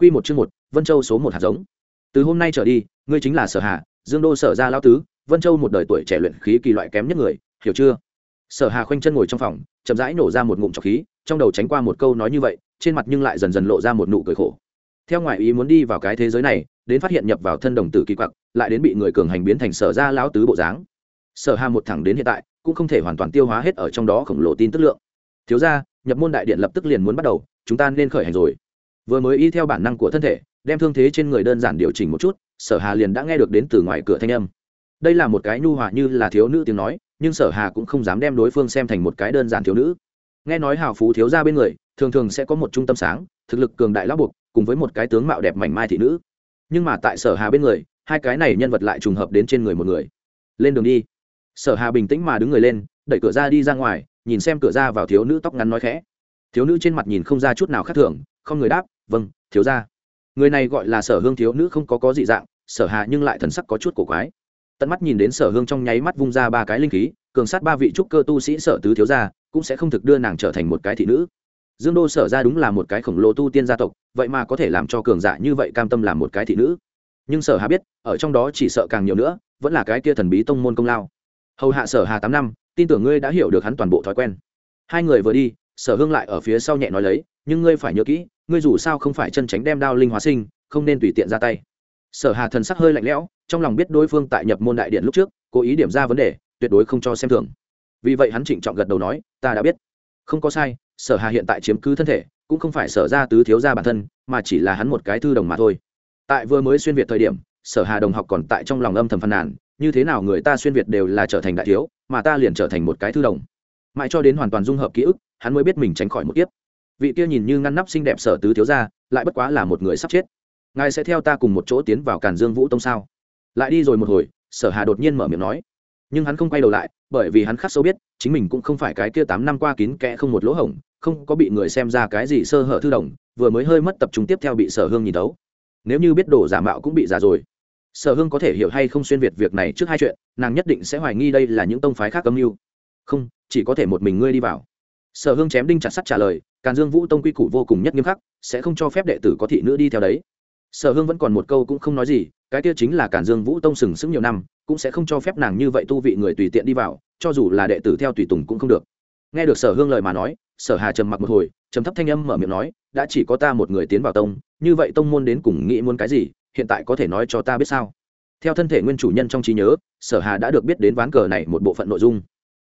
Quy một chương một, Vân Châu số một hạt giống. Từ hôm nay trở đi, ngươi chính là Sở Hà, Dương Đô Sở gia lão tứ, Vân Châu một đời tuổi trẻ luyện khí kỳ loại kém nhất người, hiểu chưa? Sở Hà khoanh chân ngồi trong phòng, chậm rãi nổ ra một ngụm trọc khí, trong đầu tránh qua một câu nói như vậy, trên mặt nhưng lại dần dần lộ ra một nụ cười khổ. Theo ngoại ý muốn đi vào cái thế giới này, đến phát hiện nhập vào thân đồng tử kỳ quặc, lại đến bị người cường hành biến thành Sở gia lão tứ bộ dáng. Sở Hà một thẳng đến hiện tại, cũng không thể hoàn toàn tiêu hóa hết ở trong đó khổng lồ tin tức lượng. Thiếu gia, nhập môn đại điện lập tức liền muốn bắt đầu, chúng ta nên khởi hành rồi vừa mới y theo bản năng của thân thể, đem thương thế trên người đơn giản điều chỉnh một chút, sở hà liền đã nghe được đến từ ngoài cửa thanh âm. Đây là một cái nhu hòa như là thiếu nữ tiếng nói, nhưng sở hà cũng không dám đem đối phương xem thành một cái đơn giản thiếu nữ. Nghe nói hào phú thiếu ra bên người, thường thường sẽ có một trung tâm sáng, thực lực cường đại lão buộc, cùng với một cái tướng mạo đẹp mảnh mai thị nữ. Nhưng mà tại sở hà bên người, hai cái này nhân vật lại trùng hợp đến trên người một người. Lên đường đi. Sở hà bình tĩnh mà đứng người lên, đẩy cửa ra đi ra ngoài, nhìn xem cửa ra vào thiếu nữ tóc ngắn nói khẽ. Thiếu nữ trên mặt nhìn không ra chút nào khác thường, không người đáp vâng thiếu ra người này gọi là sở hương thiếu nữ không có có dị dạng, sở hà nhưng lại thần sắc có chút cổ quái. Tận mắt nhìn đến sở hương trong nháy mắt vung ra ba cái linh khí, cường sát ba vị trúc cơ tu sĩ sở tứ thiếu gia, cũng sẽ không thực đưa nàng trở thành một cái thị nữ. Dương đô sở ra đúng là một cái khổng lồ tu tiên gia tộc, vậy mà có thể làm cho cường giả như vậy cam tâm làm một cái thị nữ. Nhưng sở hà biết, ở trong đó chỉ sợ càng nhiều nữa, vẫn là cái kia thần bí tông môn công lao. Hầu hạ sở hà tám năm, tin tưởng ngươi đã hiểu được hắn toàn bộ thói quen. Hai người vừa đi sở hương lại ở phía sau nhẹ nói lấy, nhưng ngươi phải nhớ kỹ, ngươi dù sao không phải chân tránh đem đao linh hóa sinh, không nên tùy tiện ra tay. Sở hà thần sắc hơi lạnh lẽo, trong lòng biết đối phương tại nhập môn đại điện lúc trước, cố ý điểm ra vấn đề, tuyệt đối không cho xem thường. Vì vậy hắn trịnh trọng gật đầu nói, ta đã biết. Không có sai, sở hà hiện tại chiếm cứ thân thể, cũng không phải sở ra tứ thiếu ra bản thân, mà chỉ là hắn một cái thư đồng mà thôi. Tại vừa mới xuyên việt thời điểm, sở hà đồng học còn tại trong lòng âm thầm phàn nàn, như thế nào người ta xuyên việt đều là trở thành đại thiếu, mà ta liền trở thành một cái thư đồng? Mãi cho đến hoàn toàn dung hợp ký ức hắn mới biết mình tránh khỏi một kiếp. Vị kia nhìn như ngăn nắp xinh đẹp sở tứ thiếu gia, lại bất quá là một người sắp chết. Ngài sẽ theo ta cùng một chỗ tiến vào càn dương vũ tông sao? Lại đi rồi một hồi, sở hà đột nhiên mở miệng nói. Nhưng hắn không quay đầu lại, bởi vì hắn khắc sâu biết, chính mình cũng không phải cái kia tám năm qua kín kẽ không một lỗ hổng, không có bị người xem ra cái gì sơ hở thư đồng, vừa mới hơi mất tập trung tiếp theo bị sở hương nhìn tấu nếu như biết đổ giả mạo cũng bị giả rồi. Sở hương có thể hiểu hay không xuyên việt việc này trước hai chuyện, nàng nhất định sẽ hoài nghi đây là những tông phái khác âm mưu. Không, chỉ có thể một mình ngươi đi vào sở hương chém đinh chặt sắt trả lời, càn dương vũ tông quy củ vô cùng nhất nghiêm khắc, sẽ không cho phép đệ tử có thị nữ đi theo đấy. Sở hương vẫn còn một câu cũng không nói gì, cái kia chính là càn dương vũ tông sừng sững nhiều năm, cũng sẽ không cho phép nàng như vậy tu vị người tùy tiện đi vào, cho dù là đệ tử theo tùy tùng cũng không được. Nghe được sở hương lời mà nói, sở hà trầm mặc một hồi, trầm thấp thanh âm mở miệng nói, đã chỉ có ta một người tiến vào tông, như vậy tông môn đến cùng nghĩ muốn cái gì, hiện tại có thể nói cho ta biết sao? Theo thân thể nguyên chủ nhân trong trí nhớ, sở hà đã được biết đến ván cờ này một bộ phận nội dung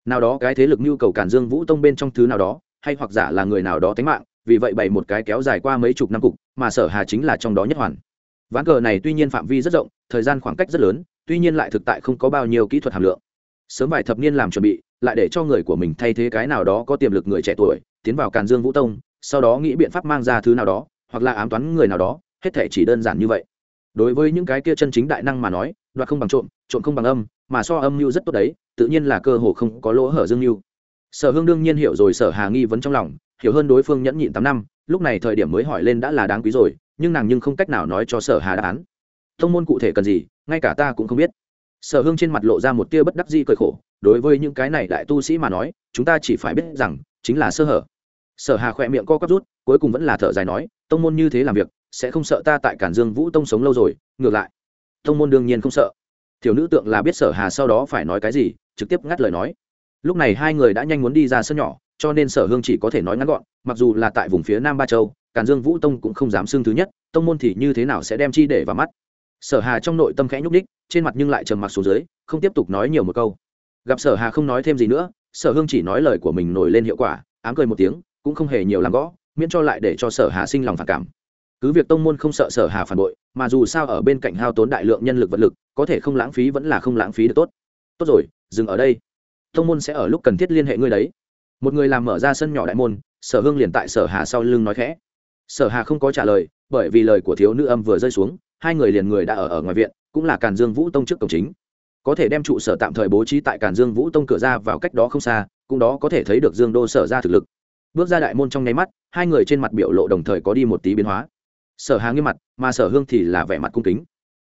nào đó cái thế lực nhu cầu cản dương vũ tông bên trong thứ nào đó, hay hoặc giả là người nào đó tánh mạng, vì vậy bày một cái kéo dài qua mấy chục năm cục, mà sở hà chính là trong đó nhất hoàn. Ván cờ này tuy nhiên phạm vi rất rộng, thời gian khoảng cách rất lớn, tuy nhiên lại thực tại không có bao nhiêu kỹ thuật hàm lượng. Sớm vài thập niên làm chuẩn bị, lại để cho người của mình thay thế cái nào đó có tiềm lực người trẻ tuổi, tiến vào càn dương vũ tông, sau đó nghĩ biện pháp mang ra thứ nào đó, hoặc là ám toán người nào đó, hết thể chỉ đơn giản như vậy. Đối với những cái kia chân chính đại năng mà nói đoạt không bằng trộm trộm không bằng âm, mà so âm mưu rất tốt đấy, tự nhiên là cơ hồ không có lỗ hở dương mưu sở hương đương nhiên hiểu rồi, sở hà nghi vấn trong lòng, hiểu hơn đối phương nhẫn nhịn tám năm, lúc này thời điểm mới hỏi lên đã là đáng quý rồi, nhưng nàng nhưng không cách nào nói cho sở hà đáp án. Thông môn cụ thể cần gì, ngay cả ta cũng không biết. Sở hương trên mặt lộ ra một tia bất đắc di cười khổ, đối với những cái này đại tu sĩ mà nói, chúng ta chỉ phải biết rằng, chính là sơ hở. Sở hà khỏe miệng co quắp rút, cuối cùng vẫn là thở dài nói, tông môn như thế làm việc, sẽ không sợ ta tại cản dương vũ tông sống lâu rồi, ngược lại tông môn đương nhiên không sợ. Thiếu nữ tượng là biết sở hà sau đó phải nói cái gì, trực tiếp ngắt lời nói. Lúc này hai người đã nhanh muốn đi ra sân nhỏ, cho nên sở hương chỉ có thể nói ngắn gọn, mặc dù là tại vùng phía nam ba châu, càn dương vũ tông cũng không dám xưng thứ nhất, tông môn thì như thế nào sẽ đem chi để vào mắt. Sở hà trong nội tâm khẽ nhúc đích trên mặt nhưng lại trầm mặc xuống dưới, không tiếp tục nói nhiều một câu. Gặp sở hà không nói thêm gì nữa, sở hương chỉ nói lời của mình nổi lên hiệu quả, ám cười một tiếng, cũng không hề nhiều làm gõ, miễn cho lại để cho sở hà sinh lòng phản cảm cứ việc tông môn không sợ sở hà phản bội, mà dù sao ở bên cạnh hao tốn đại lượng nhân lực vật lực, có thể không lãng phí vẫn là không lãng phí được tốt. Tốt rồi, dừng ở đây. Tông môn sẽ ở lúc cần thiết liên hệ ngươi đấy. Một người làm mở ra sân nhỏ đại môn, sở hương liền tại sở hà sau lưng nói khẽ. Sở hà không có trả lời, bởi vì lời của thiếu nữ âm vừa rơi xuống, hai người liền người đã ở ở ngoài viện, cũng là càn dương vũ tông trước cổng chính. Có thể đem trụ sở tạm thời bố trí tại càn dương vũ tông cửa ra vào cách đó không xa, cũng đó có thể thấy được dương đô sở ra thực lực. Bước ra đại môn trong nháy mắt, hai người trên mặt biểu lộ đồng thời có đi một tí biến hóa sở hà nghiêm mặt, mà sở hương thì là vẻ mặt cung kính.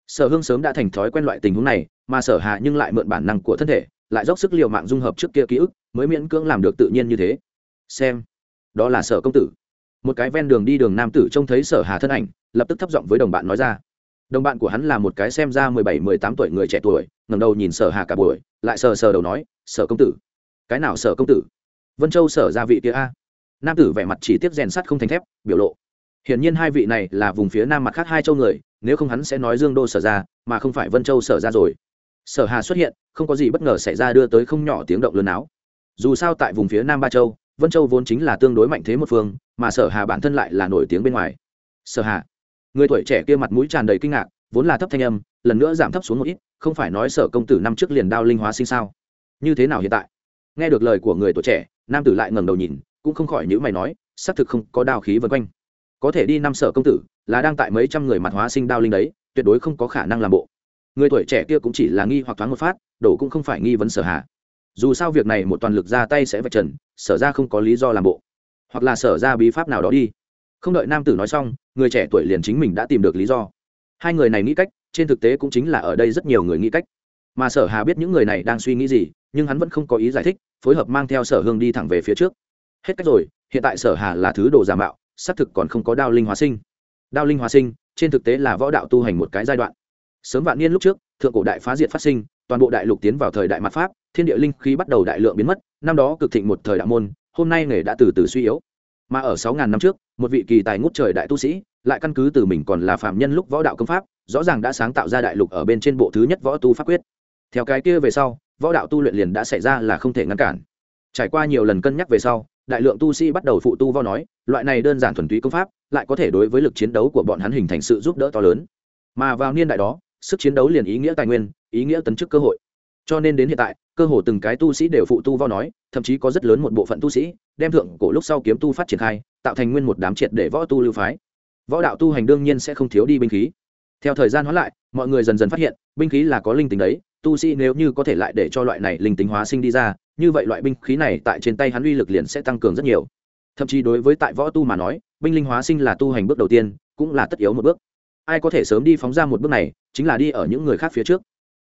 Sở hương sớm đã thành thói quen loại tình huống này, mà sở hà nhưng lại mượn bản năng của thân thể, lại dốc sức l i ề u mạng dung hợp trước kia ký ức, mới miễn cưỡng làm được tự nhiên như thế. Xem, đó là sở công tử. Một cái ven đường đi đường nam tử trông thấy sở hà thân ảnh, lập tức thấp giọng với đồng bạn nói ra. Đồng bạn của hắn là một cái xem ra mười bảy, mười tám tuổi người trẻ tuổi, ngẩng đầu nhìn sở hà cả buổi, lại sờ sờ đầu nói, sở công tử, cái nào sở công tử? Vân châu sở gia vị kia a. Nam tử vẻ mặt chỉ tiếp rèn sắt không thành thép, biểu lộ hiển nhiên hai vị này là vùng phía nam mặt khác hai châu người, nếu không hắn sẽ nói dương đô sở ra, mà không phải vân châu sở ra rồi. Sở hà xuất hiện, không có gì bất ngờ xảy ra đưa tới không nhỏ tiếng động lớn áo. Dù sao tại vùng phía nam ba châu, vân châu vốn chính là tương đối mạnh thế một phương, mà sở hà bản thân lại là nổi tiếng bên ngoài. Sở hà, người tuổi trẻ kia mặt mũi tràn đầy kinh ngạc, vốn là thấp thanh âm, lần nữa giảm thấp xuống một ít, không phải nói sở công tử năm trước liền đao linh hóa sinh sao? Như thế nào hiện tại? Nghe được lời của người tuổi trẻ, nam tử lại ngẩng đầu nhìn, cũng không khỏi nhữ mày nói, xác thực không có đao khí vân quanh có thể đi năm sở công tử, là đang tại mấy trăm người mặt hóa sinh đao linh đấy, tuyệt đối không có khả năng làm bộ. Người tuổi trẻ kia cũng chỉ là nghi hoặc thoáng một phát, đổ cũng không phải nghi vấn sở hạ. Dù sao việc này một toàn lực ra tay sẽ vạch trần, sở ra không có lý do làm bộ. Hoặc là sở ra bí pháp nào đó đi. Không đợi nam tử nói xong, người trẻ tuổi liền chính mình đã tìm được lý do. Hai người này nghĩ cách, trên thực tế cũng chính là ở đây rất nhiều người nghĩ cách. Mà sở hà biết những người này đang suy nghĩ gì, nhưng hắn vẫn không có ý giải thích, phối hợp mang theo sở hương đi thẳng về phía trước. Hết cách rồi, hiện tại sở hà là thứ đồ giả mạo xác thực còn không có đao linh hóa sinh. Đao linh hóa sinh, trên thực tế là võ đạo tu hành một cái giai đoạn. Sớm vạn niên lúc trước, thượng cổ đại phá diệt phát sinh, toàn bộ đại lục tiến vào thời đại mặt pháp, thiên địa linh khí bắt đầu đại lượng biến mất, năm đó cực thịnh một thời đạo môn, hôm nay nghề đã từ từ suy yếu. Mà ở sáu ngàn năm trước, một vị kỳ tài ngút trời đại tu sĩ, lại căn cứ từ mình còn là phạm nhân lúc võ đạo công pháp, rõ ràng đã sáng tạo ra đại lục ở bên trên bộ thứ nhất võ tu pháp quyết. Theo cái kia về sau, võ đạo tu luyện liền đã xảy ra là không thể ngăn cản. Trải qua nhiều lần cân nhắc về sau đại lượng tu sĩ bắt đầu phụ tu vo nói, loại này đơn giản thuần túy công pháp, lại có thể đối với lực chiến đấu của bọn hắn hình thành sự giúp đỡ to lớn. Mà vào niên đại đó, sức chiến đấu liền ý nghĩa tài nguyên, ý nghĩa tấn chức cơ hội. Cho nên đến hiện tại, cơ hồ từng cái tu sĩ đều phụ tu vo nói, thậm chí có rất lớn một bộ phận tu sĩ, đem thượng cổ lúc sau kiếm tu phát triển khai, tạo thành nguyên một đám triệt để võ tu lưu phái. Võ đạo tu hành đương nhiên sẽ không thiếu đi binh khí. Theo thời gian hóa lại, mọi người dần dần phát hiện, binh khí là có linh tính đấy, tu sĩ nếu như có thể lại để cho loại này linh tính hóa sinh đi ra như vậy loại binh khí này tại trên tay hắn uy lực liền sẽ tăng cường rất nhiều. Thậm chí đối với tại võ tu mà nói, binh linh hóa sinh là tu hành bước đầu tiên, cũng là tất yếu một bước. Ai có thể sớm đi phóng ra một bước này, chính là đi ở những người khác phía trước.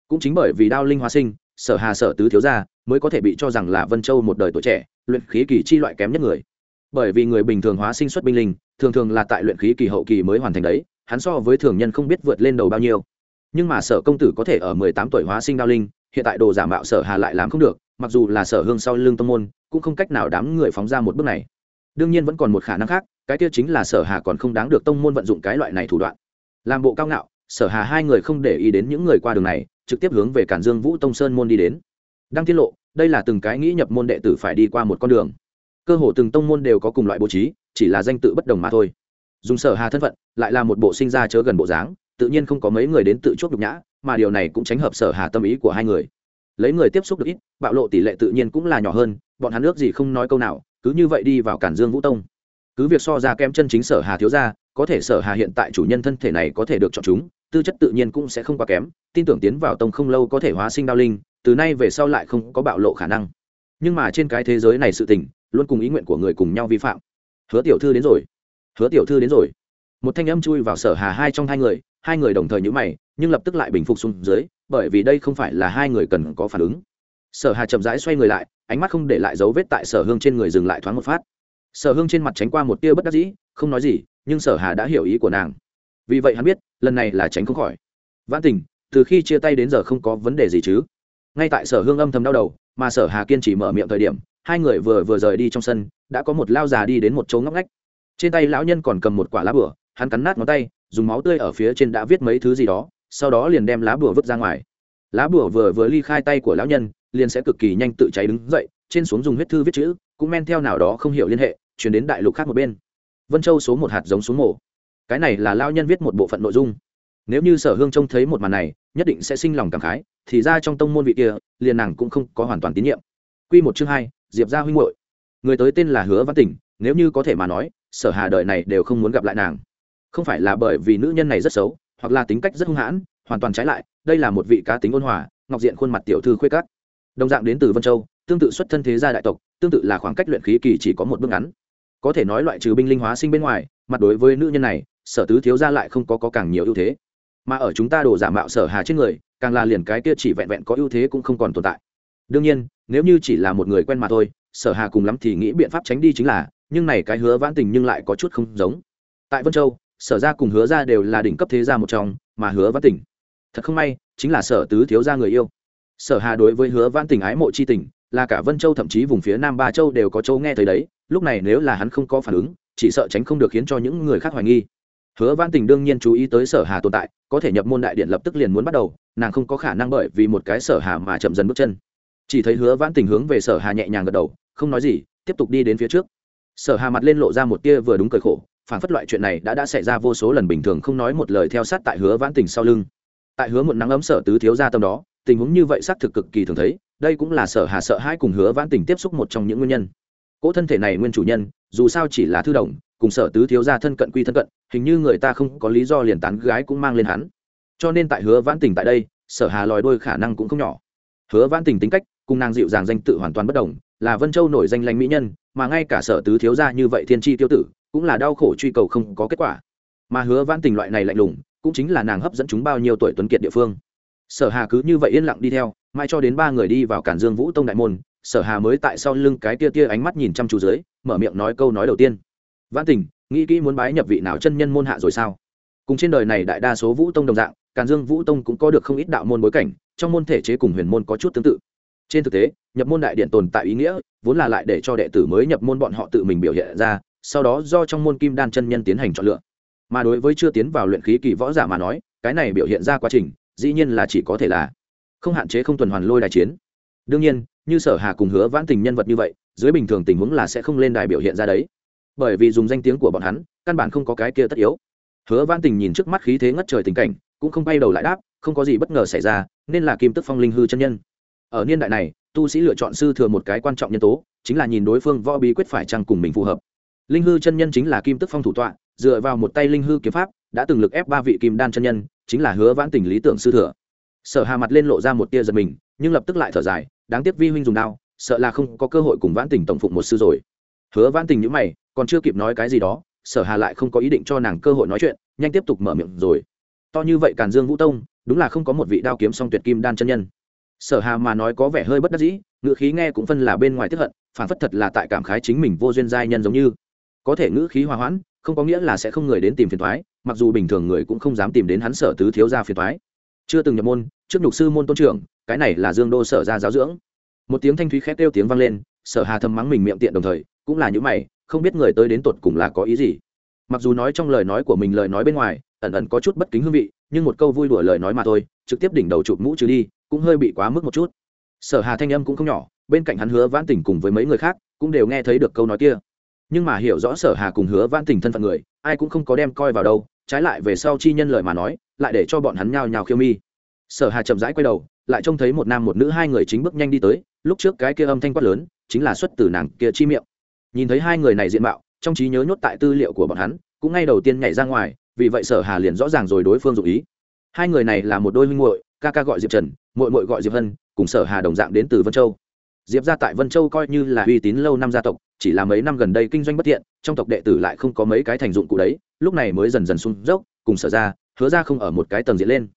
Cũng chính bởi vì đao linh hóa sinh, sở hà sở tứ thiếu gia, mới có thể bị cho rằng là vân châu một đời tuổi trẻ, luyện khí kỳ chi loại kém nhất người. Bởi vì người bình thường hóa sinh xuất binh linh, thường thường là tại luyện khí kỳ hậu kỳ mới hoàn thành đấy, hắn so với thường nhân không biết vượt lên đầu bao nhiêu. Nhưng mà sở công tử có thể ở mười tám tuổi hóa sinh đao linh, hiện tại đồ giả mạo sở hà lại làm không được mặc dù là sở hương sau lưng tông môn, cũng không cách nào đám người phóng ra một bước này. Đương nhiên vẫn còn một khả năng khác, cái kia chính là sở hà còn không đáng được tông môn vận dụng cái loại này thủ đoạn. Làm bộ cao ngạo, sở hà hai người không để ý đến những người qua đường này, trực tiếp hướng về cản dương vũ tông sơn môn đi đến. Đăng tiết lộ, đây là từng cái nghĩ nhập môn đệ tử phải đi qua một con đường. Cơ hồ từng tông môn đều có cùng loại bố trí, chỉ là danh tự bất đồng mà thôi. Dùng sở hà thân phận, lại là một bộ sinh ra chớ gần bộ dáng, tự nhiên không có mấy người đến tự chốt nhục nhã, mà điều này cũng tránh hợp sở hà tâm ý của hai người lấy người tiếp xúc được ít, bạo lộ tỷ lệ tự nhiên cũng là nhỏ hơn, bọn hắn nước gì không nói câu nào, cứ như vậy đi vào cản dương vũ tông. Cứ việc so ra kém chân chính sở hà thiếu ra có thể sở hà hiện tại chủ nhân thân thể này có thể được chọn chúng, tư chất tự nhiên cũng sẽ không quá kém, tin tưởng tiến vào tông không lâu có thể hóa sinh đao linh, từ nay về sau lại không có bạo lộ khả năng. Nhưng mà trên cái thế giới này sự tình, luôn cùng ý nguyện của người cùng nhau vi phạm. Hứa tiểu thư đến rồi. Hứa tiểu thư đến rồi. Một thanh âm chui vào sở hà hai trong hai người hai người đồng thời nhữ mày, nhưng lập tức lại bình phục xuống dưới bởi vì đây không phải là hai người cần có phản ứng. Sở hà chậm rãi xoay người lại, ánh mắt không để lại dấu vết tại sở hương trên người dừng lại thoáng một phát. Sở hương trên mặt tránh qua một tia bất đắc dĩ, không nói gì, nhưng sở hà đã hiểu ý của nàng. Vì vậy hắn biết, lần này là tránh không khỏi. Vãn tình, từ khi chia tay đến giờ không có vấn đề gì chứ? Ngay tại sở hương âm thầm đau đầu, mà sở hà kiên chỉ mở miệng thời điểm, hai người vừa vừa rời đi trong sân, đã có một lao già đi đến một chỗ ngóc ngách. Trên tay lão nhân còn cầm một quả lá bửa, hắn cắn nát ngón tay, dùng máu tươi ở phía trên đã viết mấy thứ gì đó sau đó liền đem lá bùa vứt ra ngoài. Lá bùa vừa vừa ly khai tay của lão nhân, liền sẽ cực kỳ nhanh tự cháy đứng dậy, trên xuống dùng huyết thư viết chữ, cũng men theo nào đó không hiểu liên hệ, chuyển đến đại lục khác một bên. Vân châu số một hạt giống xuống mổ cái này là lao nhân viết một bộ phận nội dung. Nếu như sở hương trông thấy một màn này, nhất định sẽ sinh lòng cảm khái, thì ra trong tông môn vị kia, liền nàng cũng không có hoàn toàn tín nhiệm. Q một chương hai, diệp gia huynh hội người tới tên là hứa văn tỉnh, nếu như có thể mà nói, sở hà đời này đều không muốn gặp lại nàng. Không phải là bởi vì nữ nhân này rất xấu hoặc là tính cách rất hung hãn hoàn toàn trái lại đây là một vị cá tính ôn hòa ngọc diện khuôn mặt tiểu thư khuê cắt đồng dạng đến từ vân châu tương tự xuất thân thế gia đại tộc tương tự là khoảng cách luyện khí kỳ chỉ có một bước ngắn. Có thể nói loại trừ binh linh hóa sinh bên ngoài mặt đối với nữ nhân này sở tứ thiếu gia lại không có, có càng nhiều ưu thế. Mà ở chúng ta đổ giả mạo sở hà trên người càng là liền cái kia chỉ vẹn vẹn có ưu thế cũng không còn tồn tại. Đương nhiên nếu như chỉ là một người quen mà thôi sở hà cùng lắm thì nghĩ biện pháp tránh đi chính là nhưng này cái hứa vãn tình nhưng lại có chút không giống. Tại vân châu sở ra cùng hứa ra đều là đỉnh cấp thế gia một trong, mà hứa vãn tỉnh. Thật không may, chính là sở tứ thiếu gia người yêu. Sở hà đối với hứa vãn tỉnh ái mộ chi tình, là cả vân châu thậm chí vùng phía nam ba châu đều có châu nghe thấy đấy, lúc này nếu là hắn không có phản ứng, chỉ sợ tránh không được khiến cho những người khác hoài nghi. Hứa vãn tỉnh đương nhiên chú ý tới sở hà tồn tại, có thể nhập môn đại điện lập tức liền muốn bắt đầu, nàng không có khả năng bởi vì một cái sở hà mà chậm dần bước chân. Chỉ thấy hứa vãn tỉnh hướng về sở hà nhẹ nhàng gật đầu, không nói gì, tiếp tục đi đến phía trước. Sở hà mặt lên lộ ra một tia vừa đúng cười khổ phản phất loại chuyện này đã đã xảy ra vô số lần bình thường không nói một lời theo sát tại hứa vãn tình sau lưng. Tại hứa một nắng ấm sở tứ thiếu gia tâm đó, tình huống như vậy xác thực cực kỳ thường thấy, đây cũng là sở hà sợ hãi cùng hứa vãn tình tiếp xúc một trong những nguyên nhân. Cỗ thân thể này nguyên chủ nhân, dù sao chỉ là thư đồng, cùng sở tứ thiếu gia thân cận quy thân cận, hình như người ta không có lý do liền tán gái cũng mang lên hắn. Cho nên tại hứa vãn tình tại đây, sở hà lòi đôi khả năng cũng không nhỏ. Hứa vãn tình tính cách, cùng nàng dịu dàng danh tự hoàn toàn bất đồng, là vân châu nổi danh lãnh mỹ nhân, mà ngay cả sở tứ thiếu gia như vậy thiên tri tiêu tử cũng là đau khổ truy cầu không có kết quả. Mà hứa vãn tình loại này lạnh lùng, cũng chính là nàng hấp dẫn chúng bao nhiêu tuổi tuấn kiệt địa phương. Sở hà cứ như vậy yên lặng đi theo, mai cho đến ba người đi vào cản dương vũ tông đại môn, sở hà mới tại sau lưng cái tia tia ánh mắt nhìn chăm chú dưới, mở miệng nói câu nói đầu tiên. Vãn tình, nghĩ kỹ muốn bái nhập vị nào chân nhân môn hạ rồi sao? Cùng trên đời này đại đa số vũ tông đồng dạng, càn dương vũ tông cũng có được không ít đạo môn bối cảnh, trong môn thể chế cùng huyền môn có chút tương tự. Trên thực tế, nhập môn đại điện tồn tại ý nghĩa, vốn là lại để cho đệ tử mới nhập môn bọn họ tự mình biểu hiện ra sau đó do trong môn kim đan chân nhân tiến hành chọn lựa. Mà đối với chưa tiến vào luyện khí kỳ võ giả mà nói, cái này biểu hiện ra quá trình, dĩ nhiên là chỉ có thể là không hạn chế không tuần hoàn lôi đài chiến. Đương nhiên, như sở hà cùng hứa vãn tình nhân vật như vậy, dưới bình thường tình huống là sẽ không lên đài biểu hiện ra đấy. Bởi vì dùng danh tiếng của bọn hắn, căn bản không có cái kia tất yếu. Hứa vãn tình nhìn trước mắt khí thế ngất trời tình cảnh, cũng không bay đầu lại đáp, không có gì bất ngờ xảy ra, nên là kim tức phong linh hư chân nhân. Ở niên đại này, tu sĩ lựa chọn sư thừa một cái quan trọng nhân tố, chính là nhìn đối phương võ bí quyết phải chăng cùng mình phù hợp linh hư chân nhân chính là kim tức phong thủ tọa, dựa vào một tay linh hư kiếm pháp, đã từng lực ép ba vị kim đan chân nhân, chính là hứa vãn tình lý tưởng sư thừa. Sở hà mặt lên lộ ra một tia giật mình, nhưng lập tức lại thở dài, đáng tiếc vi huynh dùng đao, sợ là không có cơ hội cùng vãn tình tổng phụng một sư rồi. Hứa vãn tình nhữ mày, còn chưa kịp nói cái gì đó, sở hà lại không có ý định cho nàng cơ hội nói chuyện, nhanh tiếp tục mở miệng rồi. To như vậy càn dương vũ tông, đúng là không có một vị đao kiếm song tuyệt kim đan chân nhân. Sở hà mà nói có vẻ hơi bất đắc dĩ ngựa khí nghe cũng phân là bên ngoài tiếp hận phản phất thật là tại cảm khái chính mình vô duyên giai nhân giống như có thể ngữ khí hòa hoãn, không có nghĩa là sẽ không người đến tìm phiền thoái mặc dù bình thường người cũng không dám tìm đến hắn sở tứ thiếu gia phiền thoái chưa từng nhập môn, trước nhục sư môn tôn trưởng, cái này là dương đô sở ra giáo dưỡng. Một tiếng thanh thúy khét kêu tiếng vang lên, sở hà thầm mắng mình miệng tiện đồng thời, cũng là những mày, không biết người tới đến tột cùng là có ý gì. Mặc dù nói trong lời nói của mình lời nói bên ngoài, ẩn ẩn có chút bất kính hương vị, nhưng một câu vui đùa lời nói mà thôi, trực tiếp đỉnh đầu chụp mũ trừ đi, cũng hơi bị quá mức một chút. Sở hà thanh âm cũng không nhỏ, bên cạnh hắn hứa vãn tỉnh cùng với mấy người khác, cũng đều nghe thấy được câu nói kia nhưng mà hiểu rõ sở hà cùng hứa vãn tình thân phận người, ai cũng không có đem coi vào đâu, trái lại về sau chi nhân lời mà nói, lại để cho bọn hắn nhao nhào khiêu mi. Sở hà chậm rãi quay đầu, lại trông thấy một nam một nữ hai người chính bước nhanh đi tới, lúc trước cái kia âm thanh quát lớn, chính là xuất từ nàng kia chi miệng. Nhìn thấy hai người này diện mạo, trong trí nhớ nhốt tại tư liệu của bọn hắn, cũng ngay đầu tiên nhảy ra ngoài, vì vậy sở hà liền rõ ràng rồi đối phương dụ ý. Hai người này là một đôi huynh muội, ca ca gọi diệp trần, muội muội gọi diệp hân, cùng sở hà đồng dạng đến từ vân châu diệp gia tại vân châu coi như là uy tín lâu năm gia tộc, chỉ là mấy năm gần đây kinh doanh bất thiện, trong tộc đệ tử lại không có mấy cái thành dụng cụ đấy, lúc này mới dần dần sung dốc, cùng sở ra, hứa ra không ở một cái tầng diện lên.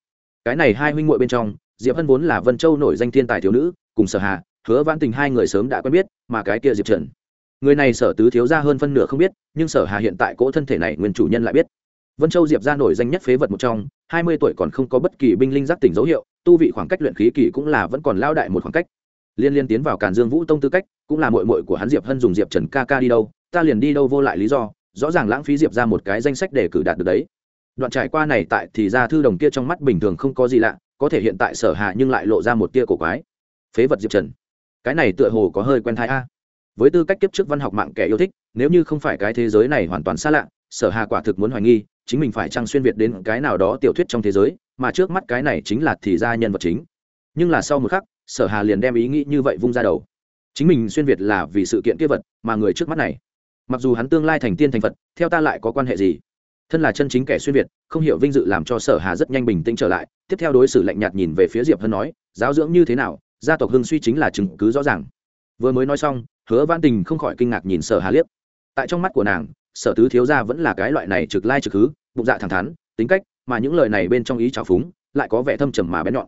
Cái này hai huynh muội bên trong, diệp hân vốn là vân châu nổi danh thiên tài thiếu nữ, cùng sở hà, hứa vãn tình hai người sớm đã quen biết, mà cái kia diệp trần. Người này sở tứ thiếu ra hơn phân nửa không biết, nhưng sở hà hiện tại cỗ thân thể này nguyên chủ nhân lại biết. Vân châu diệp ra nổi danh nhất phế vật một trong, hai mươi tuổi còn không có bất kỳ binh linh giác tỉnh dấu hiệu, tu vị khoảng cách luyện khí kỳ cũng là vẫn còn lao đại một khoảng cách liên liên tiến vào càn dương vũ tông tư cách, cũng là mội mội của hắn diệp hân dùng diệp trần ca ca đi đâu, ta liền đi đâu vô lại lý do, rõ ràng lãng phí diệp ra một cái danh sách để cử đạt được đấy. Đoạn trải qua này tại thì ra thư đồng kia trong mắt bình thường không có gì lạ, có thể hiện tại sở hạ nhưng lại lộ ra một tia cổ quái. Phế vật diệp trần. Cái này tựa hồ có hơi quen thai a. Với tư cách kiếp trước văn học mạng kẻ yêu thích, nếu như không phải cái thế giới này hoàn toàn xa lạ, sở hà quả thực muốn hoài nghi, chính mình phải trăng xuyên việt đến cái nào đó tiểu thuyết trong thế giới, mà trước mắt cái này chính là thì ra nhân vật chính. Nhưng là sau một khắc sở hà liền đem ý nghĩ như vậy vung ra đầu. Chính mình xuyên việt là vì sự kiện kia vật mà người trước mắt này. Mặc dù hắn tương lai thành tiên thành phật, theo ta lại có quan hệ gì? Thân là chân chính kẻ xuyên việt, không hiểu vinh dự làm cho sở hà rất nhanh bình tĩnh trở lại. Tiếp theo đối xử lạnh nhạt nhìn về phía diệp hân nói, giáo dưỡng như thế nào? Gia tộc hưng suy chính là chứng cứ rõ ràng. Vừa mới nói xong, hứa văn tình không khỏi kinh ngạc nhìn sở hà liếc. Tại trong mắt của nàng, sở tứ thiếu gia vẫn là cái loại này trực lai trực hứ, bụng dạ thẳng thắn, tính cách, mà những lời này bên trong ý trào phúng, lại có vẻ thâm trầm mà bén nhọn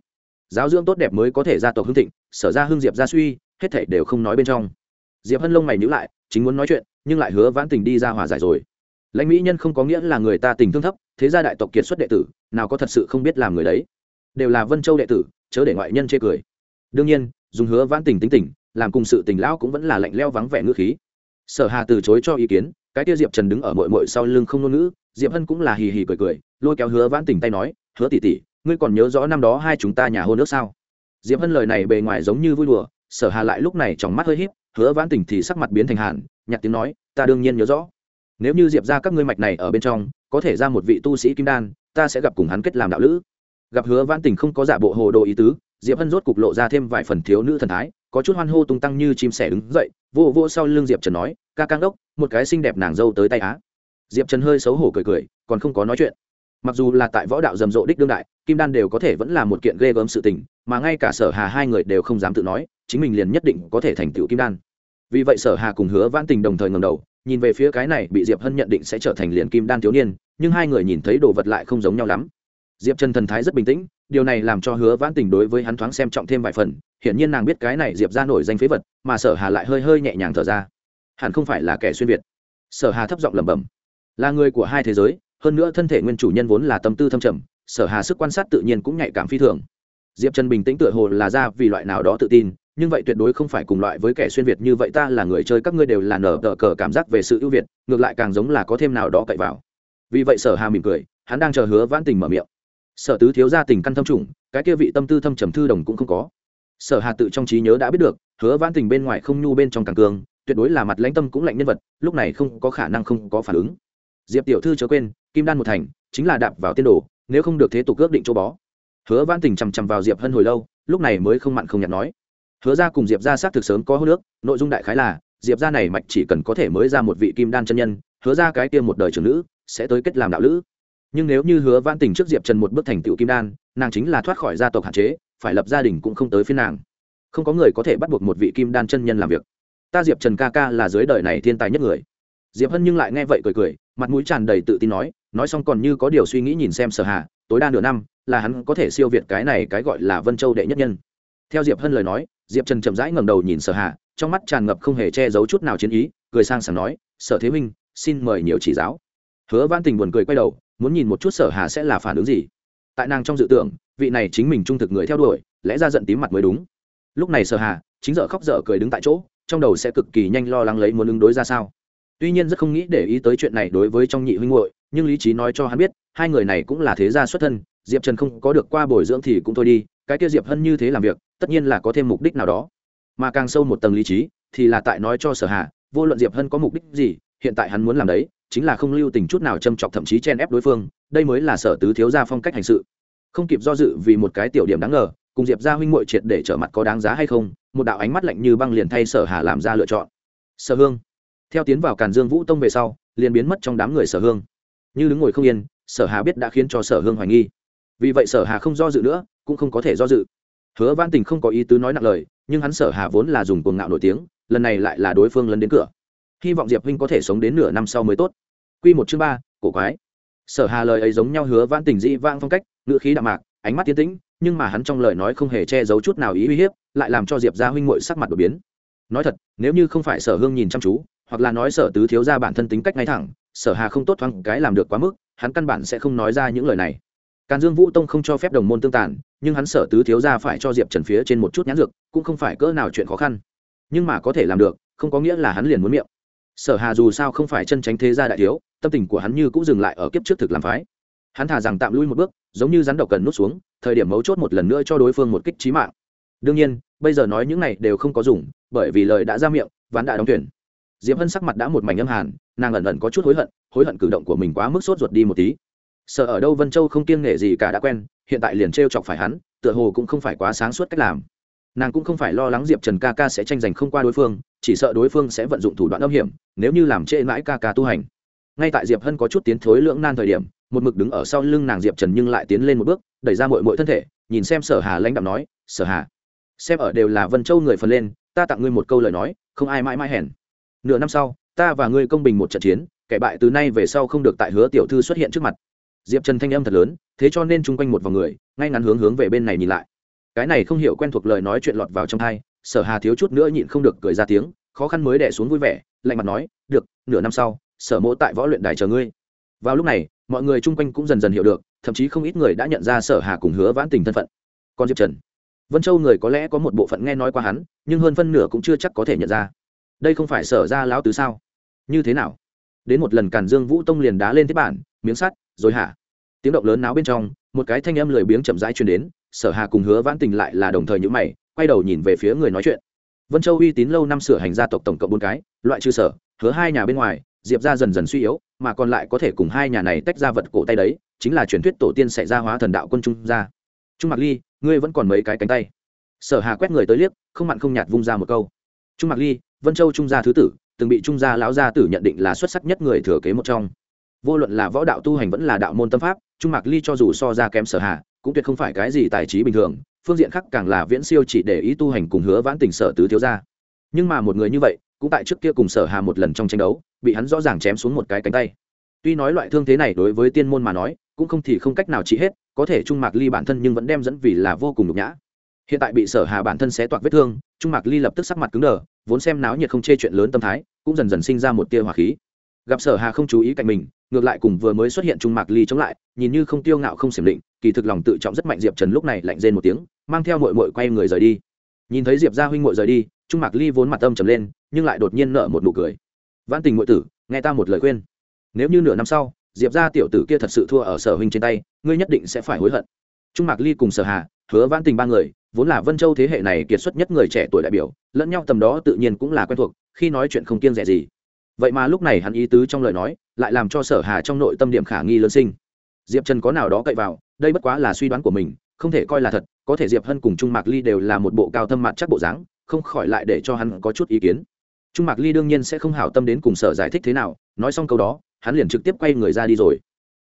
giáo dưỡng tốt đẹp mới có thể gia tộc hưng thịnh, sở ra hưng diệp gia suy, hết thể đều không nói bên trong. Diệp hân lông mày nhữ lại, chính muốn nói chuyện, nhưng lại hứa vãn tình đi ra hòa giải rồi. Lãnh mỹ nhân không có nghĩa là người ta tình thương thấp, thế gia đại tộc kiệt xuất đệ tử, nào có thật sự không biết làm người đấy. Đều là vân châu đệ tử, chớ để ngoại nhân chê cười. Đương nhiên, dùng hứa vãn tình tính tình, làm cùng sự tình lão cũng vẫn là lạnh leo vắng vẻ ngữ khí. Sở hà từ chối cho ý kiến, cái tiêu diệp trần đứng ở mội mội sau lưng không ngôn ngữ, diệp hân cũng là hì hì cười cười, lôi kéo hứa vãn tình tay nói, hứa tỉ tỉ ngươi còn nhớ rõ năm đó hai chúng ta nhà hôn nước sao? Diệp hân lời này bề ngoài giống như vui đùa, sở hà lại lúc này trong mắt hơi híp, hứa vãn tình thì sắc mặt biến thành hàn nhặt tiếng nói, ta đương nhiên nhớ rõ. Nếu như diệp ra các ngươi mạch này ở bên trong, có thể ra một vị tu sĩ kim đan, ta sẽ gặp cùng hắn kết làm đạo lữ. Gặp hứa vãn tình không có giả bộ hồ đồ ý tứ, diệp hân rốt cục lộ ra thêm vài phần thiếu nữ thần thái, có chút hoan hô tung tăng như chim sẻ đứng dậy, vô vô sau lưng diệp trần nói, ca cang đốc một cái xinh đẹp nàng dâu tới tay á. Diệp trần hơi xấu hổ cười cười, còn không có nói chuyện mặc dù là tại võ đạo rầm rộ đích đương đại, kim đan đều có thể vẫn là một kiện ghê gớm sự tình, mà ngay cả sở hà hai người đều không dám tự nói, chính mình liền nhất định có thể thành tựu kim đan. Vì vậy sở hà cùng hứa vãn tình đồng thời ngầm đầu, nhìn về phía cái này bị diệp hân nhận định sẽ trở thành liền kim đan thiếu niên, nhưng hai người nhìn thấy đồ vật lại không giống nhau lắm. Diệp trần thần thái rất bình tĩnh, điều này làm cho hứa vãn tình đối với hắn thoáng xem trọng thêm vài phần, hiển nhiên nàng biết cái này diệp ra nổi danh phế vật, mà sở hà lại hơi hơi nhẹ nhàng thở ra. Hẳn không phải là kẻ xuyên việt. Sở hà thấp giọng lẩm bẩm, là người của hai thế giới hơn nữa thân thể nguyên chủ nhân vốn là tâm tư thâm trầm, sở hà sức quan sát tự nhiên cũng nhạy cảm phi thường. Diệp trần bình tĩnh tựa hồ là ra vì loại nào đó tự tin, nhưng vậy tuyệt đối không phải cùng loại với kẻ xuyên việt như vậy ta là người chơi, các ngươi đều là nở tờ cờ cảm giác về sự ưu việt, ngược lại càng giống là có thêm nào đó cậy vào. Vì vậy sở hà mỉm cười, hắn đang chờ hứa vãn tình mở miệng. Sở tứ thiếu gia tình căn thâm trùng, cái kia vị tâm tư thâm trầm thư đồng cũng không có. Sở hà tự trong trí nhớ đã biết được, hứa vãn tình bên ngoài không nhu bên trong càng cường, tuyệt đối là mặt lãnh tâm cũng lạnh nhân vật, lúc này không có khả năng không có phản ứng. Diệp tiểu thư chớ quên kim đan một thành, chính là đạp vào tiên đồ, nếu không được thế tục ước định chỗ bó. Hứa vãn tình chằm chằm vào diệp hân hồi lâu, lúc này mới không mặn không nhạt nói. Hứa ra cùng diệp ra xác thực sớm có hô nước nội dung đại khái là, diệp ra này mạch chỉ cần có thể mới ra một vị kim đan chân nhân, hứa ra cái tiêm một đời trưởng nữ, sẽ tới kết làm đạo lữ. Nhưng nếu như hứa vãn tình trước diệp trần một bước thành tựu kim đan, nàng chính là thoát khỏi gia tộc hạn chế, phải lập gia đình cũng không tới phiên nàng. Không có người có thể bắt buộc một vị kim đan chân nhân làm việc. Ta diệp trần ca ca là dưới đời này thiên tài nhất người. Diệp hân nhưng lại nghe vậy cười cười, mặt mũi tràn đầy tự tin nói nói xong còn như có điều suy nghĩ nhìn xem sở hạ tối đa nửa năm là hắn có thể siêu việt cái này cái gọi là vân châu đệ nhất nhân. Theo diệp hân lời nói, diệp trần chậm rãi ngẩng đầu nhìn sở hạ trong mắt tràn ngập không hề che giấu chút nào chiến ý, cười sang sảng nói, sở thế minh, xin mời nhiều chỉ giáo. Hứa văn tình buồn cười quay đầu, muốn nhìn một chút sở hà sẽ là phản ứng gì. Tại nàng trong dự tưởng, vị này chính mình trung thực người theo đuổi, lẽ ra giận tím mặt mới đúng. Lúc này sở hà, chính dở khóc dở cười đứng tại chỗ, trong đầu sẽ cực kỳ nhanh lo lắng lấy muốn ứng đối ra sao tuy nhiên rất không nghĩ để ý tới chuyện này đối với trong nhị huynh hội nhưng lý trí nói cho hắn biết, hai người này cũng là thế gia xuất thân, diệp trần không có được qua bồi dưỡng thì cũng thôi đi, cái kia diệp hân như thế làm việc, tất nhiên là có thêm mục đích nào đó. Mà càng sâu một tầng lý trí, thì là tại nói cho sở hà, vô luận diệp hân có mục đích gì, hiện tại hắn muốn làm đấy, chính là không lưu tình chút nào châm chọc thậm chí chen ép đối phương, đây mới là sở tứ thiếu gia phong cách hành sự. Không kịp do dự vì một cái tiểu điểm đáng ngờ, cùng diệp gia huynh muội triệt để trở mặt có đáng giá hay không, một đạo ánh mắt lạnh như băng liền thay sở hà làm ra lựa chọn. Sở hương theo tiến vào càn dương vũ tông về sau, liền biến mất trong đám người sở hương. Như đứng ngồi không yên, sở hà biết đã khiến cho sở hương hoài nghi. Vì vậy sở hà không do dự nữa, cũng không có thể do dự. Hứa văn tình không có ý tứ nói nặng lời, nhưng hắn sở hà vốn là dùng cuồng ngạo nổi tiếng, lần này lại là đối phương lấn đến cửa. Hy vọng diệp huynh có thể sống đến nửa năm sau mới tốt. Quy một chương ba, cổ quái. Sở hà lời ấy giống nhau hứa văn tình dĩ vang phong cách, ngữ khí đạm mạc, ánh mắt tiến tĩnh, nhưng mà hắn trong lời nói không hề che giấu chút nào ý uy hiếp, lại làm cho diệp gia huynh muội sắc mặt đổi biến. Nói thật, nếu như không phải sở hương nhìn chăm chú hoặc là nói sở tứ thiếu gia bản thân tính cách ngay thẳng, sở hà không tốt thoáng cái làm được quá mức, hắn căn bản sẽ không nói ra những lời này. Càn dương vũ tông không cho phép đồng môn tương tàn, nhưng hắn sở tứ thiếu gia phải cho diệp trần phía trên một chút nhãn dược, cũng không phải cỡ nào chuyện khó khăn. Nhưng mà có thể làm được, không có nghĩa là hắn liền muốn miệng. Sở hà dù sao không phải chân tránh thế gia đại thiếu, tâm tình của hắn như cũng dừng lại ở kiếp trước thực làm phái. Hắn thả rằng tạm lui một bước, giống như rắn độc cần nút xuống, thời điểm mấu chốt một lần nữa cho đối phương một kích trí mạng. Đương nhiên, bây giờ nói những này đều không có dùng, bởi vì lời đã ra miệng, ván đã đóng tuyển diệp hân sắc mặt đã một mảnh âm hàn, nàng ẩn ẩn có chút hối hận hối hận cử động của mình quá mức sốt ruột đi một tí. Sợ ở đâu vân châu không kiêng nghệ gì cả đã quen, hiện tại liền t chọc phải hắn, tựa hồ cũng không phải quá sáng suốt cách làm. Nàng cũng không phải lo lắng diệp trần ca ca sẽ tranh giành không qua đối phương, chỉ sợ đối phương sẽ vận dụng thủ đoạn âm hiểm, nếu như làm trễ mãi ca ca tu hành. Ngay tại diệp hân có chút tiến thối lưỡng nan thời điểm, một mực đứng ở sau lưng nàng diệp trần nhưng lại tiến lên một bước, đẩy ra mội mội thân thể, nhìn xem sở hà lãnh đạo nói, sở hà, xem ở đều là vân châu người phần lên, ta tặng ngươi một câu lời nói, không ai mãi mãi hèn nửa năm sau, ta và ngươi công bình một trận chiến, kẻ bại từ nay về sau không được tại hứa tiểu thư xuất hiện trước mặt. Diệp trần thanh âm thật lớn, thế cho nên chung quanh một vòng người, ngay ngắn hướng hướng về bên này nhìn lại. Cái này không hiểu quen thuộc lời nói chuyện lọt vào trong thai sở hà thiếu chút nữa nhịn không được cười ra tiếng, khó khăn mới đẻ xuống vui vẻ, lạnh mặt nói, được, nửa năm sau, sở mỗ tại võ luyện đài chờ ngươi. Vào lúc này, mọi người chung quanh cũng dần dần hiểu được, thậm chí không ít người đã nhận ra sở hà cùng hứa vãn tình thân phận. Còn diệp trần, vân châu người có lẽ có một bộ phận nghe nói qua hắn, nhưng hơn phân nửa cũng chưa chắc có thể nhận ra đây không phải sở ra lão tứ sao? Như thế nào? Đến một lần càn dương vũ tông liền đá lên thế bản, miếng sắt, rồi hả? Tiếng động lớn náo bên trong, một cái thanh âm lười biếng chậm rãi truyền đến, sở hà cùng hứa vãn tình lại là đồng thời những mày, quay đầu nhìn về phía người nói chuyện. Vân châu uy tín lâu năm sửa hành gia tộc tổng cộng bốn cái, loại trừ sở, hứa hai nhà bên ngoài, diệp ra dần dần suy yếu, mà còn lại có thể cùng hai nhà này tách ra vật cổ tay đấy, chính là truyền thuyết tổ tiên xảy ra hóa thần đạo quân trung gia. Trung mặc ly, ngươi vẫn còn mấy cái cánh tay. Sở hà quét người tới liếc, không mặn không nhạt vung ra một câu. Trung mặc ly vân châu trung gia thứ tử từng bị trung gia lão gia tử nhận định là xuất sắc nhất người thừa kế một trong. Vô luận là võ đạo tu hành vẫn là đạo môn tâm pháp trung mạc ly cho dù so ra kém sở hạ, cũng tuyệt không phải cái gì tài trí bình thường phương diện khác càng là viễn siêu chỉ để ý tu hành cùng hứa vãn tình sở tứ thiếu gia. Nhưng mà một người như vậy cũng tại trước kia cùng sở hà một lần trong tranh đấu bị hắn rõ ràng chém xuống một cái cánh tay. Tuy nói loại thương thế này đối với tiên môn mà nói cũng không thì không cách nào trị hết có thể trung mạc ly bản thân nhưng vẫn đem dẫn vì là vô cùng nhục nhã hiện tại bị sở hà bản thân xé toạc vết thương, trung mạc ly lập tức sắc mặt cứng đờ, vốn xem náo nhiệt không chê chuyện lớn tâm thái, cũng dần dần sinh ra một tia hỏa khí. Gặp sở hà không chú ý cạnh mình, ngược lại cùng vừa mới xuất hiện trung mạc ly chống lại, nhìn như không tiêu ngạo không xiểm định, kỳ thực lòng tự trọng rất mạnh diệp trần lúc này lạnh rên một tiếng, mang theo mội mội quay người rời đi. Nhìn thấy diệp gia huynh mội rời đi, trung mạc ly vốn mặt âm trầm lên, nhưng lại đột nhiên nở một nụ cười. Vãn tình mội tử, nghe ta một lời khuyên. Nếu như nửa năm sau, diệp gia tiểu tử kia thật sự thua ở sở huynh trên tay, ngươi nhất định sẽ phải hối hận. Trung mạc ly cùng sở hà hứa văn tình ba người, vốn là vân châu thế hệ này kiệt xuất nhất người trẻ tuổi đại biểu, lẫn nhau tầm đó tự nhiên cũng là quen thuộc, khi nói chuyện không kiêng rẻ gì. Vậy mà lúc này hắn ý tứ trong lời nói, lại làm cho sở hà trong nội tâm điểm khả nghi lớn sinh. Diệp trần có nào đó cậy vào, đây bất quá là suy đoán của mình, không thể coi là thật, có thể diệp hân cùng trung mạc ly đều là một bộ cao thâm mặt chắc bộ dáng, không khỏi lại để cho hắn có chút ý kiến. Trung mạc ly đương nhiên sẽ không hảo tâm đến cùng sở giải thích thế nào, nói xong câu đó, hắn liền trực tiếp quay người ra đi rồi.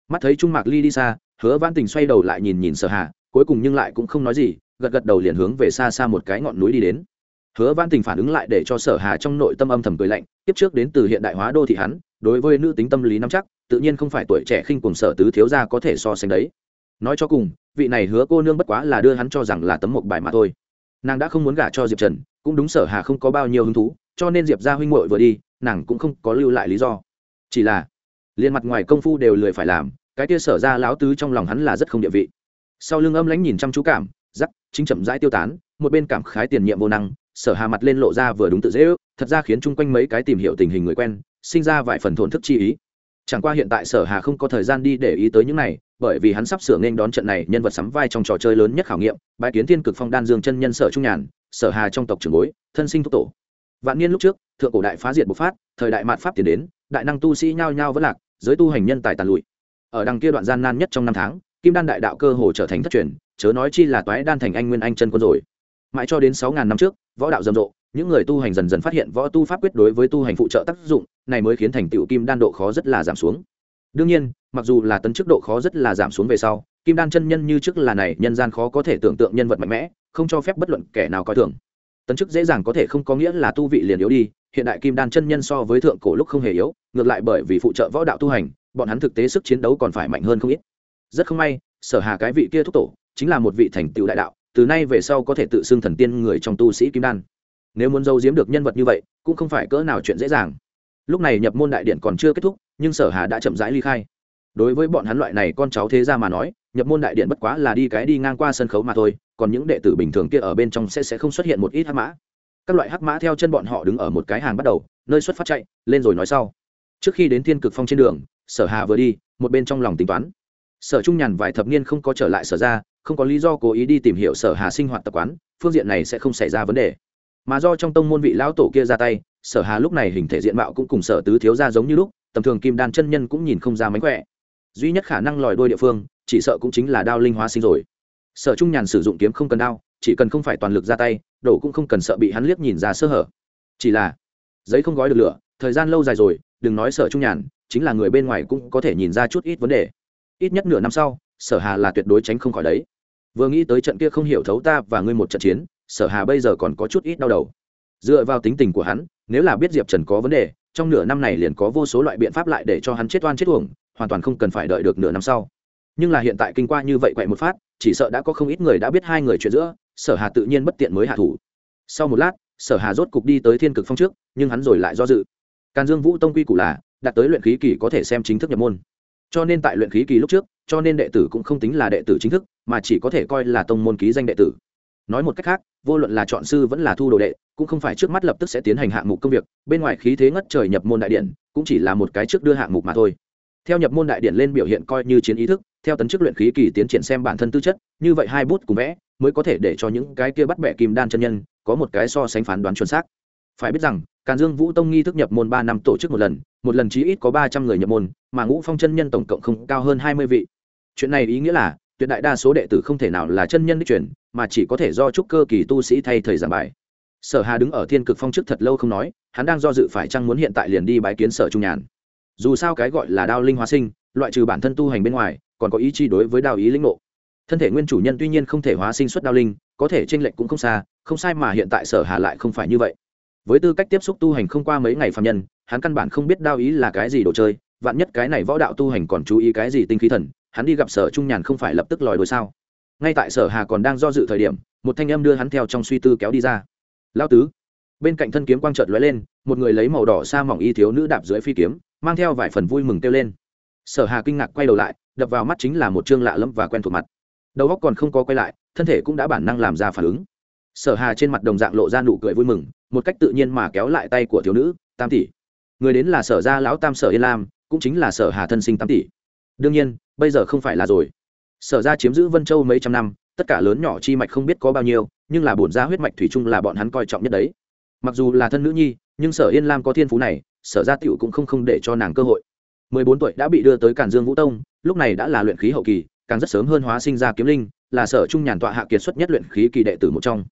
Mắt thấy trung mạc ly đi xa, hứa văn tình xoay đầu lại nhìn nhìn sở hà cuối cùng nhưng lại cũng không nói gì, gật gật đầu liền hướng về xa xa một cái ngọn núi đi đến. Hứa văn tình phản ứng lại để cho sở hà trong nội tâm âm thầm cười lạnh, tiếp trước đến từ hiện đại hóa đô thị hắn, đối với nữ tính tâm lý nắm chắc, tự nhiên không phải tuổi trẻ khinh cùng sở tứ thiếu gia có thể so sánh đấy. Nói cho cùng, vị này hứa cô nương bất quá là đưa hắn cho rằng là tấm một bài mà thôi. Nàng đã không muốn gả cho diệp trần, cũng đúng sở hà không có bao nhiêu hứng thú, cho nên diệp gia huynh muội vừa đi, nàng cũng không có lưu lại lý do. Chỉ là, liền mặt ngoài công phu đều lười phải làm, cái kia sở ra láo tứ trong lòng hắn là rất không địa vị sau lưng âm lãnh nhìn chăm chú cảm giắc chính chậm rãi tiêu tán, một bên cảm khái tiền nhiệm vô năng, sở hà mặt lên lộ ra vừa đúng tự dễ ước, thật ra khiến chung quanh mấy cái tìm hiểu tình hình người quen, sinh ra vài phần thổn thức chi ý. Chẳng qua hiện tại sở hà không có thời gian đi để ý tới những này, bởi vì hắn sắp sửa nên đón trận này nhân vật sắm vai trong trò chơi lớn nhất khảo nghiệm bãi kiến thiên cực phong đan dương chân nhân sở trung nhàn, sở hà trong tộc trưởng bối, thân sinh thúc tổ. Vạn niên lúc trước, thượng cổ đại phá diệt bộc phát, thời đại mạt pháp tiến đến, đại năng tu sĩ nhao nhao vẫn lạc, giới tu hành nhân tài tàn lụi. Ở đằng kia đoạn gian nan nhất trong năm tháng kim đan đại đạo cơ hồ trở thành thất truyền, chớ nói chi là toái đan thành anh nguyên anh chân quân rồi. Mãi cho đến sáu ngàn năm trước, võ đạo rầm rộ, những người tu hành dần dần phát hiện võ tu pháp quyết đối với tu hành phụ trợ tác dụng, này mới khiến thành tựu kim đan độ khó rất là giảm xuống. Đương nhiên, mặc dù là tấn chức độ khó rất là giảm xuống về sau, kim đan chân nhân như trước là này, nhân gian khó có thể tưởng tượng nhân vật mạnh mẽ, không cho phép bất luận kẻ nào coi thường. Tấn chức dễ dàng có thể không có nghĩa là tu vị liền yếu đi, hiện đại kim đan chân nhân so với thượng cổ lúc không hề yếu, ngược lại bởi vì phụ trợ võ đạo tu hành, bọn hắn thực tế sức chiến đấu còn phải mạnh hơn không ít rất không may, sở hà cái vị kia thúc tổ, chính là một vị thành tựu đại đạo, từ nay về sau có thể tự xưng thần tiên người trong tu sĩ kim đan. Nếu muốn giấu giếm được nhân vật như vậy, cũng không phải cỡ nào chuyện dễ dàng. Lúc này nhập môn đại điện còn chưa kết thúc, nhưng sở hà đã chậm rãi ly khai. Đối với bọn hắn loại này con cháu thế ra mà nói, nhập môn đại điện bất quá là đi cái đi ngang qua sân khấu mà thôi, còn những đệ tử bình thường kia ở bên trong sẽ sẽ không xuất hiện một ít hắc mã. Các loại hắc mã theo chân bọn họ đứng ở một cái hàng bắt đầu, nơi xuất phát chạy, lên rồi nói sau. Trước khi đến thiên cực phong trên đường, sở hà vừa đi, một bên trong lòng tính toán sở trung nhàn vài thập niên không có trở lại sở ra, không có lý do cố ý đi tìm hiểu sở hà sinh hoạt tập quán, phương diện này sẽ không xảy ra vấn đề. Mà do trong tông môn vị lão tổ kia ra tay, sở hà lúc này hình thể diện mạo cũng cùng sở tứ thiếu ra giống như lúc, tầm thường kim đan chân nhân cũng nhìn không ra mánh khỏe. Duy nhất khả năng lòi đôi địa phương, chỉ sợ cũng chính là đao linh hóa sinh rồi. Sở trung nhàn sử dụng kiếm không cần đao, chỉ cần không phải toàn lực ra tay đổ cũng không cần sợ bị hắn liếc nhìn ra sơ hở. Chỉ là, giấy không gói được lửa, thời gian lâu dài rồi, đừng nói sở trung nhàn, chính là người bên ngoài cũng có thể nhìn ra chút ít vấn đề ít nhất nửa năm sau, sở hà là tuyệt đối tránh không khỏi đấy. Vừa nghĩ tới trận kia không hiểu thấu ta và ngươi một trận chiến, sở hà bây giờ còn có chút ít đau đầu. Dựa vào tính tình của hắn, nếu là biết diệp trần có vấn đề, trong nửa năm này liền có vô số loại biện pháp lại để cho hắn chết oan chết uổng, hoàn toàn không cần phải đợi được nửa năm sau. Nhưng là hiện tại kinh qua như vậy quậy một phát, chỉ sợ đã có không ít người đã biết hai người chuyện giữa, sở hà tự nhiên bất tiện mới hạ thủ. Sau một lát, sở hà rốt cục đi tới thiên cực phong trước, nhưng hắn rồi lại do dự. Càn dương vũ tông quy củ là, đạt tới luyện khí kỳ có thể xem chính thức nhập môn cho nên tại luyện khí kỳ lúc trước, cho nên đệ tử cũng không tính là đệ tử chính thức, mà chỉ có thể coi là tông môn ký danh đệ tử. Nói một cách khác, vô luận là chọn sư vẫn là thu đồ đệ, cũng không phải trước mắt lập tức sẽ tiến hành hạng mục công việc, bên ngoài khí thế ngất trời nhập môn đại điện, cũng chỉ là một cái trước đưa hạng mục mà thôi. Theo nhập môn đại điện lên biểu hiện coi như chiến ý thức, theo tấn chức luyện khí kỳ tiến triển xem bản thân tư chất, như vậy hai bút cùng vẽ, mới có thể để cho những cái kia bắt bẻ kim đan chân nhân, có một cái so sánh phán đoán chuẩn xác. Phải biết rằng, càn dương vũ tông nghi thức nhập môn ba năm tổ chức một lần một lần chí ít có ba trăm người nhập môn, mà ngũ phong chân nhân tổng cộng không cao hơn hai mươi vị. Chuyện này ý nghĩa là, tuyệt đại đa số đệ tử không thể nào là chân nhân đi chuyển mà chỉ có thể do trúc cơ kỳ tu sĩ thay thời giảng bài. Sở hà đứng ở thiên cực phong trước thật lâu không nói, hắn đang do dự phải chăng muốn hiện tại liền đi bái kiến sở trung nhàn. Dù sao cái gọi là đao linh hóa sinh, loại trừ bản thân tu hành bên ngoài, còn có ý chi đối với đao ý lĩnh ngộ. Thân thể nguyên chủ nhân tuy nhiên không thể hóa sinh xuất đao linh, có thể tranh lệch cũng không xa, không sai mà hiện tại sở hà lại không phải như vậy. Với tư cách tiếp xúc tu hành không qua mấy ngày phạm nhân hắn căn bản không biết đao ý là cái gì đồ chơi, vạn nhất cái này võ đạo tu hành còn chú ý cái gì tinh khí thần, hắn đi gặp sở trung nhàn không phải lập tức lòi đôi sao? Ngay tại sở hà còn đang do dự thời điểm, một thanh âm đưa hắn theo trong suy tư kéo đi ra. Lao tứ. Bên cạnh thân kiếm quang trợt lóe lên, một người lấy màu đỏ sa mỏng y thiếu nữ đạp dưới phi kiếm, mang theo vài phần vui mừng kêu lên. Sở hà kinh ngạc quay đầu lại, đập vào mắt chính là một chương lạ lẫm và quen thuộc mặt. Đầu óc còn không có quay lại, thân thể cũng đã bản năng làm ra phản ứng. Sở hà trên mặt đồng dạng lộ ra nụ cười vui mừng, một cách tự nhiên mà kéo lại tay của thiếu nữ, tam tỷ người đến là sở gia lão tam sở yên lam, cũng chính là sở hà thân sinh tam tỷ. Đương nhiên, bây giờ không phải là rồi. Sở gia chiếm giữ vân châu mấy trăm năm, tất cả lớn nhỏ chi mạch không biết có bao nhiêu, nhưng là bổn gia huyết mạch thủy chung là bọn hắn coi trọng nhất đấy. Mặc dù là thân nữ nhi, nhưng sở yên lam có thiên phú này, sở gia tiểu cũng không không để cho nàng cơ hội. Mười bốn tuổi đã bị đưa tới cản dương vũ tông, lúc này đã là luyện khí hậu kỳ, càng rất sớm hơn hóa sinh ra kiếm linh, là sở trung nhàn tọa hạ kiệt xuất nhất luyện khí kỳ đệ tử một trong.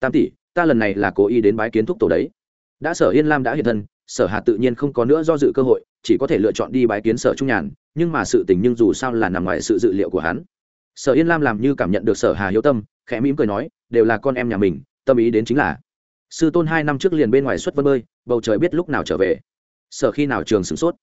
Tam tỷ, ta lần này là cố ý đến bái kiến thúc tổ đấy. Đã sở yên lam đã hiện thân sở hà tự nhiên không có nữa do dự cơ hội, chỉ có thể lựa chọn đi bái kiến sở trung nhàn, nhưng mà sự tình nhưng dù sao là nằm ngoài sự dự liệu của hắn. Sở yên lam làm như cảm nhận được sở hà hiếu tâm, khẽ mỉm cười nói, đều là con em nhà mình, tâm ý đến chính là. Sư tôn hai năm trước liền bên ngoài xuất vân bơi, bầu trời biết lúc nào trở về. Sở khi nào trường sửng sốt?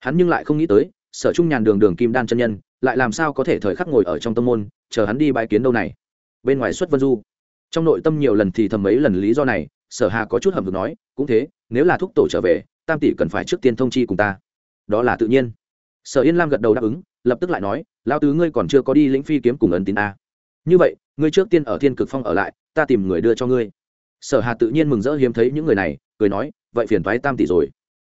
Hắn nhưng lại không nghĩ tới, sở trung nhàn đường đường kim đan chân nhân, lại làm sao có thể thời khắc ngồi ở trong tâm môn, chờ hắn đi bãi kiến đâu này? Bên ngoài xuất vân du. Trong nội tâm nhiều lần thì thầm mấy lần lý do này, sở hà có chút hầm vực nói, cũng thế nếu là thúc tổ trở về, tam tỷ cần phải trước tiên thông chi cùng ta. Đó là tự nhiên. Sở yên lam gật đầu đáp ứng, lập tức lại nói lao tứ ngươi còn chưa có đi lĩnh phi kiếm cùng ấn tín a. Như vậy, ngươi trước tiên ở thiên cực phong ở lại, ta tìm người đưa cho ngươi. Sở hà tự nhiên mừng rỡ hiếm thấy những người này, cười nói, vậy phiền thoái tam tỷ rồi.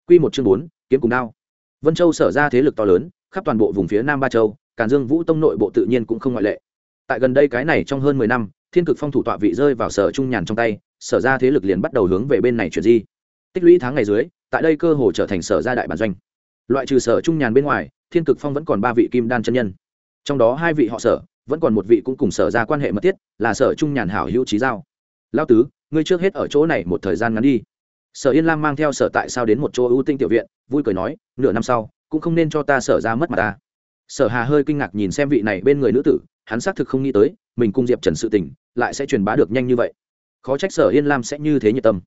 Quy một chương bốn, kiếm cùng đao. Vân châu sở ra thế lực to lớn, khắp toàn bộ vùng phía nam ba châu, càn dương vũ tông nội bộ tự nhiên cũng không ngoại lệ. Tại gần đây cái này trong hơn mười năm, thiên cực phong thủ tọa vị rơi vào sở trung nhàn trong tay, sở ra thế lực liền bắt đầu hướng về bên này chuyển di tích lũy tháng ngày dưới, tại đây cơ hồ trở thành sở gia đại bản doanh. Loại trừ sở trung nhàn bên ngoài, thiên cực phong vẫn còn ba vị kim đan chân nhân. Trong đó hai vị họ sở, vẫn còn một vị cũng cùng sở ra quan hệ mật thiết, là sở trung nhàn hảo hữu trí giao. Lao tứ, ngươi trước hết ở chỗ này một thời gian ngắn đi. Sở yên lam mang theo sở tại sao đến một chỗ ưu tinh tiểu viện, vui cười nói, nửa năm sau, cũng không nên cho ta sở ra mất mà ta. Sở hà hơi kinh ngạc nhìn xem vị này bên người nữ tử, hắn xác thực không nghĩ tới, mình cung diệp trần sự tình, lại sẽ truyền bá được nhanh như vậy. Khó trách sở yên lam sẽ như thế nhiệt tâm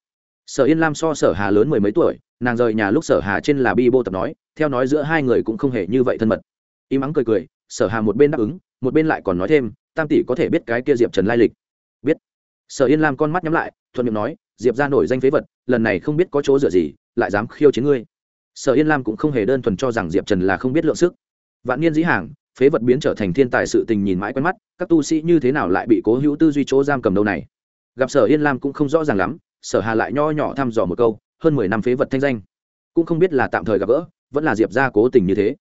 sở yên lam so sở hà lớn mười mấy tuổi, nàng rời nhà lúc sở hà trên là bi bô tập nói, theo nói giữa hai người cũng không hề như vậy thân mật. Y mắng cười cười, sở hà một bên đáp ứng, một bên lại còn nói thêm, tam tỷ có thể biết cái kia diệp trần lai lịch. Biết. Sở yên lam con mắt nhắm lại, thuận miệng nói, diệp ra nổi danh phế vật, lần này không biết có chỗ dựa gì, lại dám khiêu chiến ngươi. Sở yên lam cũng không hề đơn thuần cho rằng diệp trần là không biết lượng sức. Vạn niên dĩ hàng, phế vật biến trở thành thiên tài sự tình nhìn mãi quen mắt, các tu sĩ như thế nào lại bị cố hữu tư duy chỗ giam cầm đâu này? Gặp sở yên lam cũng không rõ ràng lắm sở hà lại nho nhỏ thăm dò một câu, hơn mười năm phế vật thanh danh. Cũng không biết là tạm thời gặp gỡ, vẫn là diệp ra cố tình như thế.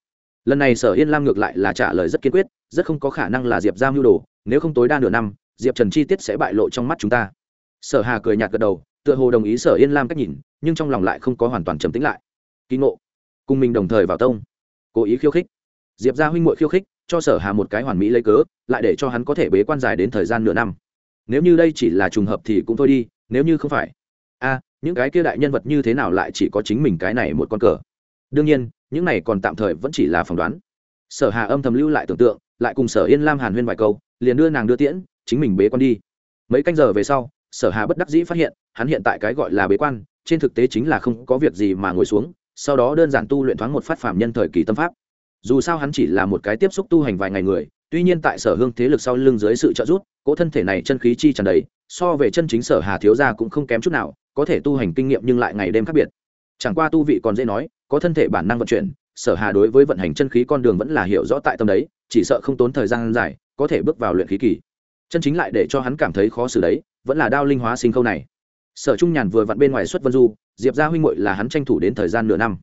Lần này sở yên lam ngược lại là trả lời rất kiên quyết, rất không có khả năng là diệp ra mưu đồ, nếu không tối đa nửa năm, diệp trần chi tiết sẽ bại lộ trong mắt chúng ta. Sở hà cười nhạt gật đầu, tựa hồ đồng ý sở yên lam cách nhìn, nhưng trong lòng lại không có hoàn toàn trầm tính lại. Kỳ ngộ. Cùng mình đồng thời vào tông. Cố ý khiêu khích. Diệp ra huynh m khiêu khích, cho sở hà một cái hoàn mỹ lấy cớ, lại để cho hắn có thể bế quan dài đến thời gian nửa năm. Nếu như đây chỉ là trùng hợp thì cũng thôi đi nếu như không phải, a, những cái kia đại nhân vật như thế nào lại chỉ có chính mình cái này một con cờ? Đương nhiên, những này còn tạm thời vẫn chỉ là phỏng đoán. Sở hà âm thầm lưu lại tưởng tượng, lại cùng sở yên lam hàn huyên vài câu, liền đưa nàng đưa tiễn, chính mình bế quan đi. Mấy canh giờ về sau, sở hà bất đắc dĩ phát hiện, hắn hiện tại cái gọi là bế quan, trên thực tế chính là không có việc gì mà ngồi xuống, sau đó đơn giản tu luyện thoáng một phát phạm nhân thời kỳ tâm pháp. Dù sao hắn chỉ là một cái tiếp xúc tu hành vài ngày người tuy nhiên tại sở hương thế lực sau lưng dưới sự trợ giúp, cỗ thân thể này chân khí chi tràn đầy, so về chân chính sở hà thiếu gia cũng không kém chút nào, có thể tu hành kinh nghiệm nhưng lại ngày đêm khác biệt. Chẳng qua tu vị còn dễ nói, có thân thể bản năng vận chuyển, sở hà đối với vận hành chân khí con đường vẫn là hiểu rõ tại tâm đấy, chỉ sợ không tốn thời gian dài, có thể bước vào luyện khí kỳ. Chân chính lại để cho hắn cảm thấy khó xử đấy, vẫn là đao linh hóa sinh khâu này. Sở trung nhàn vừa vặn bên ngoài xuất vân du, diệp gia huynh muội là hắn tranh thủ đến thời gian nửa năm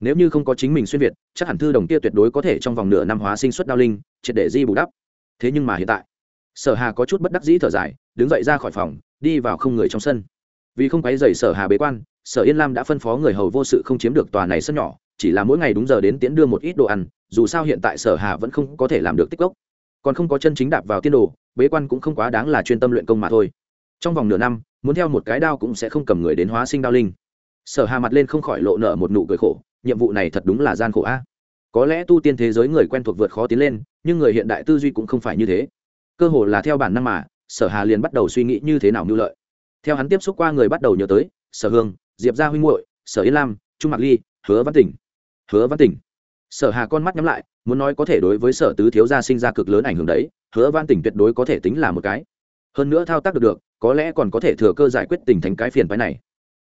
nếu như không có chính mình xuyên việt, chắc hẳn thư đồng kia tuyệt đối có thể trong vòng nửa năm hóa sinh xuất đao linh, triệt để di bù đắp. Thế nhưng mà hiện tại, sở hà có chút bất đắc dĩ thở dài, đứng dậy ra khỏi phòng, đi vào không người trong sân. Vì không quấy dày sở hà bế quan, sở yên lam đã phân phó người hầu vô sự không chiếm được tòa này sân nhỏ, chỉ là mỗi ngày đúng giờ đến tiễn đưa một ít đồ ăn, dù sao hiện tại sở hà vẫn không có thể làm được tích gốc còn không có chân chính đạp vào tiên đồ, bế quan cũng không quá đáng là chuyên tâm luyện công mà thôi. Trong vòng nửa năm, muốn theo một cái đao cũng sẽ không cầm người đến hóa sinh đao linh sở hà mặt lên không khỏi lộ nở một nụ cười khổ, nhiệm vụ này thật đúng là gian khổ a. Có lẽ tu tiên thế giới người quen thuộc vượt khó tiến lên, nhưng người hiện đại tư duy cũng không phải như thế. Cơ hồ là theo bản năng mà, sở hà liền bắt đầu suy nghĩ như thế nào mưu lợi. Theo hắn tiếp xúc qua người bắt đầu nhớ tới, sở hương, diệp gia huynh muội, sở yên lam, trung mạc ly, hứa văn tỉnh. Hứa văn tỉnh. Sở hà con mắt nhắm lại, muốn nói có thể đối với sở tứ thiếu gia sinh ra cực lớn ảnh hưởng đấy, hứa văn tỉnh tuyệt đối có thể tính là một cái. Hơn nữa thao tác được được, có lẽ còn có thể thừa cơ giải quyết tình thành cái phiền phái này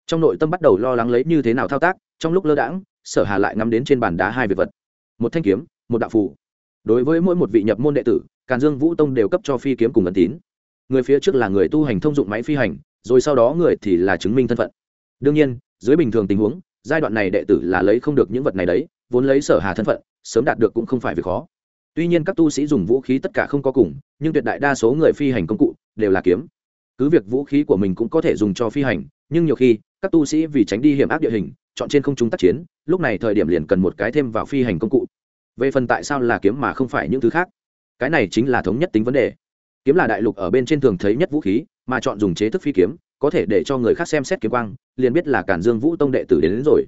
trong nội tâm bắt đầu lo lắng lấy như thế nào thao tác, trong lúc lơ đãng, sở hà lại ngắm đến trên bàn đá hai việc vật. Một thanh kiếm, một đạo phù. Đối với mỗi một vị nhập môn đệ tử, càn dương vũ tông đều cấp cho phi kiếm cùng ấn tín. Người phía trước là người tu hành thông dụng máy phi hành, rồi sau đó người thì là chứng minh thân phận. Đương nhiên, dưới bình thường tình huống, giai đoạn này đệ tử là lấy không được những vật này đấy, vốn lấy sở hà thân phận, sớm đạt được cũng không phải việc khó. Tuy nhiên các tu sĩ dùng vũ khí tất cả không có cùng, nhưng tuyệt đại đa số người phi hành công cụ đều là kiếm. Cứ việc vũ khí của mình cũng có thể dùng cho phi hành, nhưng nhiều khi các tu sĩ vì tránh đi hiểm ác địa hình chọn trên không trung tác chiến lúc này thời điểm liền cần một cái thêm vào phi hành công cụ. Về phần tại sao là kiếm mà không phải những thứ khác cái này chính là thống nhất tính vấn đề. Kiếm là đại lục ở bên trên thường thấy nhất vũ khí mà chọn dùng chế thức phi kiếm có thể để cho người khác xem xét kiếm quang liền biết là cản dương vũ tông đệ tử đến, đến rồi.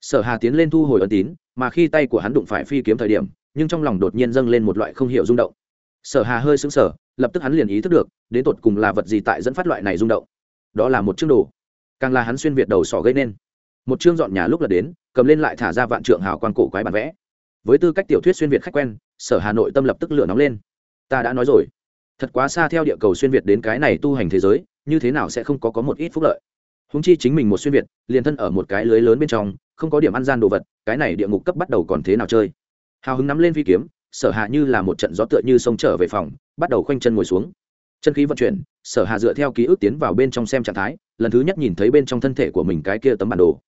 Sở hà tiến lên thu hồi ấn tín mà khi tay của hắn đụng phải phi kiếm thời điểm nhưng trong lòng đột nhiên dâng lên một loại không hiểu rung động. Sở hà hơi sững sờ lập tức hắn liền ý thức được đến tột cùng là vật gì tại dẫn phát loại này rung động. Đó là một chương đồ càng là hắn xuyên việt đầu sỏ gây nên. Một chương dọn nhà lúc là đến, cầm lên lại thả ra vạn trượng hào quan cổ quái bản vẽ. Với tư cách tiểu thuyết xuyên việt khách quen, sở hà nội tâm lập tức lửa nóng lên. Ta đã nói rồi, thật quá xa theo địa cầu xuyên việt đến cái này tu hành thế giới, như thế nào sẽ không có có một ít phúc lợi? Húng chi chính mình một xuyên việt, liền thân ở một cái lưới lớn bên trong, không có điểm ăn gian đồ vật, cái này địa ngục cấp bắt đầu còn thế nào chơi? Hào hứng nắm lên phi kiếm, sở hạ như là một trận gió tựa như sông trở về phòng, bắt đầu khoanh chân ngồi xuống. Chân khí vận chuyển, sở hạ dựa theo ký ức tiến vào bên trong xem trạng thái lần thứ nhất nhìn thấy bên trong thân thể của mình cái kia tấm bản đồ.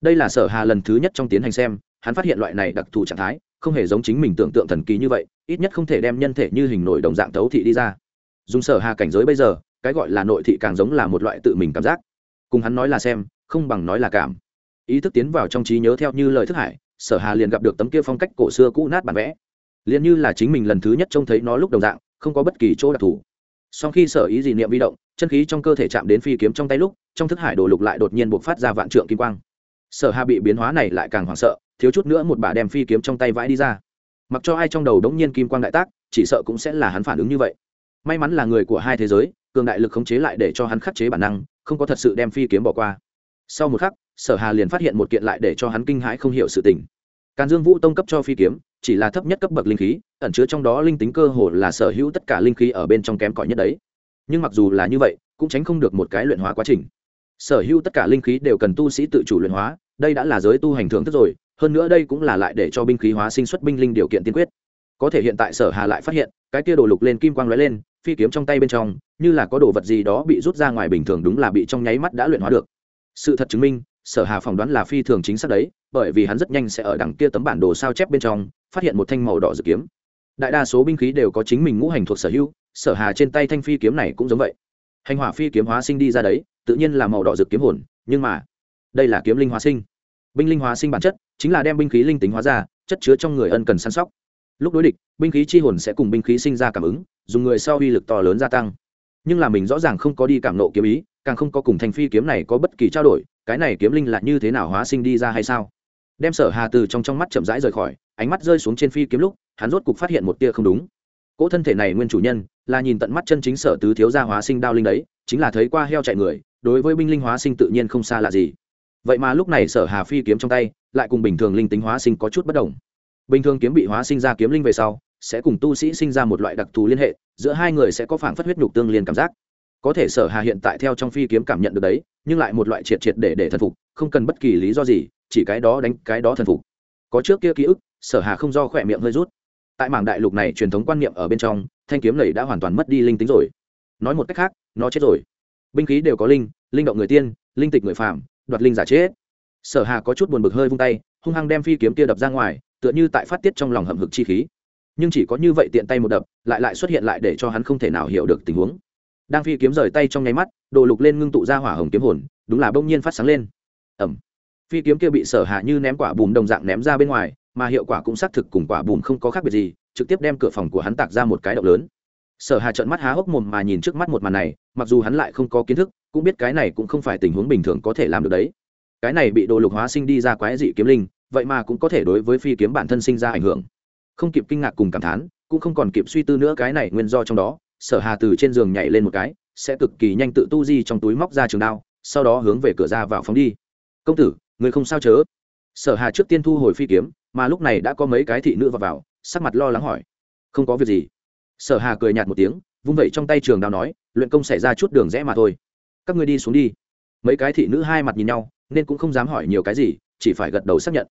Đây là sở hà lần thứ nhất trong tiến hành xem, hắn phát hiện loại này đặc thù trạng thái, không hề giống chính mình tưởng tượng thần kỳ như vậy, ít nhất không thể đem nhân thể như hình nổi đồng dạng thấu thị đi ra. Dùng sở hà cảnh giới bây giờ, cái gọi là nội thị càng giống là một loại tự mình cảm giác. Cùng hắn nói là xem, không bằng nói là cảm. Ý thức tiến vào trong trí nhớ theo như lời thức hải, sở hà liền gặp được tấm kia phong cách cổ xưa cũ nát bản vẽ. Liền như là chính mình lần thứ nhất trông thấy nó lúc đồng dạng, không có bất kỳ chỗ đặc thù. Sau khi sở ý gì niệm vi động chân khí trong cơ thể chạm đến phi kiếm trong tay lúc, trong thức hải đồ lục lại đột nhiên buộc phát ra vạn trượng kim quang. Sở hà bị biến hóa này lại càng hoảng sợ, thiếu chút nữa một bà đem phi kiếm trong tay vãi đi ra. Mặc cho ai trong đầu đống nhiên kim quang đại tác, chỉ sợ cũng sẽ là hắn phản ứng như vậy. May mắn là người của hai thế giới, cường đại lực khống chế lại để cho hắn khắc chế bản năng, không có thật sự đem phi kiếm bỏ qua. Sau một khắc, sở hà liền phát hiện một kiện lại để cho hắn kinh hãi không hiểu sự tình. Càn dương vũ tông cấp cho phi kiếm, chỉ là thấp nhất cấp bậc linh khí, ẩn chứa trong đó linh tính cơ hồ là sở hữu tất cả linh khí ở bên trong kém cỏi nhất đấy nhưng mặc dù là như vậy, cũng tránh không được một cái luyện hóa quá trình. Sở hữu tất cả linh khí đều cần tu sĩ tự chủ luyện hóa, đây đã là giới tu hành thưởng thức rồi, hơn nữa đây cũng là lại để cho binh khí hóa sinh xuất binh linh điều kiện tiên quyết. Có thể hiện tại sở hà lại phát hiện, cái kia đồ lục lên kim quang lóe lên, phi kiếm trong tay bên trong, như là có đồ vật gì đó bị rút ra ngoài bình thường đúng là bị trong nháy mắt đã luyện hóa được. Sự thật chứng minh, sở hà phỏng đoán là phi thường chính xác đấy, bởi vì hắn rất nhanh sẽ ở đằng kia tấm bản đồ sao chép bên trong, phát hiện một thanh màu đỏ dự kiếm. Đại đa số binh khí đều có chính mình ngũ hành thuộc sở hữu sở hà trên tay thanh phi kiếm này cũng giống vậy. Hành hỏa phi kiếm hóa sinh đi ra đấy, tự nhiên là màu đỏ rực kiếm hồn, nhưng mà đây là kiếm linh hóa sinh. Binh linh hóa sinh bản chất chính là đem binh khí linh tính hóa ra, chất chứa trong người ân cần săn sóc. Lúc đối địch, binh khí chi hồn sẽ cùng binh khí sinh ra cảm ứng, dùng người sau uy lực to lớn gia tăng. Nhưng là mình rõ ràng không có đi cảm nộ kiếm ý, càng không có cùng thành phi kiếm này có bất kỳ trao đổi, cái này kiếm linh là như thế nào hóa sinh đi ra hay sao? Đem sở hà từ trong trong mắt chậm rãi rời khỏi, ánh mắt rơi xuống trên phi kiếm lúc, hắn rốt cục phát hiện một tia không đúng cỗ thân thể này nguyên chủ nhân là nhìn tận mắt chân chính sở tứ thiếu gia hóa sinh đao linh đấy, chính là thấy qua heo chạy người, đối với binh linh hóa sinh tự nhiên không xa lạ gì. Vậy mà lúc này sở hà phi kiếm trong tay, lại cùng bình thường linh tính hóa sinh có chút bất đồng. Bình thường kiếm bị hóa sinh ra kiếm linh về sau, sẽ cùng tu sĩ sinh ra một loại đặc thù liên hệ, giữa hai người sẽ có phản phất huyết nhục tương liên cảm giác. Có thể sở hà hiện tại theo trong phi kiếm cảm nhận được đấy, nhưng lại một loại triệt triệt để để thần phục, không cần bất kỳ lý do gì, chỉ cái đó đánh cái đó thần phục. Có trước kia ký ức, sở hà không do khỏe miệng hơi rút tại mảng đại lục này truyền thống quan niệm ở bên trong, thanh kiếm này đã hoàn toàn mất đi linh tính rồi. Nói một cách khác, nó chết rồi. Binh khí đều có linh linh động người tiên, linh tịch người phạm đoạt linh giả chết. Sở hà có chút buồn bực hơi vung tay, hung hăng đem phi kiếm kia đập ra ngoài, tựa như tại phát tiết trong lòng hậm hực chi khí. Nhưng chỉ có như vậy tiện tay một đập, lại lại xuất hiện lại để cho hắn không thể nào hiểu được tình huống. Đang phi kiếm rời tay trong nháy mắt, đồ lục lên ngưng tụ ra hỏa hồng kiếm hồn, đúng là bỗng nhiên phát sáng lên. Ẩm phi kiếm kia bị sở hạ như ném quả bùm đồng dạng ném ra bên ngoài mà hiệu quả cũng xác thực cùng quả bùm không có khác biệt gì, trực tiếp đem cửa phòng của hắn tạc ra một cái động lớn. Sở hà trợn mắt há hốc mồm mà nhìn trước mắt một màn này, mặc dù hắn lại không có kiến thức, cũng biết cái này cũng không phải tình huống bình thường có thể làm được đấy. Cái này bị đồ lục hóa sinh đi ra quái dị kiếm linh, vậy mà cũng có thể đối với phi kiếm bản thân sinh ra ảnh hưởng. Không kịp kinh ngạc cùng cảm thán, cũng không còn kịp suy tư nữa cái này nguyên do trong đó, sở hà từ trên giường nhảy lên một cái, sẽ cực kỳ nhanh tự tu di trong túi móc ra trường đao, sau đó hướng về cửa ra vào phóng đi. Công tử, người không sao chớ? Sở hà trước tiên thu hồi phi kiếm mà lúc này đã có mấy cái thị nữ vào, vào sắc mặt lo lắng hỏi. Không có việc gì. Sở hà cười nhạt một tiếng vung vẩy trong tay trường đao nói luyện công xảy ra chút đường rẽ mà thôi. Các ngươi đi xuống đi. Mấy cái thị nữ hai mặt nhìn nhau nên cũng không dám hỏi nhiều cái gì chỉ phải gật đầu xác nhận.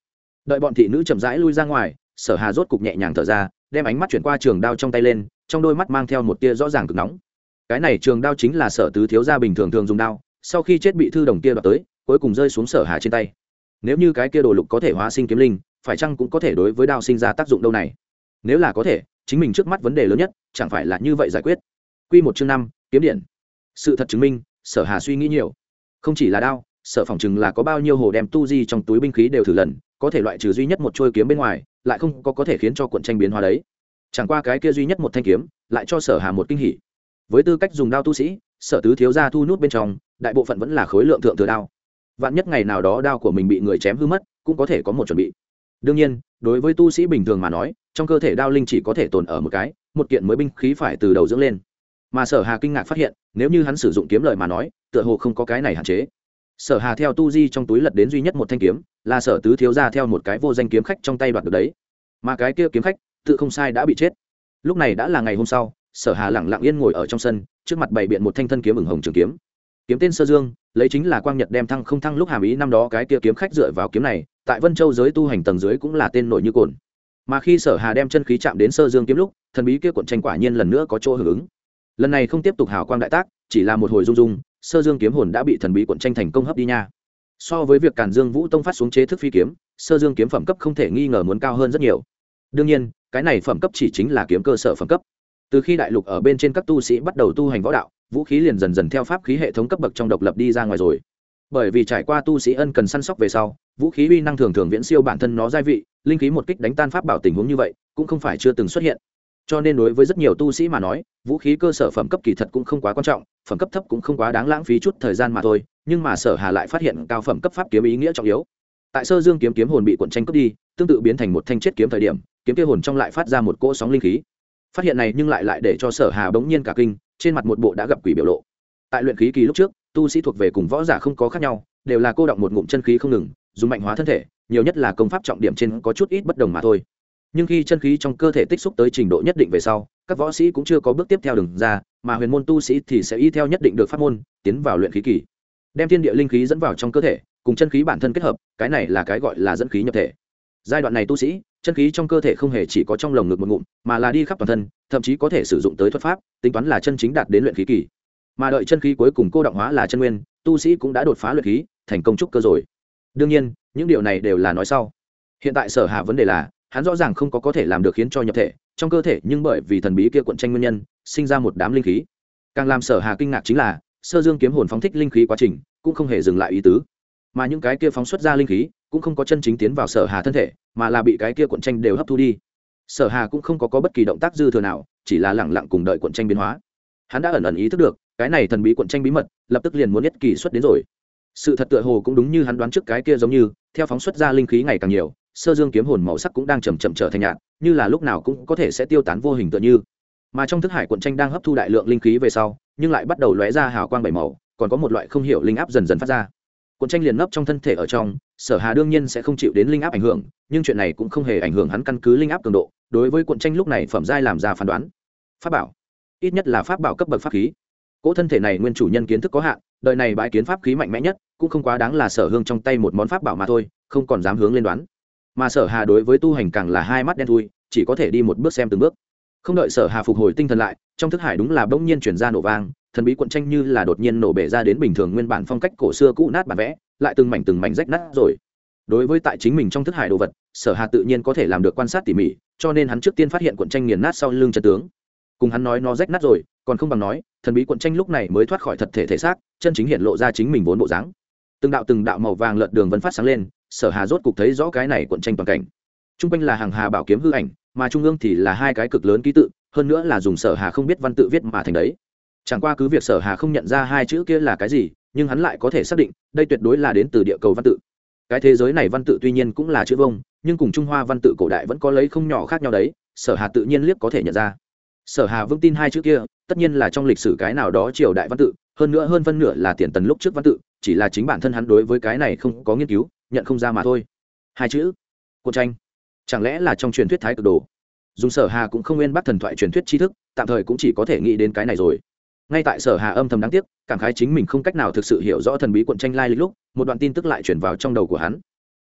Đợi bọn thị nữ chậm rãi lui ra ngoài sở hà rốt cục nhẹ nhàng thở ra đem ánh mắt chuyển qua trường đao trong tay lên trong đôi mắt mang theo một tia rõ ràng cực nóng. Cái này trường đao chính là sở tứ thiếu gia bình thường thường dùng đao sau khi chết bị thư đồng kia đoạt tới cuối cùng rơi xuống sở hà trên tay. Nếu như cái kia đồ lục có thể hóa sinh kiếm linh phải chăng cũng có thể đối với đao sinh ra tác dụng đâu này? Nếu là có thể, chính mình trước mắt vấn đề lớn nhất, chẳng phải là như vậy giải quyết. Quy một chương năm, kiếm điện. Sự thật chứng minh, sở hà suy nghĩ nhiều. Không chỉ là đao, sở phòng chừng là có bao nhiêu hồ đem tu di trong túi binh khí đều thử lần, có thể loại trừ duy nhất một trôi kiếm bên ngoài, lại không có có thể khiến cho cuộn tranh biến hóa đấy. Chẳng qua cái kia duy nhất một thanh kiếm, lại cho sở hà một kinh hỉ. Với tư cách dùng đao tu sĩ, sở tứ thiếu gia thu nút bên trong, đại bộ phận vẫn là khối lượng thượng thừa đao. Vạn nhất ngày nào đó đao của mình bị người chém hư mất, cũng có thể có một chuẩn bị đương nhiên, đối với tu sĩ bình thường mà nói, trong cơ thể đao linh chỉ có thể tồn ở một cái, một kiện mới binh khí phải từ đầu dưỡng lên. Mà sở hà kinh ngạc phát hiện, nếu như hắn sử dụng kiếm lợi mà nói, tựa hồ không có cái này hạn chế. Sở hà theo tu di trong túi lật đến duy nhất một thanh kiếm, là sở tứ thiếu ra theo một cái vô danh kiếm khách trong tay đoạt được đấy. Mà cái kia kiếm khách, tự không sai đã bị chết. Lúc này đã là ngày hôm sau, sở hà lẳng lặng yên ngồi ở trong sân, trước mặt bày biện một thanh thân kiếm ửng hồng trường kiếm kiếm tên sơ dương, lấy chính là quang nhật đem thăng không thăng lúc hàm ý năm đó cái kia kiếm khách dựa vào kiếm này, tại vân châu giới tu hành tầng dưới cũng là tên nổi như cồn. Mà khi sở hà đem chân khí chạm đến sơ dương kiếm lúc, thần bí kia cuộn tranh quả nhiên lần nữa có chỗ hưởng ứng. Lần này không tiếp tục hào quang đại tác, chỉ là một hồi rung rung, sơ dương kiếm hồn đã bị thần bí cuộn tranh thành công hấp đi nha. So với việc cản dương vũ tông phát xuống chế thức phi kiếm, sơ dương kiếm phẩm cấp không thể nghi ngờ muốn cao hơn rất nhiều. Đương nhiên, cái này phẩm cấp chỉ chính là kiếm cơ sở phẩm cấp. Từ khi đại lục ở bên trên các tu sĩ bắt đầu tu hành võ đạo vũ khí liền dần dần theo pháp khí hệ thống cấp bậc trong độc lập đi ra ngoài rồi. Bởi vì trải qua tu sĩ ân cần săn sóc về sau, vũ khí uy năng thường thường viễn siêu bản thân nó gia vị, linh khí một kích đánh tan pháp bảo tình huống như vậy, cũng không phải chưa từng xuất hiện. Cho nên đối với rất nhiều tu sĩ mà nói, vũ khí cơ sở phẩm cấp kỳ thật cũng không quá quan trọng, phẩm cấp thấp cũng không quá đáng lãng phí chút thời gian mà thôi, nhưng mà sở hà lại phát hiện cao phẩm cấp pháp kiếm ý nghĩa trọng yếu. Tại sơ dương kiếm kiếm hồn bị cuộn tranh cướp đi, tương tự biến thành một thanh chết kiếm thời điểm, kiếm kia hồn trong lại phát ra một cỗ sóng linh khí. Phát hiện này nhưng lại lại để cho sở hà bỗng nhiên cả kinh trên mặt một bộ đã gặp quỷ biểu lộ. Tại luyện khí kỳ lúc trước, tu sĩ thuộc về cùng võ giả không có khác nhau, đều là cô động một ngụm chân khí không ngừng, dùng mạnh hóa thân thể, nhiều nhất là công pháp trọng điểm trên có chút ít bất đồng mà thôi. Nhưng khi chân khí trong cơ thể tích xúc tới trình độ nhất định về sau, các võ sĩ cũng chưa có bước tiếp theo đường ra, mà huyền môn tu sĩ thì sẽ y theo nhất định được pháp môn, tiến vào luyện khí kỳ. Đem thiên địa linh khí dẫn vào trong cơ thể, cùng chân khí bản thân kết hợp, cái này là cái gọi là dẫn khí nhập thể. Giai đoạn này tu sĩ, chân khí trong cơ thể không hề chỉ có trong lồng ngực một ngụm, mà là đi khắp toàn thân thậm chí có thể sử dụng tới thuật pháp, tính toán là chân chính đạt đến luyện khí kỳ. Mà đợi chân khí cuối cùng cô động hóa là chân nguyên, tu sĩ cũng đã đột phá luyện khí, thành công trúc cơ rồi. Đương nhiên, những điều này đều là nói sau. Hiện tại sở hạ vấn đề là, hắn rõ ràng không có có thể làm được khiến cho nhập thể, trong cơ thể nhưng bởi vì thần bí kia quận tranh nguyên nhân, sinh ra một đám linh khí. Càng làm sở hà kinh ngạc chính là, sơ dương kiếm hồn phóng thích linh khí quá trình, cũng không hề dừng lại ý tứ. Mà những cái kia phóng xuất ra linh khí, cũng không có chân chính tiến vào sở hà thân thể, mà là bị cái kia quận tranh đều hấp thu đi sở hà cũng không có, có bất kỳ động tác dư thừa nào chỉ là lẳng lặng cùng đợi quận tranh biến hóa. Hắn đã ẩn ẩn ý thức được cái này thần bí quận tranh bí mật lập tức liền muốn nhất kỳ xuất đến rồi. Sự thật tựa hồ cũng đúng như hắn đoán trước cái kia giống như theo phóng xuất ra linh khí ngày càng nhiều sơ dương kiếm hồn màu sắc cũng đang chầm chậm trở thành nhạt như là lúc nào cũng có thể sẽ tiêu tán vô hình tựa như. Mà trong thức hải quận tranh đang hấp thu đại lượng linh khí về sau nhưng lại bắt đầu lóe ra hào quang bảy màu còn có một loại không hiểu linh áp dần dần phát ra cuộn tranh liền nấp trong thân thể ở trong, sở hà đương nhiên sẽ không chịu đến linh áp ảnh hưởng, nhưng chuyện này cũng không hề ảnh hưởng hắn căn cứ linh áp cường độ, đối với cuộn tranh lúc này phẩm giai làm ra phán đoán. Pháp bảo. Ít nhất là pháp bảo cấp bậc pháp khí. Cỗ thân thể này nguyên chủ nhân kiến thức có hạn, đời này bãi kiến pháp khí mạnh mẽ nhất, cũng không quá đáng là sở hương trong tay một món pháp bảo mà thôi, không còn dám hướng lên đoán. Mà sở hà đối với tu hành càng là hai mắt đen thui, chỉ có thể đi một bước xem từng bước. Không đợi sở hà phục hồi tinh thần lại, trong thức hải đúng là bỗng nhiên chuyển ra nổ vang thần bí quận tranh như là đột nhiên nổ bể ra đến bình thường nguyên bản phong cách cổ xưa cũ nát bản vẽ, lại từng mảnh từng mảnh rách nát rồi. Đối với tại chính mình trong thức hải đồ vật, sở hà tự nhiên có thể làm được quan sát tỉ mỉ, cho nên hắn trước tiên phát hiện quận tranh nghiền nát sau lưng chân tướng. Cùng hắn nói nó rách nát rồi, còn không bằng nói, thần bí quận tranh lúc này mới thoát khỏi thật thể thể xác, chân chính hiện lộ ra chính mình vốn bộ dáng. Từng đạo từng đạo màu vàng lợn đường vẫn phát sáng lên, sở hà rốt cục thấy rõ cái này quận tranh toàn cảnh. Trung quanh là hàng hà bảo kiếm hư ảnh, mà trung ương thì là hai cái cực lớn ký tự, hơn nữa là dùng sở hà không biết văn tự viết mà thành đấy chẳng qua cứ việc sở hà không nhận ra hai chữ kia là cái gì, nhưng hắn lại có thể xác định, đây tuyệt đối là đến từ địa cầu văn tự. Cái thế giới này văn tự tuy nhiên cũng là chữ vông, nhưng cùng trung hoa văn tự cổ đại vẫn có lấy không nhỏ khác nhau đấy, sở hà tự nhiên liếc có thể nhận ra. Sở hà vững tin hai chữ kia, tất nhiên là trong lịch sử cái nào đó triều đại văn tự, hơn nữa hơn phân nửa là tiền tần lúc trước văn tự, chỉ là chính bản thân hắn đối với cái này không có nghiên cứu, nhận không ra mà thôi. Hai chữ, cuộn tranh, chẳng lẽ là trong truyền thuyết thái cực đồ? Dùng sở hà cũng không nguyên bắt thần thoại truyền thuyết tri thức, tạm thời cũng chỉ có thể nghĩ đến cái này rồi ngay tại sở hà âm thầm đáng tiếc, cảm khái chính mình không cách nào thực sự hiểu rõ thần bí quận tranh lai lịch lúc, một đoạn tin tức lại chuyển vào trong đầu của hắn.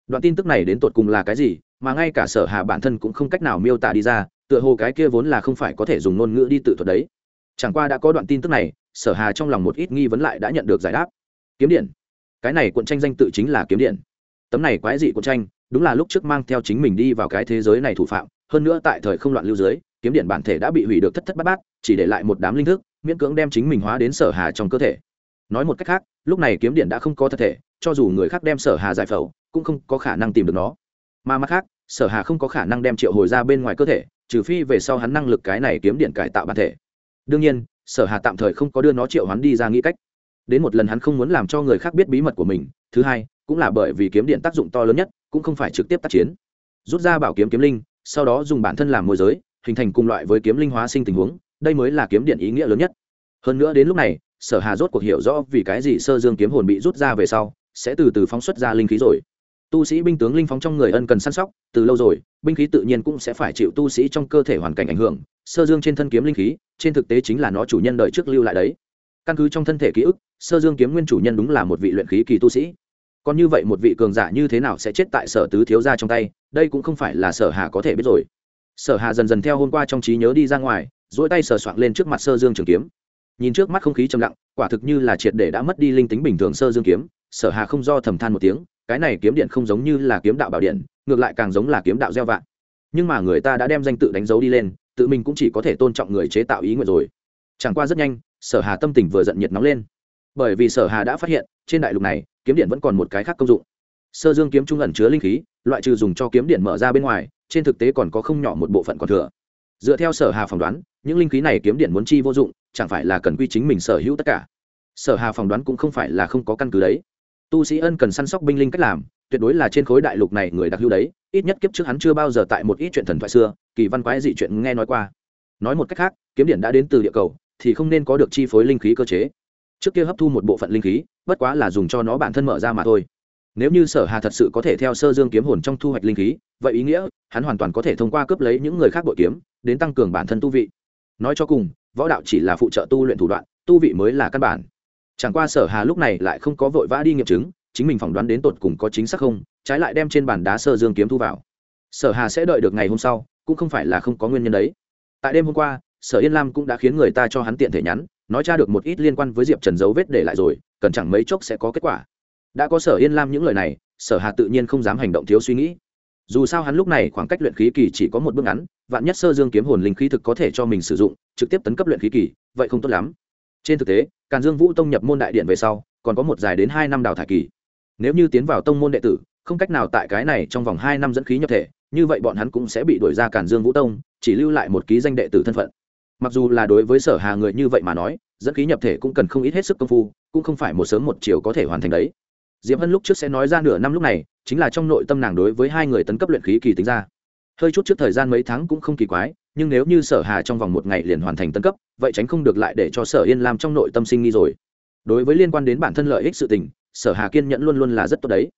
Đoạn tin tức này đến tột cùng là cái gì, mà ngay cả sở hà bản thân cũng không cách nào miêu tả đi ra, tựa hồ cái kia vốn là không phải có thể dùng ngôn ngữ đi tự thuật đấy. Chẳng qua đã có đoạn tin tức này, sở hà trong lòng một ít nghi vấn lại đã nhận được giải đáp. Kiếm điện. Cái này cuộn tranh danh tự chính là kiếm điện. Tấm này quái dị cuộn tranh, đúng là lúc trước mang theo chính mình đi vào cái thế giới này thủ phạm, hơn nữa tại thời không loạn lưu dưới, kiếm điện bản thể đã bị hủy được thất thất bát bát, chỉ để lại một đám linh thức miễn cưỡng đem chính mình hóa đến sở hà trong cơ thể. Nói một cách khác, lúc này kiếm điện đã không có thật thể, cho dù người khác đem sở hà giải phẫu, cũng không có khả năng tìm được nó. Mà mặt khác, sở hà không có khả năng đem triệu hồi ra bên ngoài cơ thể, trừ phi về sau hắn năng lực cái này kiếm điện cải tạo bản thể. Đương nhiên, sở hà tạm thời không có đưa nó triệu hắn đi ra nghĩ cách. Đến một lần hắn không muốn làm cho người khác biết bí mật của mình, thứ hai, cũng là bởi vì kiếm điện tác dụng to lớn nhất, cũng không phải trực tiếp tác chiến. Rút ra bảo kiếm kiếm linh, sau đó dùng bản thân làm môi giới, hình thành cùng loại với kiếm linh hóa sinh tình huống đây mới là kiếm điện ý nghĩa lớn nhất. Hơn nữa đến lúc này, sở hà rốt cuộc hiểu rõ vì cái gì sơ dương kiếm hồn bị rút ra về sau, sẽ từ từ phóng xuất ra linh khí rồi. Tu sĩ binh tướng linh phóng trong người ân cần săn sóc, từ lâu rồi, binh khí tự nhiên cũng sẽ phải chịu tu sĩ trong cơ thể hoàn cảnh ảnh hưởng. Sơ dương trên thân kiếm linh khí, trên thực tế chính là nó chủ nhân đợi trước lưu lại đấy. Căn cứ trong thân thể ký ức, sơ dương kiếm nguyên chủ nhân đúng là một vị luyện khí kỳ tu sĩ. Còn như vậy một vị cường giả như thế nào sẽ chết tại sở tứ thiếu gia trong tay, đây cũng không phải là sở hà có thể biết rồi. Sở hà dần dần theo hôm qua trong trí nhớ đi ra ngoài dỗi tay sờ soạn lên trước mặt sơ dương trường kiếm. Nhìn trước mắt không khí trầm lặng, quả thực như là triệt để đã mất đi linh tính bình thường sơ dương kiếm. Sở hà không do thầm than một tiếng, cái này kiếm điện không giống như là kiếm đạo bảo điện, ngược lại càng giống là kiếm đạo gieo vạn. Nhưng mà người ta đã đem danh tự đánh dấu đi lên, tự mình cũng chỉ có thể tôn trọng người chế tạo ý nguyện rồi. Chẳng qua rất nhanh, sở hà tâm tình vừa giận nhiệt nóng lên. Bởi vì sở hà đã phát hiện, trên đại lục này, kiếm điện vẫn còn một cái khác công dụng. Sơ dương kiếm trung ẩn chứa linh khí, loại trừ dùng cho kiếm điện mở ra bên ngoài, trên thực tế còn có không nhỏ một bộ phận còn thừa. Dựa theo sở hà phỏng đoán những linh khí này kiếm điện muốn chi vô dụng, chẳng phải là cần quy chính mình sở hữu tất cả. Sở hà phỏng đoán cũng không phải là không có căn cứ đấy. Tu sĩ ân cần săn sóc binh linh cách làm, tuyệt đối là trên khối đại lục này người đặc hữu đấy, ít nhất kiếp trước hắn chưa bao giờ tại một ít chuyện thần thoại xưa, kỳ văn quái dị chuyện nghe nói qua. Nói một cách khác, kiếm điện đã đến từ địa cầu, thì không nên có được chi phối linh khí cơ chế. Trước kia hấp thu một bộ phận linh khí, bất quá là dùng cho nó bản thân mở ra mà thôi. Nếu như sở hà thật sự có thể theo sơ dương kiếm hồn trong thu hoạch linh khí, vậy ý nghĩa, hắn hoàn toàn có thể thông qua cướp lấy những người khác bội kiếm, đến tăng cường bản thân tu vị nói cho cùng, võ đạo chỉ là phụ trợ tu luyện thủ đoạn, tu vị mới là căn bản. Chẳng qua sở hà lúc này lại không có vội vã đi nghiệm chứng, chính mình phỏng đoán đến tột cùng có chính xác không, trái lại đem trên bàn đá sơ dương kiếm thu vào. Sở hà sẽ đợi được ngày hôm sau, cũng không phải là không có nguyên nhân đấy. Tại đêm hôm qua, sở yên lam cũng đã khiến người ta cho hắn tiện thể nhắn, nói tra được một ít liên quan với diệp trần dấu vết để lại rồi, cần chẳng mấy chốc sẽ có kết quả. Đã có sở yên lam những lời này, sở hà tự nhiên không dám hành động thiếu suy nghĩ dù sao hắn lúc này khoảng cách luyện khí kỳ chỉ có một bước ngắn, vạn nhất sơ dương kiếm hồn linh khí thực có thể cho mình sử dụng, trực tiếp tấn cấp luyện khí kỳ, vậy không tốt lắm. Trên thực tế, càn dương vũ tông nhập môn đại điện về sau, còn có một dài đến hai năm đào thải kỳ. Nếu như tiến vào tông môn đệ tử, không cách nào tại cái này trong vòng hai năm dẫn khí nhập thể, như vậy bọn hắn cũng sẽ bị đuổi ra càn dương vũ tông, chỉ lưu lại một ký danh đệ tử thân phận. Mặc dù là đối với sở hà người như vậy mà nói, dẫn khí nhập thể cũng cần không ít hết sức công phu, cũng không phải một sớm một chiều có thể hoàn thành đấy diệp hân lúc trước sẽ nói ra nửa năm lúc này, chính là trong nội tâm nàng đối với hai người tấn cấp luyện khí kỳ tính ra. Hơi chút trước thời gian mấy tháng cũng không kỳ quái, nhưng nếu như sở hà trong vòng một ngày liền hoàn thành tấn cấp, vậy tránh không được lại để cho sở yên làm trong nội tâm sinh nghi rồi. Đối với liên quan đến bản thân lợi ích sự tình, sở hà kiên nhẫn luôn luôn là rất tốt đấy.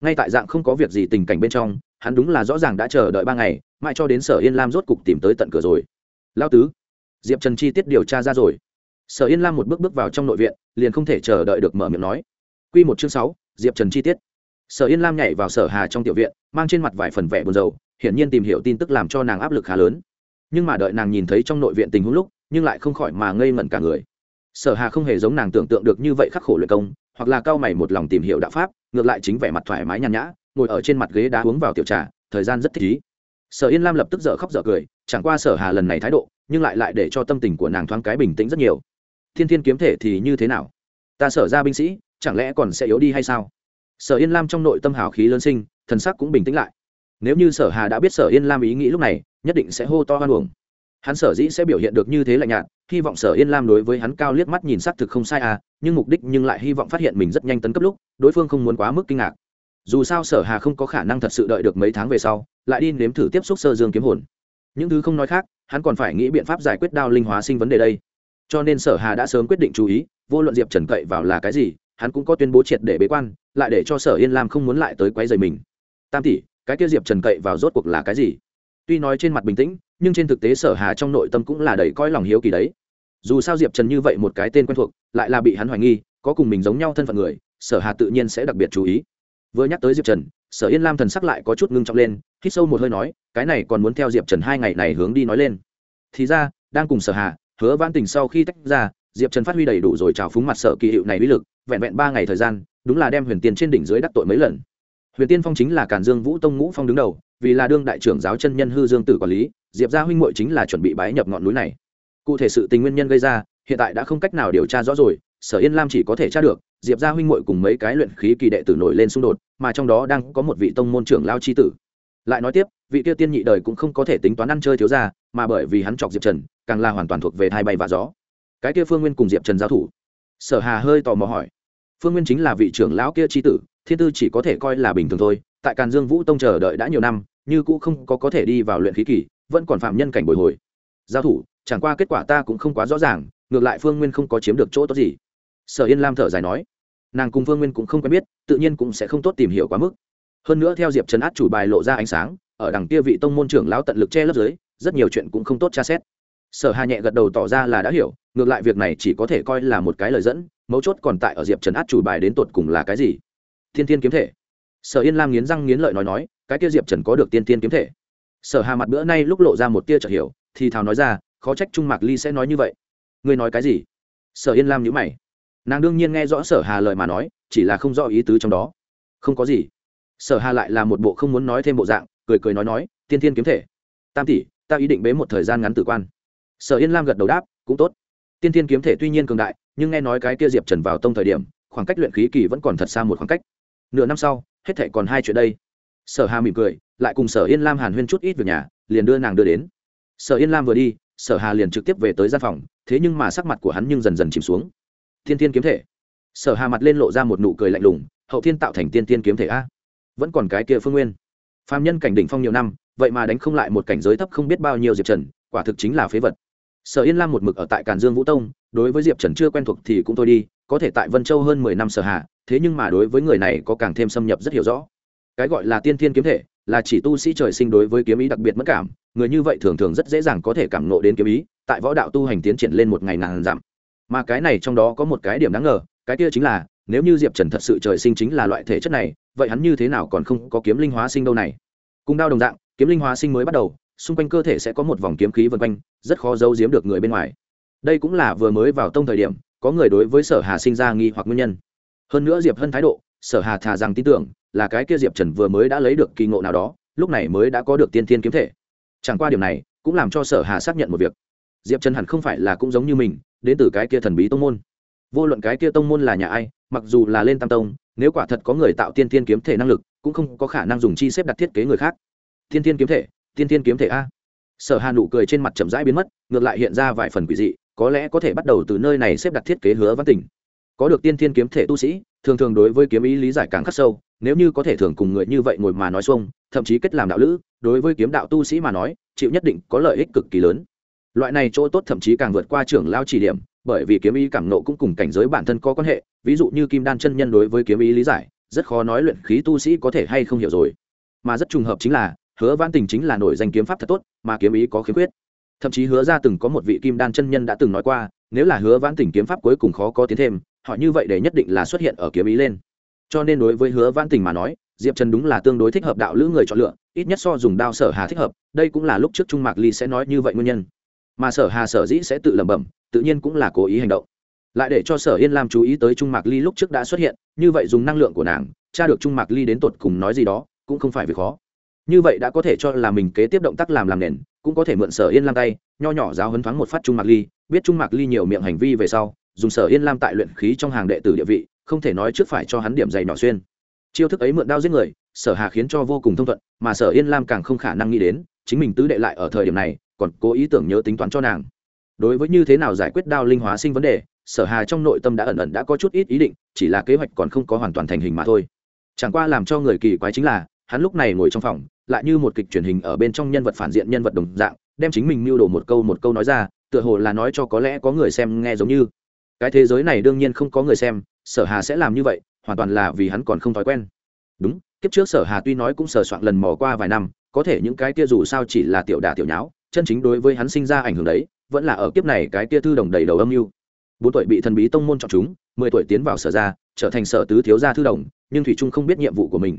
Ngay tại dạng không có việc gì tình cảnh bên trong, hắn đúng là rõ ràng đã chờ đợi ba ngày, mãi cho đến sở yên lam rốt cục tìm tới tận cửa rồi. Lao tứ. Diệp trần chi tiết điều tra ra rồi. Sở yên lam một bước bước vào trong nội viện, liền không thể chờ đợi được mở miệng nói quy một chương sáu, diệp trần chi tiết. Sở yên lam nhảy vào sở hà trong tiểu viện, mang trên mặt vài phần vẻ buồn rầu, hiển nhiên tìm hiểu tin tức làm cho nàng áp lực khá lớn. Nhưng mà đợi nàng nhìn thấy trong nội viện tình huống lúc, nhưng lại không khỏi mà ngây ngẩn cả người. Sở hà không hề giống nàng tưởng tượng được như vậy khắc khổ luyện công, hoặc là cao mày một lòng tìm hiểu đạo pháp, ngược lại chính vẻ mặt thoải mái nhàn nhã, ngồi ở trên mặt ghế đá uống vào tiểu trà, thời gian rất thích ý. Sở yên lam lập tức dở khóc dở cười, chẳng qua sở hà lần này thái độ, nhưng lại lại để cho tâm tình của nàng thoáng cái bình tĩnh rất nhiều. Thiên thiên kiếm thể thì như thế nào? Ta sở ra binh sĩ chẳng lẽ còn sẽ yếu đi hay sao? Sở yên lam trong nội tâm hào khí lớn sinh, thần sắc cũng bình tĩnh lại. Nếu như sở hà đã biết sở yên lam ý nghĩ lúc này, nhất định sẽ hô to hoan uổng. Hắn sở dĩ sẽ biểu hiện được như thế lạnh nhạt, hy vọng sở yên lam đối với hắn cao liếc mắt nhìn xác thực không sai à nhưng mục đích nhưng lại hy vọng phát hiện mình rất nhanh tấn cấp lúc, đối phương không muốn quá mức kinh ngạc. Dù sao sở hà không có khả năng thật sự đợi được mấy tháng về sau, lại đi nếm thử tiếp xúc sơ dương kiếm hồn. Những thứ không nói khác, hắn còn phải nghĩ biện pháp giải quyết đao linh hóa sinh vấn đề đây. Cho nên sở hà đã sớm quyết định chú ý, vô luận diệp trần cậy vào là cái gì hắn cũng có tuyên bố triệt để bế quan, lại để cho sở yên lam không muốn lại tới quấy rầy mình. Tam tỷ, cái kia diệp trần cậy vào rốt cuộc là cái gì? Tuy nói trên mặt bình tĩnh, nhưng trên thực tế sở hà trong nội tâm cũng là đầy coi lòng hiếu kỳ đấy. Dù sao diệp trần như vậy một cái tên quen thuộc, lại là bị hắn hoài nghi, có cùng mình giống nhau thân phận người, sở hà tự nhiên sẽ đặc biệt chú ý. Vừa nhắc tới diệp trần, sở yên lam thần sắc lại có chút ngưng trọng lên, hít sâu một hơi nói, cái này còn muốn theo diệp trần hai ngày này hướng đi nói lên. Thì ra, đang cùng sở hà, hứa vãn tình sau khi tách ra diệp trần phát huy đầy đủ rồi trào phúng mặt sở kỳ hiệu này uy lực, vẹn vẹn ba ngày thời gian, đúng là đem huyền tiên trên đỉnh dưới đắc tội mấy lần. Huyền tiên phong chính là cản dương vũ tông ngũ phong đứng đầu, vì là đương đại trưởng giáo chân nhân hư dương tử quản lý, diệp gia huynh muội chính là chuẩn bị bái nhập ngọn núi này. Cụ thể sự tình nguyên nhân gây ra, hiện tại đã không cách nào điều tra rõ rồi, sở yên lam chỉ có thể tra được, diệp gia huynh muội cùng mấy cái luyện khí kỳ đệ tử nổi lên xung đột, mà trong đó đang có một vị tông môn trưởng lao chi tử. Lại nói tiếp, vị kia tiên nhị đời cũng không có thể tính toán ăn chơi thiếu ra mà bởi vì hắn chọc diệp trần, càng là hoàn toàn thuộc về thai bay và gió cái kia phương nguyên cùng diệp trần giao thủ. Sở hà hơi tò mò hỏi, phương nguyên chính là vị trưởng lão kia chi tử, thiên tư chỉ có thể coi là bình thường thôi, tại càn dương vũ tông chờ đợi đã nhiều năm, như cũ không có có thể đi vào luyện khí kỳ, vẫn còn phạm nhân cảnh bồi hồi. Giao thủ, chẳng qua kết quả ta cũng không quá rõ ràng, ngược lại phương nguyên không có chiếm được chỗ tốt gì. Sở yên lam thở dài nói, nàng cùng phương nguyên cũng không quen biết, tự nhiên cũng sẽ không tốt tìm hiểu quá mức. Hơn nữa theo diệp trấn át chủ bài lộ ra ánh sáng, ở đằng kia vị tông môn trưởng lão tận lực che lấp dưới, rất nhiều chuyện cũng không tốt tra xét sở hà nhẹ gật đầu tỏ ra là đã hiểu, ngược lại việc này chỉ có thể coi là một cái lời dẫn, mấu chốt còn tại ở diệp Trần át chủ bài đến tột cùng là cái gì. Thiên thiên kiếm thể. Sở yên lam nghiến răng nghiến lợi nói nói, cái kia diệp trần có được tiên tiên kiếm thể. Sở hà mặt bữa nay lúc lộ ra một tia chợt hiểu, thì thào nói ra, khó trách trung mạc ly sẽ nói như vậy. Ngươi nói cái gì? Sở yên lam nhữ mày. Nàng đương nhiên nghe rõ sở hà lời mà nói, chỉ là không rõ ý tứ trong đó. Không có gì. Sở hà lại là một bộ không muốn nói thêm bộ dạng, cười cười nói nói tiên tiên kiếm thể. Tam tỷ, ta ý định bế một thời gian ngắn tử quan sở yên lam gật đầu đáp, cũng tốt. Tiên tiên kiếm thể tuy nhiên cường đại, nhưng nghe nói cái kia diệp trần vào tông thời điểm, khoảng cách luyện khí kỳ vẫn còn thật xa một khoảng cách. Nửa năm sau, hết thể còn hai chuyện đây. Sở hà mỉm cười, lại cùng sở yên lam hàn huyên chút ít việc nhà, liền đưa nàng đưa đến. Sở yên lam vừa đi, sở hà liền trực tiếp về tới gian phòng, thế nhưng mà sắc mặt của hắn nhưng dần dần chìm xuống. Thiên thiên kiếm thể? Sở hà mặt lên lộ ra một nụ cười lạnh lùng, hậu thiên tạo thành tiên tiên kiếm thể a? Vẫn còn cái kia phương nguyên. Phạm nhân cảnh đỉnh phong nhiều năm, vậy mà đánh không lại một cảnh giới thấp không biết bao nhiêu diệp trần, quả thực chính là phế vật sở yên lam một mực ở tại càn dương vũ tông, đối với diệp trần chưa quen thuộc thì cũng thôi đi, có thể tại vân châu hơn mười năm sở hạ, thế nhưng mà đối với người này có càng thêm xâm nhập rất hiểu rõ cái gọi là tiên thiên kiếm thể, là chỉ tu sĩ trời sinh đối với kiếm ý đặc biệt mất cảm, người như vậy thường thường rất dễ dàng có thể cảm nộ đến kiếm ý, tại võ đạo tu hành tiến triển lên một ngày ngàn giảm. mà cái này trong đó có một cái điểm đáng ngờ, cái kia chính là, nếu như diệp trần thật sự trời sinh chính là loại thể chất này, vậy hắn như thế nào còn không có kiếm linh hóa sinh đâu này cùng đao đồng dạng, kiếm linh hóa sinh mới bắt đầu xung quanh cơ thể sẽ có một vòng kiếm khí vân quanh, rất khó giấu giếm được người bên ngoài. Đây cũng là vừa mới vào tông thời điểm, có người đối với sở hà sinh ra nghi hoặc nguyên nhân. Hơn nữa diệp hân thái độ, sở hà thà rằng tin tưởng, là cái kia diệp trần vừa mới đã lấy được kỳ ngộ nào đó, lúc này mới đã có được tiên thiên kiếm thể. Chẳng qua điều này, cũng làm cho sở hà xác nhận một việc. Diệp trần hẳn không phải là cũng giống như mình, đến từ cái kia thần bí tông môn. Vô luận cái kia tông môn là nhà ai, mặc dù là lên tam tông, nếu quả thật có người tạo tiên thiên kiếm thể năng lực, cũng không có khả năng dùng chi xếp đặt thiết kế người khác. Tiên thiên kiếm thể tiên thiên kiếm thể a. Sở hà nụ cười trên mặt chậm rãi biến mất, ngược lại hiện ra vài phần quỷ dị, có lẽ có thể bắt đầu từ nơi này xếp đặt thiết kế hứa văn tỉnh. Có được tiên thiên kiếm thể tu sĩ, thường thường đối với kiếm ý lý giải càng khắc sâu, nếu như có thể thường cùng người như vậy ngồi mà nói xuông, thậm chí kết làm đạo lữ, đối với kiếm đạo tu sĩ mà nói, chịu nhất định có lợi ích cực kỳ lớn. Loại này chỗ tốt thậm chí càng vượt qua trưởng lao chỉ điểm, bởi vì kiếm ý cảm nộ cũng cùng cảnh giới bản thân có quan hệ, ví dụ như kim đan chân nhân đối với kiếm ý lý giải, rất khó nói luyện khí tu sĩ có thể hay không hiểu rồi. Mà rất trùng hợp chính là hứa Vãn tình chính là nổi danh kiếm pháp thật tốt, mà kiếm ý có khiếm khuyết. Thậm chí hứa ra từng có một vị kim đan chân nhân đã từng nói qua, nếu là hứa vãn tình kiếm pháp cuối cùng khó có tiến thêm, họ như vậy để nhất định là xuất hiện ở kiếm ý lên. Cho nên đối với hứa vãn tình mà nói, diệp trần đúng là tương đối thích hợp đạo lữ người chọn lựa, ít nhất so dùng đao sở hà thích hợp, đây cũng là lúc trước trung mạc ly sẽ nói như vậy nguyên nhân. Mà sở hà sở dĩ sẽ tự lẩm bẩm, tự nhiên cũng là cố ý hành động. Lại để cho sở yên lam chú ý tới trung mạc ly lúc trước đã xuất hiện, như vậy dùng năng lượng của nàng, tra được trung mạc ly đến tột cùng nói gì đó, cũng không phải việc khó như vậy đã có thể cho là mình kế tiếp động tác làm làm nền, cũng có thể mượn sở yên lam tay, nho nhỏ giáo hấn thoáng một phát trung mạc ly, biết trung mạc ly nhiều miệng hành vi về sau, dùng sở yên lam tại luyện khí trong hàng đệ tử địa vị, không thể nói trước phải cho hắn điểm dày nhỏ xuyên. Chiêu thức ấy mượn đao giết người, sở hà khiến cho vô cùng thông thuận, mà sở yên lam càng không khả năng nghĩ đến, chính mình tứ đệ lại ở thời điểm này, còn cố ý tưởng nhớ tính toán cho nàng. Đối với như thế nào giải quyết đao linh hóa sinh vấn đề, sở hà trong nội tâm đã ẩn ẩn đã có chút ít ý định, chỉ là kế hoạch còn không có hoàn toàn thành hình mà thôi. Chẳng qua làm cho người kỳ quái chính là, hắn lúc này ngồi trong phòng lại như một kịch truyền hình ở bên trong nhân vật phản diện nhân vật đồng dạng, đem chính mình mưu đồ một câu một câu nói ra, tựa hồ là nói cho có lẽ có người xem nghe giống như. Cái thế giới này đương nhiên không có người xem, sở hà sẽ làm như vậy, hoàn toàn là vì hắn còn không thói quen. Đúng, kiếp trước sở hà tuy nói cũng sờ soạn lần mò qua vài năm, có thể những cái kia dù sao chỉ là tiểu đà tiểu nháo, chân chính đối với hắn sinh ra ảnh hưởng đấy, vẫn là ở kiếp này cái kia thư đồng đầy đầu âm mưu. Bốn tuổi bị thần bí tông môn chọn chúng, mười tuổi tiến vào sở ra trở thành sở tứ thiếu gia thư đồng, nhưng thủy trung không biết nhiệm vụ của mình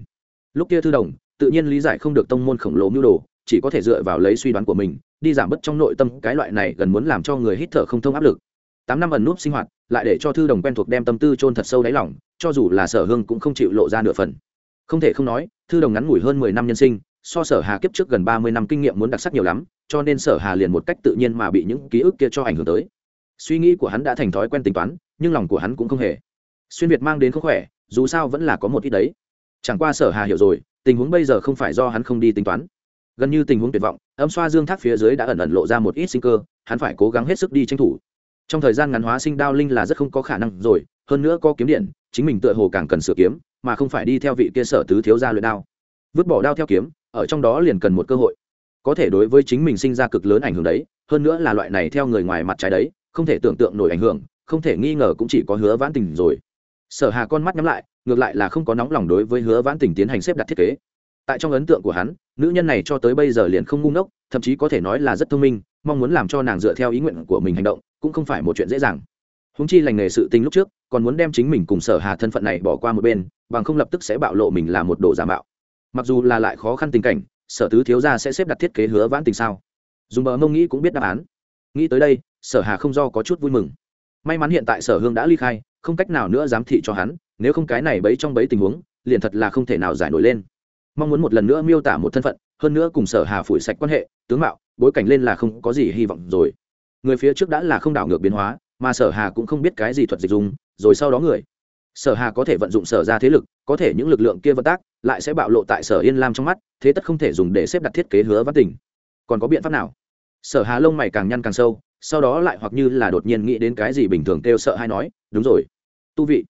lúc kia thư đồng, tự nhiên lý giải không được tông môn khổng lồ mưu đồ, chỉ có thể dựa vào lấy suy đoán của mình, đi giảm bớt trong nội tâm cái loại này gần muốn làm cho người hít thở không thông áp lực. Tám năm ẩn núp sinh hoạt, lại để cho thư đồng quen thuộc đem tâm tư chôn thật sâu đáy lòng, cho dù là sở hương cũng không chịu lộ ra nửa phần. Không thể không nói, thư đồng ngắn ngủi hơn mười năm nhân sinh, so sở hà kiếp trước gần ba mươi năm kinh nghiệm muốn đặc sắc nhiều lắm, cho nên sở hà liền một cách tự nhiên mà bị những ký ức kia cho ảnh hưởng tới. Suy nghĩ của hắn đã thành thói quen tính toán, nhưng lòng của hắn cũng không hề. Xuyên việt mang đến không khỏe, dù sao vẫn là có một ít đấy chẳng qua sở hà hiểu rồi, tình huống bây giờ không phải do hắn không đi tính toán. Gần như tình huống tuyệt vọng, âm xoa dương thác phía dưới đã ẩn ẩn lộ ra một ít sinh cơ, hắn phải cố gắng hết sức đi tranh thủ. Trong thời gian ngắn hóa sinh đao linh là rất không có khả năng rồi, hơn nữa có kiếm điện, chính mình tựa hồ càng cần sửa kiếm, mà không phải đi theo vị kia sở tứ thiếu gia luyện đao. Vứt bỏ đao theo kiếm, ở trong đó liền cần một cơ hội. Có thể đối với chính mình sinh ra cực lớn ảnh hưởng đấy, hơn nữa là loại này theo người ngoài mặt trái đấy, không thể tưởng tượng nổi ảnh hưởng, không thể nghi ngờ cũng chỉ có hứa vãn tình rồi sở hà con mắt nhắm lại, ngược lại là không có nóng lòng đối với hứa vãn tình tiến hành xếp đặt thiết kế. Tại trong ấn tượng của hắn, nữ nhân này cho tới bây giờ liền không ngu ngốc, thậm chí có thể nói là rất thông minh, mong muốn làm cho nàng dựa theo ý nguyện của mình hành động, cũng không phải một chuyện dễ dàng. Húng chi lành nghề sự tình lúc trước, còn muốn đem chính mình cùng sở hà thân phận này bỏ qua một bên, bằng không lập tức sẽ bạo lộ mình là một đồ giả mạo. Mặc dù là lại khó khăn tình cảnh, sở tứ thiếu gia sẽ xếp đặt thiết kế hứa vãn tình sao? Dùng bờ mông nghĩ cũng biết đáp án. Nghĩ tới đây, sở hà không do có chút vui mừng. May mắn hiện tại sở hương đã ly khai không cách nào nữa giám thị cho hắn, nếu không cái này bấy trong bấy tình huống, liền thật là không thể nào giải nổi lên. Mong muốn một lần nữa miêu tả một thân phận, hơn nữa cùng sở hà phủi sạch quan hệ, tướng mạo, bối cảnh lên là không có gì hy vọng rồi. Người phía trước đã là không đảo ngược biến hóa, mà sở hà cũng không biết cái gì thuật dịch dùng, rồi sau đó người. Sở hà có thể vận dụng sở ra thế lực, có thể những lực lượng kia vận tác, lại sẽ bạo lộ tại sở yên lam trong mắt, thế tất không thể dùng để xếp đặt thiết kế hứa văn tình. Còn có biện pháp nào? Sở hà lông mày càng nhăn càng sâu, sau đó lại hoặc như là đột nhiên nghĩ đến cái gì bình thường kêu sợ hay nói đúng rồi. Tu vị.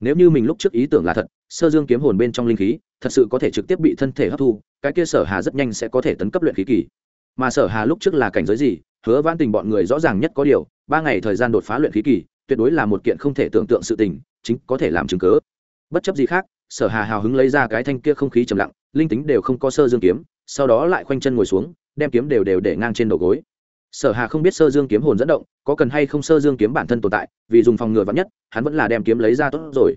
Nếu như mình lúc trước ý tưởng là thật, sơ dương kiếm hồn bên trong linh khí, thật sự có thể trực tiếp bị thân thể hấp thu, cái kia sở hà rất nhanh sẽ có thể tấn cấp luyện khí kỳ. Mà sở hà lúc trước là cảnh giới gì, hứa Vãn tình bọn người rõ ràng nhất có điều, ba ngày thời gian đột phá luyện khí kỳ, tuyệt đối là một kiện không thể tưởng tượng sự tình, chính có thể làm chứng cớ. Bất chấp gì khác, sở hà hào hứng lấy ra cái thanh kia không khí trầm lặng, linh tính đều không có sơ dương kiếm, sau đó lại khoanh chân ngồi xuống, đem kiếm đều đều để ngang trên đầu gối sở hà không biết sơ dương kiếm hồn dẫn động, có cần hay không sơ dương kiếm bản thân tồn tại, vì dùng phòng ngừa vắn nhất, hắn vẫn là đem kiếm lấy ra tốt rồi.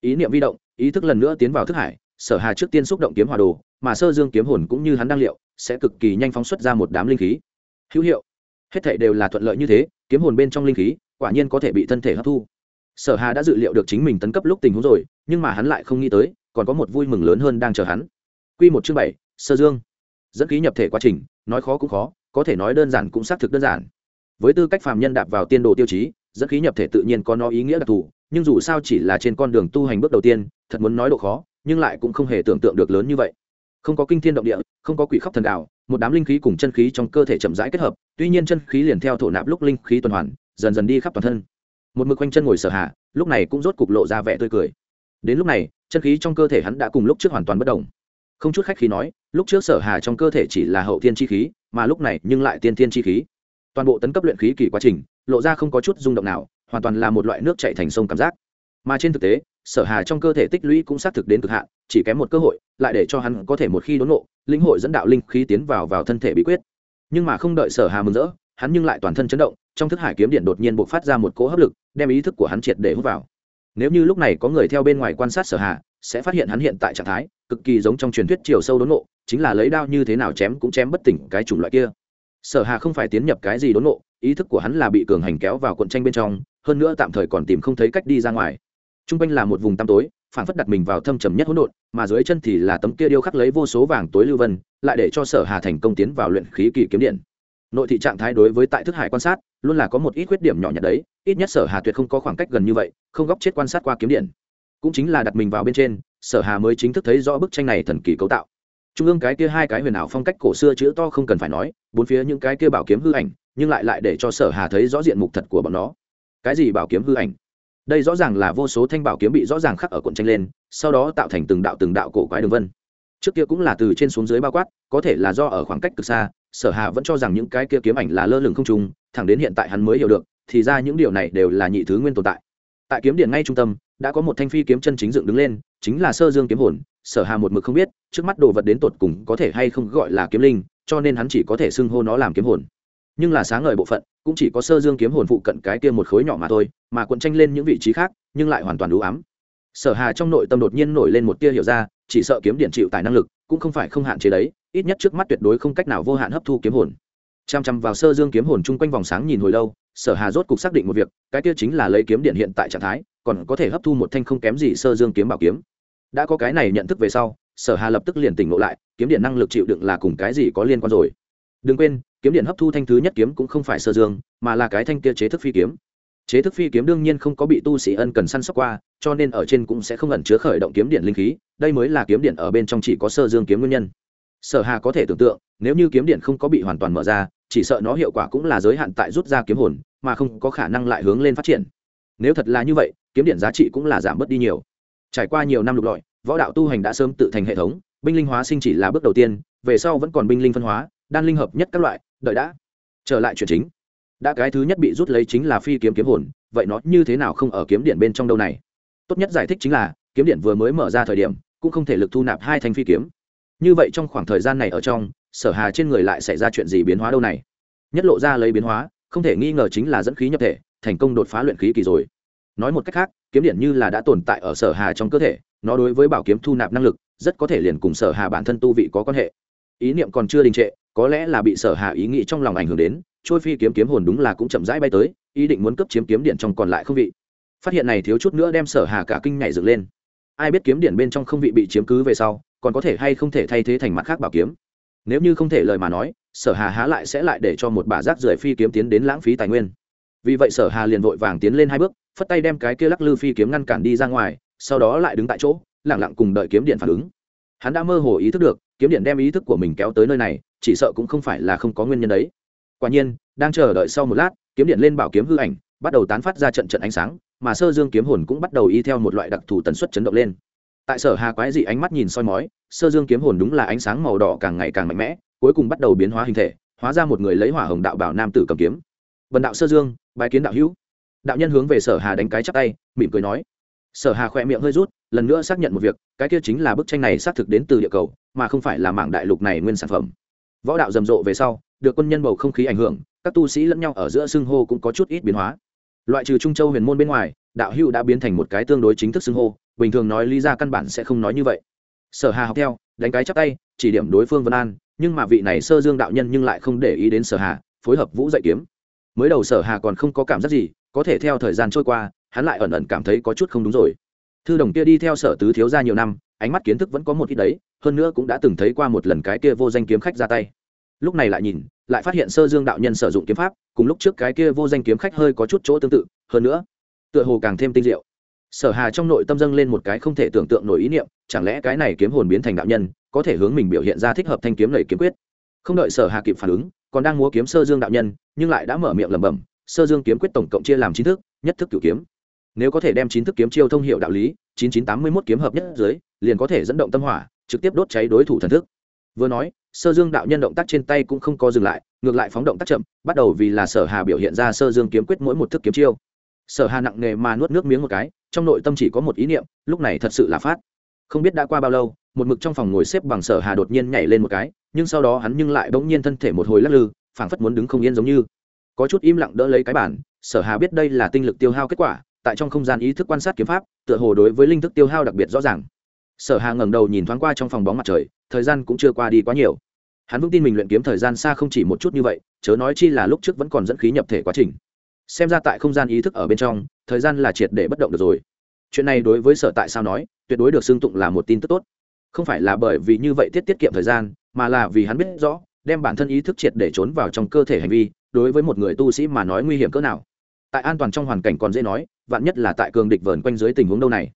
Ý niệm vi động, ý thức lần nữa tiến vào thức hải, sở hà trước tiên xúc động kiếm hòa đồ, mà sơ dương kiếm hồn cũng như hắn đang liệu, sẽ cực kỳ nhanh phóng xuất ra một đám linh khí. Hữu hiệu. Hết thảy đều là thuận lợi như thế, kiếm hồn bên trong linh khí, quả nhiên có thể bị thân thể hấp thu. Sở hà đã dự liệu được chính mình tấn cấp lúc tình huống rồi, nhưng mà hắn lại không nghĩ tới, còn có một vui mừng lớn hơn đang chờ hắn. Quy một chương bảy, sơ dương. Dẫn khí nhập thể quá trình, nói khó cũng khó có thể nói đơn giản cũng xác thực đơn giản. Với tư cách phàm nhân đạp vào tiên đồ tiêu chí, dẫn khí nhập thể tự nhiên có nó ý nghĩa đặc thù, nhưng dù sao chỉ là trên con đường tu hành bước đầu tiên, thật muốn nói độ khó, nhưng lại cũng không hề tưởng tượng được lớn như vậy. Không có kinh thiên động địa, không có quỷ khóc thần đạo, một đám linh khí cùng chân khí trong cơ thể chậm rãi kết hợp, tuy nhiên chân khí liền theo thổ nạp lúc linh khí tuần hoàn, dần dần đi khắp toàn thân. Một mực quanh chân ngồi sở hạ, lúc này cũng rốt cục lộ ra vẻ tươi cười. Đến lúc này, chân khí trong cơ thể hắn đã cùng lúc trước hoàn toàn bất động không chút khách khí nói, lúc trước sở hà trong cơ thể chỉ là hậu thiên chi khí, mà lúc này nhưng lại tiên thiên chi khí. Toàn bộ tấn cấp luyện khí kỳ quá trình, lộ ra không có chút rung động nào, hoàn toàn là một loại nước chạy thành sông cảm giác. Mà trên thực tế, sở hà trong cơ thể tích lũy cũng xác thực đến cực hạn, chỉ kém một cơ hội, lại để cho hắn có thể một khi đốn ngộ, linh hội dẫn đạo linh khí tiến vào vào thân thể bí quyết. Nhưng mà không đợi sở hà mừng rỡ, hắn nhưng lại toàn thân chấn động, trong thức hải kiếm điện đột nhiên bộc phát ra một cỗ hấp lực, đem ý thức của hắn triệt để hút vào. Nếu như lúc này có người theo bên ngoài quan sát sở hà, sẽ phát hiện hắn hiện tại trạng thái cực kỳ giống trong truyền thuyết chiều sâu đốn nộ, chính là lấy đao như thế nào chém cũng chém bất tỉnh cái chủng loại kia. Sở hà không phải tiến nhập cái gì đốn nộ, ý thức của hắn là bị cường hành kéo vào cuộn tranh bên trong, hơn nữa tạm thời còn tìm không thấy cách đi ra ngoài. T r u n g quanh là một vùng tăm tối phản phất đặt mình vào thâm trầm nhất hỗn độn, mà dưới chân thì là tấm kia điêu khắc lấy vô số vàng tối lưu vân, lại để cho sở hà thành công tiến vào luyện khí kỳ kiếm điện. Nội thị trạng thái đối với tại thức hải quan sát, luôn là có một ít khuyết điểm nhỏ nhặt đấy, ít nhất sở hà tuyệt không có khoảng cách gần như vậy, không góc chết quan sát qua kiếm điện. Cũng chính là đặt mình vào bên trên sở hà mới chính thức thấy rõ bức tranh này thần kỳ cấu tạo. Trung ương cái kia hai cái huyền ảo phong cách cổ xưa chữ to không cần phải nói, bốn phía những cái kia bảo kiếm hư ảnh, nhưng lại lại để cho sở hà thấy rõ diện mục thật của bọn nó. Cái gì bảo kiếm hư ảnh? Đây rõ ràng là vô số thanh bảo kiếm bị rõ ràng khắc ở cuộn tranh lên, sau đó tạo thành từng đạo từng đạo cổ quái đường vân. Trước kia cũng là từ trên xuống dưới bao quát, có thể là do ở khoảng cách cực xa, sở hà vẫn cho rằng những cái kia kiếm ảnh là lơ lửng không trùng thẳng đến hiện tại hắn mới hiểu được, thì ra những điều này đều là nhị thứ nguyên tồn tại tại kiếm điện ngay trung tâm, đã có một thanh phi kiếm chân chính dựng đứng lên, chính là sơ dương kiếm hồn, sở hà một mực không biết, trước mắt đồ vật đến tột cùng có thể hay không gọi là kiếm linh, cho nên hắn chỉ có thể xưng hô nó làm kiếm hồn. Nhưng là sáng ngời bộ phận, cũng chỉ có sơ dương kiếm hồn phụ cận cái kia một khối nhỏ mà thôi, mà cuộn tranh lên những vị trí khác, nhưng lại hoàn toàn đủ ám. Sở hà trong nội tâm đột nhiên nổi lên một tia hiểu ra, chỉ sợ kiếm điện chịu tài năng lực, cũng không phải không hạn chế đấy, ít nhất trước mắt tuyệt đối không cách nào vô hạn hấp thu kiếm hồn. Chăm chăm vào sơ dương kiếm hồn chung quanh vòng sáng nhìn hồi lâu sở hà rốt cục xác định một việc, cái kia chính là lấy kiếm điện hiện tại trạng thái, còn có thể hấp thu một thanh không kém gì sơ dương kiếm bảo kiếm. Đã có cái này nhận thức về sau, sở hà lập tức liền tỉnh ngộ lại, kiếm điện năng lực chịu đựng là cùng cái gì có liên quan rồi. Đừng quên, kiếm điện hấp thu thanh thứ nhất kiếm cũng không phải sơ dương, mà là cái thanh kia chế thức phi kiếm. Chế thức phi kiếm đương nhiên không có bị tu sĩ ân cần săn sóc qua, cho nên ở trên cũng sẽ không ẩn chứa khởi động kiếm điện linh khí, đây mới là kiếm điện ở bên trong chỉ có sơ dương kiếm nguyên nhân sở hà có thể tưởng tượng, nếu như kiếm điện không có bị hoàn toàn mở ra, chỉ sợ nó hiệu quả cũng là giới hạn tại rút ra kiếm hồn, mà không có khả năng lại hướng lên phát triển. Nếu thật là như vậy, kiếm điện giá trị cũng là giảm bớt đi nhiều. Trải qua nhiều năm lục lọi, võ đạo tu hành đã sớm tự thành hệ thống, binh linh hóa sinh chỉ là bước đầu tiên, về sau vẫn còn binh linh phân hóa, đan linh hợp nhất các loại, đợi đã. Trở lại chuyện chính. Đã cái thứ nhất bị rút lấy chính là phi kiếm kiếm hồn, vậy nó như thế nào không ở kiếm điện bên trong đâu này? Tốt nhất giải thích chính là, kiếm điện vừa mới mở ra thời điểm, cũng không thể lực thu nạp hai thanh phi kiếm như vậy trong khoảng thời gian này ở trong, sở hà trên người lại xảy ra chuyện gì biến hóa đâu này? Nhất lộ ra lấy biến hóa, không thể nghi ngờ chính là dẫn khí nhập thể, thành công đột phá luyện khí kỳ rồi. Nói một cách khác, kiếm điện như là đã tồn tại ở sở hà trong cơ thể, nó đối với bảo kiếm thu nạp năng lực, rất có thể liền cùng sở hà bản thân tu vị có quan hệ. Ý niệm còn chưa đình trệ, có lẽ là bị sở hà ý nghĩ trong lòng ảnh hưởng đến, trôi phi kiếm kiếm hồn đúng là cũng chậm rãi bay tới, ý định muốn cấp chiếm kiếm điện trong còn lại không vị. Phát hiện này thiếu chút nữa đem sở hà cả kinh nhảy dựng lên. Ai biết kiếm điện bên trong không vị bị chiếm cứ về sau còn có thể hay không thể thay thế thành mặt khác bảo kiếm. Nếu như không thể lời mà nói, sở hà há lại sẽ lại để cho một bà rác rưởi phi kiếm tiến đến lãng phí tài nguyên. Vì vậy sở hà liền vội vàng tiến lên hai bước, phất tay đem cái kia lắc lư phi kiếm ngăn cản đi ra ngoài, sau đó lại đứng tại chỗ lẳng lặng cùng đợi kiếm điện phản ứng. Hắn đã mơ hồ ý thức được, kiếm điện đem ý thức của mình kéo tới nơi này, chỉ sợ cũng không phải là không có nguyên nhân đấy. Quả nhiên, đang chờ đợi sau một lát, kiếm điện lên bảo kiếm hư ảnh, bắt đầu tán phát ra trận trận ánh sáng, mà sơ dương kiếm hồn cũng bắt đầu y theo một loại đặc thù tần suất chấn động lên tại sở hà quái dị ánh mắt nhìn soi mói, sơ dương kiếm hồn đúng là ánh sáng màu đỏ càng ngày càng mạnh mẽ, cuối cùng bắt đầu biến hóa hình thể, hóa ra một người lấy hỏa hồng đạo bảo nam tử cầm kiếm. Vần đạo sơ dương bài kiến đạo hữu. Đạo nhân hướng về sở hà đánh cái chắp tay, mỉm cười nói. Sở hà khỏe miệng hơi rút, lần nữa xác nhận một việc, cái kia chính là bức tranh này xác thực đến từ địa cầu, mà không phải là mảng đại lục này nguyên sản phẩm. Võ đạo rầm rộ về sau, được quân nhân bầu không khí ảnh hưởng, các tu sĩ lẫn nhau ở giữa xưng hô cũng có chút ít biến hóa. Loại trừ trung châu huyền môn bên ngoài, đạo hữu đã biến thành một cái tương đối chính thức xưng hô bình thường nói lý ra căn bản sẽ không nói như vậy. Sở hà học theo, đánh cái chắp tay, chỉ điểm đối phương vân an, nhưng mà vị này sơ dương đạo nhân nhưng lại không để ý đến sở hà, phối hợp vũ dạy kiếm. Mới đầu sở hà còn không có cảm giác gì, có thể theo thời gian trôi qua, hắn lại ẩn ẩn cảm thấy có chút không đúng rồi. Thư đồng kia đi theo sở tứ thiếu ra nhiều năm, ánh mắt kiến thức vẫn có một ít đấy, hơn nữa cũng đã từng thấy qua một lần cái kia vô danh kiếm khách ra tay. Lúc này lại nhìn, lại phát hiện sơ dương đạo nhân sử dụng kiếm pháp, cùng lúc trước cái kia vô danh kiếm khách hơi có chút chỗ tương tự, hơn nữa, tựa hồ càng thêm tinh diệu sở hà trong nội tâm dâng lên một cái không thể tưởng tượng nổi ý niệm, chẳng lẽ cái này kiếm hồn biến thành đạo nhân, có thể hướng mình biểu hiện ra thích hợp thanh kiếm lầy kiếm quyết? Không đợi sở hà kịp phản ứng, còn đang múa kiếm sơ dương đạo nhân, nhưng lại đã mở miệng lẩm bẩm, sơ dương kiếm quyết tổng cộng chia làm chín thức, nhất thức cửu kiếm. Nếu có thể đem chín thức kiếm chiêu thông hiệu đạo lý, chín chín tám mươi một kiếm hợp nhất dưới liền có thể dẫn động tâm hỏa, trực tiếp đốt cháy đối thủ thần thức. Vừa nói, sơ dương đạo nhân động tác trên tay cũng không có dừng lại, ngược lại phóng động tác chậm, bắt đầu vì là sở hà biểu hiện ra sơ dương kiếm quyết mỗi một thức kiếm chiêu. Sở hà nặng nề mà nuốt nước miếng một cái trong nội tâm chỉ có một ý niệm, lúc này thật sự là phát. Không biết đã qua bao lâu, một mực trong phòng ngồi xếp bằng sở hà đột nhiên nhảy lên một cái, nhưng sau đó hắn nhưng lại bỗng nhiên thân thể một hồi lắc lư, phảng phất muốn đứng không yên giống như. Có chút im lặng đỡ lấy cái bản, sở hà biết đây là tinh lực tiêu hao kết quả, tại trong không gian ý thức quan sát kiếm pháp, tựa hồ đối với linh thức tiêu hao đặc biệt rõ ràng. Sở hà ngẩng đầu nhìn thoáng qua trong phòng bóng mặt trời, thời gian cũng chưa qua đi quá nhiều. Hắn vững tin mình luyện kiếm thời gian xa không chỉ một chút như vậy, chớ nói chi là lúc trước vẫn còn dẫn khí nhập thể quá trình. Xem ra tại không gian ý thức ở bên trong thời gian là triệt để bất động được rồi. Chuyện này đối với sở tại sao nói, tuyệt đối được xưng tụng là một tin tức tốt. Không phải là bởi vì như vậy tiết tiết kiệm thời gian, mà là vì hắn biết rõ, đem bản thân ý thức triệt để trốn vào trong cơ thể hành vi, đối với một người tu sĩ mà nói nguy hiểm cỡ nào. Tại an toàn trong hoàn cảnh còn dễ nói, vạn nhất là tại cường địch vờn quanh dưới tình huống đâu này.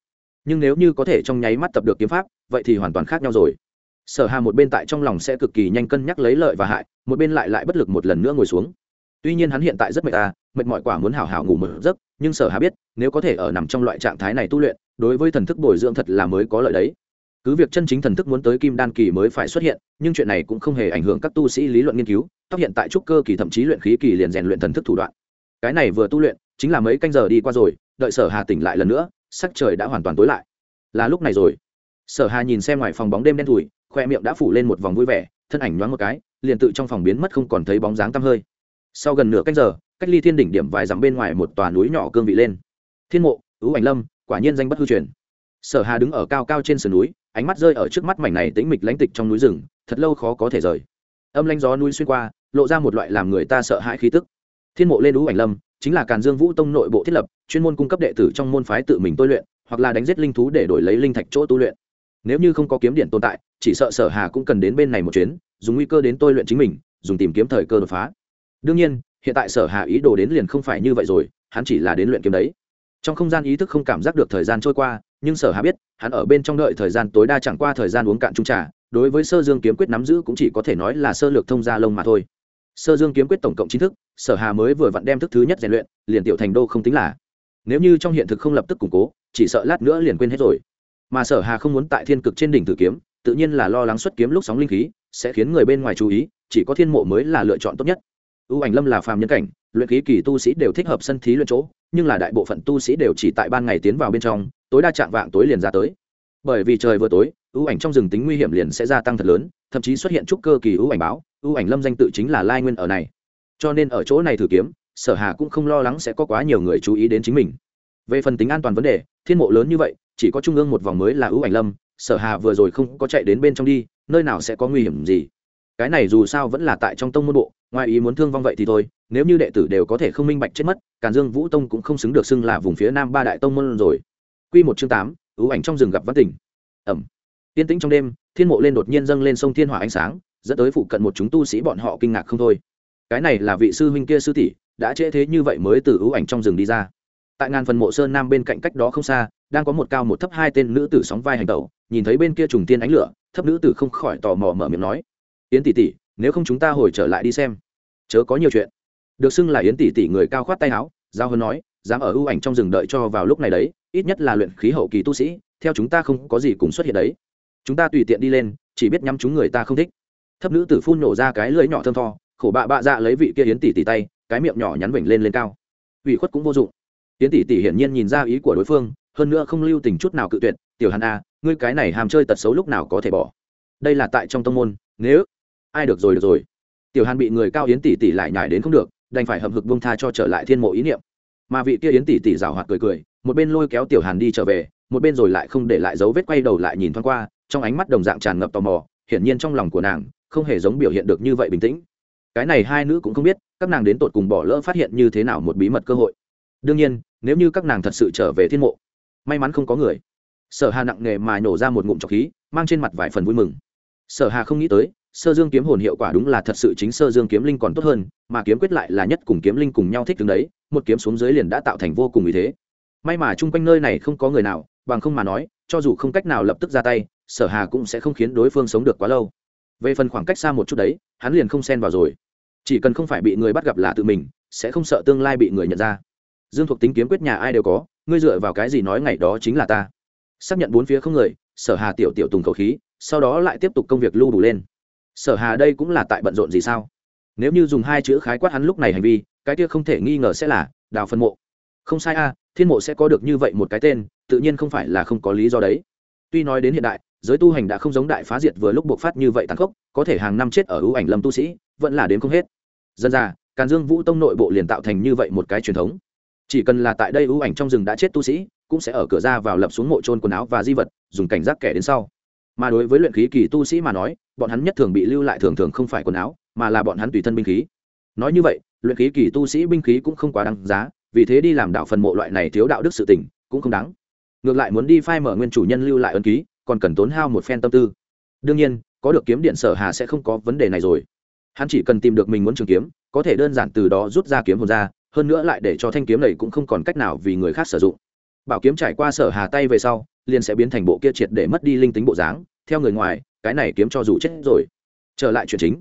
Nhưng nếu như có thể trong nháy mắt tập được kiếm pháp, vậy thì hoàn toàn khác nhau rồi. Sở hà một bên tại trong lòng sẽ cực kỳ nhanh cân nhắc lấy lợi và hại, một bên lại lại bất lực một lần nữa ngồi xuống tuy nhiên hắn hiện tại rất mệt ta mệt mỏi quả muốn hảo hảo ngủ một giấc, nhưng sở hà biết, nếu có thể ở nằm trong loại trạng thái này tu luyện, đối với thần thức bồi dưỡng thật là mới có lợi đấy. Cứ việc chân chính thần thức muốn tới kim đan kỳ mới phải xuất hiện, nhưng chuyện này cũng không hề ảnh hưởng các tu sĩ lý luận nghiên cứu, tóc hiện tại trúc cơ kỳ thậm chí luyện khí kỳ liền rèn luyện thần thức thủ đoạn. Cái này vừa tu luyện, chính là mấy canh giờ đi qua rồi, đợi sở hà tỉnh lại lần nữa, sắc trời đã hoàn toàn tối lại. Là lúc này rồi. Sở hà nhìn xem ngoài phòng bóng đêm đen thùi khoe miệng đã phủ lên một vòng vui vẻ, thân ảnh nhoáng một cái, liền tự trong phòng biến mất không còn thấy bóng dáng tăm hơi sau gần nửa canh giờ, cách ly thiên đỉnh điểm vài dặm bên ngoài một tòa núi nhỏ cương vị lên. Thiên mộ, ứ ảnh lâm, quả nhiên danh bất hư truyền. Sở hà đứng ở cao cao trên sườn núi, ánh mắt rơi ở trước mắt mảnh này tĩnh mịch lánh tịch trong núi rừng, thật lâu khó có thể rời. Âm lanh gió núi xuyên qua, lộ ra một loại làm người ta sợ hãi khí tức. Thiên mộ lên ứ ảnh lâm, chính là càn dương vũ tông nội bộ thiết lập, chuyên môn cung cấp đệ tử trong môn phái tự mình tôi luyện, hoặc là đánh giết linh thú để đổi lấy linh thạch chỗ tu luyện. Nếu như không có kiếm điện tồn tại, chỉ sợ sở hà cũng cần đến bên này một chuyến, dùng nguy cơ đến tôi luyện chính mình, dùng tìm kiếm thời cơ đột phá đương nhiên, hiện tại sở hà ý đồ đến liền không phải như vậy rồi, hắn chỉ là đến luyện kiếm đấy. Trong không gian ý thức không cảm giác được thời gian trôi qua, nhưng sở hà biết, hắn ở bên trong đợi thời gian tối đa chẳng qua thời gian uống cạn trung trà, đối với sơ dương kiếm quyết nắm giữ cũng chỉ có thể nói là sơ lược thông gia lông mà thôi. Sơ dương kiếm quyết tổng cộng chính thức, sở hà mới vừa vặn đem thức thứ nhất rèn luyện, liền tiểu thành đô không tính là. Nếu như trong hiện thực không lập tức củng cố, chỉ sợ lát nữa liền quên hết rồi. Mà sở hà không muốn tại thiên cực trên đỉnh thử kiếm, tự nhiên là lo lắng xuất kiếm lúc sóng linh khí, sẽ khiến người bên ngoài chú ý, chỉ có thiên mộ mới là lựa chọn tốt nhất ưu ảnh lâm là phàm nhân cảnh, luyện khí kỳ tu sĩ đều thích hợp sân thí luyện chỗ, nhưng là đại bộ phận tu sĩ đều chỉ tại ban ngày tiến vào bên trong, tối đa chạm vạng tối liền ra tới. Bởi vì trời vừa tối ưu ảnh trong rừng tính nguy hiểm liền sẽ gia tăng thật lớn, thậm chí xuất hiện chút cơ kỳ ưu ảnh báo ưu ảnh lâm danh tự chính là lai nguyên ở này. Cho nên ở chỗ này thử kiếm, sở hà cũng không lo lắng sẽ có quá nhiều người chú ý đến chính mình. Về phần tính an toàn vấn đề, thiên mộ lớn như vậy, chỉ có trung ương một vòng mới là ưu ảnh lâm, sở hà vừa rồi không có chạy đến bên trong đi, nơi nào sẽ có nguy hiểm gì? Cái này dù sao vẫn là tại trong tông môn bộ, ngoài ý muốn thương vong vậy thì thôi, nếu như đệ tử đều có thể không minh bạch chết mất, càn dương vũ tông cũng không xứng được xưng là vùng phía nam ba đại tông môn rồi. Quy một chương tám, ưu ảnh trong rừng gặp văn tỉnh. Ẩm. Tiên tĩnh trong đêm, thiên mộ lên đột nhiên dâng lên sông thiên hỏa ánh sáng, dẫn tới phụ cận một chúng tu sĩ bọn họ kinh ngạc không thôi. Cái này là vị sư huynh kia sư tỷ, đã trễ thế như vậy mới từ ưu ảnh trong rừng đi ra. Tại ngàn phần mộ sơn nam bên cạnh cách đó không xa, đang có một cao một thấp hai tên nữ tử sóng vai hành tẩu, nhìn thấy bên kia trùng tiên ánh lửa, thấp nữ tử không khỏi tò mò mở miệng nói yến tỷ tỷ, nếu không chúng ta hồi trở lại đi xem. Chớ có nhiều chuyện. Được xưng là yến tỷ tỷ người cao khoát tay áo, giao hơn nói, dám ở ưu ảnh trong rừng đợi cho vào lúc này đấy, ít nhất là luyện khí hậu kỳ tu sĩ, theo chúng ta không có gì cùng xuất hiện đấy. Chúng ta tùy tiện đi lên, chỉ biết nhắm chúng người ta không thích. Thấp nữ tử phun nổ ra cái lưỡi nhỏ thơm tho, khổ bạ bạ dạ lấy vị kia yến tỷ tỷ tay, cái miệng nhỏ nhắn vểnh lên lên cao. Ủy khuất cũng vô dụng. Yến tỷ tỷ hiển nhiên nhìn ra ý của đối phương, hơn nữa không lưu tình chút nào cự tuyệt, tiểu hàn a ngươi cái này hàm chơi tật xấu lúc nào có thể bỏ? Đây là tại trong tông môn, nếu ai được rồi được rồi. Tiểu hàn bị người cao yến tỷ tỷ lại nhải đến không được, đành phải hậm hực buông tha cho trở lại thiên mộ ý niệm. Mà vị kia yến tỷ tỷ rào hoạt cười cười, một bên lôi kéo tiểu hàn đi trở về, một bên rồi lại không để lại dấu vết quay đầu lại nhìn thoáng qua, trong ánh mắt đồng dạng tràn ngập tò mò, hiển nhiên trong lòng của nàng không hề giống biểu hiện được như vậy bình tĩnh. Cái này hai nữ cũng không biết, các nàng đến tột cùng bỏ lỡ phát hiện như thế nào một bí mật cơ hội. Đương nhiên, nếu như các nàng thật sự trở về thiên mộ, may mắn không có người. Sở hà nặng nề mà nổ ra một ngụm trọc khí, mang trên mặt vài phần vui mừng. Sở hà không nghĩ tới sơ dương kiếm hồn hiệu quả đúng là thật sự chính sơ dương kiếm linh còn tốt hơn, mà kiếm quyết lại là nhất cùng kiếm linh cùng nhau thích đứng đấy, một kiếm xuống dưới liền đã tạo thành vô cùng ý thế. May mà chung quanh nơi này không có người nào, bằng không mà nói, cho dù không cách nào lập tức ra tay, sở hà cũng sẽ không khiến đối phương sống được quá lâu. Về phần khoảng cách xa một chút đấy, hắn liền không xen vào rồi. Chỉ cần không phải bị người bắt gặp là tự mình, sẽ không sợ tương lai bị người nhận ra. Dương thuộc tính kiếm quyết nhà ai đều có, ngươi dựa vào cái gì nói ngày đó chính là ta. Xác nhận bốn phía không người, sở hà tiểu tiểu tùng khẩu khí, sau đó lại tiếp tục công việc lưu đủ lên sở hà đây cũng là tại bận rộn gì sao? Nếu như dùng hai chữ khái quát hắn lúc này hành vi, cái kia không thể nghi ngờ sẽ là đào phân mộ. Không sai a, thiên mộ sẽ có được như vậy một cái tên, tự nhiên không phải là không có lý do đấy. Tuy nói đến hiện đại, giới tu hành đã không giống đại phá diệt vừa lúc buộc phát như vậy tàn khốc, có thể hàng năm chết ở ưu ảnh lâm tu sĩ, vẫn là đến không hết. Dân ra, càn dương vũ tông nội bộ liền tạo thành như vậy một cái truyền thống. Chỉ cần là tại đây ưu ảnh trong rừng đã chết tu sĩ, cũng sẽ ở cửa ra vào lập xuống mộ trôn quần áo và di vật, dùng cảnh giác kẻ đến sau mà đối với luyện khí kỳ tu sĩ mà nói, bọn hắn nhất thường bị lưu lại thường thường không phải quần áo, mà là bọn hắn tùy thân binh khí. Nói như vậy, luyện khí kỳ tu sĩ binh khí cũng không quá đáng giá, vì thế đi làm đạo phần mộ loại này thiếu đạo đức sự tình cũng không đáng. Ngược lại muốn đi phai mở nguyên chủ nhân lưu lại ân ký, còn cần tốn hao một phen tâm tư. Đương nhiên, có được kiếm điện sở hà sẽ không có vấn đề này rồi. Hắn chỉ cần tìm được mình muốn trường kiếm, có thể đơn giản từ đó rút ra kiếm hồn ra, hơn nữa lại để cho thanh kiếm này cũng không còn cách nào vì người khác sử dụng bảo kiếm trải qua sở hà tay về sau, liền sẽ biến thành bộ kia triệt để mất đi linh tính bộ dáng. Theo người ngoài, cái này kiếm cho dù chết rồi. Trở lại chuyện chính.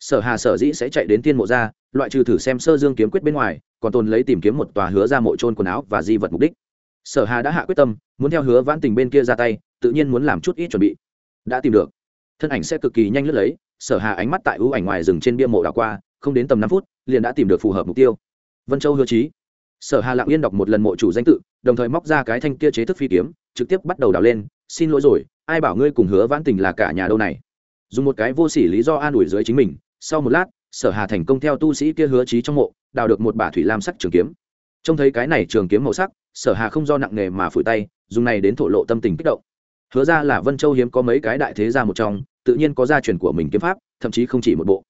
Sở hà sở dĩ sẽ chạy đến tiên mộ ra, loại trừ thử xem sơ dương kiếm quyết bên ngoài, còn tồn lấy tìm kiếm một tòa hứa ra mộ trôn quần áo và di vật mục đích. Sở hà đã hạ quyết tâm, muốn theo hứa vãn tình bên kia ra tay, tự nhiên muốn làm chút ít chuẩn bị. Đã tìm được. Thân ảnh sẽ cực kỳ nhanh lướt lấy, sở hà ánh mắt tại ưu ảnh ngoài rừng trên bia mộ đảo qua, không đến tầm năm phút, liền đã tìm được phù hợp mục tiêu. Vân châu hứa trí sở hà lặng yên đọc một lần mộ chủ danh tự, đồng thời móc ra cái thanh kia chế thức phi kiếm, trực tiếp bắt đầu đào lên, xin lỗi rồi, ai bảo ngươi cùng hứa vãn tình là cả nhà đâu này? Dùng một cái vô sỉ lý do an ủi dưới chính mình, sau một lát, sở hà thành công theo tu sĩ kia hứa trí trong mộ, đào được một bả thủy lam sắc trường kiếm. Trông thấy cái này trường kiếm màu sắc, sở hà không do nặng nghề mà phủi tay, dùng này đến thổ lộ tâm tình kích động. Hứa ra là vân châu hiếm có mấy cái đại thế gia một trong, tự nhiên có gia truyền của mình kiếm pháp, thậm chí không chỉ một bộ.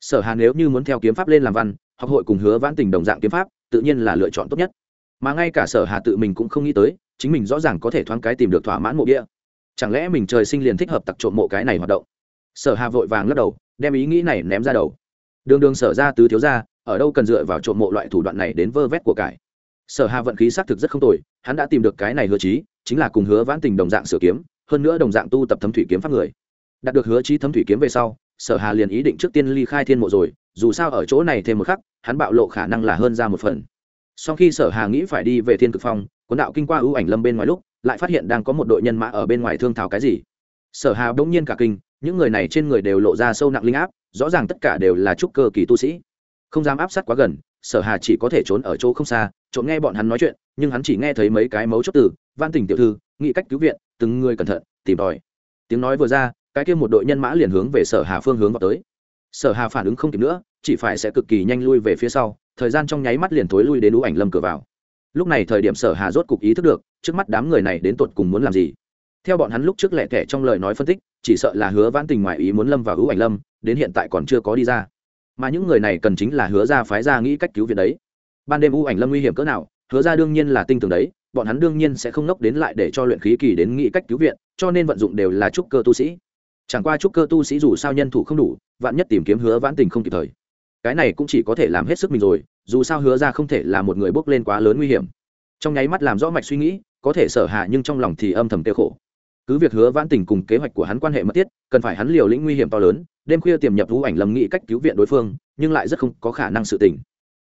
Sở hà nếu như muốn theo kiếm pháp lên làm văn, học hội cùng hứa vãn tình đồng dạng kiếm pháp tự nhiên là lựa chọn tốt nhất. Mà ngay cả sở hà tự mình cũng không nghĩ tới, chính mình rõ ràng có thể thoáng cái tìm được thỏa mãn mộ địa chẳng lẽ mình trời sinh liền thích hợp tặc trộm mộ cái này hoạt động? Sở hà vội vàng lắc đầu, đem ý nghĩ này ném ra đầu. Đường đường sở ra tứ thiếu ra ở đâu cần dựa vào trộm mộ loại thủ đoạn này đến vơ vét của cải? Sở hà vận khí xác thực rất không tồi, hắn đã tìm được cái này hứa trí chính là cùng hứa vãn tình đồng dạng sửa kiếm, hơn nữa đồng dạng tu tập thấm thủy kiếm pháp người. Đạt được hứa trí thấm thủy kiếm về sau, sở hà liền ý định trước tiên ly khai thiên mộ rồi dù sao ở chỗ này thêm một khắc, hắn bạo lộ khả năng là hơn ra một phần. Sau khi sở hà nghĩ phải đi về thiên cực phong quần đạo kinh qua ưu ảnh lâm bên ngoài lúc, lại phát hiện đang có một đội nhân mã ở bên ngoài thương thảo cái gì. Sở hà bỗng nhiên cả kinh, những người này trên người đều lộ ra sâu nặng linh áp, rõ ràng tất cả đều là trúc cơ kỳ tu sĩ. Không dám áp sát quá gần, sở hà chỉ có thể trốn ở chỗ không xa trộn nghe bọn hắn nói chuyện, nhưng hắn chỉ nghe thấy mấy cái mấu chốt từ van tình tiểu thư, nghị cách cứu viện, từng người cẩn thận, tìm tòi. Tiếng nói vừa ra, cái kia một đội nhân mã liền hướng về sở hà phương hướng vào tới sở hà phản ứng không kịp nữa, chỉ phải sẽ cực kỳ nhanh lui về phía sau, thời gian trong nháy mắt liền thối lui đến ú ảnh lâm cửa vào. Lúc này thời điểm sở hà rốt cục ý thức được, trước mắt đám người này đến tột cùng muốn làm gì. Theo bọn hắn lúc trước lẻ tẻ trong lời nói phân tích, chỉ sợ là hứa vãn tình ngoại ý muốn lâm vào ưu ảnh lâm, đến hiện tại còn chưa có đi ra. Mà những người này cần chính là hứa ra phái ra nghĩ cách cứu viện đấy. Ban đêm u ảnh lâm nguy hiểm cỡ nào, hứa ra đương nhiên là tinh tường đấy, bọn hắn đương nhiên sẽ không nốc đến lại để cho luyện khí kỳ đến nghĩ cách cứu viện, cho nên vận dụng đều là trúc cơ tu sĩ. Chẳng qua trúc cơ tu sĩ dù sao nhân thủ không đủ vạn nhất tìm kiếm hứa vãn tình không kịp thời. Cái này cũng chỉ có thể làm hết sức mình rồi, dù sao hứa ra không thể là một người bước lên quá lớn nguy hiểm. Trong nháy mắt làm rõ mạch suy nghĩ, có thể sở hạ nhưng trong lòng thì âm thầm tiêu khổ. Cứ việc hứa vãn tình cùng kế hoạch của hắn quan hệ mật thiết, cần phải hắn liều lĩnh nguy hiểm to lớn, đêm khuya tiềm nhập vũ ảnh lầm nghĩ cách cứu viện đối phương, nhưng lại rất không có khả năng sự tình.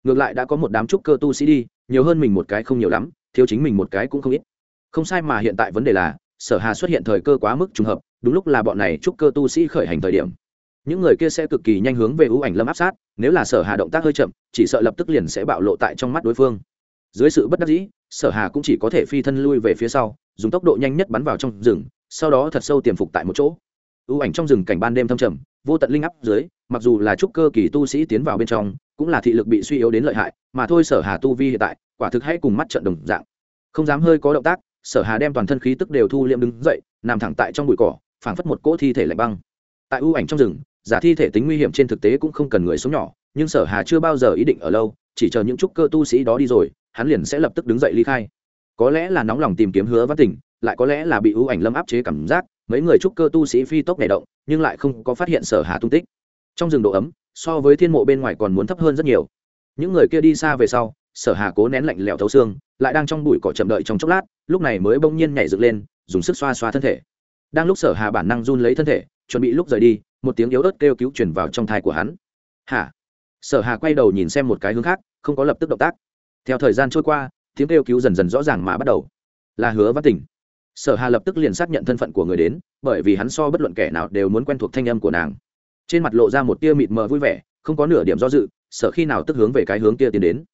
Ngược lại đã có một đám trúc cơ tu sĩ đi, nhiều hơn mình một cái không nhiều lắm, thiếu chính mình một cái cũng không ít. Không sai mà hiện tại vấn đề là, sở hà xuất hiện thời cơ quá mức trùng hợp, đúng lúc là bọn này trúc cơ tu sĩ khởi hành thời điểm những người kia sẽ cực kỳ nhanh hướng về ưu ảnh lâm áp sát, nếu là sở hà động tác hơi chậm, chỉ sợ lập tức liền sẽ bạo lộ tại trong mắt đối phương. Dưới sự bất đắc dĩ, sở hà cũng chỉ có thể phi thân lui về phía sau, dùng tốc độ nhanh nhất bắn vào trong rừng, sau đó thật sâu tiềm phục tại một chỗ. Ưu ảnh trong rừng cảnh ban đêm thâm trầm, vô tận linh áp dưới, mặc dù là trúc cơ kỳ tu sĩ tiến vào bên trong, cũng là thị lực bị suy yếu đến lợi hại, mà thôi sở hà tu vi hiện tại, quả thực hãy cùng mắt trận đồng dạng. Không dám hơi có động tác, sở hà đem toàn thân khí tức đều thu liệm đứng dậy, nằm thẳng tại trong bụi cỏ, phảng phất một cỗ thi thể lạnh băng. Tại ưu ảnh trong rừng giả thi thể tính nguy hiểm trên thực tế cũng không cần người sống nhỏ, nhưng sở hà chưa bao giờ ý định ở lâu, chỉ chờ những trúc cơ tu sĩ đó đi rồi, hắn liền sẽ lập tức đứng dậy ly khai. Có lẽ là nóng lòng tìm kiếm hứa văn tỉnh, lại có lẽ là bị ưu ảnh lâm áp chế cảm giác, mấy người trúc cơ tu sĩ phi tốc nảy động, nhưng lại không có phát hiện sở hà tung tích. Trong rừng độ ấm, so với thiên mộ bên ngoài còn muốn thấp hơn rất nhiều. Những người kia đi xa về sau, sở hà cố nén lạnh lẽo thấu xương, lại đang trong bụi cỏ chậm đợi trong chốc lát, lúc này mới bỗng nhiên nhảy dựng lên, dùng sức xoa xoa thân thể. Đang lúc sở hà bản năng run lấy thân thể, chuẩn bị lúc rời đi một tiếng yếu ớt kêu cứu chuyển vào trong thai của hắn. Hả? Sở hà quay đầu nhìn xem một cái hướng khác, không có lập tức động tác. Theo thời gian trôi qua, tiếng kêu cứu dần dần rõ ràng mà bắt đầu. Là hứa văn tỉnh sở hà lập tức liền xác nhận thân phận của người đến, bởi vì hắn so bất luận kẻ nào đều muốn quen thuộc thanh âm của nàng. Trên mặt lộ ra một tia mịt mờ vui vẻ, không có nửa điểm do dự, Sở khi nào tức hướng về cái hướng kia tiến đến.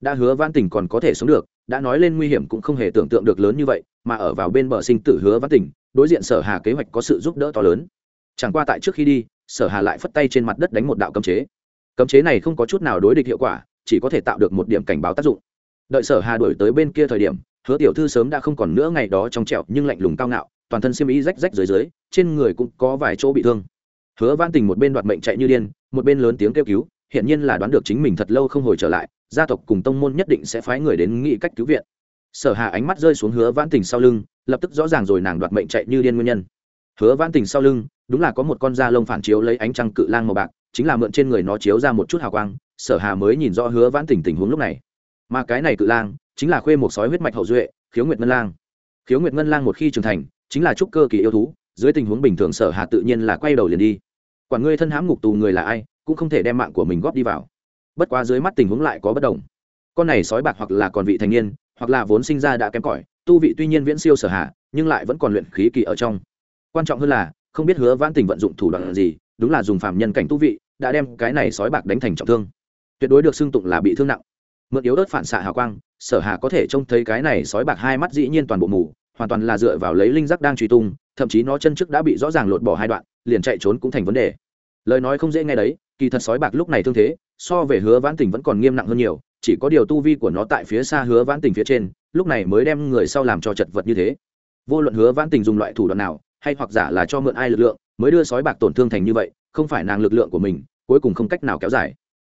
Đã hứa văn tỉnh còn có thể sống được, đã nói lên nguy hiểm cũng không hề tưởng tượng được lớn như vậy, mà ở vào bên bờ sinh tử hứa văn tỉnh đối diện sở hà kế hoạch có sự giúp đỡ to lớn chẳng qua tại trước khi đi, sở hà lại phất tay trên mặt đất đánh một đạo cấm chế. Cấm chế này không có chút nào đối địch hiệu quả, chỉ có thể tạo được một điểm cảnh báo tác dụng. Đợi sở hà đuổi tới bên kia thời điểm, hứa tiểu thư sớm đã không còn nữa ngày đó trong trẹo nhưng lạnh lùng cao ngạo, toàn thân xiêm ý rách rách dưới dưới, trên người cũng có vài chỗ bị thương. Hứa van tình một bên đoạt mệnh chạy như điên, một bên lớn tiếng kêu cứu hiện nhiên là đoán được chính mình thật lâu không hồi trở lại, gia tộc cùng tông môn nhất định sẽ phái người đến nghĩ cách cứu viện. Sở hà ánh mắt rơi xuống hứa Vãn tình sau lưng, lập tức rõ ràng rồi nàng đoạt mệnh chạy như điên nguyên nhân. Hứa Vãn tình sau lưng đúng là có một con da lông phản chiếu lấy ánh trăng cự lang màu bạc, chính là mượn trên người nó chiếu ra một chút hào quang, sở hà mới nhìn rõ hứa vãn tình tình huống lúc này. Mà cái này cự lang, chính là khuê một sói huyết mạch hậu duệ, khiếu nguyệt ngân lang. Khiếu nguyệt ngân lang một khi trưởng thành, chính là trúc cơ kỳ yêu thú, dưới tình huống bình thường sở hà tự nhiên là quay đầu liền đi. Quản ngươi thân hãm ngục tù người là ai, cũng không thể đem mạng của mình góp đi vào. Bất quá dưới mắt tình huống lại có bất đồng. Con này sói bạc hoặc là còn vị thành niên, hoặc là vốn sinh ra đã kém cỏi, tu vị tuy nhiên viễn siêu sở hạ nhưng lại vẫn còn luyện khí kỳ ở trong. Quan trọng hơn là không biết hứa vãn tình vận dụng thủ đoạn gì, đúng là dùng phạm nhân cảnh tu vị, đã đem cái này sói bạc đánh thành trọng thương. Tuyệt đối được xưng tụng là bị thương nặng. Mượn yếu đớt phản xạ hào quang, sở hạ có thể trông thấy cái này sói bạc hai mắt dĩ nhiên toàn bộ mù, hoàn toàn là dựa vào lấy linh giác đang truy tung, thậm chí nó chân trước đã bị rõ ràng lột bỏ hai đoạn, liền chạy trốn cũng thành vấn đề. Lời nói không dễ nghe đấy, kỳ thật sói bạc lúc này thương thế, so về hứa vãn tình vẫn còn nghiêm nặng hơn nhiều, chỉ có điều tu vi của nó tại phía xa hứa vãn tình phía trên, lúc này mới đem người sau làm cho chật vật như thế. Vô luận hứa vãn tình dùng loại thủ đoạn nào hay hoặc giả là cho mượn ai lực lượng, mới đưa sói bạc tổn thương thành như vậy, không phải nàng lực lượng của mình, cuối cùng không cách nào kéo dài.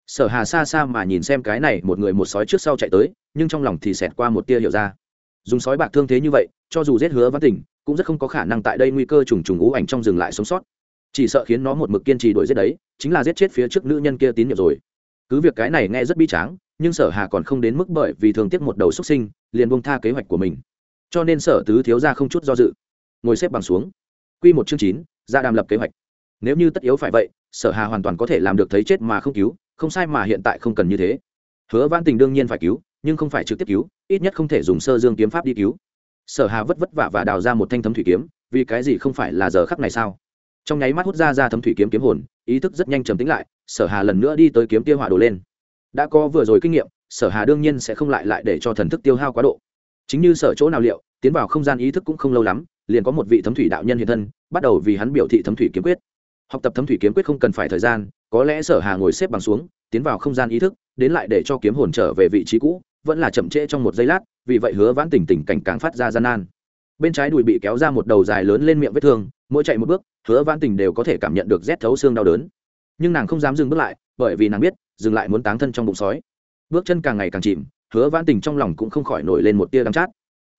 Sở hà xa xa mà nhìn xem cái này một người một sói trước sau chạy tới, nhưng trong lòng thì xẹt qua một tia hiểu ra. Dùng sói bạc thương thế như vậy, cho dù giết hứa văn tình, cũng rất không có khả năng tại đây nguy cơ trùng trùng ú ảnh trong dừng lại sống sót. Chỉ sợ khiến nó một mực kiên trì đuổi giết đấy, chính là giết chết phía trước nữ nhân kia tín nhiệm rồi. Cứ việc cái này nghe rất bi tráng, nhưng sở hà còn không đến mức bởi vì thường tiếc một đầu xuất sinh, liền buông tha kế hoạch của mình. Cho nên sở tứ thiếu ra không chút do dự ngồi xếp bằng xuống. Quy một chương chín, ra đàm lập kế hoạch. Nếu như tất yếu phải vậy, sở hà hoàn toàn có thể làm được thấy chết mà không cứu, không sai mà hiện tại không cần như thế. Hứa văn tình đương nhiên phải cứu, nhưng không phải trực tiếp cứu, ít nhất không thể dùng sơ dương kiếm pháp đi cứu. Sở hà vất vất vả và đào ra một thanh thấm thủy kiếm, vì cái gì không phải là giờ khắc này sao? Trong nháy mắt hút ra ra thấm thủy kiếm kiếm hồn, ý thức rất nhanh trầm tính lại, sở hà lần nữa đi tới kiếm tiêu hỏa đồ lên. Đã có vừa rồi kinh nghiệm, sở hà đương nhiên sẽ không lại lại để cho thần thức tiêu hao quá độ. Chính như sở chỗ nào liệu, tiến vào không gian ý thức cũng không lâu lắm liền có một vị thấm thủy đạo nhân hiện thân, bắt đầu vì hắn biểu thị thấm thủy kiếm quyết. Học tập thấm thủy kiếm quyết không cần phải thời gian, có lẽ sở hà ngồi xếp bằng xuống, tiến vào không gian ý thức, đến lại để cho kiếm hồn trở về vị trí cũ, vẫn là chậm trễ trong một giây lát, vì vậy hứa vãn tình tình cảnh càng phát ra gian nan. Bên trái đùi bị kéo ra một đầu dài lớn lên miệng vết thương, mỗi chạy một bước, hứa vãn tình đều có thể cảm nhận được rét thấu xương đau đớn. Nhưng nàng không dám dừng bước lại, bởi vì nàng biết, dừng lại muốn táng thân trong bụng sói. Bước chân càng ngày càng chìm, hứa vãn tình trong lòng cũng không khỏi nổi lên một tia đắng chát.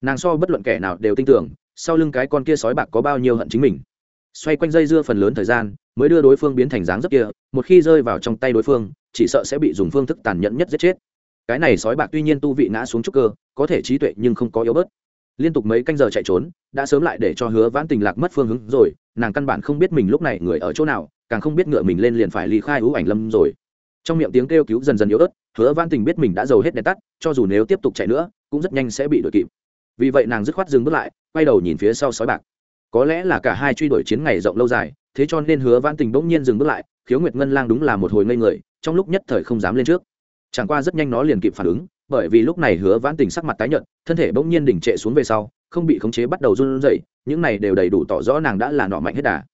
Nàng so bất luận kẻ nào đều tin tưởng sau lưng cái con kia sói bạc có bao nhiêu hận chính mình. Xoay quanh dây dưa phần lớn thời gian, mới đưa đối phương biến thành dáng dấp kia, một khi rơi vào trong tay đối phương, chỉ sợ sẽ bị dùng phương thức tàn nhẫn nhất giết chết. Cái này sói bạc tuy nhiên tu vị ngã xuống trúc cơ, có thể trí tuệ nhưng không có yếu bớt. Liên tục mấy canh giờ chạy trốn, đã sớm lại để cho hứa vãn tình lạc mất phương hướng rồi, nàng căn bản không biết mình lúc này người ở chỗ nào, càng không biết ngựa mình lên liền phải ly khai ưu ảnh lâm rồi. Trong miệng tiếng kêu cứu dần dần yếu ớt, hứa vãn tình biết mình đã giàu hết đèn tắt, cho dù nếu tiếp tục chạy nữa, cũng rất nhanh sẽ bị đuổi kịp. Vì vậy nàng dứt khoát dừng bước lại quay đầu nhìn phía sau sói bạc. Có lẽ là cả hai truy đuổi chiến ngày rộng lâu dài, thế cho nên hứa vãn tình bỗng nhiên dừng bước lại, khiếu nguyệt ngân lang đúng là một hồi ngây người, trong lúc nhất thời không dám lên trước. Chẳng qua rất nhanh nó liền kịp phản ứng, bởi vì lúc này hứa vãn tình sắc mặt tái nhợt, thân thể bỗng nhiên đỉnh trệ xuống về sau, không bị khống chế bắt đầu run rẩy, những này đều đầy đủ tỏ rõ nàng đã là nọ mạnh hết đà.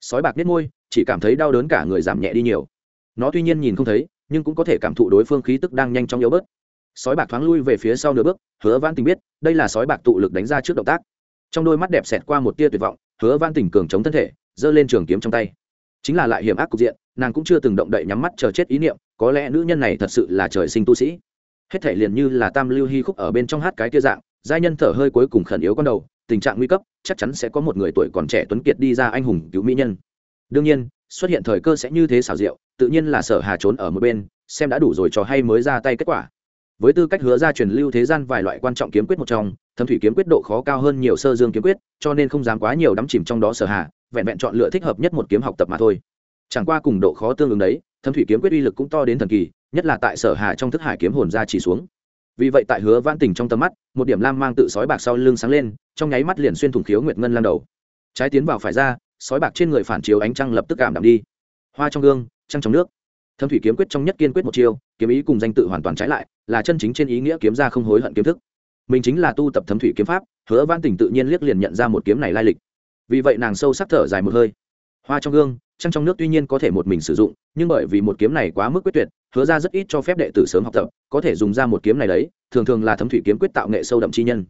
Sói bạc biết môi, chỉ cảm thấy đau đớn cả người giảm nhẹ đi nhiều. Nó tuy nhiên nhìn không thấy, nhưng cũng có thể cảm thụ đối phương khí tức đang nhanh chóng yếu bớt. Sói bạc thoáng lui về phía sau nửa bước, hứa vãn tình biết, đây là sói bạc tụ lực đánh ra trước động tác trong đôi mắt đẹp xẹt qua một tia tuyệt vọng, hứa van tình cường chống thân thể, giơ lên trường kiếm trong tay. Chính là lại hiểm ác cục diện, nàng cũng chưa từng động đậy nhắm mắt chờ chết ý niệm, có lẽ nữ nhân này thật sự là trời sinh tu sĩ. Hết thể liền như là tam lưu hy khúc ở bên trong hát cái kia dạng, giai nhân thở hơi cuối cùng khẩn yếu con đầu, tình trạng nguy cấp, chắc chắn sẽ có một người tuổi còn trẻ tuấn kiệt đi ra anh hùng cứu mỹ nhân. Đương nhiên, xuất hiện thời cơ sẽ như thế xảo diệu, tự nhiên là sở hà trốn ở một bên, xem đã đủ rồi trò hay mới ra tay kết quả với tư cách hứa ra truyền lưu thế gian vài loại quan trọng kiếm quyết một trong thâm thủy kiếm quyết độ khó cao hơn nhiều sơ dương kiếm quyết, cho nên không dám quá nhiều đắm chìm trong đó sở hạ. vẹn vẹn chọn lựa thích hợp nhất một kiếm học tập mà thôi. Chẳng qua cùng độ khó tương ứng đấy thâm thủy kiếm quyết uy lực cũng to đến thần kỳ, nhất là tại sở hạ trong thức hải kiếm hồn ra chỉ xuống. Vì vậy tại hứa vãn tình trong tầm mắt, một điểm lam mang tự sói bạc sau lưng sáng lên, trong nháy mắt liền xuyên thủng khiếu nguyệt ngân lan đầu. Trái tiến vào phải ra, sói bạc trên người phản chiếu ánh trăng lập tức cảm đạm đi. Hoa trong gương, trăng trong nước thâm thủy kiếm quyết trong nhất kiên quyết một chiêu, kiếm ý cùng danh tự hoàn toàn trái lại, là chân chính trên ý nghĩa kiếm ra không hối hận kiếm thức. Mình chính là tu tập thấm thủy kiếm pháp, hứa văn tình tự nhiên liếc liền nhận ra một kiếm này lai lịch. Vì vậy nàng sâu sắc thở dài một hơi. Hoa trong gương, trăng trong nước tuy nhiên có thể một mình sử dụng, nhưng bởi vì một kiếm này quá mức quyết tuyệt, hứa ra rất ít cho phép đệ tử sớm học tập, có thể dùng ra một kiếm này đấy, thường thường là thấm thủy kiếm quyết tạo nghệ sâu đậm chi nhân.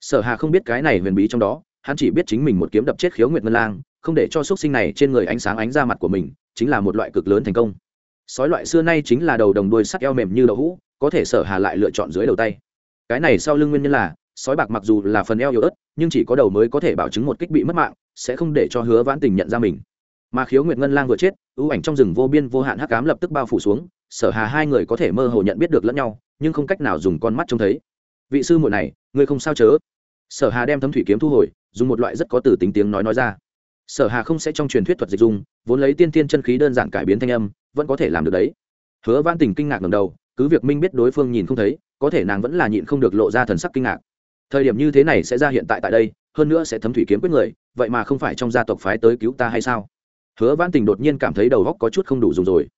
Sở hà không biết cái này huyền bí trong đó, hắn chỉ biết chính mình một kiếm đập chết khiếu nguyệt ngân lang, không để cho x sinh này trên người ánh sáng ánh ra mặt của mình, chính là một loại cực lớn thành công sói loại xưa nay chính là đầu đồng đuôi sắc eo mềm như đậu hũ, có thể sở hà lại lựa chọn dưới đầu tay. Cái này sau lưng nguyên nhân là, sói bạc mặc dù là phần eo yếu ớt, nhưng chỉ có đầu mới có thể bảo chứng một kích bị mất mạng, sẽ không để cho hứa vãn tình nhận ra mình. Mà khiếu nguyệt ngân lang vừa chết, ưu ảnh trong rừng vô biên vô hạn hắc cám lập tức bao phủ xuống, sở hà hai người có thể mơ hồ nhận biết được lẫn nhau, nhưng không cách nào dùng con mắt trông thấy. Vị sư muội này, ngươi không sao chớ. Sở hà đem thấm thủy kiếm thu hồi, dùng một loại rất có từ tính tiếng nói nói ra sở hà không sẽ trong truyền thuyết thuật dịch dung, vốn lấy tiên tiên chân khí đơn giản cải biến thanh âm, vẫn có thể làm được đấy. Hứa văn tình kinh ngạc ngầm đầu, cứ việc minh biết đối phương nhìn không thấy, có thể nàng vẫn là nhịn không được lộ ra thần sắc kinh ngạc. Thời điểm như thế này sẽ ra hiện tại tại đây, hơn nữa sẽ thấm thủy kiếm quyết người, vậy mà không phải trong gia tộc phái tới cứu ta hay sao? Hứa văn tình đột nhiên cảm thấy đầu góc có chút không đủ dùng rồi.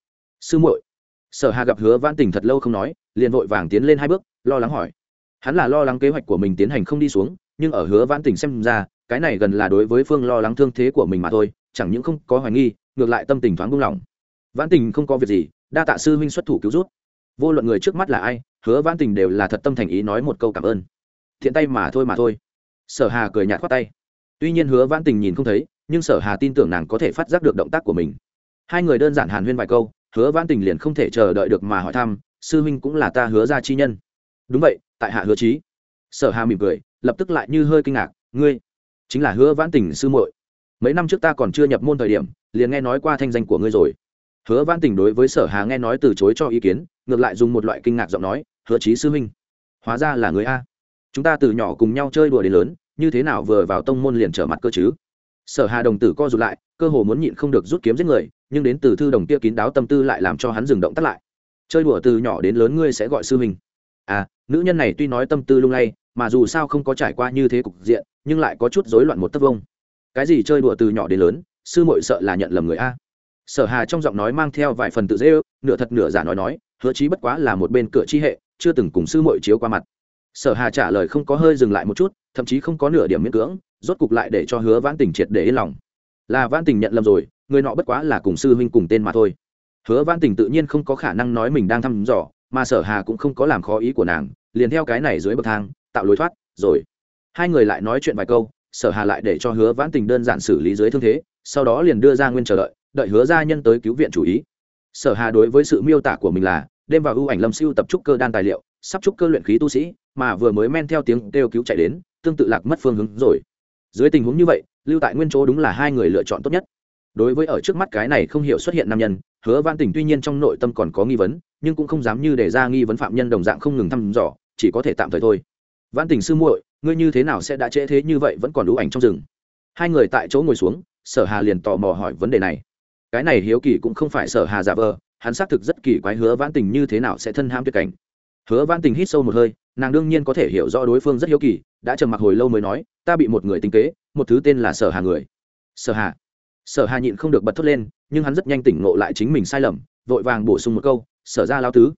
Sư muội. Sở hà gặp hứa văn tình thật lâu không nói, liền vội vàng tiến lên hai bước, lo lắng hỏi. Hắn là lo lắng kế hoạch của mình tiến hành không đi xuống, nhưng ở hứa văn tình xem ra cái này gần là đối với phương lo lắng thương thế của mình mà thôi, chẳng những không có hoài nghi, ngược lại tâm tình thoáng buông lỏng. Vãn tình không có việc gì, đa tạ sư huynh xuất thủ cứu rút vô luận người trước mắt là ai, hứa Vãn tình đều là thật tâm thành ý nói một câu cảm ơn. Thiện tay mà thôi mà thôi. Sở hà cười nhạt khoát tay. Tuy nhiên hứa Vãn tình nhìn không thấy, nhưng sở hà tin tưởng nàng có thể phát giác được động tác của mình. Hai người đơn giản hàn huyên vài câu, hứa Vãn tình liền không thể chờ đợi được mà hỏi thăm, sư huynh cũng là ta hứa ra chi nhân? Đúng vậy, tại hạ hứa trí sở hà mỉm cười, lập tức lại như hơi kinh ngạc, ngươi chính là hứa Vãn tình sư muội. Mấy năm trước ta còn chưa nhập môn thời điểm, liền nghe nói qua thanh danh của ngươi rồi. Hứa Vãn tình đối với sở hà nghe nói từ chối cho ý kiến, ngược lại dùng một loại kinh ngạc giọng nói, hứa trí sư huynh, hóa ra là người a. Chúng ta từ nhỏ cùng nhau chơi đùa đến lớn, như thế nào vừa vào tông môn liền trở mặt cơ chứ? Sở hà đồng tử co rụt lại, cơ hồ muốn nhịn không được rút kiếm giết người, nhưng đến từ thư đồng kia kín đáo tâm tư lại làm cho hắn dừng động tắt lại. Chơi đùa từ nhỏ đến lớn ngươi sẽ gọi sư huynh. À nữ nhân này tuy nói tâm tư lung lay mà dù sao không có trải qua như thế cục diện, nhưng lại có chút rối loạn một tấc vông. Cái gì chơi đùa từ nhỏ đến lớn, sư muội sợ là nhận lầm người a. Sở hà trong giọng nói mang theo vài phần tự dễ ư nửa thật nửa giả nói nói, hứa chí bất quá là một bên cửa chi hệ, chưa từng cùng sư muội chiếu qua mặt. Sở hà trả lời không có hơi dừng lại một chút, thậm chí không có nửa điểm miễn cưỡng, rốt cục lại để cho hứa vãn tình triệt để yên lòng. Là vãn tình nhận lầm rồi, người nọ bất quá là cùng sư huynh cùng tên mà thôi. Hứa vãn tình tự nhiên không có khả năng nói mình đang thăm dò, mà sở hà cũng không có làm khó ý của nàng, liền theo cái này dưới bậc thang tạo lối thoát, rồi. Hai người lại nói chuyện vài câu, sở hà lại để cho hứa vãn tình đơn giản xử lý dưới thương thế, sau đó liền đưa ra nguyên chờ đợi đợi hứa gia nhân tới cứu viện chủ ý. Sở hà đối với sự miêu tả của mình là, đêm vào ưu ảnh lâm siêu tập trúc cơ đan tài liệu, sắp trúc cơ luyện khí tu sĩ, mà vừa mới men theo tiếng kêu cứu chạy đến, tương tự lạc mất phương hướng rồi. Dưới tình huống như vậy, lưu tại nguyên chỗ đúng là hai người lựa chọn tốt nhất. Đối với ở trước mắt cái này không hiểu xuất hiện nam nhân, hứa văn tình tuy nhiên trong nội tâm còn có nghi vấn, nhưng cũng không dám như để ra nghi vấn phạm nhân đồng dạng không ngừng thăm dò, chỉ có thể tạm thời thôi văn tình sư muội, ngươi như thế nào sẽ đã trễ thế như vậy vẫn còn đủ ảnh trong rừng? Hai người tại chỗ ngồi xuống, sở hà liền tò mò hỏi vấn đề này. Cái này hiếu kỳ cũng không phải sở hà giả vờ, hắn xác thực rất kỳ quái hứa văn tình như thế nào sẽ thân ham tuyệt cảnh. Hứa văn tình hít sâu một hơi, nàng đương nhiên có thể hiểu rõ đối phương rất hiếu kỳ, đã trầm mặc hồi lâu mới nói, ta bị một người tính kế, một thứ tên là sở hà người. Sở hà? Sở hà nhịn không được bật thốt lên, nhưng hắn rất nhanh tỉnh ngộ lại chính mình sai lầm, vội vàng bổ sung một câu, sở ra lao tứ.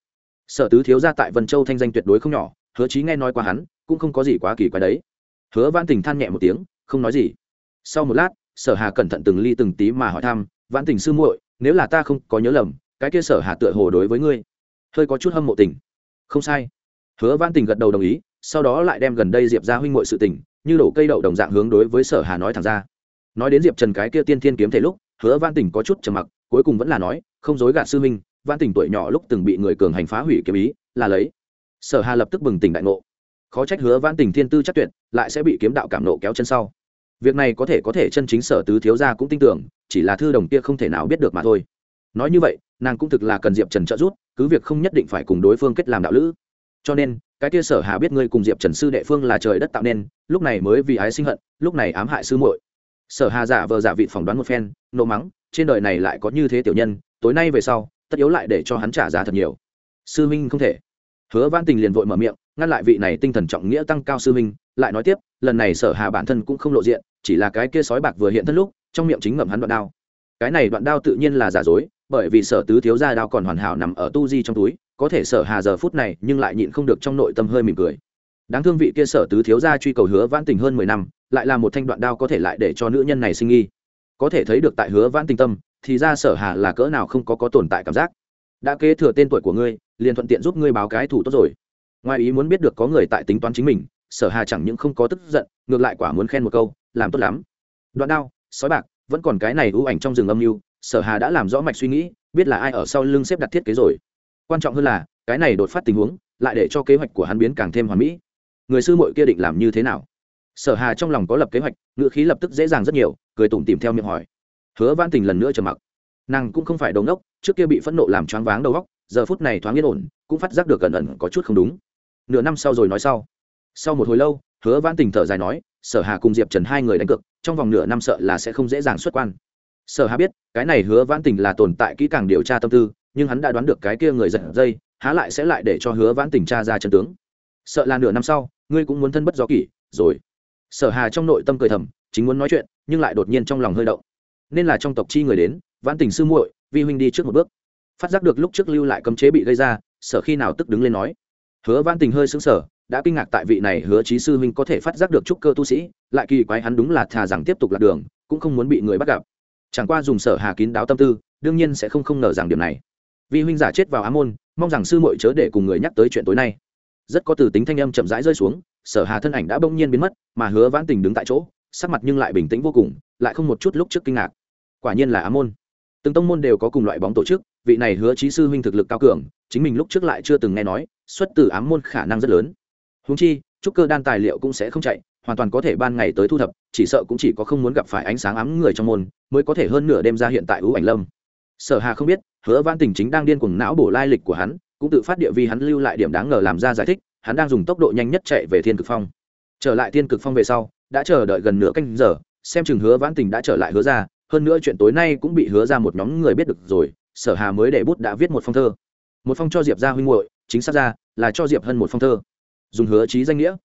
Sở tứ thiếu ra tại vân châu thanh danh tuyệt đối không nhỏ hứa chí nghe nói qua hắn, cũng không có gì quá kỳ quái đấy. Hứa văn tình than nhẹ một tiếng, không nói gì. Sau một lát, sở hà cẩn thận từng ly từng tí mà hỏi thăm văn tình sư muội, nếu là ta không có nhớ lầm, cái kia sở hà tựa hồ đối với ngươi hơi có chút hâm mộ tình. Không sai. Hứa văn tình gật đầu đồng ý, sau đó lại đem gần đây diệp ra huynh muội sự tình, như đổ cây đậu đồng dạng hướng đối với sở hà nói thẳng ra. Nói đến diệp trần cái kia tiên thiên kiếm thể lúc, hứa văn tình có chút trầm mặc, cuối cùng vẫn là nói, không dối gạt sư minh văn tình tuổi nhỏ lúc từng bị người cường hành phá hủy kiếm ý, là lấy sở hà lập tức bừng tỉnh đại ngộ. Khó trách hứa vãn tình thiên tư chắc tuyệt, lại sẽ bị kiếm đạo cảm nộ kéo chân sau. Việc này có thể có thể chân chính sở tứ thiếu gia cũng tin tưởng, chỉ là thư đồng kia không thể nào biết được mà thôi. Nói như vậy, nàng cũng thực là cần diệp trần trợ giúp, cứ việc không nhất định phải cùng đối phương kết làm đạo lữ. Cho nên, cái kia sở hà biết ngươi cùng diệp trần sư đệ phương là trời đất tạo nên, lúc này mới vì ái sinh hận, lúc này ám hại sư muội. Sở hà giả vờ giả vị phỏng đoán một phen, nộ mắng, trên đời này lại có như thế tiểu nhân, tối nay về sau, tất yếu lại để cho hắn trả giá thật nhiều. Sư minh không thể hứa văn tình liền vội mở miệng, ngăn lại vị này tinh thần trọng nghĩa tăng cao sư minh lại nói tiếp, lần này sở hà bản thân cũng không lộ diện, chỉ là cái kia sói bạc vừa hiện thân lúc, trong miệng chính ngậm hắn đoạn đao. Cái này đoạn đao tự nhiên là giả dối, bởi vì sở tứ thiếu gia đao còn hoàn hảo nằm ở tu di trong túi, có thể sở hà giờ phút này nhưng lại nhịn không được trong nội tâm hơi mỉm cười. Đáng thương vị kia sở tứ thiếu gia truy cầu hứa vãn tình hơn mười năm, lại là một thanh đoạn đao có thể lại để cho nữ nhân này sinh nghi. Có thể thấy được tại hứa vãn tình tâm, thì ra sở hà là cỡ nào không có có tồn tại cảm giác. Đã kế thừa tên tuổi của ngươi liền thuận tiện giúp ngươi báo cái thủ tốt rồi. Ngoài ý muốn biết được có người tại tính toán chính mình, sở hà chẳng những không có tức giận, ngược lại quả muốn khen một câu, làm tốt lắm. Đoạn đao, sói bạc, vẫn còn cái này ưu ảnh trong rừng âm mưu, sở hà đã làm rõ mạch suy nghĩ, biết là ai ở sau lưng xếp đặt thiết kế rồi. Quan trọng hơn là, cái này đột phát tình huống, lại để cho kế hoạch của hắn biến càng thêm hoàn mỹ. Người sư muội kia định làm như thế nào? Sở hà trong lòng có lập kế hoạch, ngữ khí lập tức dễ dàng rất nhiều, cười tủm tìm theo miệng hỏi. Hứa văn tình lần nữa trầm mặc. Nàng cũng không phải đầu ngốc, trước kia bị phẫn nộ làm choáng váng đầu óc giờ phút này thoáng yên ổn, cũng phát giác được cẩn ẩn có chút không đúng. Nửa năm sau rồi nói sau. Sau một hồi lâu, hứa vãn tình thở dài nói, sở hà cùng diệp trần hai người đánh cược, trong vòng nửa năm sợ là sẽ không dễ dàng xuất quan. Sở hà biết, cái này hứa vãn tình là tồn tại kỹ càng điều tra tâm tư, nhưng hắn đã đoán được cái kia người giật dây, há lại sẽ lại để cho hứa vãn tình tra ra chân tướng. Sợ là nửa năm sau, ngươi cũng muốn thân bất do kỷ, rồi. Sở hà trong nội tâm cười thầm, chính muốn nói chuyện, nhưng lại đột nhiên trong lòng hơi động. Nên là trong tộc chi người đến, vãn tình sư muội, vi huynh đi trước một bước phát giác được lúc trước lưu lại cấm chế bị gây ra, sở khi nào tức đứng lên nói. Hứa văn tình hơi sững sờ, đã kinh ngạc tại vị này hứa trí sư huynh có thể phát giác được trúc cơ tu sĩ, lại kỳ quái hắn đúng là thà rằng tiếp tục lạc đường, cũng không muốn bị người bắt gặp. Chẳng qua dùng sở hà kín đáo tâm tư, đương nhiên sẽ không không ngờ rằng điểm này. Vi huynh giả chết vào á môn, mong rằng sư muội chớ để cùng người nhắc tới chuyện tối nay. Rất có từ tính thanh âm chậm rãi rơi xuống, sở hà thân ảnh đã bỗng nhiên biến mất, mà hứa vãn tình đứng tại chỗ, sắc mặt nhưng lại bình tĩnh vô cùng, lại không một chút lúc trước kinh ngạc. Quả nhiên là á môn. Từng tông môn đều có cùng loại bóng tổ chức vị này hứa trí sư huynh thực lực cao cường, chính mình lúc trước lại chưa từng nghe nói, xuất từ ám môn khả năng rất lớn. Húng chi, trúc cơ đan tài liệu cũng sẽ không chạy, hoàn toàn có thể ban ngày tới thu thập, chỉ sợ cũng chỉ có không muốn gặp phải ánh sáng ám người trong môn, mới có thể hơn nửa đêm ra hiện tại ưu ảnh lâm. Sở hà không biết, hứa văn tình chính đang điên cuồng não bổ lai lịch của hắn, cũng tự phát địa vi hắn lưu lại điểm đáng ngờ làm ra giải thích, hắn đang dùng tốc độ nhanh nhất chạy về thiên cực phong. Trở lại thiên cực phong về sau, đã chờ đợi gần nửa canh giờ, xem chừng hứa vãn tình đã trở lại hứa ra, hơn nữa chuyện tối nay cũng bị hứa ra một nhóm người biết được rồi sở hà mới để bút đã viết một phong thơ. Một phong cho diệp ra huynh hội chính xác ra là cho diệp hơn một phong thơ. Dùng hứa trí danh nghĩa.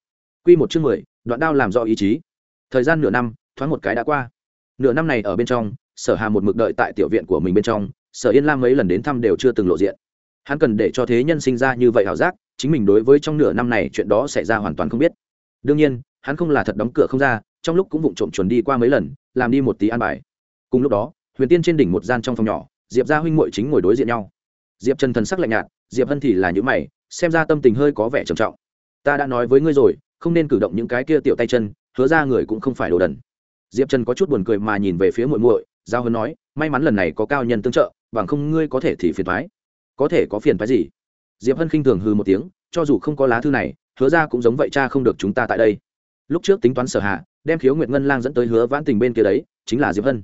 Quy một chương mười, đoạn đao làm rõ ý chí. Thời gian nửa năm, thoáng một cái đã qua. Nửa năm này ở bên trong, sở hà một mực đợi tại tiểu viện của mình bên trong, sở yên lam mấy lần đến thăm đều chưa từng lộ diện. Hắn cần để cho thế nhân sinh ra như vậy ảo giác, chính mình đối với trong nửa năm này chuyện đó xảy ra hoàn toàn không biết. Đương nhiên, hắn không là thật đóng cửa không ra, trong lúc cũng vụng trộm chuẩn đi qua mấy lần, làm đi một tí an bài. Cùng lúc đó, huyền tiên trên đỉnh một gian trong phòng nhỏ diệp gia huynh muội chính ngồi đối diện nhau. Diệp trần thần sắc lạnh nhạt, diệp hân thì là những mày, xem ra tâm tình hơi có vẻ trầm trọng. Ta đã nói với ngươi rồi, không nên cử động những cái kia tiểu tay chân, hứa ra người cũng không phải đồ đần. Diệp trần có chút buồn cười mà nhìn về phía muội muội, giao hân nói, may mắn lần này có cao nhân tương trợ, bằng không ngươi có thể thì phiền thoái có thể có phiền thoái gì? Diệp hân khinh thường hư một tiếng, cho dù không có lá thư này, hứa ra cũng giống vậy cha không được chúng ta tại đây. Lúc trước tính toán sở hạ đem khiếu nguyệt ngân lang dẫn tới hứa vãn tình bên kia đấy, chính là diệp hân.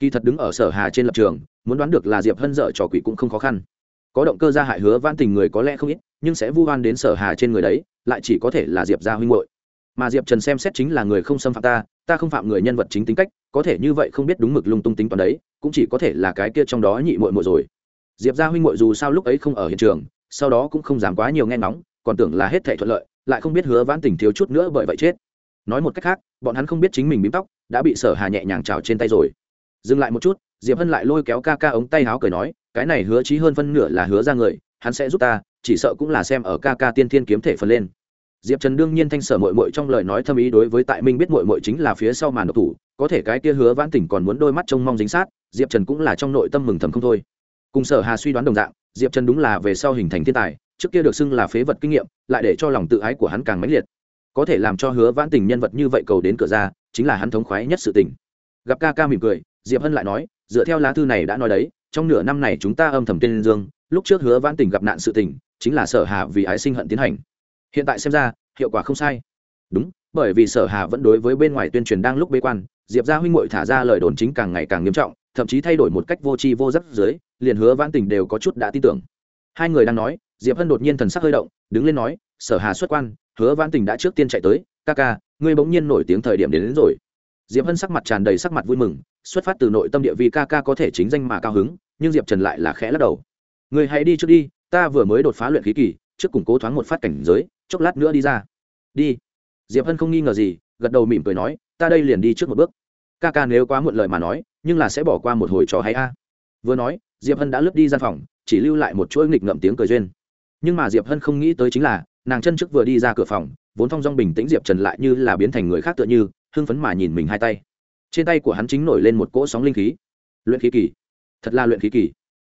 Kỳ thật đứng ở sở hà trên lập trường muốn đoán được là diệp hân dở trò quỷ cũng không khó khăn có động cơ gia hại hứa vãn tình người có lẽ không ít nhưng sẽ vu oan đến sở hà trên người đấy lại chỉ có thể là diệp gia huynh hội mà diệp trần xem xét chính là người không xâm phạm ta ta không phạm người nhân vật chính tính cách có thể như vậy không biết đúng mực lung tung tính toán đấy cũng chỉ có thể là cái kia trong đó nhị muội muội rồi diệp gia huynh muội dù sao lúc ấy không ở hiện trường sau đó cũng không dám quá nhiều nghe ngóng còn tưởng là hết thảy thuận lợi lại không biết hứa vãn tình thiếu chút nữa bởi vậy chết nói một cách khác bọn hắn không biết chính mình bím tóc đã bị sở hà nhẹ nhàng trào trên tay rồi dừng lại một chút diệp hân lại lôi kéo ca ca ống tay háo cười nói, cái này hứa chí hơn phân nửa là hứa ra người, hắn sẽ giúp ta, chỉ sợ cũng là xem ở ca ca tiên thiên kiếm thể phần lên. Diệp trần đương nhiên thanh sở mội mội trong lời nói thâm ý đối với tại minh biết mội mội chính là phía sau màn độc thủ, có thể cái kia hứa vãn tỉnh còn muốn đôi mắt trông mong dính sát, diệp trần cũng là trong nội tâm mừng thầm không thôi. Cùng sở hà suy đoán đồng dạng, diệp trần đúng là về sau hình thành thiên tài, trước kia được xưng là phế vật kinh nghiệm, lại để cho lòng tự ái của hắn càng mãnh liệt. Có thể làm cho hứa vãn tình nhân vật như vậy cầu đến cửa ra, chính là hắn thống khoái nhất sự tình. Gặp ca ca mỉm cười, diệp hân lại nói dựa theo lá thư này đã nói đấy trong nửa năm này chúng ta âm thầm tên dương lúc trước hứa vãn tình gặp nạn sự tình chính là sở hà vì ái sinh hận tiến hành. Hiện tại xem ra hiệu quả không sai. Đúng bởi vì sở hà vẫn đối với bên ngoài tuyên truyền đang lúc bế quan diệp gia huynh muội thả ra lời đồn chính càng ngày càng nghiêm trọng thậm chí thay đổi một cách vô tri vô giấc dưới liền hứa vãn tình đều có chút đã tin tưởng. Hai người đang nói diệp hân đột nhiên thần sắc hơi động đứng lên nói sở hà xuất quan hứa vãn tình đã trước tiên chạy tới ca ca ngươi bỗng nhiên nổi tiếng thời điểm đến, đến rồi diệp hân sắc mặt tràn đầy sắc mặt vui mừng, xuất phát từ nội tâm địa vì ca ca có thể chính danh mà cao hứng, nhưng diệp trần lại là khẽ lắc đầu. Người hãy đi trước đi, ta vừa mới đột phá luyện khí kỳ, trước củng cố thoáng một phát cảnh giới, chốc lát nữa đi ra. Đi. Diệp hân không nghi ngờ gì, gật đầu mỉm cười nói, ta đây liền đi trước một bước. Ca ca nếu quá muộn lời mà nói, nhưng là sẽ bỏ qua một hồi trò hay a. Vừa nói, diệp hân đã lướt đi gian phòng, chỉ lưu lại một chuỗi nghịch ngậm tiếng cười duyên. Nhưng mà diệp hân không nghĩ tới chính là, nàng chân trước vừa đi ra cửa phòng, vốn thong dong bình tĩnh diệp trần lại như là biến thành người khác tựa như hưng phấn mà nhìn mình hai tay. Trên tay của hắn chính nổi lên một cỗ sóng linh khí. Luyện khí kỳ. Thật là luyện khí kỳ.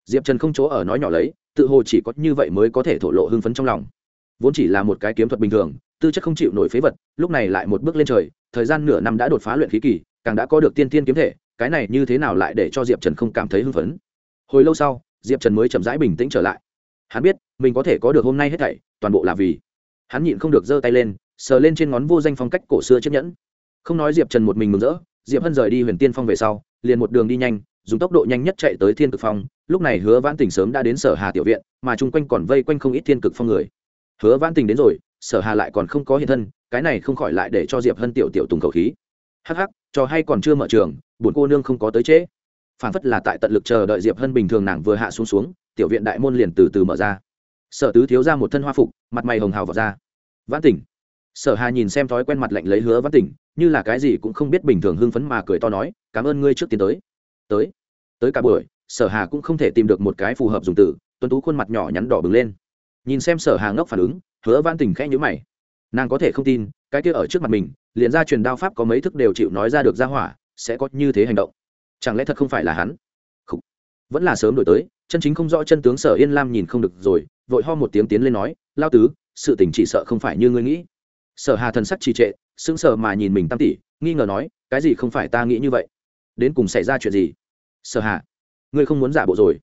Diệp trần không chỗ ở nói nhỏ lấy, tự hồ chỉ có như vậy mới có thể thổ lộ hưng phấn trong lòng. Vốn chỉ là một cái kiếm thuật bình thường, tư chất không chịu nổi phế vật, lúc này lại một bước lên trời, thời gian nửa năm đã đột phá luyện khí kỳ, càng đã có được tiên tiên kiếm thể, cái này như thế nào lại để cho diệp trần không cảm thấy hưng phấn? Hồi lâu sau, diệp trần mới chậm rãi bình tĩnh trở lại. Hắn biết, mình có thể có được hôm nay hết thảy, toàn bộ là vì hắn nhịn không được giơ tay lên, sờ lên trên ngón vô danh phong cách cổ xưa chiếc nhẫn không nói diệp trần một mình mừng rỡ, diệp hân rời đi huyền tiên phong về sau, liền một đường đi nhanh, dùng tốc độ nhanh nhất chạy tới thiên cực phong. Lúc này hứa vãn tình sớm đã đến sở hà tiểu viện, mà chung quanh còn vây quanh không ít thiên cực phong người. Hứa vãn tình đến rồi, sở hà lại còn không có hiện thân, cái này không khỏi lại để cho diệp hân tiểu tiểu tùng khẩu khí. Hắc hắc, trò hay còn chưa mở trường, buồn cô nương không có tới trễ. Phản phất là tại tận lực chờ đợi diệp hân bình thường nàng vừa hạ xuống xuống, tiểu viện đại môn liền từ từ mở ra. Sở tứ thiếu ra một thân hoa phục, mặt mày hồng hào vào ra. Vãn tỉnh sở hà nhìn xem thói quen mặt lạnh lấy hứa vãn tỉnh, như là cái gì cũng không biết bình thường hưng phấn mà cười to nói, cảm ơn ngươi trước tiến tới. Tới? Tới cả buổi? Sở hà cũng không thể tìm được một cái phù hợp dùng từ tuân tú khuôn mặt nhỏ nhắn đỏ bừng lên. Nhìn xem sở hà ngốc phản ứng, hứa vãn tỉnh khẽ nhíu mày. Nàng có thể không tin, cái kia ở trước mặt mình, liền ra truyền đao pháp có mấy thức đều chịu nói ra được ra hỏa, sẽ có như thế hành động. Chẳng lẽ thật không phải là hắn? Không. vẫn là sớm đổi tới, chân chính không rõ chân tướng sở yên lam nhìn không được rồi, vội ho một tiếng tiến lên nói, lao tứ, sự tình chỉ sợ không phải như ngươi nghĩ sở hà thần sắc trì trệ, sững sờ mà nhìn mình tam tỷ, nghi ngờ nói, cái gì không phải ta nghĩ như vậy? Đến cùng xảy ra chuyện gì? Sở hà, ngươi không muốn giả bộ rồi.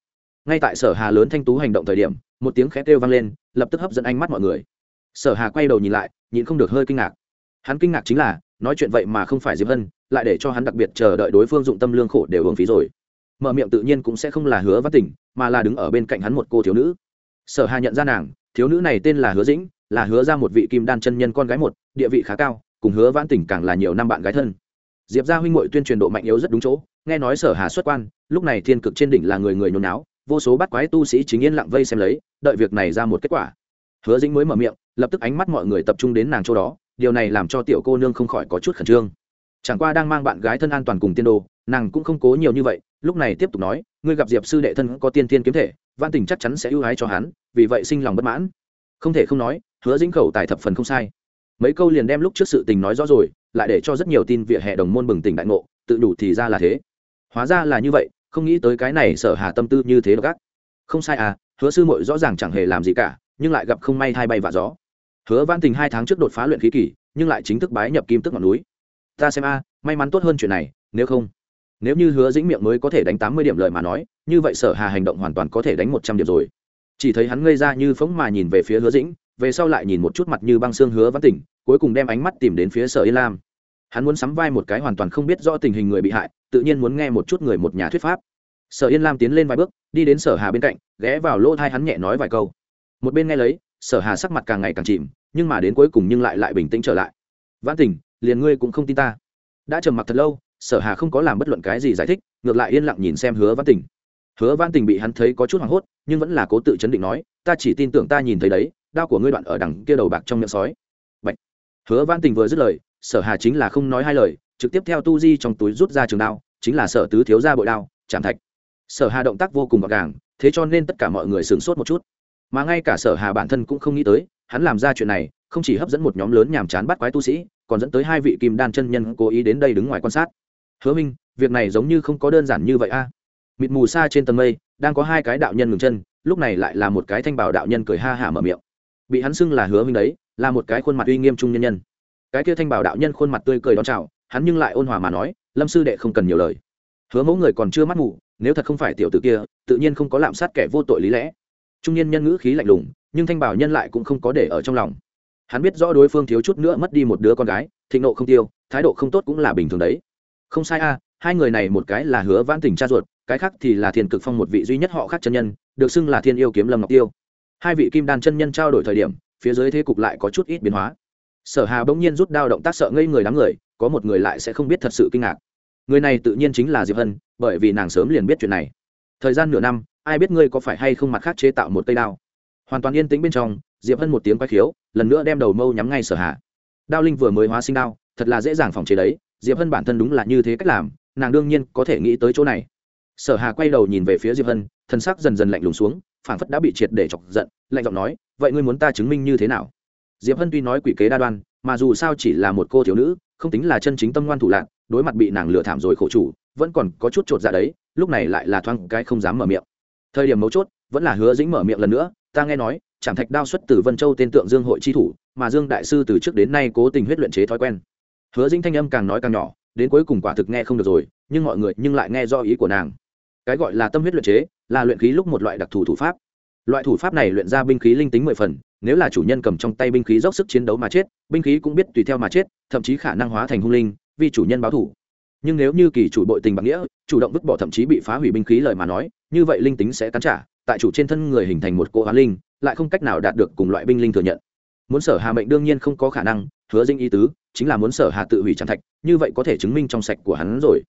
Ngay tại sở hà lớn thanh tú hành động thời điểm, một tiếng khẽ kêu vang lên, lập tức hấp dẫn ánh mắt mọi người. Sở hà quay đầu nhìn lại nhìn không được hơi kinh ngạc. Hắn kinh ngạc chính là, nói chuyện vậy mà không phải diệp hân, lại để cho hắn đặc biệt chờ đợi đối phương dụng tâm lương khổ đều hưởng phí rồi. Mở miệng tự nhiên cũng sẽ không là hứa văn tỉnh mà là đứng ở bên cạnh hắn một cô thiếu nữ. Sở hà nhận ra nàng, thiếu nữ này tên là hứa dĩnh là hứa ra một vị kim đan chân nhân con gái một, địa vị khá cao, cùng hứa vãn tỉnh càng là nhiều năm bạn gái thân. Diệp gia huynh hội tuyên truyền độ mạnh yếu rất đúng chỗ, nghe nói sở hà xuất quan, lúc này thiên cực trên đỉnh là người người nhốn náo, vô số bắt quái tu sĩ chính yên lặng vây xem lấy, đợi việc này ra một kết quả. Hứa dĩnh mới mở miệng, lập tức ánh mắt mọi người tập trung đến nàng chỗ đó, điều này làm cho tiểu cô nương không khỏi có chút khẩn trương. Chẳng qua đang mang bạn gái thân an toàn cùng tiên đồ, nàng cũng không cố nhiều như vậy, lúc này tiếp tục nói, ngươi gặp diệp sư đệ thân có tiên tiên kiếm thể văn tình chắc chắn sẽ ưu ái cho hắn, vì vậy sinh lòng bất mãn. Không thể không nói hứa dĩnh khẩu tài thập phần không sai. Mấy câu liền đem lúc trước sự tình nói rõ rồi, lại để cho rất nhiều tin vỉa hè đồng môn bừng tỉnh đại ngộ, tự đủ thì ra là thế. Hóa ra là như vậy, không nghĩ tới cái này sở hà tâm tư như thế gác không sai à hứa sư muội rõ ràng chẳng hề làm gì cả, nhưng lại gặp không may thay bay và gió. Hứa văn tình hai tháng trước đột phá luyện khí kỳ, nhưng lại chính thức bái nhập kim tức ngọn núi. Ta xem a, may mắn tốt hơn chuyện này, nếu không, nếu như hứa dĩnh miệng mới có thể đánh tám mươi điểm lời mà nói, như vậy sở hà hành động hoàn toàn có thể đánh một trăm điểm rồi. Chỉ thấy hắn ngây ra như phóng mà nhìn về phía hứa dĩnh về sau lại nhìn một chút mặt như băng xương hứa văn tỉnh, cuối cùng đem ánh mắt tìm đến phía sở yên lam. Hắn muốn sắm vai một cái hoàn toàn không biết rõ tình hình người bị hại, tự nhiên muốn nghe một chút người một nhà thuyết pháp. Sở yên lam tiến lên vài bước, đi đến sở hà bên cạnh, ghé vào lỗ thai hắn nhẹ nói vài câu. Một bên nghe lấy, sở hà sắc mặt càng ngày càng chìm, nhưng mà đến cuối cùng nhưng lại lại bình tĩnh trở lại. Văn tình liền ngươi cũng không tin ta. Đã trầm mặc thật lâu, sở hà không có làm bất luận cái gì giải thích, ngược lại yên lặng nhìn xem hứa văn tình hứa văn tình bị hắn thấy có chút hoảng hốt, nhưng vẫn là cố tự chấn định nói, ta chỉ tin tưởng ta nhìn thấy đấy đao của ngươi đoạn ở đằng kia đầu bạc trong miệng sói. Bạch. hứa văn tình vừa dứt lời, sở hà chính là không nói hai lời, trực tiếp theo tu di trong túi rút ra trường đao, chính là sở tứ thiếu ra bội đao chạm thạch. Sở hà động tác vô cùng gọn gàng, thế cho nên tất cả mọi người sửng sốt một chút. Mà ngay cả sở hà bản thân cũng không nghĩ tới, hắn làm ra chuyện này, không chỉ hấp dẫn một nhóm lớn nhàm chán bắt quái tu sĩ, còn dẫn tới hai vị kim đan chân nhân cố ý đến đây đứng ngoài quan sát. Hứa minh, việc này giống như không có đơn giản như vậy a. Mịt mù xa trên tầng mây, đang có hai cái đạo nhân ngừng chân, lúc này lại là một cái thanh bảo đạo nhân cười ha hả mở miệng bị hắn xưng là hứa minh đấy, là một cái khuôn mặt uy nghiêm trung nhân nhân. Cái kia thanh bảo đạo nhân khuôn mặt tươi cười đón chào, hắn nhưng lại ôn hòa mà nói, lâm sư đệ không cần nhiều lời. Hứa mẫu người còn chưa mắt ngủ, nếu thật không phải tiểu tử kia, tự nhiên không có lạm sát kẻ vô tội lý lẽ. Trung nhân nhân ngữ khí lạnh lùng, nhưng thanh bảo nhân lại cũng không có để ở trong lòng. Hắn biết rõ đối phương thiếu chút nữa mất đi một đứa con gái, thịnh nộ không tiêu, thái độ không tốt cũng là bình thường đấy. Không sai a, hai người này một cái là hứa vãn tình cha ruột, cái khác thì là thiên cực phong một vị duy nhất họ khác chân nhân, được xưng là thiên yêu kiếm lâm ngọc tiêu hai vị kim đan chân nhân trao đổi thời điểm, phía dưới thế cục lại có chút ít biến hóa. Sở hà bỗng nhiên rút đao động tác sợ ngây người đám người, có một người lại sẽ không biết thật sự kinh ngạc. Người này tự nhiên chính là diệp hân, bởi vì nàng sớm liền biết chuyện này. Thời gian nửa năm, ai biết ngươi có phải hay không mặt khác chế tạo một cây đao? Hoàn toàn yên tĩnh bên trong, diệp hân một tiếng quay khiếu, lần nữa đem đầu mâu nhắm ngay sở hà. Đao linh vừa mới hóa sinh đao, thật là dễ dàng phòng chế đấy, diệp hân bản thân đúng là như thế cách làm, nàng đương nhiên có thể nghĩ tới chỗ này. Sở hà quay đầu nhìn về phía diệp hân thân sắc dần dần lạnh lùng xuống phảng phất đã bị triệt để chọc giận, lạnh giọng nói, vậy ngươi muốn ta chứng minh như thế nào? Diệp hân tuy nói quỷ kế đa đoan, mà dù sao chỉ là một cô thiếu nữ, không tính là chân chính tâm ngoan thủ lạc đối mặt bị nàng lừa thảm rồi khổ chủ, vẫn còn có chút chột dạ đấy, lúc này lại là thoáng cái không dám mở miệng. Thời điểm mấu chốt, vẫn là hứa dĩnh mở miệng lần nữa, ta nghe nói trạm thạch đao xuất từ vân châu tên tượng dương hội chi thủ, mà dương đại sư từ trước đến nay cố tình huyết luyện chế thói quen. Hứa dĩnh thanh âm càng nói càng nhỏ, đến cuối cùng quả thực nghe không được rồi, nhưng mọi người nhưng lại nghe do ý của nàng. Cái gọi là tâm huyết luyện chế là luyện khí lúc một loại đặc thù thủ pháp. Loại thủ pháp này luyện ra binh khí linh tính mười phần, nếu là chủ nhân cầm trong tay binh khí dốc sức chiến đấu mà chết, binh khí cũng biết tùy theo mà chết, thậm chí khả năng hóa thành hung linh, vì chủ nhân báo thủ. Nhưng nếu như kỳ chủ bội tình bằng nghĩa, chủ động vứt bỏ thậm chí bị phá hủy binh khí lời mà nói, như vậy linh tính sẽ cắn trả, tại chủ trên thân người hình thành một cỗ hóa linh, lại không cách nào đạt được cùng loại binh linh thừa nhận. Muốn sở hà mệnh đương nhiên không có khả năng, hứa dinh ý tứ, chính là muốn sở hà tự hủy chẳng thạch, như vậy có thể chứng minh trong sạch của hắn rồi.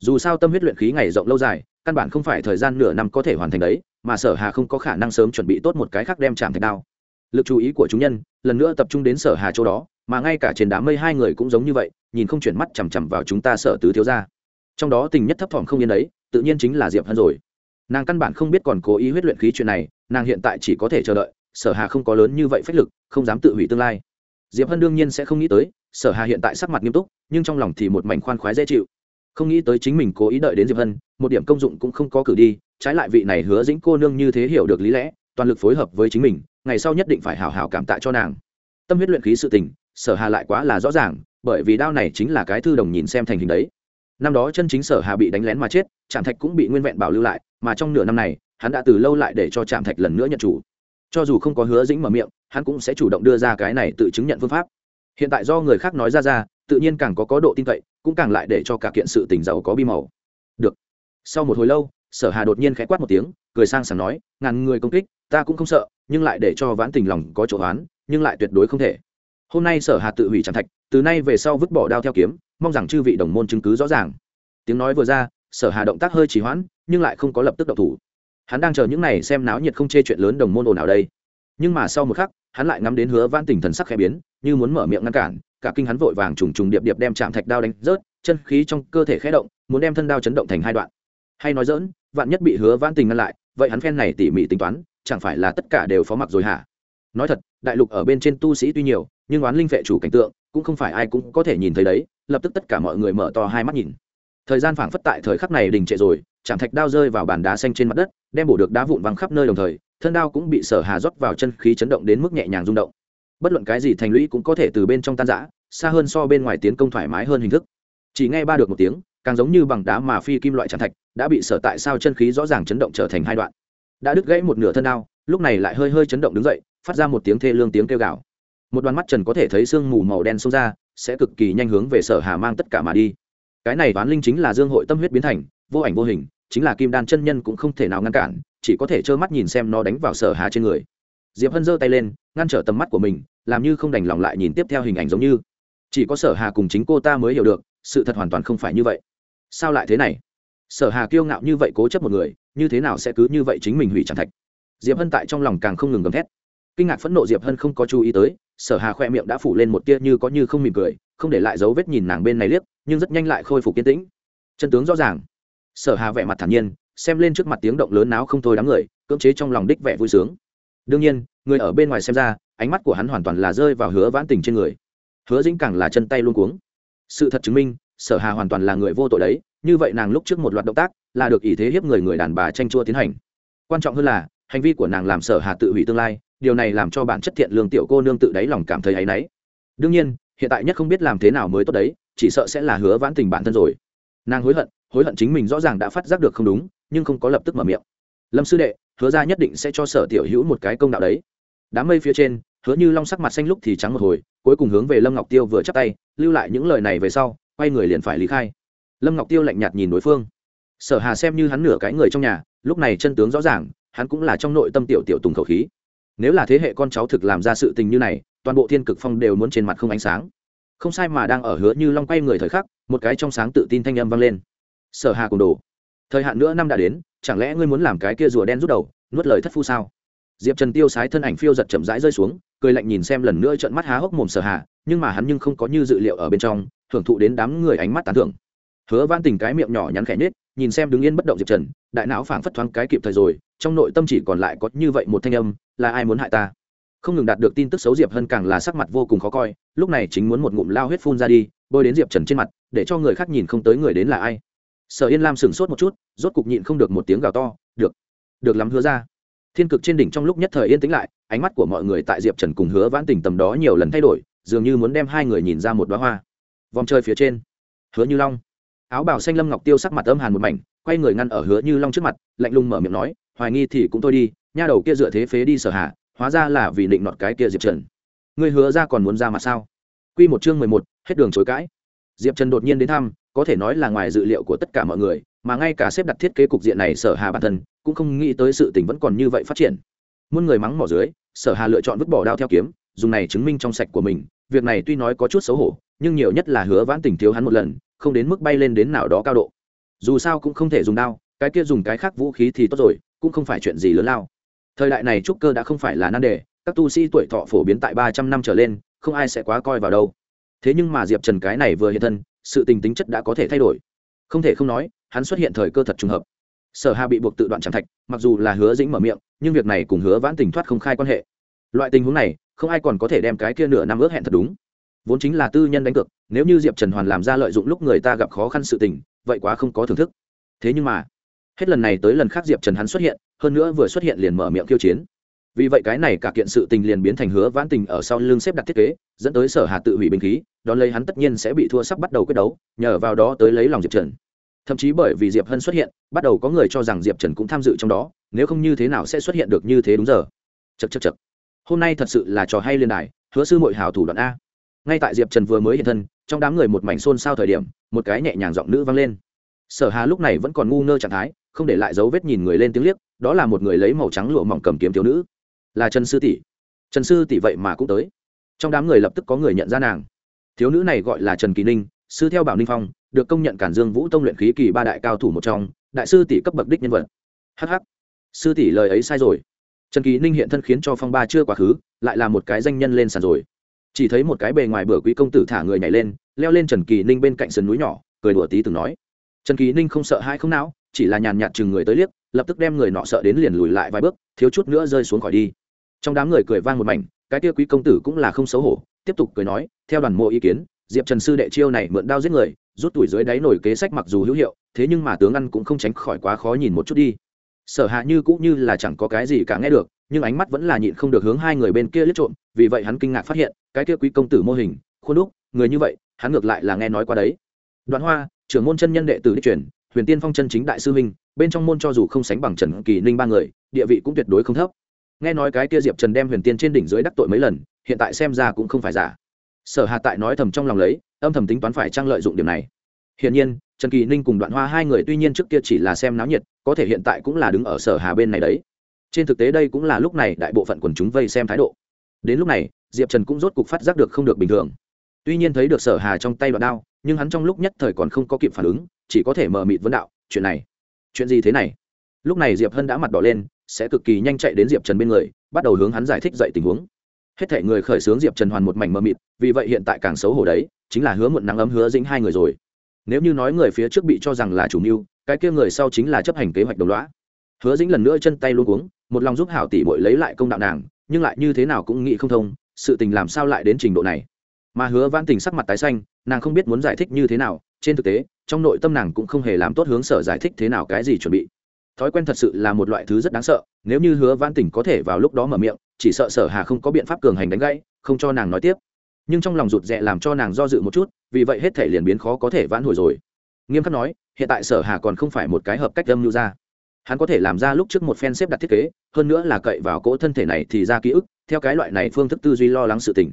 Dù sao tâm huyết luyện khí ngày rộng lâu dài căn bản không phải thời gian nửa năm có thể hoàn thành đấy, mà sở hà không có khả năng sớm chuẩn bị tốt một cái khác đem chạm thạch đao. Lực chú ý của chúng nhân, lần nữa tập trung đến sở hà chỗ đó, mà ngay cả trên đám mây hai người cũng giống như vậy, nhìn không chuyển mắt chằm chằm vào chúng ta sở tứ thiếu gia. Trong đó tình nhất thấp thỏm không yên đấy, tự nhiên chính là diệp hân rồi. Nàng căn bản không biết còn cố ý huyết luyện khí chuyện này, nàng hiện tại chỉ có thể chờ đợi, sở hà không có lớn như vậy phách lực, không dám tự hủy tương lai. Diệp hân đương nhiên sẽ không nghĩ tới, sở hà hiện tại sắc mặt nghiêm túc, nhưng trong lòng thì một mảnh khoan khoái dễ chịu không nghĩ tới chính mình cố ý đợi đến diệp hân, một điểm công dụng cũng không có cử đi, trái lại vị này hứa dĩnh cô nương như thế hiểu được lý lẽ, toàn lực phối hợp với chính mình, ngày sau nhất định phải hào hào cảm tạ cho nàng. Tâm huyết luyện khí sự tình, sở hà lại quá là rõ ràng, bởi vì đao này chính là cái thư đồng nhìn xem thành hình đấy. Năm đó chân chính sở hà bị đánh lén mà chết, trạm thạch cũng bị nguyên vẹn bảo lưu lại, mà trong nửa năm này, hắn đã từ lâu lại để cho trạm thạch lần nữa nhận chủ. Cho dù không có hứa dĩnh mở miệng, hắn cũng sẽ chủ động đưa ra cái này tự chứng nhận phương pháp. Hiện tại do người khác nói ra ra, tự nhiên càng có có độ tin cậy cũng càng lại để cho cả kiện sự tình giàu có bi màu. Được. Sau một hồi lâu, sở hà đột nhiên khẽ quát một tiếng, cười sang sảng nói, ngàn người công kích, ta cũng không sợ, nhưng lại để cho vãn tình lòng có chỗ oán nhưng lại tuyệt đối không thể. Hôm nay sở hà tự hủy trạm thạch, từ nay về sau vứt bỏ đao theo kiếm, mong rằng chư vị đồng môn chứng cứ rõ ràng. Tiếng nói vừa ra, sở hà động tác hơi trì hoãn, nhưng lại không có lập tức động thủ. Hắn đang chờ những này xem náo nhiệt không chê chuyện lớn đồng môn ồn ào đây. Nhưng mà sau một khắc, hắn lại ngắm đến hứa vãn tình thần sắc khẽ biến, như muốn mở miệng ngăn cản cả kinh hắn vội vàng trùng trùng điệp điệp đem chạm thạch đao đánh rớt, chân khí trong cơ thể khẽ động, muốn đem thân đao chấn động thành hai đoạn. Hay nói dỡn vạn nhất bị hứa vãn tình ngăn lại, vậy hắn phen này tỉ mỉ tính toán, chẳng phải là tất cả đều phó mặc rồi hả? Nói thật, đại lục ở bên trên tu sĩ tuy nhiều, nhưng oán linh vệ chủ cảnh tượng, cũng không phải ai cũng có thể nhìn thấy đấy, lập tức tất cả mọi người mở to hai mắt nhìn. Thời gian phảng phất tại thời khắc này đình trệ rồi, chạm thạch đao rơi vào bàn đá xanh trên mặt đất, đem bổ được đá vụn văng khắp nơi đồng thời, thân đao cũng bị sở hà rót vào chân khí chấn động đến mức nhẹ nhàng rung động bất luận cái gì thành lũy cũng có thể từ bên trong tan rã, xa hơn so bên ngoài tiến công thoải mái hơn hình thức. Chỉ nghe ba được một tiếng, càng giống như bằng đá mà phi kim loại tràn thạch, đã bị sở tại sao chân khí rõ ràng chấn động trở thành hai đoạn. Đã đứt gãy một nửa thân đao lúc này lại hơi hơi chấn động đứng dậy, phát ra một tiếng thê lương tiếng kêu gào. Một đoàn mắt trần có thể thấy sương mù màu đen xông ra, sẽ cực kỳ nhanh hướng về sở hà mang tất cả mà đi. Cái này toán linh chính là dương hội tâm huyết biến thành, vô ảnh vô hình, chính là kim đan chân nhân cũng không thể nào ngăn cản, chỉ có thể trơ mắt nhìn xem nó đánh vào sở hà trên người diệp hân giơ tay lên, ngăn trở tầm mắt của mình, làm như không đành lòng lại nhìn tiếp theo hình ảnh giống như. Chỉ có sở hà cùng chính cô ta mới hiểu được, sự thật hoàn toàn không phải như vậy. Sao lại thế này? Sở hà kiêu ngạo như vậy cố chấp một người, như thế nào sẽ cứ như vậy chính mình hủy tràn thạch? Diệp hân tại trong lòng càng không ngừng gầm thét. Kinh ngạc phẫn nộ diệp hân không có chú ý tới, sở hà khoe miệng đã phủ lên một tia như có như không mỉm cười, không để lại dấu vết nhìn nàng bên này liếc, nhưng rất nhanh lại khôi phục kiên tĩnh. Chân tướng rõ ràng. Sở hà vẻ mặt thản nhiên, xem lên trước mặt tiếng động lớn náo không thôi đám người, cưỡng chế trong lòng đích vẻ vui sướng đương nhiên, người ở bên ngoài xem ra, ánh mắt của hắn hoàn toàn là rơi vào hứa vãn tình trên người. Hứa dĩnh càng là chân tay luôn cuống. Sự thật chứng minh, sở hà hoàn toàn là người vô tội đấy, như vậy nàng lúc trước một loạt động tác, là được ý thế hiếp người người đàn bà tranh chua tiến hành. Quan trọng hơn là, hành vi của nàng làm sở hà tự hủy tương lai, điều này làm cho bản chất thiện lương tiểu cô nương tự đáy lòng cảm thấy áy náy. Đương nhiên, hiện tại nhất không biết làm thế nào mới tốt đấy, chỉ sợ sẽ là hứa vãn tình bản thân rồi. Nàng hối hận hối hận chính mình rõ ràng đã phát giác được không đúng, nhưng không có lập tức mở miệng. Lâm sư đệ hứa ra nhất định sẽ cho sở tiểu hữu một cái công đạo đấy. Đám mây phía trên, hứa như long sắc mặt xanh lúc thì trắng một hồi, cuối cùng hướng về lâm ngọc tiêu vừa chắp tay, lưu lại những lời này về sau, quay người liền phải lý khai. Lâm ngọc tiêu lạnh nhạt nhìn đối phương. Sở hà xem như hắn nửa cái người trong nhà, lúc này chân tướng rõ ràng, hắn cũng là trong nội tâm tiểu tiểu tùng khẩu khí. Nếu là thế hệ con cháu thực làm ra sự tình như này, toàn bộ thiên cực phong đều muốn trên mặt không ánh sáng. Không sai mà đang ở hứa như long quay người thời khắc, một cái trong sáng tự tin thanh âm vang lên. Sở hà cùng đồ. Thời hạn nữa năm đã đến chẳng lẽ ngươi muốn làm cái kia rùa đen rút đầu, nuốt lời thất phu sao? Diệp trần tiêu sái thân ảnh phiêu giật chậm rãi rơi xuống, cười lạnh nhìn xem lần nữa trận mắt há hốc mồm sở hạ, nhưng mà hắn nhưng không có như dự liệu ở bên trong, hưởng thụ đến đám người ánh mắt tán thưởng. Hứa van tình cái miệng nhỏ nhắn khẽ nhết nhìn xem đứng yên bất động diệp trần, đại não phảng phất thoáng cái kịp thời rồi, trong nội tâm chỉ còn lại có như vậy một thanh âm, là ai muốn hại ta? Không ngừng đạt được tin tức xấu diệp hân càng là sắc mặt vô cùng khó coi, lúc này chính muốn một ngụm lao huyết phun ra đi, bôi đến diệp trần trên mặt, để cho người khác nhìn không tới người đến là ai sở yên lam sửng sốt một chút, rốt cục nhịn không được một tiếng gào to, được được lắm hứa ra. Thiên cực trên đỉnh trong lúc nhất thời yên tĩnh lại, ánh mắt của mọi người tại diệp trần cùng hứa vãn tình tầm đó nhiều lần thay đổi, dường như muốn đem hai người nhìn ra một đoá hoa. Vòng chơi phía trên, hứa như long. Áo bảo xanh lâm ngọc tiêu sắc mặt âm hàn một mảnh, quay người ngăn ở hứa như long trước mặt, lạnh lùng mở miệng nói, hoài nghi thì cũng thôi đi, nha đầu kia dựa thế phế đi sở hạ hóa ra là vì định nọt cái kia diệp trần. Người hứa ra còn muốn ra mặt sao? Q một chương mười một, hết đường chối cãi. Diệp trần đột nhiên đến thăm có thể nói là ngoài dự liệu của tất cả mọi người, mà ngay cả xếp đặt thiết kế cục diện này, sở hà bản thân, cũng không nghĩ tới sự tình vẫn còn như vậy phát triển. Muôn người mắng mỏ dưới, sở hà lựa chọn vứt bỏ đao theo kiếm, dùng này chứng minh trong sạch của mình, việc này tuy nói có chút xấu hổ, nhưng nhiều nhất là hứa vãn tình thiếu hắn một lần, không đến mức bay lên đến nào đó cao độ. Dù sao cũng không thể dùng đao, cái kia dùng cái khác vũ khí thì tốt rồi, cũng không phải chuyện gì lớn lao. Thời đại này trúc cơ đã không phải là nan đề, các tu sĩ tuổi thọ phổ biến tại ba trăm năm trở lên, không ai sẽ quá coi vào đâu. Thế nhưng mà diệp trần cái này vừa hiện thân sự tình tính chất đã có thể thay đổi. Không thể không nói, hắn xuất hiện thời cơ thật trùng hợp. Sở hà bị buộc tự đoạn chẳng thạch, mặc dù là hứa dĩnh mở miệng, nhưng việc này cùng hứa vãn tình thoát không khai quan hệ. Loại tình huống này, không ai còn có thể đem cái kia nửa năm ước hẹn thật đúng. Vốn chính là tư nhân đánh cược, nếu như diệp trần hoàn làm ra lợi dụng lúc người ta gặp khó khăn sự tình, vậy quá không có thưởng thức. Thế nhưng mà, hết lần này tới lần khác diệp trần hắn xuất hiện, hơn nữa vừa xuất hiện liền mở miệng khiêu chiến vì vậy cái này cả kiện sự tình liền biến thành hứa vãn tình ở sau lưng xếp đặt thiết kế, dẫn tới sở hà tự hủy binh khí, đón lấy hắn tất nhiên sẽ bị thua sắp bắt đầu quyết đấu, nhờ vào đó tới lấy lòng diệp trần. Thậm chí bởi vì diệp hân xuất hiện, bắt đầu có người cho rằng diệp trần cũng tham dự trong đó, nếu không như thế nào sẽ xuất hiện được như thế đúng giờ. Chật chật chật hôm nay thật sự là trò hay liên đài, hứa sư mội hào thủ đoạn a. Ngay tại diệp trần vừa mới hiện thân, trong đám người một mảnh xôn xao thời điểm, một cái nhẹ nhàng giọng nữ vang lên. Sở hà lúc này vẫn còn ngu ngơ trạng thái, không để lại dấu vết nhìn người lên tiếng liếc, đó là một người lấy màu trắng lụa mỏng cầm kiếm thiếu nữ là trần sư tỷ. Trần sư tỷ vậy mà cũng tới. Trong đám người lập tức có người nhận ra nàng. Thiếu nữ này gọi là trần kỳ ninh, sư theo bảo ninh phong, được công nhận cản dương vũ tông luyện khí kỳ ba đại cao thủ một trong, đại sư tỷ cấp bậc đích nhân vật. Hh sư tỷ lời ấy sai rồi. Trần kỳ ninh hiện thân khiến cho phong ba chưa quá khứ, lại là một cái danh nhân lên sàn rồi. Chỉ thấy một cái bề ngoài bữa quý công tử thả người nhảy lên, leo lên trần kỳ ninh bên cạnh sườn núi nhỏ, cười đùa tí từng nói. Trần kỳ ninh không sợ hai không não, chỉ là nhàn nhạt chừng người tới liếc, lập tức đem người nọ sợ đến liền lùi lại vài bước, thiếu chút nữa rơi xuống khỏi đi trong đám người cười vang một mảnh, cái kia quý công tử cũng là không xấu hổ, tiếp tục cười nói, theo đoàn mộ ý kiến, diệp trần sư đệ chiêu này mượn đao giết người, rút tuổi dưới đáy nổi kế sách mặc dù hữu hiệu, thế nhưng mà tướng ăn cũng không tránh khỏi quá khó nhìn một chút đi. Sở hạ như cũng như là chẳng có cái gì cả nghe được, nhưng ánh mắt vẫn là nhịn không được hướng hai người bên kia liếc trộm, vì vậy hắn kinh ngạc phát hiện, cái kia quý công tử mô hình, khuôn đúc, người như vậy, hắn ngược lại là nghe nói qua đấy. Đoạn hoa, trưởng môn chân nhân đệ tử đi truyền, huyền tiên phong chân chính đại sư huynh, bên trong môn cho dù không sánh bằng trần kỳ ninh ba người, địa vị cũng tuyệt đối không thấp nghe nói cái kia diệp trần đem huyền tiên trên đỉnh dưới đắc tội mấy lần, hiện tại xem ra cũng không phải giả. Sở hà tại nói thầm trong lòng lấy, âm thầm tính toán phải trang lợi dụng điểm này. Hiển nhiên, trần kỳ ninh cùng đoạn hoa hai người tuy nhiên trước kia chỉ là xem náo nhiệt, có thể hiện tại cũng là đứng ở sở hà bên này đấy. Trên thực tế đây cũng là lúc này đại bộ phận quần chúng vây xem thái độ. Đến lúc này, diệp trần cũng rốt cục phát giác được không được bình thường. Tuy nhiên thấy được sở hà trong tay đoạn đao, nhưng hắn trong lúc nhất thời còn không có kịp phản ứng, chỉ có thể mờ mịt vấn đạo, chuyện này, chuyện gì thế này? Lúc này diệp hân đã mặt đỏ lên sẽ cực kỳ nhanh chạy đến diệp trần bên người, bắt đầu hướng hắn giải thích dậy tình huống. Hết thể người khởi xướng diệp trần hoàn một mảnh mờ mịt, vì vậy hiện tại càng xấu hổ đấy, chính là hứa muộn nắng ấm hứa dính hai người rồi. Nếu như nói người phía trước bị cho rằng là chủ mưu, cái kia người sau chính là chấp hành kế hoạch đồng loã hứa dính lần nữa chân tay luôn cuống, một lòng giúp hảo tỷ bội lấy lại công đạo nàng, nhưng lại như thế nào cũng nghĩ không thông, sự tình làm sao lại đến trình độ này. Mà hứa Vãn tình sắc mặt tái xanh, nàng không biết muốn giải thích như thế nào, trên thực tế, trong nội tâm nàng cũng không hề làm tốt hướng sở giải thích thế nào cái gì chuẩn bị thói quen thật sự là một loại thứ rất đáng sợ, nếu như hứa Vãn Tỉnh có thể vào lúc đó mở miệng, chỉ sợ sở hà không có biện pháp cường hành đánh gãy, không cho nàng nói tiếp. Nhưng trong lòng rụt rè làm cho nàng do dự một chút, vì vậy hết thể liền biến khó có thể vãn hồi rồi. Nghiêm khắc nói, hiện tại sở hà còn không phải một cái hợp cách âm lưu ra hắn có thể làm ra lúc trước một phen xếp đặt thiết kế, hơn nữa là cậy vào cỗ thân thể này thì ra ký ức, theo cái loại này phương thức tư duy lo lắng sự tình.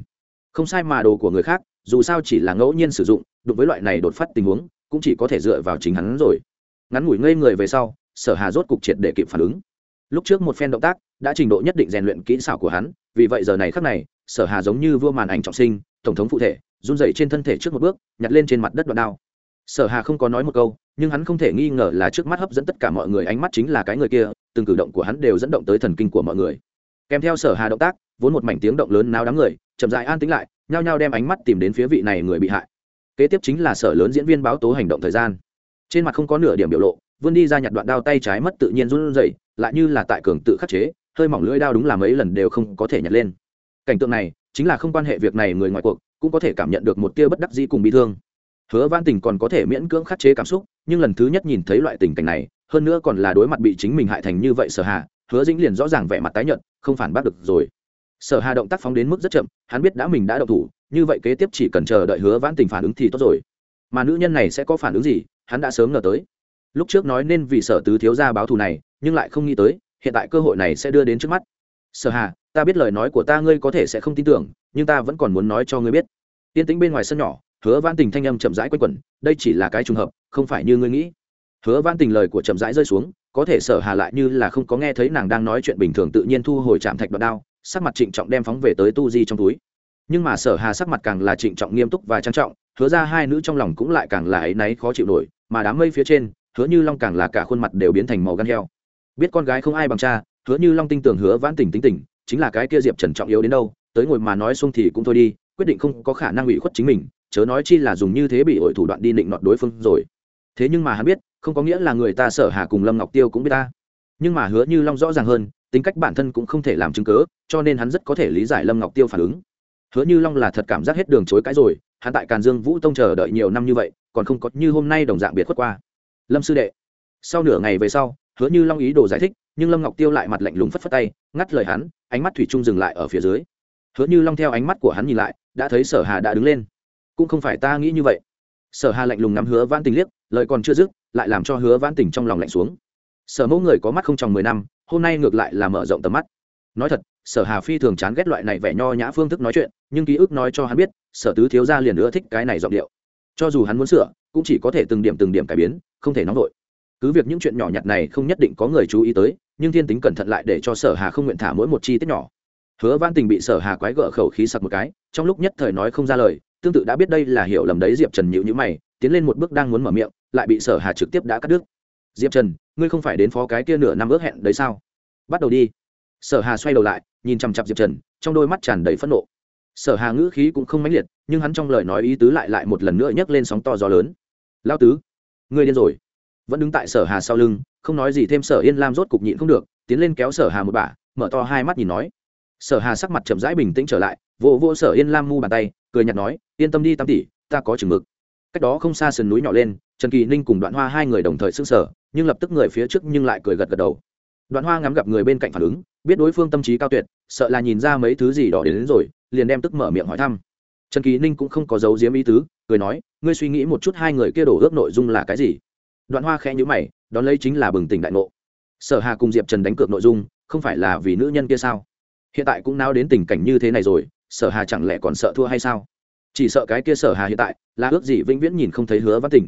Không sai mà đồ của người khác, dù sao chỉ là ngẫu nhiên sử dụng, đụng với loại này đột phát tình huống, cũng chỉ có thể dựa vào chính hắn rồi. Ngắn ngủi ngây người về sau sở hà rốt cục triệt để kịp phản ứng. Lúc trước một phen động tác, đã trình độ nhất định rèn luyện kỹ xảo của hắn, vì vậy giờ này khắc này, sở hà giống như vua màn ảnh trọng sinh, tổng thống phụ thể, run rẩy trên thân thể trước một bước, nhặt lên trên mặt đất đoạn đao. Sở hà không có nói một câu, nhưng hắn không thể nghi ngờ là trước mắt hấp dẫn tất cả mọi người ánh mắt chính là cái người kia, từng cử động của hắn đều dẫn động tới thần kinh của mọi người. Kèm theo sở hà động tác, vốn một mảnh tiếng động lớn náo đám người, chậm dại an tính lại, nhao nhao đem ánh mắt tìm đến phía vị này người bị hại. Kế tiếp chính là sở lớn diễn viên báo tố hành động thời gian. Trên mặt không có nửa điểm biểu lộ vươn đi ra nhặt đoạn đao tay trái mất tự nhiên run rẩy, lại như là tại cường tự khắc chế, hơi mỏng lưỡi đao đúng là mấy lần đều không có thể nhặt lên. Cảnh tượng này chính là không quan hệ việc này người ngoài cuộc, cũng có thể cảm nhận được một tia bất đắc dĩ cùng bị thương. Hứa văn tình còn có thể miễn cưỡng khắc chế cảm xúc, nhưng lần thứ nhất nhìn thấy loại tình cảnh này, hơn nữa còn là đối mặt bị chính mình hại thành như vậy sở hà, hứa dĩnh liền rõ ràng vẻ mặt tái nhợt, không phản bác được rồi. Sở hà động tác phóng đến mức rất chậm, hắn biết đã mình đã động thủ, như vậy kế tiếp chỉ cần chờ đợi hứa vãn tình phản ứng thì tốt rồi. Mà nữ nhân này sẽ có phản ứng gì, hắn đã sớm ngờ tới lúc trước nói nên vì sở tứ thiếu gia báo thù này, nhưng lại không nghĩ tới, hiện tại cơ hội này sẽ đưa đến trước mắt. Sở hà, ta biết lời nói của ta ngươi có thể sẽ không tin tưởng, nhưng ta vẫn còn muốn nói cho ngươi biết. Tiên tĩnh bên ngoài sân nhỏ, hứa vãn tình thanh âm chậm rãi quanh quẩn, đây chỉ là cái trùng hợp, không phải như ngươi nghĩ. Hứa vãn tình lời của chậm rãi rơi xuống, có thể sở hà lại như là không có nghe thấy nàng đang nói chuyện bình thường tự nhiên thu hồi chạm thạch đoạn đao, sắc mặt trịnh trọng đem phóng về tới tu di trong túi. Nhưng mà sở hà sắc mặt càng là trịnh trọng nghiêm túc và trang trọng, hứa ra hai nữ trong lòng cũng lại càng là ấy náy khó chịu nổi, mà đám mây phía trên hứa như long càng là cả khuôn mặt đều biến thành màu gan heo. Biết con gái không ai bằng cha, hứa như long tin tưởng hứa vãn tình tính tình, chính là cái kia diệp trần trọng yếu đến đâu, tới ngồi mà nói xung thì cũng thôi đi, quyết định không có khả năng ủy khuất chính mình, chớ nói chi là dùng như thế bị ổi thủ đoạn đi định nọt đối phương rồi. Thế nhưng mà hắn biết, không có nghĩa là người ta sở hà cùng lâm ngọc tiêu cũng biết ta. Nhưng mà hứa như long rõ ràng hơn, tính cách bản thân cũng không thể làm chứng cớ cho nên hắn rất có thể lý giải lâm ngọc tiêu phản ứng. Hứa như long là thật cảm giác hết đường chối cãi rồi, hắn tại càn dương vũ tông chờ đợi nhiều năm như vậy, còn không có như hôm nay đồng dạng biệt khuất qua lâm sư đệ. Sau nửa ngày về sau, hứa như long ý đồ giải thích, nhưng lâm ngọc tiêu lại mặt lạnh lùng phất phất tay, ngắt lời hắn, ánh mắt thủy trung dừng lại ở phía dưới. Hứa như long theo ánh mắt của hắn nhìn lại, đã thấy sở hà đã đứng lên. Cũng không phải ta nghĩ như vậy. Sở hà lạnh lùng ngắm hứa vãn tình liếc, lời còn chưa dứt, lại làm cho hứa vãn tình trong lòng lạnh xuống. Sở mẫu người có mắt không tròng mười năm, hôm nay ngược lại là mở rộng tầm mắt. Nói thật, sở hà phi thường chán ghét loại này vẻ nho nhã phương thức nói chuyện, nhưng ký ức nói cho hắn biết, sở tứ thiếu gia liền ưa thích cái này giọng điệu cho dù hắn muốn sửa, cũng chỉ có thể từng điểm từng điểm cải biến, không thể nóng vội. Cứ việc những chuyện nhỏ nhặt này không nhất định có người chú ý tới, nhưng thiên tính cẩn thận lại để cho sở hà không nguyện thả mỗi một chi tiết nhỏ. Hứa văn tình bị sở hà quái gỡ khẩu khí sặc một cái, trong lúc nhất thời nói không ra lời, tương tự đã biết đây là hiểu lầm đấy diệp trần nhịu nhữ mày, tiến lên một bước đang muốn mở miệng, lại bị sở hà trực tiếp đã cắt đứt. Diệp trần, ngươi không phải đến phó cái kia nửa năm ước hẹn đấy sao? Bắt đầu đi. Sở hà xoay đầu lại, nhìn chằm chặp diệp trần, trong đôi mắt tràn đầy phẫn nộ. Sở hà ngữ khí cũng không mãnh liệt nhưng hắn trong lời nói ý tứ lại lại một lần nữa nhấc lên sóng to gió lớn. Lao tứ ngươi điên rồi. Vẫn đứng tại sở hà sau lưng không nói gì thêm sở yên lam rốt cục nhịn không được tiến lên kéo sở hà một bả mở to hai mắt nhìn nói. Sở hà sắc mặt chậm rãi bình tĩnh trở lại vỗ vỗ sở yên lam mu bàn tay cười nhạt nói yên tâm đi tam tỷ ta có chừng mực. Cách đó không xa sườn núi nhỏ lên trần kỳ ninh cùng đoạn hoa hai người đồng thời xưng sở nhưng lập tức người phía trước nhưng lại cười gật gật đầu. Đoạn hoa ngắm gặp người bên cạnh phản ứng biết đối phương tâm trí cao tuyệt sợ là nhìn ra mấy thứ gì đó đến, đến rồi liền đem tức mở miệng hỏi thăm trần kỳ ninh cũng không có dấu diếm ý tứ, cười nói, ngươi suy nghĩ một chút hai người kia đổ ước nội dung là cái gì? Đoạn hoa khẽ nhữ mày, đón lấy chính là bừng tỉnh đại ngộ. Sở hà cùng diệp trần đánh cược nội dung, không phải là vì nữ nhân kia sao? Hiện tại cũng nao đến tình cảnh như thế này rồi, sở hà chẳng lẽ còn sợ thua hay sao? Chỉ sợ cái kia sở hà hiện tại, là ước gì vĩnh viễn nhìn không thấy hứa văn tình.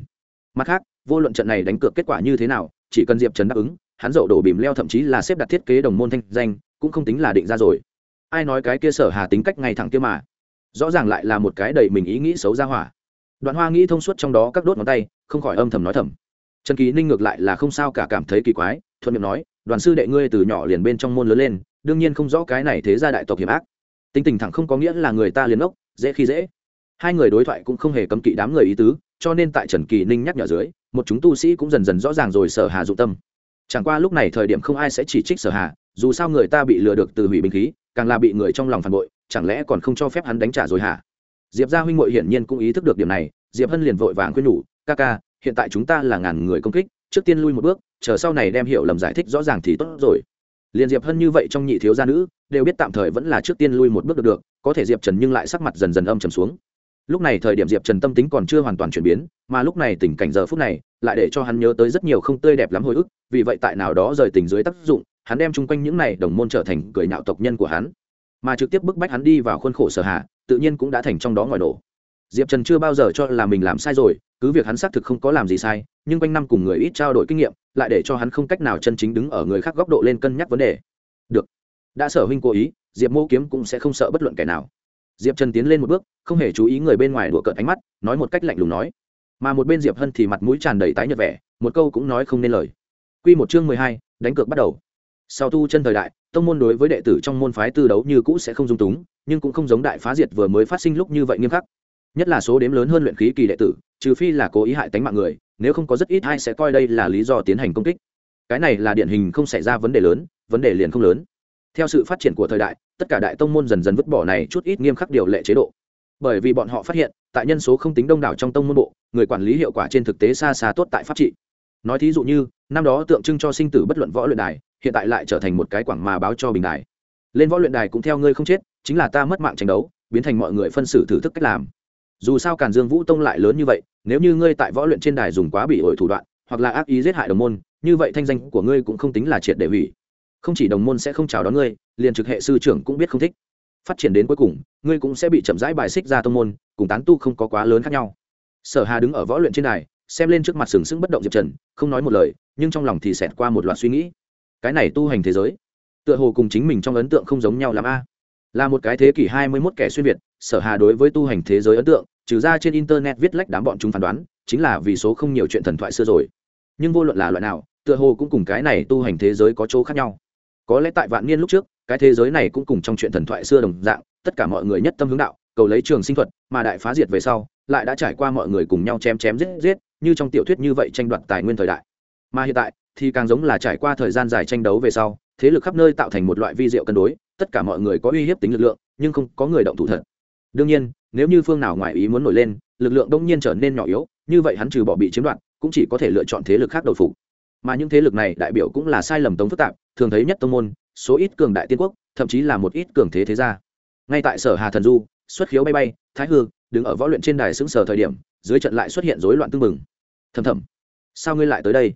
Mặt khác, vô luận trận này đánh cược kết quả như thế nào, chỉ cần diệp trần đáp ứng, hắn dậu đổ bìm leo thậm chí là xếp đặt thiết kế đồng môn thanh danh, cũng không tính là định ra rồi. Ai nói cái kia sở hà tính cách ngay thẳng kia mà? Rõ ràng lại là một cái đầy mình ý nghĩ xấu ra hỏa. Đoạn hoa nghĩ thông suốt trong đó các đốt ngón tay, không khỏi âm thầm nói thầm. Trần kỳ ninh ngược lại là không sao cả cảm thấy kỳ quái, thuận miệng nói, đoàn sư đệ ngươi từ nhỏ liền bên trong môn lớn lên, đương nhiên không rõ cái này thế ra đại tộc hiểm ác. Tính tình thẳng không có nghĩa là người ta liền ốc dễ khi dễ. Hai người đối thoại cũng không hề cấm kỵ đám người ý tứ, cho nên tại trần kỳ ninh nhắc nhở dưới, một chúng tu sĩ cũng dần dần rõ ràng rồi sở hà dụng tâm. Chẳng qua lúc này thời điểm không ai sẽ chỉ trích sở hà, dù sao người ta bị lừa được từ hủy binh khí, càng là bị người trong lòng phản bội chẳng lẽ còn không cho phép hắn đánh trả rồi hả? Diệp gia huynh hội hiển nhiên cũng ý thức được điểm này, diệp hân liền vội vàng khuyên nhủ, ca ca, hiện tại chúng ta là ngàn người công kích, trước tiên lui một bước, chờ sau này đem hiểu lầm giải thích rõ ràng thì tốt rồi. Liền diệp hân như vậy trong nhị thiếu gia nữ, đều biết tạm thời vẫn là trước tiên lui một bước được được, có thể diệp trần nhưng lại sắc mặt dần dần âm trầm xuống. Lúc này thời điểm diệp trần tâm tính còn chưa hoàn toàn chuyển biến, mà lúc này tình cảnh giờ phút này, lại để cho hắn nhớ tới rất nhiều không tươi đẹp lắm hồi ức, vì vậy tại nào đó rời tình dưới tác dụng, hắn đem chung quanh những này đồng môn trở thành cười nhạo tộc nhân của hắn mà trực tiếp bức bách hắn đi vào khuôn khổ sở hạ, tự nhiên cũng đã thành trong đó ngòi nổ. Diệp trần chưa bao giờ cho là mình làm sai rồi, cứ việc hắn xác thực không có làm gì sai, nhưng quanh năm cùng người ít trao đổi kinh nghiệm, lại để cho hắn không cách nào chân chính đứng ở người khác góc độ lên cân nhắc vấn đề. Được. Đã sở huynh cố ý, diệp mô kiếm cũng sẽ không sợ bất luận kẻ nào. Diệp trần tiến lên một bước, không hề chú ý người bên ngoài đùa cợt ánh mắt, nói một cách lạnh lùng nói. Mà một bên diệp hân thì mặt mũi tràn đầy tái nhợt vẻ, một câu cũng nói không nên lời. Q một chương mười hai, đánh cược bắt đầu. Sau tu chân thời đại tông môn đối với đệ tử trong môn phái tư đấu như cũ sẽ không dung túng, nhưng cũng không giống đại phá diệt vừa mới phát sinh lúc như vậy nghiêm khắc. Nhất là số đếm lớn hơn luyện khí kỳ đệ tử, trừ phi là cố ý hại tánh mạng người, nếu không có rất ít ai sẽ coi đây là lý do tiến hành công kích. Cái này là điển hình không xảy ra vấn đề lớn, vấn đề liền không lớn. Theo sự phát triển của thời đại, tất cả đại tông môn dần dần vứt bỏ này chút ít nghiêm khắc điều lệ chế độ. Bởi vì bọn họ phát hiện, tại nhân số không tính đông đảo trong tông môn bộ, người quản lý hiệu quả trên thực tế xa xa tốt tại pháp trị. Nói thí dụ như, năm đó tượng trưng cho sinh tử bất luận võ luyện đài hiện tại lại trở thành một cái quảng mà báo cho bình đài. Lên võ luyện đài cũng theo ngươi không chết, chính là ta mất mạng tranh đấu, biến thành mọi người phân xử thử thức cách làm. Dù sao càn dương vũ tông lại lớn như vậy, nếu như ngươi tại võ luyện trên đài dùng quá bị ổi thủ đoạn, hoặc là ác ý giết hại đồng môn, như vậy thanh danh của ngươi cũng không tính là triệt để hủy. Không chỉ đồng môn sẽ không chào đón ngươi, liền trực hệ sư trưởng cũng biết không thích. Phát triển đến cuối cùng, ngươi cũng sẽ bị chậm rãi bài xích ra tông môn, cùng tán tu không có quá lớn khác nhau. Sở hà đứng ở võ luyện trên đài, xem lên trước mặt sừng sững bất động diệp trần, không nói một lời, nhưng trong lòng thì xẹt qua một loạt suy nghĩ cái này tu hành thế giới, tựa hồ cùng chính mình trong ấn tượng không giống nhau làm a. Là một cái thế kỷ hai mươi mốt kẻ xuyên việt, sở hà đối với tu hành thế giới ấn tượng, trừ ra trên internet viết lách đám bọn chúng phán đoán, chính là vì số không nhiều chuyện thần thoại xưa rồi. Nhưng vô luận là loại nào, tựa hồ cũng cùng cái này tu hành thế giới có chỗ khác nhau. Có lẽ tại vạn niên lúc trước, cái thế giới này cũng cùng trong chuyện thần thoại xưa đồng dạng, tất cả mọi người nhất tâm hướng đạo, cầu lấy trường sinh thuật, mà đại phá diệt về sau, lại đã trải qua mọi người cùng nhau chém chém giết giết, như trong tiểu thuyết như vậy tranh đoạt tài nguyên thời đại. Mà hiện tại thì càng giống là trải qua thời gian dài tranh đấu về sau, thế lực khắp nơi tạo thành một loại vi diệu cân đối, tất cả mọi người có uy hiếp tính lực lượng, nhưng không có người động thủ thật. Đương nhiên, nếu như phương nào ngoài ý muốn nổi lên, lực lượng đông nhiên trở nên nhỏ yếu, như vậy hắn trừ bỏ bị chiếm đoạt, cũng chỉ có thể lựa chọn thế lực khác đầu phục. Mà những thế lực này đại biểu cũng là sai lầm tống phức tạp, thường thấy nhất tông môn, số ít cường đại tiên quốc, thậm chí là một ít cường thế thế gia. Ngay tại sở hà thần du, xuất khiếu bay bay, thái hư, đứng ở võ luyện trên đài xứng sở thời điểm, dưới trận lại xuất hiện rối loạn tương mừng thầm thầm, sao ngươi lại tới đây?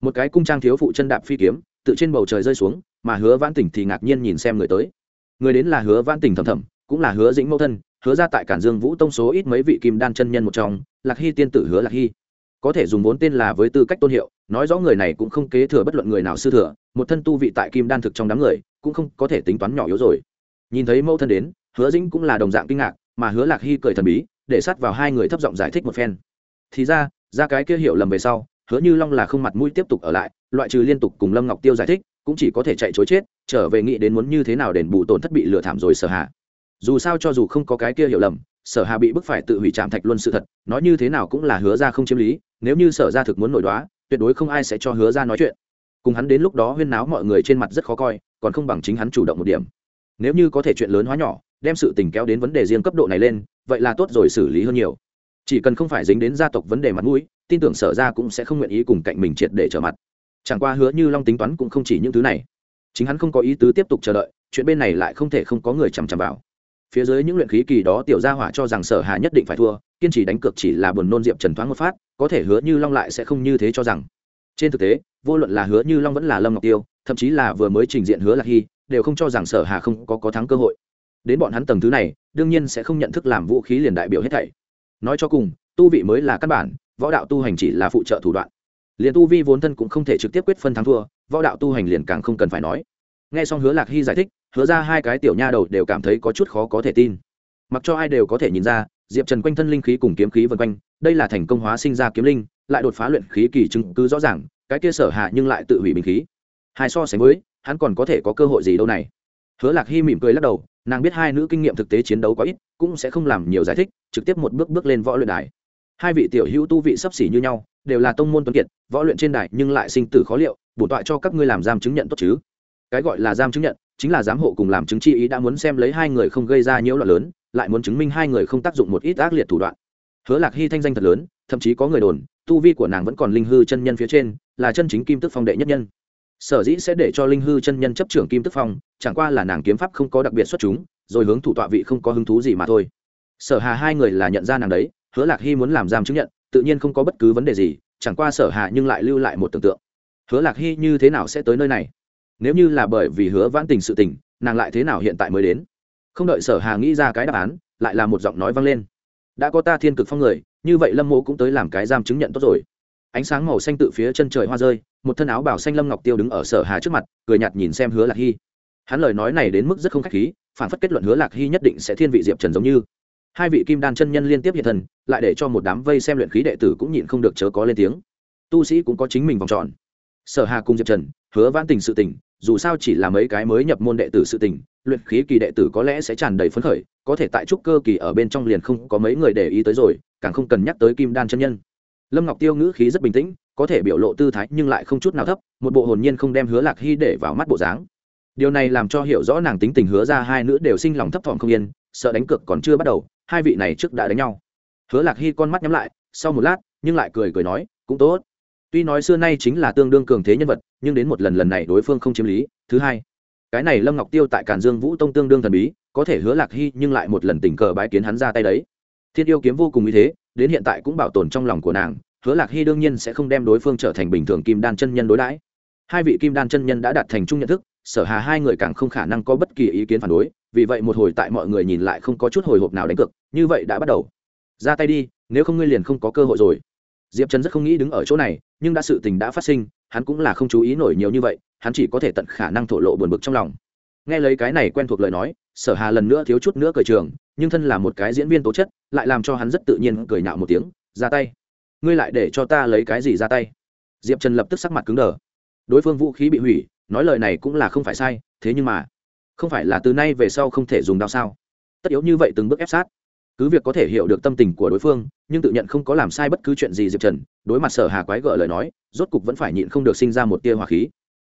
Một cái cung trang thiếu phụ chân đạp phi kiếm, tự trên bầu trời rơi xuống, mà hứa vãn tỉnh thì ngạc nhiên nhìn xem người tới. Người đến là hứa vãn tỉnh thầm thầm, cũng là hứa dĩnh mẫu thân, hứa ra tại cản dương vũ tông số ít mấy vị kim đan chân nhân một trong, lạc hy tiên tử hứa lạc hy. Có thể dùng vốn tên là với tư cách tôn hiệu, nói rõ người này cũng không kế thừa bất luận người nào sư thừa, một thân tu vị tại kim đan thực trong đám người, cũng không có thể tính toán nhỏ yếu rồi. Nhìn thấy mẫu thân đến, hứa dĩnh cũng là đồng dạng kinh ngạc, mà hứa lạc hy cười thần bí, để sát vào hai người thấp giọng giải thích một phen. Thì ra ra cái kia hiểu lầm về sau hứa như long là không mặt mũi tiếp tục ở lại, loại trừ liên tục cùng lâm ngọc tiêu giải thích, cũng chỉ có thể chạy chối chết, trở về nghĩ đến muốn như thế nào đền bù tổn thất bị lừa thảm rồi sở hạ dù sao cho dù không có cái kia hiểu lầm, sở hà bị bức phải tự hủy trạm thạch luân sự thật, nói như thế nào cũng là hứa ra không chiếm lý, nếu như sở ra thực muốn nổi đoá, tuyệt đối không ai sẽ cho hứa ra nói chuyện. Cùng hắn đến lúc đó huyên náo mọi người trên mặt rất khó coi, còn không bằng chính hắn chủ động một điểm. Nếu như có thể chuyện lớn hóa nhỏ, đem sự tình kéo đến vấn đề riêng cấp độ này lên, vậy là tốt rồi xử lý hơn nhiều chỉ cần không phải dính đến gia tộc vấn đề mặt mũi, tin tưởng sở ra cũng sẽ không nguyện ý cùng cạnh mình triệt để trở mặt. Chẳng qua hứa như long tính toán cũng không chỉ những thứ này. Chính hắn không có ý tứ tiếp tục chờ đợi, chuyện bên này lại không thể không có người chằm chằm vào. Phía dưới những luyện khí kỳ đó tiểu gia hỏa cho rằng sở hà nhất định phải thua, kiên trì đánh cược chỉ là buồn nôn diệp trần thoáng một phát, có thể hứa như long lại sẽ không như thế cho rằng. Trên thực tế, vô luận là hứa như long vẫn là lâm ngọc tiêu, thậm chí là vừa mới trình diện hứa lạc hy, đều không cho rằng sở hà không có có thắng cơ hội. Đến bọn hắn tầng thứ này, đương nhiên sẽ không nhận thức làm vũ khí liền đại biểu hết thảy nói cho cùng, tu vị mới là căn bản, võ đạo tu hành chỉ là phụ trợ thủ đoạn. Liền tu vi vốn thân cũng không thể trực tiếp quyết phân thắng thua, võ đạo tu hành liền càng không cần phải nói. Nghe xong hứa lạc hy giải thích, hứa ra hai cái tiểu nha đầu đều cảm thấy có chút khó có thể tin. Mặc cho ai đều có thể nhìn ra, diệp trần quanh thân linh khí cùng kiếm khí vân quanh, đây là thành công hóa sinh ra kiếm linh, lại đột phá luyện khí kỳ chứng cứ rõ ràng, cái kia sở hạ nhưng lại tự hủy bình khí. Hai so sánh với, hắn còn có thể có cơ hội gì đâu này? Hứa lạc hy mỉm cười lắc đầu nàng biết hai nữ kinh nghiệm thực tế chiến đấu quá ít, cũng sẽ không làm nhiều giải thích, trực tiếp một bước bước lên võ luyện đài. Hai vị tiểu hữu tu vị sấp xỉ như nhau, đều là tông môn tuân kiệt, võ luyện trên đài nhưng lại sinh tử khó liệu, bổ tọa cho các ngươi làm giam chứng nhận tốt chứ? Cái gọi là giam chứng nhận, chính là giám hộ cùng làm chứng chi ý đã muốn xem lấy hai người không gây ra nhiễu loạn lớn, lại muốn chứng minh hai người không tác dụng một ít ác liệt thủ đoạn. Hứa lạc hy thanh danh thật lớn, thậm chí có người đồn, tu vi của nàng vẫn còn linh hư chân nhân phía trên, là chân chính kim tức phong đệ nhất nhân. Sở dĩ sẽ để cho linh hư chân nhân chấp trưởng kim tức phong chẳng qua là nàng kiếm pháp không có đặc biệt xuất chúng, rồi hướng thủ tọa vị không có hứng thú gì mà thôi. Sở hà hai người là nhận ra nàng đấy, hứa lạc hy muốn làm giam chứng nhận, tự nhiên không có bất cứ vấn đề gì, chẳng qua sở hà nhưng lại lưu lại một tưởng tượng. Hứa lạc hy như thế nào sẽ tới nơi này? Nếu như là bởi vì hứa vãn tình sự tình, nàng lại thế nào hiện tại mới đến? Không đợi sở hà nghĩ ra cái đáp án, lại là một giọng nói vang lên. Đã có ta thiên cực phong người, như vậy lâm mộ cũng tới làm cái giam chứng nhận tốt rồi. Ánh sáng màu xanh tự phía chân trời hoa rơi, một thân áo bảo xanh lâm ngọc tiêu đứng ở sở hà trước mặt, cười nhạt nhìn xem hứa lạc hy hắn lời nói này đến mức rất không khách khí, phản phất kết luận hứa lạc hy nhất định sẽ thiên vị diệp trần giống như. Hai vị kim đan chân nhân liên tiếp hiện thần lại để cho một đám vây xem luyện khí đệ tử cũng nhịn không được chớ có lên tiếng. Tu sĩ cũng có chính mình vòng tròn. Sở hà cùng diệp trần, hứa vãn tình sự tình, dù sao chỉ là mấy cái mới nhập môn đệ tử sự tình, luyện khí kỳ đệ tử có lẽ sẽ tràn đầy phấn khởi, có thể tại trúc cơ kỳ ở bên trong liền không có mấy người để ý tới rồi, càng không cần nhắc tới kim đan chân nhân. Lâm ngọc tiêu ngữ khí rất bình tĩnh, có thể biểu lộ tư thái nhưng lại không chút nào thấp, một bộ hồn nhiên không đem hứa lạc hy để vào mắt bộ dáng điều này làm cho hiểu rõ nàng tính tình hứa ra hai nữ đều sinh lòng thấp thỏm không yên, sợ đánh cược còn chưa bắt đầu, hai vị này trước đã đánh nhau. Hứa lạc hy con mắt nhắm lại, sau một lát, nhưng lại cười cười nói, cũng tốt. Tuy nói xưa nay chính là tương đương cường thế nhân vật, nhưng đến một lần lần này đối phương không chiếm lý, thứ hai, cái này lâm ngọc tiêu tại cản dương vũ tông tương đương thần bí, có thể hứa lạc hy nhưng lại một lần tình cờ bái kiến hắn ra tay đấy. Thiên yêu kiếm vô cùng như thế, đến hiện tại cũng bảo tồn trong lòng của nàng, hứa lạc hy đương nhiên sẽ không đem đối phương trở thành bình thường kim đan chân nhân đối đãi. Hai vị kim đan chân nhân đã đạt thành chung nhận thức sở hà hai người càng không khả năng có bất kỳ ý kiến phản đối, vì vậy một hồi tại mọi người nhìn lại không có chút hồi hộp nào đánh cực như vậy đã bắt đầu. Ra tay đi, nếu không ngươi liền không có cơ hội rồi. Diệp trần rất không nghĩ đứng ở chỗ này, nhưng đã sự tình đã phát sinh, hắn cũng là không chú ý nổi nhiều như vậy, hắn chỉ có thể tận khả năng thổ lộ buồn bực trong lòng. Nghe lấy cái này quen thuộc lời nói, sở hà lần nữa thiếu chút nữa cười trường, nhưng thân là một cái diễn viên tố chất, lại làm cho hắn rất tự nhiên cười nhạo một tiếng, ra tay. Ngươi lại để cho ta lấy cái gì ra tay? Diệp trần lập tức sắc mặt cứng đờ. Đối phương vũ khí bị hủy nói lời này cũng là không phải sai, thế nhưng mà, không phải là từ nay về sau không thể dùng đao sao? Tất yếu như vậy từng bước ép sát. Cứ việc có thể hiểu được tâm tình của đối phương, nhưng tự nhận không có làm sai bất cứ chuyện gì diệp trần, đối mặt sở hà quái gợ lời nói, rốt cục vẫn phải nhịn không được sinh ra một tia hỏa khí.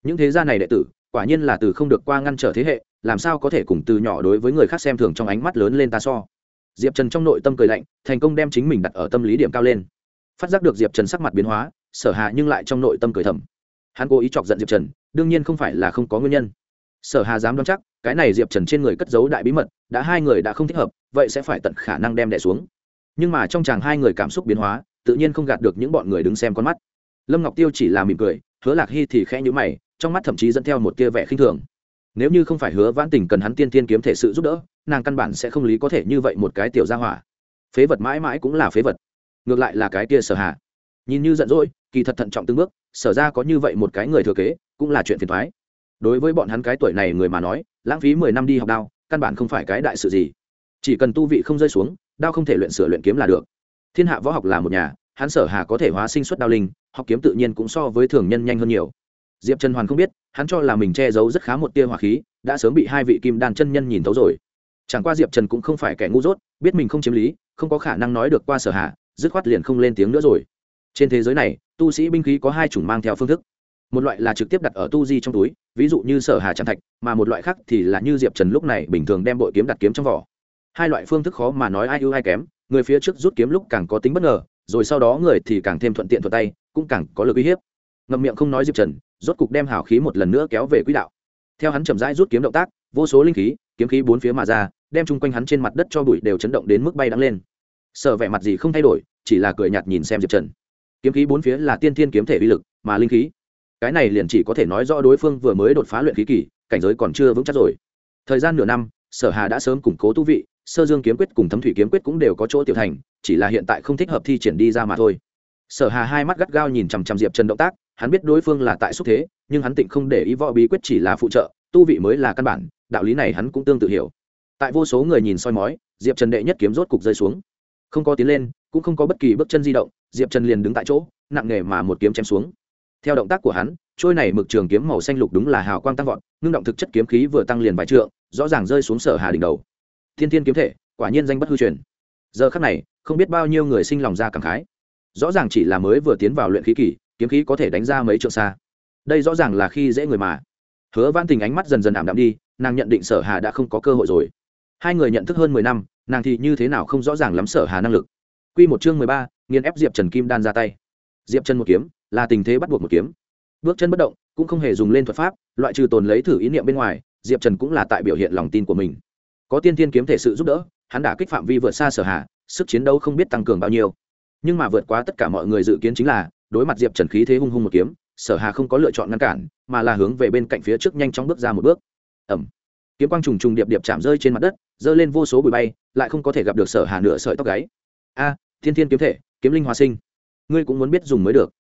Những thế gia này đệ tử, quả nhiên là từ không được qua ngăn trở thế hệ, làm sao có thể cùng từ nhỏ đối với người khác xem thường trong ánh mắt lớn lên ta so? Diệp trần trong nội tâm cười lạnh, thành công đem chính mình đặt ở tâm lý điểm cao lên. Phát giác được diệp trần sắc mặt biến hóa, sở Hà nhưng lại trong nội tâm cười thầm. Hắn cố ý chọc giận diệp trần đương nhiên không phải là không có nguyên nhân. Sở hà dám đoán chắc, cái này diệp trần trên người cất giấu đại bí mật, đã hai người đã không thích hợp, vậy sẽ phải tận khả năng đem đẻ xuống. Nhưng mà trong chàng hai người cảm xúc biến hóa, tự nhiên không gạt được những bọn người đứng xem con mắt. Lâm ngọc tiêu chỉ là mỉm cười, hứa lạc hy thì khẽ nhữ mày, trong mắt thậm chí dẫn theo một tia vẻ khinh thường. Nếu như không phải hứa vãn tình cần hắn tiên tiên kiếm thể sự giúp đỡ, nàng căn bản sẽ không lý có thể như vậy một cái tiểu gia hỏa. Phế vật mãi mãi cũng là phế vật. Ngược lại là cái tia sở hạ nhìn như giận dỗi, kỳ thật thận trọng từng bước, sở ra có như vậy một cái người thừa kế cũng là chuyện phiền thoái. Đối với bọn hắn cái tuổi này người mà nói, lãng phí mười năm đi học đao, căn bản không phải cái đại sự gì. Chỉ cần tu vị không rơi xuống, đao không thể luyện sửa luyện kiếm là được. Thiên hạ võ học là một nhà, hắn sở hà có thể hóa sinh xuất đao linh, học kiếm tự nhiên cũng so với thường nhân nhanh hơn nhiều. Diệp trần hoàn không biết, hắn cho là mình che giấu rất khá một tia hỏa khí, đã sớm bị hai vị kim đan chân nhân nhìn thấu rồi. Chẳng qua diệp trần cũng không phải kẻ ngu dốt, biết mình không chiếm lý, không có khả năng nói được qua sở hạ dứt khoát liền không lên tiếng nữa rồi. Trên thế giới này, tu sĩ binh khí có hai chủng mang theo phương thức một loại là trực tiếp đặt ở tu di trong túi, ví dụ như sở hà tràn thạch, mà một loại khác thì là như diệp trần lúc này bình thường đem bội kiếm đặt kiếm trong vỏ. Hai loại phương thức khó mà nói ai ưu ai kém, người phía trước rút kiếm lúc càng có tính bất ngờ, rồi sau đó người thì càng thêm thuận tiện thuận tay, cũng càng có lực uy hiếp. Ngậm miệng không nói diệp trần, rốt cục đem hào khí một lần nữa kéo về quỹ đạo. Theo hắn chậm rãi rút kiếm động tác, vô số linh khí, kiếm khí bốn phía mà ra, đem chung quanh hắn trên mặt đất cho bụi đều chấn động đến mức bay đắng lên. Sợ vẻ mặt gì không thay đổi, chỉ là cười nhạt nhìn xem diệp trần. Kiếm khí bốn phía là tiên thiên kiếm thể uy lực, mà linh khí cái này liền chỉ có thể nói rõ đối phương vừa mới đột phá luyện khí kỳ, cảnh giới còn chưa vững chắc rồi. Thời gian nửa năm, sở hà đã sớm củng cố tu vị, sơ dương kiếm quyết cùng thấm thủy kiếm quyết cũng đều có chỗ tiểu thành, chỉ là hiện tại không thích hợp thi triển đi ra mà thôi. Sở hà hai mắt gắt gao nhìn chằm chằm diệp trần động tác, hắn biết đối phương là tại xúc thế, nhưng hắn tịnh không để ý võ bí quyết chỉ là phụ trợ, tu vị mới là căn bản, đạo lý này hắn cũng tương tự hiểu. Tại vô số người nhìn soi mói, diệp trần đệ nhất kiếm rốt cục rơi xuống. Không có tiến lên, cũng không có bất kỳ bước chân di động, diệp trần liền đứng tại chỗ, nặng nề mà một kiếm chém xuống theo động tác của hắn, trôi này mực trường kiếm màu xanh lục đúng là hào quang tăng vọt, ngưng động thực chất kiếm khí vừa tăng liền vài trượng, rõ ràng rơi xuống sở hà đỉnh đầu. Thiên thiên kiếm thể, quả nhiên danh bất hư truyền. Giờ khắc này, không biết bao nhiêu người sinh lòng ra cảm khái. Rõ ràng chỉ là mới vừa tiến vào luyện khí kỳ, kiếm khí có thể đánh ra mấy trượng xa. Đây rõ ràng là khi dễ người mà. Hứa van tình ánh mắt dần dần ảm đạm đi, nàng nhận định sở hà đã không có cơ hội rồi. Hai người nhận thức hơn mười năm, nàng thì như thế nào không rõ ràng lắm sở hà năng lực. Quy một chương mười ba nghiên ép diệp trần kim đan ra tay. Diệp trần một kiếm là tình thế bắt buộc một kiếm. Bước chân bất động, cũng không hề dùng lên thuật pháp, loại trừ tồn lấy thử ý niệm bên ngoài, diệp trần cũng là tại biểu hiện lòng tin của mình. Có tiên tiên kiếm thể sự giúp đỡ, hắn đã kích phạm vi vượt xa sở hà sức chiến đấu không biết tăng cường bao nhiêu. Nhưng mà vượt quá tất cả mọi người dự kiến chính là, đối mặt diệp trần khí thế hung hung một kiếm, sở hà không có lựa chọn ngăn cản, mà là hướng về bên cạnh phía trước nhanh chóng bước ra một bước. Ẩm kiếm quang trùng trùng điệp điệp chạm rơi trên mặt đất, giơ lên vô số bụi bay, lại không có thể gặp được sở hà nửa sợi tóc gáy. A thiên thiên kiếm thể, kiếm linh hóa sinh. Ngươi cũng muốn biết dùng mới được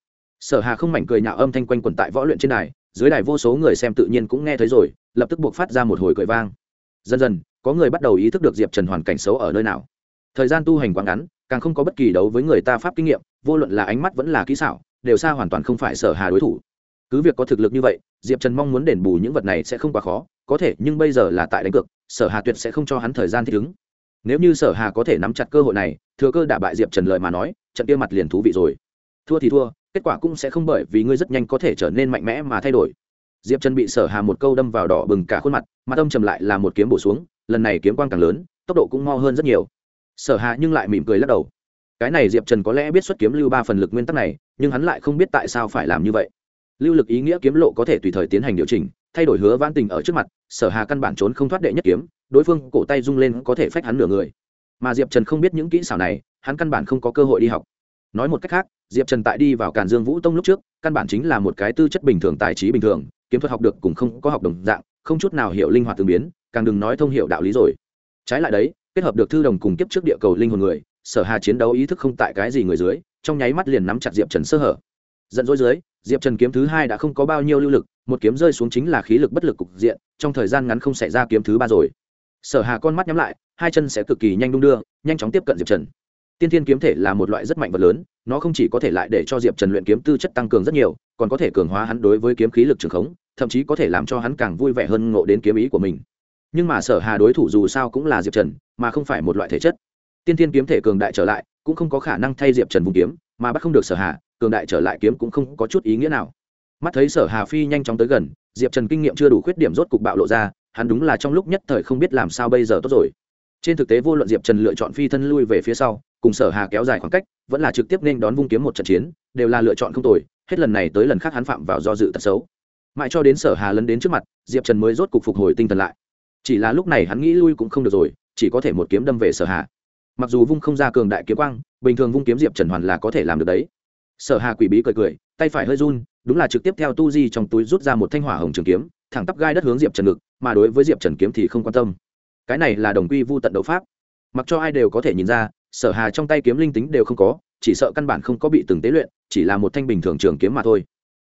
sở hà không mảnh cười nhạo âm thanh quanh quần tại võ luyện trên đài, dưới đài vô số người xem tự nhiên cũng nghe thấy rồi, lập tức buộc phát ra một hồi cười vang. Dần dần, có người bắt đầu ý thức được diệp trần hoàn cảnh xấu ở nơi nào. Thời gian tu hành quá ngắn, càng không có bất kỳ đấu với người ta pháp kinh nghiệm, vô luận là ánh mắt vẫn là kỹ xảo, đều xa hoàn toàn không phải sở hà đối thủ. Cứ việc có thực lực như vậy, diệp trần mong muốn đền bù những vật này sẽ không quá khó, có thể, nhưng bây giờ là tại đánh cược, sở hà tuyệt sẽ không cho hắn thời gian thích ứng. Nếu như sở hà có thể nắm chặt cơ hội này, thừa cơ đả bại diệp trần lợi mà nói, trận kia mặt liền thú vị rồi. Thua thì thua kết quả cũng sẽ không bởi vì ngươi rất nhanh có thể trở nên mạnh mẽ mà thay đổi. Diệp trần bị sở hà một câu đâm vào đỏ bừng cả khuôn mặt mặt âm trầm lại là một kiếm bổ xuống, lần này kiếm quang càng lớn, tốc độ cũng mo hơn rất nhiều. Sở hà nhưng lại mỉm cười lắc đầu. Cái này diệp trần có lẽ biết xuất kiếm lưu ba phần lực nguyên tắc này, nhưng hắn lại không biết tại sao phải làm như vậy. Lưu lực ý nghĩa kiếm lộ có thể tùy thời tiến hành điều chỉnh, thay đổi hứa vãn tình ở trước mặt, sở hà căn bản trốn không thoát đệ nhất kiếm, đối phương cổ tay rung lên có thể phách hắn nửa người. Mà diệp trần không biết những kỹ xảo này, hắn căn bản không có cơ hội đi học nói một cách khác, diệp trần tại đi vào càn dương vũ tông lúc trước, căn bản chính là một cái tư chất bình thường, tài trí bình thường, kiếm thuật học được cũng không có học đồng dạng, không chút nào hiểu linh hoạt tương biến, càng đừng nói thông hiểu đạo lý rồi. Trái lại đấy, kết hợp được thư đồng cùng kiếp trước địa cầu linh hồn người, sở hà chiến đấu ý thức không tại cái gì người dưới, trong nháy mắt liền nắm chặt diệp trần sơ hở. Giận dỗi dưới, diệp trần kiếm thứ hai đã không có bao nhiêu lưu lực, một kiếm rơi xuống chính là khí lực bất lực cục diện, trong thời gian ngắn không xảy ra kiếm thứ ba rồi. Sở hà con mắt nhắm lại, hai chân sẽ cực kỳ nhanh đung đưa, nhanh chóng tiếp cận diệp trần tiên thiên kiếm thể là một loại rất mạnh vật lớn, nó không chỉ có thể lại để cho diệp trần luyện kiếm tư chất tăng cường rất nhiều, còn có thể cường hóa hắn đối với kiếm khí lực trường khống, thậm chí có thể làm cho hắn càng vui vẻ hơn ngộ đến kiếm ý của mình. Nhưng mà sở hà đối thủ dù sao cũng là diệp trần, mà không phải một loại thể chất. Tiên thiên kiếm thể cường đại trở lại, cũng không có khả năng thay diệp trần vùng kiếm, mà bắt không được sở hà, cường đại trở lại kiếm cũng không có chút ý nghĩa nào. Mắt thấy sở hà phi nhanh chóng tới gần, diệp trần kinh nghiệm chưa đủ khuyết điểm rốt cục bạo lộ ra, hắn đúng là trong lúc nhất thời không biết làm sao bây giờ tốt rồi trên thực tế vô luận diệp trần lựa chọn phi thân lui về phía sau, cùng sở hà kéo dài khoảng cách, vẫn là trực tiếp nên đón vung kiếm một trận chiến, đều là lựa chọn không tồi, hết lần này tới lần khác hắn phạm vào do dự tật xấu. Mãi cho đến sở hà lấn đến trước mặt, diệp trần mới rốt cục phục hồi tinh thần lại. Chỉ là lúc này hắn nghĩ lui cũng không được rồi, chỉ có thể một kiếm đâm về sở hà. Mặc dù vung không ra cường đại kiếm quang, bình thường vung kiếm diệp trần hoàn là có thể làm được đấy. Sở hà quỷ bí cười cười, tay phải hơi run, đúng là trực tiếp theo tu di trong túi rút ra một thanh hỏa hồng trường kiếm, thẳng tắp gai đất hướng diệp trần ngực, mà đối với diệp trần kiếm thì không quan tâm cái này là đồng quy vu tận đấu pháp. Mặc cho ai đều có thể nhìn ra, sở hà trong tay kiếm linh tính đều không có, chỉ sợ căn bản không có bị từng tế luyện, chỉ là một thanh bình thường trường kiếm mà thôi.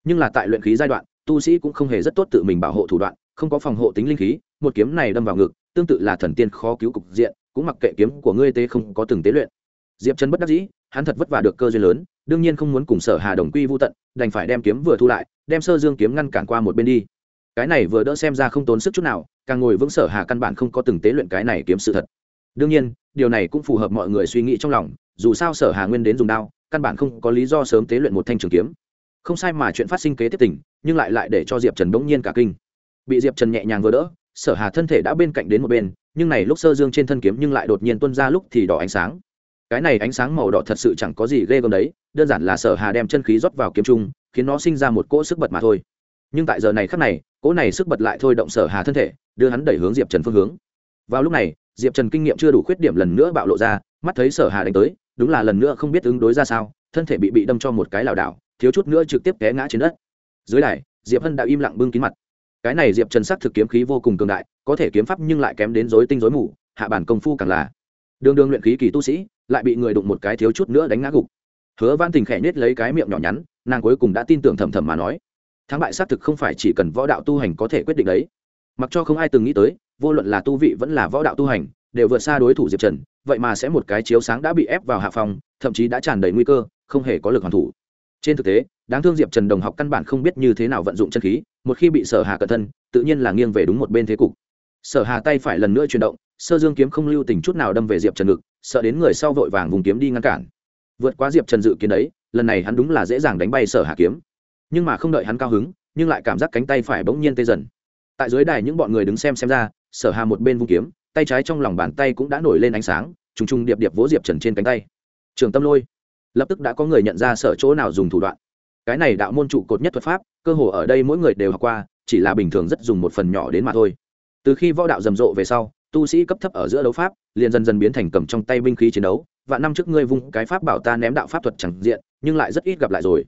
Nhưng là tại luyện khí giai đoạn, tu sĩ cũng không hề rất tốt tự mình bảo hộ thủ đoạn, không có phòng hộ tính linh khí, một kiếm này đâm vào ngực, tương tự là thần tiên khó cứu cục diện, cũng mặc kệ kiếm của ngươi tế không có từng tế luyện. Diệp trần bất đắc dĩ, hắn thật vất vả được cơ duyên lớn, đương nhiên không muốn cùng sở hà đồng quy vô tận, đành phải đem kiếm vừa thu lại, đem sơ dương kiếm ngăn cản qua một bên đi. Cái này vừa đỡ xem ra không tốn sức chút nào càng ngồi vững sở hà căn bản không có từng tế luyện cái này kiếm sự thật. Đương nhiên, điều này cũng phù hợp mọi người suy nghĩ trong lòng, dù sao sở hà nguyên đến dùng đao, căn bản không có lý do sớm tế luyện một thanh trường kiếm. Không sai mà chuyện phát sinh kế tiếp tình, nhưng lại lại để cho diệp trần bỗng nhiên cả kinh. Bị diệp trần nhẹ nhàng vừa đỡ, sở hà thân thể đã bên cạnh đến một bên, nhưng này lúc sơ dương trên thân kiếm nhưng lại đột nhiên tuân ra lúc thì đỏ ánh sáng. Cái này ánh sáng màu đỏ thật sự chẳng có gì ghê gớm đấy, đơn giản là sở hà đem chân khí rót vào kiếm trung, khiến nó sinh ra một cỗ sức bật mà thôi nhưng tại giờ này khắc này, cỗ này sức bật lại thôi động sở hà thân thể, đưa hắn đẩy hướng diệp trần phương hướng. Vào lúc này, diệp trần kinh nghiệm chưa đủ khuyết điểm lần nữa bạo lộ ra, mắt thấy sở hà đánh tới, đúng là lần nữa không biết ứng đối ra sao, thân thể bị bị đâm cho một cái lảo đảo, thiếu chút nữa trực tiếp té ngã trên đất. Dưới đài, diệp hân đã im lặng bưng kín mặt. Cái này diệp trần sắc thực kiếm khí vô cùng cường đại, có thể kiếm pháp nhưng lại kém đến dối tinh dối mù, hạ bản công phu càng là. Đường đường luyện khí kỳ tu sĩ, lại bị người đụng một cái thiếu chút nữa đánh ngã gục. Hứa văn tình khẽ nết lấy cái miệng nhỏ nhắn, nàng cuối cùng đã tin tưởng thầm thầm mà nói thắng bại xác thực không phải chỉ cần võ đạo tu hành có thể quyết định đấy. Mặc cho không ai từng nghĩ tới, vô luận là tu vị vẫn là võ đạo tu hành, đều vượt xa đối thủ diệp trần, vậy mà sẽ một cái chiếu sáng đã bị ép vào hạ phòng, thậm chí đã tràn đầy nguy cơ, không hề có lực hoàn thủ. Trên thực tế, đáng thương diệp trần đồng học căn bản không biết như thế nào vận dụng chân khí, một khi bị sở hà cẩn thân, tự nhiên là nghiêng về đúng một bên thế cục. Sở hà tay phải lần nữa chuyển động, sơ dương kiếm không lưu tình chút nào đâm về diệp trần ngực, sợ đến người sau vội vàng vùng kiếm đi ngăn cản. Vượt qua diệp trần dự kiến đấy, lần này hắn đúng là dễ dàng đánh bay sở hà kiếm nhưng mà không đợi hắn cao hứng, nhưng lại cảm giác cánh tay phải bỗng nhiên tê dần. Tại dưới đài những bọn người đứng xem xem ra, sở hà một bên vung kiếm, tay trái trong lòng bàn tay cũng đã nổi lên ánh sáng, trùng trùng điệp điệp vỗ diệp trần trên cánh tay. Trường tâm lôi, lập tức đã có người nhận ra sở chỗ nào dùng thủ đoạn. Cái này đạo môn trụ cột nhất thuật pháp, cơ hồ ở đây mỗi người đều học qua, chỉ là bình thường rất dùng một phần nhỏ đến mà thôi. Từ khi võ đạo rầm rộ về sau, tu sĩ cấp thấp ở giữa đấu pháp, liền dần dần biến thành cầm trong tay binh khí chiến đấu và năm trước ngươi vung cái pháp bảo ta ném đạo pháp thuật chẳng diện, nhưng lại rất ít gặp lại rồi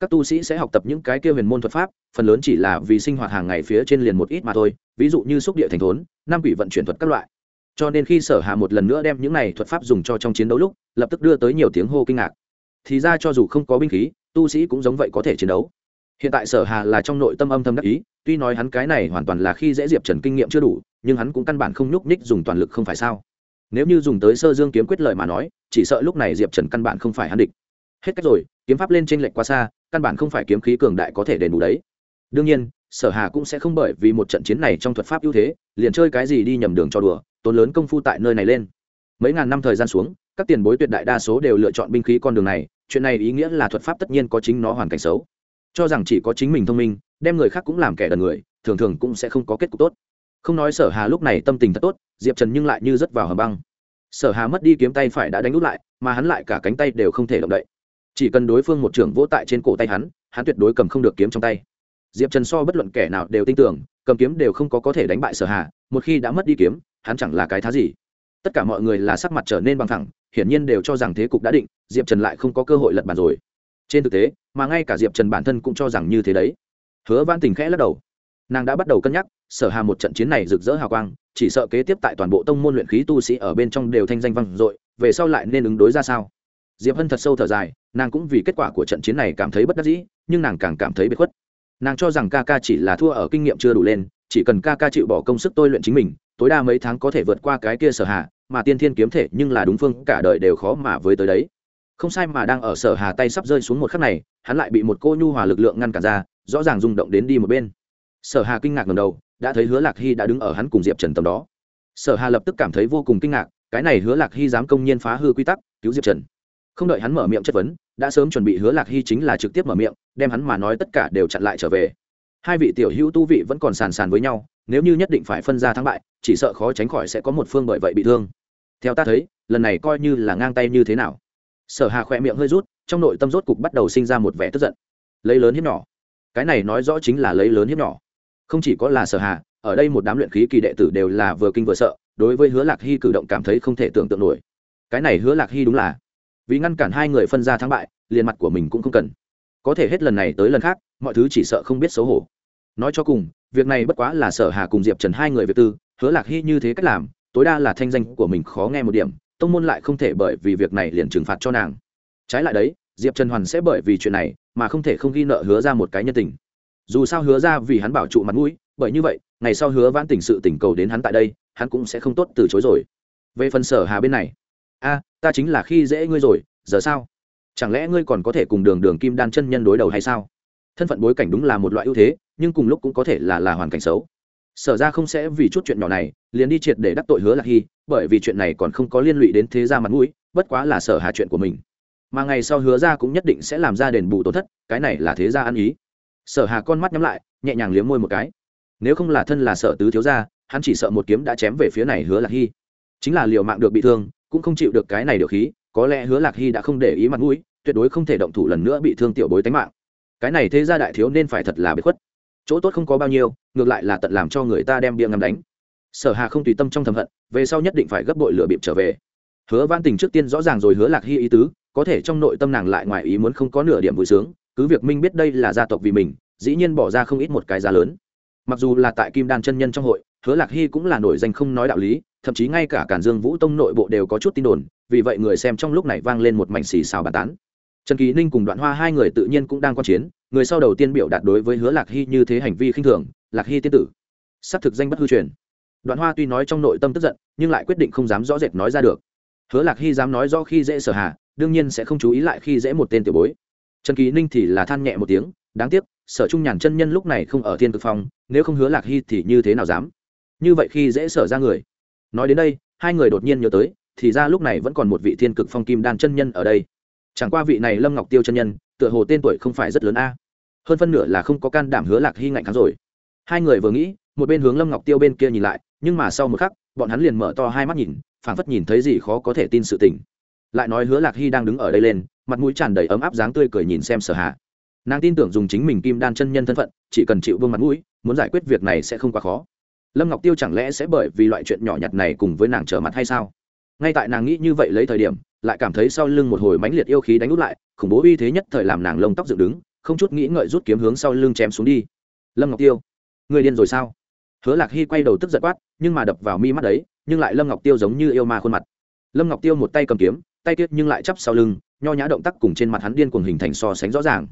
các tu sĩ sẽ học tập những cái kia huyền môn thuật pháp, phần lớn chỉ là vì sinh hoạt hàng ngày phía trên liền một ít mà thôi, ví dụ như xúc địa thành thốn, năm quỷ vận chuyển thuật các loại. Cho nên khi sở hà một lần nữa đem những này thuật pháp dùng cho trong chiến đấu lúc, lập tức đưa tới nhiều tiếng hô kinh ngạc. Thì ra cho dù không có binh khí, tu sĩ cũng giống vậy có thể chiến đấu. Hiện tại sở hà là trong nội tâm âm thầm đắc ý, tuy nói hắn cái này hoàn toàn là khi dễ diệp trần kinh nghiệm chưa đủ, nhưng hắn cũng căn bản không nhúc nhích dùng toàn lực không phải sao? Nếu như dùng tới sơ dương kiếm quyết lợi mà nói, chỉ sợ lúc này diệp trần căn bản không phải hắn địch. Hết cách rồi, kiếm pháp lên t r ê n lệch quá xa căn bản không phải kiếm khí cường đại có thể đền bù đấy. Đương nhiên, sở hà cũng sẽ không bởi vì một trận chiến này trong thuật pháp ưu thế, liền chơi cái gì đi nhầm đường cho đùa, tốn lớn công phu tại nơi này lên. Mấy ngàn năm thời gian xuống, các tiền bối tuyệt đại đa số đều lựa chọn binh khí con đường này, chuyện này ý nghĩa là thuật pháp tất nhiên có chính nó hoàn cảnh xấu. Cho rằng chỉ có chính mình thông minh, đem người khác cũng làm kẻ đần người, thường thường cũng sẽ không có kết cục tốt. Không nói sở hà lúc này tâm tình thật tốt, diệp trần nhưng lại như rớt vào hầm băng. Sở hà mất đi kiếm tay phải đã đánh út lại, mà hắn lại cả cánh tay đều không thể động đậy chỉ cần đối phương một trưởng vỗ tại trên cổ tay hắn hắn tuyệt đối cầm không được kiếm trong tay. Diệp trần so bất luận kẻ nào đều tin tưởng, cầm kiếm đều không có có thể đánh bại sở hà, một khi đã mất đi kiếm, hắn chẳng là cái thá gì. Tất cả mọi người là sắc mặt trở nên bằng thẳng, hiển nhiên đều cho rằng thế cục đã định, diệp trần lại không có cơ hội lật bàn rồi. Trên thực tế, mà ngay cả diệp trần bản thân cũng cho rằng như thế đấy. Hứa văn tình khẽ lắc đầu. Nàng đã bắt đầu cân nhắc, sở hà một trận chiến này rực rỡ hào quang, chỉ sợ kế tiếp tại toàn bộ tông môn luyện khí tu sĩ ở bên trong đều thanh danh vang dội, về sau lại nên ứng đối ra sao? Diệp hân thật sâu thở dài, nàng cũng vì kết quả của trận chiến này cảm thấy bất đắc dĩ, nhưng nàng càng cảm thấy bất khuất. Nàng cho rằng ca ca chỉ là thua ở kinh nghiệm chưa đủ lên, chỉ cần ca ca chịu bỏ công sức tôi luyện chính mình, tối đa mấy tháng có thể vượt qua cái kia sở hà, mà tiên thiên kiếm thể nhưng là đúng phương, cả đời đều khó mà với tới đấy. Không sai mà đang ở sở hà tay sắp rơi xuống một khắc này, hắn lại bị một cô nhu hòa lực lượng ngăn cản ra, rõ ràng rung động đến đi một bên. Sở hà kinh ngạc ngầm đầu, đã thấy hứa lạc hy đã đứng ở hắn cùng diệp trần tầm đó. Sở hà lập tức cảm thấy vô cùng kinh ngạc, cái này hứa lạc hy dám công nhiên phá hư quy tắc, cứu diệp trần không đợi hắn mở miệng chất vấn, đã sớm chuẩn bị hứa lạc hy chính là trực tiếp mở miệng, đem hắn mà nói tất cả đều chặn lại trở về. Hai vị tiểu hữu tu vị vẫn còn sàn sàn với nhau, nếu như nhất định phải phân ra thắng bại, chỉ sợ khó tránh khỏi sẽ có một phương bởi vậy bị thương. Theo ta thấy, lần này coi như là ngang tay như thế nào. Sở hà khỏe miệng hơi rút, trong nội tâm rốt cục bắt đầu sinh ra một vẻ tức giận. Lấy lớn hiếp nhỏ. Cái này nói rõ chính là lấy lớn hiếp nhỏ. Không chỉ có là sở hà, ở đây một đám luyện khí kỳ đệ tử đều là vừa kinh vừa sợ, đối với hứa lạc hy cử động cảm thấy không thể tưởng tượng nổi. Cái này hứa lạc hy đúng là vì ngăn cản hai người phân ra thắng bại, liền mặt của mình cũng không cần. Có thể hết lần này tới lần khác, mọi thứ chỉ sợ không biết xấu hổ. Nói cho cùng, việc này bất quá là sở hà cùng diệp trần hai người việc tư, hứa lạc hy như thế cách làm, tối đa là thanh danh của mình khó nghe một điểm, tông môn lại không thể bởi vì việc này liền trừng phạt cho nàng. Trái lại đấy, diệp trần hoàn sẽ bởi vì chuyện này mà không thể không ghi nợ hứa ra một cái nhân tình. Dù sao hứa ra vì hắn bảo trụ mặt mũi, bởi như vậy, ngày sau hứa vãn tình sự tình cầu đến hắn tại đây, hắn cũng sẽ không tốt từ chối rồi. Về phần sở hà bên này a, ta chính là khi dễ ngươi rồi, giờ sao? Chẳng lẽ ngươi còn có thể cùng đường đường kim đan chân nhân đối đầu hay sao? Thân phận bối cảnh đúng là một loại ưu thế, nhưng cùng lúc cũng có thể là là hoàn cảnh xấu. Sở ra không sẽ vì chút chuyện nhỏ này, liền đi triệt để đắc tội hứa lạc hy, bởi vì chuyện này còn không có liên lụy đến thế gia mặt mũi, bất quá là sở hà chuyện của mình. Mà ngày sau hứa ra cũng nhất định sẽ làm ra đền bù tổn thất, cái này là thế gia ăn ý. Sở hà con mắt nhắm lại, nhẹ nhàng liếm môi một cái. Nếu không là thân là sở tứ thiếu gia, hắn chỉ sợ một kiếm đã chém về phía này hứa lạc hy. Chính là liều mạng được bị thương cũng không chịu được cái này điều khí, có lẽ hứa lạc hy đã không để ý mặt mũi, tuyệt đối không thể động thủ lần nữa bị thương tiểu bối tánh mạng. Cái này thế gia đại thiếu nên phải thật là bị khuất. Chỗ tốt không có bao nhiêu, ngược lại là tận làm cho người ta đem bia ngắm đánh. Sở hà không tùy tâm trong thầm hận, về sau nhất định phải gấp bội lửa bịp trở về. Hứa văn tình trước tiên rõ ràng rồi hứa lạc hy ý tứ, có thể trong nội tâm nàng lại ngoài ý muốn không có nửa điểm vui sướng, cứ việc minh biết đây là gia tộc vì mình, dĩ nhiên bỏ ra không ít một cái giá lớn. Mặc dù là tại kim đan chân nhân trong hội, hứa lạc hy cũng là nổi danh không nói đạo lý thậm chí ngay cả cản dương vũ tông nội bộ đều có chút tin đồn, vì vậy người xem trong lúc này vang lên một mảnh xì xào bàn tán. Trần kỳ ninh cùng đoạn hoa hai người tự nhiên cũng đang quan chiến, người sau đầu tiên biểu đạt đối với hứa lạc hy như thế hành vi khinh thường, lạc hy tiên tử. S thực danh bất hư truyền. Đoạn hoa tuy nói trong nội tâm tức giận, nhưng lại quyết định không dám rõ rệt nói ra được. Hứa lạc hy dám nói rõ khi dễ sở hà, đương nhiên sẽ không chú ý lại khi dễ một tên tiểu bối. Trần kỳ ninh thì là than nhẹ một tiếng, đáng tiếc, sở trung nhàn chân nhân lúc này không ở thiên cực phong, nếu không hứa lạc hy thì như thế nào dám? Như vậy khi dễ sở ra người nói đến đây, hai người đột nhiên nhớ tới, thì ra lúc này vẫn còn một vị thiên cực phong kim đan chân nhân ở đây. Chẳng qua vị này lâm ngọc tiêu chân nhân, tựa hồ tên tuổi không phải rất lớn a. Hơn phân nửa là không có can đảm hứa lạc hy ngạnh thắng rồi. Hai người vừa nghĩ, một bên hướng lâm ngọc tiêu bên kia nhìn lại, nhưng mà sau một khắc, bọn hắn liền mở to hai mắt nhìn, phảng phất nhìn thấy gì khó có thể tin sự tình. Lại nói hứa lạc hy đang đứng ở đây lên, mặt mũi tràn đầy ấm áp dáng tươi cười nhìn xem sở hạ. Nàng tin tưởng dùng chính mình kim đan chân nhân thân phận, chỉ cần chịu vương mặt mũi, muốn giải quyết việc này sẽ không quá khó lâm ngọc tiêu chẳng lẽ sẽ bởi vì loại chuyện nhỏ nhặt này cùng với nàng trở mặt hay sao? Ngay tại nàng nghĩ như vậy lấy thời điểm, lại cảm thấy sau lưng một hồi mãnh liệt yêu khí đánh út lại, khủng bố uy thế nhất thời làm nàng lông tóc dựng đứng, không chút nghĩ ngợi rút kiếm hướng sau lưng chém xuống đi. Lâm ngọc tiêu, người điên rồi sao? Hứa lạc hy quay đầu tức giật quát, nhưng mà đập vào mi mắt đấy, nhưng lại lâm ngọc tiêu giống như yêu ma khuôn mặt. Lâm ngọc tiêu một tay cầm kiếm, tay tiết nhưng lại chắp sau lưng, nho nhã động tác cùng trên mặt hắn điên cuồng hình thành so sánh rõ ràng.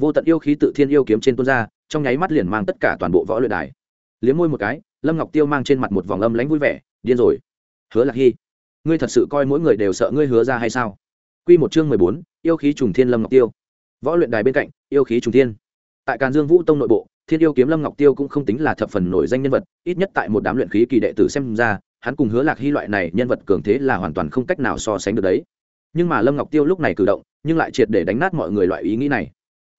Vô tận yêu khí tự thiên yêu kiếm trên tuôn ra, trong nháy mắt liền mang tất cả toàn bộ võ luyện đài. Liếm môi một cái lâm ngọc tiêu mang trên mặt một vòng âm lãnh vui vẻ, điên rồi. Hứa lạc hy, ngươi thật sự coi mỗi người đều sợ ngươi hứa ra hay sao? Q một chương mười bốn, yêu khí trùng thiên lâm ngọc tiêu. Võ luyện đài bên cạnh, yêu khí trùng thiên. Tại càn dương vũ tông nội bộ, thiên yêu kiếm lâm ngọc tiêu cũng không tính là thập phần nổi danh nhân vật, ít nhất tại một đám luyện khí kỳ đệ tử xem ra, hắn cùng hứa lạc hy loại này nhân vật cường thế là hoàn toàn không cách nào so sánh được đấy. Nhưng mà lâm ngọc tiêu lúc này cử động, nhưng lại triệt để đánh nát mọi người loại ý nghĩ này.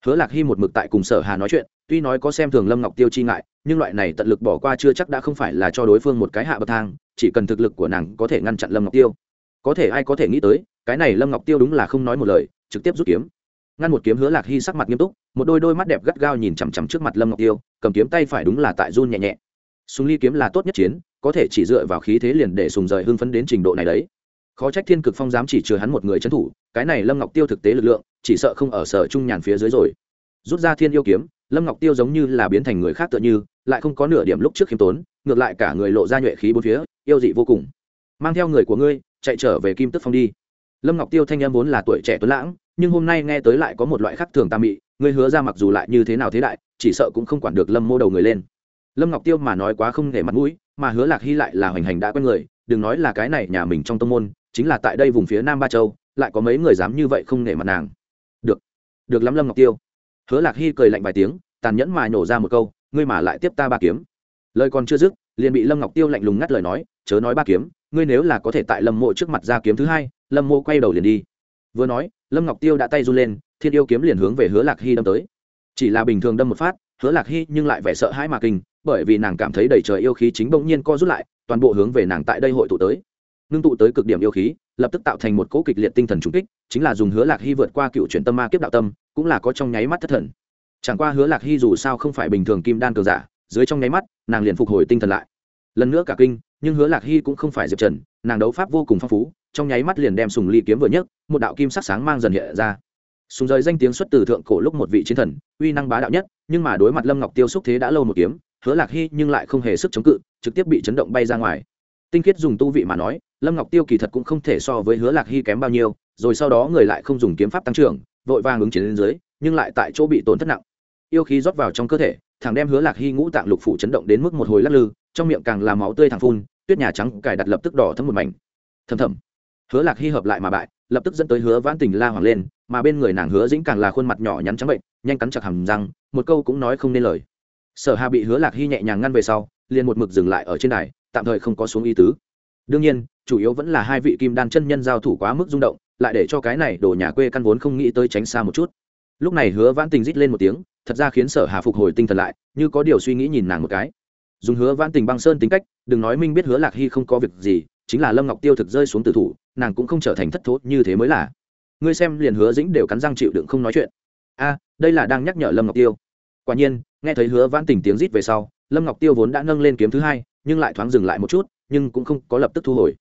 Hứa lạc hy một mực tại cùng sở hà nói chuyện, tuy nói có xem thường lâm ngọc tiêu chi ngại nhưng loại này tận lực bỏ qua chưa chắc đã không phải là cho đối phương một cái hạ bậc thang, chỉ cần thực lực của nàng có thể ngăn chặn lâm ngọc tiêu. Có thể ai có thể nghĩ tới, cái này lâm ngọc tiêu đúng là không nói một lời, trực tiếp rút kiếm. Ngăn một kiếm hứa lạc hy sắc mặt nghiêm túc, một đôi đôi mắt đẹp gắt gao nhìn chằm chằm trước mặt lâm ngọc tiêu, cầm kiếm tay phải đúng là tại run nhẹ nhẹ. Súng ly kiếm là tốt nhất chiến, có thể chỉ dựa vào khí thế liền để sùng rời hưng phấn đến trình độ này đấy. Khó trách thiên cực phong dám chỉ chừa hắn một người trấn thủ, cái này lâm ngọc tiêu thực tế lực lượng, chỉ sợ không ở sở trung nhàn phía dưới rồi. Rút ra thiên yêu kiếm, lâm ngọc tiêu giống như là biến thành người khác tựa như lại không có nửa điểm lúc trước khiêm tốn, ngược lại cả người lộ ra nhuệ khí bốn phía, yêu dị vô cùng. Mang theo người của ngươi, chạy trở về kim tức phong đi. Lâm ngọc tiêu thanh em vốn là tuổi trẻ tuấn lãng, nhưng hôm nay nghe tới lại có một loại khác thường tam mị, ngươi hứa ra mặc dù lại như thế nào thế đại, chỉ sợ cũng không quản được lâm mô đầu người lên. Lâm ngọc tiêu mà nói quá không để mặt mũi, mà hứa lạc hy lại là hoành hành đã quen người, đừng nói là cái này nhà mình trong tông môn, chính là tại đây vùng phía nam ba châu, lại có mấy người dám như vậy không nể mặt nàng. Được được lắm lâm ngọc tiêu. Hứa lạc hy cười lạnh vài tiếng, tàn nhẫn mà nổ ra một câu ngươi mà lại tiếp ta ba kiếm. Lời còn chưa dứt, liền bị lâm ngọc tiêu lạnh lùng ngắt lời nói, chớ nói ba kiếm, ngươi nếu là có thể tại lâm mộ trước mặt ra kiếm thứ hai, lâm mộ quay đầu liền đi. Vừa nói, lâm ngọc tiêu đã tay run lên, thiên yêu kiếm liền hướng về hứa lạc hy đâm tới. Chỉ là bình thường đâm một phát, hứa lạc hy nhưng lại vẻ sợ hãi mà kinh, bởi vì nàng cảm thấy đầy trời yêu khí chính bỗng nhiên co rút lại, toàn bộ hướng về nàng tại đây hội tụ tới. Ngưng tụ tới cực điểm yêu khí, lập tức tạo thành một cỗ kịch liệt tinh thần trùng kích, chính là dùng hứa lạc hy vượt qua cựu chuyển tâm ma kiếp đạo tâm, cũng là có trong nháy mắt thất thần chẳng qua hứa lạc hy dù sao không phải bình thường kim đan cường giả, dưới trong nháy mắt, nàng liền phục hồi tinh thần lại. Lần nữa cả kinh, nhưng hứa lạc hy cũng không phải diệp trần, nàng đấu pháp vô cùng phong phú, trong nháy mắt liền đem sùng ly kiếm vừa nhất một đạo kim sắc sáng mang dần hiện ra. Sùng rời danh tiếng xuất từ thượng cổ lúc một vị chiến thần, uy năng bá đạo nhất, nhưng mà đối mặt lâm ngọc tiêu xúc thế đã lâu một kiếm, hứa lạc hy nhưng lại không hề sức chống cự, trực tiếp bị chấn động bay ra ngoài tinh khiết dùng tu vị mà nói, lâm ngọc tiêu kỳ thật cũng không thể so với hứa lạc hy kém bao nhiêu, rồi sau đó người lại không dùng kiếm pháp tăng trưởng, vội vàng ứng chiến lên dưới, nhưng lại tại chỗ bị tổn thất nặng. Yêu khí rót vào trong cơ thể thằng đem hứa lạc hy ngũ tạng lục phủ chấn động đến mức một hồi lắc lư, trong miệng càng làm máu tươi thẳng phun, tuyết nhà trắng cài đặt lập tức đỏ thấm một mảnh. Thầm thầm. Hứa lạc hy hợp lại mà bại, lập tức dẫn tới hứa vãn tình la hoàng lên, mà bên người nàng hứa dĩnh càng là khuôn mặt nhỏ nhắn trắng bệnh, nhanh cắn chặt hầm răng, một câu cũng nói không nên lời. Sở hà bị hứa lạc hy nhẹ nhàng ngăn về sau liền một mực dừng lại ở trên đài, tạm thời không có xuống ý tứ. Đương nhiên, chủ yếu vẫn là hai vị kim đan chân nhân giao thủ quá mức rung động, lại để cho cái này đổ nhà quê căn vốn không nghĩ tới tránh xa một chút. Lúc này hứa vãn tình rít lên một tiếng, thật ra khiến sở hà phục hồi tinh thần lại, như có điều suy nghĩ nhìn nàng một cái. Dùng hứa vãn tình băng sơn tính cách, đừng nói minh biết hứa lạc hy không có việc gì, chính là lâm ngọc tiêu thực rơi xuống tử thủ, nàng cũng không trở thành thất thốt như thế mới là. Ngươi xem liền hứa dĩnh đều cắn răng chịu đựng không nói chuyện. A, đây là đang nhắc nhở lâm ngọc tiêu. Quả nhiên, nghe thấy hứa vãn tình tiếng rít về sau lâm ngọc tiêu vốn đã nâng lên kiếm thứ hai, nhưng lại thoáng dừng lại một chút, nhưng cũng không có lập tức thu hồi.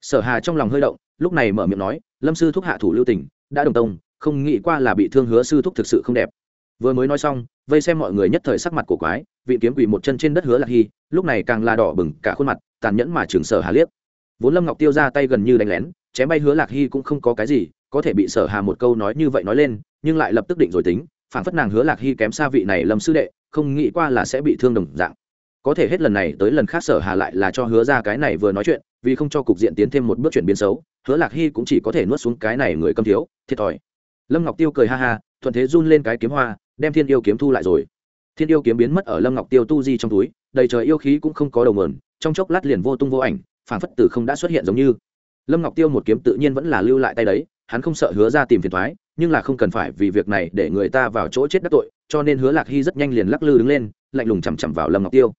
Sở hà trong lòng hơi động, lúc này mở miệng nói, lâm sư thúc hạ thủ lưu tỉnh đã đồng tông, không nghĩ qua là bị thương hứa sư thúc thực sự không đẹp. Vừa mới nói xong, vây xem mọi người nhất thời sắc mặt của quái, vị kiếm quỳ một chân trên đất hứa lạc hy, lúc này càng là đỏ bừng cả khuôn mặt, tàn nhẫn mà trường sở hà liếc. Vốn lâm ngọc tiêu ra tay gần như đánh lén, chém bay hứa lạc hy cũng không có cái gì, có thể bị sở hà một câu nói như vậy nói lên, nhưng lại lập tức định rồi tính phản phất nàng hứa lạc hy kém xa vị này lâm sư đệ, không nghĩ qua là sẽ bị thương đồng dạng. Có thể hết lần này tới lần khác sở hà lại là cho hứa ra cái này vừa nói chuyện, vì không cho cục diện tiến thêm một bước chuyển biến xấu, hứa lạc hy cũng chỉ có thể nuốt xuống cái này người cầm thiếu, thiệt thòi. Lâm ngọc tiêu cười ha ha, thuận thế run lên cái kiếm hoa, đem thiên yêu kiếm thu lại rồi. Thiên yêu kiếm biến mất ở lâm ngọc tiêu tu di trong túi, đầy trời yêu khí cũng không có đầu mờn trong chốc lát liền vô tung vô ảnh phản phất tử không đã xuất hiện giống như. Lâm ngọc tiêu một kiếm tự nhiên vẫn là lưu lại tay đấy, hắn không sợ hứa ra tìm phiền thoái nhưng là không cần phải vì việc này để người ta vào chỗ chết đắc tội, cho nên hứa lạc hy rất nhanh liền lắc lư đứng lên, lạnh lùng chằm chằm vào lâm ngọc tiêu.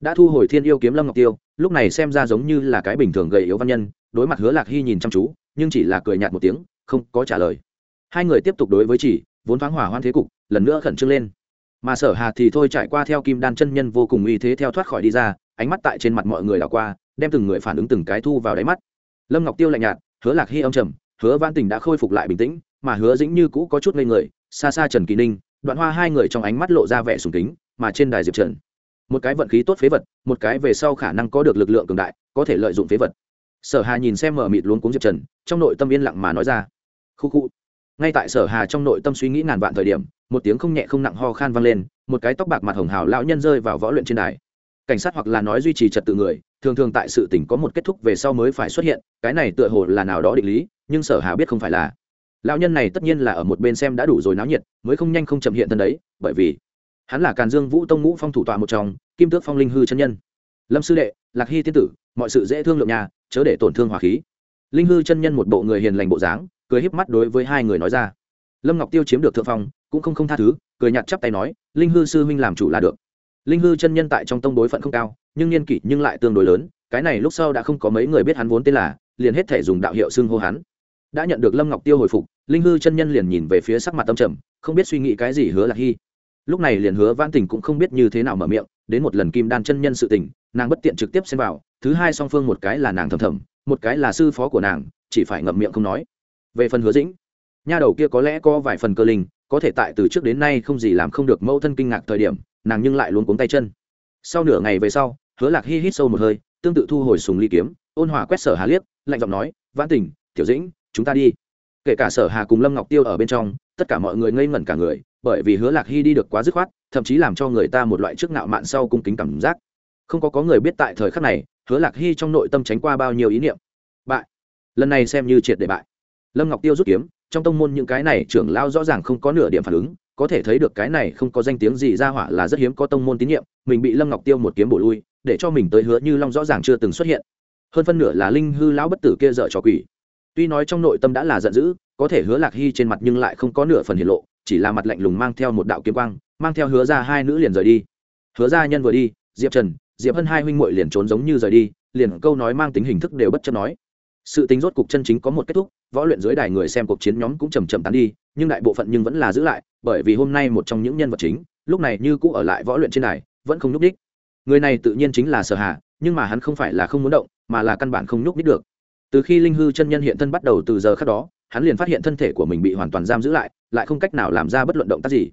Đã thu hồi thiên yêu kiếm lâm ngọc tiêu, lúc này xem ra giống như là cái bình thường gầy yếu văn nhân, đối mặt hứa lạc hy nhìn chăm chú, nhưng chỉ là cười nhạt một tiếng, không có trả lời. Hai người tiếp tục đối với chỉ, vốn thoáng hỏa hoan thế cục, lần nữa khẩn trương lên. Mà sở hà thì thôi trải qua theo kim đan chân nhân vô cùng uy thế theo thoát khỏi đi ra, ánh mắt tại trên mặt mọi người đảo qua, đem từng người phản ứng từng cái thu vào đáy mắt. Lâm ngọc tiêu lạnh nhạt, hứa lạc hy âm trầm, hứa văn tình đã khôi phục lại bình tĩnh mà hứa dĩnh như cũ có chút ngây người, xa xa trần kỳ ninh, đoạn hoa hai người trong ánh mắt lộ ra vẻ sùng kính, mà trên đài diệp trần, một cái vận khí tốt phế vật, một cái về sau khả năng có được lực lượng cường đại, có thể lợi dụng phế vật. Sở hà nhìn xem mở mịt luống cuống diệp trần, trong nội tâm yên lặng mà nói ra, khu khu. Ngay tại sở hà trong nội tâm suy nghĩ ngàn vạn thời điểm, một tiếng không nhẹ không nặng ho khan vang lên, một cái tóc bạc mặt hồng hào lão nhân rơi vào võ luyện trên đài. Cảnh sát hoặc là nói duy trì trật tự người, thường thường tại sự tỉnh có một kết thúc về sau mới phải xuất hiện, cái này tựa hồ là nào đó định lý, nhưng sở hà biết không phải là lão nhân này tất nhiên là ở một bên xem đã đủ rồi náo nhiệt, mới không nhanh không chậm hiện thân đấy, bởi vì hắn là càn dương vũ tông ngũ phong thủ tọa một trong, kim tước phong linh hư chân nhân. Lâm sư đệ, lạc hy tiên tử, mọi sự dễ thương lượng nhà, chớ để tổn thương hòa khí. Linh hư chân nhân một bộ người hiền lành bộ dáng, cười híp mắt đối với hai người nói ra. Lâm ngọc tiêu chiếm được thượng phong, cũng không không tha thứ, cười nhạt chắp tay nói, linh hư sư huynh làm chủ là được. Linh hư chân nhân tại trong tông đối phận không cao, nhưng niên kỷ nhưng lại tương đối lớn, cái này lúc sau đã không có mấy người biết hắn vốn tên là, liền hết thể dùng đạo hiệu xưng hô hắn đã nhận được lâm ngọc tiêu hồi phục, linh hư chân nhân liền nhìn về phía sắc mặt tâm trầm, không biết suy nghĩ cái gì hứa lạc hy. Lúc này liền hứa Vãn tình cũng không biết như thế nào mở miệng, đến một lần kim đan chân nhân sự tình, nàng bất tiện trực tiếp xem vào, thứ hai song phương một cái là nàng thầm thầm, một cái là sư phó của nàng, chỉ phải ngậm miệng không nói. Về phần hứa dĩnh, nha đầu kia có lẽ có vài phần cơ linh, có thể tại từ trước đến nay không gì làm không được mẫu thân kinh ngạc thời điểm, nàng nhưng lại luôn cuống tay chân. Sau nửa ngày về sau, hứa lạc hy hít sâu một hơi, tương tự thu hồi sùng ly kiếm, ôn hòa quét sở hà liếc, lạnh giọng nói, vãn tình, tiểu dĩnh chúng ta đi. Kể cả sở hà cùng lâm ngọc tiêu ở bên trong, tất cả mọi người ngây ngẩn cả người, bởi vì hứa lạc hy đi được quá dứt khoát, thậm chí làm cho người ta một loại trước nạo mạn sau cung kính cảm giác. Không có có người biết tại thời khắc này, hứa lạc hy trong nội tâm tránh qua bao nhiêu ý niệm. Bại. Lần này xem như triệt để bại. Lâm ngọc tiêu rút kiếm, trong tông môn những cái này trưởng lao rõ ràng không có nửa điểm phản ứng, có thể thấy được cái này không có danh tiếng gì ra hỏa là rất hiếm có tông môn tín nhiệm, mình bị lâm ngọc tiêu một kiếm bổ lui, để cho mình tới hứa như long rõ ràng chưa từng xuất hiện. Hơn phân nửa là linh hư lão bất tử kia dở trò quỷ tuy nói trong nội tâm đã là giận dữ, có thể hứa lạc hy trên mặt nhưng lại không có nửa phần hiển lộ, chỉ là mặt lạnh lùng mang theo một đạo kiếm quang, mang theo hứa ra hai nữ liền rời đi. Hứa ra nhân vừa đi, diệp trần, diệp hân hai huynh muội liền trốn giống như rời đi, liền câu nói mang tính hình thức đều bất chấp nói. Sự tính rốt cục chân chính có một kết thúc, võ luyện dưới đài người xem cuộc chiến nhóm cũng chầm chậm tán đi, nhưng đại bộ phận nhưng vẫn là giữ lại, bởi vì hôm nay một trong những nhân vật chính, lúc này như cũ ở lại võ luyện trên đài, vẫn không nhúc đích người này tự nhiên chính là sở hà, nhưng mà hắn không phải là không muốn động, mà là căn bản không nhúc đích được từ khi linh hư chân nhân hiện thân bắt đầu từ giờ khác đó, hắn liền phát hiện thân thể của mình bị hoàn toàn giam giữ lại lại không cách nào làm ra bất luận động tác gì.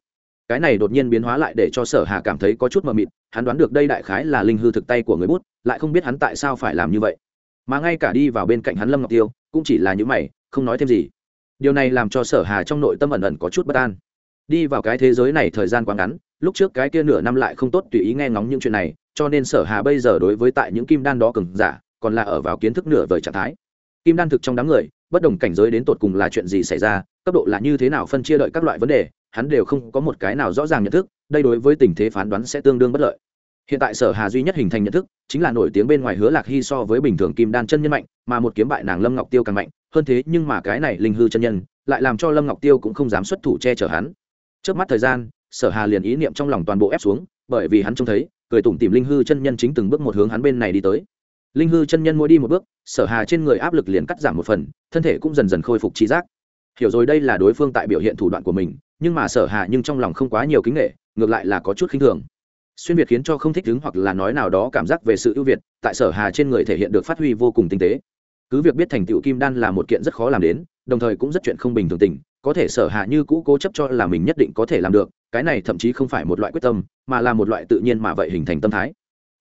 Cái này đột nhiên biến hóa lại để cho sở hà cảm thấy có chút mờ mịt, hắn đoán được đây đại khái là linh hư thực tay của người bút, lại không biết hắn tại sao phải làm như vậy. Mà ngay cả đi vào bên cạnh hắn lâm ngọc tiêu, cũng chỉ là những mày, không nói thêm gì. Điều này làm cho sở hà trong nội tâm ẩn ẩn có chút bất an. Đi vào cái thế giới này thời gian quá ngắn, lúc trước cái kia nửa năm lại không tốt tùy ý nghe ngóng những chuyện này, cho nên sở hà bây giờ đối với tại những kim đan đó cứng giả, còn là ở vào kiến thức nửa vời trạng thái kim đan thực trong đám người, bất đồng cảnh giới đến tột cùng là chuyện gì xảy ra, cấp độ là như thế nào phân chia đợi các loại vấn đề, hắn đều không có một cái nào rõ ràng nhận thức, đây đối với tình thế phán đoán sẽ tương đương bất lợi. Hiện tại sở hà duy nhất hình thành nhận thức, chính là nổi tiếng bên ngoài hứa lạc hy so với bình thường kim đan chân nhân mạnh, mà một kiếm bại nàng lâm ngọc tiêu càng mạnh, hơn thế nhưng mà cái này linh hư chân nhân, lại làm cho lâm ngọc tiêu cũng không dám xuất thủ che chở hắn. Trước mắt thời gian, sở hà liền ý niệm trong lòng toàn bộ ép xuống, bởi vì hắn trông thấy, cười tủm tìm linh hư chân nhân chính từng bước một hướng hắn bên này đi tới linh hư chân nhân mỗi đi một bước, sở hà trên người áp lực liền cắt giảm một phần, thân thể cũng dần dần khôi phục trí giác. Hiểu rồi đây là đối phương tại biểu hiện thủ đoạn của mình, nhưng mà sở hà nhưng trong lòng không quá nhiều kính nghệ ngược lại là có chút khinh thường. Xuyên việt khiến cho không thích ứng hoặc là nói nào đó cảm giác về sự ưu việt, tại sở hà trên người thể hiện được phát huy vô cùng tinh tế. Cứ việc biết thành tựu kim đan là một kiện rất khó làm đến, đồng thời cũng rất chuyện không bình thường tình, có thể sở hạ như cũ cố chấp cho là mình nhất định có thể làm được, cái này thậm chí không phải một loại quyết tâm, mà là một loại tự nhiên mà vậy hình thành tâm thái.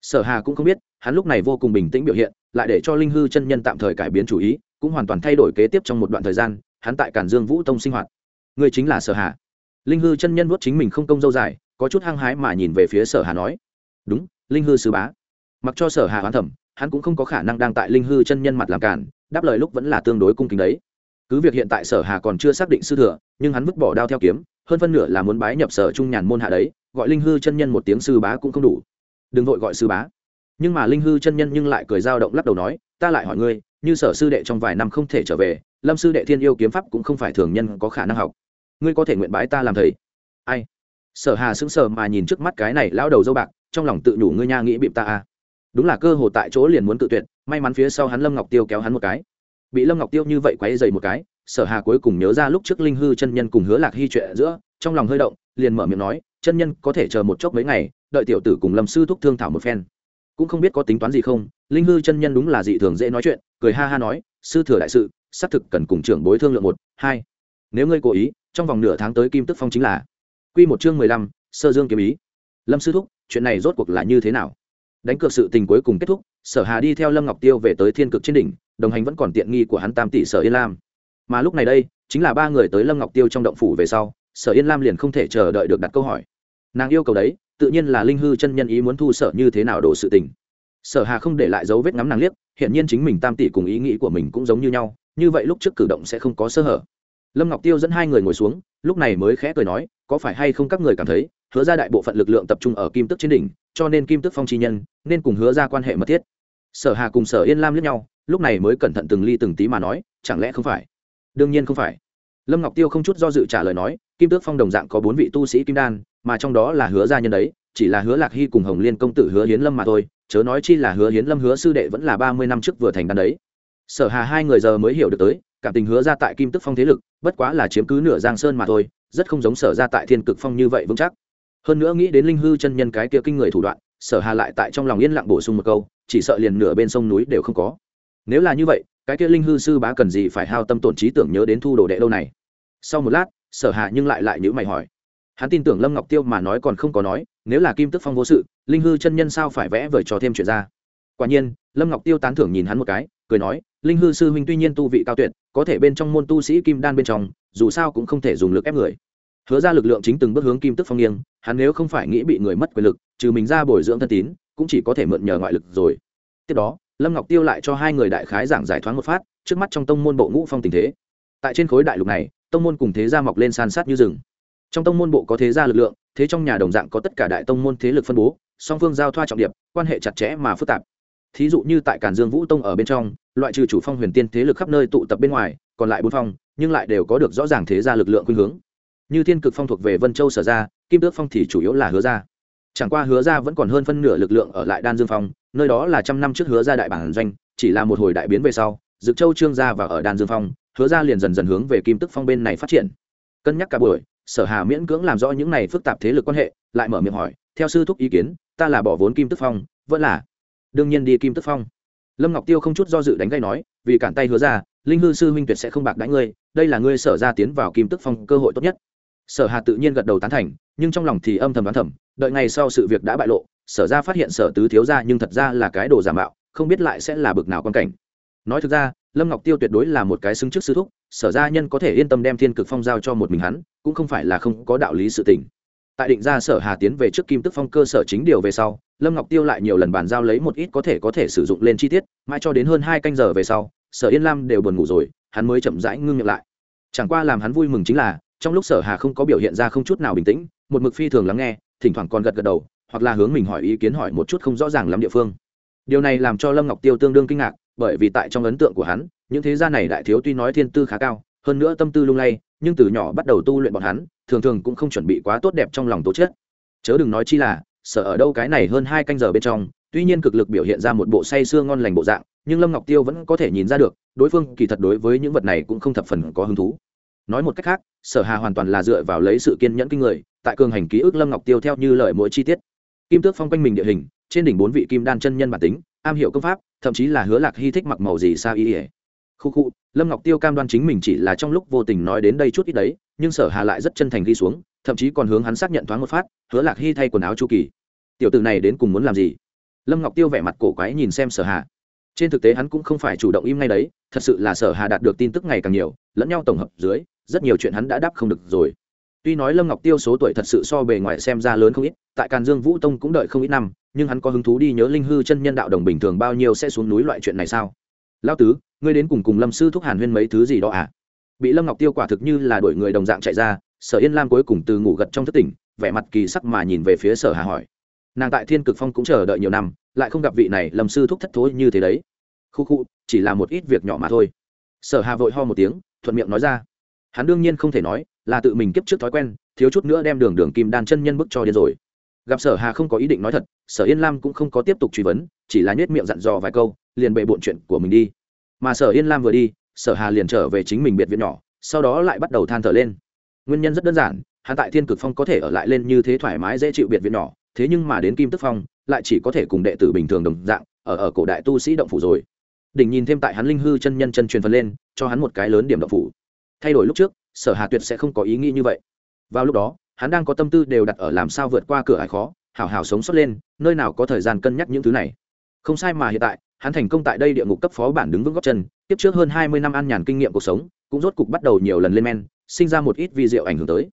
Sở hà cũng không biết hắn lúc này vô cùng bình tĩnh biểu hiện, lại để cho linh hư chân nhân tạm thời cải biến chủ ý, cũng hoàn toàn thay đổi kế tiếp trong một đoạn thời gian, hắn tại cản dương vũ tông sinh hoạt. Người chính là sở hà. Linh hư chân nhân vuốt chính mình không công dâu dài, có chút hăng hái mà nhìn về phía sở hà nói, đúng, linh hư sứ bá. Mặc cho sở hà hoán thẩm hắn cũng không có khả năng đang tại linh hư chân nhân mặt làm cản đáp lời lúc vẫn là tương đối cung kính đấy. Cứ việc hiện tại sở hà còn chưa xác định sư thừa, nhưng hắn vứt bỏ đao theo kiếm, hơn phân nửa là muốn bái nhập sở trung nhàn môn hạ đấy, gọi linh hư chân nhân một tiếng sư bá cũng không đủ. Đừng vội gọi sư bá nhưng mà linh hư chân nhân nhưng lại cười dao động lắc đầu nói, ta lại hỏi ngươi, như sở sư đệ trong vài năm không thể trở về, lâm sư đệ thiên yêu kiếm pháp cũng không phải thường nhân có khả năng học. Ngươi có thể nguyện bái ta làm thầy. Ai? Sở hà sững sờ mà nhìn trước mắt cái này lão đầu dâu bạc, trong lòng tự đủ ngươi nha nghĩ bịp ta à. Đúng là cơ hồ tại chỗ liền muốn tự tuyệt, may mắn phía sau hắn lâm ngọc tiêu kéo hắn một cái. Bị lâm ngọc tiêu như vậy quấy dày một cái, sở hà cuối cùng nhớ ra lúc trước linh hư chân nhân cùng hứa lạc hy chuyện giữa, trong lòng hơi động, liền mở miệng nói, chân nhân có thể chờ một chốc mấy ngày, đợi tiểu tử cùng lâm sư thúc thương thảo một phen cũng không biết có tính toán gì không, linh hư chân nhân đúng là dị thường dễ nói chuyện, cười ha ha nói, sư thừa đại sự, xác thực cần cùng trưởng bối thương lượng một, hai. Nếu ngươi cố ý, trong vòng nửa tháng tới kim tức phong chính là quy một chương mười lăm, sơ dương kiếm ý. Lâm sư thúc, chuyện này rốt cuộc là như thế nào? Đánh cược sự tình cuối cùng kết thúc, sở hà đi theo lâm ngọc tiêu về tới thiên cực trên đỉnh, đồng hành vẫn còn tiện nghi của hắn tam tỷ sở yên lam. Mà lúc này đây, chính là ba người tới lâm ngọc tiêu trong động phủ về sau, sở yên lam liền không thể chờ đợi được đặt câu hỏi. Nàng yêu cầu đấy tự nhiên là linh hư chân nhân ý muốn thu sở như thế nào đổ sự tình. Sở hà không để lại dấu vết ngắm nàng liếc hiện nhiên chính mình tam tỷ cùng ý nghĩ của mình cũng giống như nhau, như vậy lúc trước cử động sẽ không có sơ hở. Lâm ngọc tiêu dẫn hai người ngồi xuống, lúc này mới khẽ cười nói, có phải hay không các người cảm thấy, hứa ra đại bộ phận lực lượng tập trung ở kim tức trên đỉnh, cho nên kim tức phong chi nhân, nên cùng hứa ra quan hệ mật thiết. Sở hà cùng sở yên lam liếc nhau, lúc này mới cẩn thận từng ly từng tí mà nói, chẳng lẽ không phải? Đương nhiên không phải. Lâm ngọc tiêu không chút do dự trả lời nói, kim tước phong đồng dạng có bốn vị tu sĩ kim đan mà trong đó là hứa gia nhân đấy, chỉ là hứa lạc hy cùng hồng liên công tử hứa hiến lâm mà thôi, chớ nói chi là hứa hiến lâm, hứa sư đệ vẫn là ba mươi năm trước vừa thành đàn đấy. Sở hà hai người giờ mới hiểu được tới, cảm tình hứa ra tại kim tức phong thế lực, bất quá là chiếm cứ nửa giang sơn mà thôi, rất không giống sở ra tại thiên cực phong như vậy vững chắc. Hơn nữa nghĩ đến linh hư chân nhân cái kia kinh người thủ đoạn, sở hà lại tại trong lòng yên lặng bổ sung một câu, chỉ sợ liền nửa bên sông núi đều không có. Nếu là như vậy, cái kia linh hư sư bá cần gì phải hao tâm tổn trí tưởng nhớ đến thu đồ đệ lâu này? Sau một lát, sở hà nhưng lại lại nhữ mày hỏi hắn tin tưởng lâm ngọc tiêu mà nói còn không có nói, nếu là kim tức phong vô sự, linh hư chân nhân sao phải vẽ vời cho thêm chuyện ra? Quả nhiên, lâm ngọc tiêu tán thưởng nhìn hắn một cái, cười nói, linh hư sư huynh tuy nhiên tu vị cao tuyệt, có thể bên trong môn tu sĩ kim đan bên trong, dù sao cũng không thể dùng lực ép người. Hứa ra lực lượng chính từng bước hướng kim tức phong nghiêng, hắn nếu không phải nghĩ bị người mất quyền lực, trừ mình ra bồi dưỡng thân tín, cũng chỉ có thể mượn nhờ ngoại lực rồi. Tiếp đó, lâm ngọc tiêu lại cho hai người đại khái giảng giải thoáng một phát, trước mắt trong tông môn bộ ngũ phong tình thế. Tại trên khối đại lục này, tông môn cùng thế gia mọc lên san sát như rừng trong tông môn bộ có thế gia lực lượng, thế trong nhà đồng dạng có tất cả đại tông môn thế lực phân bố, song phương giao thoa trọng điệp, quan hệ chặt chẽ mà phức tạp. Thí dụ như tại cản dương vũ tông ở bên trong, loại trừ chủ phong huyền tiên thế lực khắp nơi tụ tập bên ngoài, còn lại bốn phong, nhưng lại đều có được rõ ràng thế gia lực lượng khuynh hướng. Như thiên cực phong thuộc về vân châu sở ra kim tước phong thì chủ yếu là hứa ra chẳng qua hứa ra vẫn còn hơn phân nửa lực lượng ở lại đan dương phong, nơi đó là trăm năm trước hứa ra đại bản doanh, chỉ là một hồi đại biến về sau, dực châu trương gia và ở đan dương phong, hứa ra liền dần dần hướng về kim tức phong bên này phát triển. Cân nhắc cả buổi sở hà miễn cưỡng làm rõ những này phức tạp thế lực quan hệ, lại mở miệng hỏi, theo sư thúc ý kiến, ta là bỏ vốn kim tức phong, vẫn là? Đương nhiên đi, kim tức phong. Lâm ngọc tiêu không chút do dự đánh gây nói, vì cản tay hứa ra, linh hư sư huynh tuyệt sẽ không bạc đánh ngươi, đây là ngươi sở ra tiến vào kim tức phong cơ hội tốt nhất. Sở hà tự nhiên gật đầu tán thành, nhưng trong lòng thì âm thầm đoán thầm, đợi ngày sau sự việc đã bại lộ, sở ra phát hiện sở tứ thiếu ra nhưng thật ra là cái đồ giả mạo, không biết lại sẽ là bực nào quan cảnh. Nói thực ra, lâm ngọc tiêu tuyệt đối là một cái xứng trước sư thúc sở gia nhân có thể yên tâm đem thiên cực phong giao cho một mình hắn, cũng không phải là không có đạo lý sự tình. Tại định ra sở hà tiến về trước kim tức phong cơ sở chính điều về sau, lâm ngọc tiêu lại nhiều lần bàn giao lấy một ít có thể có thể sử dụng lên chi tiết, mãi cho đến hơn hai canh giờ về sau, sở yên lam đều buồn ngủ rồi, hắn mới chậm rãi ngưng miệng lại. Chẳng qua làm hắn vui mừng chính là, trong lúc sở hà không có biểu hiện ra không chút nào bình tĩnh, một mực phi thường lắng nghe, thỉnh thoảng còn gật gật đầu, hoặc là hướng mình hỏi ý kiến hỏi một chút không rõ ràng lắm địa phương. Điều này làm cho lâm ngọc tiêu tương đương kinh ngạc bởi vì tại trong ấn tượng của hắn, những thế gia này đại thiếu tuy nói thiên tư khá cao, hơn nữa tâm tư lung lay, nhưng từ nhỏ bắt đầu tu luyện bọn hắn, thường thường cũng không chuẩn bị quá tốt đẹp trong lòng tố chất. Chớ đừng nói chi là, sợ ở đâu cái này hơn hai canh giờ bên trong, tuy nhiên cực lực biểu hiện ra một bộ say sưa ngon lành bộ dạng, nhưng lâm ngọc tiêu vẫn có thể nhìn ra được, đối phương kỳ thật đối với những vật này cũng không thập phần có hứng thú. Nói một cách khác, sở hà hoàn toàn là dựa vào lấy sự kiên nhẫn kinh người, tại cường hành ký ức lâm ngọc tiêu theo như lời mỗi chi tiết. Kim tước phong quanh mình địa hình, trên đỉnh bốn vị kim đan chân nhân bản tính am hiểu công pháp, thậm chí là hứa lạc hy thích mặc màu gì sao ý ỉa khu khu, lâm ngọc tiêu cam đoan chính mình chỉ là trong lúc vô tình nói đến đây chút ít đấy, nhưng sở hà lại rất chân thành ghi xuống, thậm chí còn hướng hắn xác nhận thoáng một phát, hứa lạc hy thay quần áo chu kỳ. Tiểu tử này đến cùng muốn làm gì? Lâm ngọc tiêu vẻ mặt cổ quái nhìn xem sở hà. Trên thực tế hắn cũng không phải chủ động im ngay đấy, thật sự là sở hà đạt được tin tức ngày càng nhiều, lẫn nhau tổng hợp dưới, rất nhiều chuyện hắn đã đáp không được rồi. Tuy nói lâm ngọc tiêu số tuổi thật sự so bề ngoài xem ra lớn không ít, tại càn dương vũ tông cũng đợi không ít năm nhưng hắn có hứng thú đi nhớ linh hư chân nhân đạo đồng bình thường bao nhiêu sẽ xuống núi loại chuyện này sao? Lao tứ, ngươi đến cùng cùng lâm sư thúc hàn huyên mấy thứ gì đó à? Bị lâm ngọc tiêu quả thực như là đổi người đồng dạng chạy ra, sở yên lam cuối cùng từ ngủ gật trong thất tỉnh, vẻ mặt kỳ sắc mà nhìn về phía sở hà hỏi. Nàng tại thiên cực phong cũng chờ đợi nhiều năm, lại không gặp vị này lâm sư thúc thất thối như thế đấy. Khu khu, chỉ là một ít việc nhỏ mà thôi. Sở hà vội ho một tiếng, thuận miệng nói ra. Hắn đương nhiên không thể nói, là tự mình kiếp trước thói quen, thiếu chút nữa đem đường đường kim đan chân nhân bức cho điên rồi gặp sở hà không có ý định nói thật, sở yên lam cũng không có tiếp tục truy vấn, chỉ là nhét miệng dặn dò vài câu, liền bệ bộn chuyện của mình đi. Mà sở yên lam vừa đi, sở hà liền trở về chính mình biệt viện nhỏ, sau đó lại bắt đầu than thở lên. Nguyên nhân rất đơn giản, hắn tại thiên cực phong có thể ở lại lên như thế thoải mái dễ chịu biệt viện nhỏ, thế nhưng mà đến kim tức phong, lại chỉ có thể cùng đệ tử bình thường đồng dạng, ở ở cổ đại tu sĩ động phủ rồi. Đỉnh nhìn thêm tại hắn linh hư chân nhân chân truyền phần lên, cho hắn một cái lớn điểm động phủ. Thay đổi lúc trước, sở hà tuyệt sẽ không có ý nghĩ như vậy. Vào lúc đó hắn đang có tâm tư đều đặt ở làm sao vượt qua cửa ải khó, hảo hảo sống sót lên, nơi nào có thời gian cân nhắc những thứ này. Không sai mà hiện tại, hắn thành công tại đây địa ngục cấp phó bản đứng vững góc chân, tiếp trước hơn hai mươi năm ăn nhàn kinh nghiệm cuộc sống, cũng rốt cục bắt đầu nhiều lần lên men, sinh ra một ít vi diệu ảnh hưởng tới.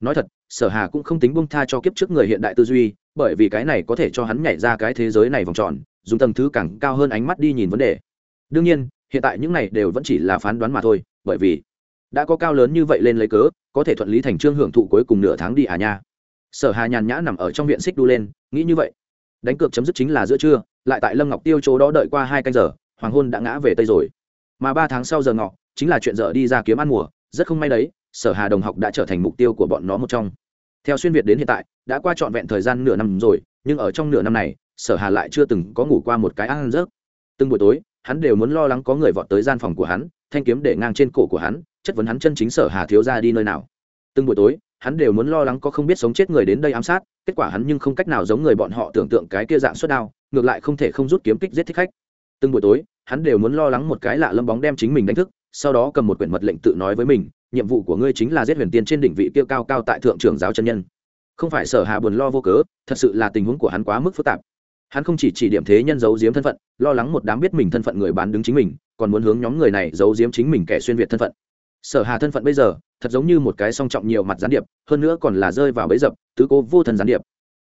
Nói thật, sở hà cũng không tính bung tha cho kiếp trước người hiện đại tư duy, bởi vì cái này có thể cho hắn nhảy ra cái thế giới này vòng tròn, dùng tầng thứ càng cao hơn ánh mắt đi nhìn vấn đề. Đương nhiên, hiện tại những này đều vẫn chỉ là phán đoán mà thôi, bởi vì đã có cao lớn như vậy lên lấy cớ, có thể thuận lý thành trương hưởng thụ cuối cùng nửa tháng đi à nha. Sở hà nhàn nhã nằm ở trong viện xích đu lên, nghĩ như vậy. Đánh cược chấm dứt chính là giữa trưa, lại tại lâm ngọc tiêu chỗ đó đợi qua hai canh giờ, hoàng hôn đã ngã về tây rồi. Mà ba tháng sau giờ ngọ, chính là chuyện dở đi ra kiếm ăn mùa, rất không may đấy, sở hà đồng học đã trở thành mục tiêu của bọn nó một trong. Theo xuyên việt đến hiện tại, đã qua trọn vẹn thời gian nửa năm rồi, nhưng ở trong nửa năm này, sở hà lại chưa từng có ngủ qua một cái ăn rớt từng buổi tối, hắn đều muốn lo lắng có người vọt tới gian phòng của hắn, thanh kiếm để ngang trên cổ của hắn chất vấn hắn chân chính sở hà thiếu ra đi nơi nào. Từng buổi tối, hắn đều muốn lo lắng có không biết sống chết người đến đây ám sát, kết quả hắn nhưng không cách nào giống người bọn họ tưởng tượng cái kia dạng suất đao, ngược lại không thể không rút kiếm kích giết thích khách. Từng buổi tối, hắn đều muốn lo lắng một cái lạ lâm bóng đem chính mình đánh thức, sau đó cầm một quyển mật lệnh tự nói với mình, nhiệm vụ của ngươi chính là giết huyền tiên trên đỉnh vị kia cao cao tại thượng trưởng giáo chân nhân. Không phải sở hà buồn lo vô cớ, thật sự là tình huống của hắn quá mức phức tạp. Hắn không chỉ chỉ điểm thế nhân giấu giếm thân phận, lo lắng một đám biết mình thân phận người bán đứng chính mình, còn muốn hướng nhóm người này giấu giếm chính mình kẻ xuyên việt thân phận sở hà thân phận bây giờ, thật giống như một cái song trọng nhiều mặt gián điệp, hơn nữa còn là rơi vào bẫy dập, tứ cố vô thần gián điệp.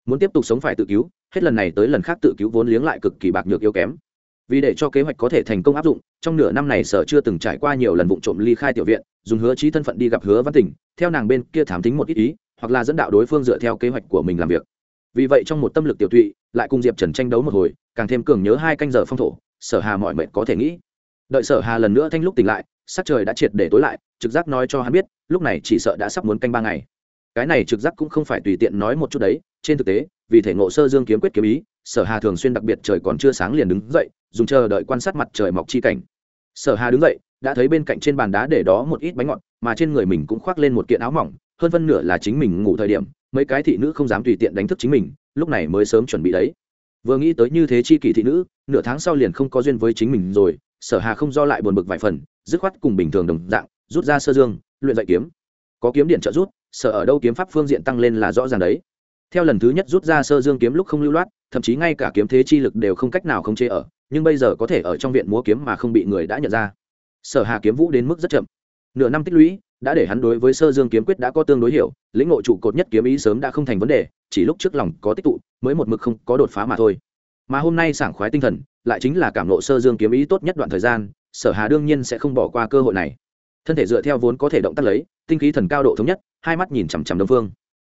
Muốn tiếp tục sống phải tự cứu, hết lần này tới lần khác tự cứu vốn liếng lại cực kỳ bạc nhược yếu kém. Vì để cho kế hoạch có thể thành công áp dụng, trong nửa năm này sở chưa từng trải qua nhiều lần vụ trộm ly khai tiểu viện, dùng hứa trí thân phận đi gặp hứa văn tỉnh, theo nàng bên kia thám tính một ít ý, hoặc là dẫn đạo đối phương dựa theo kế hoạch của mình làm việc. Vì vậy trong một tâm lực tiểu thụy lại cùng diệp trần tranh đấu một hồi, càng thêm cường nhớ hai canh giờ phong thổ, sở hà mọi mệnh có thể nghĩ. Đợi sở hà lần nữa thanh lúc tỉnh lại sắc trời đã triệt để tối lại, trực giác nói cho hắn biết, lúc này chỉ sợ đã sắp muốn canh ba ngày. Cái này trực giác cũng không phải tùy tiện nói một chút đấy, trên thực tế, vì thể ngộ sơ dương kiếm quyết kiếm ý, sở hà thường xuyên đặc biệt trời còn chưa sáng liền đứng dậy, dùng chờ đợi quan sát mặt trời mọc chi cảnh. Sở hà đứng dậy, đã thấy bên cạnh trên bàn đá để đó một ít bánh ngọt, mà trên người mình cũng khoác lên một kiện áo mỏng, hơn phân nửa là chính mình ngủ thời điểm, mấy cái thị nữ không dám tùy tiện đánh thức chính mình, lúc này mới sớm chuẩn bị đấy. Vừa nghĩ tới như thế chi kỷ thị nữ, nửa tháng sau liền không có duyên với chính mình rồi sở hà không do lại buồn bực vài phần, dứt khoát cùng bình thường đồng dạng, rút ra sơ dương, luyện dạy kiếm. Có kiếm điện trợ rút, sở ở đâu kiếm pháp phương diện tăng lên là rõ ràng đấy. Theo lần thứ nhất rút ra sơ dương kiếm lúc không lưu loát, thậm chí ngay cả kiếm thế chi lực đều không cách nào không chế ở, nhưng bây giờ có thể ở trong viện múa kiếm mà không bị người đã nhận ra. Sở hà kiếm vũ đến mức rất chậm. Nửa năm tích lũy, đã để hắn đối với sơ dương kiếm quyết đã có tương đối hiểu, lĩnh ngộ trụ cột nhất kiếm ý sớm đã không thành vấn đề, chỉ lúc trước lòng có tích tụ, mới một mực không có đột phá mà thôi. Mà hôm nay sảng khoái tinh thần lại chính là cảm nộ sơ dương kiếm ý tốt nhất đoạn thời gian, sở hà đương nhiên sẽ không bỏ qua cơ hội này. Thân thể dựa theo vốn có thể động tác lấy, tinh khí thần cao độ thống nhất, hai mắt nhìn chằm chằm đông phương.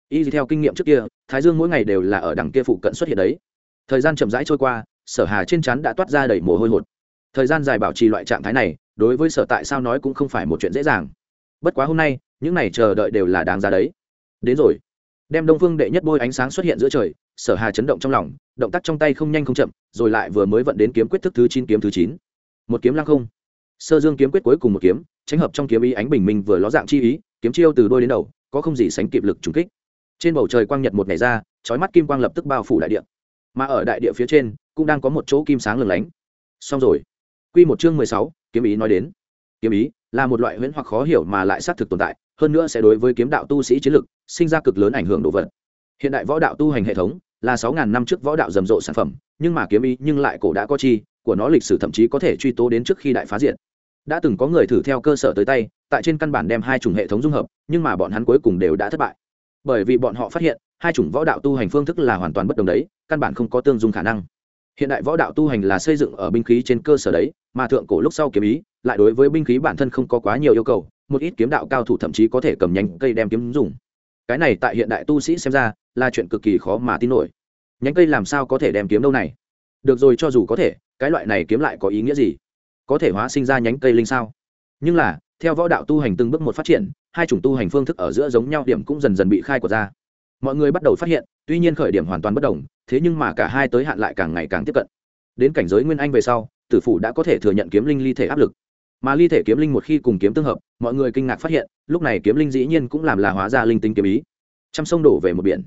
Y theo kinh nghiệm trước kia, thái dương mỗi ngày đều là ở đằng kia phụ cận xuất hiện đấy. Thời gian chậm rãi trôi qua, sở hà trên chắn đã toát ra đầy mồ hôi hột. Thời gian dài bảo trì loại trạng thái này, đối với sở tại sao nói cũng không phải một chuyện dễ dàng. Bất quá hôm nay, những này chờ đợi đều là đáng ra đấy. Đến rồi. Đem đông phương đệ nhất bôi ánh sáng xuất hiện giữa trời, sở hà chấn động trong lòng động tác trong tay không nhanh không chậm, rồi lại vừa mới vận đến kiếm quyết thức thứ chín, kiếm thứ chín. Một kiếm lăng không. Sơ dương kiếm quyết cuối cùng một kiếm, tránh hợp trong kiếm ý ánh bình minh vừa ló dạng chi ý, kiếm chiêu từ đôi đến đầu, có không gì sánh kịp lực trùng kích. Trên bầu trời quang nhật một ngày ra, chói mắt kim quang lập tức bao phủ đại địa. Mà ở đại địa phía trên, cũng đang có một chỗ kim sáng lừng lánh. Xong rồi. Quy một chương mười sáu, kiếm ý nói đến. Kiếm ý là một loại huyễn hoặc khó hiểu mà lại xác thực tồn tại, hơn nữa sẽ đối với kiếm đạo tu sĩ chiến lực, sinh ra cực lớn ảnh hưởng đồ vật. Hiện đại võ đạo tu hành hệ thống là sáu ngàn năm trước võ đạo rầm rộ sản phẩm, nhưng mà kiếm ý nhưng lại cổ đã có chi, của nó lịch sử thậm chí có thể truy tố đến trước khi đại phá diện đã từng có người thử theo cơ sở tới tay, tại trên căn bản đem hai chủng hệ thống dung hợp, nhưng mà bọn hắn cuối cùng đều đã thất bại. Bởi vì bọn họ phát hiện, hai chủng võ đạo tu hành phương thức là hoàn toàn bất đồng đấy, căn bản không có tương dung khả năng. Hiện đại võ đạo tu hành là xây dựng ở binh khí trên cơ sở đấy, mà thượng cổ lúc sau kiếm ý, lại đối với binh khí bản thân không có quá nhiều yêu cầu, một ít kiếm đạo cao thủ thậm chí có thể cầm nhánh cây đem kiếm dùng cái này tại hiện đại tu sĩ xem ra là chuyện cực kỳ khó mà tin nổi. Nhánh cây làm sao có thể đem kiếm đâu này? Được rồi, cho dù có thể, cái loại này kiếm lại có ý nghĩa gì? Có thể hóa sinh ra nhánh cây linh sao? Nhưng là, theo võ đạo tu hành từng bước một phát triển, hai chủng tu hành phương thức ở giữa giống nhau điểm cũng dần dần bị khai quật ra. Mọi người bắt đầu phát hiện, tuy nhiên khởi điểm hoàn toàn bất đồng, thế nhưng mà cả hai tới hạn lại càng ngày càng tiếp cận. Đến cảnh giới nguyên anh về sau, tử phủ đã có thể thừa nhận kiếm linh ly thể áp lực mà ly thể kiếm linh một khi cùng kiếm tương hợp, mọi người kinh ngạc phát hiện, lúc này kiếm linh dĩ nhiên cũng làm là hóa ra linh tinh kiếm ý. Trăm sông đổ về một biển.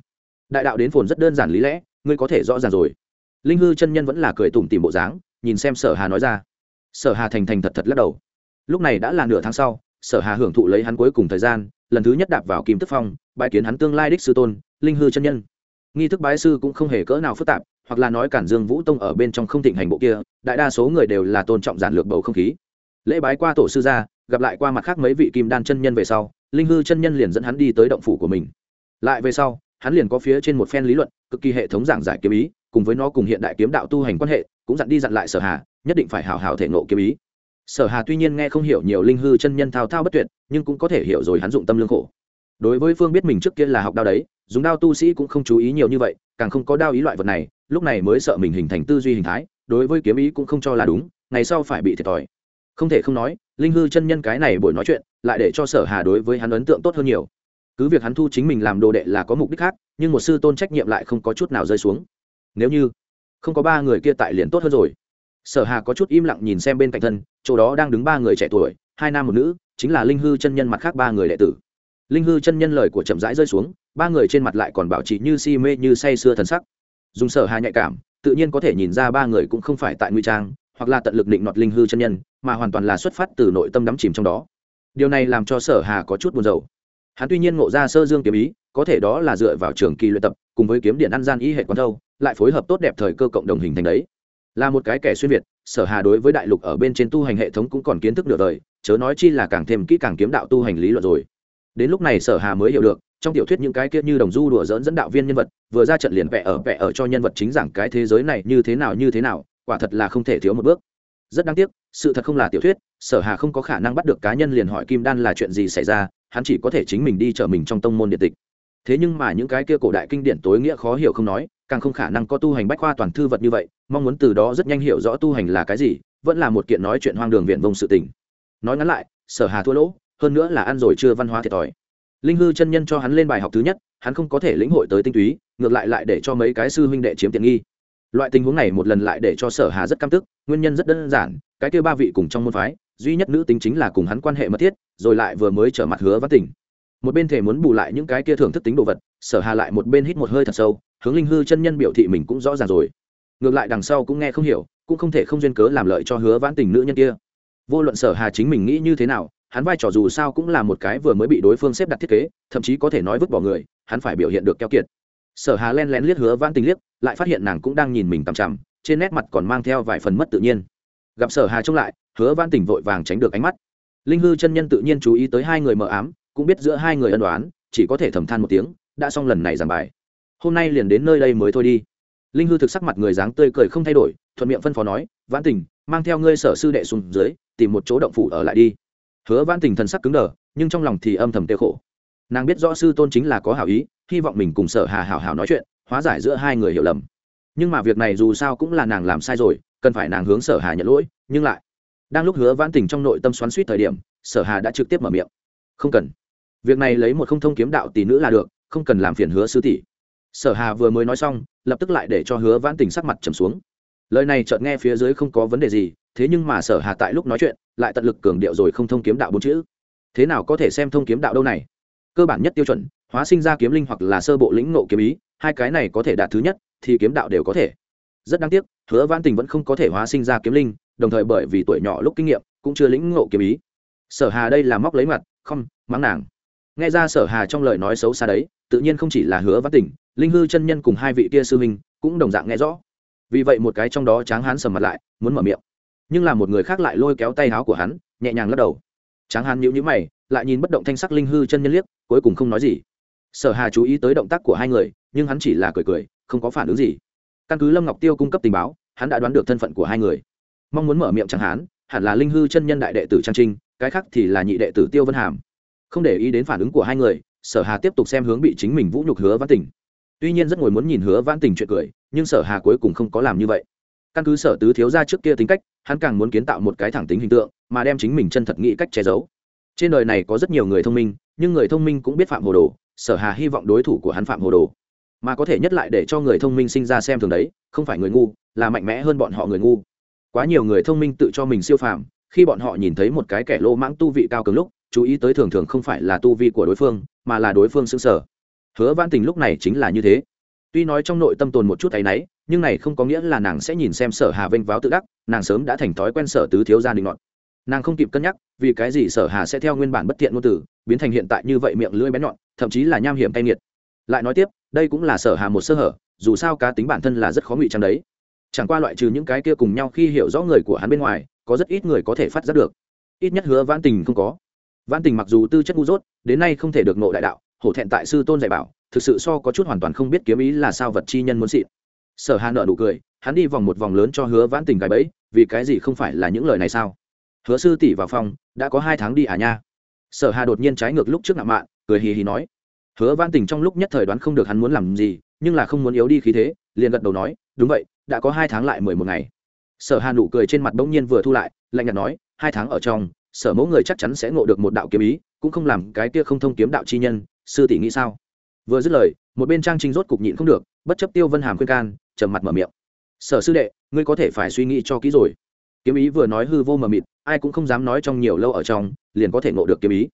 Đại đạo đến phồn rất đơn giản lý lẽ, ngươi có thể rõ ràng rồi. Linh hư chân nhân vẫn là cười tủm tìm bộ dáng, nhìn xem sở hà nói ra. Sở hà thành thành thật thật lắc đầu. Lúc này đã là nửa tháng sau, sở hà hưởng thụ lấy hắn cuối cùng thời gian, lần thứ nhất đạp vào kim tức phong bãi kiến hắn tương lai đích sư tôn, linh hư chân nhân. Nghi thức bái sư cũng không hề cỡ nào phức tạp, hoặc là nói cản dương vũ tông ở bên trong không thịnh hành bộ kia, đại đa số người đều là tôn trọng giản lược bầu không khí lễ bái qua tổ sư gia, gặp lại qua mặt khác mấy vị kim đan chân nhân về sau, linh hư chân nhân liền dẫn hắn đi tới động phủ của mình. Lại về sau, hắn liền có phía trên một phen lý luận, cực kỳ hệ thống giảng giải kiếm ý, cùng với nó cùng hiện đại kiếm đạo tu hành quan hệ, cũng dặn đi dặn lại sở hà, nhất định phải hào hào thể nộ kiếm ý. Sở hà tuy nhiên nghe không hiểu nhiều linh hư chân nhân thao thao bất tuyệt, nhưng cũng có thể hiểu rồi hắn dụng tâm lương khổ. Đối với phương biết mình trước kia là học đao đấy, dùng đao tu sĩ cũng không chú ý nhiều như vậy, càng không có đao ý loại vật này, lúc này mới sợ mình hình thành tư duy hình thái, đối với kiếm ý cũng không cho là đúng, ngày sau phải bị thiệt thòi không thể không nói, linh hư chân nhân cái này buổi nói chuyện, lại để cho sở hà đối với hắn ấn tượng tốt hơn nhiều. Cứ việc hắn thu chính mình làm đồ đệ là có mục đích khác, nhưng một sư tôn trách nhiệm lại không có chút nào rơi xuống. Nếu như không có ba người kia tại liền tốt hơn rồi. Sở hà có chút im lặng nhìn xem bên cạnh thân, chỗ đó đang đứng ba người trẻ tuổi, hai nam một nữ, chính là linh hư chân nhân mặt khác ba người đệ tử. Linh hư chân nhân lời của chậm rãi rơi xuống, ba người trên mặt lại còn bảo trì như si mê như say sưa thần sắc. Dùng sở hà nhạy cảm, tự nhiên có thể nhìn ra ba người cũng không phải tại nguy trang, hoặc là tận lực định nọt linh hư chân nhân mà hoàn toàn là xuất phát từ nội tâm đắm chìm trong đó. Điều này làm cho sở hà có chút buồn rầu. Hắn tuy nhiên ngộ ra sơ dương kiếm ý, có thể đó là dựa vào trường kỳ luyện tập, cùng với kiếm điện ăn gian y hệ quán thâu lại phối hợp tốt đẹp thời cơ cộng đồng hình thành đấy. Là một cái kẻ xuyên việt, sở hà đối với đại lục ở bên trên tu hành hệ thống cũng còn kiến thức nửa đời, chớ nói chi là càng thêm kỹ càng kiếm đạo tu hành lý luận rồi. Đến lúc này sở hà mới hiểu được, trong tiểu thuyết những cái kia như đồng du đùa dỡn dẫn đạo viên nhân vật, vừa ra trận liền vẽ ở vẽ ở cho nhân vật chính giảng cái thế giới này như thế nào, như thế nào, quả thật là không thể thiếu một bước rất đáng tiếc, sự thật không là tiểu thuyết, sở hà không có khả năng bắt được cá nhân liền hỏi kim đan là chuyện gì xảy ra, hắn chỉ có thể chính mình đi chở mình trong tông môn điện tịch. Thế nhưng mà những cái kia cổ đại kinh điển tối nghĩa khó hiểu không nói, càng không khả năng có tu hành bách khoa toàn thư vật như vậy, mong muốn từ đó rất nhanh hiểu rõ tu hành là cái gì, vẫn là một kiện nói chuyện hoang đường viện vông sự tình. Nói ngắn lại, sở hà thua lỗ, hơn nữa là ăn rồi chưa văn hóa thiệt thòi. Linh hư chân nhân cho hắn lên bài học thứ nhất, hắn không có thể lĩnh hội tới tinh túy, ngược lại lại để cho mấy cái sư huynh đệ chiếm tiện nghi loại tình huống này một lần lại để cho sở hà rất căm tức, nguyên nhân rất đơn giản, cái kia ba vị cùng trong môn phái, duy nhất nữ tính chính là cùng hắn quan hệ mật thiết, rồi lại vừa mới trở mặt hứa văn tình. một bên thể muốn bù lại những cái kia thưởng thức tính đồ vật, sở hà lại một bên hít một hơi thật sâu, hướng linh hư chân nhân biểu thị mình cũng rõ ràng rồi. Ngược lại đằng sau cũng nghe không hiểu, cũng không thể không duyên cớ làm lợi cho hứa vãn tình nữ nhân kia. Vô luận sở hà chính mình nghĩ như thế nào, hắn vai trò dù sao cũng là một cái vừa mới bị đối phương xếp đặt thiết kế, thậm chí có thể nói vứt bỏ người, hắn phải biểu hiện được keo kiệt sở hà len lén liếc hứa vãn tình liếc, lại phát hiện nàng cũng đang nhìn mình tằm chằm, trên nét mặt còn mang theo vài phần mất tự nhiên. Gặp sở hà trông lại, hứa vãn tình vội vàng tránh được ánh mắt. Linh hư chân nhân tự nhiên chú ý tới hai người mờ ám, cũng biết giữa hai người ân đoán chỉ có thể thầm than một tiếng, đã xong lần này giảng bài. Hôm nay liền đến nơi đây mới thôi đi. Linh hư thực sắc mặt người dáng tươi cười không thay đổi, thuận miệng phân phó nói, vãn tình, mang theo ngươi sở sư đệ xuống dưới, tìm một chỗ động phủ ở lại đi. Hứa vãn tình thần sắc cứng đờ, nhưng trong lòng thì âm thầm tiêu khổ. Nàng biết rõ sư tôn chính là có hảo ý hy vọng mình cùng sở hà hảo hảo nói chuyện, hóa giải giữa hai người hiểu lầm. Nhưng mà việc này dù sao cũng là nàng làm sai rồi, cần phải nàng hướng sở hà nhận lỗi, nhưng lại, đang lúc hứa vãn tình trong nội tâm xoắn suýt thời điểm, sở hà đã trực tiếp mở miệng. Không cần. Việc này lấy một không thông kiếm đạo tỷ nữ là được, không cần làm phiền hứa sư tỷ. Sở hà vừa mới nói xong, lập tức lại để cho hứa vãn tình sắc mặt trầm xuống. Lời này chợt nghe phía dưới không có vấn đề gì, thế nhưng mà sở hà tại lúc nói chuyện, lại tận lực cường điệu rồi không thông kiếm đạo bốn chữ. Thế nào có thể xem thông kiếm đạo đâu này? Cơ bản nhất tiêu chuẩn hóa sinh ra kiếm linh hoặc là sơ bộ lĩnh ngộ kiếm ý, hai cái này có thể đạt thứ nhất, thì kiếm đạo đều có thể. Rất đáng tiếc, hứa vãn tình vẫn không có thể hóa sinh ra kiếm linh, đồng thời bởi vì tuổi nhỏ lúc kinh nghiệm, cũng chưa lĩnh ngộ kiếm ý. Sở hà đây là móc lấy mặt, không, mắng nàng. Nghe ra sở hà trong lời nói xấu xa đấy, tự nhiên không chỉ là hứa vãn tình, linh hư chân nhân cùng hai vị kia sư huynh cũng đồng dạng nghe rõ. Vì vậy một cái trong đó tráng hán sầm mặt lại, muốn mở miệng. Nhưng là một người khác lại lôi kéo tay áo của hắn, nhẹ nhàng lắc đầu. Tráng hán nhíu nhíu mày, lại nhìn bất động thanh sắc linh hư chân nhân liếc, cuối cùng không nói gì sở hà chú ý tới động tác của hai người, nhưng hắn chỉ là cười cười, không có phản ứng gì. Căn cứ lâm ngọc tiêu cung cấp tình báo, hắn đã đoán được thân phận của hai người. Mong muốn mở miệng chẳng hán, hẳn là linh hư chân nhân đại đệ tử trang trinh, cái khác thì là nhị đệ tử tiêu vân hàm. Không để ý đến phản ứng của hai người, sở hà tiếp tục xem hướng bị chính mình vũ nhục hứa văn tình. Tuy nhiên rất ngồi muốn nhìn hứa văn tình chuyện cười, nhưng sở hà cuối cùng không có làm như vậy. Căn cứ sở tứ thiếu ra trước kia tính cách, hắn càng muốn kiến tạo một cái thẳng tính hình tượng, mà đem chính mình chân thật nghĩ cách che giấu. Trên đời này có rất nhiều người thông minh, nhưng người thông minh cũng biết phạm hồ đồ sở hà hy vọng đối thủ của hắn phạm hồ đồ. Mà có thể nhất lại để cho người thông minh sinh ra xem thường đấy, không phải người ngu, là mạnh mẽ hơn bọn họ người ngu. Quá nhiều người thông minh tự cho mình siêu phàm, khi bọn họ nhìn thấy một cái kẻ lô mãng tu vị cao cường lúc, chú ý tới thường thường không phải là tu vi của đối phương, mà là đối phương xứng sở. Hứa văn tình lúc này chính là như thế. Tuy nói trong nội tâm tồn một chút áy náy, nhưng này không có nghĩa là nàng sẽ nhìn xem sở hà vênh váo tự đắc, nàng sớm đã thành thói quen sở tứ thiếu gia đình ngọn nàng không kịp cân nhắc, vì cái gì sở hà sẽ theo nguyên bản bất thiện ngôn từ, biến thành hiện tại như vậy miệng lưỡi bén nhọn, thậm chí là nham hiểm cay nghiệt. Lại nói tiếp, đây cũng là sở hà một sơ hở, dù sao cá tính bản thân là rất khó ngụy trang đấy. Chẳng qua loại trừ những cái kia cùng nhau khi hiểu rõ người của hắn bên ngoài, có rất ít người có thể phát giác được. Ít nhất hứa vãn tình không có. Vãn tình mặc dù tư chất ngu dốt, đến nay không thể được nộ đại đạo, hổ thẹn tại sư tôn dạy bảo, thực sự so có chút hoàn toàn không biết kiếm ý là sao vật chi nhân muốn xịn. Sở hà nợ nụ cười, hắn đi vòng một vòng lớn cho hứa vãn tình gái bẫy, vì cái gì không phải là những lời này sao? Hứa sư tỷ vào phòng, đã có hai tháng đi à nha. Sở hà đột nhiên trái ngược lúc trước ngạo mạn, cười hì hì nói. Hứa vãn tình trong lúc nhất thời đoán không được hắn muốn làm gì, nhưng là không muốn yếu đi khí thế, liền gật đầu nói, đúng vậy, đã có hai tháng lại mười một ngày. Sở hà nụ cười trên mặt bỗng nhiên vừa thu lại, lạnh nhạt nói, hai tháng ở trong, sở mẫu người chắc chắn sẽ ngộ được một đạo kiếm ý, cũng không làm cái kia không thông kiếm đạo chi nhân, sư tỷ nghĩ sao? Vừa dứt lời, một bên trang trinh rốt cục nhịn không được, bất chấp tiêu vân hàm khuyên can, trầm mặt mở miệng. Sở sư đệ, ngươi có thể phải suy nghĩ cho kỹ rồi. Kiếm ý vừa nói hư vô mờ mịt ai cũng không dám nói trong nhiều lâu ở trong, liền có thể ngộ được kiếm ý.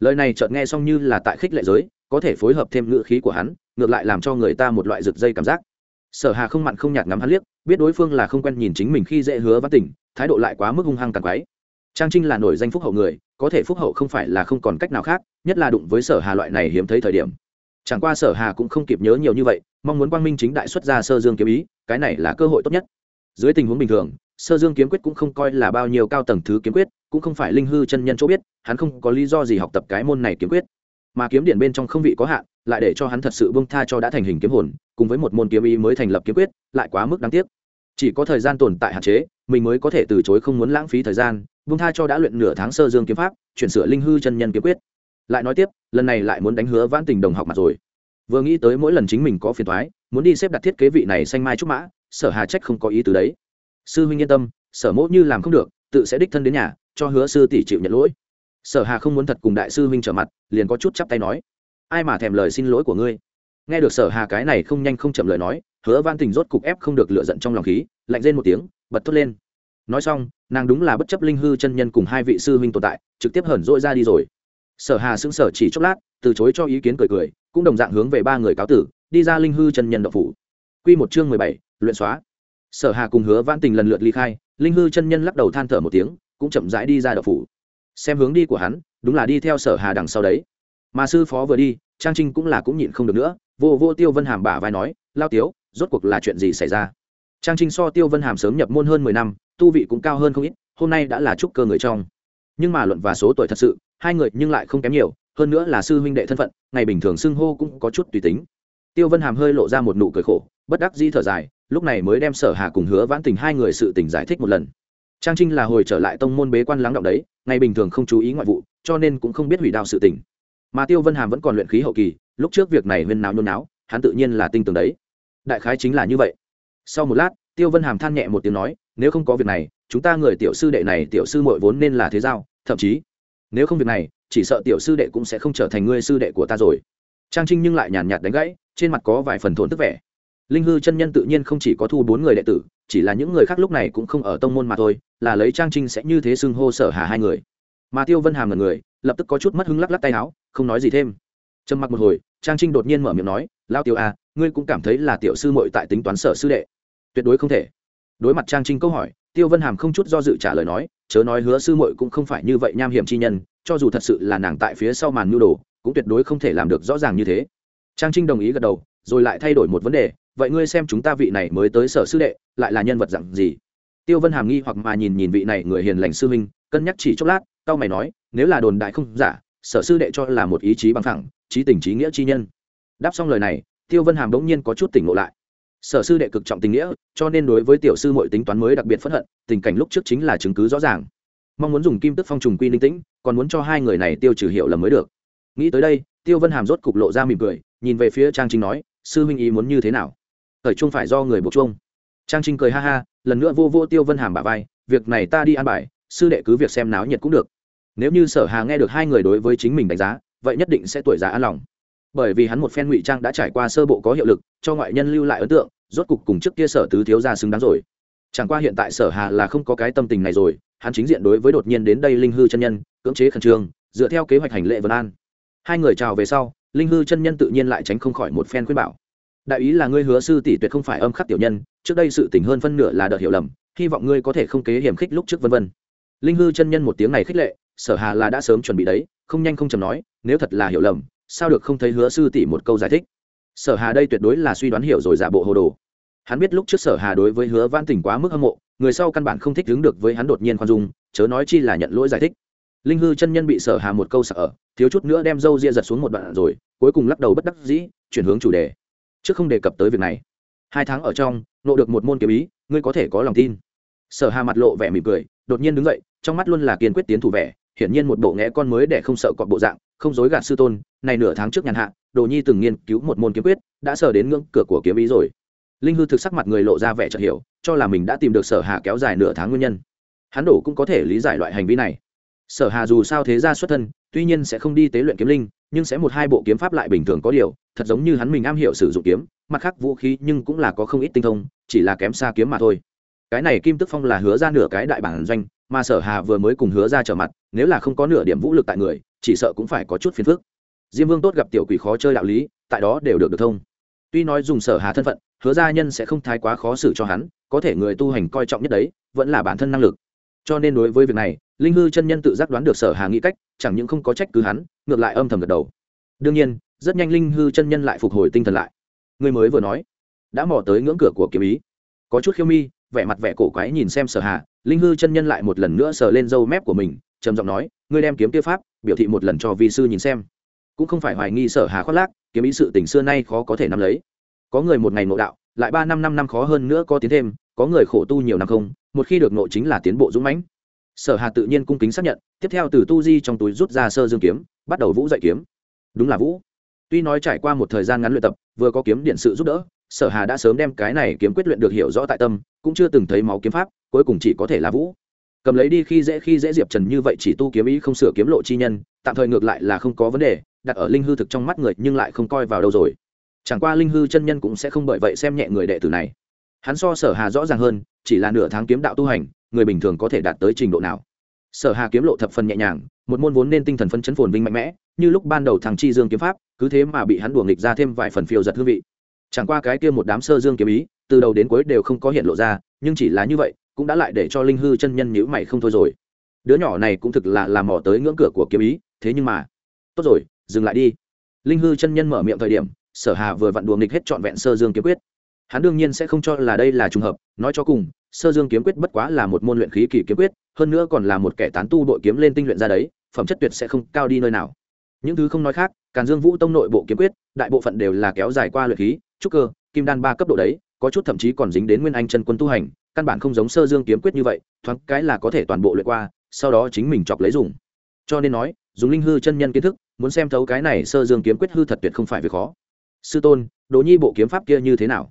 Lời này chợt nghe xong như là tại khích lệ giới, có thể phối hợp thêm ngữ khí của hắn, ngược lại làm cho người ta một loại rực dây cảm giác. Sở hà không mặn không nhạt ngắm hắn liếc, biết đối phương là không quen nhìn chính mình khi dễ hứa văn tỉnh thái độ lại quá mức hung hăng càng quái. Trang trinh là nổi danh phúc hậu người, có thể phúc hậu không phải là không còn cách nào khác, nhất là đụng với sở hà loại này hiếm thấy thời điểm. Chẳng qua sở hà cũng không kịp nhớ nhiều như vậy, mong muốn quang minh chính đại xuất ra sơ dương kiếm ý, cái này là cơ hội tốt nhất. Dưới tình huống bình thường sơ dương kiếm quyết cũng không coi là bao nhiêu cao tầng thứ kiếm quyết, cũng không phải linh hư chân nhân chỗ biết, hắn không có lý do gì học tập cái môn này kiếm quyết. Mà kiếm điện bên trong không vị có hạn, lại để cho hắn thật sự bông tha cho đã thành hình kiếm hồn, cùng với một môn kiếm ý mới thành lập kiếm quyết, lại quá mức đáng tiếc. Chỉ có thời gian tồn tại hạn chế, mình mới có thể từ chối không muốn lãng phí thời gian bông tha cho đã luyện nửa tháng sơ dương kiếm pháp, chuyển sửa linh hư chân nhân kiếm quyết. Lại nói tiếp, lần này lại muốn đánh hứa vãn tình đồng học mặt rồi. Vừa nghĩ tới mỗi lần chính mình có phiền thoái muốn đi xếp đặt thiết kế vị này xanh mai trúc mã, sở hà trách không có ý từ đấy sư huynh yên tâm, sở mẫu như làm không được, tự sẽ đích thân đến nhà, cho hứa sư tỷ chịu nhận lỗi. Sở hà không muốn thật cùng đại sư huynh trở mặt, liền có chút chắp tay nói, ai mà thèm lời xin lỗi của ngươi? Nghe được sở hà cái này không nhanh không chậm lời nói, hứa văn tình rốt cục ép không được lựa giận trong lòng khí, lạnh lên một tiếng, bật thốt lên. Nói xong, nàng đúng là bất chấp linh hư chân nhân cùng hai vị sư huynh tồn tại, trực tiếp hởn dội ra đi rồi. Sở hà xứng sở chỉ chốc lát, từ chối cho ý kiến cười cười, cũng đồng dạng hướng về ba người cáo tử, đi ra linh hư chân nhân độc phủ. Quy một chương mười bảy, luyện xóa sở hà cùng hứa vãn tình lần lượt ly khai, linh hư chân nhân lắc đầu than thở một tiếng, cũng chậm rãi đi ra đậu phủ. Xem hướng đi của hắn, đúng là đi theo sở hà đằng sau đấy. Mà sư phó vừa đi, trang trinh cũng là cũng nhịn không được nữa, vô vô tiêu vân hàm bả vai nói, lao tiếu, rốt cuộc là chuyện gì xảy ra? Trang trinh so tiêu vân hàm sớm nhập môn hơn mười năm, tu vị cũng cao hơn không ít, hôm nay đã là trúc cơ người trong. Nhưng mà luận và số tuổi thật sự, hai người nhưng lại không kém nhiều, hơn nữa là sư huynh đệ thân phận, ngày bình thường xưng hô cũng có chút tùy tính tiêu vân hàm hơi lộ ra một nụ cười khổ, bất đắc di thở dài, lúc này mới đem sở hà cùng hứa vãn tình hai người sự tình giải thích một lần. Trang trinh là hồi trở lại tông môn bế quan lắng động đấy, ngày bình thường không chú ý ngoại vụ, cho nên cũng không biết hủy đạo sự tình. Mà tiêu vân hàm vẫn còn luyện khí hậu kỳ, lúc trước việc này huyên náo nhôn náo, hắn tự nhiên là tinh tường đấy. Đại khái chính là như vậy. Sau một lát, tiêu vân hàm than nhẹ một tiếng nói, nếu không có việc này, chúng ta người tiểu sư đệ này, tiểu sư mội vốn nên là thế giao, thậm chí, nếu không việc này, chỉ sợ tiểu sư đệ cũng sẽ không trở thành ngươi sư đệ của ta rồi trang trinh nhưng lại nhàn nhạt đánh gãy, trên mặt có vài phần thốn tức vẻ. Linh hư chân nhân tự nhiên không chỉ có thu bốn người đệ tử, chỉ là những người khác lúc này cũng không ở tông môn mà thôi, là lấy trang trinh sẽ như thế xưng hô sở hà hai người. Mà tiêu vân hàm là người, lập tức có chút mất hứng lắc lắc tay áo, không nói gì thêm. Trầm mặc một hồi, trang trinh đột nhiên mở miệng nói lao tiêu à ngươi cũng cảm thấy là tiểu sư muội tại tính toán sở sư đệ. Tuyệt đối không thể. Đối mặt trang trinh câu hỏi, tiêu vân hàm không chút do dự trả lời nói, chớ nói hứa sư muội cũng không phải như vậy nham hiểm chi nhân, cho dù thật sự là nàng tại phía sau màn mưu đồ cũng tuyệt đối không thể làm được rõ ràng như thế. Trang trinh đồng ý gật đầu, rồi lại thay đổi một vấn đề, vậy ngươi xem chúng ta vị này mới tới sở sư đệ, lại là nhân vật dặn gì? Tiêu vân hàm nghi hoặc mà nhìn nhìn vị này người hiền lành sư huynh, cân nhắc chỉ chốc lát tao mày nói, nếu là đồn đại không giả, sở sư đệ cho là một ý chí bằng thẳng trí tình trí nghĩa chi nhân. Đáp xong lời này, tiêu vân hàm đ ỗ n g nhiên có chút tỉnh ngộ lại. Sở sư đệ cực trọng tình nghĩa, cho nên đối với tiểu sư mọi tính toán mới đặc biệt phẫn hận, tình cảnh lúc trước chính là chứng cứ rõ ràng. Mong muốn dùng kim tức phong trùng quy linh tĩnh, còn muốn cho hai người này tiêu trừ hiệu là mới được nghĩ tới đây, tiêu vân hàm rốt cục lộ ra mỉm cười, nhìn về phía trang trinh nói, sư huynh ý muốn như thế nào? Thời trung phải do người buộc chuông. Trang trinh cười ha ha, lần nữa vô vô tiêu vân hàm bà vai, việc này ta đi an bài, sư đệ cứ việc xem náo nhiệt cũng được. Nếu như sở hà nghe được hai người đối với chính mình đánh giá, vậy nhất định sẽ tuổi già an lòng. Bởi vì hắn một phen ngụy trang đã trải qua sơ bộ có hiệu lực, cho ngoại nhân lưu lại ấn tượng, rốt cục cùng trước kia sở tứ thiếu gia xứng đáng rồi. Chẳng qua hiện tại sở hà là không có cái tâm tình này rồi, hắn chính diện đối với đột nhiên đến đây linh hư chân nhân, cưỡng chế khẩn trương, dựa theo kế hoạch hành lệ vân an hai người chào về sau, linh hư chân nhân tự nhiên lại tránh không khỏi một phen khuyên bảo. Đại ý là ngươi hứa sư tỷ tuyệt không phải âm khắc tiểu nhân, trước đây sự tình hơn phân nửa là đợt hiểu lầm, hy vọng ngươi có thể không kế hiểm khích lúc trước vân vân. Linh hư chân nhân một tiếng này khích lệ, sở hà là đã sớm chuẩn bị đấy, không nhanh không chầm nói, nếu thật là hiểu lầm, sao được không thấy hứa sư tỷ một câu giải thích. Sở hà đây tuyệt đối là suy đoán hiểu rồi giả bộ hồ đồ. Hắn biết lúc trước sở hà đối với hứa văn tình quá mức hâm mộ, người sau căn bản không thích đứng được với hắn đột nhiên khoan dung, chớ nói chi là nhận lỗi giải thích linh hư chân nhân bị sở hà một câu sợ ở, thiếu chút nữa đem dâu ria giật xuống một đoạn rồi cuối cùng lắc đầu bất đắc dĩ chuyển hướng chủ đề. Trước không đề cập tới việc này. Hai tháng ở trong nộ được một môn kiếm ý ngươi có thể có lòng tin. Sở hà mặt lộ vẻ mỉm cười đột nhiên đứng dậy trong mắt luôn là kiên quyết tiến thủ vẻ hiển nhiên một bộ ngẽ con mới để không sợ cọp bộ dạng không dối gạt sư tôn này nửa tháng trước nhàn hạ đồ nhi từng nghiên cứu một môn kiếm quyết đã sở đến ngưỡng cửa của kiếm ý rồi. Linh hư thực sắc mặt người lộ ra vẻ chợt hiểu cho là mình đã tìm được sở hà kéo dài nửa tháng nguyên nhân. Hắn đổ cũng có thể lý giải loại hành vi này sở hà dù sao thế ra xuất thân, tuy nhiên sẽ không đi tế luyện kiếm linh, nhưng sẽ một hai bộ kiếm pháp lại bình thường có điều, thật giống như hắn mình am hiểu sử dụng kiếm, mặt khác vũ khí nhưng cũng là có không ít tinh thông, chỉ là kém xa kiếm mà thôi. Cái này kim tức phong là hứa ra nửa cái đại bản doanh, mà sở hà vừa mới cùng hứa ra trở mặt, nếu là không có nửa điểm vũ lực tại người, chỉ sợ cũng phải có chút phiền phức. Diêm vương tốt gặp tiểu quỷ khó chơi đạo lý, tại đó đều được được thông. Tuy nói dùng sở hà thân phận, hứa gia nhân sẽ không thái quá khó xử cho hắn, có thể người tu hành coi trọng nhất đấy, vẫn là bản thân năng lực. Cho nên đối với việc này linh hư chân nhân tự giác đoán được sở hà nghĩ cách, chẳng những không có trách cứ hắn, ngược lại âm thầm gật đầu. Đương nhiên, rất nhanh linh hư chân nhân lại phục hồi tinh thần lại. Người mới vừa nói, đã mò tới ngưỡng cửa của kiếm ý. Có chút khiêu mi, vẻ mặt vẻ cổ quái nhìn xem sở hà, linh hư chân nhân lại một lần nữa sờ lên râu mép của mình, trầm giọng nói, ngươi đem kiếm tiêu pháp, biểu thị một lần cho vi sư nhìn xem. Cũng không phải hoài nghi sở hà khoác lác, kiếm ý sự tình xưa nay khó có thể nắm lấy. Có người một ngày ngộ đạo, lại ba năm năm năm khó hơn nữa có tiến thêm, có người khổ tu nhiều năm không, một khi được ngộ chính là tiến bộ dũng mãnh sở hà tự nhiên cung kính xác nhận, tiếp theo từ tu di trong túi rút ra sơ dương kiếm, bắt đầu vũ dạy kiếm. Đúng là vũ. Tuy nói trải qua một thời gian ngắn luyện tập, vừa có kiếm điện sự giúp đỡ, sở hà đã sớm đem cái này kiếm quyết luyện được hiểu rõ tại tâm, cũng chưa từng thấy máu kiếm pháp, cuối cùng chỉ có thể là vũ. Cầm lấy đi khi dễ khi dễ diệp trần như vậy chỉ tu kiếm ý không sửa kiếm lộ chi nhân, tạm thời ngược lại là không có vấn đề, đặt ở linh hư thực trong mắt người nhưng lại không coi vào đâu rồi. Chẳng qua linh hư chân nhân cũng sẽ không bởi vậy xem nhẹ người đệ tử này. Hắn so sở hà rõ ràng hơn, chỉ là nửa tháng kiếm đạo tu hành người bình thường có thể đạt tới trình độ nào. Sở hà kiếm lộ thập phần nhẹ nhàng, một môn vốn nên tinh thần phân chấn phồn vinh mạnh mẽ, như lúc ban đầu thằng chi dương kiếm pháp, cứ thế mà bị hắn đùa nghịch ra thêm vài phần phiêu giật hương vị. Chẳng qua cái kia một đám sơ dương kiếm ý, từ đầu đến cuối đều không có hiện lộ ra, nhưng chỉ là như vậy, cũng đã lại để cho linh hư chân nhân nhữ mày không thôi rồi. Đứa nhỏ này cũng thực là làm mò tới ngưỡng cửa của kiếm ý, thế nhưng mà, tốt rồi, dừng lại đi. Linh hư chân nhân mở miệng thời điểm, sở hà vừa vặn đùa nghịch hết trọn vẹn sơ dương kiếm quyết hắn đương nhiên sẽ không cho là đây là trùng hợp, nói cho cùng, sơ dương kiếm quyết bất quá là một môn luyện khí kỳ kiếm quyết, hơn nữa còn là một kẻ tán tu đội kiếm lên tinh luyện ra đấy, phẩm chất tuyệt sẽ không cao đi nơi nào. Những thứ không nói khác, càn dương vũ tông nội bộ kiếm quyết, đại bộ phận đều là kéo dài qua luyện khí, trúc cơ, kim đan ba cấp độ đấy, có chút thậm chí còn dính đến nguyên anh chân quân tu hành, căn bản không giống sơ dương kiếm quyết như vậy, thoáng cái là có thể toàn bộ luyện qua, sau đó chính mình chọc lấy dùng. Cho nên nói, dùng linh hư chân nhân kiến thức, muốn xem thấu cái này sơ dương kiếm quyết hư thật tuyệt không phải việc khó. Sư tôn đỗ nhi bộ kiếm pháp kia như thế nào?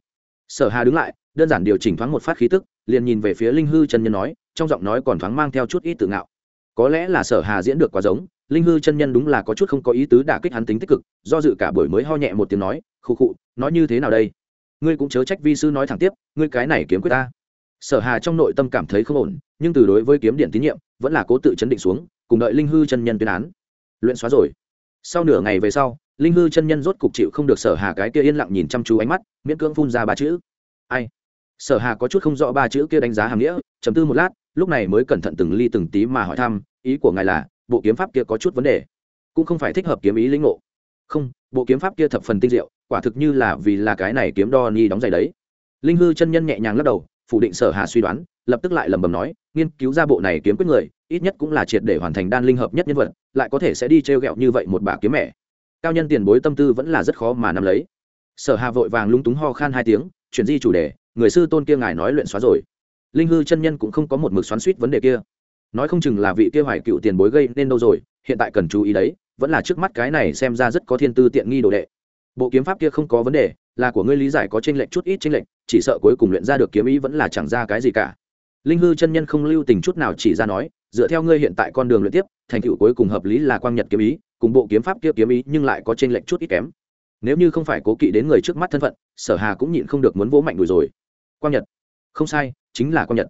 Sở hà đứng lại, đơn giản điều chỉnh thoáng một phát khí tức, liền nhìn về phía linh hư chân nhân nói, trong giọng nói còn thoáng mang theo chút ít tự ngạo. Có lẽ là sở hà diễn được quá giống, linh hư chân nhân đúng là có chút không có ý tứ đả kích hắn tính tích cực, do dự cả buổi mới ho nhẹ một tiếng nói, khụ khụ, nói như thế nào đây? Ngươi cũng chớ trách vi sư nói thẳng tiếp, ngươi cái này kiếm quyết ta. Sở hà trong nội tâm cảm thấy không ổn, nhưng từ đối với kiếm điện tín nhiệm, vẫn là cố tự chấn định xuống, cùng đợi linh hư chân nhân tuyên án. Luyện xóa rồi. Sau nửa ngày về sau linh hư chân nhân rốt cục chịu không được sở hà cái kia yên lặng nhìn chăm chú ánh mắt, miễn cưỡng phun ra ba chữ. Ai? Sở hà có chút không rõ ba chữ kia đánh giá hàm nghĩa chấm tư một lát, lúc này mới cẩn thận từng ly từng tí mà hỏi thăm, ý của ngài là, bộ kiếm pháp kia có chút vấn đề. Cũng không phải thích hợp kiếm ý lĩnh ngộ. Không, bộ kiếm pháp kia thập phần tinh diệu, quả thực như là vì là cái này kiếm đo ni đóng giày đấy. Linh hư chân nhân nhẹ nhàng lắc đầu, phủ định sở hà suy đoán, lập tức lại lẩm bẩm nói, nghiên cứu ra bộ này kiếm quyết người, ít nhất cũng là triệt để hoàn thành đan linh hợp nhất nhân vật, lại có thể sẽ đi trêu ghẹo như vậy một bà kiếm mẹ cao nhân tiền bối tâm tư vẫn là rất khó mà nắm lấy. Sở hà vội vàng lúng túng ho khan hai tiếng, chuyển di chủ đề, người sư tôn kia ngài nói luyện xóa rồi. Linh hư chân nhân cũng không có một mực xoắn suýt vấn đề kia. Nói không chừng là vị kia hoài cựu tiền bối gây nên đâu rồi, hiện tại cần chú ý đấy, vẫn là trước mắt cái này xem ra rất có thiên tư tiện nghi đồ đệ. Bộ kiếm pháp kia không có vấn đề, là của ngươi lý giải có tranh lệch chút ít tranh lệch, chỉ sợ cuối cùng luyện ra được kiếm ý vẫn là chẳng ra cái gì cả. Linh hư chân nhân không lưu tình chút nào chỉ ra nói, dựa theo ngươi hiện tại con đường luyện tiếp, thành tựu cuối cùng hợp lý là quang nhật kiếm ý cùng bộ kiếm pháp kia kiếm ý nhưng lại có trên lệch chút ít kém. Nếu như không phải cố kỵ đến người trước mắt thân phận, sở hà cũng nhịn không được muốn vỗ mạnh đùi rồi. Quang nhật. Không sai, chính là quang nhật.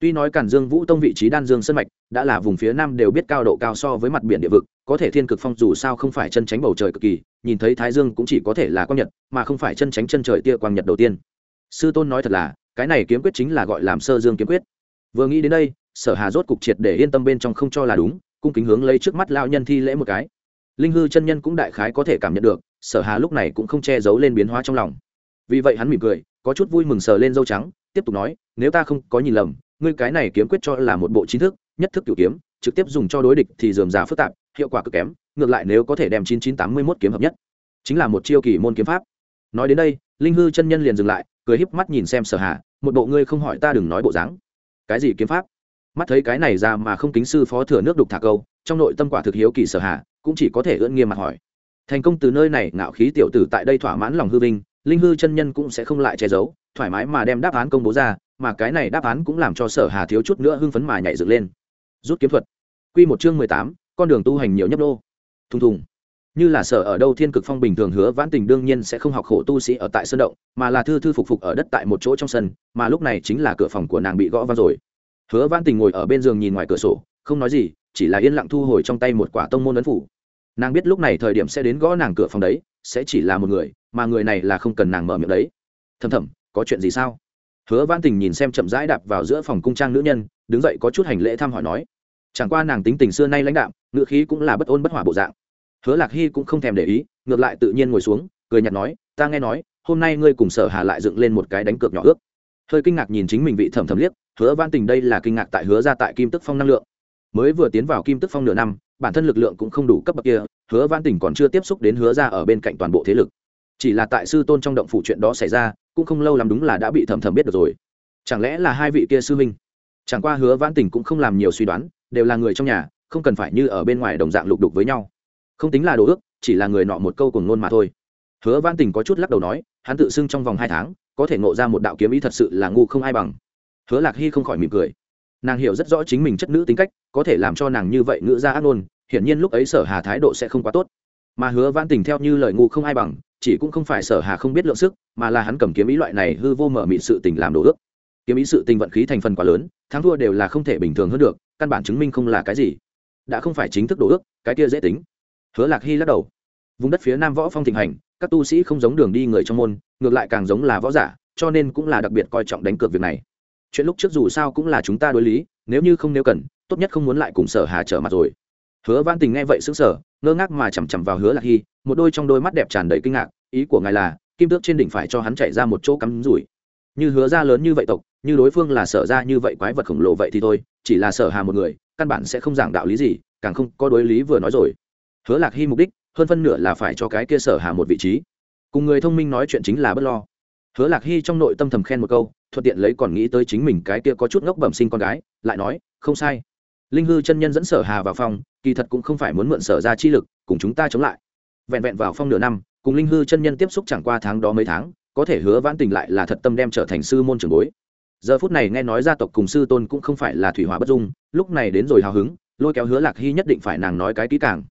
Tuy nói cản dương vũ tông vị trí đan dương sân mạch đã là vùng phía nam đều biết cao độ cao so với mặt biển địa vực, có thể thiên cực phong dù sao không phải chân tránh bầu trời cực kỳ, nhìn thấy thái dương cũng chỉ có thể là quang nhật, mà không phải chân tránh chân trời tia quang nhật đầu tiên. Sư tôn nói thật là, cái này kiếm quyết chính là gọi làm sơ dương kiếm quyết. Vừa nghĩ đến đây, sở hà rốt cục triệt để yên tâm bên trong không cho là đúng, cung kính hướng lấy trước mắt lao nhân thi lễ một cái linh hư chân nhân cũng đại khái có thể cảm nhận được, sở hà lúc này cũng không che giấu lên biến hóa trong lòng. Vì vậy hắn mỉm cười, có chút vui mừng sờ lên dâu trắng, tiếp tục nói, nếu ta không có nhìn lầm, ngươi cái này kiếm quyết cho là một bộ chính thức, nhất thức cửu kiếm, trực tiếp dùng cho đối địch thì dườm già phức tạp, hiệu quả cực kém, ngược lại nếu có thể đem chín chín tám mươi mốt kiếm hợp nhất, chính là một chiêu kỳ môn kiếm pháp. Nói đến đây, linh hư chân nhân liền dừng lại, cười híp mắt nhìn xem sở hà, một bộ ngươi không hỏi ta đừng nói bộ dáng. Cái gì kiếm pháp? Mắt thấy cái này ra mà không kính sư phó thừa nước đục thả câu, trong nội tâm quả thực hiếu kỳ sở hà cũng chỉ có thể ưỡn nghiêm mặt hỏi. Thành công từ nơi này, ngạo khí tiểu tử tại đây thỏa mãn lòng hư vinh, linh hư chân nhân cũng sẽ không lại che giấu, thoải mái mà đem đáp án công bố ra, mà cái này đáp án cũng làm cho sở hà thiếu chút nữa hưng phấn mà nhảy dựng lên. Rút kiếm thuật. Quy một chương mười tám, con đường tu hành nhiều nhấp đô thùng thùng. Như là sở ở đâu thiên cực phong bình thường hứa vãn tình đương nhiên sẽ không học khổ tu sĩ ở tại sân động, mà là thư thư phục phục ở đất tại một chỗ trong sân, mà lúc này chính là cửa phòng của nàng bị gõ vang rồi. Hứa vãn tình ngồi ở bên giường nhìn ngoài cửa sổ, không nói gì, chỉ là yên lặng thu hồi trong tay một quả tông môn ấn phủ nàng biết lúc này thời điểm sẽ đến gõ nàng cửa phòng đấy, sẽ chỉ là một người, mà người này là không cần nàng mở miệng đấy. Thầm thầm, có chuyện gì sao? Hứa văn tình nhìn xem chậm rãi đạp vào giữa phòng cung trang nữ nhân, đứng dậy có chút hành lễ thăm hỏi nói, chẳng qua nàng tính tình xưa nay lãnh đạm, ngữ khí cũng là bất ôn bất hỏa bộ dạng. Hứa lạc hy cũng không thèm để ý, ngược lại tự nhiên ngồi xuống, cười nhạt nói, ta nghe nói, hôm nay ngươi cùng sở hà lại dựng lên một cái đánh cược nhỏ ước. Hơi kinh ngạc nhìn chính mình vị thẩm thầm liếc, hứa văn tình đây là kinh ngạc tại hứa ra tại kim tức phong năng lượng. Mới vừa tiến vào kim tức phong nửa năm bản thân lực lượng cũng không đủ cấp bậc kia, hứa văn tình còn chưa tiếp xúc đến hứa ra ở bên cạnh toàn bộ thế lực. Chỉ là tại sư tôn trong động phủ chuyện đó xảy ra, cũng không lâu lắm đúng là đã bị thầm thầm biết được rồi. Chẳng lẽ là hai vị kia sư minh chẳng qua hứa văn tình cũng không làm nhiều suy đoán, đều là người trong nhà, không cần phải như ở bên ngoài đồng dạng lục đục với nhau. Không tính là đồ ước, chỉ là người nọ một câu cùng nôn mà thôi. Hứa văn tình có chút lắc đầu nói, hắn tự xưng trong vòng hai tháng, có thể ngộ ra một đạo kiếm ý thật sự là ngu không ai bằng. Hứa lạc hy không khỏi mỉm cười nàng hiểu rất rõ chính mình chất nữ tính cách, có thể làm cho nàng như vậy ngữ ra ác nôn hiển nhiên lúc ấy sở hà thái độ sẽ không quá tốt. Mà hứa Vãn tình theo như lời ngu không ai bằng, chỉ cũng không phải sở hà không biết lượng sức, mà là hắn cầm kiếm ý loại này hư vô mở mịn sự tình làm đồ ước. Kiếm ý sự tình vận khí thành phần quá lớn, thắng thua đều là không thể bình thường hơn được, căn bản chứng minh không là cái gì. Đã không phải chính thức đồ ước, cái kia dễ tính. Hứa lạc hy lắc đầu. Vùng đất phía nam võ phong thịnh hành, các tu sĩ không giống đường đi người trong môn, ngược lại càng giống là võ giả, cho nên cũng là đặc biệt coi trọng đánh cược việc này chuyện lúc trước dù sao cũng là chúng ta đối lý, nếu như không nếu cần, tốt nhất không muốn lại cùng sở hà trở mặt rồi. Hứa văn tình nghe vậy sững sờ, ngơ ngác mà chằm chằm vào hứa lạc hy, một đôi trong đôi mắt đẹp tràn đầy kinh ngạc, ý của ngài là, kim tước trên đỉnh phải cho hắn chạy ra một chỗ cắm rủi. Như hứa ra lớn như vậy tộc, như đối phương là sở ra như vậy quái vật khổng lồ vậy thì thôi, chỉ là sở hà một người, căn bản sẽ không giảng đạo lý gì, càng không có đối lý vừa nói rồi. Hứa lạc hy mục đích, hơn phân nửa là phải cho cái kia sở hà một vị trí. Cùng người thông minh nói chuyện chính là bất lo. Hứa lạc hy trong nội tâm thầm khen một câu thuận tiện lấy còn nghĩ tới chính mình cái kia có chút ngốc bẩm sinh con gái, lại nói, không sai. Linh hư chân nhân dẫn sở hà vào phòng, kỳ thật cũng không phải muốn mượn sở ra chi lực, cùng chúng ta chống lại. Vẹn vẹn vào phong nửa năm, cùng linh hư chân nhân tiếp xúc chẳng qua tháng đó mấy tháng, có thể hứa vãn tình lại là thật tâm đem trở thành sư môn trường bối. Giờ phút này nghe nói gia tộc cùng sư tôn cũng không phải là thủy hòa bất dung, lúc này đến rồi hào hứng, lôi kéo hứa lạc hy nhất định phải nàng nói cái kỹ càng.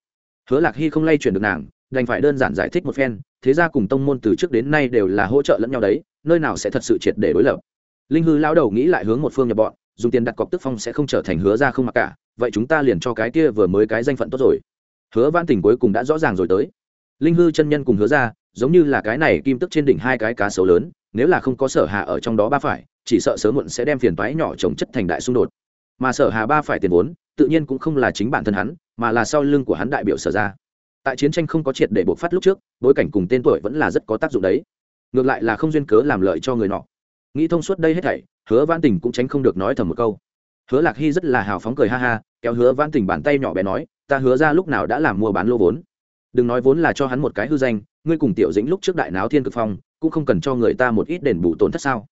Hứa lạc hy không lay chuyển được nàng, đành phải đơn giản giải thích một phen, thế ra cùng tông môn từ trước đến nay đều là hỗ trợ lẫn nhau đấy, nơi nào sẽ thật sự triệt để đối lập linh hư lao đầu nghĩ lại hướng một phương nhập bọn, dùng tiền đặt cọc tức phong sẽ không trở thành hứa ra không mặc cả, vậy chúng ta liền cho cái kia vừa mới cái danh phận tốt rồi. Hứa văn tình cuối cùng đã rõ ràng rồi tới. Linh hư chân nhân cùng hứa ra, giống như là cái này kim tức trên đỉnh hai cái cá sấu lớn, nếu là không có sở hà ở trong đó ba phải, chỉ sợ sớm muộn sẽ đem phiền toái nhỏ trồng chất thành đại xung đột. Mà sở hà ba phải tiền vốn, tự nhiên cũng không là chính bản thân hắn, mà là sau lưng của hắn đại biểu sở ra tại chiến tranh không có triệt để bộc phát lúc trước, bối cảnh cùng tên tuổi vẫn là rất có tác dụng đấy. Ngược lại là không duyên cớ làm lợi cho người nọ nghĩ thông suốt đây hết thảy, hứa văn tình cũng tránh không được nói thầm một câu. Hứa lạc hy rất là hào phóng cười ha ha, kéo hứa văn tình bàn tay nhỏ bé nói, ta hứa ra lúc nào đã làm mua bán lô vốn. Đừng nói vốn là cho hắn một cái hư danh, ngươi cùng tiểu dĩnh lúc trước đại náo thiên cực phong, cũng không cần cho người ta một ít đền bù tổn thất sao?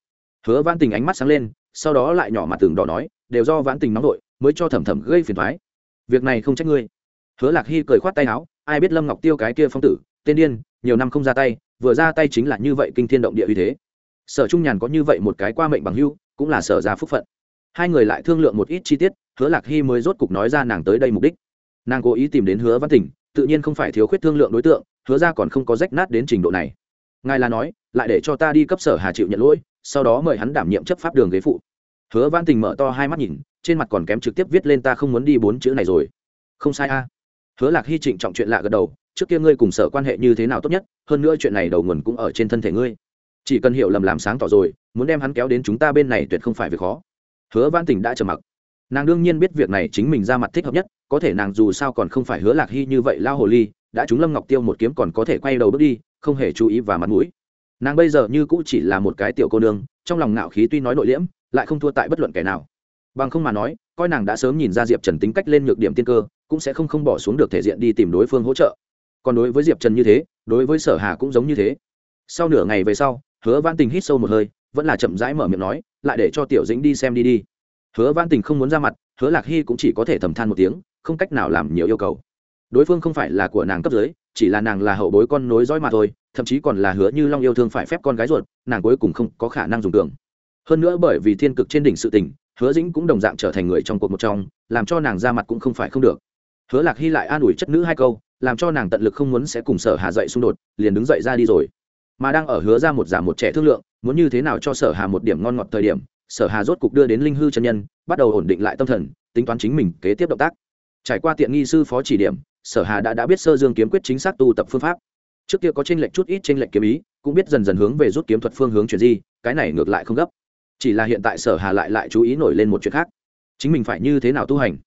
Hứa văn tình ánh mắt sáng lên, sau đó lại nhỏ mặt tường đỏ nói, đều do vãn tình nóng đội mới cho thầm thầm gây phiền thoái việc này không trách ngươi. Hứa lạc hy cười khoát tay áo, ai biết lâm ngọc tiêu cái kia phong tử, tên điên, nhiều năm không ra tay, vừa ra tay chính là như vậy kinh thiên động địa uy thế sở trung nhàn có như vậy một cái qua mệnh bằng hưu cũng là sở ra phúc phận. Hai người lại thương lượng một ít chi tiết, hứa lạc hy mới rốt cục nói ra nàng tới đây mục đích. Nàng cố ý tìm đến hứa văn tỉnh, tự nhiên không phải thiếu khuyết thương lượng đối tượng, hứa ra còn không có rách nát đến trình độ này. Ngài là nói, lại để cho ta đi cấp sở hà chịu nhận lỗi, sau đó mời hắn đảm nhiệm chấp pháp đường ghế phụ. Hứa văn tình mở to hai mắt nhìn, trên mặt còn kém trực tiếp viết lên ta không muốn đi bốn chữ này rồi. Không sai a. Hứa lạc hy trịnh trọng chuyện lạ gật đầu, trước kia ngươi cùng sở quan hệ như thế nào tốt nhất, hơn nữa chuyện này đầu nguồn cũng ở trên thân thể ngươi chỉ cần hiểu lầm làm sáng tỏ rồi, muốn đem hắn kéo đến chúng ta bên này tuyệt không phải việc khó. Hứa văn tình đã trầm mặc. Nàng đương nhiên biết việc này chính mình ra mặt thích hợp nhất, có thể nàng dù sao còn không phải hứa lạc hy như vậy lao hồ ly, đã trúng lâm ngọc tiêu một kiếm còn có thể quay đầu bước đi, không hề chú ý và mặt mũi. Nàng bây giờ như cũ chỉ là một cái tiểu cô nương, trong lòng ngạo khí tuy nói nội liễm, lại không thua tại bất luận kẻ nào. Bằng không mà nói, coi nàng đã sớm nhìn ra diệp trần tính cách lên nhược điểm tiên cơ, cũng sẽ không không bỏ xuống được thể diện đi tìm đối phương hỗ trợ. Còn đối với diệp trần như thế, đối với sở hà cũng giống như thế. Sau nửa ngày về sau hứa văn tình hít sâu một hơi, vẫn là chậm rãi mở miệng nói, lại để cho tiểu dĩnh đi xem đi đi. Hứa văn tình không muốn ra mặt, hứa lạc hy cũng chỉ có thể thầm than một tiếng, không cách nào làm nhiều yêu cầu. Đối phương không phải là của nàng cấp dưới, chỉ là nàng là hậu bối con nối dõi mà thôi, thậm chí còn là hứa như long yêu thương phải phép con gái ruột, nàng cuối cùng không có khả năng dùng tưởng. Hơn nữa bởi vì thiên cực trên đỉnh sự tình, hứa dĩnh cũng đồng dạng trở thành người trong cuộc một trong, làm cho nàng ra mặt cũng không phải không được. Hứa lạc hy lại an ủi chất nữ hai câu, làm cho nàng tận lực không muốn sẽ cùng sở hà dậy xung đột, liền đứng dậy ra đi rồi mà đang ở hứa ra một giả một trẻ thương lượng, muốn như thế nào cho sở hà một điểm ngon ngọt thời điểm, sở hà rốt cục đưa đến linh hư chân nhân, bắt đầu ổn định lại tâm thần, tính toán chính mình kế tiếp động tác. Trải qua tiện nghi sư phó chỉ điểm, sở hà đã đã biết sơ dương kiếm quyết chính xác tu tập phương pháp. Trước kia có trên lệnh chút ít trên lệnh kiếm ý, cũng biết dần dần hướng về rút kiếm thuật phương hướng chuyển di, cái này ngược lại không gấp. Chỉ là hiện tại sở hà lại lại chú ý nổi lên một chuyện khác. Chính mình phải như thế nào tu hành?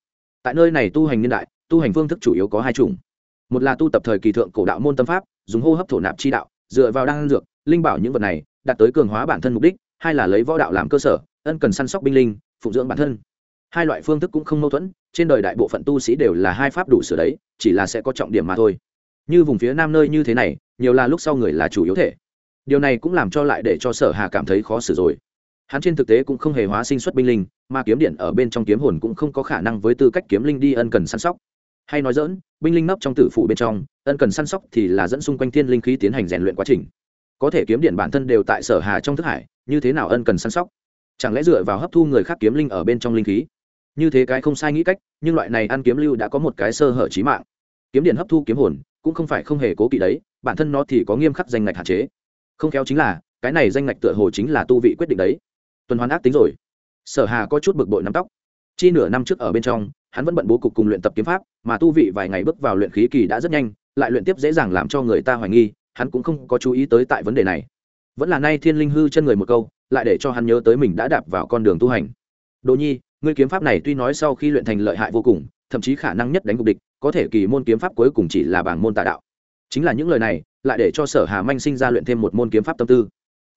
Tại nơi này tu hành niên đại, tu hành phương thức chủ yếu có hai chủng. Một là tu tập thời kỳ thượng cổ đạo môn tâm pháp, dùng hô hấp thổ nạp chi đạo dựa vào đan dược, linh bảo những vật này, đạt tới cường hóa bản thân mục đích, hai là lấy võ đạo làm cơ sở, ân cần săn sóc binh linh, phụng dưỡng bản thân. Hai loại phương thức cũng không mâu thuẫn, trên đời đại bộ phận tu sĩ đều là hai pháp đủ sửa đấy, chỉ là sẽ có trọng điểm mà thôi. Như vùng phía nam nơi như thế này, nhiều là lúc sau người là chủ yếu thể. Điều này cũng làm cho lại để cho sở hà cảm thấy khó xử rồi. Hắn trên thực tế cũng không hề hóa sinh xuất binh linh, mà kiếm điện ở bên trong kiếm hồn cũng không có khả năng với tư cách kiếm linh đi ân cần săn sóc hay nói dỡn, binh linh nấp trong tử phủ bên trong, ân cần săn sóc thì là dẫn xung quanh thiên linh khí tiến hành rèn luyện quá trình. Có thể kiếm điện bản thân đều tại sở hà trong thức hải, như thế nào ân cần săn sóc? Chẳng lẽ dựa vào hấp thu người khác kiếm linh ở bên trong linh khí? Như thế cái không sai nghĩ cách, nhưng loại này ăn kiếm lưu đã có một cái sơ hở trí mạng. Kiếm điện hấp thu kiếm hồn, cũng không phải không hề cố kỵ đấy, bản thân nó thì có nghiêm khắc danh ngạch hạn chế. Không khéo chính là, cái này danh ngạch tựa hồ chính là tu vị quyết định đấy. Tuần hoàn ác tính rồi. Sở hà có chút bực bội nắm tóc. Chi nửa năm trước ở bên trong hắn vẫn bận bố cục cùng luyện tập kiếm pháp, mà tu vị vài ngày bước vào luyện khí kỳ đã rất nhanh, lại luyện tiếp dễ dàng làm cho người ta hoài nghi, hắn cũng không có chú ý tới tại vấn đề này. Vẫn là nay thiên linh hư chân người một câu, lại để cho hắn nhớ tới mình đã đạp vào con đường tu hành. Đồ nhi, ngươi kiếm pháp này tuy nói sau khi luyện thành lợi hại vô cùng, thậm chí khả năng nhất đánh cục địch, có thể kỳ môn kiếm pháp cuối cùng chỉ là bảng môn tà đạo. Chính là những lời này, lại để cho sở hà manh sinh ra luyện thêm một môn kiếm pháp tâm tư.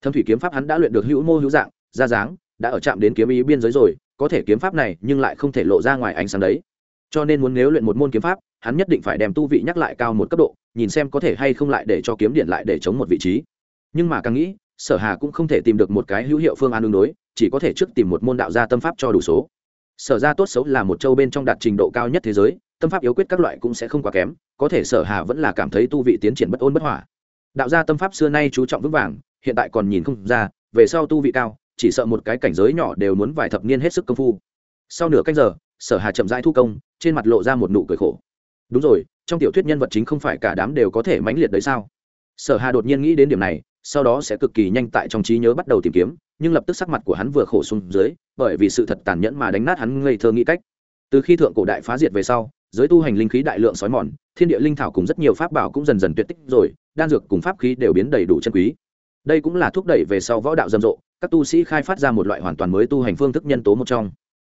Thâm thủy kiếm pháp hắn đã luyện được hữu mô hữu dạng, ra dáng, đã ở chạm đến kiếm ý biên giới rồi có thể kiếm pháp này nhưng lại không thể lộ ra ngoài ánh sáng đấy. Cho nên muốn nếu luyện một môn kiếm pháp, hắn nhất định phải đem tu vị nhắc lại cao một cấp độ, nhìn xem có thể hay không lại để cho kiếm điện lại để chống một vị trí. Nhưng mà càng nghĩ, sở hà cũng không thể tìm được một cái hữu hiệu phương án đương đối, chỉ có thể trước tìm một môn đạo gia tâm pháp cho đủ số. Sở ra tốt xấu là một châu bên trong đạt trình độ cao nhất thế giới, tâm pháp yếu quyết các loại cũng sẽ không quá kém, có thể sở hà vẫn là cảm thấy tu vị tiến triển bất ôn bất hỏa đạo gia tâm pháp xưa nay chú trọng vững vàng, hiện tại còn nhìn không ra, về sau tu vị cao chỉ sợ một cái cảnh giới nhỏ đều muốn vài thập niên hết sức công phu. Sau nửa canh giờ, sở hà chậm rãi thu công, trên mặt lộ ra một nụ cười khổ. Đúng rồi, trong tiểu thuyết nhân vật chính không phải cả đám đều có thể mãnh liệt đấy sao? Sở hà đột nhiên nghĩ đến điểm này, sau đó sẽ cực kỳ nhanh tại trong trí nhớ bắt đầu tìm kiếm, nhưng lập tức sắc mặt của hắn vừa khổ xuống dưới, bởi vì sự thật tàn nhẫn mà đánh nát hắn ngây thơ nghĩ cách. Từ khi thượng cổ đại phá diệt về sau, giới tu hành linh khí đại lượng sói mòn, thiên địa linh thảo cùng rất nhiều pháp bảo cũng dần dần tuyệt tích rồi, đan dược cùng pháp khí đều biến đầy đủ chân quý. Đây cũng là thúc đẩy về sau võ đạo rầm rộ các tu sĩ khai phát ra một loại hoàn toàn mới tu hành phương thức nhân tố một trong.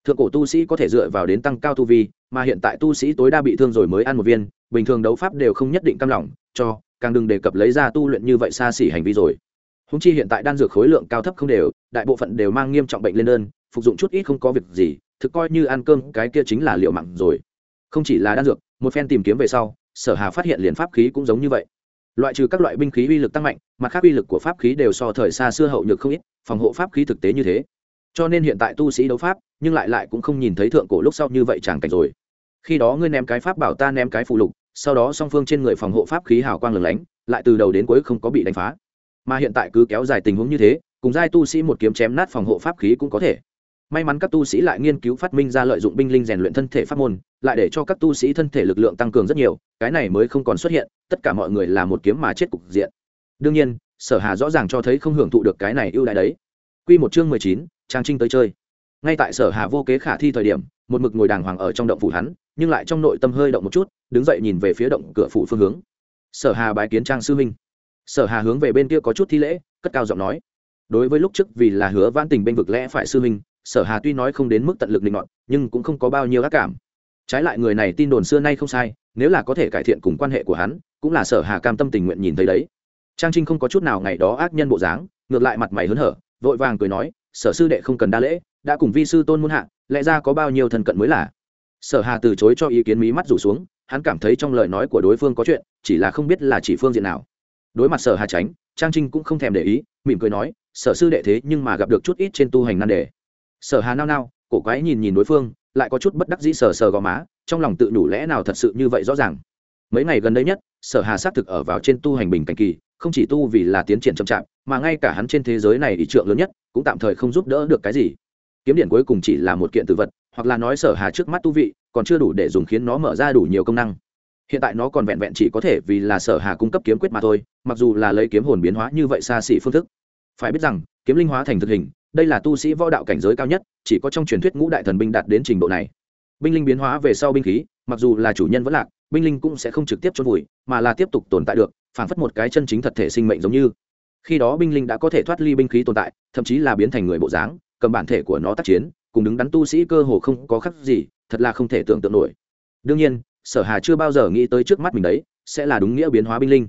Thượng cổ tu sĩ có thể dựa vào đến tăng cao tu vi, mà hiện tại tu sĩ tối đa bị thương rồi mới ăn một viên, bình thường đấu pháp đều không nhất định cam lòng, cho càng đừng đề cập lấy ra tu luyện như vậy xa xỉ hành vi rồi. Húng chi hiện tại đan dược khối lượng cao thấp không đều, đại bộ phận đều mang nghiêm trọng bệnh lên đơn, phục dụng chút ít không có việc gì, thực coi như ăn cơm, cái kia chính là liệu mặn rồi. Không chỉ là đan dược, một phen tìm kiếm về sau, sở hà phát hiện liền pháp khí cũng giống như vậy loại trừ các loại binh khí uy lực tăng mạnh mà khác uy lực của pháp khí đều so thời xa xưa hậu nhược không ít, phòng hộ pháp khí thực tế như thế. Cho nên hiện tại tu sĩ đấu pháp, nhưng lại lại cũng không nhìn thấy thượng cổ lúc sau như vậy chẳng cảnh rồi. Khi đó ngươi ném cái pháp bảo ta ném cái phụ lục, sau đó song phương trên người phòng hộ pháp khí hào quang lửng lánh, lại từ đầu đến cuối không có bị đánh phá. Mà hiện tại cứ kéo dài tình huống như thế, cùng giai tu sĩ một kiếm chém nát phòng hộ pháp khí cũng có thể may mắn các tu sĩ lại nghiên cứu phát minh ra lợi dụng binh linh rèn luyện thân thể pháp môn lại để cho các tu sĩ thân thể lực lượng tăng cường rất nhiều cái này mới không còn xuất hiện tất cả mọi người là một kiếm mà chết cục diện. Đương nhiên sở hà rõ ràng cho thấy không hưởng thụ được cái này ưu đãi đấy. Quy một chương mười chín, trang trinh tới chơi. Ngay tại sở hà vô kế khả thi thời điểm một mực ngồi đàng hoàng ở trong động phủ hắn nhưng lại trong nội tâm hơi động một chút đứng dậy nhìn về phía động cửa phủ phương hướng. Sở hà bái kiến trang sư minh. Sở hà hướng về bên kia có chút thi lễ cất cao giọng nói. Đối với lúc trước vì là hứa văn tình bên vực lẽ phải sư minh sở hà tuy nói không đến mức tận lực định ngọn nhưng cũng không có bao nhiêu ác cảm. Trái lại người này tin đồn xưa nay không sai, nếu là có thể cải thiện cùng quan hệ của hắn, cũng là sở hà cam tâm tình nguyện nhìn thấy đấy. Trang trinh không có chút nào ngày đó ác nhân bộ dáng, ngược lại mặt mày hớn hở, vội vàng cười nói, sở sư đệ không cần đa lễ, đã cùng vi sư tôn muôn hạ, lẽ ra có bao nhiêu thân cận mới là? Sở hà từ chối cho ý kiến mí mắt rủ xuống, hắn cảm thấy trong lời nói của đối phương có chuyện, chỉ là không biết là chỉ phương diện nào. Đối mặt sở hà tránh, trang trinh cũng không thèm để ý, mỉm cười nói, sở sư đệ thế nhưng mà gặp được chút ít trên tu hành nan đề sở hà nao nao, cổ quái nhìn nhìn đối phương, lại có chút bất đắc dĩ sờ sờ gò má, trong lòng tự đủ lẽ nào thật sự như vậy rõ ràng. Mấy ngày gần đây nhất, sở hà xác thực ở vào trên tu hành bình cảnh kỳ, không chỉ tu vì là tiến triển chậm chạp, mà ngay cả hắn trên thế giới này ý trượng lớn nhất, cũng tạm thời không giúp đỡ được cái gì. Kiếm điện cuối cùng chỉ là một kiện tự vật, hoặc là nói sở hà trước mắt tu vị, còn chưa đủ để dùng khiến nó mở ra đủ nhiều công năng. Hiện tại nó còn vẹn vẹn chỉ có thể vì là sở hà cung cấp kiếm quyết mà thôi, mặc dù là lấy kiếm hồn biến hóa như vậy xa xỉ phương thức. Phải biết rằng, kiếm linh hóa thành thực hình đây là tu sĩ võ đạo cảnh giới cao nhất, chỉ có trong truyền thuyết ngũ đại thần binh đạt đến trình độ này. Binh linh biến hóa về sau binh khí, mặc dù là chủ nhân vẫn lạc, binh linh cũng sẽ không trực tiếp chôn vùi, mà là tiếp tục tồn tại được phảng phất một cái chân chính thật thể sinh mệnh giống như. Khi đó binh linh đã có thể thoát ly binh khí tồn tại, thậm chí là biến thành người bộ dáng, cầm bản thể của nó tác chiến, cùng đứng đắn tu sĩ cơ hồ không có khác gì, thật là không thể tưởng tượng nổi. Đương nhiên, sở hà chưa bao giờ nghĩ tới trước mắt mình đấy, sẽ là đúng nghĩa biến hóa binh linh.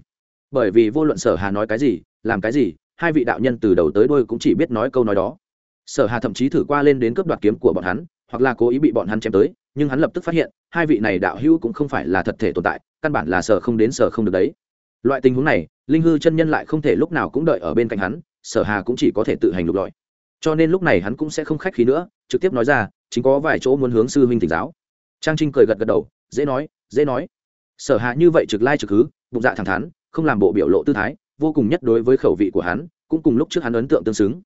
Bởi vì vô luận sở hà nói cái gì, làm cái gì hai vị đạo nhân từ đầu tới đôi cũng chỉ biết nói câu nói đó. Sở hà thậm chí thử qua lên đến cướp đoạt kiếm của bọn hắn hoặc là cố ý bị bọn hắn chém tới nhưng hắn lập tức phát hiện hai vị này đạo hữu cũng không phải là thật thể tồn tại căn bản là sở không đến sở không được đấy. Loại tình huống này linh hư chân nhân lại không thể lúc nào cũng đợi ở bên cạnh hắn sở hà cũng chỉ có thể tự hành lục lọi. Cho nên lúc này hắn cũng sẽ không khách khí nữa trực tiếp nói ra chính có vài chỗ muốn hướng sư huynh tỉnh giáo. Trang trinh cười gật gật đầu dễ nói dễ nói. Sở hạ như vậy trực lai trực cứ, bụng dạ thẳng thắn không làm bộ biểu lộ tư thái vô cùng nhất đối với khẩu vị của hắn, cũng cùng lúc trước hắn ấn tượng tương xứng.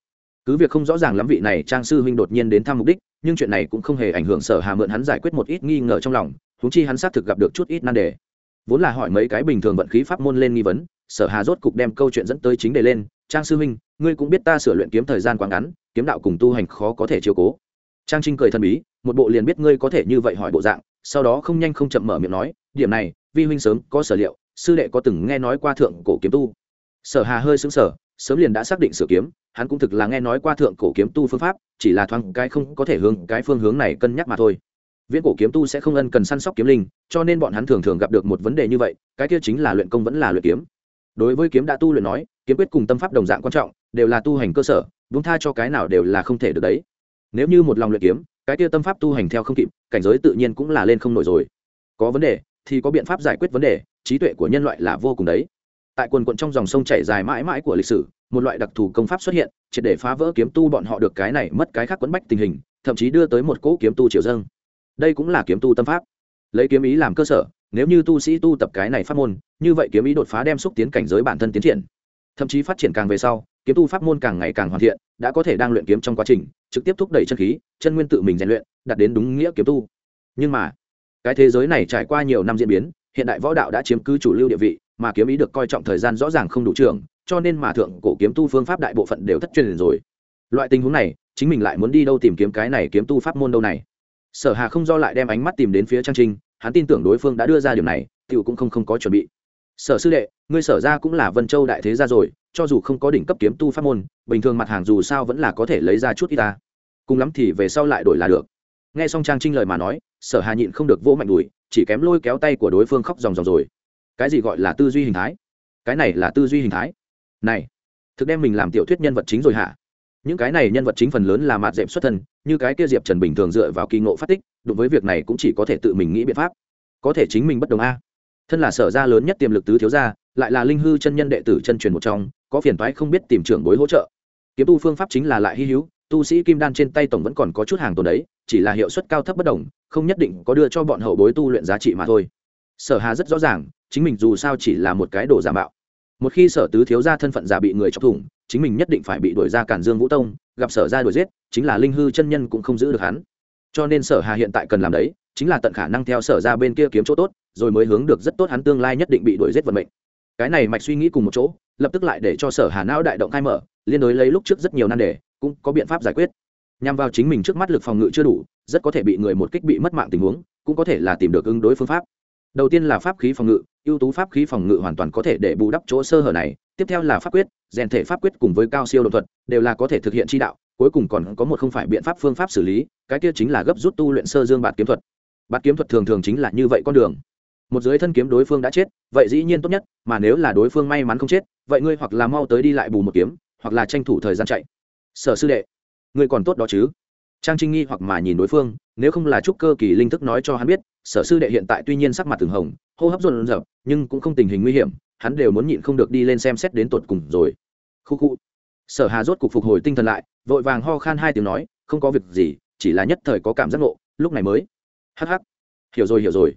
Cứ việc không rõ ràng lắm vị này trang sư huynh đột nhiên đến thăm mục đích, nhưng chuyện này cũng không hề ảnh hưởng sở hà mượn hắn giải quyết một ít nghi ngờ trong lòng thúng chi hắn xác thực gặp được chút ít nan đề. Vốn là hỏi mấy cái bình thường vận khí pháp môn lên nghi vấn, sở hà rốt cục đem câu chuyện dẫn tới chính đề lên, trang sư huynh, ngươi cũng biết ta sửa luyện kiếm thời gian quá ngắn, kiếm đạo cùng tu hành khó có thể chiều cố. Trang trinh cười thần bí, một bộ liền biết ngươi có thể như vậy hỏi bộ dạng, sau đó không nhanh không chậm mở miệng nói, điểm này, vi huynh sớm có sở liệu, sư đệ có từng nghe nói qua thượng cổ kiếm tu sở hà hơi xứng sở sớm liền đã xác định sửa kiếm, hắn cũng thực là nghe nói qua thượng cổ kiếm tu phương pháp, chỉ là thoáng cái không có thể hướng cái phương hướng này cân nhắc mà thôi. Viễn cổ kiếm tu sẽ không ân cần săn sóc kiếm linh, cho nên bọn hắn thường thường gặp được một vấn đề như vậy, cái kia chính là luyện công vẫn là luyện kiếm. Đối với kiếm đã tu luyện nói, kiếm quyết cùng tâm pháp đồng dạng quan trọng, đều là tu hành cơ sở đúng tha cho cái nào đều là không thể được đấy. Nếu như một lòng luyện kiếm, cái kia tâm pháp tu hành theo không kịp, cảnh giới tự nhiên cũng là lên không nổi rồi. Có vấn đề thì có biện pháp giải quyết vấn đề, trí tuệ của nhân loại là vô cùng đấy tại quần quận trong dòng sông chảy dài mãi mãi của lịch sử, một loại đặc thù công pháp xuất hiện, triệt để phá vỡ kiếm tu bọn họ được cái này mất cái khác quấn bách tình hình, thậm chí đưa tới một cỗ kiếm tu triều dâng. Đây cũng là kiếm tu tâm pháp. Lấy kiếm ý làm cơ sở, nếu như tu sĩ tu tập cái này pháp môn, như vậy kiếm ý đột phá đem xúc tiến cảnh giới bản thân tiến triển. Thậm chí phát triển càng về sau, kiếm tu pháp môn càng ngày càng hoàn thiện, đã có thể đang luyện kiếm trong quá trình, trực tiếp thúc đẩy chân khí, chân nguyên tự mình rèn luyện, đạt đến đúng nghĩa kiếm tu. Nhưng mà, cái thế giới này trải qua nhiều năm diễn biến, hiện đại võ đạo đã chiếm cứ chủ lưu địa vị mà kiếm ý được coi trọng thời gian rõ ràng không đủ trường, cho nên mà thượng cổ kiếm tu phương pháp đại bộ phận đều thất truyền rồi. Loại tình huống này, chính mình lại muốn đi đâu tìm kiếm cái này kiếm tu pháp môn đâu này. Sở hà không do lại đem ánh mắt tìm đến phía trang trinh, hắn tin tưởng đối phương đã đưa ra điều này, tiểu cũng không không có chuẩn bị. Sở sư đệ, ngươi sở ra cũng là vân châu đại thế gia rồi, cho dù không có đỉnh cấp kiếm tu pháp môn, bình thường mặt hàng dù sao vẫn là có thể lấy ra chút ít ta. Cùng lắm thì về sau lại đổi là được. Nghe xong trang trinh lời mà nói, sở hà nhịn không được vỗ mạnh đùi, chỉ kém lôi kéo tay của đối phương khóc ròng ròng rồi cái gì gọi là tư duy hình thái? Cái này là tư duy hình thái. Này, thực đem mình làm tiểu thuyết nhân vật chính rồi hả? Những cái này nhân vật chính phần lớn là mạt dẹp xuất thân, như cái kia diệp trần bình thường dựa vào kỳ ngộ phát tích đối với việc này cũng chỉ có thể tự mình nghĩ biện pháp. Có thể chính mình bất đồng a. Thân là sở gia lớn nhất tiềm lực tứ thiếu gia, lại là linh hư chân nhân đệ tử chân truyền một trong, có phiền toái không biết tìm trưởng bối hỗ trợ. Kiếm tu phương pháp chính là lại hy hữu, tu sĩ kim đan trên tay tổng vẫn còn có chút hàng tồn đấy, chỉ là hiệu suất cao thấp bất đồng, không nhất định có đưa cho bọn hậu bối tu luyện giá trị mà thôi. Sở hà rất rõ ràng chính mình dù sao chỉ là một cái đồ giả mạo. Một khi sở tứ thiếu gia thân phận giả bị người chọc thủng, chính mình nhất định phải bị đuổi ra cản dương vũ tông, gặp sở ra đuổi giết, chính là linh hư chân nhân cũng không giữ được hắn. Cho nên sở hà hiện tại cần làm đấy, chính là tận khả năng theo sở ra bên kia kiếm chỗ tốt, rồi mới hướng được rất tốt hắn tương lai nhất định bị đuổi giết vận mệnh. Cái này mạch suy nghĩ cùng một chỗ, lập tức lại để cho sở hà não đại động khai mở, liên đối lấy lúc trước rất nhiều nan đề, cũng có biện pháp giải quyết. Nhằm vào chính mình trước mắt lực phòng ngự chưa đủ, rất có thể bị người một kích bị mất mạng tình huống, cũng có thể là tìm được ứng đối phương pháp. Đầu tiên là pháp khí phòng ngự ưu tú pháp khí phòng ngự hoàn toàn có thể để bù đắp chỗ sơ hở này. Tiếp theo là pháp quyết, rèn thể pháp quyết cùng với cao siêu đột thuật, đều là có thể thực hiện chi đạo, cuối cùng còn có một không phải biện pháp phương pháp xử lý, cái kia chính là gấp rút tu luyện sơ dương bạt kiếm thuật. Bạt kiếm thuật thường thường chính là như vậy con đường. Một giới thân kiếm đối phương đã chết, vậy dĩ nhiên tốt nhất, mà nếu là đối phương may mắn không chết, vậy ngươi hoặc là mau tới đi lại bù một kiếm, hoặc là tranh thủ thời gian chạy. Sở sư đệ, ngươi còn tốt đó chứ? Trang trinh nghi hoặc mà nhìn đối phương, nếu không là chúc cơ kỳ linh thức nói cho hắn biết sở sư đệ hiện tại tuy nhiên sắc mặt từng hồng, hô hấp rộn rợp nhưng cũng không tình hình nguy hiểm, hắn đều muốn nhịn không được đi lên xem xét đến tột cùng rồi. Khu khu. Sở hà rốt cục phục hồi tinh thần lại, vội vàng ho khan hai tiếng nói, không có việc gì, chỉ là nhất thời có cảm giác ngộ, lúc này mới. Hắc hắc. Hiểu rồi hiểu rồi.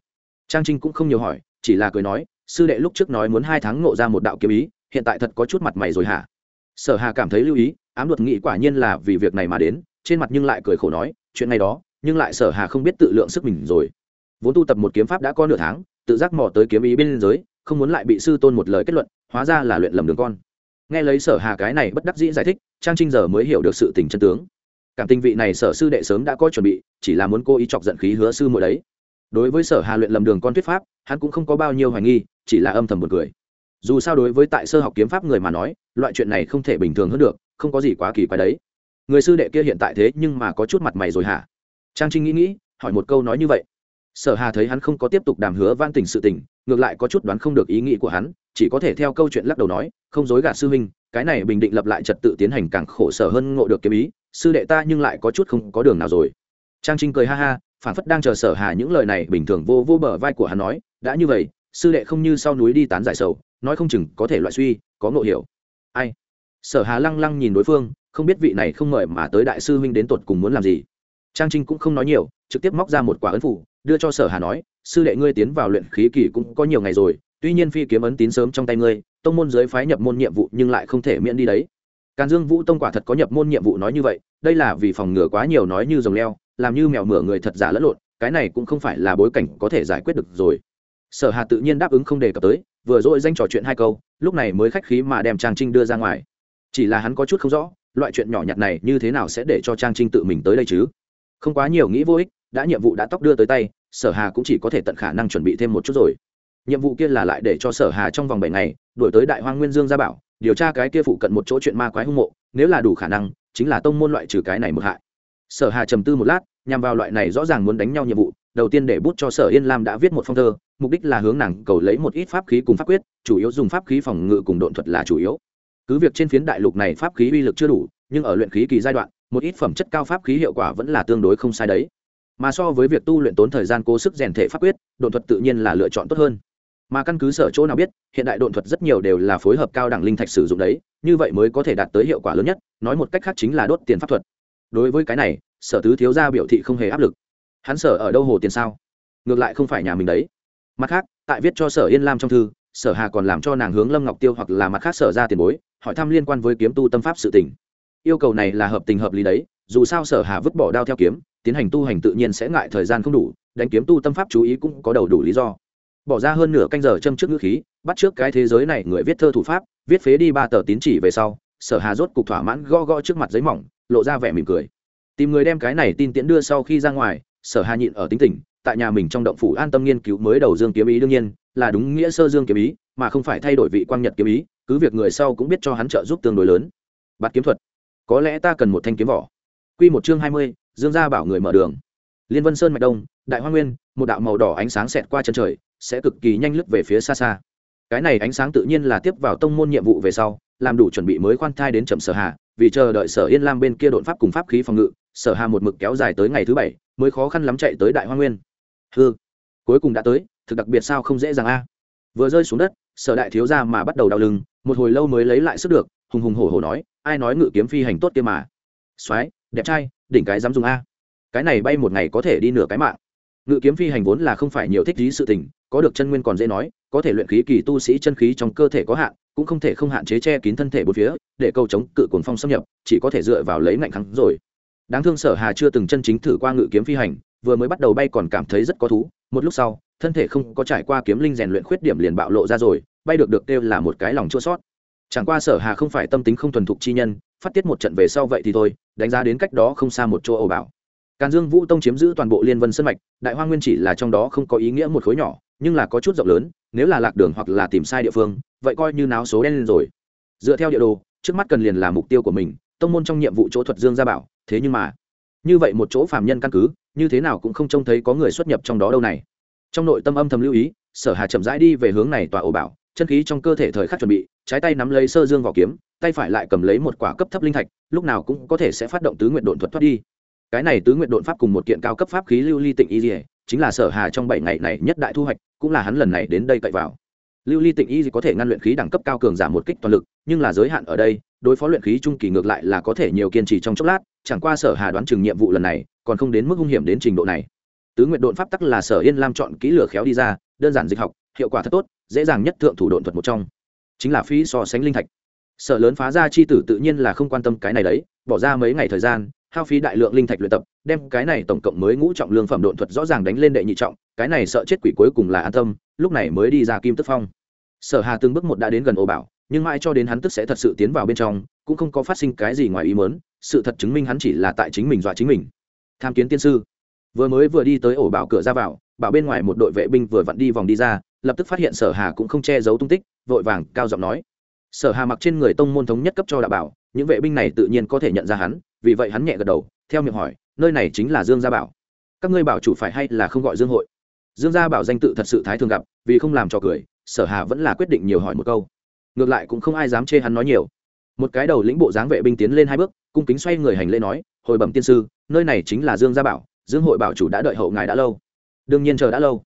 Trang trinh cũng không nhiều hỏi, chỉ là cười nói, sư đệ lúc trước nói muốn hai tháng ngộ ra một đạo kiếm ý, hiện tại thật có chút mặt mày rồi hả? Sở hà cảm thấy lưu ý, ám luật nghĩ quả nhiên là vì việc này mà đến, trên mặt nhưng lại cười khổ nói, chuyện này đó, nhưng lại sở hà không biết tự lượng sức mình rồi vốn tu tập một kiếm pháp đã có nửa tháng, tự giác mò tới kiếm ý bên giới, không muốn lại bị sư tôn một lời kết luận, hóa ra là luyện lầm đường con. Nghe lấy sở hà cái này bất đắc dĩ giải thích, trang trinh giờ mới hiểu được sự tình chân tướng. Cảm tình vị này sở sư đệ sớm đã có chuẩn bị, chỉ là muốn cô ý chọc giận khí hứa sư mỗi đấy. Đối với sở hà luyện lầm đường con thuyết pháp, hắn cũng không có bao nhiêu hoài nghi, chỉ là âm thầm một cười. Dù sao đối với tại sơ học kiếm pháp người mà nói, loại chuyện này không thể bình thường hơn được, không có gì quá kỳ quái đấy. Người sư đệ kia hiện tại thế nhưng mà có chút mặt mày rồi hả? Trang trinh nghĩ nghĩ, hỏi một câu nói như vậy sở hà thấy hắn không có tiếp tục đàm hứa van tình sự tình, ngược lại có chút đoán không được ý nghĩ của hắn, chỉ có thể theo câu chuyện lắc đầu nói, không dối gạt sư huynh, cái này bình định lập lại trật tự tiến hành càng khổ sở hơn ngộ được kiếm ý, sư đệ ta nhưng lại có chút không có đường nào rồi. Trang trinh cười ha ha, phản phất đang chờ sở hà những lời này bình thường vô vô bờ vai của hắn nói, đã như vậy, sư đệ không như sau núi đi tán giải sầu, nói không chừng có thể loại suy, có ngộ hiểu. Ai? Sở hà lăng lăng nhìn đối phương, không biết vị này không mời mà tới đại sư huynh đến tột cùng muốn làm gì trang trinh cũng không nói nhiều, trực tiếp móc ra một quả ấn phủ, đưa cho sở hà nói, sư đệ ngươi tiến vào luyện khí kỳ cũng có nhiều ngày rồi, tuy nhiên phi kiếm ấn tín sớm trong tay ngươi, tông môn giới phái nhập môn nhiệm vụ nhưng lại không thể miễn đi đấy. Càn dương vũ tông quả thật có nhập môn nhiệm vụ nói như vậy, đây là vì phòng ngừa quá nhiều nói như rồng leo, làm như mèo mửa người thật giả lẫn lộn, cái này cũng không phải là bối cảnh có thể giải quyết được rồi. Sở hà tự nhiên đáp ứng không đề cập tới, vừa rồi danh trò chuyện hai câu, lúc này mới khách khí mà đem trang trinh đưa ra ngoài. Chỉ là hắn có chút không rõ, loại chuyện nhỏ nhặt này như thế nào sẽ để cho trang trinh tự mình tới đây chứ? Không quá nhiều nghĩ vô ích, đã nhiệm vụ đã tóc đưa tới tay, sở hà cũng chỉ có thể tận khả năng chuẩn bị thêm một chút rồi. Nhiệm vụ kia là lại để cho sở hà trong vòng bảy ngày đổi tới đại hoang nguyên dương gia bảo, điều tra cái kia phụ cận một chỗ chuyện ma quái hung mộ, nếu là đủ khả năng, chính là tông môn loại trừ cái này một hại. Sở hà trầm tư một lát, nhằm vào loại này rõ ràng muốn đánh nhau nhiệm vụ, đầu tiên để bút cho sở yên lam đã viết một phong thơ, mục đích là hướng nàng cầu lấy một ít pháp khí cùng pháp quyết, chủ yếu dùng pháp khí phòng ngự cùng độn thuật là chủ yếu. Cứ việc trên phiến đại lục này pháp khí uy lực chưa đủ nhưng ở luyện khí kỳ giai đoạn, một ít phẩm chất cao pháp khí hiệu quả vẫn là tương đối không sai đấy. Mà so với việc tu luyện tốn thời gian cố sức rèn thể pháp quyết, độn thuật tự nhiên là lựa chọn tốt hơn. Mà căn cứ sở chỗ nào biết, hiện đại độn thuật rất nhiều đều là phối hợp cao đẳng linh thạch sử dụng đấy, như vậy mới có thể đạt tới hiệu quả lớn nhất, nói một cách khác chính là đốt tiền pháp thuật. Đối với cái này, sở tứ thiếu gia biểu thị không hề áp lực. Hắn sở ở đâu hồ tiền sao? Ngược lại không phải nhà mình đấy. Mặt khác, tại viết cho sở yên lam trong thư, sở hà còn làm cho nàng hướng lâm ngọc tiêu hoặc là mặt khác sở ra tiền bối, hỏi thăm liên quan với kiếm tu tâm pháp sự tình yêu cầu này là hợp tình hợp lý đấy, dù sao sở hà vứt bỏ đao theo kiếm, tiến hành tu hành tự nhiên sẽ ngại thời gian không đủ, đánh kiếm tu tâm pháp chú ý cũng có đầu đủ lý do. Bỏ ra hơn nửa canh giờ châm trước ngữ khí, bắt trước cái thế giới này người viết thơ thủ pháp, viết phế đi ba tờ tín chỉ về sau, sở hà rốt cục thỏa mãn gõ gõ trước mặt giấy mỏng, lộ ra vẻ mỉm cười. Tìm người đem cái này tin tiễn đưa sau khi ra ngoài, sở hà nhịn ở tính tình, tại nhà mình trong động phủ an tâm nghiên cứu mới đầu dương kiếm ý đương nhiên, là đúng nghĩa sơ dương kiếm ý, mà không phải thay đổi vị quang nhật kiếm ý, cứ việc người sau cũng biết cho hắn trợ giúp tương đối lớn. Bạt kiếm thuật có lẽ ta cần một thanh kiếm vỏ. Quy một chương hai mươi, dương gia bảo người mở đường. Liên vân sơn mạch đông đại hoa nguyên một đạo màu đỏ ánh sáng xẹt qua chân trời sẽ cực kỳ nhanh lướt về phía xa xa. Cái này ánh sáng tự nhiên là tiếp vào tông môn nhiệm vụ về sau làm đủ chuẩn bị mới khoan thai đến chậm sở hà vì chờ đợi sở yên lam bên kia đột pháp cùng pháp khí phòng ngự sở hà một mực kéo dài tới ngày thứ bảy mới khó khăn lắm chạy tới đại hoa nguyên. Hư cuối cùng đã tới thực đặc biệt sao không dễ dàng a. Vừa rơi xuống đất sở đại thiếu ra mà bắt đầu đau lưng một hồi lâu mới lấy lại sức được hùng hùng hổ hổ nói, ai nói ngự kiếm phi hành tốt kia mà? Soái, đẹp trai, đỉnh cái dám dùng a. Cái này bay một ngày có thể đi nửa cái mạng. Ngự kiếm phi hành vốn là không phải nhiều thích lý sự tình, có được chân nguyên còn dễ nói, có thể luyện khí kỳ tu sĩ chân khí trong cơ thể có hạn, cũng không thể không hạn chế che kín thân thể bốn phía, để câu chống cự cuồng phong xâm nhập, chỉ có thể dựa vào lấy ngạnh kháng rồi. Đáng thương sở hà chưa từng chân chính thử qua ngự kiếm phi hành, vừa mới bắt đầu bay còn cảm thấy rất có thú, một lúc sau, thân thể không có trải qua kiếm linh rèn luyện khuyết điểm liền bạo lộ ra rồi, bay được được kêu là một cái lòng chua sót chẳng qua sở hà không phải tâm tính không thuần thục chi nhân, phát tiết một trận về sau vậy thì thôi, đánh giá đến cách đó không xa một chỗ ẩu bảo. Càn dương vũ tông chiếm giữ toàn bộ liên vân sân mạch, đại hoa nguyên chỉ là trong đó không có ý nghĩa một khối nhỏ, nhưng là có chút rộng lớn, nếu là lạc đường hoặc là tìm sai địa phương, vậy coi như náo số đen lên rồi. Dựa theo địa đồ, trước mắt cần liền là mục tiêu của mình, tông môn trong nhiệm vụ chỗ thuật dương gia bảo, thế nhưng mà, như vậy một chỗ phạm nhân căn cứ, như thế nào cũng không trông thấy có người xuất nhập trong đó đâu này. Trong nội tâm âm thầm lưu ý, sở hà chậm rãi đi về hướng này tòa ổ bảo, chân khí trong cơ thể thời khắc chuẩn bị trái tay nắm lấy sơ dương vỏ kiếm, tay phải lại cầm lấy một quả cấp thấp linh thạch, lúc nào cũng có thể sẽ phát động tứ nguyện độn thuật thoát đi. Cái này tứ nguyện độn pháp cùng một kiện cao cấp pháp khí lưu ly tịnh y dì chính là sở hà trong bảy ngày này nhất đại thu hoạch, cũng là hắn lần này đến đây cậy vào. Lưu ly tịnh y có thể ngăn luyện khí đẳng cấp cao cường giảm một kích toàn lực, nhưng là giới hạn ở đây, đối phó luyện khí trung kỳ ngược lại là có thể nhiều kiên trì trong chốc lát, chẳng qua sở hà đoán chừng nhiệm vụ lần này, còn không đến mức hung hiểm đến trình độ này. Tứ nguyện độn pháp tắc là sở yên lam chọn kỹ lửa khéo đi ra, đơn giản dịch học, hiệu quả thật tốt, dễ dàng nhất thượng thủ độn thuật một trong chính là phí so sánh linh thạch. Sở lớn phá ra chi tử tự nhiên là không quan tâm cái này đấy, bỏ ra mấy ngày thời gian, hao phí đại lượng linh thạch luyện tập, đem cái này tổng cộng mới ngũ trọng lương phẩm độn thuật rõ ràng đánh lên đệ nhị trọng, cái này sợ chết quỷ cuối cùng là an tâm, lúc này mới đi ra kim tức phong. Sở hà từng bước một đã đến gần ô bảo, nhưng mãi cho đến hắn tức sẽ thật sự tiến vào bên trong, cũng không có phát sinh cái gì ngoài ý mớn sự thật chứng minh hắn chỉ là tại chính mình dọa chính mình. Tham kiến tiên sư vừa mới vừa đi tới ổ bảo cửa ra vào, bảo bên ngoài một đội vệ binh vừa vặn đi vòng đi ra, lập tức phát hiện sở hà cũng không che giấu tung tích, vội vàng cao giọng nói. Sở hà mặc trên người tông môn thống nhất cấp cho đạo bảo, những vệ binh này tự nhiên có thể nhận ra hắn, vì vậy hắn nhẹ gật đầu, theo miệng hỏi, nơi này chính là dương gia bảo. Các ngươi bảo chủ phải hay là không gọi dương hội? Dương gia bảo danh tự thật sự thái thường gặp, vì không làm cho cười, sở hà vẫn là quyết định nhiều hỏi một câu. Ngược lại cũng không ai dám chê hắn nói nhiều. Một cái đầu lĩnh bộ dáng vệ binh tiến lên hai bước, cung kính xoay người hành lễ nói, hồi bẩm tiên sư, nơi này chính là dương gia bảo dương hội bảo chủ đã đợi hậu ngài đã lâu. Đương nhiên chờ đã lâu.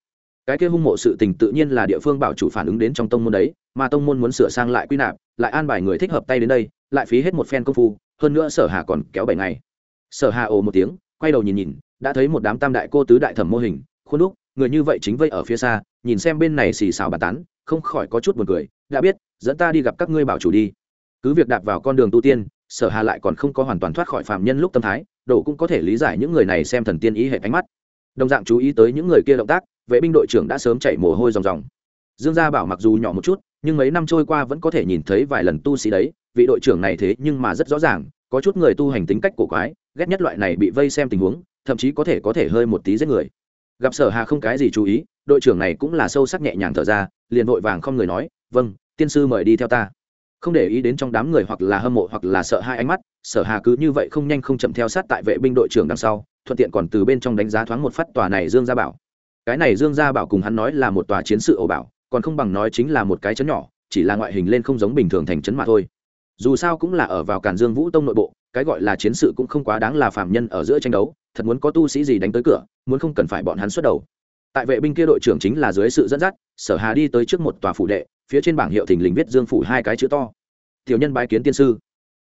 Cái kia hung mộ sự tình tự nhiên là địa phương bảo chủ phản ứng đến trong tông môn đấy, mà tông môn muốn sửa sang lại quy nạp, lại an bài người thích hợp tay đến đây, lại phí hết một phen công phu, hơn nữa sở hà còn kéo bảy ngày. Sở hà ồ một tiếng, quay đầu nhìn nhìn, đã thấy một đám tam đại cô tứ đại thẩm mô hình, khuôn đúc, người như vậy chính vây ở phía xa, nhìn xem bên này xì xào bà tán, không khỏi có chút buồn cười, đã biết, dẫn ta đi gặp các ngươi bảo chủ đi. Cứ việc đạp vào con đường tu tiên, sở hà lại còn không có hoàn toàn thoát khỏi phạm nhân lúc tâm thái đổ cũng có thể lý giải những người này xem thần tiên ý hệ ánh mắt. Đồng dạng chú ý tới những người kia động tác, vệ binh đội trưởng đã sớm chạy mồ hôi ròng ròng. Dương gia bảo mặc dù nhỏ một chút, nhưng mấy năm trôi qua vẫn có thể nhìn thấy vài lần tu sĩ đấy. Vị đội trưởng này thế nhưng mà rất rõ ràng, có chút người tu hành tính cách cổ quái, ghét nhất loại này bị vây xem tình huống, thậm chí có thể có thể hơi một tí giết người. Gặp sở hà không cái gì chú ý, đội trưởng này cũng là sâu sắc nhẹ nhàng thở ra, liền vội vàng không người nói vâng tiên sư mời đi theo ta. Không để ý đến trong đám người hoặc là hâm mộ hoặc là sợ hai ánh mắt sở hà cứ như vậy không nhanh không chậm theo sát tại vệ binh đội trưởng đằng sau, thuận tiện còn từ bên trong đánh giá thoáng một phát tòa này dương gia bảo. Cái này dương gia bảo cùng hắn nói là một tòa chiến sự ổ bảo, còn không bằng nói chính là một cái chấn nhỏ, chỉ là ngoại hình lên không giống bình thường thành chấn mà thôi. Dù sao cũng là ở vào càn dương vũ tông nội bộ, cái gọi là chiến sự cũng không quá đáng là phạm nhân ở giữa tranh đấu, thật muốn có tu sĩ gì đánh tới cửa, muốn không cần phải bọn hắn xuất đầu. Tại vệ binh kia đội trưởng chính là dưới sự dẫn dắt, sở hà đi tới trước một tòa phủ đệ, phía trên bảng hiệu thình lình viết dương phủ hai cái chữ to. Tiểu nhân bái kiến tiên sư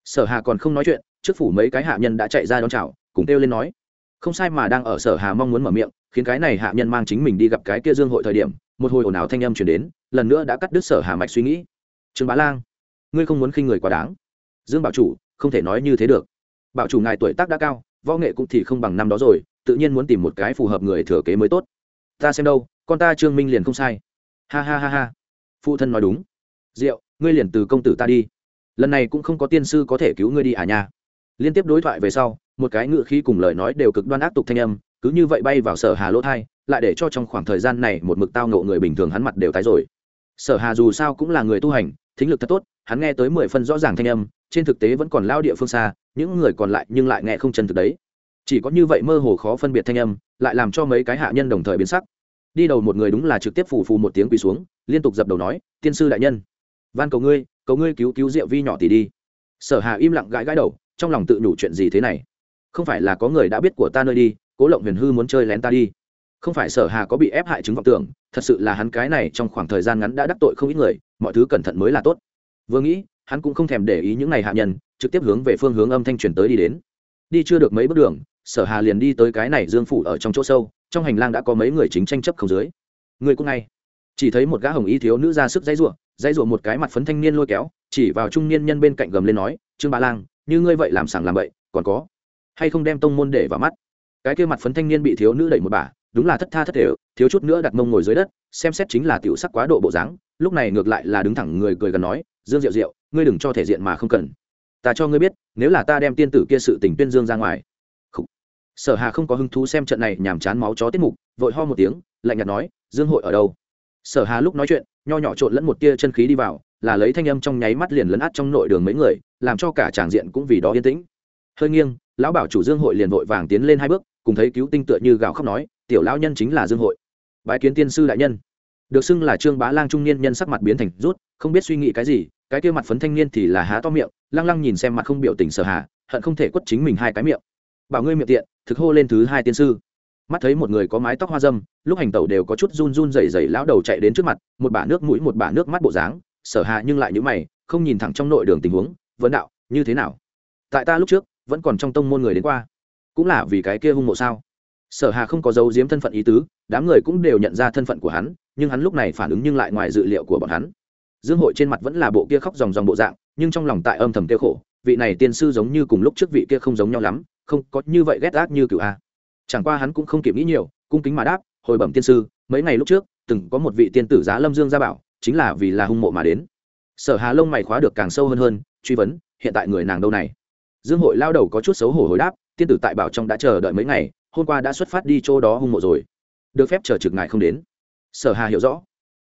sở hà còn không nói chuyện, trước phủ mấy cái hạ nhân đã chạy ra đón chào, cùng kêu lên nói. Không sai mà đang ở sở hà mong muốn mở miệng, khiến cái này hạ nhân mang chính mình đi gặp cái kia dương hội thời điểm, một hồi ồn ào thanh âm chuyển đến, lần nữa đã cắt đứt sở hà mạch suy nghĩ. Trương bá lang, ngươi không muốn khinh người quá đáng. Dương bảo chủ, không thể nói như thế được. Bảo chủ ngài tuổi tác đã cao, võ nghệ cũng thì không bằng năm đó rồi, tự nhiên muốn tìm một cái phù hợp người thừa kế mới tốt. Ta xem đâu, con ta trương minh liền không sai. Ha ha ha ha. Phụ thân nói đúng. Diệu, ngươi liền từ công tử ta đi lần này cũng không có tiên sư có thể cứu ngươi đi à nha. Liên tiếp đối thoại về sau, một cái ngựa khí cùng lời nói đều cực đoan ác tục thanh âm, cứ như vậy bay vào sở hà lỗ thai, lại để cho trong khoảng thời gian này một mực tao ngộ người bình thường hắn mặt đều tái rồi. Sở hà dù sao cũng là người tu hành, thính lực thật tốt, hắn nghe tới mười phân rõ ràng thanh âm, trên thực tế vẫn còn lao địa phương xa, những người còn lại nhưng lại nghe không chân thực đấy. Chỉ có như vậy mơ hồ khó phân biệt thanh âm, lại làm cho mấy cái hạ nhân đồng thời biến sắc. Đi đầu một người đúng là trực tiếp phù phù một tiếng quỳ xuống, liên tục dập đầu nói, tiên sư đại nhân, van cầu ngươi cầu ngươi cứu cứu rượu vi nhỏ tỷ đi. Sở hà im lặng gãi gãi đầu, trong lòng tự nhủ chuyện gì thế này? Không phải là có người đã biết của ta nơi đi, cố lộng huyền hư muốn chơi lén ta đi. Không phải sở hà có bị ép hại chứng vọng tưởng, thật sự là hắn cái này trong khoảng thời gian ngắn đã đắc tội không ít người, mọi thứ cẩn thận mới là tốt. Vừa nghĩ, hắn cũng không thèm để ý những ngày hạ nhân, trực tiếp hướng về phương hướng âm thanh truyền tới đi đến. Đi chưa được mấy bước đường, sở hà liền đi tới cái này dương phủ ở trong chỗ sâu, trong hành lang đã có mấy người chính tranh chấp không dưới. Người cũng ngay. Chỉ thấy một gã hồng y thiếu nữ ra sức dãy ruộng dãy rủa một cái mặt phấn thanh niên lôi kéo, chỉ vào trung niên nhân bên cạnh gầm lên nói, trương bá lang, như ngươi vậy làm sảng làm bậy, còn có hay không đem tông môn để vào mắt? Cái kia mặt phấn thanh niên bị thiếu nữ đẩy một bà, đúng là thất tha thất thể, thiếu chút nữa đặt mông ngồi dưới đất, xem xét chính là tiểu sắc quá độ bộ dáng, lúc này ngược lại là đứng thẳng người cười gần nói, dương diệu diệu, ngươi đừng cho thể diện mà không cần. Ta cho ngươi biết, nếu là ta đem tiên tử kia sự tình tuyên dương ra ngoài. Khủ. sở hà không có hứng thú xem trận này nhàm chán máu chó tiết mục, vội ho một tiếng, lạnh nhạt nói, dương hội ở đâu? Sở hà lúc nói chuyện, nho nhỏ trộn lẫn một tia chân khí đi vào, là lấy thanh âm trong nháy mắt liền lấn át trong nội đường mấy người, làm cho cả tràng diện cũng vì đó yên tĩnh. Hơi nghiêng, lão bảo chủ dương hội liền vội vàng tiến lên hai bước, cùng thấy cứu tinh tựa như gạo khóc nói, tiểu lão nhân chính là dương hội. Bái kiến tiên sư đại nhân. Được xưng là trương bá lang trung niên nhân sắc mặt biến thành rút, không biết suy nghĩ cái gì, cái kia mặt phấn thanh niên thì là há to miệng, lăng lăng nhìn xem mặt không biểu tình sở hà, hận không thể quất chính mình hai cái miệng. Bảo ngươi miệng tiện, thực hô lên thứ hai tiên sư mắt thấy một người có mái tóc hoa dâm, lúc hành tẩu đều có chút run run rẩy rẩy lão đầu chạy đến trước mặt, một bả nước mũi, một bả nước mắt bộ dáng, sở hạ nhưng lại nhũ mày, không nhìn thẳng trong nội đường tình huống, vấn đạo, như thế nào? Tại ta lúc trước, vẫn còn trong tông môn người đến qua, cũng là vì cái kia hung mộ sao? Sở hà không có dấu giếm thân phận ý tứ, đám người cũng đều nhận ra thân phận của hắn, nhưng hắn lúc này phản ứng nhưng lại ngoài dự liệu của bọn hắn. Dương hội trên mặt vẫn là bộ kia khóc dòng dòng bộ dạng, nhưng trong lòng tại âm thầm tiêu khổ, vị này tiên sư giống như cùng lúc trước vị kia không giống nhau lắm, không có như vậy ghét ác như cựu a chẳng qua hắn cũng không kịp nghĩ nhiều cung kính mà đáp hồi bẩm tiên sư mấy ngày lúc trước từng có một vị tiên tử giá lâm dương gia bảo chính là vì là hung mộ mà đến. Sở hà lông mày khóa được càng sâu hơn hơn truy vấn hiện tại người nàng đâu này? Dương hội lao đầu có chút xấu hổ hồi đáp tiên tử tại bảo trong đã chờ đợi mấy ngày hôm qua đã xuất phát đi chỗ đó hung mộ rồi. Được phép chờ trực ngài không đến. Sở hà hiểu rõ.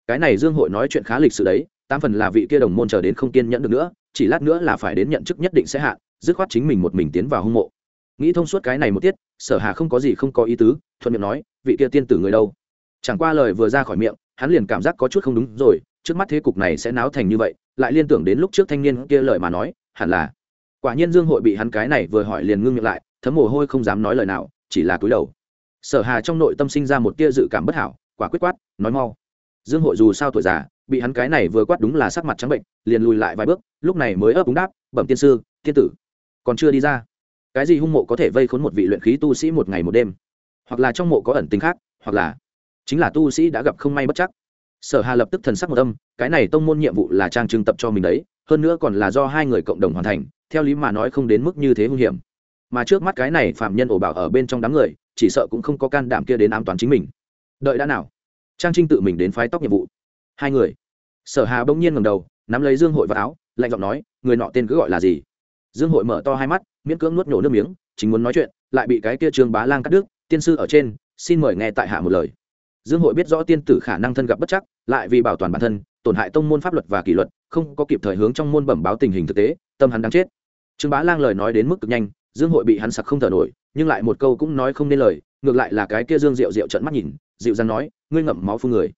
Cái này dương hội nói chuyện khá lịch sự đấy tám phần là vị kia đồng môn chờ đến không kiên nhẫn được nữa chỉ lát nữa là phải đến nhận chức nhất định sẽ hạ, dứt khoát chính mình một mình tiến vào hung mộ. Nghĩ thông suốt cái này một tiết sở hà không có gì không có ý tứ, thuận miệng nói, vị kia tiên tử người đâu? Chẳng qua lời vừa ra khỏi miệng, hắn liền cảm giác có chút không đúng rồi, trước mắt thế cục này sẽ náo thành như vậy, lại liên tưởng đến lúc trước thanh niên kia lời mà nói, hẳn là. Quả nhiên dương hội bị hắn cái này vừa hỏi liền ngưng miệng lại, thấm mồ hôi không dám nói lời nào, chỉ là cúi đầu. Sở hà trong nội tâm sinh ra một tia dự cảm bất hảo, quả quyết quát, nói mau. Dương hội dù sao tuổi già, bị hắn cái này vừa quát đúng là sắc mặt trắng bệnh, liền lùi lại vài bước, lúc này mới ấp úng đáp, bẩm tiên sư, tiên tử, còn chưa đi ra cái gì hung mộ có thể vây khốn một vị luyện khí tu sĩ một ngày một đêm? Hoặc là trong mộ có ẩn tính khác, hoặc là chính là tu sĩ đã gặp không may bất chắc. Sở hà lập tức thần sắc một âm, cái này tông môn nhiệm vụ là trang trưng tập cho mình đấy, hơn nữa còn là do hai người cộng đồng hoàn thành, theo lý mà nói không đến mức như thế hung hiểm. Mà trước mắt cái này phạm nhân ổ bảo ở bên trong đám người, chỉ sợ cũng không có can đảm kia đến ám toán chính mình. Đợi đã nào? Trang trinh tự mình đến phái tóc nhiệm vụ. Hai người. Sở hà bỗng nhiên ngầm đầu, nắm lấy dương hội vào áo, lạnh giọng nói, người nọ tên cứ gọi là gì? Dương hội mở to hai mắt, miễn cưỡng nuốt nhổ nước miếng, chính muốn nói chuyện, lại bị cái kia trương bá lang cắt đứt, tiên sư ở trên, xin mời nghe tại hạ một lời. Dương hội biết rõ tiên tử khả năng thân gặp bất chắc, lại vì bảo toàn bản thân, tổn hại tông môn pháp luật và kỷ luật, không có kịp thời hướng trong môn bẩm báo tình hình thực tế, tâm hắn đáng chết. Trương bá lang lời nói đến mức cực nhanh, dương hội bị hắn sặc không thở nổi, nhưng lại một câu cũng nói không nên lời, ngược lại là cái kia dương diệu diệu trận mắt nhìn, dịu dàng nói, ngươi ngậm máu phương người.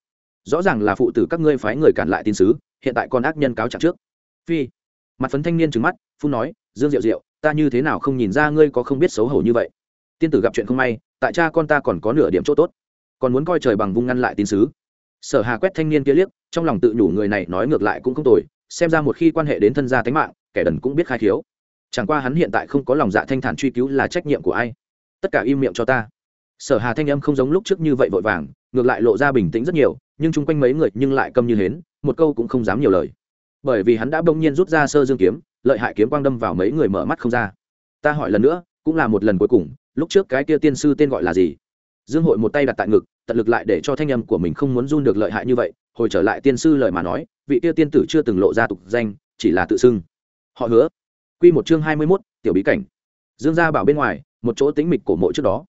Rõ ràng là phụ tử các ngươi phái người cản lại tin sứ, hiện tại còn ác nhân cáo trạng trước. Phi. Mặt phấn thanh niên trừng mắt, phun nói dương diệu diệu, ta như thế nào không nhìn ra ngươi có không biết xấu hổ như vậy? Tiên tử gặp chuyện không may, tại cha con ta còn có nửa điểm chỗ tốt. Còn muốn coi trời bằng vung ngăn lại tín sứ. Sở hà quét thanh niên kia liếc, trong lòng tự nhủ người này nói ngược lại cũng không tồi, xem ra một khi quan hệ đến thân gia tánh mạng, kẻ đần cũng biết khai thiếu chẳng qua hắn hiện tại không có lòng dạ thanh thản truy cứu là trách nhiệm của ai? Tất cả im miệng cho ta. Sở hà thanh âm không giống lúc trước như vậy vội vàng, ngược lại lộ ra bình tĩnh rất nhiều, nhưng chung quanh mấy người nhưng lại câm như hến, một câu cũng không dám nhiều lời. Bởi vì hắn đã bỗng nhiên rút ra sơ dương kiếm lợi hại kiếm quang đâm vào mấy người mở mắt không ra. Ta hỏi lần nữa, cũng là một lần cuối cùng, lúc trước cái kia tiên sư tên gọi là gì? Dương hội một tay đặt tại ngực, tận lực lại để cho thanh âm của mình không muốn run được lợi hại như vậy, hồi trở lại tiên sư lời mà nói, vị kia tiên tử chưa từng lộ ra tục danh, chỉ là tự xưng. Họ hứa. Quy một chương hai mươi mốt, tiểu bí cảnh. Dương gia bảo bên ngoài, một chỗ tĩnh mịch cổ mộ trước đó.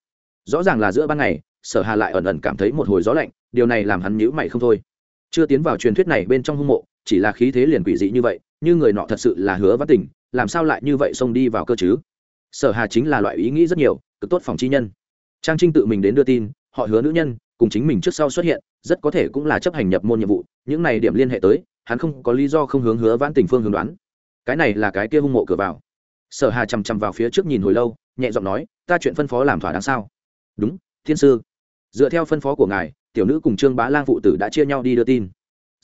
Rõ ràng là giữa ban ngày, sở hà lại ẩn ẩn cảm thấy một hồi gió lạnh, điều này làm hắn nhíu mày không thôi. Chưa tiến vào truyền thuyết này bên trong hung mộ chỉ là khí thế liền quỷ dị như vậy, như người nọ thật sự là hứa văn tình, làm sao lại như vậy xông đi vào cơ chứ? Sở hà chính là loại ý nghĩ rất nhiều, cực tốt phòng chi nhân. Trang trinh tự mình đến đưa tin, họ hứa nữ nhân, cùng chính mình trước sau xuất hiện, rất có thể cũng là chấp hành nhập môn nhiệm vụ, những này điểm liên hệ tới, hắn không có lý do không hướng hứa vãn tình phương hướng đoán. Cái này là cái kia hung mộ cửa vào. Sở hà chằm chằm vào phía trước nhìn hồi lâu, nhẹ giọng nói, ta chuyện phân phó làm thỏa đáng sao? Đúng, thiên sư. Dựa theo phân phó của ngài, tiểu nữ cùng trương bá lang phụ tử đã chia nhau đi đưa tin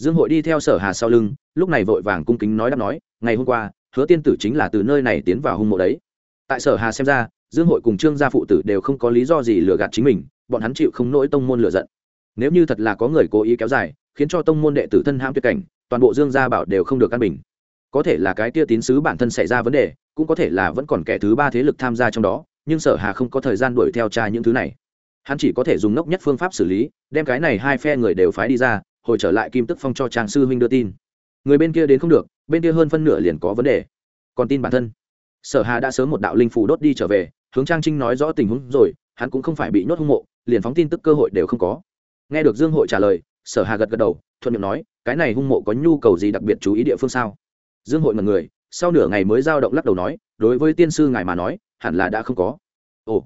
dương hội đi theo sở hà sau lưng, lúc này vội vàng cung kính nói đáp nói, ngày hôm qua, hứa tiên tử chính là từ nơi này tiến vào hung mộ đấy. Tại sở hà xem ra, dương hội cùng trương gia phụ tử đều không có lý do gì lừa gạt chính mình, bọn hắn chịu không nỗi tông môn lừa giận. Nếu như thật là có người cố ý kéo dài, khiến cho tông môn đệ tử thân ham tuyệt cảnh, toàn bộ dương gia bảo đều không được căn bình. Có thể là cái tia tín sứ bản thân xảy ra vấn đề, cũng có thể là vẫn còn kẻ thứ ba thế lực tham gia trong đó, nhưng sở hà không có thời gian đuổi theo tra những thứ này. Hắn chỉ có thể dùng nốc nhất phương pháp xử lý, đem cái này hai phe người đều phái đi ra hồi trở lại kim tức phong cho trang sư huynh đưa tin. Người bên kia đến không được, bên kia hơn phân nửa liền có vấn đề. Còn tin bản thân. Sở hà đã sớm một đạo linh phủ đốt đi trở về, hướng trang trinh nói rõ tình huống rồi, hắn cũng không phải bị nhốt hung mộ, liền phóng tin tức cơ hội đều không có. Nghe được dương hội trả lời, sở hà gật gật đầu, thuận miệng nói, cái này hung mộ có nhu cầu gì đặc biệt chú ý địa phương sao? Dương hội mật người, sau nửa ngày mới giao động lắc đầu nói, đối với tiên sư ngài mà nói, hẳn là đã không có. Ồ.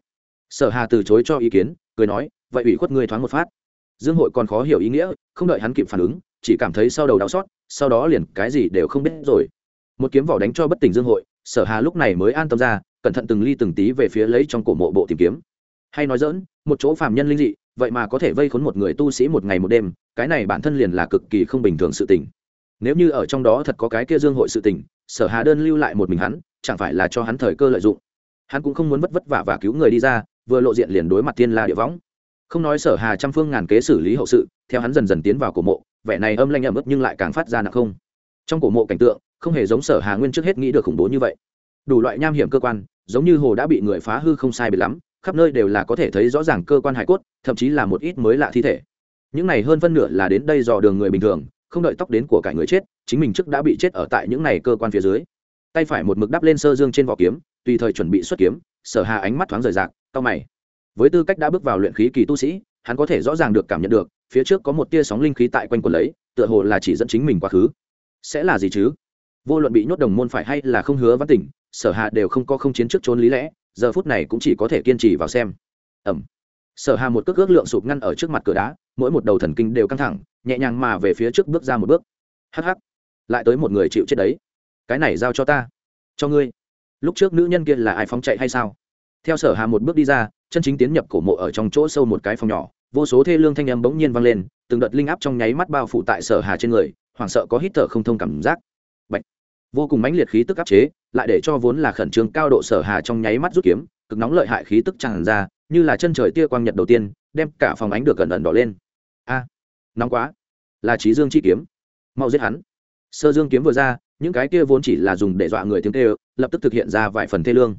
Sở hà từ chối cho ý kiến, cười nói, vậy ủy khuất ngươi thoáng một phát dương hội còn khó hiểu ý nghĩa, không đợi hắn kịp phản ứng, chỉ cảm thấy sau đầu đau xót, sau đó liền cái gì đều không biết rồi. Một kiếm vỏ đánh cho bất tỉnh dương hội, sở hà lúc này mới an tâm ra, cẩn thận từng ly từng tí về phía lấy trong cổ mộ bộ tìm kiếm. Hay nói dỡn một chỗ phàm nhân linh dị, vậy mà có thể vây khốn một người tu sĩ một ngày một đêm, cái này bản thân liền là cực kỳ không bình thường sự tình. Nếu như ở trong đó thật có cái kia dương hội sự tình, sở hà đơn lưu lại một mình hắn, chẳng phải là cho hắn thời cơ lợi dụng. Hắn cũng không muốn vất vất vả và cứu người đi ra, vừa lộ diện liền đối mặt thiên la địa võng không nói sở hà trăm phương ngàn kế xử lý hậu sự, theo hắn dần dần tiến vào cổ mộ, vẻ này âm lanh ẩm ướt nhưng lại càng phát ra nặng không. Trong cổ mộ cảnh tượng, không hề giống sở hà nguyên trước hết nghĩ được khủng bố như vậy. Đủ loại nham hiểm cơ quan, giống như hồ đã bị người phá hư không sai biệt lắm, khắp nơi đều là có thể thấy rõ ràng cơ quan hải cốt, thậm chí là một ít mới lạ thi thể. Những này hơn phân nửa là đến đây dò đường người bình thường, không đợi tóc đến của cải người chết, chính mình trước đã bị chết ở tại những này cơ quan phía dưới. Tay phải một mực đắp lên sơ dương trên vỏ kiếm, tùy thời chuẩn bị xuất kiếm, sở hà ánh mắt thoáng rời rạc cao mày với tư cách đã bước vào luyện khí kỳ tu sĩ, hắn có thể rõ ràng được cảm nhận được, phía trước có một tia sóng linh khí tại quanh quần lấy, tựa hồ là chỉ dẫn chính mình quá khứ. Sẽ là gì chứ? Vô luận bị nhốt đồng môn phải hay là không hứa văn tỉnh, sở hạ đều không có không chiến trước trốn lý lẽ, giờ phút này cũng chỉ có thể kiên trì vào xem. Ẩm. Sở hà một cước ước lượng sụp ngăn ở trước mặt cửa đá, mỗi một đầu thần kinh đều căng thẳng, nhẹ nhàng mà về phía trước bước ra một bước. Hắc hắc. Lại tới một người chịu chết đấy. Cái này giao cho ta. Cho ngươi. Lúc trước nữ nhân kia là ai phóng chạy hay sao? Theo sở hà một bước đi ra chân chính tiến nhập cổ mộ ở trong chỗ sâu một cái phòng nhỏ, vô số thê lương thanh âm bỗng nhiên vang lên, từng đợt linh áp trong nháy mắt bao phủ tại sở hà trên người, hoảng sợ có hít thở không thông cảm giác. Bạch. vô cùng mãnh liệt khí tức áp chế, lại để cho vốn là khẩn trương cao độ sở hà trong nháy mắt rút kiếm, cực nóng lợi hại khí tức tràn ra, như là chân trời tia quang nhật đầu tiên, đem cả phòng ánh được gần ẩn đỏ lên. A! Nóng quá! Là trí dương chi kiếm. Mau giết hắn. Sơ dương kiếm vừa ra, những cái kia vốn chỉ là dùng để dọa người tiếng tê lập tức thực hiện ra vài phần thê lương.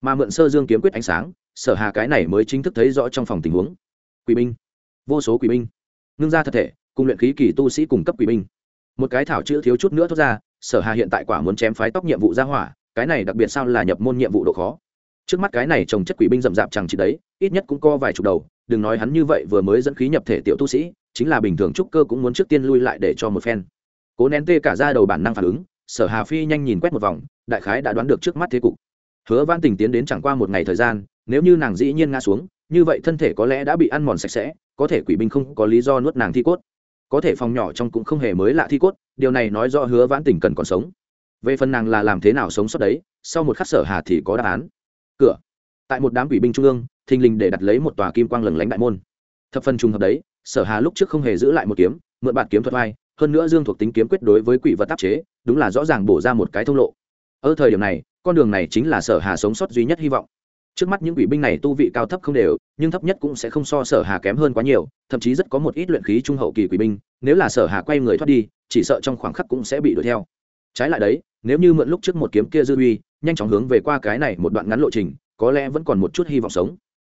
Mà mượn sơ dương kiếm quyết ánh sáng sở hà cái này mới chính thức thấy rõ trong phòng tình huống. Quỷ binh. Vô số quỷ binh. Ngưng ra thật thể, cùng luyện khí kỳ tu sĩ cung cấp quỷ binh. Một cái thảo chữ thiếu chút nữa thoát ra, sở hà hiện tại quả muốn chém phái tóc nhiệm vụ ra hỏa, cái này đặc biệt sao là nhập môn nhiệm vụ độ khó. Trước mắt cái này trồng chất quỷ binh rậm rạp chẳng chỉ đấy, ít nhất cũng co vài chục đầu, đừng nói hắn như vậy vừa mới dẫn khí nhập thể tiểu tu sĩ, chính là bình thường trúc cơ cũng muốn trước tiên lui lại để cho một phen. Cố nén tê cả ra đầu bản năng phản ứng, sở hà phi nhanh nhìn quét một vòng, đại khái đã đoán được trước mắt thế cục hứa Vãn tình tiến đến chẳng qua một ngày thời gian, nếu như nàng dĩ nhiên ngã xuống, như vậy thân thể có lẽ đã bị ăn mòn sạch sẽ, có thể quỷ binh không có lý do nuốt nàng thi cốt. Có thể phòng nhỏ trong cũng không hề mới lạ thi cốt, điều này nói rõ hứa vãn tình cần còn sống. Về phần nàng là làm thế nào sống sót đấy, sau một khắc sở hà thì có đáp án. Cửa. Tại một đám quỷ binh trung ương, thình lình để đặt lấy một tòa kim quang lừng lánh đại môn. Thập phần trùng hợp đấy, sở hà lúc trước không hề giữ lại một kiếm, mượn bản kiếm thuật vai, hơn nữa dương thuộc tính kiếm quyết đối với quỷ vật tác chế, đúng là rõ ràng bổ ra một cái thông lộ. Ở thời điểm này con đường này chính là sở hà sống sót duy nhất hy vọng. Trước mắt những quỷ binh này tu vị cao thấp không đều, nhưng thấp nhất cũng sẽ không so sở hà kém hơn quá nhiều, thậm chí rất có một ít luyện khí trung hậu kỳ quỷ binh, nếu là sở hà quay người thoát đi, chỉ sợ trong khoảng khắc cũng sẽ bị đuổi theo. Trái lại đấy, nếu như mượn lúc trước một kiếm kia dư uy, nhanh chóng hướng về qua cái này một đoạn ngắn lộ trình, có lẽ vẫn còn một chút hy vọng sống.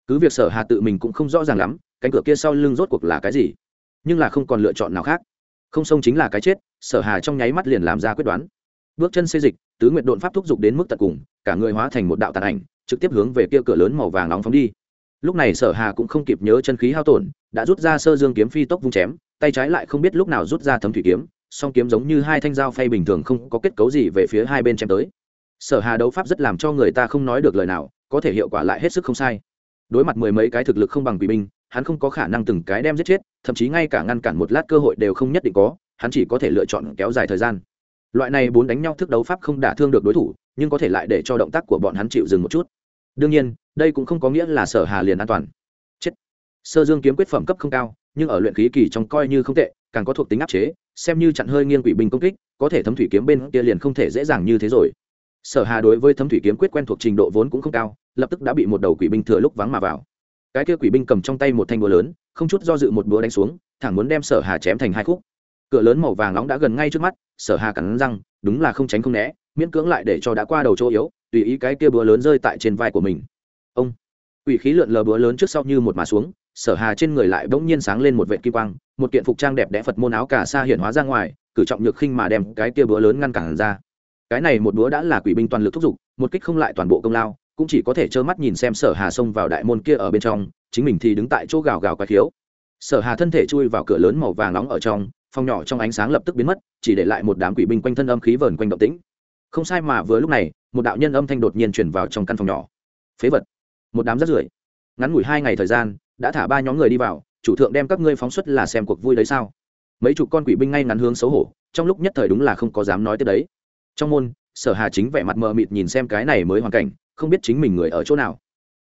Cứ việc sở hà tự mình cũng không rõ ràng lắm, cánh cửa kia sau lưng rốt cuộc là cái gì, nhưng là không còn lựa chọn nào khác. Không sông chính là cái chết, sở hà trong nháy mắt liền làm ra quyết đoán. Bước chân xê dịch tứ nguyện độn pháp thúc giục đến mức tận cùng, cả người hóa thành một đạo tàn ảnh, trực tiếp hướng về kia cửa lớn màu vàng nóng phóng đi. Lúc này sở hà cũng không kịp nhớ chân khí hao tổn, đã rút ra sơ dương kiếm phi tốc vung chém, tay trái lại không biết lúc nào rút ra thấm thủy kiếm, song kiếm giống như hai thanh dao phay bình thường không có kết cấu gì về phía hai bên chém tới. Sở hà đấu pháp rất làm cho người ta không nói được lời nào, có thể hiệu quả lại hết sức không sai. Đối mặt mười mấy cái thực lực không bằng quỷ binh, hắn không có khả năng từng cái đem giết chết, thậm chí ngay cả ngăn cản một lát cơ hội đều không nhất định có, hắn chỉ có thể lựa chọn kéo dài thời gian loại này bốn đánh nhau thức đấu pháp không đả thương được đối thủ, nhưng có thể lại để cho động tác của bọn hắn chịu dừng một chút. Đương nhiên, đây cũng không có nghĩa là sở hà liền an toàn. Chết. Sơ dương kiếm quyết phẩm cấp không cao, nhưng ở luyện khí kỳ trong coi như không tệ, càng có thuộc tính áp chế, xem như chặn hơi nghiêng quỷ binh công kích, có thể thấm thủy kiếm bên kia liền không thể dễ dàng như thế rồi. Sở hà đối với thấm thủy kiếm quyết quen thuộc trình độ vốn cũng không cao, lập tức đã bị một đầu quỷ binh thừa lúc vắng mà vào. Cái kia quỷ binh cầm trong tay một thanh búa lớn, không chút do dự một búa đánh xuống, thẳng muốn đem sở hà chém thành hai khúc. Cửa lớn màu vàng nóng đã gần ngay trước mắt sở hà cắn răng, đúng là không tránh không né, miễn cưỡng lại để cho đã qua đầu chỗ yếu, tùy ý cái kia búa lớn rơi tại trên vai của mình. Ông, quỷ khí lượn lờ búa lớn trước sau như một mà xuống, sở hà trên người lại bỗng nhiên sáng lên một vệ kim quang, một kiện phục trang đẹp đẽ phật môn áo cả xa hiện hóa ra ngoài, cử trọng nhược khinh mà đem cái kia búa lớn ngăn cản ra. Cái này một búa đã là quỷ binh toàn lực thúc giục, một kích không lại toàn bộ công lao, cũng chỉ có thể trơ mắt nhìn xem sở hà xông vào đại môn kia ở bên trong, chính mình thì đứng tại chỗ gào gào quái khiếu. Sở hà thân thể chui vào cửa lớn màu vàng nóng ở trong phòng nhỏ trong ánh sáng lập tức biến mất, chỉ để lại một đám quỷ binh quanh thân âm khí vờn quanh động tĩnh. Không sai mà vừa lúc này, một đạo nhân âm thanh đột nhiên chuyển vào trong căn phòng nhỏ. Phế vật. Một đám rắt rưởi. Ngắn ngủi hai ngày thời gian, đã thả ba nhóm người đi vào, chủ thượng đem các ngươi phóng xuất là xem cuộc vui đấy sao? Mấy chục con quỷ binh ngay ngắn hướng xấu hổ, trong lúc nhất thời đúng là không có dám nói tới đấy. Trong môn, sở hà chính vẻ mặt mờ mịt nhìn xem cái này mới hoàn cảnh, không biết chính mình người ở chỗ nào.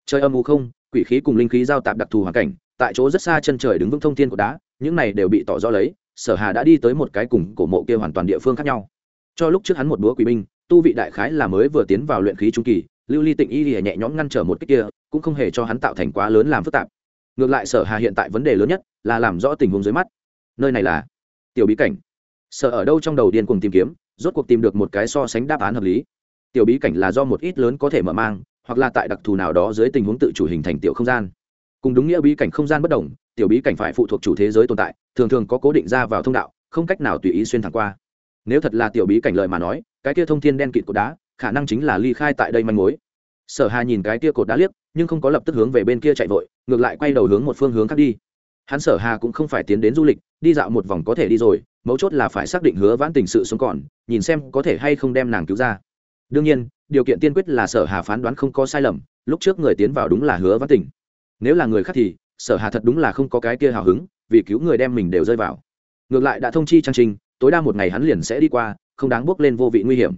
Trời âm u không, quỷ khí cùng linh khí giao tạp đặc thù hoàn cảnh, tại chỗ rất xa chân trời đứng vững thông thiên của đá, những này đều bị tỏ rõ lấy sở hà đã đi tới một cái cùng cổ mộ kia hoàn toàn địa phương khác nhau. Cho lúc trước hắn một búa quỷ binh, tu vị đại khái là mới vừa tiến vào luyện khí trung kỳ, lưu ly tịnh y lìa nhẹ nhõm ngăn trở một cái kia, cũng không hề cho hắn tạo thành quá lớn làm phức tạp. Ngược lại sở hà hiện tại vấn đề lớn nhất là làm rõ tình huống dưới mắt. Nơi này là tiểu bí cảnh. Sở ở đâu trong đầu điên cùng tìm kiếm, rốt cuộc tìm được một cái so sánh đáp án hợp lý. Tiểu bí cảnh là do một ít lớn có thể mở mang, hoặc là tại đặc thù nào đó dưới tình huống tự chủ hình thành tiểu không gian. Cùng đúng nghĩa bí cảnh không gian bất đồng tiểu bí cảnh phải phụ thuộc chủ thế giới tồn tại, thường thường có cố định ra vào thông đạo, không cách nào tùy ý xuyên thẳng qua. Nếu thật là tiểu bí cảnh lợi mà nói, cái kia thông thiên đen kịt cột đá, khả năng chính là ly khai tại đây manh mối. Sở hà nhìn cái kia cột đá liếc, nhưng không có lập tức hướng về bên kia chạy vội, ngược lại quay đầu hướng một phương hướng khác đi. Hắn sở hà cũng không phải tiến đến du lịch, đi dạo một vòng có thể đi rồi, mấu chốt là phải xác định hứa vãn tình sự sống còn, nhìn xem có thể hay không đem nàng cứu ra. Đương nhiên, điều kiện tiên quyết là sở hà phán đoán không có sai lầm, lúc trước người tiến vào đúng là hứa vãn tình. Nếu là người khác thì sở hà thật đúng là không có cái kia hào hứng, vì cứu người đem mình đều rơi vào. Ngược lại đã thông chi trang trình, tối đa một ngày hắn liền sẽ đi qua, không đáng bước lên vô vị nguy hiểm.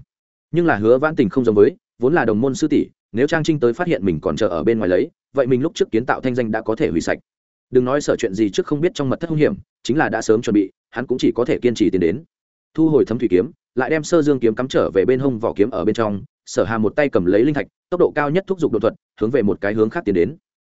Nhưng là hứa vãn tình không giống với, vốn là đồng môn sư tỷ, nếu trang trinh tới phát hiện mình còn chờ ở bên ngoài lấy, vậy mình lúc trước kiến tạo thanh danh đã có thể hủy sạch. Đừng nói sợ chuyện gì trước không biết trong mật thất hung hiểm, chính là đã sớm chuẩn bị, hắn cũng chỉ có thể kiên trì tiến đến. Thu hồi thấm thủy kiếm, lại đem sơ dương kiếm cắm trở về bên hông vỏ kiếm ở bên trong, sở hà một tay cầm lấy linh thạch, tốc độ cao nhất thúc giục đột thuật, hướng về một cái hướng khác tiến đến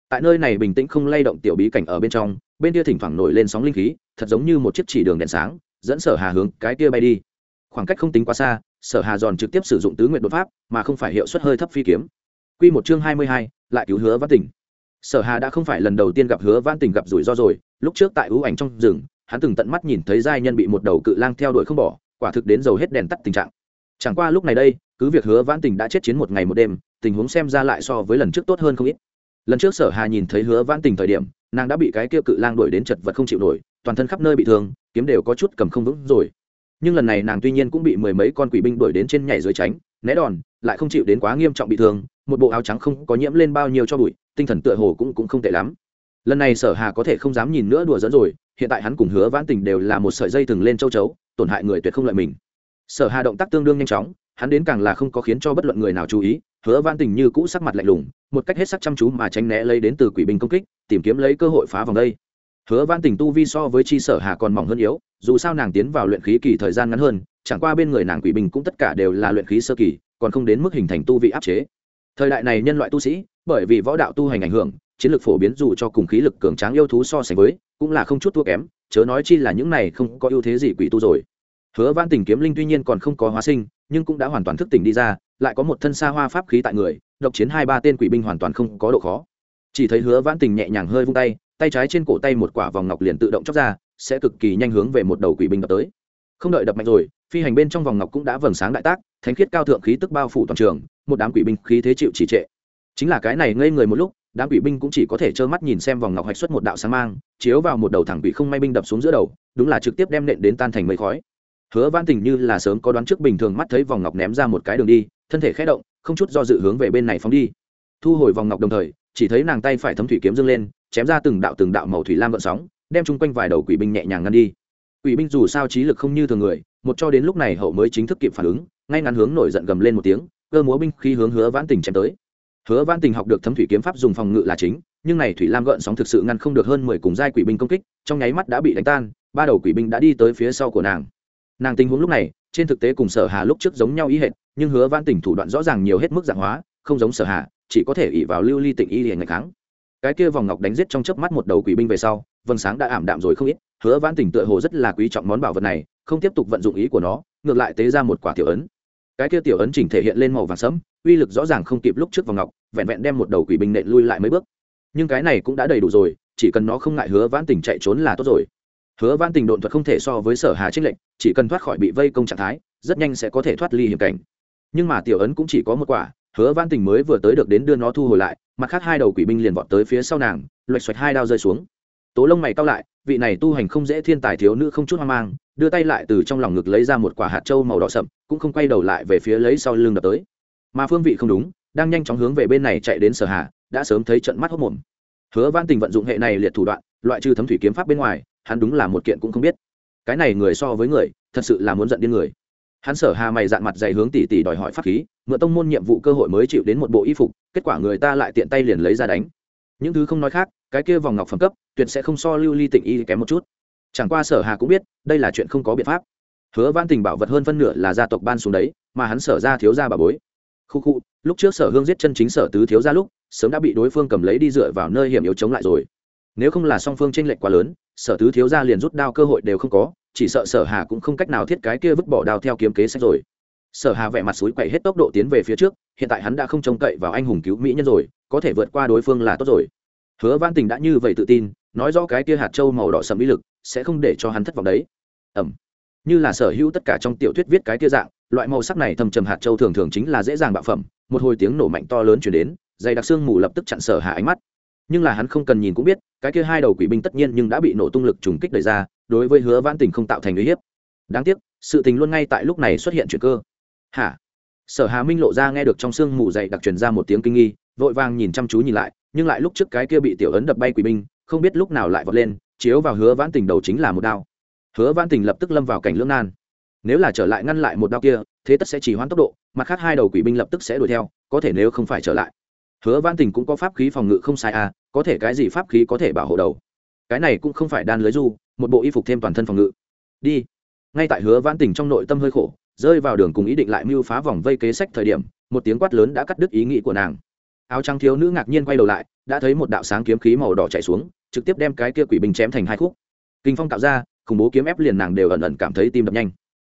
tại nơi này bình tĩnh không lay động tiểu bí cảnh ở bên trong bên kia thỉnh thoảng nổi lên sóng linh khí thật giống như một chiếc chỉ đường đèn sáng dẫn sở hà hướng cái kia bay đi. Khoảng cách không tính quá xa sở hà giòn trực tiếp sử dụng tứ nguyện đột pháp mà không phải hiệu suất hơi thấp phi kiếm. Quy một chương hai mươi hai, lại cứu hứa văn tình. Sở hà đã không phải lần đầu tiên gặp hứa văn tình gặp rủi ro rồi lúc trước tại ưu ảnh trong rừng hắn từng tận mắt nhìn thấy giai nhân bị một đầu cự lang theo đuổi không bỏ quả thực đến dầu hết đèn tắt tình trạng. Chẳng qua lúc này đây cứ việc hứa vãn tình đã chết chiến một ngày một đêm tình huống xem ra lại so với lần trước tốt hơn không ít lần trước sở hà nhìn thấy hứa vãn tình thời điểm, nàng đã bị cái kia cự lang đuổi đến chật vật không chịu nổi, toàn thân khắp nơi bị thương, kiếm đều có chút cầm không vững rồi. Nhưng lần này nàng tuy nhiên cũng bị mười mấy con quỷ binh đuổi đến trên nhảy dưới tránh, né đòn, lại không chịu đến quá nghiêm trọng bị thương, một bộ áo trắng không có nhiễm lên bao nhiêu cho bụi, tinh thần tựa hồ cũng cũng không tệ lắm. Lần này sở hà có thể không dám nhìn nữa đùa dẫn rồi, hiện tại hắn cùng hứa vãn tình đều là một sợi dây thừng lên châu chấu, tổn hại người tuyệt không lợi mình. Sở hà động tác tương đương nhanh chóng hắn đến càng là không có khiến cho bất luận người nào chú ý, hứa van tình như cũ sắc mặt lạnh lùng, một cách hết sắc chăm chú mà tránh né lấy đến từ quỷ binh công kích, tìm kiếm lấy cơ hội phá vòng đây. Hứa van tình tu vi so với chi sở hà còn mỏng hơn yếu, dù sao nàng tiến vào luyện khí kỳ thời gian ngắn hơn, chẳng qua bên người nàng quỷ binh cũng tất cả đều là luyện khí sơ kỳ, còn không đến mức hình thành tu vị áp chế. Thời đại này nhân loại tu sĩ, bởi vì võ đạo tu hành ảnh hưởng, chiến lược phổ biến dù cho cùng khí lực cường tráng yêu thú so sánh với, cũng là không chút thua kém, chớ nói chi là những này không có ưu thế gì quỷ tu rồi. Hứa văn tình kiếm linh tuy nhiên còn không có hóa sinh nhưng cũng đã hoàn toàn thức tỉnh đi ra, lại có một thân xa hoa pháp khí tại người, độc chiến hai ba tên quỷ binh hoàn toàn không có độ khó. Chỉ thấy hứa vãn tình nhẹ nhàng hơi vung tay tay trái trên cổ tay một quả vòng ngọc liền tự động chóc ra, sẽ cực kỳ nhanh hướng về một đầu quỷ binh đập tới. Không đợi đập mạnh rồi, phi hành bên trong vòng ngọc cũng đã vầng sáng đại tác, thánh khiết cao thượng khí tức bao phủ toàn trường, một đám quỷ binh khí thế chịu chỉ trệ. Chính là cái này ngây người một lúc, đám quỷ binh cũng chỉ có thể trơ mắt nhìn xem vòng ngọc hạch xuất một đạo sáng mang, chiếu vào một đầu thẳng quỷ không may binh đập xuống giữa đầu, đúng là trực tiếp đem nện đến tan thành mây khói hứa văn tình như là sớm có đoán trước bình thường mắt thấy vòng ngọc ném ra một cái đường đi, thân thể khẽ động, không chút do dự hướng về bên này phóng đi. Thu hồi vòng ngọc đồng thời, chỉ thấy nàng tay phải thấm thủy kiếm dâng lên, chém ra từng đạo từng đạo màu thủy lam gợn sóng, đem chung quanh vài đầu quỷ binh nhẹ nhàng ngăn đi. Quỷ binh dù sao trí lực không như thường người, một cho đến lúc này hậu mới chính thức kịp phản ứng, ngay ngắn hướng nổi giận gầm lên một tiếng, cơ múa binh khi hướng hứa vãn tình chém tới. Hứa vãn tình học được thấm thủy kiếm pháp dùng phòng ngự là chính, nhưng này thủy lam gợn sóng thực sự ngăn không được hơn mười cùng giai quỷ binh công kích, trong nháy mắt đã bị đánh tan, ba đầu quỷ binh đã đi tới phía sau của nàng nàng tình huống lúc này, trên thực tế cùng sở hà lúc trước giống nhau ý hệt, nhưng hứa văn tình thủ đoạn rõ ràng nhiều hết mức dạng hóa, không giống sở hà, chỉ có thể ỉ vào lưu ly tịnh y liền ngày kháng. Cái kia vòng ngọc đánh giết trong chớp mắt một đầu quỷ binh về sau, vầng sáng đã ảm đạm rồi không ít, hứa văn tình tựa hồ rất là quý trọng món bảo vật này, không tiếp tục vận dụng ý của nó, ngược lại tế ra một quả tiểu ấn. Cái kia tiểu ấn chỉnh thể hiện lên màu vàng sẫm, uy lực rõ ràng không kịp lúc trước vòng ngọc, vẹn vẹn đem một đầu quỷ binh nện lui lại mấy bước. Nhưng cái này cũng đã đầy đủ rồi, chỉ cần nó không ngại hứa vãn tình chạy trốn là tốt rồi hứa van tình độn thuật không thể so với sở hà trích lệnh, chỉ cần thoát khỏi bị vây công trạng thái, rất nhanh sẽ có thể thoát ly hiểm cảnh. Nhưng mà tiểu ấn cũng chỉ có một quả, hứa van tình mới vừa tới được đến đưa nó thu hồi lại, mặt khác hai đầu quỷ binh liền vọt tới phía sau nàng, loạch xoạch hai đao rơi xuống. Tố lông mày cao lại, vị này tu hành không dễ thiên tài thiếu nữ không chút hoang mang, đưa tay lại từ trong lòng ngực lấy ra một quả hạt trâu màu đỏ sậm, cũng không quay đầu lại về phía lấy sau lưng đập tới. Mà phương vị không đúng, đang nhanh chóng hướng về bên này chạy đến sở hà, đã sớm thấy trận mắt hốc mồm. Hứa văn tình vận dụng hệ này liệt thủ đoạn, loại trừ thấm thủy kiếm pháp bên ngoài hắn đúng là một kiện cũng không biết. Cái này người so với người, thật sự là muốn giận điên người. Hắn sở hà mày dạn mặt dày hướng tỷ tỷ đòi hỏi pháp khí, mượn tông môn nhiệm vụ cơ hội mới chịu đến một bộ y phục, kết quả người ta lại tiện tay liền lấy ra đánh. Những thứ không nói khác, cái kia vòng ngọc phẩm cấp, tuyệt sẽ không so lưu ly tịnh y kém một chút. Chẳng qua sở hà cũng biết, đây là chuyện không có biện pháp. Hứa văn tình bảo vật hơn phân nửa là gia tộc ban xuống đấy, mà hắn sở ra thiếu gia bà bối. Khu khu, lúc trước sở hương giết chân chính sở tứ thiếu gia lúc, sớm đã bị đối phương cầm lấy đi dựa vào nơi hiểm yếu chống lại rồi nếu không là song phương tranh lệch quá lớn, sở tứ thiếu gia liền rút đao cơ hội đều không có, chỉ sợ sở hà cũng không cách nào thiết cái kia vứt bỏ đao theo kiếm kế sách rồi. Sở hà vẻ mặt suối quậy hết tốc độ tiến về phía trước, hiện tại hắn đã không trông cậy vào anh hùng cứu mỹ nhân rồi, có thể vượt qua đối phương là tốt rồi. Hứa văn tình đã như vậy tự tin, nói rõ cái kia hạt châu màu đỏ sầm ý lực, sẽ không để cho hắn thất vọng đấy. Ẩm như là sở hữu tất cả trong tiểu thuyết viết cái kia dạng, loại màu sắc này thầm trầm hạt châu thường thường chính là dễ dàng bạo phẩm, một hồi tiếng nổ mạnh to lớn chuyển đến, dày đặc xương mù lập tức chặn sở hà ánh mắt. Nhưng là hắn không cần nhìn cũng biết cái kia hai đầu quỷ binh tất nhiên nhưng đã bị nổ tung lực trùng kích đẩy ra, đối với hứa vãn tình không tạo thành uy hiếp. Đáng tiếc, sự tình luôn ngay tại lúc này xuất hiện chuyện cơ. Hả? Sở hà minh lộ ra nghe được trong xương mù dày đặc truyền ra một tiếng kinh nghi, vội vàng nhìn chăm chú nhìn lại, nhưng lại lúc trước cái kia bị tiểu ấn đập bay quỷ binh, không biết lúc nào lại vọt lên, chiếu vào hứa vãn tình đầu chính là một đao. Hứa vãn tình lập tức lâm vào cảnh lưỡng nan. Nếu là trở lại ngăn lại một đao kia, thế tất sẽ chỉ hoãn tốc độ, mặt khác hai đầu quỷ binh lập tức sẽ đuổi theo, có thể nếu không phải trở lại hứa vãn tình cũng có pháp khí phòng ngự không sai à có thể cái gì pháp khí có thể bảo hộ đầu? Cái này cũng không phải đan lưới du, một bộ y phục thêm toàn thân phòng ngự. Đi. Ngay tại hứa vãn tình trong nội tâm hơi khổ, rơi vào đường cùng ý định lại mưu phá vòng vây kế sách thời điểm, một tiếng quát lớn đã cắt đứt ý nghĩ của nàng. Áo trắng thiếu nữ ngạc nhiên quay đầu lại, đã thấy một đạo sáng kiếm khí màu đỏ chạy xuống, trực tiếp đem cái kia quỷ binh chém thành hai khúc. Kinh phong tạo ra, khủng bố kiếm ép liền nàng đều ẩn ẩn cảm thấy tim đập nhanh.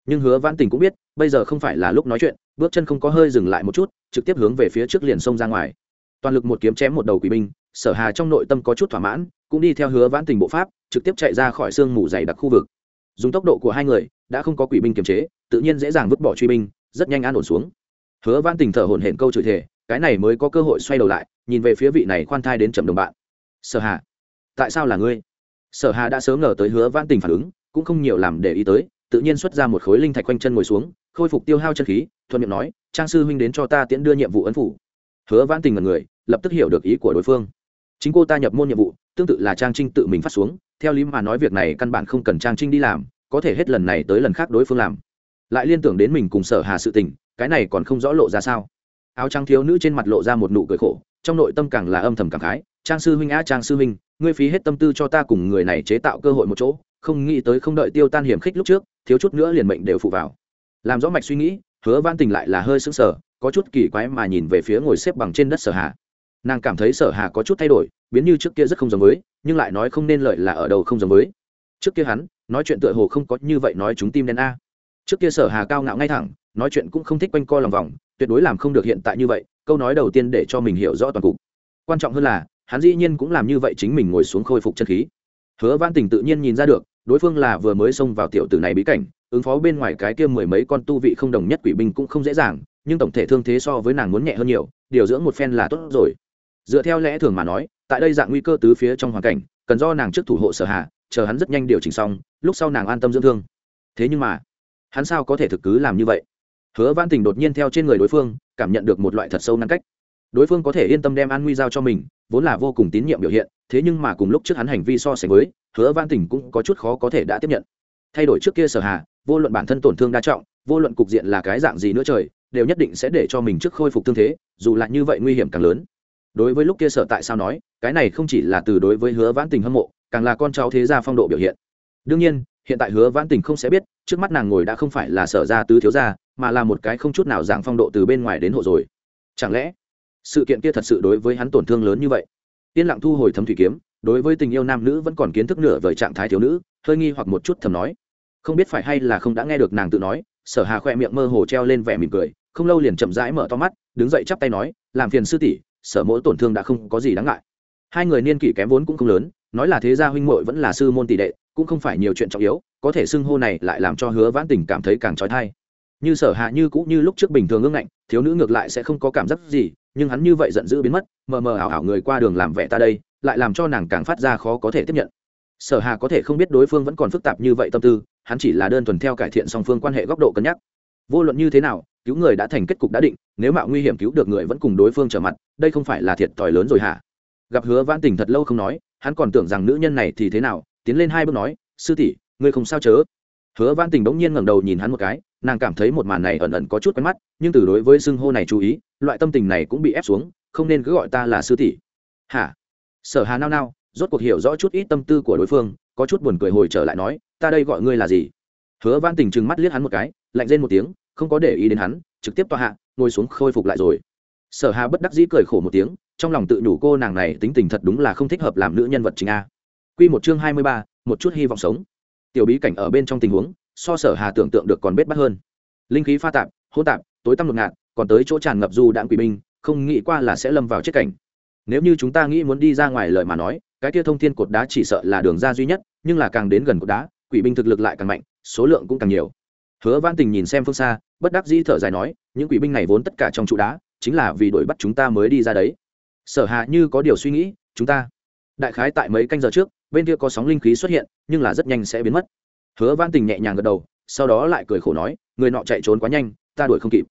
Nhưng hứa vãn tình cũng biết, bây giờ không phải là lúc nói chuyện, bước chân không có hơi dừng lại một chút, trực tiếp hướng về phía trước liền xông ra ngoài toàn lực một kiếm chém một đầu quỷ binh, sở hà trong nội tâm có chút thỏa mãn, cũng đi theo hứa vãn tình bộ pháp, trực tiếp chạy ra khỏi sương mù dày đặc khu vực. Dùng tốc độ của hai người, đã không có quỷ binh kiềm chế, tự nhiên dễ dàng vứt bỏ truy binh, rất nhanh an ổn xuống. Hứa vãn tình thở hổn hển câu chửi thể cái này mới có cơ hội xoay đầu lại, nhìn về phía vị này khoan thai đến chậm đồng bạn. Sở hà, tại sao là ngươi? Sở hà đã sớm ngờ tới hứa vãn tình phản ứng, cũng không nhiều làm để ý tới, tự nhiên xuất ra một khối linh thạch quanh chân ngồi xuống, khôi phục tiêu hao chân khí, thuận miệng nói, trang sư huynh đến cho ta tiễn đưa nhiệm vụ ấn phủ hứa vãn tình là người, lập tức hiểu được ý của đối phương. Chính cô ta nhập môn nhiệm vụ, tương tự là trang trinh tự mình phát xuống, theo lý mà nói việc này căn bản không cần trang trinh đi làm, có thể hết lần này tới lần khác đối phương làm. Lại liên tưởng đến mình cùng sở hà sự tình, cái này còn không rõ lộ ra sao. Áo trắng thiếu nữ trên mặt lộ ra một nụ cười khổ, trong nội tâm càng là âm thầm cảm khái, trang sư huynh á, trang sư huynh, ngươi phí hết tâm tư cho ta cùng người này chế tạo cơ hội một chỗ, không nghĩ tới không đợi tiêu tan hiểm khích lúc trước, thiếu chút nữa liền mệnh đều phụ vào. Làm rõ mạch suy nghĩ, hứa văn tình lại là hơi sững sờ có chút kỳ quái mà nhìn về phía ngồi xếp bằng trên đất sở hà. Nàng cảm thấy sở hà có chút thay đổi, biến như trước kia rất không giống với, nhưng lại nói không nên lợi là ở đâu không giống với. Trước kia hắn, nói chuyện tựa hồ không có như vậy nói chúng tim đen a. Trước kia sở hà cao ngạo ngay thẳng, nói chuyện cũng không thích quanh co lòng vòng, tuyệt đối làm không được hiện tại như vậy, câu nói đầu tiên để cho mình hiểu rõ toàn cục. Quan trọng hơn là, hắn dĩ nhiên cũng làm như vậy chính mình ngồi xuống khôi phục chân khí. Hứa văn tình tự nhiên nhìn ra được, đối phương là vừa mới xông vào tiểu tử này bí cảnh, ứng phó bên ngoài cái kia mười mấy con tu vị không đồng nhất quỷ binh cũng không dễ dàng nhưng tổng thể thương thế so với nàng muốn nhẹ hơn nhiều, điều dưỡng một phen là tốt rồi. Dựa theo lẽ thường mà nói, tại đây dạng nguy cơ tứ phía trong hoàn cảnh, cần do nàng trước thủ hộ sở hạ, chờ hắn rất nhanh điều chỉnh xong, lúc sau nàng an tâm dưỡng thương. Thế nhưng mà, hắn sao có thể thực cứ làm như vậy? Hứa văn tình đột nhiên theo trên người đối phương, cảm nhận được một loại thật sâu ngăn cách. Đối phương có thể yên tâm đem an nguy giao cho mình, vốn là vô cùng tín nhiệm biểu hiện, thế nhưng mà cùng lúc trước hắn hành vi so sánh với, hứa văn tình cũng có chút khó có thể đã tiếp nhận. Thay đổi trước kia sở hà vô luận bản thân tổn thương đa trọng, vô luận cục diện là cái dạng gì nữa trời đều nhất định sẽ để cho mình trước khôi phục thương thế, dù là như vậy nguy hiểm càng lớn. Đối với lúc kia sở tại sao nói, cái này không chỉ là từ đối với hứa vãn tình hâm mộ, càng là con cháu thế gia phong độ biểu hiện. Đương nhiên, hiện tại hứa vãn tình không sẽ biết, trước mắt nàng ngồi đã không phải là sở gia tứ thiếu gia, mà là một cái không chút nào dạng phong độ từ bên ngoài đến hộ rồi. Chẳng lẽ, sự kiện kia thật sự đối với hắn tổn thương lớn như vậy? Yên lặng thu hồi thấm thủy kiếm, đối với tình yêu nam nữ vẫn còn kiến thức nửa vời trạng thái thiếu nữ, hơi nghi hoặc một chút thầm nói. Không biết phải hay là không đã nghe được nàng tự nói, sở hà khoe miệng mơ hồ treo lên vẻ mỉm cười không lâu liền chậm rãi mở to mắt, đứng dậy chắp tay nói, làm phiền sư tỷ, sở mỗi tổn thương đã không có gì đáng ngại. Hai người niên kỷ kém vốn cũng không lớn, nói là thế gia huynh muội vẫn là sư môn tỷ đệ, cũng không phải nhiều chuyện trọng yếu, có thể xưng hô này lại làm cho hứa vãn tình cảm thấy càng trói thai. Như sở hạ như cũng như lúc trước bình thường ương ngạnh, thiếu nữ ngược lại sẽ không có cảm giác gì, nhưng hắn như vậy giận dữ biến mất, mờ mờ ảo ảo người qua đường làm vẻ ta đây, lại làm cho nàng càng phát ra khó có thể tiếp nhận. Sở hà có thể không biết đối phương vẫn còn phức tạp như vậy tâm tư, hắn chỉ là đơn thuần theo cải thiện song phương quan hệ góc độ cân nhắc. Vô luận như thế nào cứu người đã thành kết cục đã định, nếu mạo nguy hiểm cứu được người vẫn cùng đối phương trở mặt, đây không phải là thiệt thòi lớn rồi hả? Gặp hứa vãn tình thật lâu không nói, hắn còn tưởng rằng nữ nhân này thì thế nào, tiến lên hai bước nói, sư tỷ, ngươi không sao chớ? Hứa vãn tình bỗng nhiên ngẩng đầu nhìn hắn một cái, nàng cảm thấy một màn này ẩn ẩn có chút quen mắt, nhưng từ đối với xưng hô này chú ý, loại tâm tình này cũng bị ép xuống, không nên cứ gọi ta là sư tỷ. Hả? Sở hà nao nao, rốt cuộc hiểu rõ chút ít tâm tư của đối phương, có chút buồn cười hồi trở lại nói, ta đây gọi ngươi là gì? Hứa văn tình trừng mắt liếc hắn một cái, lạnh lên một tiếng không có để ý đến hắn trực tiếp tòa hạ ngồi xuống khôi phục lại rồi. Sở hà bất đắc dĩ cười khổ một tiếng trong lòng tự nhủ cô nàng này tính tình thật đúng là không thích hợp làm nữ nhân vật chính a. Quy một chương hai mươi ba, một chút hy vọng sống. Tiểu bí cảnh ở bên trong tình huống so sở hà tưởng tượng được còn bết bắt hơn. Linh khí pha tạp hỗn tạp tối tăm ngột ngạt còn tới chỗ tràn ngập du đạn quỷ binh không nghĩ qua là sẽ lâm vào chết cảnh. Nếu như chúng ta nghĩ muốn đi ra ngoài lời mà nói cái kia thông thiên cột đá chỉ sợ là đường ra duy nhất nhưng là càng đến gần cột đá quỷ binh thực lực lại càng mạnh số lượng cũng càng nhiều hứa văn tình nhìn xem phương xa, bất đắc dĩ thở dài nói, những quỷ binh này vốn tất cả trong trụ đá, chính là vì đuổi bắt chúng ta mới đi ra đấy. Sở hạ như có điều suy nghĩ, chúng ta, đại khái tại mấy canh giờ trước, bên kia có sóng linh khí xuất hiện, nhưng là rất nhanh sẽ biến mất. Hứa văn tình nhẹ nhàng gật đầu, sau đó lại cười khổ nói, người nọ chạy trốn quá nhanh, ta đuổi không kịp.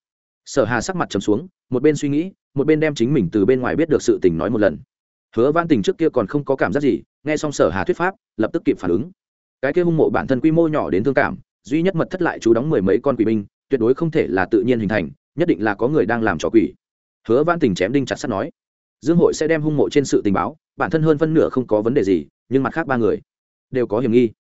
Sở hà sắc mặt trầm xuống, một bên suy nghĩ, một bên đem chính mình từ bên ngoài biết được sự tình nói một lần. Hứa văn tình trước kia còn không có cảm giác gì, nghe xong sở hà thuyết pháp, lập tức kịp phản ứng. Cái kia hung mộ bản thân quy mô nhỏ đến thương cảm duy nhất mật thất lại chú đóng mười mấy con quỷ binh, tuyệt đối không thể là tự nhiên hình thành, nhất định là có người đang làm trò quỷ. Hứa văn tình chém đinh chặt sắt nói. Dương hội sẽ đem hung mộ trên sự tình báo, bản thân hơn phân nửa không có vấn đề gì, nhưng mặt khác ba người đều có hiểm nghi.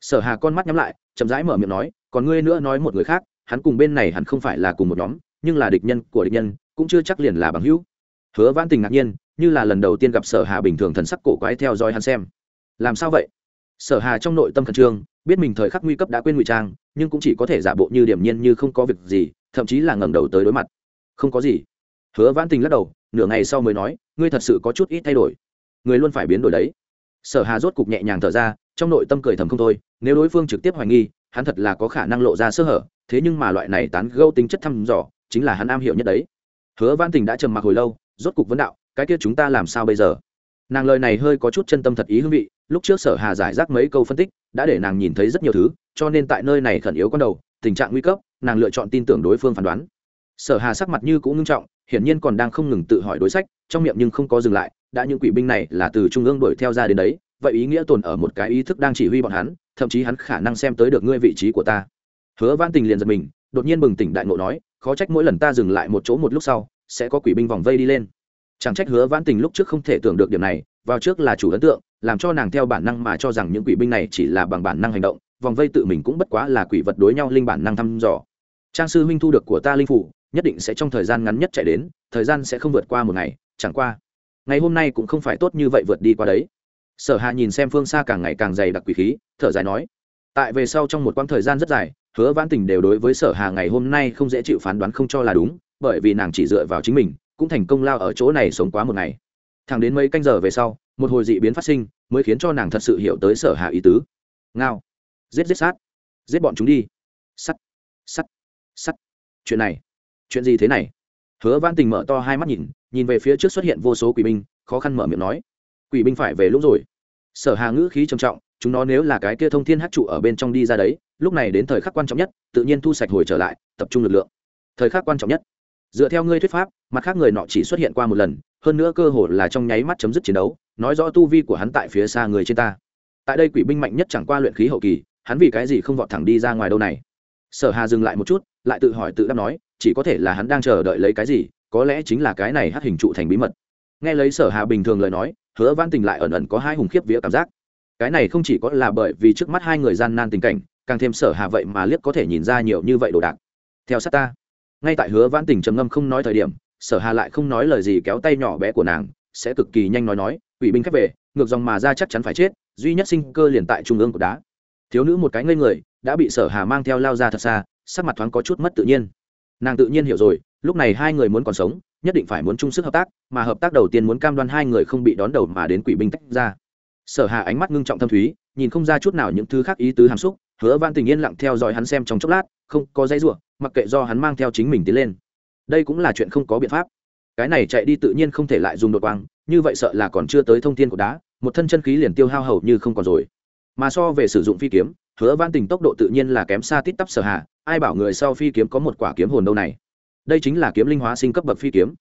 Sở hà con mắt nhắm lại, chậm rãi mở miệng nói, còn ngươi nữa nói một người khác, hắn cùng bên này hẳn không phải là cùng một nhóm, nhưng là địch nhân của địch nhân, cũng chưa chắc liền là bằng hữu. Hứa văn tình ngạc nhiên, như là lần đầu tiên gặp sở hà bình thường thần sắc cổ quái theo dõi hắn xem. Làm sao vậy? Sở hà trong nội tâm khẩn trương biết mình thời khắc nguy cấp đã quên ngụy trang, nhưng cũng chỉ có thể giả bộ như điểm nhiên như không có việc gì, thậm chí là ngẩng đầu tới đối mặt. Không có gì. Hứa vãn tình lắc đầu, nửa ngày sau mới nói, ngươi thật sự có chút ít thay đổi. Người luôn phải biến đổi đấy. Sở hà rốt cục nhẹ nhàng thở ra, trong nội tâm cười thầm không thôi, nếu đối phương trực tiếp hoài nghi, hắn thật là có khả năng lộ ra sơ hở, thế nhưng mà loại này tán gâu tính chất thăm dò, chính là hắn am hiểu nhất đấy. Hứa vãn tình đã trầm mặc hồi lâu, rốt cục vấn đạo, cái kia chúng ta làm sao bây giờ? Nàng lời này hơi có chút chân tâm thật ý hương vị, lúc trước sở hà giải rác mấy câu phân tích, đã để nàng nhìn thấy rất nhiều thứ, cho nên tại nơi này khẩn yếu con đầu, tình trạng nguy cấp, nàng lựa chọn tin tưởng đối phương phán đoán. Sở hà sắc mặt như cũng ngưng trọng, hiển nhiên còn đang không ngừng tự hỏi đối sách, trong miệng nhưng không có dừng lại, đã những quỷ binh này là từ trung ương đuổi theo ra đến đấy, vậy ý nghĩa tồn ở một cái ý thức đang chỉ huy bọn hắn, thậm chí hắn khả năng xem tới được ngươi vị trí của ta. Hứa Vãn tình liền giật mình, đột nhiên bừng tỉnh đại ngộ nói, khó trách mỗi lần ta dừng lại một chỗ một lúc sau, sẽ có quỷ binh vòng vây đi lên chẳng trách hứa Vãn tình lúc trước không thể tưởng được điểm này, vào trước là chủ ấn tượng, làm cho nàng theo bản năng mà cho rằng những quỷ binh này chỉ là bằng bản năng hành động, vòng vây tự mình cũng bất quá là quỷ vật đối nhau linh bản năng thăm dò. Trang sư huynh thu được của ta linh phủ, nhất định sẽ trong thời gian ngắn nhất chạy đến, thời gian sẽ không vượt qua một ngày, chẳng qua, ngày hôm nay cũng không phải tốt như vậy vượt đi qua đấy. Sở hạ nhìn xem phương xa càng ngày càng dày đặc quỷ khí, thở dài nói, tại về sau trong một quãng thời gian rất dài, hứa vãn tình đều đối với sở hà ngày hôm nay không dễ chịu phán đoán không cho là đúng, bởi vì nàng chỉ dựa vào chính mình cũng thành công lao ở chỗ này sống quá một ngày. Thẳng đến mấy canh giờ về sau, một hồi dị biến phát sinh, mới khiến cho nàng thật sự hiểu tới sở hạ ý tứ. Ngao. Giết giết sát. Giết bọn chúng đi. Sắt. Sắt. Sắt. Chuyện này. Chuyện gì thế này? Hứa văn tình mở to hai mắt nhìn nhìn về phía trước xuất hiện vô số quỷ binh, khó khăn mở miệng nói. Quỷ binh phải về lúc rồi. Sở hà ngữ khí trầm trọng, chúng nó nếu là cái kia thông thiên hát trụ ở bên trong đi ra đấy, lúc này đến thời khắc quan trọng nhất, tự nhiên thu sạch hồi trở lại, tập trung lực lượng. Thời khắc quan trọng nhất dựa theo ngươi thuyết pháp, mặt khác người nọ chỉ xuất hiện qua một lần, hơn nữa cơ hội là trong nháy mắt chấm dứt chiến đấu, nói rõ tu vi của hắn tại phía xa người trên ta. Tại đây quỷ binh mạnh nhất chẳng qua luyện khí hậu kỳ, hắn vì cái gì không vọt thẳng đi ra ngoài đâu này? Sở hà dừng lại một chút, lại tự hỏi tự đáp nói, chỉ có thể là hắn đang chờ đợi lấy cái gì, có lẽ chính là cái này hát hình trụ thành bí mật. Nghe lấy sở hà bình thường lời nói, hứa văn tình lại ẩn ẩn có hai hùng khiếp vía cảm giác. Cái này không chỉ có là bởi vì trước mắt hai người gian nan tình cảnh, càng thêm sở hà vậy mà liếc có thể nhìn ra nhiều như vậy đồ đạc. Theo sát ta ngay tại hứa Vãn tình trầm ngâm không nói thời điểm, sở hà lại không nói lời gì kéo tay nhỏ bé của nàng, sẽ cực kỳ nhanh nói nói, quỷ binh khép về, ngược dòng mà ra chắc chắn phải chết, duy nhất sinh cơ liền tại trung ương của đá. Thiếu nữ một cái ngây người, đã bị sở hà mang theo lao ra thật xa, sắc mặt thoáng có chút mất tự nhiên. Nàng tự nhiên hiểu rồi, lúc này hai người muốn còn sống, nhất định phải muốn chung sức hợp tác, mà hợp tác đầu tiên muốn cam đoan hai người không bị đón đầu mà đến quỷ binh tách ra. Sở hà ánh mắt ngưng trọng thâm thúy, nhìn không ra chút nào những thứ khác ý tứ hàm xúc, hứa văn tình yên lặng theo dõi hắn xem trong chốc lát, không có dây ruộng mặc kệ do hắn mang theo chính mình tiến lên. Đây cũng là chuyện không có biện pháp. Cái này chạy đi tự nhiên không thể lại dùng đột quang, như vậy sợ là còn chưa tới thông tin của đá, một thân chân khí liền tiêu hao hầu như không còn rồi. Mà so về sử dụng phi kiếm, hứa văn tình tốc độ tự nhiên là kém xa tít tắp sở hạ, ai bảo người sau phi kiếm có một quả kiếm hồn đâu này. Đây chính là kiếm linh hóa sinh cấp bậc phi kiếm.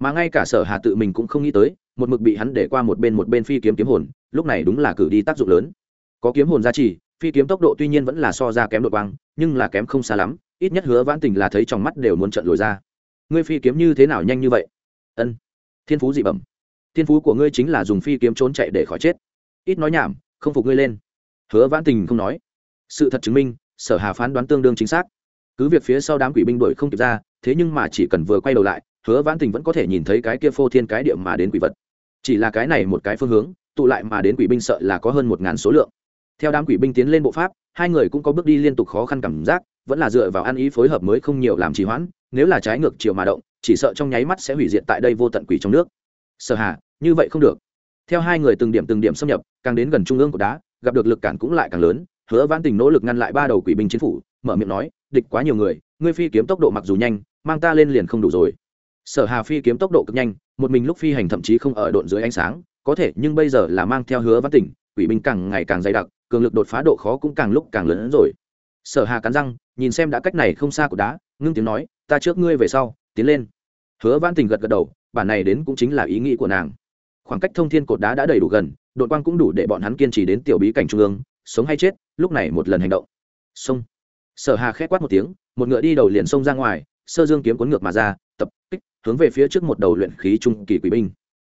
Mà ngay cả sở hà tự mình cũng không nghĩ tới, một mực bị hắn để qua một bên một bên phi kiếm kiếm hồn, lúc này đúng là cử đi tác dụng lớn. Có kiếm hồn giá trị phi kiếm tốc độ tuy nhiên vẫn là so ra kém đột quang, nhưng là kém không xa lắm ít nhất hứa vãn tình là thấy trong mắt đều muốn trận lồi ra. Ngươi phi kiếm như thế nào nhanh như vậy? Ân, thiên phú dị bẩm. Thiên phú của ngươi chính là dùng phi kiếm trốn chạy để khỏi chết. Ít nói nhảm, không phục ngươi lên. Hứa vãn tình không nói. Sự thật chứng minh, sở hà phán đoán tương đương chính xác. Cứ việc phía sau đám quỷ binh đuổi không kịp ra, thế nhưng mà chỉ cần vừa quay đầu lại, hứa vãn tình vẫn có thể nhìn thấy cái kia phô thiên cái điệm mà đến quỷ vật. Chỉ là cái này một cái phương hướng, tụ lại mà đến quỷ binh sợ là có hơn một ngàn số lượng. Theo đám quỷ binh tiến lên bộ pháp, hai người cũng có bước đi liên tục khó khăn cảm giác vẫn là dựa vào ăn ý phối hợp mới không nhiều làm trì hoãn, nếu là trái ngược chiều mà động, chỉ sợ trong nháy mắt sẽ hủy diệt tại đây vô tận quỷ trong nước. Sở hà, như vậy không được. Theo hai người từng điểm từng điểm xâm nhập, càng đến gần trung ương của đá, gặp được lực cản cũng lại càng lớn, hứa vãn tình nỗ lực ngăn lại ba đầu quỷ binh chiến phủ, mở miệng nói, địch quá nhiều người, ngươi phi kiếm tốc độ mặc dù nhanh, mang ta lên liền không đủ rồi. Sở hà phi kiếm tốc độ cực nhanh, một mình lúc phi hành thậm chí không ở độn dưới ánh sáng, có thể, nhưng bây giờ là mang theo hứa vãn tình, quỷ binh càng ngày càng dày đặc, cường lực đột phá độ khó cũng càng lúc càng lớn hơn rồi. Sở hà cắn răng nhìn xem đã cách này không xa của đá, ngưng tiếng nói, ta trước ngươi về sau, tiến lên. Hứa vãn tình gật gật đầu, bản này đến cũng chính là ý nghĩ của nàng. Khoảng cách thông thiên cột đá đã đầy đủ gần, đội quang cũng đủ để bọn hắn kiên trì đến tiểu bí cảnh trung ương, sống hay chết, lúc này một lần hành động. Xông sở hà khẽ quát một tiếng, một ngựa đi đầu liền xông ra ngoài, sơ dương kiếm cuốn ngược mà ra, tập, kích, hướng về phía trước một đầu luyện khí trung kỳ quỷ binh.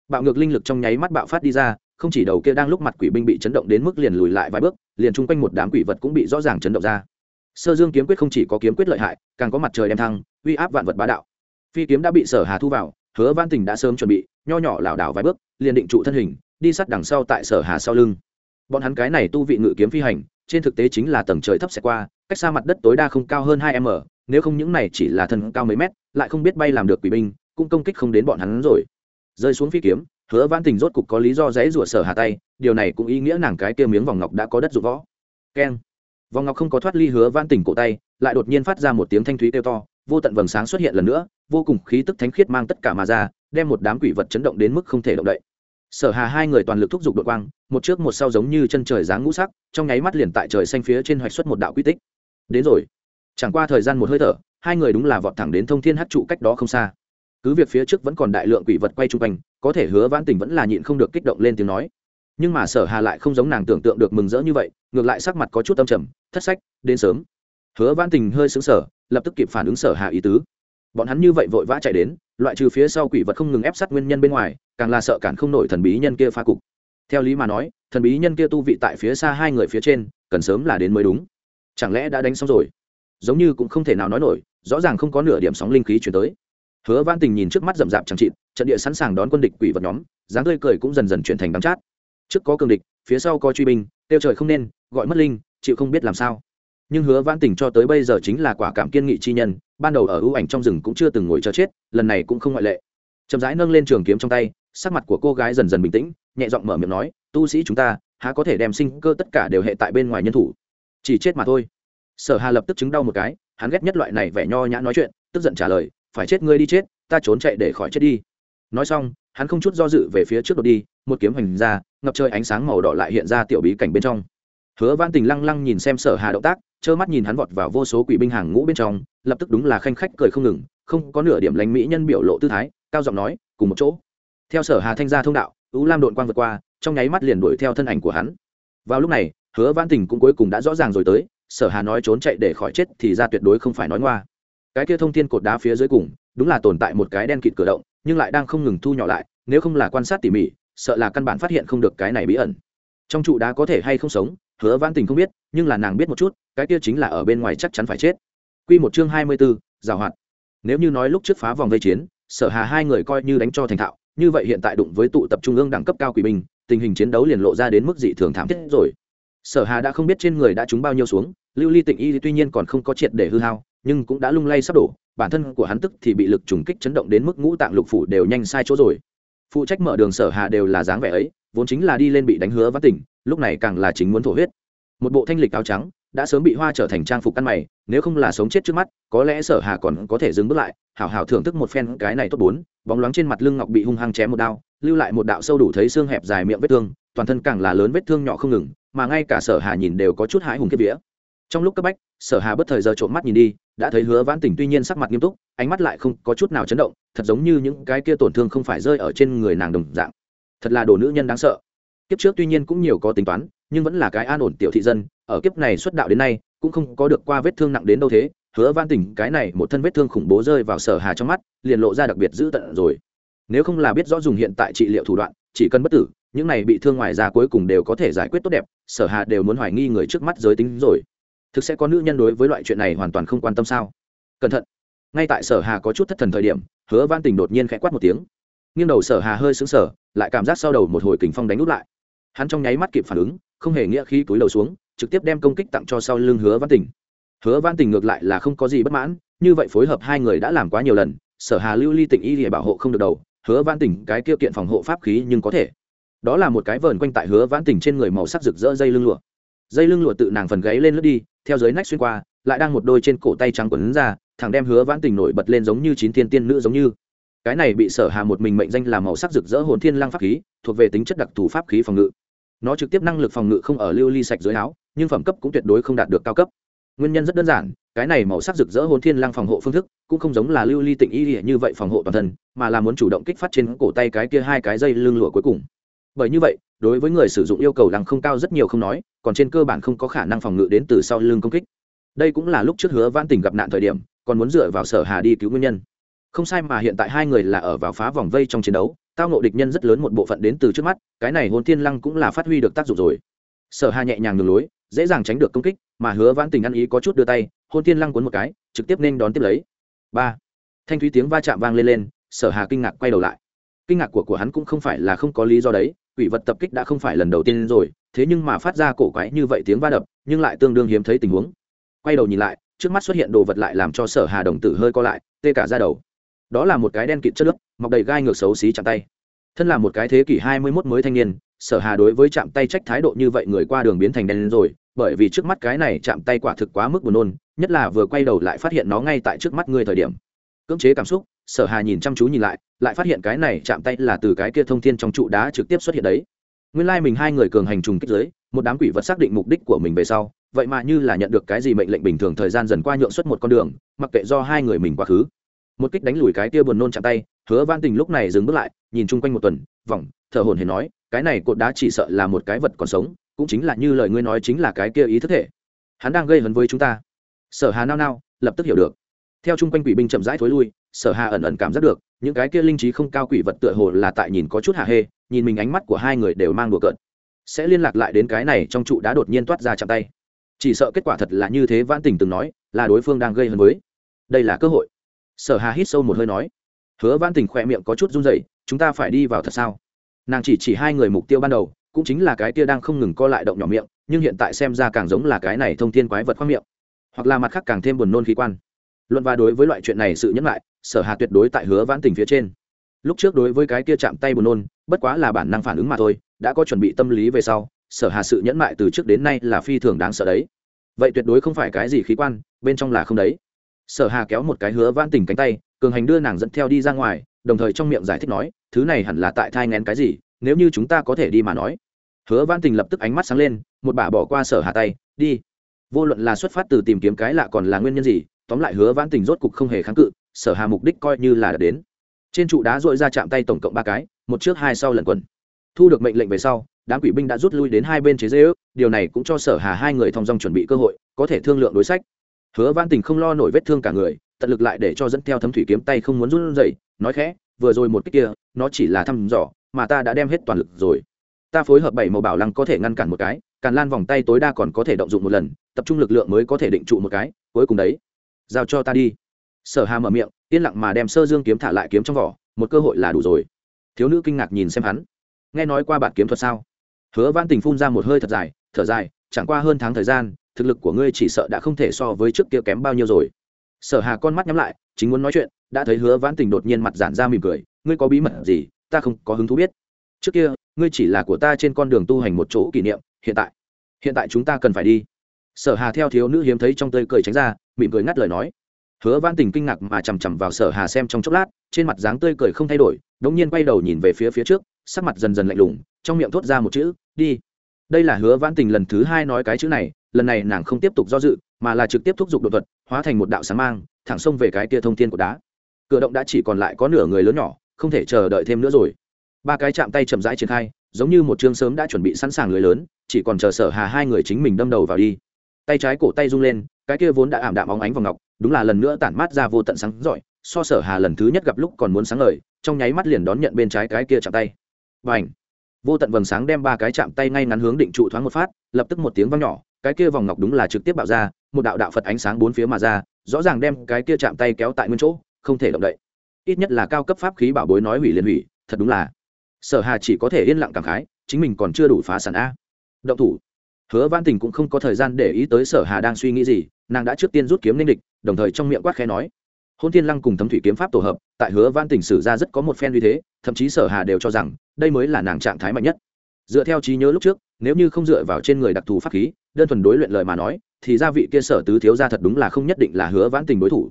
Bạo ngược linh lực trong nháy mắt bạo phát đi ra, không chỉ đầu kia đang lúc mặt quỷ binh bị chấn động đến mức liền lùi lại vài bước, liền chung quanh một đám quỷ vật cũng bị rõ ràng chấn động ra sơ dương kiếm quyết không chỉ có kiếm quyết lợi hại, càng có mặt trời đem thăng, uy áp vạn vật bá đạo. Phi kiếm đã bị sở hà thu vào, hứa văn tình đã sớm chuẩn bị, nho nhỏ lảo đảo vài bước, liền định trụ thân hình, đi sát đằng sau tại sở hà sau lưng. Bọn hắn cái này tu vị ngự kiếm phi hành, trên thực tế chính là tầng trời thấp xẹt qua, cách xa mặt đất tối đa không cao hơn hai m, nếu không những này chỉ là thân cao mấy mét, lại không biết bay làm được quỷ binh, cũng công kích không đến bọn hắn rồi. Rơi xuống phi kiếm, hứa văn tình rốt cục có lý do dãy rủa sở hà tay, điều này cũng ý nghĩa nàng cái kia miếng vòng ngọc đã có đất rụ võ. Keng vòng ngọc không có thoát ly hứa vãn tình cổ tay, lại đột nhiên phát ra một tiếng thanh thúy kêu to, vô tận vầng sáng xuất hiện lần nữa, vô cùng khí tức thánh khiết mang tất cả mà ra, đem một đám quỷ vật chấn động đến mức không thể động đậy. Sở hà hai người toàn lực thúc giục đội quang, một trước một sau giống như chân trời dáng ngũ sắc, trong nháy mắt liền tại trời xanh phía trên hoạch xuất một đạo quy tích. Đến rồi. Chẳng qua thời gian một hơi thở, hai người đúng là vọt thẳng đến thông thiên hát trụ cách đó không xa. Cứ việc phía trước vẫn còn đại lượng quỷ vật quay chung quanh, có thể hứa vãn tình vẫn là nhịn không được kích động lên tiếng nói nhưng mà sở hà lại không giống nàng tưởng tượng được mừng rỡ như vậy, ngược lại sắc mặt có chút tâm trầm, thất sách, đến sớm. Hứa vãn tình hơi xứng sở lập tức kịp phản ứng sở hà ý tứ. Bọn hắn như vậy vội vã chạy đến, loại trừ phía sau quỷ vật không ngừng ép sát nguyên nhân bên ngoài, càng là sợ cản không nổi thần bí nhân kia phá cục. Theo lý mà nói, thần bí nhân kia tu vị tại phía xa hai người phía trên, cần sớm là đến mới đúng. Chẳng lẽ đã đánh xong rồi? Giống như cũng không thể nào nói nổi, rõ ràng không có nửa điểm sóng linh khí chuyển tới. Hứa văn tình nhìn trước mắt rậm rạp chẳng trịn trận địa sẵn sàng đón quân địch quỷ vật nhóm, dáng tươi cười cũng dần dần chuyển thành đắm chát trước có cường địch, phía sau có truy binh, tiêu trời không nên, gọi mất linh, chịu không biết làm sao. Nhưng hứa vãn tình cho tới bây giờ chính là quả cảm kiên nghị chi nhân, ban đầu ở ưu ảnh trong rừng cũng chưa từng ngồi chờ chết, lần này cũng không ngoại lệ. Chậm rãi nâng lên trường kiếm trong tay, sắc mặt của cô gái dần dần bình tĩnh, nhẹ giọng mở miệng nói, tu sĩ chúng ta, há có thể đem sinh cơ tất cả đều hệ tại bên ngoài nhân thủ? Chỉ chết mà thôi. Sở hà lập tức chứng đau một cái, hắn ghét nhất loại này vẻ nho nhã nói chuyện, tức giận trả lời, phải chết ngươi đi chết, ta trốn chạy để khỏi chết đi. Nói xong hắn không chút do dự về phía trước đột đi, một kiếm hành ra, ngập trời ánh sáng màu đỏ lại hiện ra tiểu bí cảnh bên trong. Hứa văn tình lăng lăng nhìn xem sở hà động tác, trơ mắt nhìn hắn vọt vào vô số quỷ binh hàng ngũ bên trong, lập tức đúng là khanh khách cười không ngừng, không có nửa điểm lánh mỹ nhân biểu lộ tư thái, cao giọng nói, cùng một chỗ. Theo sở hà thanh ra thông đạo ú lam đội quang vượt qua, trong nháy mắt liền đuổi theo thân ảnh của hắn. Vào lúc này, hứa văn tình cũng cuối cùng đã rõ ràng rồi tới, sở hà nói trốn chạy để khỏi chết thì ra tuyệt đối không phải nói ngoa. Cái kia thông thiên cột đá phía dưới cùng, đúng là tồn tại một cái đen kịt cửa động nhưng lại đang không ngừng thu nhỏ lại nếu không là quan sát tỉ mỉ sợ là căn bản phát hiện không được cái này bí ẩn. Trong trụ đá có thể hay không sống hứa văn tình không biết nhưng là nàng biết một chút cái kia chính là ở bên ngoài chắc chắn phải chết. Quy một chương hai mươi bốn, giảo hoạt. Nếu như nói lúc trước phá vòng vây chiến sở hà hai người coi như đánh cho thành thạo như vậy hiện tại đụng với tụ tập trung ương đẳng cấp cao quỷ binh tình hình chiến đấu liền lộ ra đến mức dị thường thảm thiết rồi. Sở hà đã không biết trên người đã trúng bao nhiêu xuống lưu ly tịnh y tuy nhiên còn không có triệt để hư hao nhưng cũng đã lung lay sắp đổ, bản thân của hắn tức thì bị lực trùng kích chấn động đến mức ngũ tạng lục phủ đều nhanh sai chỗ rồi. Phụ trách mở đường sở hà đều là dáng vẻ ấy, vốn chính là đi lên bị đánh hứa vắt tỉnh, lúc này càng là chính muốn thổ huyết. Một bộ thanh lịch áo trắng, đã sớm bị hoa trở thành trang phục căn mày, nếu không là sống chết trước mắt, có lẽ sở hà còn có thể dừng bước lại, hảo hảo thưởng thức một phen cái này tốt bốn, bóng loáng trên mặt lưng ngọc bị hung hăng chém một đao, lưu lại một đạo sâu đủ thấy xương hẹp dài miệng vết thương, toàn thân càng là lớn vết thương nhỏ không ngừng, mà ngay cả sở hà nhìn đều có chút hãi hùng kết vía trong lúc cấp bách, sở hà bất thời giờ trộm mắt nhìn đi, đã thấy hứa vãn tình tuy nhiên sắc mặt nghiêm túc, ánh mắt lại không có chút nào chấn động, thật giống như những cái kia tổn thương không phải rơi ở trên người nàng đồng dạng. Thật là đồ nữ nhân đáng sợ. Kiếp trước tuy nhiên cũng nhiều có tính toán, nhưng vẫn là cái an ổn tiểu thị dân, ở kiếp này xuất đạo đến nay, cũng không có được qua vết thương nặng đến đâu thế. Hứa van tình, cái này một thân vết thương khủng bố rơi vào sở hà trong mắt, liền lộ ra đặc biệt dữ tận rồi. Nếu không là biết rõ dùng hiện tại trị liệu thủ đoạn, chỉ cần bất tử, những này bị thương ngoài ra cuối cùng đều có thể giải quyết tốt đẹp, sở hà đều muốn hoài nghi người trước mắt giới tính rồi thực sẽ có nữ nhân đối với loại chuyện này hoàn toàn không quan tâm sao? Cẩn thận. Ngay tại sở hà có chút thất thần thời điểm, hứa văn tình đột nhiên khẽ quát một tiếng. Nghiêng đầu sở hà hơi sững sờ, lại cảm giác sau đầu một hồi kình phong đánh nút lại. Hắn trong nháy mắt kịp phản ứng, không hề nghĩa khi túi đầu xuống, trực tiếp đem công kích tặng cho sau lưng hứa văn tình. Hứa văn tình ngược lại là không có gì bất mãn, như vậy phối hợp hai người đã làm quá nhiều lần, sở hà lưu ly tỉnh y để bảo hộ không được đầu, hứa vãn Tình cái kia kiện phòng hộ pháp khí nhưng có thể. Đó là một cái vờn quanh tại hứa vãn Tình trên người màu sắc rực rỡ dây lưng lụa dây lưng lụa tự nàng phần gáy lên lướt đi, theo dưới nách xuyên qua, lại đang một đôi trên cổ tay trắng quấn ra thằng đem hứa vãn tình nổi bật lên giống như chín thiên tiên nữ giống như. Cái này bị sở hà một mình mệnh danh là màu sắc rực rỡ hồn thiên lăng pháp khí, thuộc về tính chất đặc thù pháp khí phòng ngự. Nó trực tiếp năng lực phòng ngự không ở lưu ly sạch dưới áo, nhưng phẩm cấp cũng tuyệt đối không đạt được cao cấp. Nguyên nhân rất đơn giản, cái này màu sắc rực rỡ hồn thiên lăng phòng hộ phương thức, cũng không giống là lưu ly tịnh y như vậy phòng hộ toàn thân, mà là muốn chủ động kích phát trên cổ tay cái kia hai cái dây lưng lụa cuối cùng. Bởi như vậy đối với người sử dụng yêu cầu lăng không cao rất nhiều không nói, còn trên cơ bản không có khả năng phòng ngự đến từ sau lưng công kích. Đây cũng là lúc trước hứa vãn tình gặp nạn thời điểm, còn muốn dựa vào sở hà đi cứu nguyên nhân. Không sai mà hiện tại hai người là ở vào phá vòng vây trong chiến đấu, tao nộ địch nhân rất lớn một bộ phận đến từ trước mắt, cái này hôn thiên lăng cũng là phát huy được tác dụng rồi. Sở hà nhẹ nhàng đường lối, dễ dàng tránh được công kích, mà hứa vãn tình ăn ý có chút đưa tay hôn thiên lăng cuốn một cái, trực tiếp nên đón tiếp lấy. Ba. Thanh thúy tiếng va chạm vang lên lên, sở hà kinh ngạc quay đầu lại. Kinh ngạc của của hắn cũng không phải là không có lý do đấy quỷ vật tập kích đã không phải lần đầu tiên rồi, thế nhưng mà phát ra cổ quái như vậy tiếng va đập, nhưng lại tương đương hiếm thấy tình huống. Quay đầu nhìn lại, trước mắt xuất hiện đồ vật lại làm cho sở hà đồng tử hơi co lại, tê cả ra đầu. Đó là một cái đen kịt chất nước mọc đầy gai ngược xấu xí chạm tay. Thân là một cái thế kỷ hai mươi 21 mới thanh niên, sở hà đối với chạm tay trách thái độ như vậy người qua đường biến thành đen rồi, bởi vì trước mắt cái này chạm tay quả thực quá mức buồn nôn, nhất là vừa quay đầu lại phát hiện nó ngay tại trước mắt ngươi thời điểm. Cưỡng chế cảm xúc sở hà nhìn chăm chú nhìn lại lại phát hiện cái này chạm tay là từ cái kia thông thiên trong trụ đá trực tiếp xuất hiện đấy. Nguyên lai mình hai người cường hành trùng kích giới, một đám quỷ vật xác định mục đích của mình về sau, vậy mà như là nhận được cái gì mệnh lệnh bình thường thời gian dần qua nhượng xuất một con đường, mặc kệ do hai người mình quá khứ. Một kích đánh lùi cái kia buồn nôn chạm tay, hứa van tình lúc này dừng bước lại, nhìn chung quanh một tuần, vòng, thở hồn hển nói, cái này cột đá chỉ sợ là một cái vật còn sống, cũng chính là như lời ngươi nói chính là cái kia ý thức thể. Hắn đang gây hấn với chúng ta. Sở hà nao nao, lập tức hiểu được. Theo chung quanh quỷ binh chậm rãi thối lui sở hà ẩn ẩn cảm giác được, những cái kia linh trí không cao quỷ vật tựa hồ là tại nhìn có chút hạ hê, nhìn mình ánh mắt của hai người đều mang đùa cợt. Sẽ liên lạc lại đến cái này trong trụ đá đột nhiên toát ra chạm tay. Chỉ sợ kết quả thật là như thế vãn tình từng nói, là đối phương đang gây hấn với. Đây là cơ hội. Sở hà hít sâu một hơi nói. Hứa vãn tình khỏe miệng có chút run rẩy, chúng ta phải đi vào thật sao? Nàng chỉ chỉ hai người mục tiêu ban đầu, cũng chính là cái kia đang không ngừng co lại động nhỏ miệng, nhưng hiện tại xem ra càng giống là cái này thông thiên quái vật khoang miệng. Hoặc là mặt khác càng thêm buồn nôn khí quan. Luận và đối với loại chuyện này sự nhẫn lại sở hà tuyệt đối tại hứa vãn tình phía trên. Lúc trước đối với cái kia chạm tay buồn nôn, bất quá là bản năng phản ứng mà thôi, đã có chuẩn bị tâm lý về sau, sở hà sự nhẫn mại từ trước đến nay là phi thường đáng sợ đấy. Vậy tuyệt đối không phải cái gì khí quan, bên trong là không đấy. Sở hà kéo một cái hứa vãn tình cánh tay, cường hành đưa nàng dẫn theo đi ra ngoài, đồng thời trong miệng giải thích nói, thứ này hẳn là tại thai ngén cái gì, nếu như chúng ta có thể đi mà nói. Hứa vãn tình lập tức ánh mắt sáng lên, một bà bỏ qua sở hà tay, đi. Vô luận là xuất phát từ tìm kiếm cái lạ còn là nguyên nhân gì, tóm lại hứa vãn tình rốt cục không hề kháng cự sở hà mục đích coi như là đã đến. Trên trụ đá dội ra chạm tay tổng cộng ba cái, một trước hai sau lần quần. Thu được mệnh lệnh về sau, đám quỷ binh đã rút lui đến hai bên chế dễ ước, điều này cũng cho sở hà hai người thong dong chuẩn bị cơ hội, có thể thương lượng đối sách. Hứa văn tình không lo nổi vết thương cả người, tận lực lại để cho dẫn theo thấm thủy kiếm tay không muốn run rẩy, nói khẽ, vừa rồi một cách kia, nó chỉ là thăm dò, mà ta đã đem hết toàn lực rồi. Ta phối hợp bảy màu bảo lăng có thể ngăn cản một cái, càn lan vòng tay tối đa còn có thể động dụng một lần, tập trung lực lượng mới có thể định trụ một cái, cuối cùng đấy, giao cho ta đi sở hà mở miệng, yên lặng mà đem sơ dương kiếm thả lại kiếm trong vỏ, một cơ hội là đủ rồi. Thiếu nữ kinh ngạc nhìn xem hắn. Nghe nói qua bạn kiếm thuật sao? Hứa văn tình phun ra một hơi thật dài, thở dài, chẳng qua hơn tháng thời gian, thực lực của ngươi chỉ sợ đã không thể so với trước kia kém bao nhiêu rồi. Sở hà con mắt nhắm lại, chính muốn nói chuyện, đã thấy hứa vãn tình đột nhiên mặt giản ra mỉm cười, ngươi có bí mật gì? Ta không có hứng thú biết. Trước kia, ngươi chỉ là của ta trên con đường tu hành một chỗ kỷ niệm, hiện tại hiện tại chúng ta cần phải đi. Sở hà theo thiếu nữ hiếm thấy trong tơi cười tránh ra, mỉm cười ngắt lời nói hứa văn tình kinh ngạc mà chằm chằm vào sở hà xem trong chốc lát, trên mặt dáng tươi cười không thay đổi, đống nhiên quay đầu nhìn về phía phía trước, sắc mặt dần dần lạnh lùng, trong miệng thốt ra một chữ, đi. Đây là hứa Vãn tình lần thứ hai nói cái chữ này, lần này nàng không tiếp tục do dự, mà là trực tiếp thúc giục đột thuật, hóa thành một đạo sáng mang, thẳng xông về cái kia thông thiên của đá. Cửa động đã chỉ còn lại có nửa người lớn nhỏ, không thể chờ đợi thêm nữa rồi. Ba cái chạm tay chậm rãi triển khai, giống như một chương sớm đã chuẩn bị sẵn sàng lưới lớn, chỉ còn chờ sở hà hai người chính mình đâm đầu vào đi tay trái cổ tay rung lên, cái kia vốn đã ảm đạm óng ánh vào ngọc, đúng là lần nữa tản mát ra vô tận sáng giỏi, so sở hà lần thứ nhất gặp lúc còn muốn sáng ngời, trong nháy mắt liền đón nhận bên trái cái kia chạm tay. Và ảnh vô tận vầng sáng đem ba cái chạm tay ngay ngắn hướng định trụ thoáng một phát, lập tức một tiếng vang nhỏ, cái kia vòng ngọc đúng là trực tiếp bạo ra, một đạo đạo phật ánh sáng bốn phía mà ra, rõ ràng đem cái kia chạm tay kéo tại nguyên chỗ, không thể động đậy. Ít nhất là cao cấp pháp khí bảo bối nói hủy liền hủy, thật đúng là. Sở hà chỉ có thể yên lặng cảm khái, chính mình còn chưa đủ phá sản a. Động thủ hứa văn tình cũng không có thời gian để ý tới sở hà đang suy nghĩ gì, nàng đã trước tiên rút kiếm ninh địch, đồng thời trong miệng quát khẽ nói. Hôn thiên lăng cùng thấm thủy kiếm pháp tổ hợp, tại hứa văn tình sử ra rất có một phen uy thế, thậm chí sở hà đều cho rằng, đây mới là nàng trạng thái mạnh nhất. Dựa theo trí nhớ lúc trước, nếu như không dựa vào trên người đặc thù pháp khí, đơn thuần đối luyện lời mà nói, thì gia vị kia sở tứ thiếu gia thật đúng là không nhất định là hứa vãn tình đối thủ.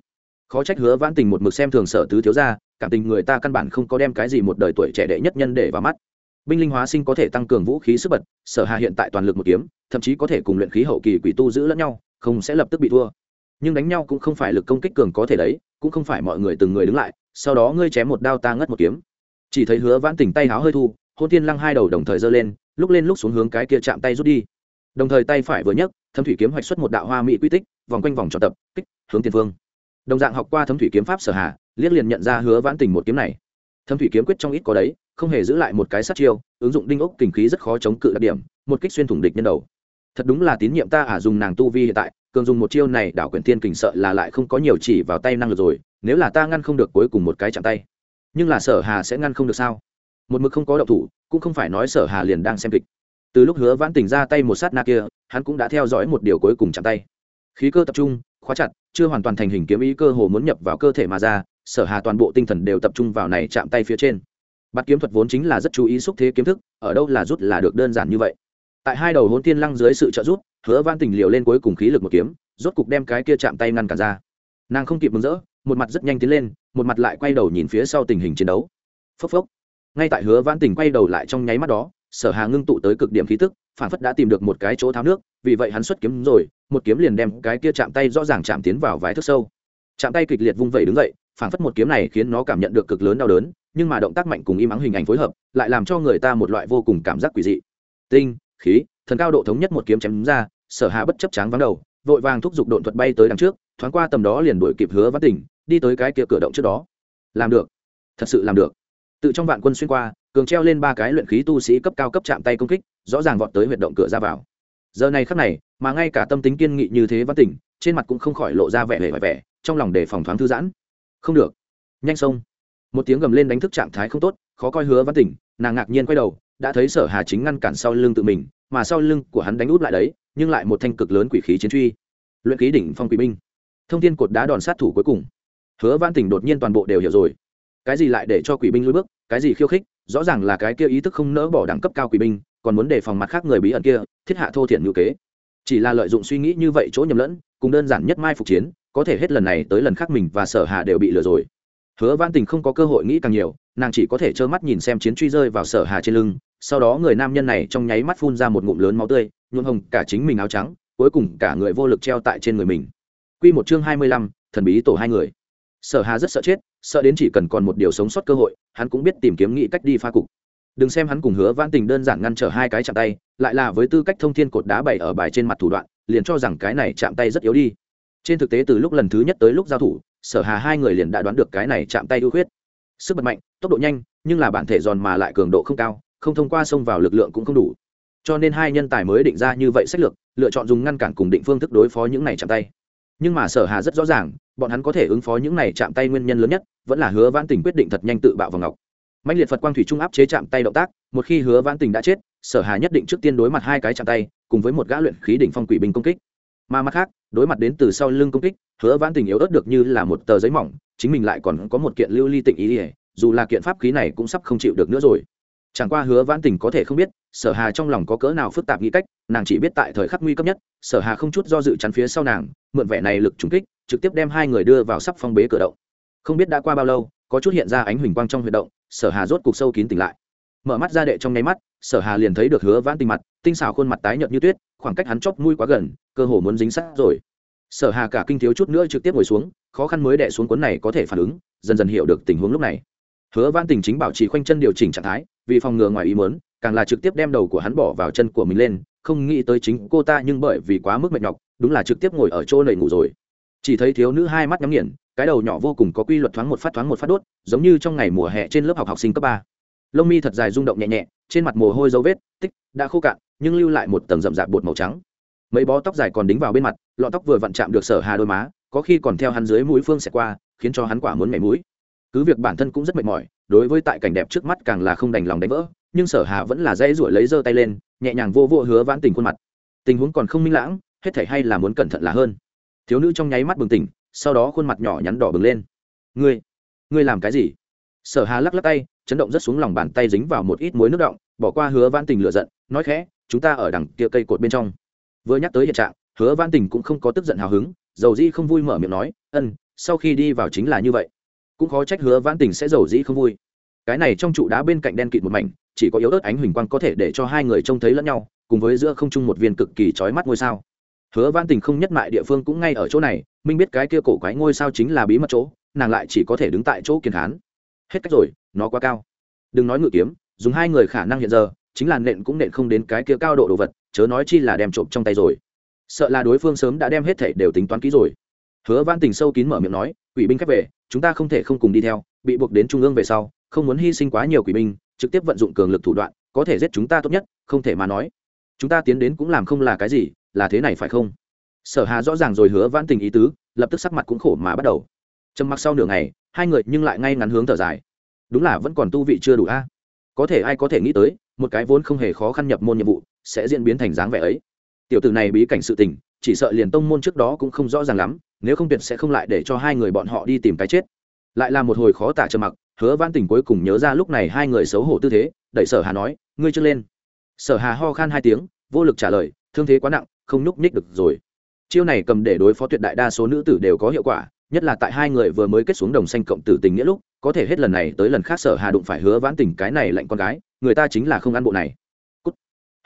Khó trách hứa vãn tình một mực xem thường sở tứ thiếu gia, cảm tình người ta căn bản không có đem cái gì một đời tuổi trẻ đệ nhất nhân để vào mắt binh linh hóa sinh có thể tăng cường vũ khí sức bật, sở hà hiện tại toàn lực một kiếm, thậm chí có thể cùng luyện khí hậu kỳ quỷ tu giữ lẫn nhau, không sẽ lập tức bị thua. Nhưng đánh nhau cũng không phải lực công kích cường có thể đấy, cũng không phải mọi người từng người đứng lại, sau đó ngươi chém một đao ta ngất một kiếm. Chỉ thấy hứa vãn tình tay háo hơi thu, hôn tiên lăng hai đầu đồng thời giơ lên, lúc lên lúc xuống hướng cái kia chạm tay rút đi. Đồng thời tay phải vừa nhấc, thâm thủy kiếm hoạch xuất một đạo hoa mỹ quy tích, vòng quanh vòng tròn tập, kích, hướng tiền phương. Đồng dạng học qua thâm thủy kiếm pháp sở hà, liếc liền nhận ra hứa vãn tình một kiếm này thâm thủy kiếm quyết trong ít có đấy, không hề giữ lại một cái sát chiêu, ứng dụng đinh ốc kình khí rất khó chống cự đặc điểm, một kích xuyên thủng địch nhân đầu. Thật đúng là tín nhiệm ta à dùng nàng tu vi hiện tại, cường dùng một chiêu này, đảo quyển thiên kình sợ là lại không có nhiều chỉ vào tay năng lực rồi, nếu là ta ngăn không được cuối cùng một cái chạm tay. Nhưng là sở hà sẽ ngăn không được sao? Một mực không có động thủ, cũng không phải nói sở hà liền đang xem kịch. Từ lúc hứa vãn tỉnh ra tay một sát na kia, hắn cũng đã theo dõi một điều cuối cùng chạm tay. Khí cơ tập trung, khóa chặt, chưa hoàn toàn thành hình kiếm ý cơ hồ muốn nhập vào cơ thể mà ra sở hà toàn bộ tinh thần đều tập trung vào này chạm tay phía trên. Bát kiếm thuật vốn chính là rất chú ý xúc thế kiếm thức, ở đâu là rút là được đơn giản như vậy. Tại hai đầu hôn tiên lăng dưới sự trợ rút hứa van tình liều lên cuối cùng khí lực một kiếm, rốt cục đem cái kia chạm tay ngăn cản ra. Nàng không kịp mừng rỡ, một mặt rất nhanh tiến lên, một mặt lại quay đầu nhìn phía sau tình hình chiến đấu. Phốc phốc. Ngay tại hứa van tình quay đầu lại trong nháy mắt đó, sở hà ngưng tụ tới cực điểm khí tức, phản phất đã tìm được một cái chỗ tháo nước, vì vậy hắn xuất kiếm rồi, một kiếm liền đem cái kia chạm tay rõ ràng chạm tiến vào vài thước sâu. Chạm tay kịch liệt vung vẩy đứng dậy phản phất một kiếm này khiến nó cảm nhận được cực lớn đau đớn, nhưng mà động tác mạnh cùng im ắng hình ảnh phối hợp, lại làm cho người ta một loại vô cùng cảm giác quỷ dị. Tinh, khí, thần cao độ thống nhất một kiếm chém ra, sở hạ bất chấp tráng vắng đầu, vội vàng thúc giục độn thuật bay tới đằng trước, thoáng qua tầm đó liền đuổi kịp hứa vắt tỉnh đi tới cái kia cửa động trước đó. Làm được. Thật sự làm được. Tự trong vạn quân xuyên qua, cường treo lên ba cái luyện khí tu sĩ cấp cao cấp chạm tay công kích, rõ ràng vọt tới huyệt động cửa ra vào. Giờ này khắc này, mà ngay cả tâm tính kiên nghị như thế văn tỉnh trên mặt cũng không khỏi lộ ra vẻ vẻ vẻ vẻ, trong lòng để phòng thoáng thư giãn không được. Nhanh sông một tiếng gầm lên đánh thức trạng thái không tốt, khó coi hứa văn tỉnh, nàng ngạc nhiên quay đầu, đã thấy sở hà chính ngăn cản sau lưng tự mình, mà sau lưng của hắn đánh út lại đấy, nhưng lại một thanh cực lớn quỷ khí chiến truy. Luyện khí đỉnh phong quỷ binh. Thông tin cột đá đòn sát thủ cuối cùng. Hứa văn tỉnh đột nhiên toàn bộ đều hiểu rồi. Cái gì lại để cho quỷ binh lùi bước, cái gì khiêu khích, rõ ràng là cái kia ý thức không nỡ bỏ đẳng cấp cao quỷ binh, còn muốn đề phòng mặt khác người bí ẩn kia, thiết hạ thô thiển ngữ kế. Chỉ là lợi dụng suy nghĩ như vậy chỗ nhầm lẫn, cùng đơn giản nhất mai phục chiến có thể hết lần này tới lần khác mình và sở hà đều bị lừa rồi. Hứa văn tình không có cơ hội nghĩ càng nhiều nàng chỉ có thể trơ mắt nhìn xem chiến truy rơi vào sở hà trên lưng sau đó người nam nhân này trong nháy mắt phun ra một ngụm lớn máu tươi nhuộm hồng cả chính mình áo trắng cuối cùng cả người vô lực treo tại trên người mình. Quy một chương hai mươi lăm, thần bí tổ hai người. Sở hà rất sợ chết sợ đến chỉ cần còn một điều sống sót cơ hội hắn cũng biết tìm kiếm nghĩ cách đi pha cục. Đừng xem hắn cùng hứa văn tình đơn giản ngăn trở hai cái chạm tay lại là với tư cách thông thiên cột đá bày ở bài trên mặt thủ đoạn liền cho rằng cái này chạm tay rất yếu đi trên thực tế từ lúc lần thứ nhất tới lúc giao thủ, sở hà hai người liền đã đoán được cái này chạm tay ưu khuyết. Sức bật mạnh, tốc độ nhanh, nhưng là bản thể giòn mà lại cường độ không cao, không thông qua xông vào lực lượng cũng không đủ. Cho nên hai nhân tài mới định ra như vậy sách lược, lựa chọn dùng ngăn cản cùng định phương thức đối phó những này chạm tay. Nhưng mà sở hà rất rõ ràng, bọn hắn có thể ứng phó những này chạm tay nguyên nhân lớn nhất, vẫn là hứa vãn tình quyết định thật nhanh tự bạo vào ngọc. Mạnh liệt phật quang thủy trung áp chế chạm tay động tác, một khi hứa vãn tình đã chết, sở hà nhất định trước tiên đối mặt hai cái chạm tay, cùng với một gã luyện khí đỉnh phong quỷ binh công kích. Mà mặt khác đối mặt đến từ sau lưng công kích, hứa vãn tình yếu ớt được như là một tờ giấy mỏng, chính mình lại còn có một kiện lưu ly tịnh ý ỉa dù là kiện pháp khí này cũng sắp không chịu được nữa rồi. Chẳng qua hứa vãn tình có thể không biết, sở hà trong lòng có cỡ nào phức tạp nghĩ cách, nàng chỉ biết tại thời khắc nguy cấp nhất, sở hà không chút do dự chắn phía sau nàng, mượn vẻ này lực trúng kích, trực tiếp đem hai người đưa vào sắp phong bế cửa động. Không biết đã qua bao lâu, có chút hiện ra ánh huỳnh quang trong huy động, sở hà rốt cục sâu kín tỉnh lại. Mở mắt ra đệ trong nháy mắt sở hà liền thấy được hứa vãn tình mặt, tinh xảo khuôn mặt tái nhợt như tuyết, khoảng cách hắn chóp mũi quá gần, cơ hồ muốn dính sát rồi. Sở hà cả kinh thiếu chút nữa trực tiếp ngồi xuống, khó khăn mới đẻ xuống cuốn này có thể phản ứng, dần dần hiểu được tình huống lúc này. Hứa vãn tình chính bảo trì khoanh chân điều chỉnh trạng thái, vì phòng ngừa ngoài ý muốn, càng là trực tiếp đem đầu của hắn bỏ vào chân của mình lên, không nghĩ tới chính cô ta nhưng bởi vì quá mức mệt nhọc, đúng là trực tiếp ngồi ở chỗ nầy ngủ rồi. Chỉ thấy thiếu nữ hai mắt nhắm nghiền, cái đầu nhỏ vô cùng có quy luật thoáng một phát thoáng một phát đốt, giống như trong ngày mùa hè trên lớp học học sinh cấp ba lông mi thật dài rung động nhẹ nhẹ, trên mặt mồ hôi dấu vết, tích, đã khô cạn, nhưng lưu lại một tầng rậm rạp bột màu trắng. Mấy bó tóc dài còn đính vào bên mặt, lọn tóc vừa vặn chạm được sở hà đôi má, có khi còn theo hắn dưới mũi phương xẹt qua, khiến cho hắn quả muốn mẻ mũi. Cứ việc bản thân cũng rất mệt mỏi, đối với tại cảnh đẹp trước mắt càng là không đành lòng đánh vỡ, nhưng sở hà vẫn là dây ruổi lấy giơ tay lên, nhẹ nhàng vô vô hứa vãn tình khuôn mặt. Tình huống còn không minh lãng, hết thể hay là muốn cẩn thận là hơn. Thiếu nữ trong nháy mắt bừng tỉnh, sau đó khuôn mặt nhỏ nhắn đỏ bừng lên. Ngươi ngươi làm cái gì? Sở hà lắc lắc tay chấn động rất xuống lòng bàn tay dính vào một ít muối nước động, bỏ qua hứa văn tình lựa giận, nói khẽ, chúng ta ở đằng kia cây cột bên trong. Vừa nhắc tới hiện trạng, hứa văn tình cũng không có tức giận hào hứng, dầu dĩ không vui mở miệng nói, ân, sau khi đi vào chính là như vậy. Cũng khó trách hứa văn tình sẽ dầu dĩ không vui. Cái này trong trụ đá bên cạnh đen kịt một mảnh, chỉ có yếu ớt ánh huỳnh quang có thể để cho hai người trông thấy lẫn nhau, cùng với giữa không trung một viên cực kỳ chói mắt ngôi sao. Hứa văn tình không nhất mại địa phương cũng ngay ở chỗ này, minh biết cái kia cổ quái ngôi sao chính là bí mật chỗ, nàng lại chỉ có thể đứng tại chỗ kiên hán hết cách rồi nó quá cao. Đừng nói ngự kiếm, dùng hai người khả năng hiện giờ, chính là nện cũng nện không đến cái kia cao độ đồ vật, chớ nói chi là đem trộm trong tay rồi. Sợ là đối phương sớm đã đem hết thảy đều tính toán kỹ rồi. Hứa văn tình sâu kín mở miệng nói, quỷ binh khép về, chúng ta không thể không cùng đi theo, bị buộc đến trung ương về sau, không muốn hy sinh quá nhiều quỷ binh, trực tiếp vận dụng cường lực thủ đoạn, có thể giết chúng ta tốt nhất, không thể mà nói. Chúng ta tiến đến cũng làm không là cái gì, là thế này phải không? Sở hà rõ ràng rồi hứa vãn tình ý tứ, lập tức sắc mặt cũng khổ mà bắt đầu. Trầm mặc sau nửa ngày, hai người nhưng lại ngay ngắn hướng thở dài đúng là vẫn còn tu vị chưa đủ a. Có thể ai có thể nghĩ tới, một cái vốn không hề khó khăn nhập môn nhiệm vụ, sẽ diễn biến thành dáng vẻ ấy. Tiểu tử này bí cảnh sự tình, chỉ sợ liền tông môn trước đó cũng không rõ ràng lắm, nếu không tuyệt sẽ không lại để cho hai người bọn họ đi tìm cái chết. Lại là một hồi khó tả trầm mặc, hứa văn tình cuối cùng nhớ ra lúc này hai người xấu hổ tư thế, đẩy sở hà nói, ngươi chưa lên. Sở hà ho khan hai tiếng, vô lực trả lời, thương thế quá nặng, không nhúc nhích được rồi. Chiêu này cầm để đối phó tuyệt đại đa số nữ tử đều có hiệu quả, nhất là tại hai người vừa mới kết xuống đồng xanh cộng tử tình nghĩa lúc có thể hết lần này tới lần khác sở hà đụng phải hứa vãn tình cái này lạnh con gái, người ta chính là không ăn bộ này. Cút.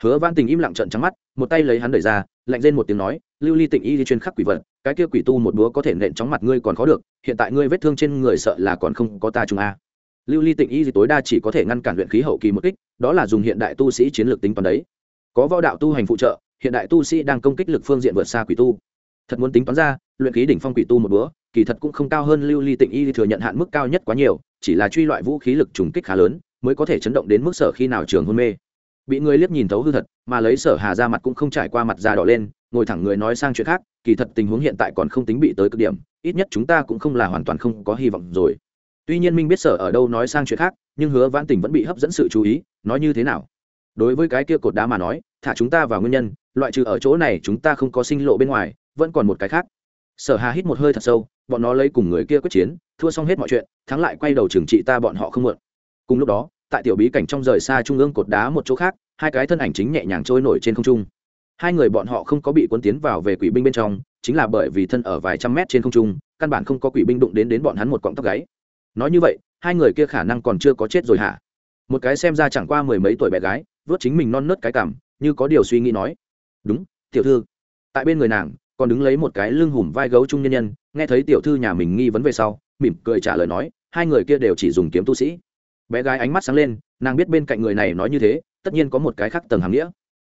hứa vãn tình im lặng trận trắng mắt, một tay lấy hắn đẩy ra, lạnh lên một tiếng nói, lưu ly tịnh y đi chuyên khắc quỷ vật, cái kia quỷ tu một búa có thể nện chóng mặt ngươi còn khó được, hiện tại ngươi vết thương trên người sợ là còn không có ta chúng a. Lưu ly tịnh y thì tối đa chỉ có thể ngăn cản luyện khí hậu kỳ một kích, đó là dùng hiện đại tu sĩ chiến lược tính toán đấy. Có võ đạo tu hành phụ trợ, hiện đại tu sĩ đang công kích lực phương diện vượt xa quỷ tu thật muốn tính toán ra, luyện khí đỉnh phong quỷ tu một búa kỳ thật cũng không cao hơn lưu ly tịnh y thừa nhận hạn mức cao nhất quá nhiều, chỉ là truy loại vũ khí lực trùng kích khá lớn, mới có thể chấn động đến mức sở khi nào trường hôn mê. Bị người liếc nhìn thấu hư thật, mà lấy sở hà ra mặt cũng không trải qua mặt da đỏ lên, ngồi thẳng người nói sang chuyện khác, kỳ thật tình huống hiện tại còn không tính bị tới cực điểm, ít nhất chúng ta cũng không là hoàn toàn không có hy vọng rồi. Tuy nhiên minh biết sở ở đâu nói sang chuyện khác, nhưng hứa vãn tình vẫn bị hấp dẫn sự chú ý, nói như thế nào? Đối với cái kia cột đá mà nói thả chúng ta vào nguyên nhân, loại trừ ở chỗ này chúng ta không có sinh lộ bên ngoài, vẫn còn một cái khác. Sở hà hít một hơi thật sâu, bọn nó lấy cùng người kia quyết chiến, thua xong hết mọi chuyện, thắng lại quay đầu trừng trị ta bọn họ không mượn. Cùng lúc đó, tại tiểu bí cảnh trong rời xa trung ương cột đá một chỗ khác, hai cái thân ảnh chính nhẹ nhàng trôi nổi trên không trung. Hai người bọn họ không có bị cuốn tiến vào về quỷ binh bên trong, chính là bởi vì thân ở vài trăm mét trên không trung, căn bản không có quỷ binh đụng đến đến bọn hắn một cọng tóc gáy. Nói như vậy, hai người kia khả năng còn chưa có chết rồi hả? Một cái xem ra chẳng qua mười mấy tuổi bé gái, vớt chính mình non nớt cái cảm như có điều suy nghĩ nói. Đúng, tiểu thư. Tại bên người nàng, còn đứng lấy một cái lưng hùm vai gấu trung nhân nhân, nghe thấy tiểu thư nhà mình nghi vấn về sau, mỉm cười trả lời nói, hai người kia đều chỉ dùng kiếm tu sĩ. Bé gái ánh mắt sáng lên, nàng biết bên cạnh người này nói như thế, tất nhiên có một cái khác tầng hàm nghĩa.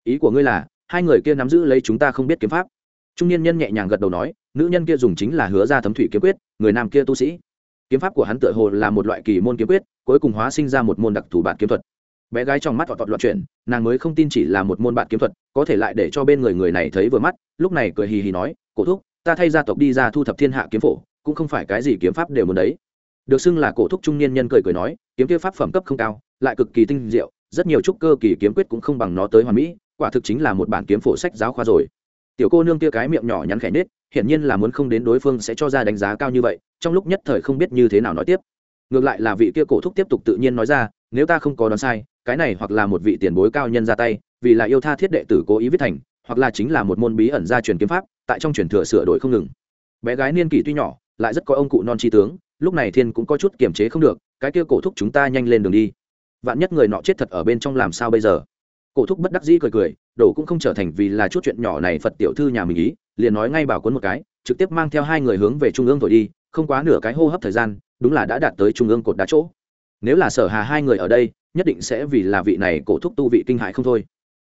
Ý của ngươi là, hai người kia nắm giữ lấy chúng ta không biết kiếm pháp. Trung niên nhân nhẹ nhàng gật đầu nói, nữ nhân kia dùng chính là hứa ra thấm thủy kiếm quyết, người nam kia tu sĩ. Kiếm pháp của hắn tựa hồ là một loại kỳ môn kiếm quyết, cuối cùng hóa sinh ra một môn đặc thù bản kiếm thuật bé gái trong mắt họ tọt loạn chuyển, nàng mới không tin chỉ là một môn bạn kiếm thuật, có thể lại để cho bên người người này thấy vừa mắt, lúc này cười hì hì nói, cổ thúc, ta thay gia tộc đi ra thu thập thiên hạ kiếm phổ, cũng không phải cái gì kiếm pháp đều muốn đấy. Được xưng là cổ thúc trung niên nhân cười cười nói, kiếm kia pháp phẩm cấp không cao, lại cực kỳ tinh diệu, rất nhiều trúc cơ kỳ kiếm quyết cũng không bằng nó tới hoàn mỹ, quả thực chính là một bản kiếm phổ sách giáo khoa rồi. Tiểu cô nương kia cái miệng nhỏ nhắn khẽ nết hiển nhiên là muốn không đến đối phương sẽ cho ra đánh giá cao như vậy, trong lúc nhất thời không biết như thế nào nói tiếp. Ngược lại là vị kia cổ thúc tiếp tục tự nhiên nói ra, nếu ta không có đoán sai cái này hoặc là một vị tiền bối cao nhân ra tay, vì là yêu tha thiết đệ tử cố ý viết thành, hoặc là chính là một môn bí ẩn gia truyền kiếm pháp, tại trong truyền thừa sửa đổi không ngừng. Bé gái niên kỷ tuy nhỏ, lại rất có ông cụ non tri tướng, lúc này thiên cũng có chút kiềm chế không được, cái kia cổ thúc chúng ta nhanh lên đường đi. Vạn nhất người nọ chết thật ở bên trong làm sao bây giờ? Cổ thúc bất đắc dĩ cười cười, đổ cũng không trở thành vì là chút chuyện nhỏ này phật tiểu thư nhà mình ý, liền nói ngay bảo cuốn một cái, trực tiếp mang theo hai người hướng về trung ương thổi đi, không quá nửa cái hô hấp thời gian, đúng là đã đạt tới trung ương cột đá chỗ. Nếu là sở hà hai người ở đây nhất định sẽ vì là vị này cổ thúc tu vị kinh hại không thôi.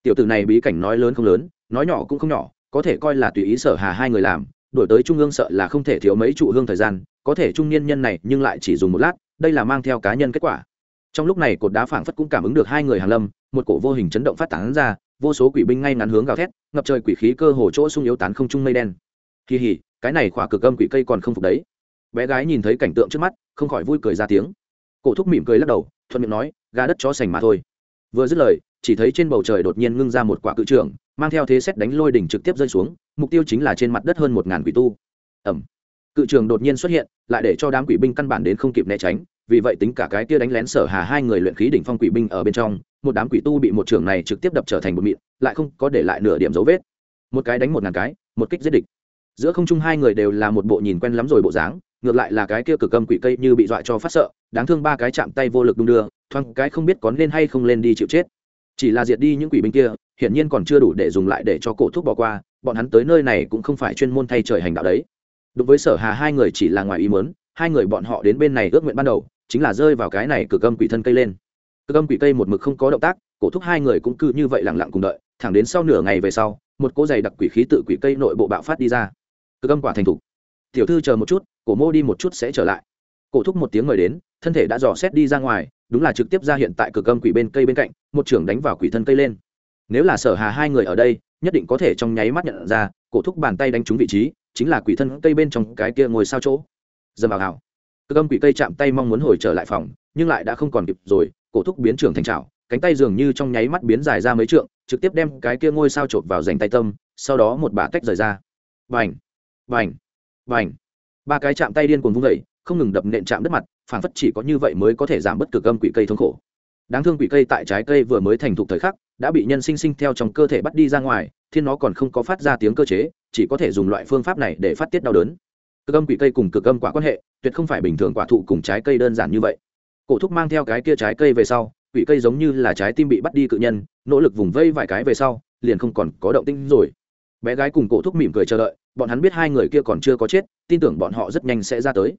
Tiểu tử này bí cảnh nói lớn không lớn, nói nhỏ cũng không nhỏ, có thể coi là tùy ý sở hà hai người làm, đổi tới trung ương sợ là không thể thiếu mấy trụ hương thời gian, có thể trung niên nhân này nhưng lại chỉ dùng một lát, đây là mang theo cá nhân kết quả. Trong lúc này cột đá phảng phất cũng cảm ứng được hai người hàng lâm, một cổ vô hình chấn động phát tán ra, vô số quỷ binh ngay ngắn hướng gào thét, ngập trời quỷ khí cơ hồ chỗ sung yếu tán không trung mây đen. Kỳ hỉ, cái này khỏa cực âm quỷ cây còn không phục đấy. Bé gái nhìn thấy cảnh tượng trước mắt, không khỏi vui cười ra tiếng cổ thúc mỉm cười lắc đầu, thuận miệng nói, gà đất chó sành mà thôi. Vừa dứt lời, chỉ thấy trên bầu trời đột nhiên ngưng ra một quả cự trưởng, mang theo thế xét đánh lôi đỉnh trực tiếp rơi xuống, mục tiêu chính là trên mặt đất hơn một ngàn quỷ tu. Ẩm cự trường đột nhiên xuất hiện, lại để cho đám quỷ binh căn bản đến không kịp né tránh, vì vậy tính cả cái kia đánh lén sở hà hai người luyện khí đỉnh phong quỷ binh ở bên trong, một đám quỷ tu bị một trường này trực tiếp đập trở thành một mịn, lại không có để lại nửa điểm dấu vết. Một cái đánh một ngàn cái, một kích giết địch. Giữa không trung hai người đều là một bộ nhìn quen lắm rồi bộ dáng ngược lại là cái kia cực cầm quỷ cây như bị dọa cho phát sợ, đáng thương ba cái chạm tay vô lực đung đưa, thoáng cái không biết có nên hay không lên đi chịu chết. Chỉ là diệt đi những quỷ binh kia, hiển nhiên còn chưa đủ để dùng lại để cho cổ thuốc bỏ qua, bọn hắn tới nơi này cũng không phải chuyên môn thay trời hành đạo đấy. Đối với sở hà, hai người chỉ là ngoài ý mớn hai người bọn họ đến bên này ước nguyện ban đầu, chính là rơi vào cái này cực âm quỷ thân cây lên. Cực âm quỷ cây một mực không có động tác, cổ thúc hai người cũng cứ như vậy lặng lặng cùng đợi, thẳng đến sau nửa ngày về sau, một cỗ giày đặc quỷ khí tự quỷ cây nội bộ bạo phát đi ra. Cực âm quả thành thục. Tiểu thư chờ một chút cổ mô đi một chút sẽ trở lại. Cổ thúc một tiếng mời đến, thân thể đã dò xét đi ra ngoài, đúng là trực tiếp ra hiện tại cực âm quỷ bên cây bên cạnh, một trưởng đánh vào quỷ thân cây lên. Nếu là sở hà hai người ở đây, nhất định có thể trong nháy mắt nhận ra, cổ thúc bàn tay đánh trúng vị trí, chính là quỷ thân cây bên trong cái kia ngồi sao chỗ. Dầm vào hào. Cực âm quỷ cây chạm tay mong muốn hồi trở lại phòng, nhưng lại đã không còn kịp rồi, cổ thúc biến trưởng thành trào cánh tay dường như trong nháy mắt biến dài ra mấy trượng, trực tiếp đem cái kia ngôi sao trộn vào dành tay tâm, sau đó một bà tách rời ra. Vành vành vành ba cái chạm tay điên cuồng vung vẩy không ngừng đập nện chạm đất mặt phản phất chỉ có như vậy mới có thể giảm bất cực âm quỷ cây thống khổ. Đáng thương quỷ cây tại trái cây vừa mới thành thục thời khắc, đã bị nhân sinh sinh theo trong cơ thể bắt đi ra ngoài, thiên nó còn không có phát ra tiếng cơ chế, chỉ có thể dùng loại phương pháp này để phát tiết đau đớn. Cực âm quỷ cây cùng cực âm quả quan hệ, tuyệt không phải bình thường quả thụ cùng trái cây đơn giản như vậy. Cổ thúc mang theo cái kia trái cây về sau, quỷ cây giống như là trái tim bị bắt đi cự nhân, nỗ lực vùng vây vài cái về sau, liền không còn có động tinh rồi bé gái cùng cổ thúc mỉm cười chờ đợi bọn hắn biết hai người kia còn chưa có chết tin tưởng bọn họ rất nhanh sẽ ra tới.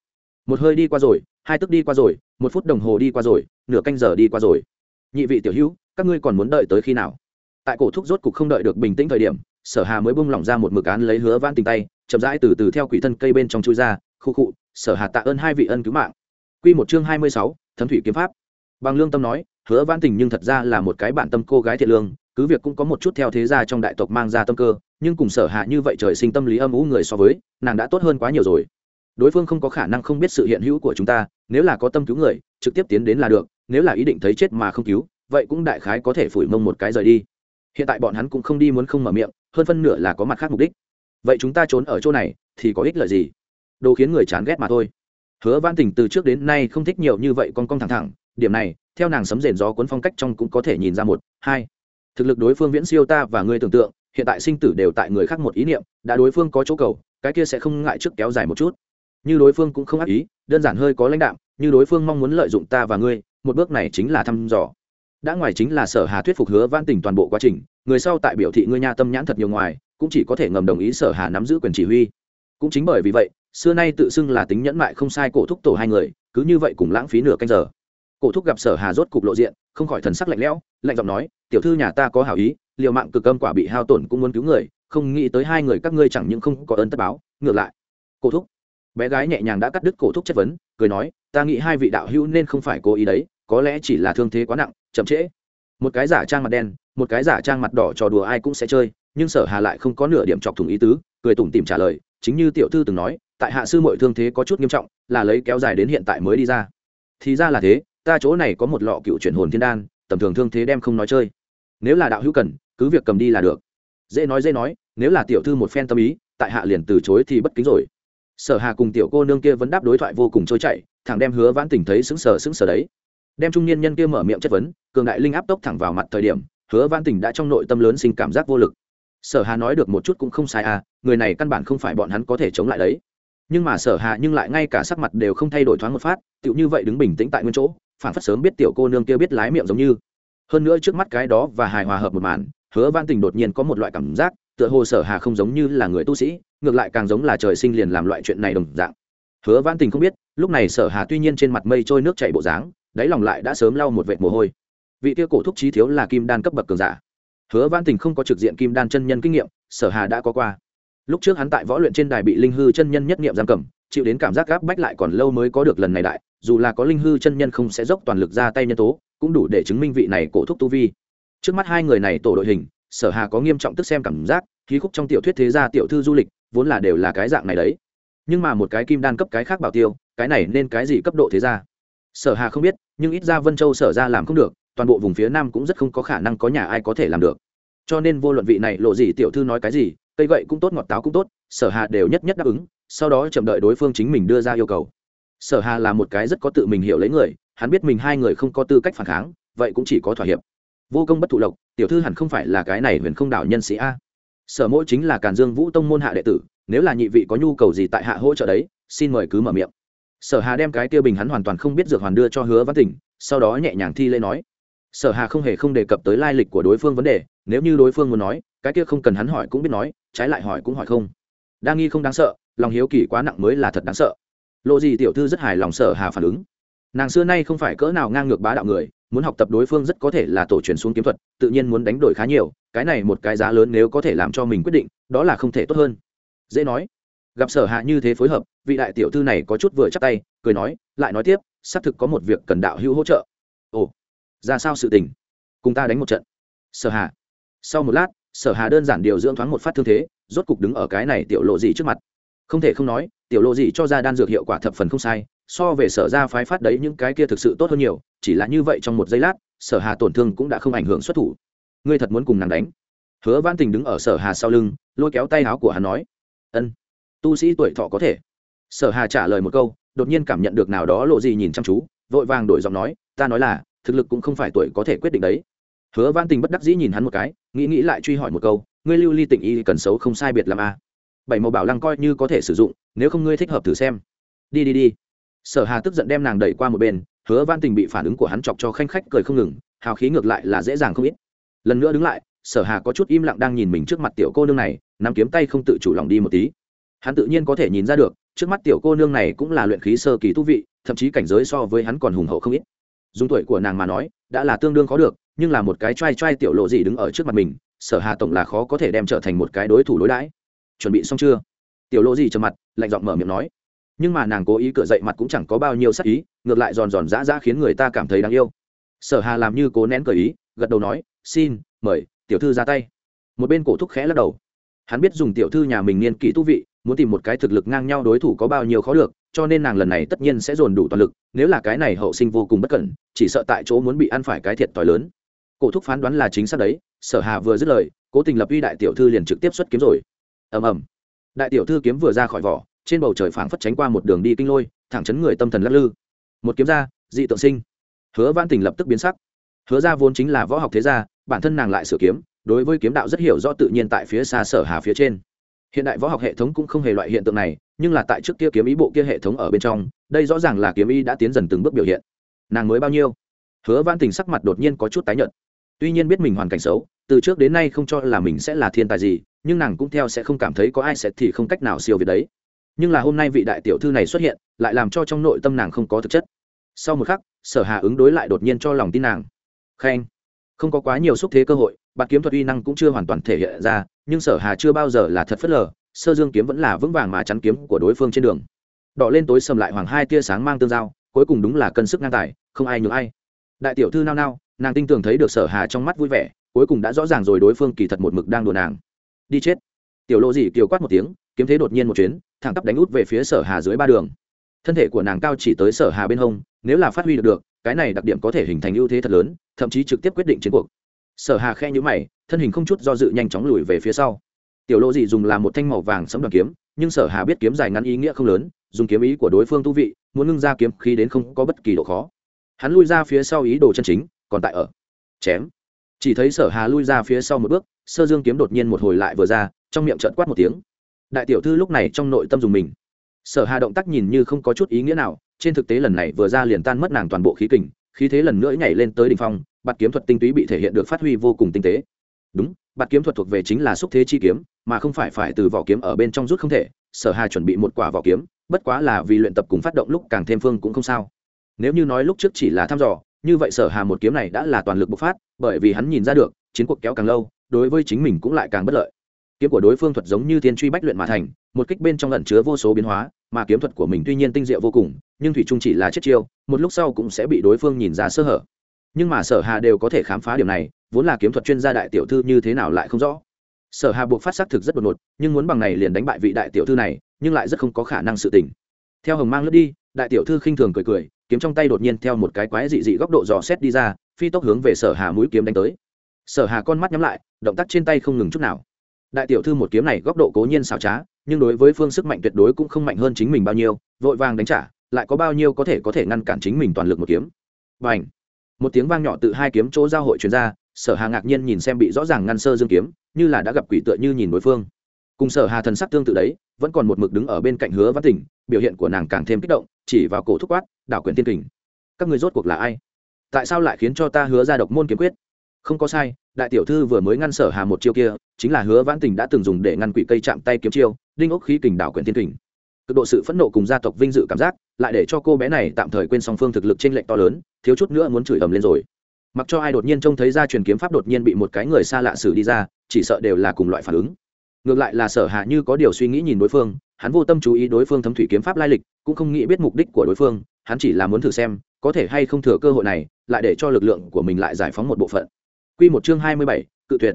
Một hơi đi qua rồi hai tức đi qua rồi một phút đồng hồ đi qua rồi nửa canh giờ đi qua rồi. Nhị vị tiểu hữu các ngươi còn muốn đợi tới khi nào? Tại cổ thúc rốt cục không đợi được bình tĩnh thời điểm sở hà mới bung lỏng ra một mực án lấy hứa van tình tay chậm rãi từ từ theo quỷ thân cây bên trong chui ra khu khụ sở hà tạ ơn hai vị ân cứu mạng. Quy một chương hai mươi sáu, thấm thủy kiếm pháp. Bằng lương tâm nói hứa van tình nhưng thật ra là một cái bạn tâm cô gái thiện lương cứ việc cũng có một chút theo thế gia trong đại tộc mang ra tâm cơ nhưng cùng sở hạ như vậy trời sinh tâm lý âm u người so với, nàng đã tốt hơn quá nhiều rồi. Đối phương không có khả năng không biết sự hiện hữu của chúng ta, nếu là có tâm cứu người, trực tiếp tiến đến là được, nếu là ý định thấy chết mà không cứu, vậy cũng đại khái có thể phủi mông một cái rời đi. Hiện tại bọn hắn cũng không đi muốn không mở miệng, hơn phân nửa là có mặt khác mục đích. Vậy chúng ta trốn ở chỗ này, thì có ích lợi gì? Đồ khiến người chán ghét mà thôi. Hứa văn tình từ trước đến nay không thích nhiều như vậy con con thẳng thẳng, điểm này, theo nàng sấm rền gió cuốn phong cách trong cũng có thể nhìn ra một, hai. Thực lực đối phương viễn siêu ta và ngươi tưởng tượng hiện tại sinh tử đều tại người khác một ý niệm, đã đối phương có chỗ cầu, cái kia sẽ không ngại trước kéo dài một chút. Như đối phương cũng không ác ý, đơn giản hơi có lãnh đạm, như đối phương mong muốn lợi dụng ta và ngươi, một bước này chính là thăm dò. Đã ngoài chính là sở hà thuyết phục hứa van tình toàn bộ quá trình, người sau tại biểu thị ngươi nha tâm nhãn thật nhiều ngoài, cũng chỉ có thể ngầm đồng ý sở hà nắm giữ quyền chỉ huy. Cũng chính bởi vì vậy, xưa nay tự xưng là tính nhẫn mại không sai cổ thúc tổ hai người, cứ như vậy cùng lãng phí nửa canh giờ. Cổ thúc gặp sở hà rốt cục lộ diện, không khỏi thần sắc lạnh lẽo, lạnh giọng nói, tiểu thư nhà ta có hảo ý liều mạng cực âm quả bị hao tổn cũng muốn cứu người, không nghĩ tới hai người các ngươi chẳng những không có ơn tất báo, ngược lại. Cổ thúc. Bé gái nhẹ nhàng đã cắt đứt cổ thúc chất vấn, cười nói, ta nghĩ hai vị đạo hữu nên không phải cố ý đấy, có lẽ chỉ là thương thế quá nặng, chậm trễ. Một cái giả trang mặt đen, một cái giả trang mặt đỏ trò đùa ai cũng sẽ chơi, nhưng sở hà lại không có nửa điểm chọc thủng ý tứ, cười tủm tìm trả lời, chính như tiểu thư từng nói, tại hạ sư mọi thương thế có chút nghiêm trọng, là lấy kéo dài đến hiện tại mới đi ra. Thì ra là thế, ta chỗ này có một lọ cựu chuyển hồn thiên đan, tầm thường thương thế đem không nói chơi. Nếu là đạo hữu cần cứ việc cầm đi là được. Dễ nói dễ nói, nếu là tiểu thư một phen tâm ý, tại hạ liền từ chối thì bất kính rồi. Sở hà cùng tiểu cô nương kia vẫn đáp đối thoại vô cùng trôi chảy thằng đem hứa vãn tình thấy xứng sở xứng sở đấy. Đem trung niên nhân kia mở miệng chất vấn, cường đại linh áp tốc thẳng vào mặt thời điểm, hứa vãn tình đã trong nội tâm lớn sinh cảm giác vô lực. Sở hà nói được một chút cũng không sai à người này căn bản không phải bọn hắn có thể chống lại đấy. Nhưng mà sở hà nhưng lại ngay cả sắc mặt đều không thay đổi thoáng một phát, tựu như vậy đứng bình tĩnh tại nguyên chỗ phản phất sớm biết tiểu cô nương kia biết lái miệng giống như. Hơn nữa trước mắt cái đó và hài hòa hợp một màn hứa văn tình đột nhiên có một loại cảm giác, tựa hồ sở hà không giống như là người tu sĩ, ngược lại càng giống là trời sinh liền làm loại chuyện này đồng dạng. Hứa văn tình không biết, lúc này sở hà tuy nhiên trên mặt mây trôi nước chảy bộ dáng, đáy lòng lại đã sớm lau một vệt mồ hôi. Vị kia cổ thúc trí thiếu là kim đan cấp bậc cường giả. Hứa văn tình không có trực diện kim đan chân nhân kinh nghiệm, sở hà đã có qua. Lúc trước hắn tại võ luyện trên đài bị linh hư chân nhân nhất nghiệm giam cầm, chịu đến cảm giác gáp bách lại còn lâu mới có được lần này đại, dù là có linh hư chân nhân không sẽ dốc toàn lực ra tay nhân tố, cũng đủ để chứng minh vị này cổ thúc tu vi trước mắt hai người này tổ đội hình, sở hà có nghiêm trọng tức xem cảm giác, khí khúc trong tiểu thuyết thế gia tiểu thư du lịch vốn là đều là cái dạng này đấy. Nhưng mà một cái kim đan cấp cái khác bảo tiêu, cái này nên cái gì cấp độ thế gia? Sở hà không biết, nhưng ít ra vân châu sở ra làm không được, toàn bộ vùng phía nam cũng rất không có khả năng có nhà ai có thể làm được. Cho nên vô luận vị này lộ gì tiểu thư nói cái gì, cây gậy cũng tốt, ngọt táo cũng tốt, sở hà đều nhất nhất đáp ứng, sau đó chậm đợi đối phương chính mình đưa ra yêu cầu. Sở hà là một cái rất có tự mình hiểu lấy người, hắn biết mình hai người không có tư cách phản kháng, vậy cũng chỉ có thỏa hiệp vô công bất thụ lộc, tiểu thư hẳn không phải là cái này huyền không đảo nhân sĩ a. Sở mỗi chính là càn dương vũ tông môn hạ đệ tử, nếu là nhị vị có nhu cầu gì tại hạ hỗ trợ đấy, xin mời cứ mở miệng. Sở hà đem cái tiêu bình hắn hoàn toàn không biết dược hoàn đưa cho hứa văn tỉnh, sau đó nhẹ nhàng thi lễ nói. Sở hà không hề không đề cập tới lai lịch của đối phương vấn đề, nếu như đối phương muốn nói, cái kia không cần hắn hỏi cũng biết nói, trái lại hỏi cũng hỏi không. Đa nghi không đáng sợ, lòng hiếu kỳ quá nặng mới là thật đáng sợ. Lộ gì tiểu thư rất hài lòng sở hà phản ứng. Nàng xưa nay không phải cỡ nào ngang ngược bá đạo người muốn học tập đối phương rất có thể là tổ truyền xuống kiếm thuật, tự nhiên muốn đánh đổi khá nhiều, cái này một cái giá lớn nếu có thể làm cho mình quyết định, đó là không thể tốt hơn. Dễ nói. Gặp sở hạ như thế phối hợp, vị đại tiểu thư này có chút vừa chắc tay, cười nói, lại nói tiếp, xác thực có một việc cần đạo hữu hỗ trợ. Ồ, ra sao sự tình? Cùng ta đánh một trận. Sở hà sau một lát, sở hà đơn giản điều dưỡng thoáng một phát thương thế, rốt cục đứng ở cái này tiểu lộ gì trước mặt. Không thể không nói, tiểu lộ gì cho ra đan dược hiệu quả thập phần không sai so về sở ra phái phát đấy những cái kia thực sự tốt hơn nhiều, chỉ là như vậy trong một giây lát, sở hà tổn thương cũng đã không ảnh hưởng xuất thủ. Ngươi thật muốn cùng nàng đánh? Hứa văn tình đứng ở sở hà sau lưng, lôi kéo tay áo của hắn nói. Ân, tu sĩ tuổi thọ có thể. Sở hà trả lời một câu, đột nhiên cảm nhận được nào đó lộ gì nhìn chăm chú, vội vàng đổi giọng nói, ta nói là, thực lực cũng không phải tuổi có thể quyết định đấy. Hứa văn tình bất đắc dĩ nhìn hắn một cái, nghĩ nghĩ lại truy hỏi một câu, ngươi lưu ly tình y cần xấu không sai biệt làm a à? bảy màu bảo lăng coi như có thể sử dụng, nếu không ngươi thích hợp thử xem. Đi đi đi sở hà tức giận đem nàng đẩy qua một bên, hứa văn tình bị phản ứng của hắn chọc cho khanh khách cười không ngừng, hào khí ngược lại là dễ dàng không ít. Lần nữa đứng lại, sở hà có chút im lặng đang nhìn mình trước mặt tiểu cô nương này, nắm kiếm tay không tự chủ lòng đi một tí. Hắn tự nhiên có thể nhìn ra được, trước mắt tiểu cô nương này cũng là luyện khí sơ kỳ thú vị, thậm chí cảnh giới so với hắn còn hùng hậu không ít. Dùng tuổi của nàng mà nói, đã là tương đương khó được, nhưng là một cái t r a i t r a i tiểu lộ gì đứng ở trước mặt mình, sở hà tổng là khó có thể đem trở thành một cái đối thủ đối đãi. Chuẩn bị xong chưa? Tiểu lộ gì trầm mặt, lạnh giọng mở miệng nói nhưng mà nàng cố ý cựa dậy mặt cũng chẳng có bao nhiêu sắc ý, ngược lại giòn giòn giã giã khiến người ta cảm thấy đáng yêu. Sở hà làm như cố nén cởi ý, gật đầu nói, xin, mời, tiểu thư ra tay. Một bên cổ thúc khẽ lắc đầu. Hắn biết dùng tiểu thư nhà mình niên kỹ tu vị, muốn tìm một cái thực lực ngang nhau đối thủ có bao nhiêu khó được, cho nên nàng lần này tất nhiên sẽ dồn đủ toàn lực, nếu là cái này hậu sinh vô cùng bất cẩn, chỉ sợ tại chỗ muốn bị ăn phải cái thiệt t lớn. Cổ thúc phán đoán là chính xác đấy, sở hà vừa dứt lời, cố tình lập uy đại tiểu thư liền trực tiếp xuất kiếm rồi. Ầm ầm. Đại tiểu thư kiếm vừa ra khỏi vỏ trên bầu trời phảng phất tránh qua một đường đi kinh lôi, thẳng chấn người tâm thần lắc lư. Một kiếm ra, dị tượng sinh. Hứa văn tình lập tức biến sắc. Hứa ra vốn chính là võ học thế gia, bản thân nàng lại sửa kiếm, đối với kiếm đạo rất hiểu rõ tự nhiên tại phía xa sở hà phía trên. Hiện đại võ học hệ thống cũng không hề loại hiện tượng này, nhưng là tại trước kia kiếm ý bộ kia hệ thống ở bên trong, đây rõ ràng là kiếm ý đã tiến dần từng bước biểu hiện. Nàng mới bao nhiêu? Hứa văn tình sắc mặt đột nhiên có chút tái nhợt. Tuy nhiên biết mình hoàn cảnh xấu, từ trước đến nay không cho là mình sẽ là thiên tài gì, nhưng nàng cũng theo sẽ không cảm thấy có ai sẽ thì không cách nào siêu việt đấy nhưng là hôm nay vị đại tiểu thư này xuất hiện, lại làm cho trong nội tâm nàng không có thực chất. Sau một khắc, sở hà ứng đối lại đột nhiên cho lòng tin nàng. Khen. Không có quá nhiều xúc thế cơ hội bạc kiếm thuật uy năng cũng chưa hoàn toàn thể hiện ra, nhưng sở hà chưa bao giờ là thật phớt lờ, sơ dương kiếm vẫn là vững vàng mà chắn kiếm của đối phương trên đường. Đỏ lên tối sầm lại hoàng hai tia sáng mang tương giao, cuối cùng đúng là cân sức ngang tài, không ai nhường ai. Đại tiểu thư nao nao, nàng tin tưởng thấy được sở hà trong mắt vui vẻ, cuối cùng đã rõ ràng rồi đối phương kỳ thật một mực đang đùa nàng. Đi chết. Tiểu lộ dị kiều quát một tiếng, kiếm thế đột nhiên một chuyến thẳng tắp đánh út về phía sở hà dưới ba đường. Thân thể của nàng cao chỉ tới sở hà bên hông, nếu là phát huy được được, cái này đặc điểm có thể hình thành ưu thế thật lớn, thậm chí trực tiếp quyết định chiến cuộc. Sở hà khe nhữ mày, thân hình không chút do dự nhanh chóng lùi về phía sau. Tiểu lộ dị dùng là một thanh màu vàng sấm đoàn kiếm, nhưng sở hà biết kiếm dài ngắn ý nghĩa không lớn, dùng kiếm ý của đối phương tu vị, muốn ngưng ra kiếm khí đến không có bất kỳ độ khó. Hắn lui ra phía sau ý đồ chân chính, còn tại ở. Chém. Chỉ thấy sở hà lui ra phía sau một bước, sơ dương kiếm đột nhiên một hồi lại vừa ra, trong miệng trợn quát một tiếng đại tiểu thư lúc này trong nội tâm dùng mình. Sở hà động tác nhìn như không có chút ý nghĩa nào, trên thực tế lần này vừa ra liền tan mất nàng toàn bộ khí kình, khí thế lần nữa nhảy lên tới đỉnh phong, bạt kiếm thuật tinh túy bị thể hiện được phát huy vô cùng tinh tế. Đúng, bạt kiếm thuật thuộc về chính là xúc thế chi kiếm, mà không phải phải từ vỏ kiếm ở bên trong rút không thể, sở hà chuẩn bị một quả vỏ kiếm, bất quá là vì luyện tập cùng phát động lúc càng thêm phương cũng không sao. Nếu như nói lúc trước chỉ là thăm dò, như vậy sở hà một kiếm này đã là toàn lực bộc phát, bởi vì hắn nhìn ra được, chiến cuộc kéo càng lâu, đối với chính mình cũng lại càng bất lợi kiếm của đối phương thuật giống như thiên truy bách luyện mà thành, một kích bên trong lẩn chứa vô số biến hóa, mà kiếm thuật của mình tuy nhiên tinh diệu vô cùng, nhưng thủy trung chỉ là chết chiêu, một lúc sau cũng sẽ bị đối phương nhìn ra sơ hở. Nhưng mà sở hà đều có thể khám phá điểm này, vốn là kiếm thuật chuyên gia đại tiểu thư như thế nào lại không rõ. Sở hà buộc phát xác thực rất đột ngột, nhưng muốn bằng này liền đánh bại vị đại tiểu thư này, nhưng lại rất không có khả năng sự tình. Theo hồng mang lướt đi, đại tiểu thư khinh thường cười cười, kiếm trong tay đột nhiên theo một cái quái dị dị góc độ dò xét đi ra, phi tốc hướng về sở hà mũi kiếm đánh tới. Sở hà con mắt nhắm lại, động tác trên tay không ngừng chút nào đại tiểu thư một kiếm này góc độ cố nhiên xảo trá, nhưng đối với phương sức mạnh tuyệt đối cũng không mạnh hơn chính mình bao nhiêu, vội vàng đánh trả, lại có bao nhiêu có thể có thể ngăn cản chính mình toàn lực một kiếm. Và h một tiếng vang nhỏ từ hai kiếm chỗ giao hội truyền ra, sở hà ngạc nhiên nhìn xem bị rõ ràng ngăn sơ dương kiếm, như là đã gặp quỷ tựa như nhìn đối phương. Cùng sở hà thần sắc tương tự đấy, vẫn còn một mực đứng ở bên cạnh hứa văn tỉnh, biểu hiện của nàng càng thêm kích động, chỉ vào cổ thúc quát, đảo quyền tiên kình, các người rốt cuộc là ai? Tại sao lại khiến cho ta hứa ra độc môn kiếm quyết? Không có sai, đại tiểu thư vừa mới ngăn sở hà một chiêu kia, chính là hứa vãn tình đã từng dùng để ngăn quỷ cây chạm tay kiếm chiêu, đinh ốc khí kình đảo quyển thiên kình. Cực độ sự phẫn nộ cùng gia tộc vinh dự cảm giác, lại để cho cô bé này tạm thời quên song phương thực lực trên lệnh to lớn, thiếu chút nữa muốn chửi ầm lên rồi. Mặc cho ai đột nhiên trông thấy ra truyền kiếm pháp đột nhiên bị một cái người xa lạ xử đi ra, chỉ sợ đều là cùng loại phản ứng. Ngược lại là sở hạ như có điều suy nghĩ nhìn đối phương, hắn vô tâm chú ý đối phương thấm thủy kiếm pháp lai lịch, cũng không nghĩ biết mục đích của đối phương, hắn chỉ là muốn thử xem, có thể hay không thừa cơ hội này, lại để cho lực lượng của mình lại giải phóng một bộ phận. Quy một chương hai mươi bảy, cự tuyệt.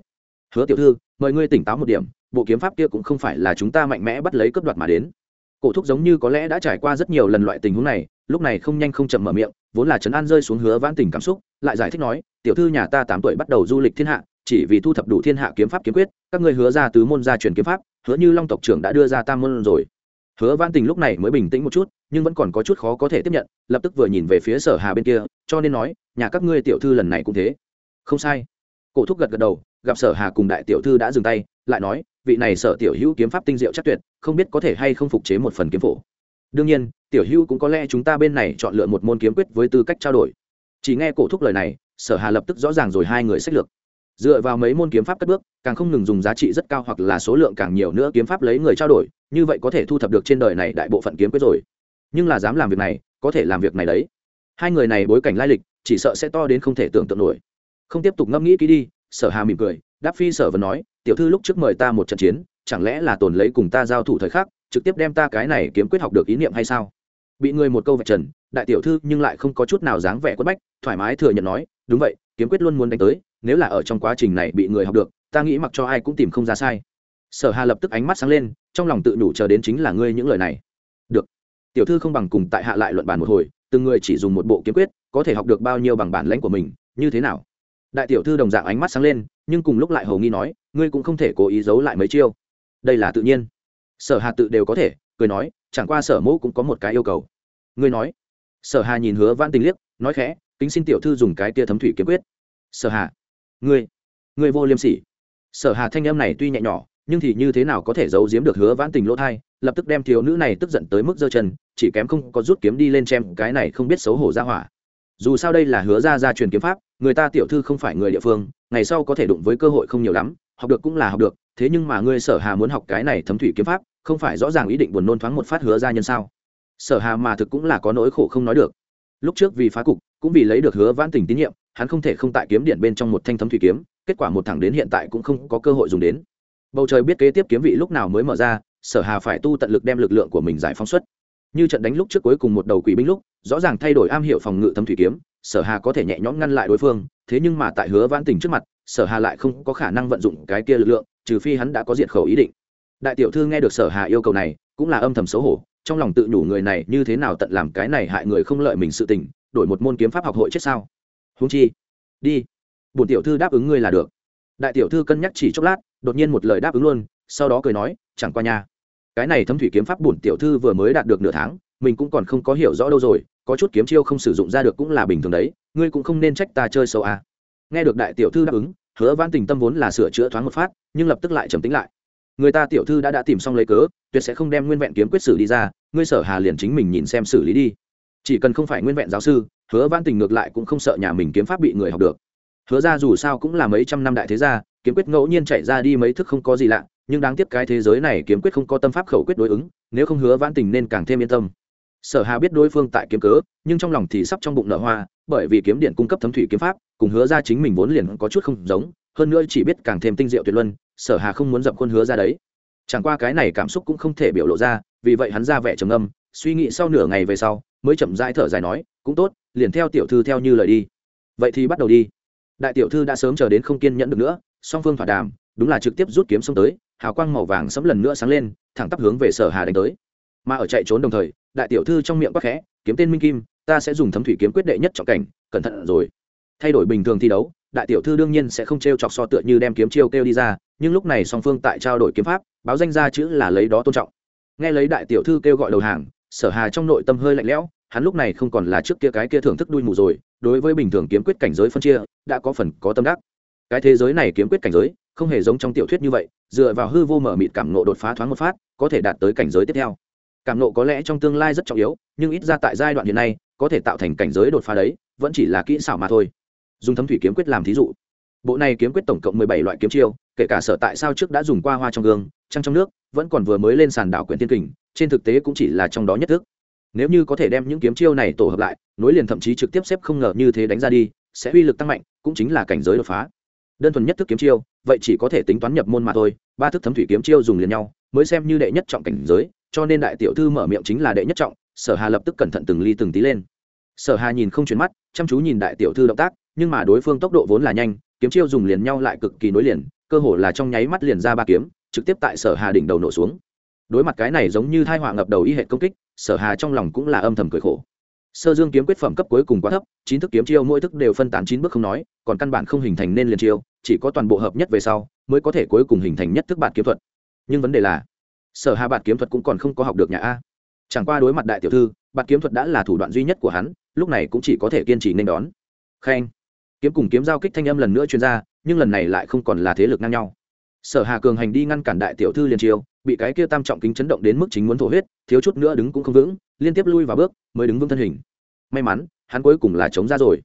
Hứa tiểu thư, mời ngươi tỉnh táo một điểm, bộ kiếm pháp kia cũng không phải là chúng ta mạnh mẽ bắt lấy cướp đoạt mà đến. Cổ thúc giống như có lẽ đã trải qua rất nhiều lần loại tình huống này, lúc này không nhanh không chậm mở miệng, vốn là trấn an rơi xuống hứa vãn tình cảm xúc, lại giải thích nói, tiểu thư nhà ta tám tuổi bắt đầu du lịch thiên hạ, chỉ vì thu thập đủ thiên hạ kiếm pháp kiếm quyết, các ngươi hứa ra tứ môn gia truyền kiếm pháp, hứa như Long tộc trưởng đã đưa ra tam môn rồi. Hứa Vãn Tình lúc này mới bình tĩnh một chút, nhưng vẫn còn có chút khó có thể tiếp nhận, lập tức vừa nhìn về phía Sở Hà bên kia, cho nên nói, nhà các ngươi tiểu thư lần này cũng thế. Không sai. Cổ thúc gật gật đầu, gặp sở hà cùng đại tiểu thư đã dừng tay, lại nói, vị này sở tiểu hữu kiếm pháp tinh diệu chắc tuyệt, không biết có thể hay không phục chế một phần kiếm phổ. Đương nhiên, tiểu hữu cũng có lẽ chúng ta bên này chọn lựa một môn kiếm quyết với tư cách trao đổi. Chỉ nghe cổ thúc lời này, sở hà lập tức rõ ràng rồi hai người sách lược. Dựa vào mấy môn kiếm pháp cất bước, càng không ngừng dùng giá trị rất cao hoặc là số lượng càng nhiều nữa kiếm pháp lấy người trao đổi, như vậy có thể thu thập được trên đời này đại bộ phận kiếm quyết rồi. Nhưng là dám làm việc này, có thể làm việc này đấy. Hai người này bối cảnh lai lịch, chỉ sợ sẽ to đến không thể tưởng tượng nổi không tiếp tục ngẫm nghĩ kỹ đi, sở hà mỉm cười, đáp phi sở vân nói, tiểu thư lúc trước mời ta một trận chiến, chẳng lẽ là tồn lấy cùng ta giao thủ thời khắc, trực tiếp đem ta cái này kiếm quyết học được ý niệm hay sao? Bị người một câu vạch trần, đại tiểu thư nhưng lại không có chút nào dáng vẻ quất bách, thoải mái thừa nhận nói, đúng vậy, kiếm quyết luôn muốn đánh tới, nếu là ở trong quá trình này bị người học được, ta nghĩ mặc cho ai cũng tìm không ra sai. Sở hà lập tức ánh mắt sáng lên, trong lòng tự nhủ chờ đến chính là ngươi những lời này. Được. Tiểu thư không bằng cùng tại hạ lại luận bàn một hồi, từng người chỉ dùng một bộ kiếm quyết, có thể học được bao nhiêu bằng bản lãnh của mình, như thế nào? Đại tiểu thư đồng dạng ánh mắt sáng lên, nhưng cùng lúc lại hầu nghi nói, ngươi cũng không thể cố ý giấu lại mấy chiêu. Đây là tự nhiên. Sở hà tự đều có thể, cười nói, chẳng qua sở mẫu cũng có một cái yêu cầu. Ngươi nói. Sở hà nhìn hứa văn tình liếc, nói khẽ, kính xin tiểu thư dùng cái tia thấm thủy kiếm quyết. Sở hà. Ngươi ngươi vô liêm sỉ. Sở hà thanh em này tuy nhẹ nhỏ, nhưng thì như thế nào có thể giấu giếm được hứa vãn tình lỗ thai, lập tức đem thiếu nữ này tức giận tới mức giơ chân, chỉ kém không có rút kiếm đi lên chém, cái này không biết xấu hổ ra hỏa. Dù sao đây là hứa ra gia truyền kiếm pháp người ta tiểu thư không phải người địa phương, ngày sau có thể đụng với cơ hội không nhiều lắm, học được cũng là học được, thế nhưng mà ngươi sở hà muốn học cái này thấm thủy kiếm pháp, không phải rõ ràng ý định buồn nôn thoáng một phát hứa ra nhân sao? Sở hà mà thực cũng là có nỗi khổ không nói được. Lúc trước vì phá cục, cũng vì lấy được hứa vãn tình tín nhiệm, hắn không thể không tại kiếm điện bên trong một thanh thấm thủy kiếm, kết quả một thẳng đến hiện tại cũng không có cơ hội dùng đến. Bầu trời biết kế tiếp kiếm vị lúc nào mới mở ra, sở hà phải tu tận lực đem lực lượng của mình giải phóng xuất. Như trận đánh lúc trước cuối cùng một đầu quỷ binh lúc, rõ ràng thay đổi am hiểu phòng ngự thâm thủy kiếm sở hà có thể nhẹ nhõm ngăn lại đối phương, thế nhưng mà tại hứa vãn tình trước mặt, sở hà lại không có khả năng vận dụng cái kia lực lượng, trừ phi hắn đã có diệt khẩu ý định. Đại tiểu thư nghe được sở hà yêu cầu này, cũng là âm thầm xấu hổ, trong lòng tự nhủ người này như thế nào tận làm cái này hại người không lợi mình sự tình, đổi một môn kiếm pháp học hội chết sao? Húng chi, đi, bổn tiểu thư đáp ứng ngươi là được. Đại tiểu thư cân nhắc chỉ chốc lát, đột nhiên một lời đáp ứng luôn, sau đó cười nói, chẳng qua nha. Cái này thấm thủy kiếm pháp bổn tiểu thư vừa mới đạt được nửa tháng, mình cũng còn không có hiểu rõ đâu rồi có chút kiếm chiêu không sử dụng ra được cũng là bình thường đấy, ngươi cũng không nên trách ta chơi sâu à. nghe được đại tiểu thư đáp ứng, hứa văn tình tâm vốn là sửa chữa thoáng một phát, nhưng lập tức lại trầm tính lại. Người ta tiểu thư đã đã tìm xong lấy cớ, tuyệt sẽ không đem nguyên vẹn kiếm quyết xử đi ra, ngươi sở hà liền chính mình nhìn xem xử lý đi. Chỉ cần không phải nguyên vẹn giáo sư, hứa văn tình ngược lại cũng không sợ nhà mình kiếm pháp bị người học được. Hứa ra dù sao cũng là mấy trăm năm đại thế gia, kiếm quyết ngẫu nhiên chạy ra đi mấy thức không có gì lạ, nhưng đáng tiếc cái thế giới này kiếm quyết không có tâm pháp khẩu quyết đối ứng, nếu không hứa vãn tình nên càng thêm yên tâm sở hà biết đối phương tại kiếm cớ, nhưng trong lòng thì sắp trong bụng nở hoa, bởi vì kiếm điện cung cấp thấm thủy kiếm pháp, cùng hứa ra chính mình vốn liền có chút không giống, hơn nữa chỉ biết càng thêm tinh diệu tuyệt luân, sở hà không muốn dập khuôn hứa ra đấy. Chẳng qua cái này cảm xúc cũng không thể biểu lộ ra, vì vậy hắn ra vẻ trầm âm suy nghĩ sau nửa ngày về sau, mới chậm rãi thở dài nói, cũng tốt, liền theo tiểu thư theo như lời đi. Vậy thì bắt đầu đi. Đại tiểu thư đã sớm chờ đến không kiên nhẫn được nữa, song phương thỏa đàm, đúng là trực tiếp rút kiếm xông tới, hào quang màu vàng sẫm lần nữa sáng lên, thẳng tắp hướng về sở hà đánh tới. Mà ở chạy trốn đồng thời đại tiểu thư trong miệng quắc khẽ, kiếm tên minh kim, ta sẽ dùng thấm thủy kiếm quyết đệ nhất trọng cảnh, cẩn thận rồi. Thay đổi bình thường thi đấu, đại tiểu thư đương nhiên sẽ không t r e o chọc so tựa như đem kiếm chiêu kêu đi ra, nhưng lúc này song phương tại trao đổi kiếm pháp, báo danh ra chữ là lấy đó tôn trọng. Nghe lấy đại tiểu thư kêu gọi đầu hàng, sở hà trong nội tâm hơi lạnh lẽo, hắn lúc này không còn là trước kia cái kia thưởng thức đuôi mù rồi, đối với bình thường kiếm quyết cảnh giới phân chia, đã có phần có tâm đắc. Cái thế giới này kiếm quyết cảnh giới, không hề giống trong tiểu thuyết như vậy, dựa vào hư vô mở mịt cảm nộ đột phá thoáng một phát, có thể đạt tới cảnh giới tiếp theo cảm nộ có lẽ trong tương lai rất trọng yếu, nhưng ít ra tại giai đoạn hiện nay, có thể tạo thành cảnh giới đột phá đấy, vẫn chỉ là kỹ xảo mà thôi. Dùng thấm thủy kiếm quyết làm thí dụ. Bộ này kiếm quyết tổng cộng mười bảy loại kiếm chiêu, kể cả sở tại sao trước đã dùng qua hoa trong gương, trăng trong nước, vẫn còn vừa mới lên sàn đảo quyển tiên kình, trên thực tế cũng chỉ là trong đó nhất thức. Nếu như có thể đem những kiếm chiêu này tổ hợp lại, nối liền thậm chí trực tiếp xếp không ngờ như thế đánh ra đi, sẽ uy lực tăng mạnh, cũng chính là cảnh giới đột phá. Đơn thuần nhất thức kiếm chiêu, vậy chỉ có thể tính toán nhập môn mà thôi, ba thức thấm thủy kiếm chiêu dùng liền nhau, mới xem như đệ nhất trọng cảnh giới cho nên đại tiểu thư mở miệng chính là đệ nhất trọng, sở hà lập tức cẩn thận từng ly từng tí lên. Sở hà nhìn không chuyển mắt, chăm chú nhìn đại tiểu thư động tác, nhưng mà đối phương tốc độ vốn là nhanh, kiếm chiêu dùng liền nhau lại cực kỳ nối liền, cơ hồ là trong nháy mắt liền ra ba kiếm, trực tiếp tại sở hà đỉnh đầu nổ xuống. Đối mặt cái này giống như thai họa ngập đầu y hệ công kích, sở hà trong lòng cũng là âm thầm cười khổ. Sơ dương kiếm quyết phẩm cấp cuối cùng quá thấp, chín thức kiếm chiêu mỗi thức đều phân tán chín bước không nói, còn căn bản không hình thành nên liền chiêu, chỉ có toàn bộ hợp nhất về sau, mới có thể cuối cùng hình thành nhất thức bản kiếm thuật. Nhưng vấn đề là sở hà bạt kiếm thuật cũng còn không có học được nhà a. Chẳng qua đối mặt đại tiểu thư, bạt kiếm thuật đã là thủ đoạn duy nhất của hắn, lúc này cũng chỉ có thể kiên trì nên đón. Khen. Kiếm cùng kiếm giao kích thanh âm lần nữa chuyên ra, nhưng lần này lại không còn là thế lực ngang nhau. Sở hà cường hành đi ngăn cản đại tiểu thư liền chiêu, bị cái kia tam trọng kính chấn động đến mức chính muốn thổ huyết, thiếu chút nữa đứng cũng không vững, liên tiếp lui vào bước, mới đứng vững thân hình. May mắn, hắn cuối cùng là chống ra rồi.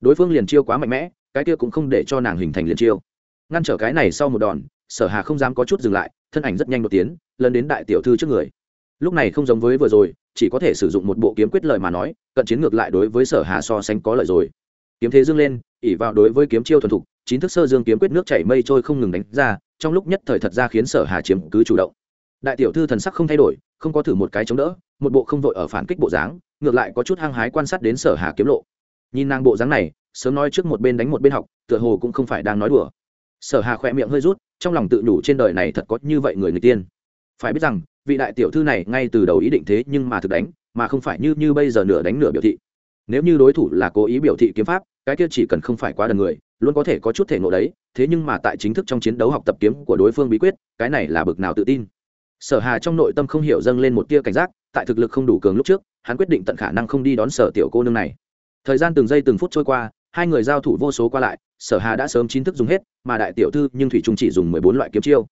Đối phương liền chiêu quá mạnh mẽ, cái kia cũng không để cho nàng hình thành liền chiêu. Ngăn trở cái này sau một đòn, sở hà không dám có chút dừng lại thân ảnh rất nhanh đột tiến lần đến đại tiểu thư trước người. Lúc này không giống với vừa rồi, chỉ có thể sử dụng một bộ kiếm quyết lời mà nói, cận chiến ngược lại đối với sở hà so sánh có lợi rồi. Kiếm thế dương lên ỉ vào đối với kiếm chiêu thuần thục, chín thức sơ dương kiếm quyết nước chảy mây trôi không ngừng đánh ra, trong lúc nhất thời thật ra khiến sở hà chiếm cứ chủ động. Đại tiểu thư thần sắc không thay đổi, không có thử một cái chống đỡ, một bộ không vội ở phản kích bộ dáng, ngược lại có chút hăng hái quan sát đến sở hà kiếm lộ. Nhìn nàng bộ dáng này, sớm nói trước một bên đánh một bên học, tựa hồ cũng không phải đang nói đùa. Sở hà khỏe miệng hơi rút trong lòng tự nhủ trên đời này thật có như vậy người người tiên. Phải biết rằng, vị đại tiểu thư này ngay từ đầu ý định thế nhưng mà thực đánh, mà không phải như như bây giờ nửa đánh nửa biểu thị. Nếu như đối thủ là cố ý biểu thị kiếm pháp, cái kia chỉ cần không phải quá đần người, luôn có thể có chút thể ngộ đấy, thế nhưng mà tại chính thức trong chiến đấu học tập kiếm của đối phương bí quyết, cái này là bực nào tự tin. Sở hà trong nội tâm không hiểu dâng lên một tia cảnh giác, tại thực lực không đủ cường lúc trước, hắn quyết định tận khả năng không đi đón sở tiểu cô nương này. Thời gian từng giây từng phút trôi qua hai người giao thủ vô số qua lại, sở hà đã sớm chính thức dùng hết, mà đại tiểu thư nhưng thủy trung chỉ dùng mười bốn loại kiếm chiêu.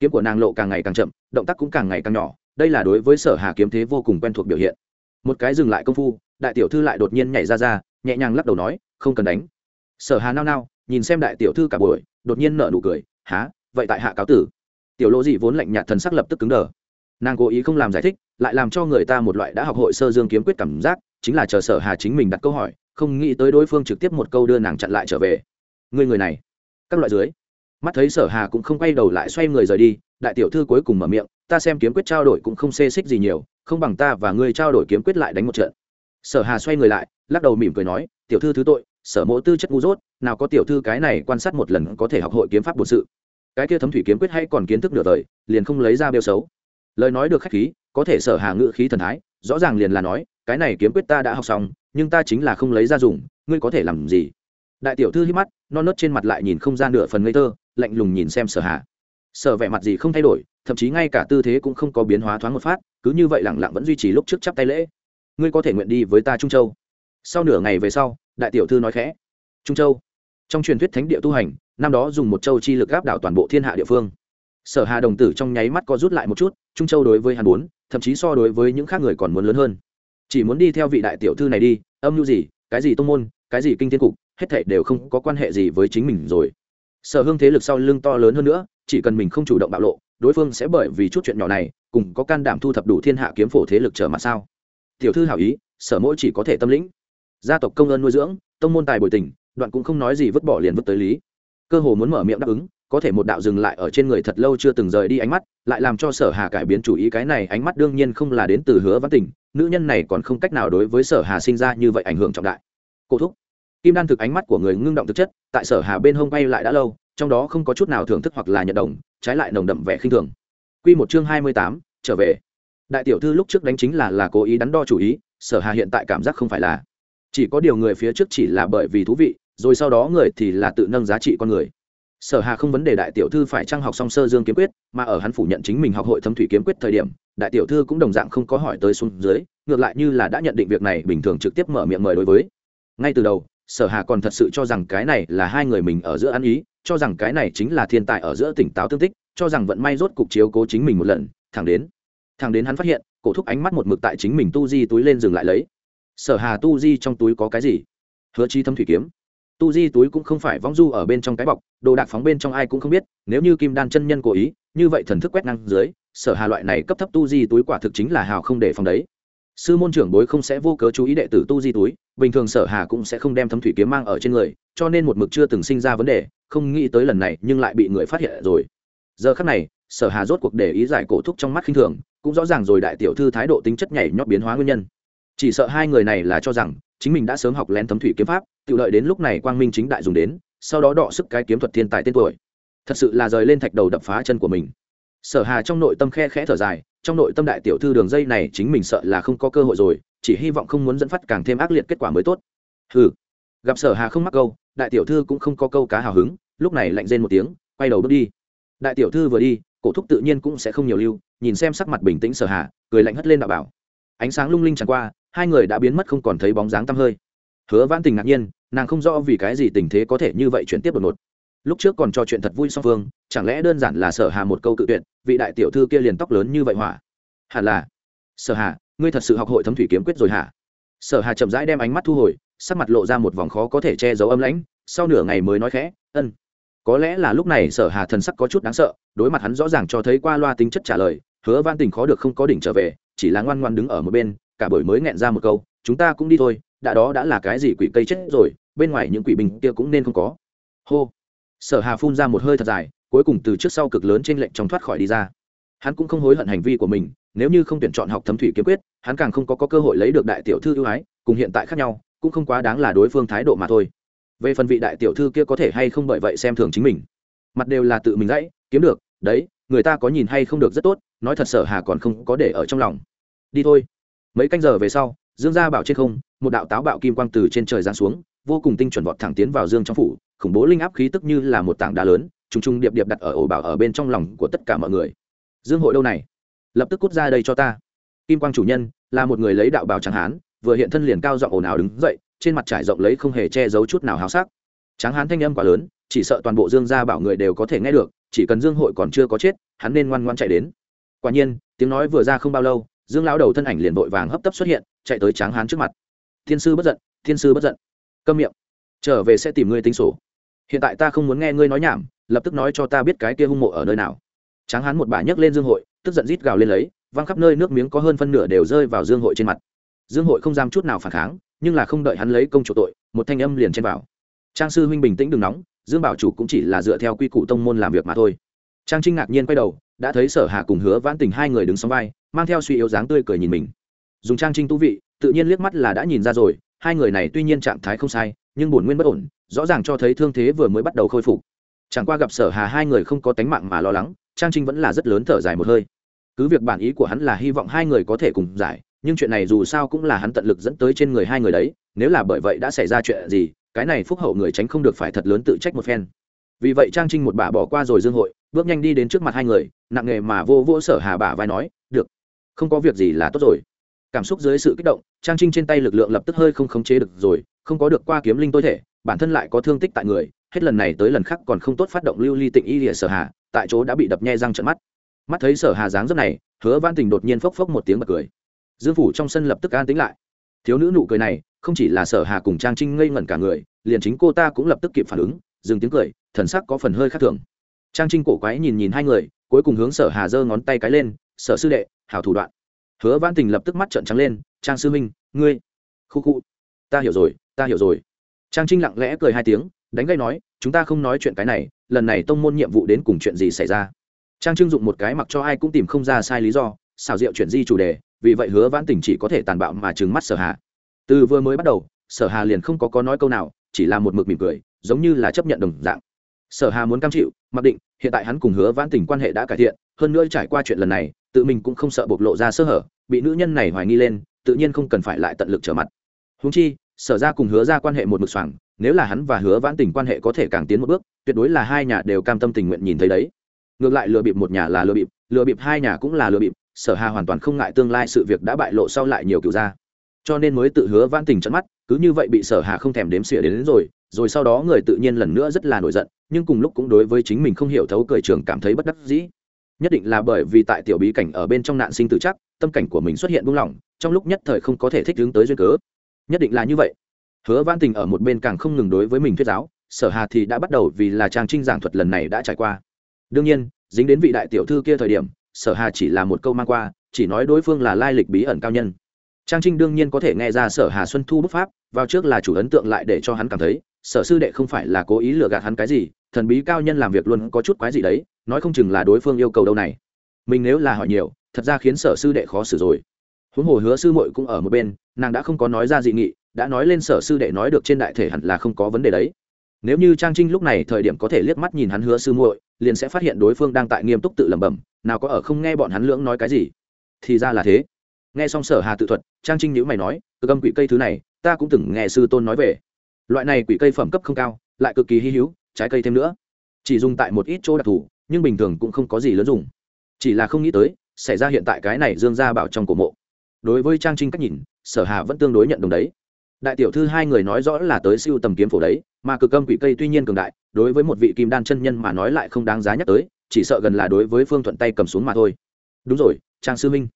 Kiếm của nàng lộ càng ngày càng chậm, động tác cũng càng ngày càng nhỏ, đây là đối với sở hà kiếm thế vô cùng quen thuộc biểu hiện. Một cái dừng lại công phu, đại tiểu thư lại đột nhiên nhảy ra ra, nhẹ nhàng lắc đầu nói, không cần đánh. Sở hà nao nao, nhìn xem đại tiểu thư cả buổi, đột nhiên nở nụ cười há vậy tại hạ cáo tử? Tiểu lỗ dị vốn lạnh nhạt thần sắc lập tức cứng đờ. Nàng cố ý không làm giải thích, lại làm cho người ta một loại đã học hội sơ dương kiếm quyết cảm giác, chính là chờ sở hà chính mình đặt câu hỏi không nghĩ tới đối phương trực tiếp một câu đưa nàng chặn lại trở về. Người người này, các loại dưới. Mắt thấy sở hà cũng không quay đầu lại xoay người rời đi, đại tiểu thư cuối cùng mở miệng, ta xem kiếm quyết trao đổi cũng không xê xích gì nhiều, không bằng ta và ngươi trao đổi kiếm quyết lại đánh một trận. Sở hà xoay người lại, lắc đầu mỉm cười nói, tiểu thư thứ tội, sở mỗ tư chất ngu dốt, nào có tiểu thư cái này quan sát một lần có thể học hội kiếm pháp bổn sự. Cái kia thấm thủy kiếm quyết hay còn kiến thức nửa đời, liền không lấy ra bêu xấu. Lời nói được khách khí, có thể sở hà ngự khí thần thái rõ ràng liền là nói, cái này kiếm quyết ta đã học xong, nhưng ta chính là không lấy ra dùng, ngươi có thể làm gì? Đại tiểu thư hít mắt, non nớt trên mặt lại nhìn không ra nửa phần ngây thơ, lạnh lùng nhìn xem sở hạ. sở vẻ mặt gì không thay đổi, thậm chí ngay cả tư thế cũng không có biến hóa thoáng một phát, cứ như vậy lẳng lặng vẫn duy trì lúc trước chắp tay lễ. Ngươi có thể nguyện đi với ta trung châu. Sau nửa ngày về sau, đại tiểu thư nói khẽ. Trung châu. Trong truyền thuyết thánh địa tu hành, năm đó dùng một châu chi lực áp đảo toàn bộ thiên hạ địa phương. Sở hà đồng tử trong nháy mắt có rút lại một chút, trung châu đối với hàn bốn thậm chí so đối với những khác người còn muốn lớn hơn. Chỉ muốn đi theo vị đại tiểu thư này đi, âm mưu gì, cái gì tông môn, cái gì kinh thiên cục, hết thảy đều không có quan hệ gì với chính mình rồi. Sở hương thế lực sau lưng to lớn hơn nữa, chỉ cần mình không chủ động bạo lộ, đối phương sẽ bởi vì chút chuyện nhỏ này, cùng có can đảm thu thập đủ thiên hạ kiếm phổ thế lực trở mặt sao? Tiểu thư hảo ý, sở mỗi chỉ có thể tâm lĩnh. Gia tộc công ơn nuôi dưỡng, tông môn tài bồi tình, đoạn cũng không nói gì vứt bỏ liền vứt tới lý. Cơ hồ muốn mở miệng đáp ứng có thể một đạo dừng lại ở trên người thật lâu chưa từng rời đi ánh mắt lại làm cho sở hà cải biến chủ ý cái này ánh mắt đương nhiên không là đến từ hứa văn tình nữ nhân này còn không cách nào đối với sở hà sinh ra như vậy ảnh hưởng trọng đại. Cô thúc. Kim đan thực ánh mắt của người ngưng động thực chất tại sở hà bên hông bay lại đã lâu trong đó không có chút nào thưởng thức hoặc là nhận đồng trái lại nồng đậm vẻ khinh thường. Quy một chương hai mươi tám, trở về. Đại tiểu thư lúc trước đánh chính là là cố ý đắn đo chủ ý sở hà hiện tại cảm giác không phải là. Chỉ có điều người phía trước chỉ là bởi vì thú vị rồi sau đó người thì là tự nâng giá trị con người sở hà không vấn đề đại tiểu thư phải trang học song sơ dương kiếm quyết, mà ở hắn phủ nhận chính mình học hội thâm thủy kiếm quyết thời điểm, đại tiểu thư cũng đồng dạng không có hỏi tới xuống dưới, ngược lại như là đã nhận định việc này bình thường trực tiếp mở miệng mời đối với. Ngay từ đầu, sở hà còn thật sự cho rằng cái này là hai người mình ở giữa ăn ý, cho rằng cái này chính là thiên tài ở giữa tỉnh táo tương tích, cho rằng vận may rốt cục chiếu cố chính mình một lần, thẳng đến thẳng đến hắn phát hiện, cổ thúc ánh mắt một mực tại chính mình tu di túi lên dừng lại lấy. Sở hà tu di trong túi có cái gì? Hứa chi thâm thủy kiếm tu di túi cũng không phải vong du ở bên trong cái bọc, đồ đạc phóng bên trong ai cũng không biết, nếu như kim đan chân nhân cố ý, như vậy thần thức quét ngang dưới, sở hà loại này cấp thấp tu di túi quả thực chính là hào không để phòng đấy. Sư môn trưởng bối không sẽ vô cớ chú ý đệ tử tu di túi, bình thường sở hà cũng sẽ không đem thấm thủy kiếm mang ở trên người, cho nên một mực chưa từng sinh ra vấn đề, không nghĩ tới lần này nhưng lại bị người phát hiện rồi. Giờ khắc này, sở hà rốt cuộc để ý giải cổ thúc trong mắt khinh thường, cũng rõ ràng rồi đại tiểu thư thái độ tính chất nhảy nhót biến hóa nguyên nhân. Chỉ sợ hai người này là cho rằng, chính mình đã sớm học lén thấm thủy kiếm pháp tự lợi đến lúc này quang minh chính đại dùng đến, sau đó đọ sức cái kiếm thuật thiên tài tên tuổi. Thật sự là rời lên thạch đầu đập phá chân của mình. Sở hà trong nội tâm khe khẽ thở dài, trong nội tâm đại tiểu thư đường dây này chính mình sợ là không có cơ hội rồi, chỉ hy vọng không muốn dẫn phát càng thêm ác liệt kết quả mới tốt. Hừ. Gặp sở hà không mắc câu, đại tiểu thư cũng không có câu cá hào hứng, lúc này lạnh rên một tiếng, quay đầu bước đi. Đại tiểu thư vừa đi, cổ thúc tự nhiên cũng sẽ không nhiều lưu, nhìn xem sắc mặt bình tĩnh sở hà, cười lạnh hất lên đạo bảo. Ánh sáng lung linh chẳng qua, hai người đã biến mất không còn thấy bóng dáng tăm hơi hứa vãn tình ngạc nhiên, nàng không rõ vì cái gì tình thế có thể như vậy chuyển tiếp đột ngột. Lúc trước còn trò chuyện thật vui song phương, chẳng lẽ đơn giản là sở hà một câu cự tuyệt, vị đại tiểu thư kia liền tóc lớn như vậy hỏa? Hẳn là. Sở hà, ngươi thật sự học hội thấm thủy kiếm quyết rồi hả? Sở hà chậm rãi đem ánh mắt thu hồi, sắc mặt lộ ra một vòng khó có thể che giấu âm lãnh, sau nửa ngày mới nói khẽ, ân. Có lẽ là lúc này sở hà thần sắc có chút đáng sợ, đối mặt hắn rõ ràng cho thấy qua loa tính chất trả lời, hứa văn tình khó được không có đỉnh trở về, chỉ là ngoan ngoan đứng ở một bên, cả buổi mới nghẹn ra một câu, chúng ta cũng đi thôi đã đó đã là cái gì quỷ cây chết rồi bên ngoài những quỷ bình kia cũng nên không có. Hô. Sở hà phun ra một hơi thật dài cuối cùng từ trước sau cực lớn trên lệnh trong thoát khỏi đi ra. Hắn cũng không hối hận hành vi của mình nếu như không tuyển chọn học thấm thủy kiếm quyết hắn càng không có, có cơ hội lấy được đại tiểu thư ưu ái cùng hiện tại khác nhau cũng không quá đáng là đối phương thái độ mà thôi. Về phần vị đại tiểu thư kia có thể hay không bởi vậy xem thường chính mình. Mặt đều là tự mình gãy kiếm được đấy người ta có nhìn hay không được rất tốt nói thật sở hà còn không có để ở trong lòng. Đi thôi. Mấy canh giờ về sau dương gia bảo trên không, một đạo táo bạo kim quang từ trên trời giáng xuống, vô cùng tinh chuẩn vọt thẳng tiến vào dương trong phủ, khủng bố linh áp khí tức như là một tảng đá lớn, trùng trùng điệp điệp đặt ở ổ bảo ở bên trong lòng của tất cả mọi người. Dương hội đâu này? Lập tức cút ra đây cho ta. Kim quang chủ nhân, là một người lấy đạo bào tráng hán, vừa hiện thân liền cao giọng ồn ào đứng dậy, trên mặt trải rộng lấy không hề che giấu chút nào háo sắc. Tráng hán thanh âm quá lớn, chỉ sợ toàn bộ dương gia bảo người đều có thể nghe được, chỉ cần dương hội còn chưa có chết, hắn nên ngoan ngoan chạy đến. Quả nhiên, tiếng nói vừa ra không bao lâu, dương lão đầu thân ảnh liền vội vàng hấp tấp xuất hiện chạy tới tráng hán trước mặt. Thiên sư bất giận, thiên sư bất giận. Câm miệng. Trở về sẽ tìm ngươi tính sổ. Hiện tại ta không muốn nghe ngươi nói nhảm, lập tức nói cho ta biết cái kia hung mộ ở nơi nào. Tráng hán một bà nhấc lên dương hội, tức giận rít gào lên lấy, văng khắp nơi nước miếng có hơn phân nửa đều rơi vào dương hội trên mặt. Dương hội không dám chút nào phản kháng, nhưng là không đợi hắn lấy công chủ tội, một thanh âm liền chen vào. Trang sư huynh bình tĩnh đừng nóng, dương bảo chủ cũng chỉ là dựa theo quy củ tông môn làm việc mà thôi. Trang trinh ngạc nhiên quay đầu, đã thấy sở hà cùng hứa vãn tình hai người đứng sóng vai, mang theo suy yếu dáng tươi cười nhìn mình dùng trang trinh tu vị, tự nhiên liếc mắt là đã nhìn ra rồi, hai người này tuy nhiên trạng thái không sai, nhưng bổn nguyên bất ổn, rõ ràng cho thấy thương thế vừa mới bắt đầu khôi phục. Chẳng qua gặp sở hà hai người không có tánh mạng mà lo lắng, trang trinh vẫn là rất lớn thở dài một hơi. Cứ việc bản ý của hắn là hy vọng hai người có thể cùng giải, nhưng chuyện này dù sao cũng là hắn tận lực dẫn tới trên người hai người đấy, nếu là bởi vậy đã xảy ra chuyện gì, cái này phúc hậu người tránh không được phải thật lớn tự trách một phen. Vì vậy trang trinh một bà bỏ qua rồi dương hội, bước nhanh đi đến trước mặt hai người, nặng nghề mà vô vô sở hà bà vai nói, được, không có việc gì là tốt rồi cảm xúc dưới sự kích động, trang trinh trên tay lực lượng lập tức hơi không khống chế được rồi, không có được qua kiếm linh tối thể, bản thân lại có thương tích tại người, hết lần này tới lần khác còn không tốt phát động lưu ly tịnh y lìa sở hà, tại chỗ đã bị đập nhe răng trận mắt. Mắt thấy sở hà dáng rất này, hứa văn tình đột nhiên phốc phốc một tiếng bật cười. Dương phủ trong sân lập tức an tính lại. Thiếu nữ nụ cười này, không chỉ là sở hà cùng trang trinh ngây ngẩn cả người, liền chính cô ta cũng lập tức kịp phản ứng, dừng tiếng cười, thần sắc có phần hơi khác thường. Trang trinh cổ quái nhìn nhìn hai người, cuối cùng hướng sở hà giơ ngón tay cái lên, sở sư đệ, hảo thủ đoạn hứa văn tình lập tức mắt trợn trắng lên, trang sư minh ngươi, khu khu, ta hiểu rồi, ta hiểu rồi. Trang trinh lặng lẽ cười hai tiếng, đánh gây nói, chúng ta không nói chuyện cái này, lần này tông môn nhiệm vụ đến cùng chuyện gì xảy ra? Trang trưng dụng một cái mặc cho ai cũng tìm không ra sai lý do, xào rượu chuyển di chủ đề, vì vậy hứa vãn tình chỉ có thể tàn bạo mà trừng mắt sở hà. Từ vừa mới bắt đầu, sở hà liền không có có nói câu nào, chỉ là một mực mỉm cười, giống như là chấp nhận đồng dạng. Sở hà muốn cam chịu, mặc định, hiện tại hắn cùng hứa vãn tình quan hệ đã cải thiện, hơn nữa trải qua chuyện lần này tự mình cũng không sợ bộc lộ ra sơ hở bị nữ nhân này hoài nghi lên tự nhiên không cần phải lại tận lực trở mặt. Húng chi sở ra cùng hứa ra quan hệ một mực soảng nếu là hắn và hứa vãn tình quan hệ có thể càng tiến một bước tuyệt đối là hai nhà đều cam tâm tình nguyện nhìn thấy đấy. Ngược lại lừa bịp một nhà là lừa bịp lừa bịp hai nhà cũng là lừa bịp sở hà hoàn toàn không ngại tương lai sự việc đã bại lộ sau lại nhiều kiểu ra. Cho nên mới tự hứa vãn tình trận mắt cứ như vậy bị sở hà không thèm đếm xỉa đến, đến rồi rồi sau đó người tự nhiên lần nữa rất là nổi giận nhưng cùng lúc cũng đối với chính mình không hiểu thấu cười trường cảm thấy bất đắc dĩ nhất định là bởi vì tại tiểu bí cảnh ở bên trong nạn sinh tử chắc, tâm cảnh của mình xuất hiện buông lỏng, trong lúc nhất thời không có thể thích hướng tới duyên cớ. Nhất định là như vậy. Hứa văn tình ở một bên càng không ngừng đối với mình thuyết giáo, sở hà thì đã bắt đầu vì là trang trinh giảng thuật lần này đã trải qua. Đương nhiên, dính đến vị đại tiểu thư kia thời điểm, sở hà chỉ là một câu mang qua, chỉ nói đối phương là lai lịch bí ẩn cao nhân. Trang trinh đương nhiên có thể nghe ra sở hà xuân thu bức pháp, vào trước là chủ ấn tượng lại để cho hắn cảm thấy sở sư đệ không phải là cố ý lừa gạt hắn cái gì, thần bí cao nhân làm việc luôn có chút quái gì đấy, nói không chừng là đối phương yêu cầu đâu này. Mình nếu là hỏi nhiều, thật ra khiến sở sư đệ khó xử rồi. Huống hồ hứa sư muội cũng ở một bên, nàng đã không có nói ra dị nghị, đã nói lên sở sư đệ nói được trên đại thể hẳn là không có vấn đề đấy. Nếu như trang trinh lúc này thời điểm có thể liếc mắt nhìn hắn hứa sư muội, liền sẽ phát hiện đối phương đang tại nghiêm túc tự lẩm bẩm, nào có ở không nghe bọn hắn lưỡng nói cái gì. Thì ra là thế. Nghe xong sở hà tự thuật, trang trinh nhữ mày nói, cực âm quỷ cây thứ này, ta cũng từng nghe sư tôn nói về loại này quỷ cây phẩm cấp không cao, lại cực kỳ hy hữu, trái cây thêm nữa. Chỉ dùng tại một ít chỗ đặc thù, nhưng bình thường cũng không có gì lớn dùng. Chỉ là không nghĩ tới, xảy ra hiện tại cái này dương gia bảo trong cổ mộ. Đối với trang trinh cách nhìn, sở hà vẫn tương đối nhận đồng đấy. Đại tiểu thư hai người nói rõ là tới siêu tầm kiếm phổ đấy, mà cực âm quỷ cây tuy nhiên cường đại, đối với một vị kim đan chân nhân mà nói lại không đáng giá nhắc tới, chỉ sợ gần là đối với phương thuận tay cầm xuống mà thôi. Đúng rồi, trang sư minh.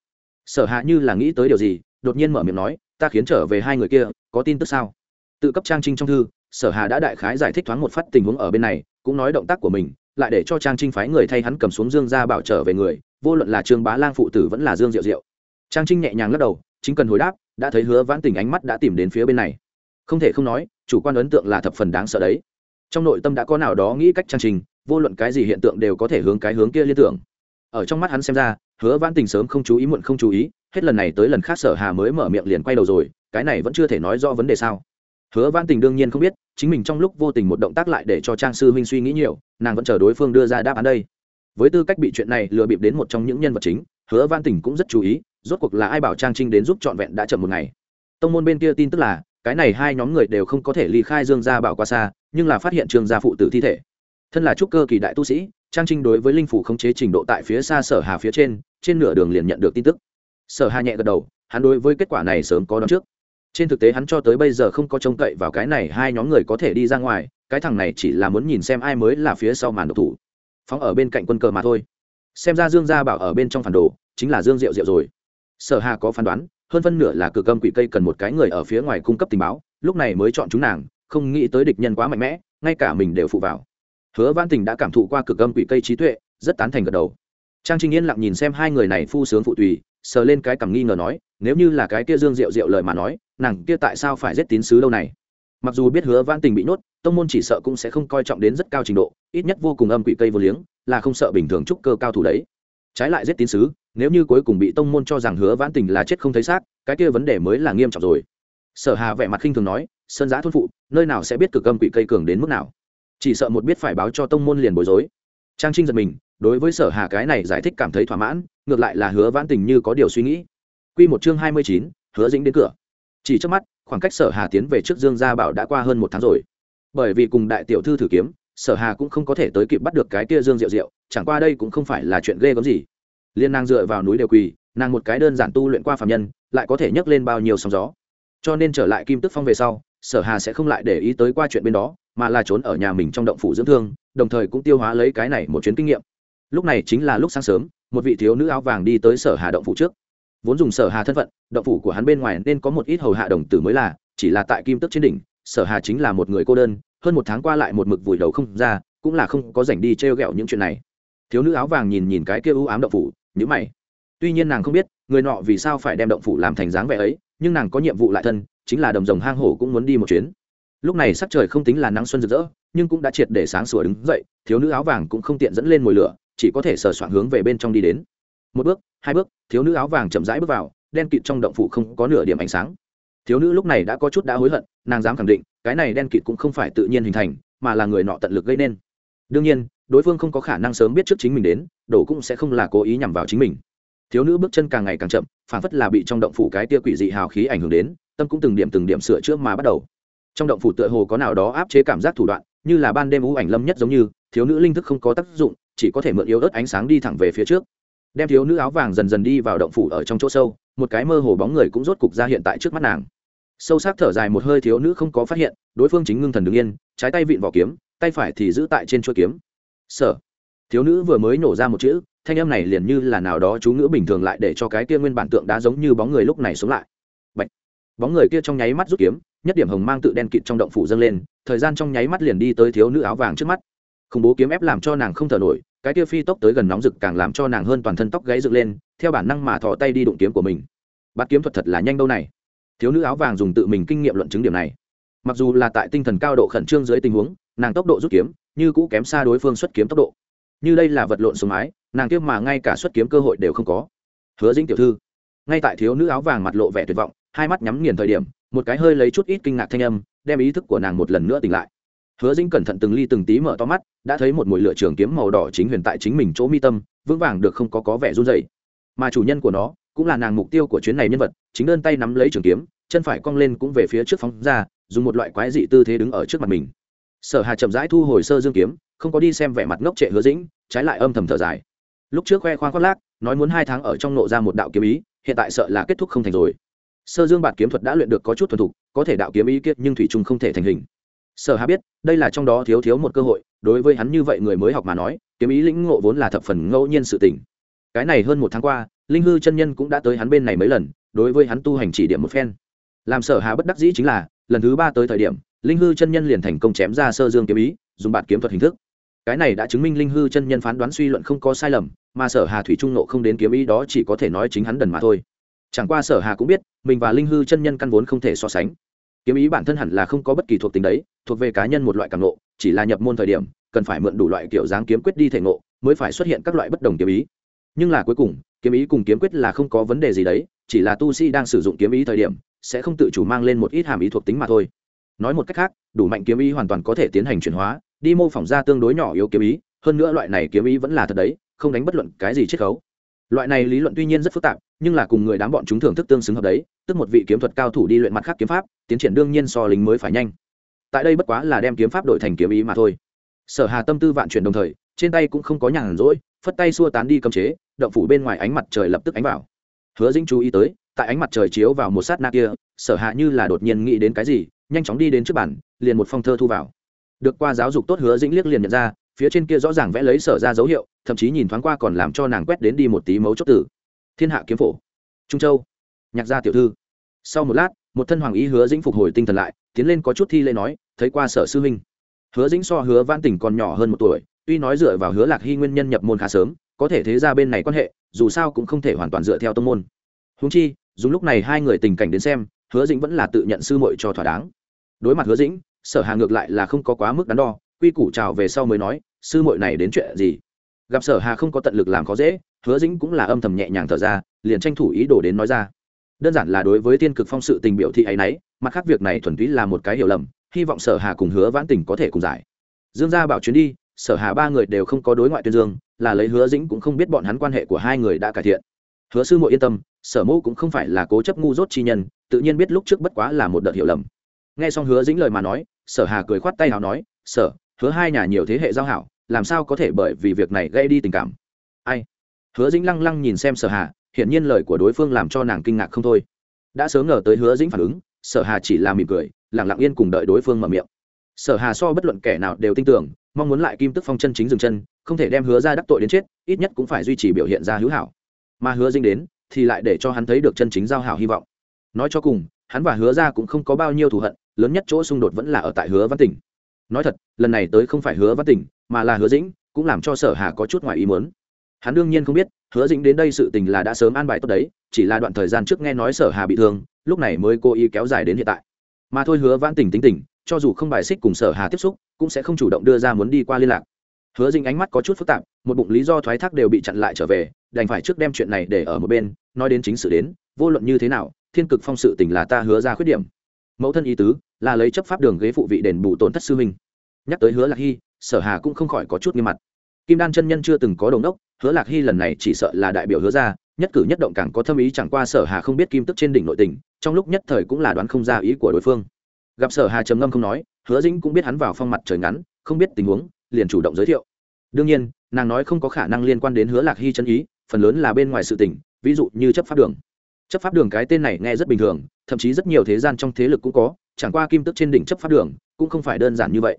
Sở hạ như là nghĩ tới điều gì, đột nhiên mở miệng nói, ta khiến trở về hai người kia, có tin tức sao? Tự cấp trang trinh trong thư, sở hà đã đại khái giải thích thoáng một phát tình huống ở bên này, cũng nói động tác của mình, lại để cho trang trinh phái người thay hắn cầm xuống dương ra bảo trở về người, vô luận là trương bá lang phụ tử vẫn là dương diệu diệu. Trang trinh nhẹ nhàng lắc đầu, chính cần hồi đáp, đã thấy hứa vãn tình ánh mắt đã tìm đến phía bên này. Không thể không nói, chủ quan ấn tượng là thập phần đáng sợ đấy. Trong nội tâm đã có nào đó nghĩ cách trang trình vô luận cái gì hiện tượng đều có thể hướng cái hướng kia liên tưởng. Ở trong mắt hắn xem ra, hứa vãn tình sớm không chú ý muộn không chú ý, hết lần này tới lần khác sở hà mới mở miệng liền quay đầu rồi, cái này vẫn chưa thể nói rõ vấn đề sao hứa vãn tình đương nhiên không biết, chính mình trong lúc vô tình một động tác lại để cho trang sư huynh suy nghĩ nhiều, nàng vẫn chờ đối phương đưa ra đáp án đây. Với tư cách bị chuyện này lừa bịp đến một trong những nhân vật chính, hứa vãn tình cũng rất chú ý, rốt cuộc là ai bảo trang trinh đến giúp trọn vẹn đã chậm một ngày. Tông môn bên kia tin tức là, cái này hai nhóm người đều không có thể ly khai dương gia bảo qua xa, nhưng là phát hiện trương gia phụ tử thi thể. Thân là trúc cơ kỳ đại tu sĩ, trang trinh đối với linh phủ khống chế trình độ tại phía xa sở hà phía trên trên nửa đường liền nhận được tin tức. Sở hà nhẹ gật đầu, hắn đối với kết quả này sớm có đón trước trên thực tế hắn cho tới bây giờ không có trông cậy vào cái này hai nhóm người có thể đi ra ngoài, cái thằng này chỉ là muốn nhìn xem ai mới là phía sau màn độc thủ. Phóng ở bên cạnh quân cờ mà thôi. Xem ra dương gia bảo ở bên trong phản đồ, chính là dương diệu diệu rồi. Sở hà có phán đoán, hơn phân nửa là cửa âm quỷ cây cần một cái người ở phía ngoài cung cấp tình báo, lúc này mới chọn chúng nàng, không nghĩ tới địch nhân quá mạnh mẽ, ngay cả mình đều phụ vào. Hứa văn tình đã cảm thụ qua cửa âm quỷ cây trí tuệ, rất tán thành gật đầu. Trang trinh yên lặng nhìn xem hai người này phu sướng phụ tùy sờ lên cái cằm nghi ngờ nói, nếu như là cái kia dương diệu diệu lời mà nói, nàng kia tại sao phải giết tín sứ đâu này? Mặc dù biết hứa vãn tình bị nhốt, tông môn chỉ sợ cũng sẽ không coi trọng đến rất cao trình độ, ít nhất vô cùng âm quỷ cây vô liếng, là không sợ bình thường trúc cơ cao thủ đấy. Trái lại giết tín sứ, nếu như cuối cùng bị tông môn cho rằng hứa vãn tình là chết không thấy xác, cái kia vấn đề mới là nghiêm trọng rồi. Sở hà vẻ mặt khinh thường nói, sơn giã thôn phụ, nơi nào sẽ biết cực âm quỷ cây cường đến mức nào? Chỉ sợ một biết phải báo cho tông môn liền bối rối. Trang trinh giật mình đối với sở hà cái này giải thích cảm thấy thỏa mãn ngược lại là hứa vãn tình như có điều suy nghĩ. Quy một chương hai mươi chín, hứa dĩnh đến cửa. Chỉ trước mắt khoảng cách sở hà tiến về trước dương gia bảo đã qua hơn một tháng rồi. Bởi vì cùng đại tiểu thư thử kiếm sở hà cũng không có thể tới kịp bắt được cái kia dương diệu diệu chẳng qua đây cũng không phải là chuyện ghê gớm gì. Liên nàng dựa vào núi đều quỳ nàng một cái đơn giản tu luyện qua phạm nhân lại có thể nhấc lên bao nhiêu sóng gió. Cho nên trở lại kim tức phong về sau sở hà sẽ không lại để ý tới qua chuyện bên đó mà là trốn ở nhà mình trong động phủ dưỡng thương đồng thời cũng tiêu hóa lấy cái này một chuyến kinh nghiệm lúc này chính là lúc sáng sớm, một vị thiếu nữ áo vàng đi tới sở hà động phủ trước. Vốn dùng sở hà thân phận, động phủ của hắn bên ngoài nên có một ít hầu hạ đồng tử mới là, chỉ là tại kim tức trên đỉnh, sở hà chính là một người cô đơn, hơn một tháng qua lại một mực vùi đầu không ra, cũng là không có rảnh đi trêu ghẹo những chuyện này. Thiếu nữ áo vàng nhìn nhìn cái kia ưu ám động phủ nhữ mày. Tuy nhiên nàng không biết, người nọ vì sao phải đem động phủ làm thành dáng vẻ ấy, nhưng nàng có nhiệm vụ lại thân, chính là đồng rồng hang hổ cũng muốn đi một chuyến. Lúc này sắc trời không tính là nắng xuân rực rỡ, nhưng cũng đã triệt để sáng sủa đứng dậy, thiếu nữ áo vàng cũng không tiện dẫn lên mồi lửa chỉ có thể sờ soạn hướng về bên trong đi đến. Một bước, hai bước, thiếu nữ áo vàng chậm rãi bước vào, đen kịt trong động phủ không có nửa điểm ánh sáng. Thiếu nữ lúc này đã có chút đã hối hận, nàng dám khẳng định, cái này đen kịt cũng không phải tự nhiên hình thành, mà là người nọ tận lực gây nên. Đương nhiên, đối phương không có khả năng sớm biết trước chính mình đến đổ cũng sẽ không là cố ý nhằm vào chính mình. Thiếu nữ bước chân càng ngày càng chậm phản phất là bị trong động phủ cái tia quỷ dị hào khí ảnh hưởng đến, tâm cũng từng điểm từng điểm sửa chữa mà bắt đầu. Trong động phủ tựa hồ có nào đó áp chế cảm giác thủ đoạn, như là ban đêm ú ảnh lâm nhất giống như, thiếu nữ linh thức không có tác dụng chỉ có thể mượn yếu ớt ánh sáng đi thẳng về phía trước. Đem thiếu nữ áo vàng dần dần đi vào động phủ ở trong chỗ sâu, một cái mơ hồ bóng người cũng rốt cục ra hiện tại trước mắt nàng. Sâu sắc thở dài một hơi thiếu nữ không có phát hiện, đối phương chính ngưng thần đứng yên, trái tay vịn vỏ kiếm, tay phải thì giữ tại trên chuôi kiếm. Sở. Thiếu nữ vừa mới nổ ra một chữ, thanh âm này liền như là nào đó chú ngữ bình thường lại để cho cái kia nguyên bản tượng đá giống như bóng người lúc này xuống lại. Bạch. bóng người kia trong nháy mắt rút kiếm, nhất điểm hồng mang tự đen kịt trong động phủ dâng lên, thời gian trong nháy mắt liền đi tới thiếu nữ áo vàng trước mắt khủng bố kiếm ép làm cho nàng không thở nổi, cái kia phi tốc tới gần nóng rực càng làm cho nàng hơn toàn thân tóc gáy dựng lên, theo bản năng mà thò tay đi đụng kiếm của mình. Bắt kiếm thuật thật là nhanh đâu này. Thiếu nữ áo vàng dùng tự mình kinh nghiệm luận chứng điểm này. Mặc dù là tại tinh thần cao độ khẩn trương dưới tình huống, nàng tốc độ rút kiếm, như cũ kém xa đối phương xuất kiếm tốc độ. Như đây là vật lộn súng mái, nàng kiếm mà ngay cả xuất kiếm cơ hội đều không có. Hứa dĩnh tiểu thư, ngay tại thiếu nữ áo vàng mặt lộ vẻ tuyệt vọng, hai mắt nhắm nghiền thời điểm, một cái hơi lấy chút ít kinh ngạc thanh âm, đem ý thức của nàng một lần nữa tỉnh lại hứa dĩnh cẩn thận từng ly từng tí mở to mắt, đã thấy một mùi lửa trường kiếm màu đỏ chính huyền tại chính mình chỗ mi tâm, vững vàng được không có có vẻ run dày mà chủ nhân của nó, cũng là nàng mục tiêu của chuyến này nhân vật, chính đơn tay nắm lấy trường kiếm, chân phải cong lên cũng về phía trước phóng ra, dùng một loại quái dị tư thế đứng ở trước mặt mình. Sở hà chậm rãi thu hồi sơ dương kiếm, không có đi xem vẻ mặt ngốc trệ hứa dĩnh, trái lại âm thầm thở dài. Lúc trước khoe khoang khoác lác, nói muốn hai tháng ở trong nộ ra một đạo kiếm ý, hiện tại sợ là kết thúc không thành rồi. Sơ dương bạt kiếm thuật đã luyện được có chút thuần thục, có thể đạo kiếm ý kiết nhưng thủy trung không thể thành hình sở hà biết, đây là trong đó thiếu thiếu một cơ hội, đối với hắn như vậy người mới học mà nói, kiếm ý lĩnh ngộ vốn là thập phần ngẫu nhiên sự tình. Cái này hơn một tháng qua, linh hư chân nhân cũng đã tới hắn bên này mấy lần, đối với hắn tu hành chỉ điểm một phen. Làm sở hà bất đắc dĩ chính là, lần thứ ba tới thời điểm, linh hư chân nhân liền thành công chém ra sơ dương kiếm ý, dùng bạt kiếm thuật hình thức. Cái này đã chứng minh linh hư chân nhân phán đoán suy luận không có sai lầm, mà sở hà thủy trung nộ không đến kiếm ý đó chỉ có thể nói chính hắn đần mà thôi. Chẳng qua sở hà cũng biết, mình và linh hư chân nhân căn vốn không thể so sánh kiếm ý bản thân hẳn là không có bất kỳ thuộc tính đấy, thuộc về cá nhân một loại cảm nộ chỉ là nhập môn thời điểm, cần phải mượn đủ loại kiểu dáng kiếm quyết đi thể ngộ, mới phải xuất hiện các loại bất đồng kiếm ý. Nhưng là cuối cùng, kiếm ý cùng kiếm quyết là không có vấn đề gì đấy, chỉ là tu sĩ đang sử dụng kiếm ý thời điểm, sẽ không tự chủ mang lên một ít hàm ý thuộc tính mà thôi. Nói một cách khác, đủ mạnh kiếm ý hoàn toàn có thể tiến hành chuyển hóa, đi mô phỏng ra tương đối nhỏ yếu kiếm ý, hơn nữa loại này kiếm ý vẫn là thật đấy, không đánh bất luận cái gì chiết khấu. Loại này lý luận tuy nhiên rất phức tạp nhưng là cùng người đám bọn chúng thưởng thức tương xứng hợp đấy, tức một vị kiếm thuật cao thủ đi luyện mặt khác kiếm pháp, tiến triển đương nhiên so lính mới phải nhanh. Tại đây bất quá là đem kiếm pháp đổi thành kiếm ý mà thôi. Sở hà tâm tư vạn chuyển đồng thời, trên tay cũng không có nhàn rỗi, phất tay xua tán đi cấm chế, động phủ bên ngoài ánh mặt trời lập tức ánh vào. Hứa dĩnh chú ý tới, tại ánh mặt trời chiếu vào một sát na kia, sở hạ như là đột nhiên nghĩ đến cái gì, nhanh chóng đi đến trước bản liền một phong thơ thu vào. Được qua giáo dục tốt hứa dĩnh liếc liền nhận ra, phía trên kia rõ ràng vẽ lấy sở ra dấu hiệu, thậm chí nhìn thoáng qua còn làm cho nàng quét đến đi một tí mấu chốt tử thiên hạ kiếm phổ. Trung châu. Nhạc gia tiểu thư. Sau một lát, một thân hoàng ý hứa dĩnh phục hồi tinh thần lại, tiến lên có chút thi lễ nói, thấy qua sở sư huynh. Hứa dĩnh so hứa văn tỉnh còn nhỏ hơn một tuổi, tuy nói dựa vào hứa lạc hy nguyên nhân nhập môn khá sớm, có thể thế ra bên này quan hệ, dù sao cũng không thể hoàn toàn dựa theo tông môn. Húng chi, dùng lúc này hai người tình cảnh đến xem, hứa dĩnh vẫn là tự nhận sư muội cho thỏa đáng. Đối mặt hứa dĩnh, sở hà ngược lại là không có quá mức đắn đo, quy củ chào về sau mới nói, sư muội này đến chuyện gì? Gặp sở hà không có tận lực làm khó dễ hứa dĩnh cũng là âm thầm nhẹ nhàng thở ra, liền tranh thủ ý đồ đến nói ra. Đơn giản là đối với tiên cực phong sự tình biểu thị ấy nấy, mặt khác việc này thuần túy là một cái hiểu lầm, hy vọng sở hà cùng hứa vãn tình có thể cùng giải. Dương gia bảo chuyến đi, sở hà ba người đều không có đối ngoại tuyên dương, là lấy hứa dĩnh cũng không biết bọn hắn quan hệ của hai người đã cải thiện. Hứa sư muội yên tâm, sở mộ cũng không phải là cố chấp ngu dốt chi nhân, tự nhiên biết lúc trước bất quá là một đợt hiểu lầm. Nghe xong hứa dĩnh lời mà nói, sở hà cười khoát tay nào nói, sở, hứa hai nhà nhiều thế hệ giao hảo, làm sao có thể bởi vì việc này gây đi tình cảm? Ai? Hứa dĩnh lăng lăng nhìn xem sở hà, hiển nhiên lời của đối phương làm cho nàng kinh ngạc không thôi. Đã sớm ngờ tới hứa dĩnh phản ứng, sở hà chỉ là mỉm cười, lặng lặng yên cùng đợi đối phương mở miệng. Sở hà so bất luận kẻ nào đều tin tưởng, mong muốn lại kim tức phong chân chính dừng chân, không thể đem hứa ra đắc tội đến chết, ít nhất cũng phải duy trì biểu hiện ra hữu hảo. Mà hứa dĩnh đến, thì lại để cho hắn thấy được chân chính giao hảo hy vọng. Nói cho cùng, hắn và hứa ra cũng không có bao nhiêu thù hận, lớn nhất chỗ xung đột vẫn là ở tại hứa văn tỉnh. Nói thật, lần này tới không phải hứa văn tỉnh, mà là hứa dĩnh, cũng làm cho sở hà có chút ngoài ý muốn hắn đương nhiên không biết, hứa dĩnh đến đây sự tình là đã sớm an bài tốt đấy, chỉ là đoạn thời gian trước nghe nói sở hà bị thương, lúc này mới cố ý kéo dài đến hiện tại. Mà thôi hứa vãn tỉnh tính tình, cho dù không bài xích cùng sở hà tiếp xúc, cũng sẽ không chủ động đưa ra muốn đi qua liên lạc. Hứa dĩnh ánh mắt có chút phức tạp, một bụng lý do thoái thác đều bị chặn lại trở về, đành phải trước đem chuyện này để ở một bên, nói đến chính sự đến, vô luận như thế nào, thiên cực phong sự tình là ta hứa ra khuyết điểm. Mẫu thân ý tứ, là lấy chấp pháp đường ghế phụ vị đền bù tổn thất sư minh nhắc tới hứa lạc hy, sở hà cũng không khỏi có chút nghiêm mặt kim đan chân nhân chưa từng có đồng đốc hứa lạc hy lần này chỉ sợ là đại biểu hứa ra nhất cử nhất động càng có thâm ý chẳng qua sở hà không biết kim tức trên đỉnh nội tình, trong lúc nhất thời cũng là đoán không ra ý của đối phương. Gặp sở hà trầm ngâm không nói, hứa dĩnh cũng biết hắn vào phong mặt trời ngắn, không biết tình huống, liền chủ động giới thiệu. Đương nhiên, nàng nói không có khả năng liên quan đến hứa lạc hy chân ý, phần lớn là bên ngoài sự tình, ví dụ như chấp pháp đường. Chấp pháp đường cái tên này nghe rất bình thường, thậm chí rất nhiều thế gian trong thế lực cũng có, chẳng qua kim tức trên đỉnh chấp pháp đường cũng không phải đơn giản như vậy.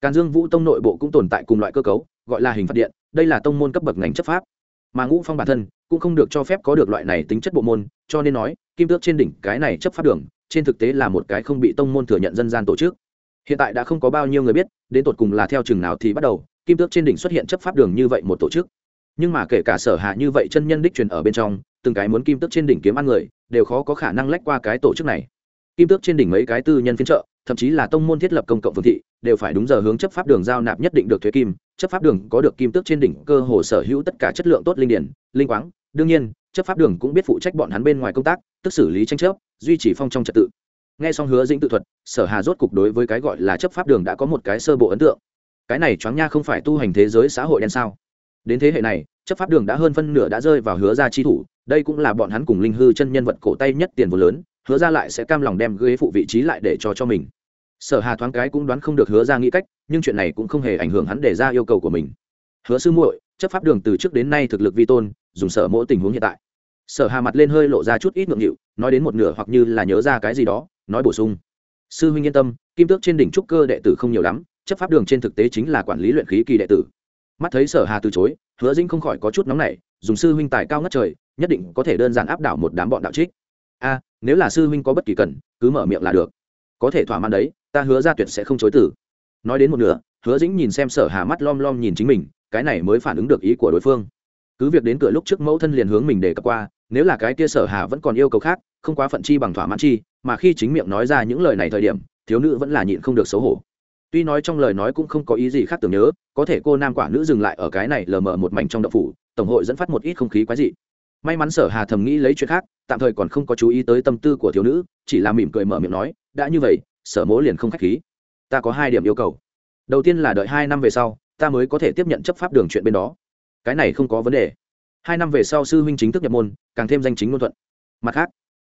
Càn dương vũ tông nội bộ cũng tồn tại cùng loại cơ cấu gọi là hình phạt điện, đây là tông môn cấp bậc ngành chấp pháp. Mà ngũ phong bản thân cũng không được cho phép có được loại này tính chất bộ môn, cho nên nói, kim tước trên đỉnh cái này chấp pháp đường, trên thực tế là một cái không bị tông môn thừa nhận dân gian tổ chức. Hiện tại đã không có bao nhiêu người biết, đến tột cùng là theo chừng nào thì bắt đầu, kim tước trên đỉnh xuất hiện chấp pháp đường như vậy một tổ chức. Nhưng mà kể cả sở hạ như vậy chân nhân đích truyền ở bên trong, từng cái muốn kim tước trên đỉnh kiếm ăn người, đều khó có khả năng lách qua cái tổ chức này kim tước trên đỉnh mấy cái tư nhân phiên trợ thậm chí là tông môn thiết lập công cộng phương thị, đều phải đúng giờ hướng chấp pháp đường giao nạp nhất định được thuế kim. Chấp pháp đường có được kim tước trên đỉnh cơ hồ sở hữu tất cả chất lượng tốt linh điển, linh quáng. Đương nhiên, chấp pháp đường cũng biết phụ trách bọn hắn bên ngoài công tác, tức xử lý tranh chấp, duy trì phong trong trật tự. Nghe xong hứa dĩnh tự thuật, sở hà rốt cục đối với cái gọi là chấp pháp đường đã có một cái sơ bộ ấn tượng. Cái này choáng nha không phải tu hành thế giới xã hội đen sao? Đến thế hệ này, chấp pháp đường đã hơn phân nửa đã rơi vào hứa ra chi thủ, đây cũng là bọn hắn cùng linh hư chân nhân vật cổ tay nhất tiền vô lớn hứa ra lại sẽ cam lòng đem ghế phụ vị trí lại để cho cho mình. Sở hà thoáng cái cũng đoán không được hứa ra nghĩ cách, nhưng chuyện này cũng không hề ảnh hưởng hắn để ra yêu cầu của mình. Hứa sư muội, chấp pháp đường từ trước đến nay thực lực vi tôn, dùng sở mỗi tình huống hiện tại. Sở hà mặt lên hơi lộ ra chút ít ngượng nghịu, nói đến một nửa hoặc như là nhớ ra cái gì đó, nói bổ sung. Sư huynh yên tâm, kim tước trên đỉnh trúc cơ đệ tử không nhiều lắm, chấp pháp đường trên thực tế chính là quản lý luyện khí kỳ đệ tử. Mắt thấy sở hà từ chối, hứa dĩnh không khỏi có chút nóng nảy, dùng sư huynh tài cao ngất trời, nhất định có thể đơn giản áp đảo một đám bọn đạo trích a, nếu là sư huynh có bất kỳ cần, cứ mở miệng là được. Có thể thỏa mãn đấy, ta hứa ra tuyệt sẽ không chối tử nói đến một nửa, hứa dĩnh nhìn xem sở hà mắt lom lom nhìn chính mình, cái này mới phản ứng được ý của đối phương. Cứ việc đến cửa lúc trước mẫu thân liền hướng mình để cập qua, nếu là cái kia sở hà vẫn còn yêu cầu khác, không quá phận chi bằng thỏa mãn chi, mà khi chính miệng nói ra những lời này thời điểm, thiếu nữ vẫn là nhịn không được xấu hổ. Tuy nói trong lời nói cũng không có ý gì khác tưởng nhớ, có thể cô nam quả nữ dừng lại ở cái này lờ mờ một mảnh trong đậu phủ, tổng hội dẫn phát một ít không khí quái dị may mắn sở hà thầm nghĩ lấy chuyện khác tạm thời còn không có chú ý tới tâm tư của thiếu nữ chỉ là mỉm cười mở miệng nói đã như vậy sở mỗ liền không khách khí. Ta có hai điểm yêu cầu. Đầu tiên là đợi hai năm về sau ta mới có thể tiếp nhận chấp pháp đường chuyện bên đó. Cái này không có vấn đề. Hai năm về sau sư huynh chính thức nhập môn càng thêm danh chính ngôn thuận. Mặt khác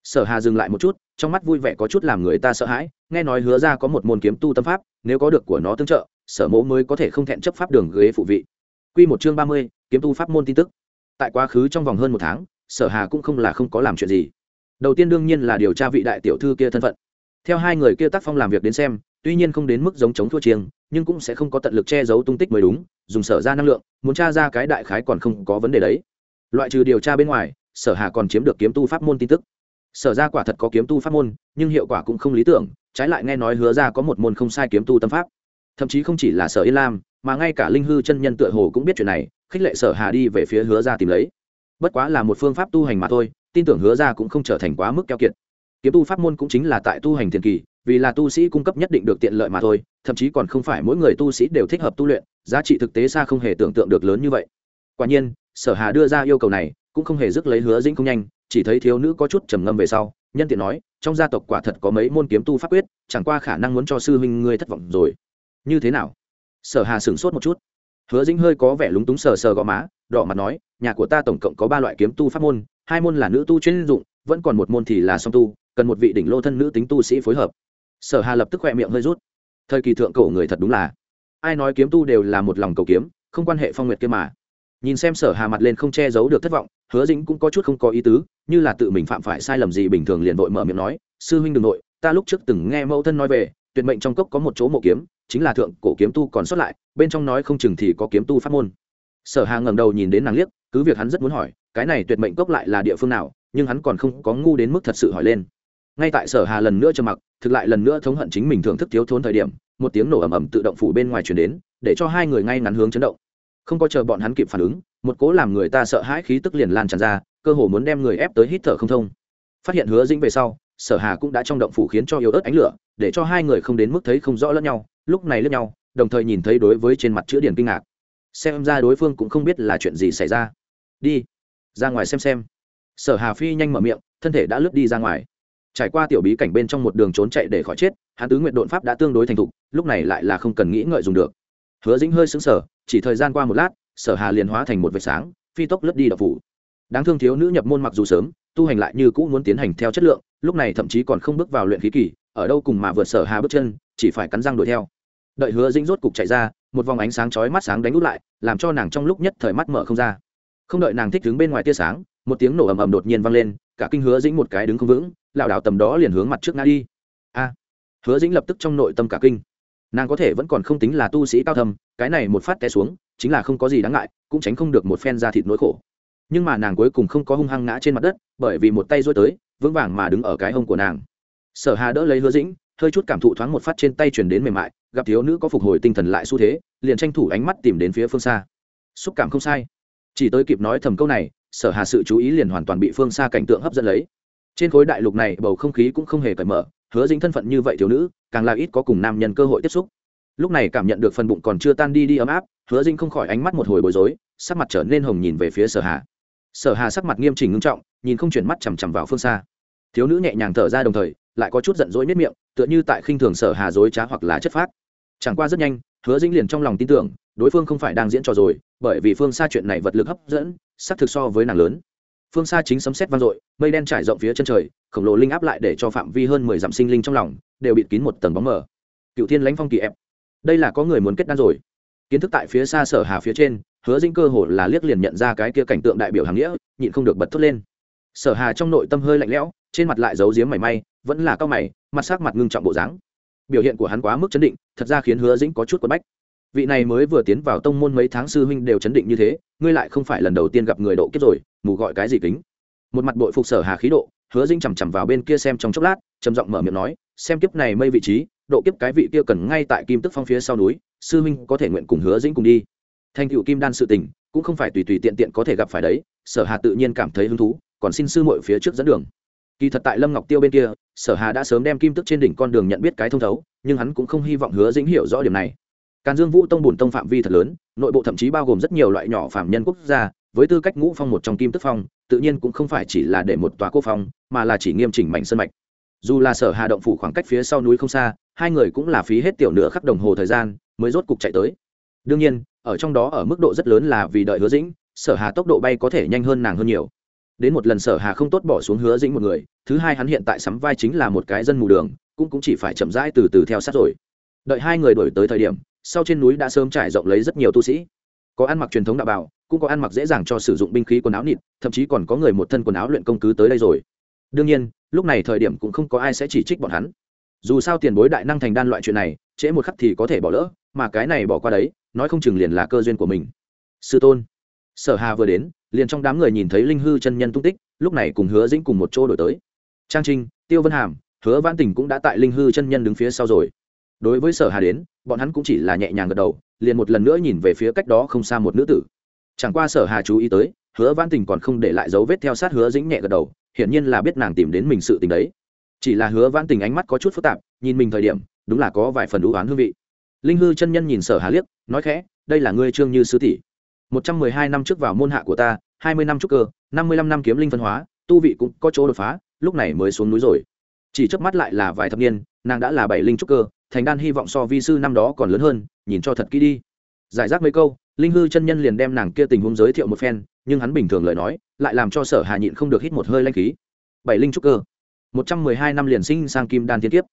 sở hà dừng lại một chút trong mắt vui vẻ có chút làm người ta sợ hãi nghe nói hứa ra có một môn kiếm tu tâm pháp nếu có được của nó tương trợ sở mỗ mới có thể không thẹn chấp pháp đường ghế phụ vị. Quy một chương ba mươi, kiếm tu pháp môn tin tức tại quá khứ trong vòng hơn một tháng, sở hà cũng không là không có làm chuyện gì. Đầu tiên đương nhiên là điều tra vị đại tiểu thư kia thân phận. Theo hai người kia tác phong làm việc đến xem, tuy nhiên không đến mức giống chống thua chiêng, nhưng cũng sẽ không có tận lực che giấu tung tích mới đúng, dùng sở ra năng lượng, muốn tra ra cái đại khái còn không có vấn đề đấy. Loại trừ điều tra bên ngoài, sở hà còn chiếm được kiếm tu pháp môn tin tức. Sở ra quả thật có kiếm tu pháp môn, nhưng hiệu quả cũng không lý tưởng, trái lại nghe nói hứa ra có một môn không sai kiếm tu tâm pháp. Thậm chí không chỉ là sở yên lam, mà ngay cả linh hư chân nhân tựa hồ cũng biết chuyện này khích lệ sở hà đi về phía hứa ra tìm lấy. Bất quá là một phương pháp tu hành mà thôi, tin tưởng hứa ra cũng không trở thành quá mức keo kiệt. Kiếm tu pháp môn cũng chính là tại tu hành tiền kỳ, vì là tu sĩ cung cấp nhất định được tiện lợi mà thôi, thậm chí còn không phải mỗi người tu sĩ đều thích hợp tu luyện, giá trị thực tế xa không hề tưởng tượng được lớn như vậy. Quả nhiên, sở hà đưa ra yêu cầu này, cũng không hề dứt lấy hứa dĩnh không nhanh, chỉ thấy thiếu nữ có chút trầm ngâm về sau, nhân tiện nói, trong gia tộc quả thật có mấy môn kiếm tu pháp quyết, chẳng qua khả năng muốn cho sư huynh ngươi thất vọng rồi. Như thế nào? Sở hà sửng sốt một chút hứa dĩnh hơi có vẻ lúng túng sờ sờ gò má, đỏ mặt nói, nhà của ta tổng cộng có ba loại kiếm tu pháp môn, hai môn là nữ tu chuyên dụng, vẫn còn một môn thì là song tu, cần một vị đỉnh lô thân nữ tính tu sĩ phối hợp. Sở hà lập tức khoe miệng hơi rút. Thời kỳ thượng cổ người thật đúng là, ai nói kiếm tu đều là một lòng cầu kiếm, không quan hệ phong nguyệt kia mà. Nhìn xem sở hà mặt lên không che giấu được thất vọng, hứa dĩnh cũng có chút không có ý tứ, như là tự mình phạm phải sai lầm gì bình thường liền vội mở miệng nói, sư huynh đừng nội, ta lúc trước từng nghe mẫu thân nói về tuyệt mệnh trong cốc có một chỗ mộ kiếm, chính là thượng cổ kiếm tu còn sót lại, bên trong nói không chừng thì có kiếm tu pháp môn. Sở hà ngẩng đầu nhìn đến nàng liếc, cứ việc hắn rất muốn hỏi, cái này tuyệt mệnh cốc lại là địa phương nào, nhưng hắn còn không có ngu đến mức thật sự hỏi lên. Ngay tại sở hà lần nữa trầm mặc, thực lại lần nữa thống hận chính mình thưởng thức thiếu thốn thời điểm, một tiếng nổ ầm ầm tự động phủ bên ngoài truyền đến, để cho hai người ngay ngắn hướng chấn động. Không có chờ bọn hắn kịp phản ứng, một cố làm người ta sợ hãi khí tức liền lan tràn ra, cơ hồ muốn đem người ép tới hít thở không thông. Phát hiện hứa dĩnh về sau sở hà cũng đã trong động phủ khiến cho yếu ớt ánh lửa, để cho hai người không đến mức thấy không rõ lẫn nhau, lúc này lẫn nhau, đồng thời nhìn thấy đối với trên mặt chữ điển kinh ngạc. Xem ra đối phương cũng không biết là chuyện gì xảy ra. Đi, ra ngoài xem xem. Sở hà phi nhanh mở miệng, thân thể đã lướt đi ra ngoài. Trải qua tiểu bí cảnh bên trong một đường trốn chạy để khỏi chết, hắn tứ nguyện đột pháp đã tương đối thành thục, lúc này lại là không cần nghĩ ngợi dùng được. Hứa dĩnh hơi sững sở chỉ thời gian qua một lát, sở hà liền hóa thành một vệt sáng, phi tốc lướt đi đập phủ. Đáng thương thiếu nữ nhập môn mặc dù sớm, tu hành lại như cũ muốn tiến hành theo chất lượng lúc này thậm chí còn không bước vào luyện khí kỳ, ở đâu cùng mà vượt sở hà bước chân, chỉ phải cắn răng đuổi theo. Đợi hứa dĩnh rốt cục chạy ra, một vòng ánh sáng chói mắt sáng đánh út lại, làm cho nàng trong lúc nhất thời mắt mở không ra. Không đợi nàng thích đứng bên ngoài tia sáng, một tiếng nổ ầm ầm đột nhiên vang lên, cả kinh hứa dĩnh một cái đứng không vững lảo đảo tầm đó liền hướng mặt trước ngã đi. A! Hứa dĩnh lập tức trong nội tâm cả kinh. Nàng có thể vẫn còn không tính là tu sĩ cao thâm, cái này một phát té xuống, chính là không có gì đáng ngại, cũng tránh không được một phen da thịt nỗi khổ. Nhưng mà nàng cuối cùng không có hung hăng ngã trên mặt đất, bởi vì một tay rối tới vững vàng mà đứng ở cái hông của nàng. Sở hà đỡ lấy hứa dĩnh, hơi chút cảm thụ thoáng một phát trên tay chuyển đến mềm mại, gặp thiếu nữ có phục hồi tinh thần lại xu thế, liền tranh thủ ánh mắt tìm đến phía phương xa. Xúc cảm không sai. Chỉ tới kịp nói thầm câu này, sở hà sự chú ý liền hoàn toàn bị phương xa cảnh tượng hấp dẫn lấy. Trên khối đại lục này, bầu không khí cũng không hề cởi mở, hứa dính thân phận như vậy thiếu nữ, càng là ít có cùng nam nhân cơ hội tiếp xúc. Lúc này cảm nhận được phần bụng còn chưa tan đi đi ấm áp, hứa dính không khỏi ánh mắt một hồi bối rối, sắc mặt trở nên hồng nhìn về phía sở hà. Sở hà sắc mặt nghiêm chỉnh ngưng trọng, nhìn không chuyển mắt chằm chằm vào phương xa thiếu nữ nhẹ nhàng thở ra đồng thời, lại có chút giận dỗi miết miệng, tựa như tại khinh thường sở hà dối trá hoặc là chất phát chẳng qua rất nhanh, hứa dĩnh liền trong lòng tin tưởng, đối phương không phải đang diễn trò rồi, bởi vì phương xa chuyện này vật lực hấp dẫn, xác thực so với nàng lớn. Phương xa chính sấm xét vang dội, mây đen trải rộng phía chân trời, khổng lồ linh áp lại để cho phạm vi hơn mười dặm sinh linh trong lòng, đều bịt kín một tầng bóng mờ. Cựu thiên lãnh phong kỳ ép. Đây là có người muốn kết đan rồi. Kiến thức tại phía xa sở hà phía trên, hứa dĩnh cơ hồ là liếc liền nhận ra cái kia cảnh tượng đại biểu hàng nghĩa, nhịn không được bật thốt lên. Sở hà trong nội tâm hơi lạnh lẽo trên mặt lại giấu giếm mảy may, vẫn là cao mày, mặt sắc mặt ngưng trọng bộ dáng. Biểu hiện của hắn quá mức chấn định, thật ra khiến hứa dĩnh có chút quất bách. Vị này mới vừa tiến vào tông môn mấy tháng sư huynh đều chấn định như thế, ngươi lại không phải lần đầu tiên gặp người độ kiếp rồi, mù gọi cái gì kính. Một mặt bội phục sở hà khí độ, hứa dĩnh chằm chằm vào bên kia xem trong chốc lát, trầm giọng mở miệng nói, xem kiếp này mây vị trí, độ kiếp cái vị kia cần ngay tại kim tức phong phía sau núi, sư huynh có thể nguyện cùng hứa dĩnh cùng đi. Thành cựu kim đan sự tình, cũng không phải tùy tùy tiện tiện có thể gặp phải đấy, sở hà tự nhiên cảm thấy hứng thú, còn xin sư muội phía trước dẫn đường kỳ thật tại lâm ngọc tiêu bên kia, sở hà đã sớm đem kim tức trên đỉnh con đường nhận biết cái thông thấu, nhưng hắn cũng không hy vọng hứa dĩnh hiểu rõ điểm này. Càn dương vũ tông bùn tông phạm vi thật lớn, nội bộ thậm chí bao gồm rất nhiều loại nhỏ phạm nhân quốc gia, với tư cách ngũ phong một trong kim tức phong, tự nhiên cũng không phải chỉ là để một tòa quốc phong, mà là chỉ nghiêm chỉnh mảnh sân mạch. Dù là sở hà động phủ khoảng cách phía sau núi không xa, hai người cũng là phí hết tiểu nửa khắc đồng hồ thời gian, mới rốt cục chạy tới. Đương nhiên, ở trong đó ở mức độ rất lớn là vì đợi hứa dĩnh, sở hà tốc độ bay có thể nhanh hơn nàng hơn nhiều đến một lần sở hà không tốt bỏ xuống hứa dĩnh một người, thứ hai hắn hiện tại sắm vai chính là một cái dân mù đường, cũng cũng chỉ phải chậm rãi từ từ theo sát rồi. Đợi hai người đổi tới thời điểm, sau trên núi đã sớm trải rộng lấy rất nhiều tu sĩ. Có ăn mặc truyền thống đạo bảo, cũng có ăn mặc dễ dàng cho sử dụng binh khí quần áo nịt, thậm chí còn có người một thân quần áo luyện công cứ tới đây rồi. Đương nhiên, lúc này thời điểm cũng không có ai sẽ chỉ trích bọn hắn. Dù sao tiền bối đại năng thành đan loại chuyện này, trễ một khắc thì có thể bỏ lỡ, mà cái này bỏ qua đấy, nói không chừng liền là cơ duyên của mình. Sư tôn sở hà vừa đến, liền trong đám người nhìn thấy linh hư chân nhân tung tích, lúc này cùng hứa dĩnh cùng một chỗ đổi tới. Trang trinh, tiêu vân hàm, hứa văn tình cũng đã tại linh hư chân nhân đứng phía sau rồi. Đối với sở hà đến, bọn hắn cũng chỉ là nhẹ nhàng gật đầu, liền một lần nữa nhìn về phía cách đó không xa một nữ tử. Chẳng qua sở hà chú ý tới, hứa văn tình còn không để lại dấu vết theo sát hứa dĩnh nhẹ gật đầu, hiển nhiên là biết nàng tìm đến mình sự tình đấy. Chỉ là hứa văn tình ánh mắt có chút phức tạp, nhìn mình thời điểm, đúng là có vài phần đủ oán hương vị. Linh hư chân nhân nhìn sở hà liếc, nói khẽ, đây là ngươi trương như sư tỷ một trăm mười hai năm trước vào môn hạ của ta, hai mươi năm trúc cơ, năm mươi lăm năm kiếm linh phân hóa, tu vị cũng có chỗ đột phá, lúc này mới xuống núi rồi. Chỉ trước mắt lại là vài thập niên, nàng đã là bảy linh trúc cơ, thành đan hy vọng so vi sư năm đó còn lớn hơn, nhìn cho thật kỹ đi. Giải rác mấy câu, linh hư chân nhân liền đem nàng kia tình huống giới thiệu một phen, nhưng hắn bình thường lời nói, lại làm cho sở hà nhịn không được hít một hơi lanh khí. Bảy linh trúc cơ. Một trăm mười hai năm liền sinh sang kim đan thiên kiếp.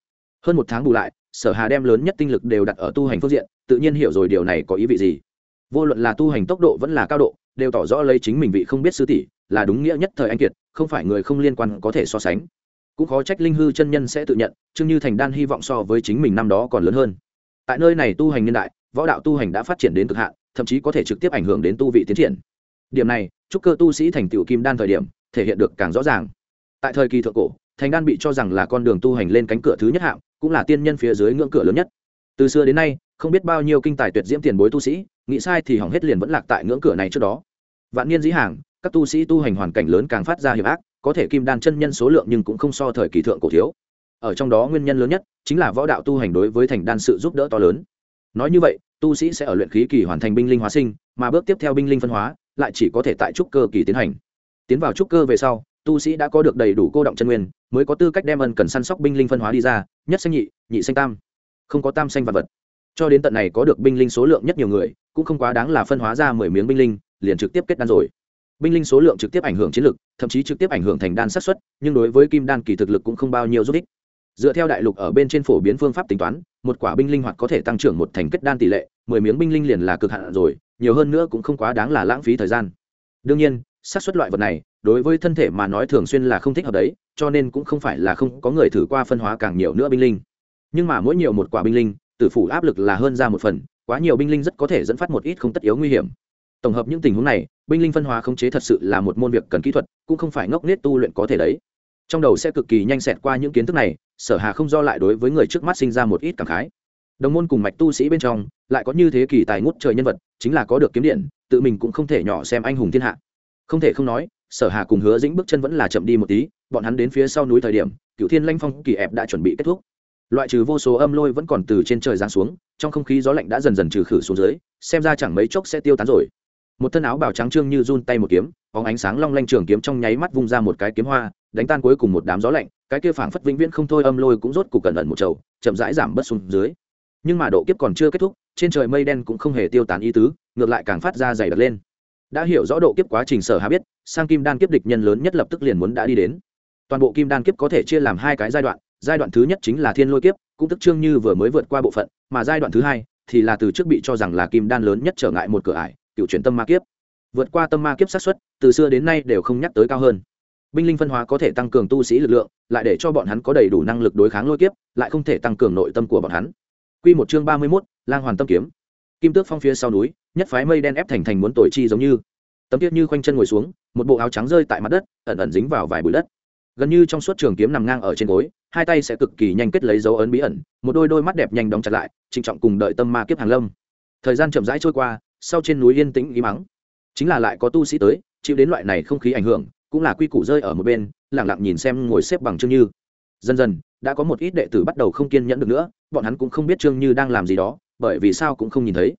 Hơn một tháng bù lại, sở hà đem lớn nhất tinh lực đều đặt ở tu hành phương diện, tự nhiên hiểu rồi điều này có ý vị gì vô luận là tu hành tốc độ vẫn là cao độ, đều tỏ rõ lấy chính mình vị không biết sư tỷ, là đúng nghĩa nhất thời anh kiệt, không phải người không liên quan có thể so sánh. Cũng khó trách linh hư chân nhân sẽ tự nhận chương như thành đan hy vọng so với chính mình năm đó còn lớn hơn. Tại nơi này tu hành niên đại, võ đạo tu hành đã phát triển đến cực hạn, thậm chí có thể trực tiếp ảnh hưởng đến tu vị tiến triển. Điểm này, chúc cơ tu sĩ thành tựu kim đan thời điểm, thể hiện được càng rõ ràng. Tại thời kỳ thượng cổ, thành đan bị cho rằng là con đường tu hành lên cánh cửa thứ nhất hạng, cũng là tiên nhân phía dưới ngưỡng cửa lớn nhất. Từ xưa đến nay, không biết bao nhiêu kinh tài tuyệt diễm tiền bối tu sĩ nghĩ sai thì hỏng hết liền vẫn lạc tại ngưỡng cửa này trước đó. Vạn niên dĩ hàng, các tu sĩ tu hành hoàn cảnh lớn càng phát ra hiểm ác, có thể kim đan chân nhân số lượng nhưng cũng không so thời kỳ thượng cổ thiếu. Ở trong đó nguyên nhân lớn nhất chính là võ đạo tu hành đối với thành đan sự giúp đỡ to lớn. Nói như vậy, tu sĩ sẽ ở luyện khí kỳ hoàn thành binh linh hóa sinh, mà bước tiếp theo binh linh phân hóa lại chỉ có thể tại trúc cơ kỳ tiến hành. Tiến vào trúc cơ về sau, tu sĩ đã có được đầy đủ cô động chân nguyên, mới có tư cách đem ân cần săn sóc binh linh phân hóa đi ra, nhất xanh nhị nhị xanh tam, không có tam xanh vật vật. Cho đến tận này có được binh linh số lượng nhất nhiều người cũng không quá đáng là phân hóa ra mười miếng binh linh, liền trực tiếp kết đan rồi. Binh linh số lượng trực tiếp ảnh hưởng chiến lực, thậm chí trực tiếp ảnh hưởng thành đan sát xuất nhưng đối với kim đan kỳ thực lực cũng không bao nhiêu giúp ích. Dựa theo đại lục ở bên trên phổ biến phương pháp tính toán, một quả binh linh hoạt có thể tăng trưởng một thành kết đan tỷ lệ, mười miếng binh linh liền là cực hạn rồi, nhiều hơn nữa cũng không quá đáng là lãng phí thời gian. Đương nhiên, xác suất loại vật này, đối với thân thể mà nói thường xuyên là không thích hợp đấy, cho nên cũng không phải là không có người thử qua phân hóa càng nhiều nữa binh linh. Nhưng mà mỗi nhiều một quả binh linh, tử phủ áp lực là hơn ra một phần quá nhiều binh linh rất có thể dẫn phát một ít không tất yếu nguy hiểm. Tổng hợp những tình huống này, binh linh phân hóa khống chế thật sự là một môn việc cần kỹ thuật, cũng không phải ngốc nết tu luyện có thể đấy. Trong đầu sẽ cực kỳ nhanh xẹt qua những kiến thức này, sở hà không do lại đối với người trước mắt sinh ra một ít cảm khái. Đồng môn cùng mạch tu sĩ bên trong, lại có như thế kỳ tài ngút trời nhân vật, chính là có được kiếm điện, tự mình cũng không thể nhỏ xem anh hùng thiên hạ. Không thể không nói, sở hà cùng hứa dĩnh bước chân vẫn là chậm đi một tí, bọn hắn đến phía sau núi thời điểm cựu thiên lanh phong, kỳ ép đã chuẩn bị kết thúc loại trừ vô số âm lôi vẫn còn từ trên trời giáng xuống, trong không khí gió lạnh đã dần dần trừ khử xuống dưới, xem ra chẳng mấy chốc sẽ tiêu tán rồi. Một thân áo bào trắng trương như run tay một kiếm, bóng ánh sáng long lanh trường kiếm trong nháy mắt vung ra một cái kiếm hoa, đánh tan cuối cùng một đám gió lạnh, cái kia phảng phất vĩnh viễn không thôi âm lôi cũng rốt cục cẩn ẩn một chầu, chậm rãi giảm bớt xuống dưới. Nhưng mà độ kiếp còn chưa kết thúc, trên trời mây đen cũng không hề tiêu tán ý tứ, ngược lại càng phát ra dày đặc lên. Đã hiểu rõ độ kiếp quá trình sở hà biết, sang kim đan kiếp địch nhân lớn nhất lập tức liền muốn đã đi đến. Toàn bộ kim đan kiếp có thể chia làm hai cái giai đoạn giai đoạn thứ nhất chính là thiên lôi kiếp cũng tức trương như vừa mới vượt qua bộ phận mà giai đoạn thứ hai thì là từ trước bị cho rằng là kim đan lớn nhất trở ngại một cửa ải cựu chuyển tâm ma kiếp vượt qua tâm ma kiếp sát xuất từ xưa đến nay đều không nhắc tới cao hơn binh linh phân hóa có thể tăng cường tu sĩ lực lượng lại để cho bọn hắn có đầy đủ năng lực đối kháng lôi kiếp lại không thể tăng cường nội tâm của bọn hắn Quy một chương ba mươi mốt Lang Hoàn Tâm kiếm. Kim Tước Phong phía sau núi, nhất phái mây đen ép thành thành muốn tội chi giống như. Tấm Tiết Như khoanh chân ngồi xuống, một bộ áo trắng rơi tại mặt đất, ẩn ẩn dính vào vài bụi đất. Gần như trong suốt trường kiếm nằm ngang ở trên gối, hai tay sẽ cực kỳ nhanh kết lấy dấu ấn bí ẩn, một đôi đôi mắt đẹp nhanh đóng chặt lại, trịnh trọng cùng đợi tâm ma kiếp hàng lâm. Thời gian chậm rãi trôi qua, sau trên núi yên tĩnh ý mắng. Chính là lại có tu sĩ tới, chịu đến loại này không khí ảnh hưởng, cũng là quy củ rơi ở một bên, lặng lặng nhìn xem ngồi xếp bằng chương như. Dần dần, đã có một ít đệ tử bắt đầu không kiên nhẫn được nữa, bọn hắn cũng không biết trương như đang làm gì đó bởi vì sao cũng không nhìn thấy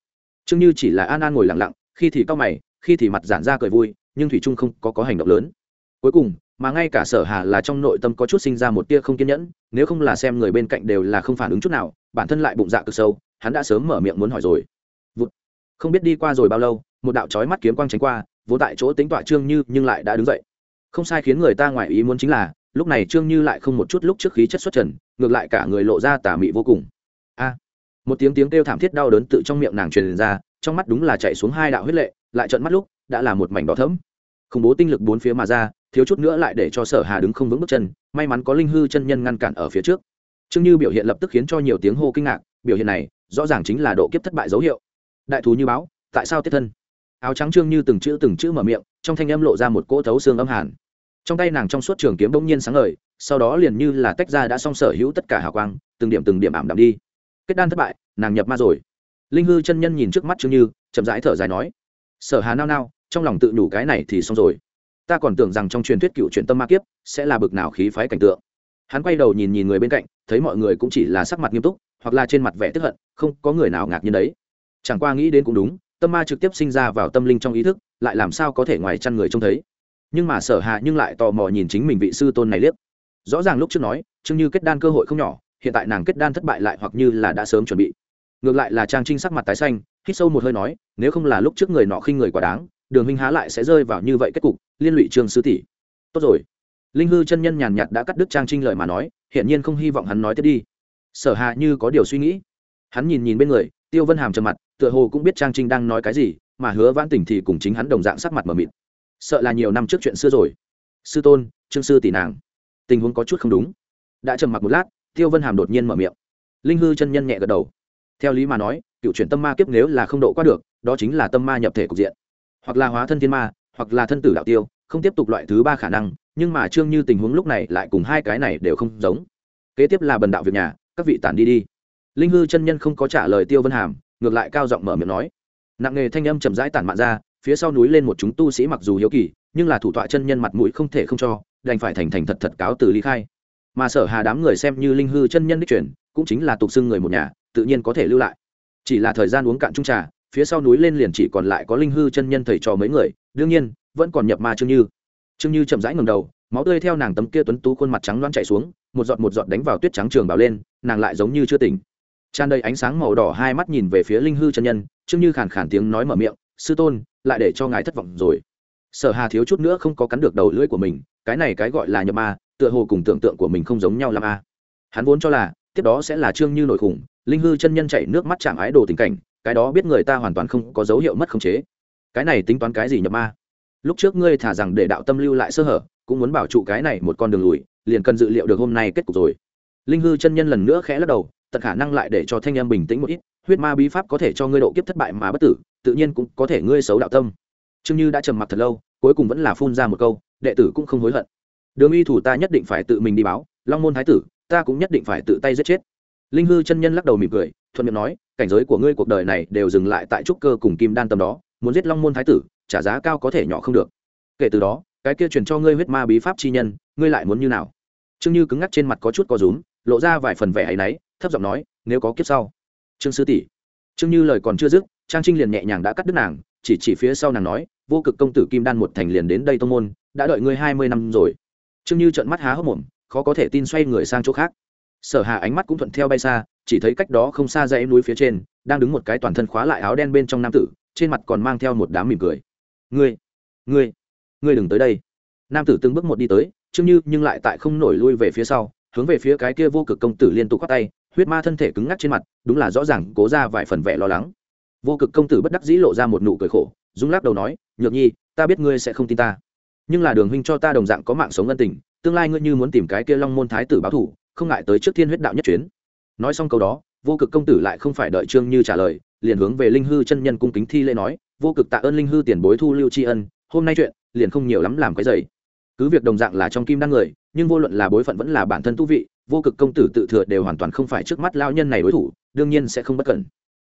trương như chỉ là an an ngồi lặng lặng khi thì cao mày khi thì mặt giản ra cười vui nhưng thủy trung không có có hành động lớn cuối cùng mà ngay cả sở hà là trong nội tâm có chút sinh ra một tia không kiên nhẫn, nếu không là xem người bên cạnh đều là không phản ứng chút nào, bản thân lại bụng dạ cực sâu, hắn đã sớm mở miệng muốn hỏi rồi. Vụt. không biết đi qua rồi bao lâu, một đạo chói mắt kiếm quang tránh qua, vốn tại chỗ tính tọa trương như nhưng lại đã đứng dậy. Không sai khiến người ta ngoài ý muốn chính là, lúc này trương như lại không một chút lúc trước khí chất xuất trần, ngược lại cả người lộ ra tà mị vô cùng. A. Một tiếng tiếng kêu thảm thiết đau đớn tự trong miệng nàng truyền ra, trong mắt đúng là chạy xuống hai đạo huyết lệ, lại trợn mắt lúc, đã là một mảnh đỏ thẫm. Khủng bố tinh lực bốn phía mà ra thiếu chút nữa lại để cho sở hà đứng không vững bước chân, may mắn có linh hư chân nhân ngăn cản ở phía trước. Trương như biểu hiện lập tức khiến cho nhiều tiếng hô kinh ngạc, biểu hiện này, rõ ràng chính là độ kiếp thất bại dấu hiệu. Đại thú như báo, tại sao tiết thân? Áo trắng trương như từng chữ từng chữ mở miệng, trong thanh âm lộ ra một cỗ thấu xương âm hàn. Trong tay nàng trong suốt trường kiếm bỗng nhiên sáng ngời, sau đó liền như là tách ra đã xong sở hữu tất cả hào quang, từng điểm từng điểm ảm đạm đi. Kết đan thất bại, nàng nhập ma rồi. Linh hư chân nhân nhìn trước mắt Trương như, chậm rãi thở dài nói, sở hà nao nao, trong lòng tự nhủ cái này thì xong rồi ta còn tưởng rằng trong truyền thuyết cựu truyền tâm ma kiếp sẽ là bực nào khí phái cảnh tượng. Hắn quay đầu nhìn nhìn người bên cạnh, thấy mọi người cũng chỉ là sắc mặt nghiêm túc, hoặc là trên mặt vẻ tức hận, không có người nào ngạc nhiên đấy. Chẳng qua nghĩ đến cũng đúng, tâm ma trực tiếp sinh ra vào tâm linh trong ý thức, lại làm sao có thể ngoài chăn người trông thấy. Nhưng mà sở hạ nhưng lại tò mò nhìn chính mình vị sư tôn này liếc. Rõ ràng lúc trước nói chưng như kết đan cơ hội không nhỏ, hiện tại nàng kết đan thất bại lại hoặc như là đã sớm chuẩn bị. Ngược lại là trang trinh sắc mặt tái xanh, hít sâu một hơi nói, nếu không là lúc trước người nọ khinh người quá đáng đường huynh há lại sẽ rơi vào như vậy kết cục, liên lụy trương sư tỷ. Tốt rồi. Linh hư chân nhân nhàn nhạt đã cắt đứt trang trinh lời mà nói hiện nhiên không hy vọng hắn nói tiếp đi. Sở hạ như có điều suy nghĩ. Hắn nhìn nhìn bên người, tiêu vân hàm trầm mặt, tựa hồ cũng biết trang trinh đang nói cái gì, mà hứa vãn tỉnh thì cùng chính hắn đồng dạng sắc mặt mờ mịt. Sợ là nhiều năm trước chuyện xưa rồi. Sư tôn, trương sư tỷ nàng. Tình huống có chút không đúng. Đã trầm mặc một lát, tiêu vân hàm đột nhiên mở miệng. Linh hư chân nhân nhẹ gật đầu. Theo lý mà nói, cựu chuyển tâm ma kiếp nếu là không độ qua được, đó chính là tâm ma nhập thể cục diện hoặc là hóa thân thiên ma, hoặc là thân tử đạo tiêu, không tiếp tục loại thứ ba khả năng, nhưng mà trương như tình huống lúc này lại cùng hai cái này đều không giống. Kế tiếp là bần đạo việc nhà, các vị tản đi đi. Linh hư chân nhân không có trả lời tiêu vân hàm, ngược lại cao giọng mở miệng nói. Nặng nghề thanh âm chậm rãi tản mạn ra, phía sau núi lên một chúng tu sĩ mặc dù hiếu kỳ, nhưng là thủ tọa chân nhân mặt mũi không thể không cho, đành phải thành thành thật thật cáo từ ly khai. Mà sở hà đám người xem như linh hư chân nhân đích truyền, cũng chính là tục xưng người một nhà, tự nhiên có thể lưu lại. Chỉ là thời gian uống cạn chung trà phía sau núi lên liền chỉ còn lại có linh hư chân nhân thầy trò mấy người, đương nhiên, vẫn còn nhập ma trương như. Trương như chậm rãi ngầm đầu, máu tươi theo nàng tấm kia tuấn tú khuôn mặt trắng loáng chảy xuống, một giọt một giọt đánh vào tuyết trắng trường bảo lên, nàng lại giống như chưa tỉnh. Tràn đầy ánh sáng màu đỏ hai mắt nhìn về phía linh hư chân nhân, trương như khàn khàn tiếng nói mở miệng, sư tôn, lại để cho ngài thất vọng rồi. Sở hà thiếu chút nữa không có cắn được đầu lưỡi của mình, cái này cái gọi là nhập ma, tựa hồ cùng tưởng tượng của mình không giống nhau làm a. Hắn vốn cho là, tiếp đó sẽ là trương như nổi khủng, linh hư chân nhân chạy nước mắt chạm ái đồ tình cảnh cái đó biết người ta hoàn toàn không có dấu hiệu mất khống chế. Cái này tính toán cái gì nhập ma? Lúc trước ngươi thả rằng để đạo tâm lưu lại sơ hở, cũng muốn bảo trụ cái này một con đường lùi, liền cần dự liệu được hôm nay kết cục rồi. Linh hư chân nhân lần nữa khẽ lắc đầu, tận khả năng lại để cho thanh em bình tĩnh một ít, huyết ma bí pháp có thể cho ngươi độ kiếp thất bại mà bất tử, tự nhiên cũng có thể ngươi xấu đạo tâm. Trương như đã trầm mặc thật lâu, cuối cùng vẫn là phun ra một câu, đệ tử cũng không hối hận. Đường y thủ ta nhất định phải tự mình đi báo, long môn thái tử, ta cũng nhất định phải tự tay giết chết. Linh hư chân nhân lắc đầu mỉm cười thuận miệng nói, cảnh giới của ngươi cuộc đời này đều dừng lại tại trúc cơ cùng kim đan tầm đó, muốn giết long môn thái tử, trả giá cao có thể nhỏ không được. Kể từ đó, cái kia truyền cho ngươi huyết ma bí pháp chi nhân, ngươi lại muốn như nào? Trương như cứng ngắc trên mặt có chút có rúm, lộ ra vài phần vẻ ấy náy, thấp giọng nói, nếu có kiếp sau. Trương sư tỷ. Trương như lời còn chưa dứt, trang trinh liền nhẹ nhàng đã cắt đứt nàng, chỉ chỉ phía sau nàng nói, vô cực công tử kim đan một thành liền đến đây tông môn, đã đợi ngươi hai mươi năm rồi. Trương như trợn mắt há hốc mồm, khó có thể tin xoay người sang chỗ khác. Sở hà ánh mắt cũng thuận theo bay xa chỉ thấy cách đó không xa dãy núi phía trên, đang đứng một cái toàn thân khóa lại áo đen bên trong nam tử, trên mặt còn mang theo một đám mỉm cười. Ngươi ngươi ngươi đừng tới đây. Nam tử từng bước một đi tới chương như nhưng lại tại không nổi lui về phía sau, hướng về phía cái kia vô cực công tử liên tục quát tay, huyết ma thân thể cứng ngắc trên mặt, đúng là rõ ràng cố ra vài phần vẻ lo lắng. Vô cực công tử bất đắc dĩ lộ ra một nụ cười khổ, rung lắc đầu nói, nhược nhi, ta biết ngươi sẽ không tin ta, nhưng là đường huynh cho ta đồng dạng có mạng sống ân tình, tương lai ngươi như muốn tìm cái kia long môn thái tử báo thủ, không ngại tới trước thiên huyết đạo nhất chuyến nói xong câu đó, vô cực công tử lại không phải đợi trương như trả lời, liền hướng về linh hư chân nhân cung kính thi lễ nói, vô cực tạ ơn linh hư tiền bối thu lưu tri ân, hôm nay chuyện, liền không nhiều lắm làm cái dày cứ việc đồng dạng là trong kim đăng người, nhưng vô luận là bối phận vẫn là bản thân tu vị, vô cực công tử tự thừa đều hoàn toàn không phải trước mắt lao nhân này đối thủ, đương nhiên sẽ không bất cẩn.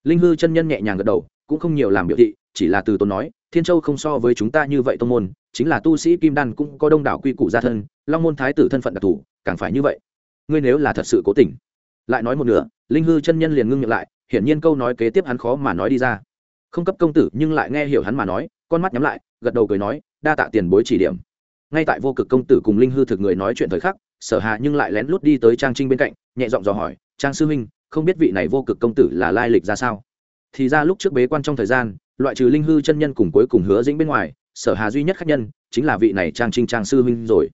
Linh hư chân nhân nhẹ nhàng gật đầu, cũng không nhiều làm biểu thị, chỉ là từ tốn nói, thiên châu không so với chúng ta như vậy tông môn, chính là tu sĩ kim đan cũng có đông đảo quy củ gia thân, long môn thái tử thân phận đặc thù, càng phải như vậy. Ngươi nếu là thật sự cố tình lại nói một nửa, linh hư chân nhân liền ngưng miệng lại, hiển nhiên câu nói kế tiếp hắn khó mà nói đi ra. Không cấp công tử, nhưng lại nghe hiểu hắn mà nói, con mắt nhắm lại, gật đầu cười nói, đa tạ tiền bối chỉ điểm. Ngay tại vô cực công tử cùng linh hư thực người nói chuyện thời khắc, sở hà nhưng lại lén lút đi tới trang trinh bên cạnh, nhẹ giọng dò hỏi, trang sư huynh, không biết vị này vô cực công tử là lai lịch ra sao? Thì ra lúc trước bế quan trong thời gian, loại trừ linh hư chân nhân cùng cuối cùng hứa dĩnh bên ngoài, sở hà duy nhất khách nhân chính là vị này trang trinh trang sư huynh rồi.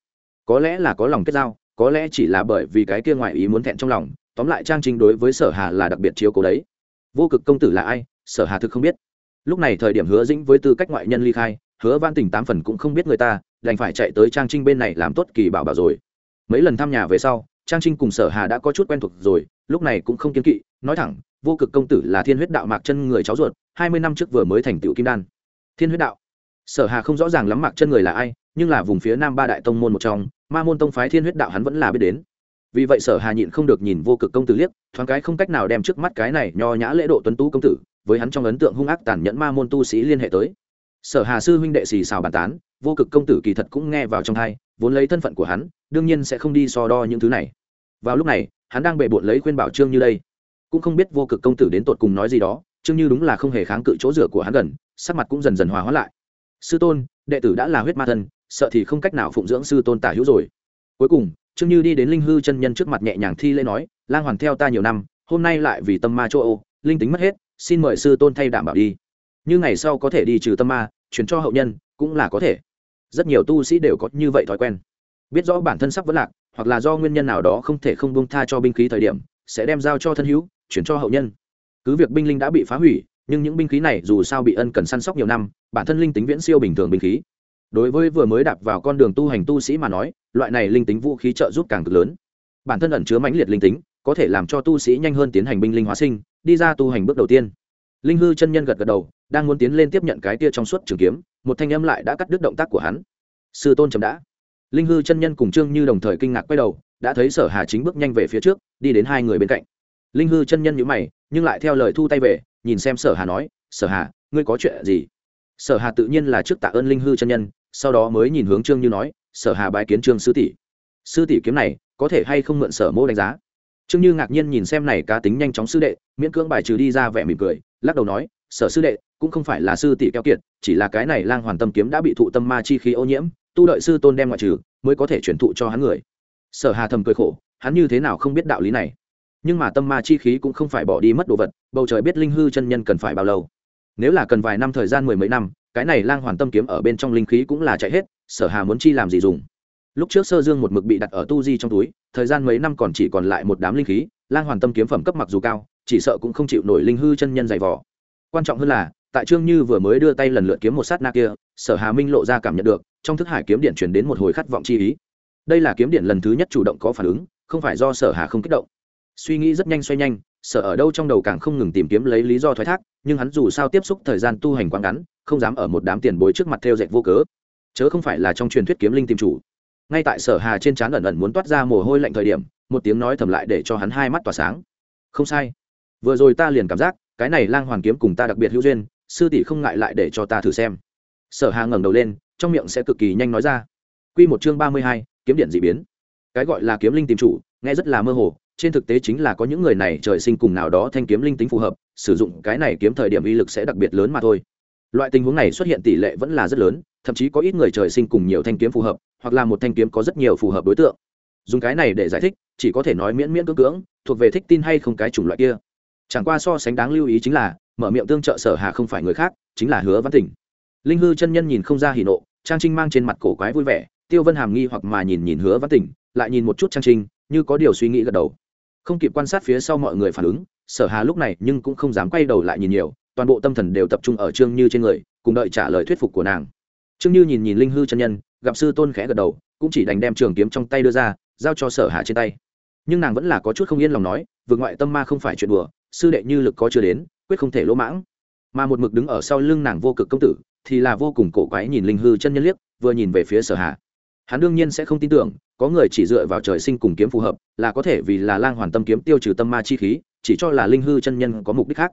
Có lẽ là có lòng kết giao, có lẽ chỉ là bởi vì cái kia ngoại ý muốn thẹn trong lòng tóm lại trang trinh đối với sở hà là đặc biệt chiếu cố đấy. Vô cực công tử là ai, sở hà thực không biết. Lúc này thời điểm hứa dĩnh với tư cách ngoại nhân ly khai, hứa văn tình tám phần cũng không biết người ta, đành phải chạy tới trang trinh bên này làm tốt kỳ bảo bảo rồi. Mấy lần thăm nhà về sau, trang trinh cùng sở hà đã có chút quen thuộc rồi, lúc này cũng không kiên kỵ, nói thẳng, vô cực công tử là thiên huyết đạo mạc chân người cháu ruột, hai mươi năm trước vừa mới thành tựu kim đan. Thiên huyết đạo. Sở hà không rõ ràng lắm mạc chân người là ai, nhưng là vùng phía nam ba đại tông môn một trong, ma môn tông phái thiên huyết đạo hắn vẫn là biết đến vì vậy sở hà nhịn không được nhìn vô cực công tử liếc, thoáng cái không cách nào đem trước mắt cái này nho nhã lễ độ tuấn tú công tử, với hắn trong ấn tượng hung ác tàn nhẫn ma môn tu sĩ liên hệ tới. Sở hà sư huynh đệ xì xào bàn tán, vô cực công tử kỳ thật cũng nghe vào trong hai, vốn lấy thân phận của hắn, đương nhiên sẽ không đi so đo những thứ này. Vào lúc này, hắn đang bệ bộn lấy khuyên bảo trương như đây. Cũng không biết vô cực công tử đến tột cùng nói gì đó, trương như đúng là không hề kháng cự chỗ rửa của hắn gần, sắc mặt cũng dần dần hòa hóa lại. Sư tôn, đệ tử đã là huyết ma thân sợ thì không cách nào phụng dưỡng sư tôn tả hữu rồi. Cuối cùng trương như đi đến linh hư chân nhân trước mặt nhẹ nhàng thi lễ nói, lang hoàn theo ta nhiều năm, hôm nay lại vì tâm ma chỗ ô, linh tính mất hết, xin mời sư tôn thay đảm bảo đi. Như ngày sau có thể đi trừ tâm ma chuyển cho hậu nhân, cũng là có thể. Rất nhiều tu sĩ đều có như vậy thói quen. Biết rõ bản thân sắp vẫn lạc, hoặc là do nguyên nhân nào đó không thể không bông tha cho binh khí thời điểm, sẽ đem giao cho thân hữu, chuyển cho hậu nhân. Cứ việc binh linh đã bị phá hủy, nhưng những binh khí này dù sao bị ân cần săn sóc nhiều năm, bản thân linh tính viễn siêu bình thường binh khí đối với vừa mới đạp vào con đường tu hành tu sĩ mà nói, loại này linh tính vũ khí trợ giúp càng cực lớn. Bản thân ẩn chứa mãnh liệt linh tính, có thể làm cho tu sĩ nhanh hơn tiến hành binh linh hóa sinh, đi ra tu hành bước đầu tiên. Linh hư chân nhân gật gật đầu, đang muốn tiến lên tiếp nhận cái tia trong suốt trường kiếm, một thanh âm lại đã cắt đứt động tác của hắn. Sư tôn chấm đã. Linh hư chân nhân cùng trương như đồng thời kinh ngạc quay đầu, đã thấy sở hà chính bước nhanh về phía trước, đi đến hai người bên cạnh. Linh hư chân nhân nhíu mày, nhưng lại theo lời thu tay về, nhìn xem sở hà nói, sở hà, ngươi có chuyện gì? Sở hà tự nhiên là trước tạ ơn linh hư chân nhân sau đó mới nhìn hướng trương như nói, sở hà bái kiến trương sư tỷ. Sư tỷ kiếm này, có thể hay không mượn sở mô đánh giá? Trương như ngạc nhiên nhìn xem này cá tính nhanh chóng sư đệ, miễn cưỡng bài trừ đi ra vẻ mỉm cười, lắc đầu nói, sở sư đệ, cũng không phải là sư tỷ keo kiệt, chỉ là cái này lang hoàn tâm kiếm đã bị thụ tâm ma chi khí ô nhiễm, tu đợi sư tôn đem ngoại trừ, mới có thể chuyển thụ cho hắn người. Sở hà thầm cười khổ, hắn như thế nào không biết đạo lý này? Nhưng mà tâm ma chi khí cũng không phải bỏ đi mất đồ vật, bầu trời biết linh hư chân nhân cần phải bao lâu. Nếu là cần vài năm thời gian mười mấy năm cái này lang hoàn tâm kiếm ở bên trong linh khí cũng là chạy hết, sở hà muốn chi làm gì dùng? Lúc trước sơ dương một mực bị đặt ở tu di trong túi, thời gian mấy năm còn chỉ còn lại một đám linh khí, lang hoàn tâm kiếm phẩm cấp mặc dù cao, chỉ sợ cũng không chịu nổi linh hư chân nhân dày vỏ quan trọng hơn là, tại trương như vừa mới đưa tay lần lượt kiếm một sát na kia, sở hà minh lộ ra cảm nhận được, trong thức hải kiếm điện chuyển đến một hồi khát vọng chi ý. Đây là kiếm điện lần thứ nhất chủ động có phản ứng, không phải do sở hà không kích động. Suy nghĩ rất nhanh xoay nhanh, sở ở đâu trong đầu càng không ngừng tìm kiếm lấy lý do thoái thác, nhưng hắn dù sao tiếp xúc thời gian tu hành quá ngắn không dám ở một đám tiền bối trước mặt theo dệt vô cớ. Chớ không phải là trong truyền thuyết kiếm linh tìm chủ. Ngay tại sở hà trên trán ẩn ẩn muốn toát ra mồ hôi lạnh thời điểm một tiếng nói thầm lại để cho hắn hai mắt tỏa sáng. Không sai. Vừa rồi ta liền cảm giác cái này lang hoàn kiếm cùng ta đặc biệt hữu duyên sư tỷ không ngại lại để cho ta thử xem. Sở hà ngẩng đầu lên trong miệng sẽ cực kỳ nhanh nói ra. Quy một chương ba mươi hai, kiếm điện dị biến. Cái gọi là kiếm linh tìm chủ nghe rất là mơ hồ trên thực tế chính là có những người này trời sinh cùng nào đó thanh kiếm linh tính phù hợp sử dụng cái này kiếm thời điểm uy lực sẽ đặc biệt lớn mà thôi loại tình huống này xuất hiện tỷ lệ vẫn là rất lớn, thậm chí có ít người trời sinh cùng nhiều thanh kiếm phù hợp, hoặc là một thanh kiếm có rất nhiều phù hợp đối tượng. Dùng cái này để giải thích, chỉ có thể nói miễn miễn cưỡng cưỡng, thuộc về thích tin hay không cái chủng loại kia. Chẳng qua so sánh đáng lưu ý chính là, mở miệng tương trợ sở hà không phải người khác, chính là hứa văn tỉnh linh hư chân nhân nhìn không ra hỉ nộ, trang trinh mang trên mặt cổ quái vui vẻ, tiêu vân hàm nghi hoặc mà nhìn nhìn hứa văn tỉnh lại nhìn một chút trang trinh, như có điều suy nghĩ gật đầu. Không kịp quan sát phía sau mọi người phản ứng, sở hà lúc này nhưng cũng không dám quay đầu lại nhìn nhiều toàn bộ tâm thần đều tập trung ở trương như trên người cùng đợi trả lời thuyết phục của nàng. Trương như nhìn nhìn linh hư chân nhân gặp sư tôn khẽ gật đầu cũng chỉ đành đem trường kiếm trong tay đưa ra giao cho sở hạ trên tay. Nhưng nàng vẫn là có chút không yên lòng nói vượt ngoại tâm ma không phải chuyện đùa sư đệ như lực có chưa đến quyết không thể lỗ mãng. Mà một mực đứng ở sau lưng nàng vô cực công tử thì là vô cùng cổ quái nhìn linh hư chân nhân liếc vừa nhìn về phía sở hạ, hắn đương nhiên sẽ không tin tưởng có người chỉ dựa vào trời sinh cùng kiếm phù hợp là có thể vì là lang hoàn tâm kiếm tiêu trừ tâm ma chi khí chỉ cho là linh hư chân nhân có mục đích khác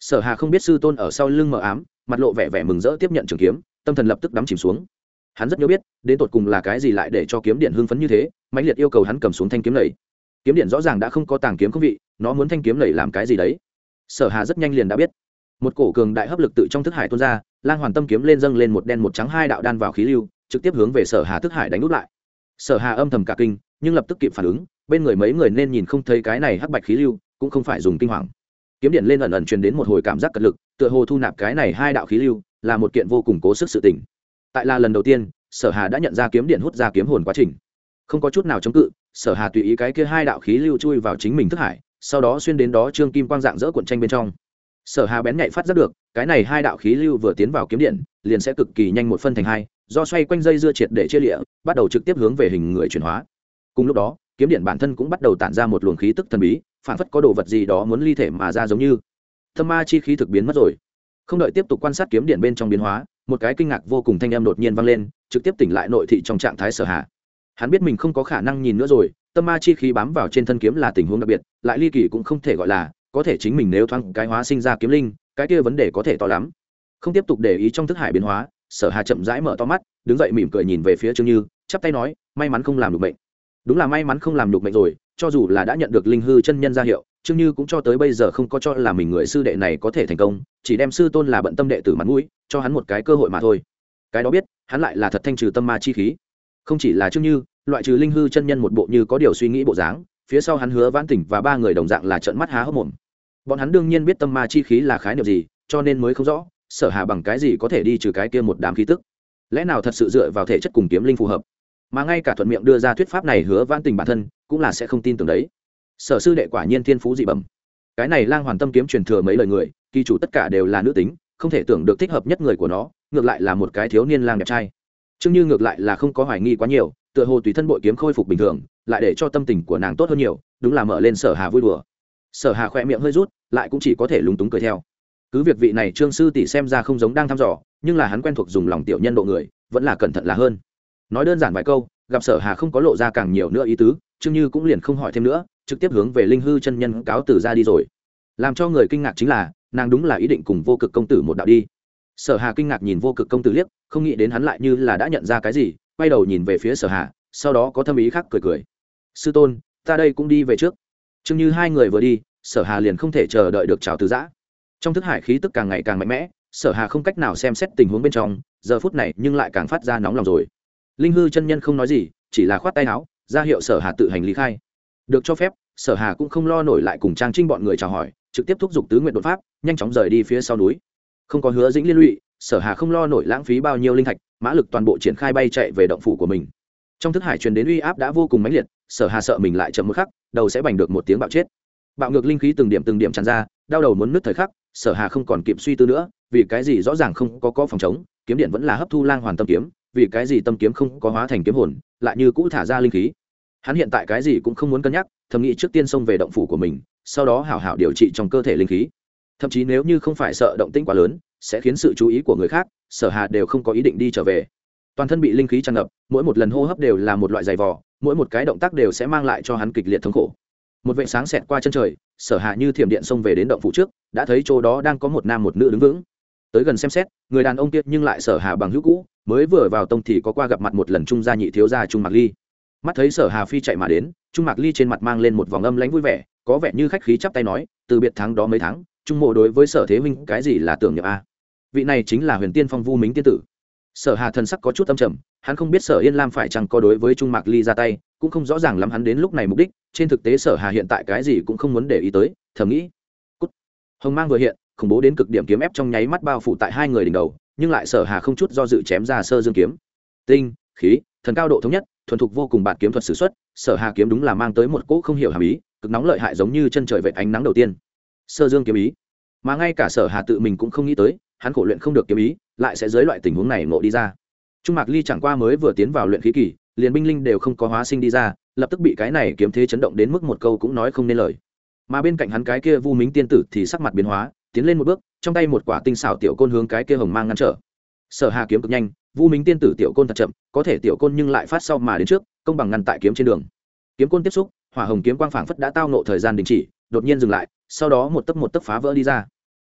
sở hà không biết sư tôn ở sau lưng mờ ám, mặt lộ vẻ vẻ mừng rỡ tiếp nhận trường kiếm, tâm thần lập tức đắm chìm xuống. Hắn rất nhớ biết, đến tột cùng là cái gì lại để cho kiếm điện hưng phấn như thế, mãnh liệt yêu cầu hắn cầm xuống thanh kiếm lầy. Kiếm điện rõ ràng đã không có tàng kiếm không vị, nó muốn thanh kiếm lầy làm cái gì đấy? Sở hà rất nhanh liền đã biết. Một cổ cường đại hấp lực tự trong thức hải tuôn ra, lang hoàn tâm kiếm lên dâng lên một đen một trắng hai đạo đan vào khí lưu, trực tiếp hướng về sở hà thức hải đánh úp lại. Sở hà âm thầm cả kinh, nhưng lập tức kịp phản ứng, bên người mấy người nên nhìn không thấy cái này hắc bạch khí lưu, cũng không phải dùng kinh hoàng kiếm điện lên ẩn ẩn truyền đến một hồi cảm giác cật lực, tựa hồ thu nạp cái này hai đạo khí lưu, là một kiện vô cùng cố sức sự tỉnh tại là lần đầu tiên, sở hà đã nhận ra kiếm điện hút ra kiếm hồn quá trình. Không có chút nào chống cự, sở hà tùy ý cái kia hai đạo khí lưu chui vào chính mình thức hải, sau đó xuyên đến đó trương kim quang dạng dỡ cuộn tranh bên trong. Sở hà bén nhạy phát giác được, cái này hai đạo khí lưu vừa tiến vào kiếm điện, liền sẽ cực kỳ nhanh một phân thành hai, do xoay quanh dây dưa triệt để chia lịa, bắt đầu trực tiếp hướng về hình người chuyển hóa. Cùng lúc đó kiếm điện bản thân cũng bắt đầu tản ra một luồng khí tức thần bí phản phất có đồ vật gì đó muốn ly thể mà ra giống như. Thâm ma chi khí thực biến mất rồi. Không đợi tiếp tục quan sát kiếm điện bên trong biến hóa, một cái kinh ngạc vô cùng thanh âm đột nhiên vang lên, trực tiếp tỉnh lại nội thị trong trạng thái sở hạ. Hắn biết mình không có khả năng nhìn nữa rồi, tâm ma chi khí bám vào trên thân kiếm là tình huống đặc biệt, lại ly kỳ cũng không thể gọi là, có thể chính mình nếu thoáng cái hóa sinh ra kiếm linh, cái kia vấn đề có thể to lắm. Không tiếp tục để ý trong thức hải biến hóa, sở hà chậm rãi mở to mắt, đứng dậy mỉm cười nhìn về phía trương như, chắp tay nói, may mắn không làm được bệnh đúng là may mắn không làm được mệnh rồi, cho dù là đã nhận được linh hư chân nhân ra hiệu chương như cũng cho tới bây giờ không có cho là mình người sư đệ này có thể thành công, chỉ đem sư tôn là bận tâm đệ tử mặt mũi, cho hắn một cái cơ hội mà thôi. Cái đó biết, hắn lại là thật thanh trừ tâm ma chi khí. Không chỉ là chương như, loại trừ linh hư chân nhân một bộ như có điều suy nghĩ bộ dáng, phía sau hắn hứa vãn tỉnh và ba người đồng dạng là trận mắt há hốc mồm. Bọn hắn đương nhiên biết tâm ma chi khí là khái niệm gì, cho nên mới không rõ, sở hà bằng cái gì có thể đi trừ cái kia một đám khí tức. Lẽ nào thật sự dựa vào thể chất cùng kiếm linh phù hợp? Mà ngay cả thuận miệng đưa ra thuyết pháp này hứa vãn tình bản thân cũng là sẽ không tin tưởng đấy. Sở sư đệ quả nhiên thiên phú dị bẩm. Cái này lang hoàn tâm kiếm truyền thừa mấy lời người, kỳ chủ tất cả đều là nữ tính, không thể tưởng được thích hợp nhất người của nó, ngược lại là một cái thiếu niên lang đẹp trai. Chương như ngược lại là không có hoài nghi quá nhiều, tựa hồ tùy thân bội kiếm khôi phục bình thường, lại để cho tâm tình của nàng tốt hơn nhiều, đúng là mở lên sở hà vui đùa. Sở hà khỏe miệng hơi rút, lại cũng chỉ có thể lúng túng cười theo. Cứ việc vị này trương sư tỷ xem ra không giống đang thăm dò, nhưng là hắn quen thuộc dùng lòng tiểu nhân độ người, vẫn là cẩn thận là hơn nói đơn giản vài câu, gặp sở hà không có lộ ra càng nhiều nữa ý tứ chương như cũng liền không hỏi thêm nữa, trực tiếp hướng về linh hư chân nhân cáo từ ra đi rồi. Làm cho người kinh ngạc chính là, nàng đúng là ý định cùng vô cực công tử một đạo đi. Sở hà kinh ngạc nhìn vô cực công tử liếc, không nghĩ đến hắn lại như là đã nhận ra cái gì, quay đầu nhìn về phía sở hà, sau đó có thâm ý khác cười cười. Sư tôn, ta đây cũng đi về trước. Chương như hai người vừa đi, sở hà liền không thể chờ đợi được chào từ giã. Trong thức hải khí tức càng ngày càng mạnh mẽ, sở hà không cách nào xem xét tình huống bên trong, giờ phút này nhưng lại càng phát ra nóng lòng rồi linh hư chân nhân không nói gì, chỉ là khoát tay áo, ra hiệu sở hà tự hành lý khai. Được cho phép, sở hà cũng không lo nổi lại cùng trang trinh bọn người chào hỏi, trực tiếp thúc giục tứ nguyện đột pháp, nhanh chóng rời đi phía sau núi. Không có hứa dĩnh liên lụy, sở hà không lo nổi lãng phí bao nhiêu linh thạch, mã lực toàn bộ triển khai bay chạy về động phủ của mình. Trong thức hải truyền đến uy áp đã vô cùng mãnh liệt, sở hà sợ mình lại chậm một khắc, đầu sẽ bành được một tiếng bạo chết. Bạo ngược linh khí từng điểm từng điểm tràn ra, đau đầu muốn nứt thời khắc, sở hà không còn kịp suy tư nữa, vì cái gì rõ ràng không có có phòng chống, kiếm điện vẫn là hấp thu lang hoàn tâm kiếm vì cái gì tâm kiếm không có hóa thành kiếm hồn, lại như cũ thả ra linh khí? Hắn hiện tại cái gì cũng không muốn cân nhắc, thầm nghĩ trước tiên xông về động phủ của mình, sau đó hảo hảo điều trị trong cơ thể linh khí. Thậm chí nếu như không phải sợ động tĩnh quá lớn, sẽ khiến sự chú ý của người khác, sở hà đều không có ý định đi trở về. Toàn thân bị linh khí tràn ngập, mỗi một lần hô hấp đều là một loại giày vò, mỗi một cái động tác đều sẽ mang lại cho hắn kịch liệt thống khổ. Một vệ sáng xẹt qua chân trời, sở hạ như thiểm điện xông về đến động phủ trước, đã thấy chỗ đó đang có một nam một nữ đứng vững. Tới gần xem xét, người đàn ông kia nhưng lại sở hà bằng hữu cũ mới vừa vào tông thì có qua gặp mặt một lần trung gia nhị thiếu gia trung mạc ly. Mắt thấy sở hà phi chạy mà đến, trung mạc ly trên mặt mang lên một vòng âm lãnh vui vẻ, có vẻ như khách khí chắp tay nói, từ biệt tháng đó mấy tháng, trung mộ đối với sở thế minh cái gì là tưởng nhập a? Vị này chính là huyền tiên phong vu mính tiên tử. Sở hà thần sắc có chút âm trầm, hắn không biết sở yên lam phải chăng có đối với trung mạc ly ra tay, cũng không rõ ràng lắm hắn đến lúc này mục đích, trên thực tế sở hà hiện tại cái gì cũng không muốn để ý tới, thầm nghĩ. Cút. hồng mang vừa hiện, khủng bố đến cực điểm kiếm ép trong nháy mắt bao phủ tại hai người đỉnh đầu nhưng lại sở hà không chút do dự chém ra sơ dương kiếm. Tinh, khí, thần cao độ thống nhất, thuần thục vô cùng bản kiếm thuật sử xuất, sở hà kiếm đúng là mang tới một cỗ không hiểu hàm ý, cực nóng lợi hại giống như chân trời vệt ánh nắng đầu tiên. Sơ dương kiếm ý. Mà ngay cả sở hà tự mình cũng không nghĩ tới, hắn khổ luyện không được kiếm ý, lại sẽ dưới loại tình huống này ngộ đi ra. Trung mạc ly chẳng qua mới vừa tiến vào luyện khí kỳ, liền binh linh đều không có hóa sinh đi ra, lập tức bị cái này kiếm thế chấn động đến mức một câu cũng nói không nên lời. Mà bên cạnh hắn cái kia vu mính tiên tử thì sắc mặt biến hóa, tiến lên một bước trong tay một quả tinh xảo tiểu côn hướng cái kia hồng mang ngăn trở. Sở hà kiếm cực nhanh vu Minh tiên tử tiểu côn thật chậm có thể tiểu côn nhưng lại phát sau mà đến trước công bằng ngăn tại kiếm trên đường. Kiếm côn tiếp xúc hỏa hồng kiếm quang phảng phất đã tao nộ thời gian đình chỉ đột nhiên dừng lại sau đó một tấc một tấc phá vỡ đi ra.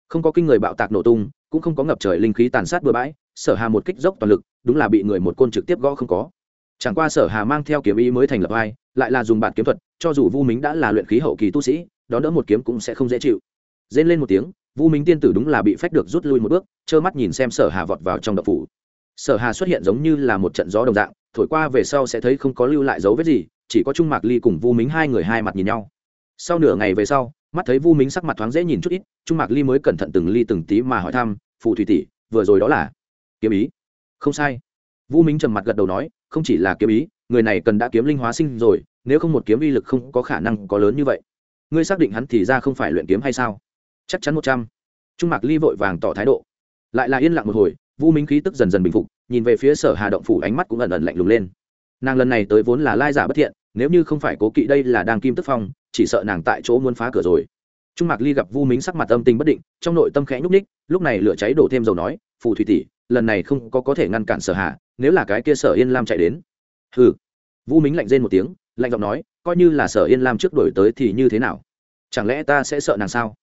Không có kinh người bạo tạc nổ tung cũng không có ngập trời linh khí tàn sát bừa bãi sở hà một kích dốc toàn lực đúng là bị người một côn trực tiếp gõ không có. Chẳng qua sở hà mang theo kiếm ý mới thành lập hai, lại là dùng bản kiếm thuật cho dù vu mính đã là luyện khí hậu kỳ tu sĩ đón đỡ một kiếm cũng sẽ không dễ chịu. Rên lên một tiếng vu Minh tiên tử đúng là bị phách được rút lui một bước, trơ mắt nhìn xem sở hà vọt vào trong đập phủ. Sở hà xuất hiện giống như là một trận gió đồng dạng, thổi qua về sau sẽ thấy không có lưu lại dấu vết gì, chỉ có trung mạc ly cùng vu mính hai người hai mặt nhìn nhau. Sau nửa ngày về sau, mắt thấy vu mính sắc mặt thoáng dễ nhìn chút ít, trung mạc ly mới cẩn thận từng ly từng tí mà hỏi thăm, phù thủy tỷ, vừa rồi đó là kiếm ý? Không sai. Vu mính trầm mặt gật đầu nói, không chỉ là kiếm ý, người này cần đã kiếm linh hóa sinh rồi, nếu không một kiếm uy lực không có khả năng có lớn như vậy. Ngươi xác định hắn thì ra không phải luyện kiếm hay sao? Chắc chắn một trăm. Trung mạc ly vội vàng tỏ thái độ. Lại là yên lặng một hồi vu minh khí tức dần dần bình phục, nhìn về phía sở hà động phủ ánh mắt cũng ẩn ẩn lạnh lùng lên. Nàng lần này tới vốn là lai giả bất thiện, nếu như không phải cố kỵ đây là đang kim tức phong, chỉ sợ nàng tại chỗ muốn phá cửa rồi. Trung mạc ly gặp vu mính sắc mặt âm tình bất định, trong nội tâm khẽ nhúc ních lúc này lửa cháy đổ thêm dầu nói, phù thủy tỷ, lần này không có có thể ngăn cản sở hạ nếu là cái kia sở yên lam chạy đến. Hừ. Vu mính lạnh rên một tiếng, lạnh giọng nói, coi như là sở yên lam trước đổi tới thì như thế nào? Chẳng lẽ ta sẽ sợ nàng sao?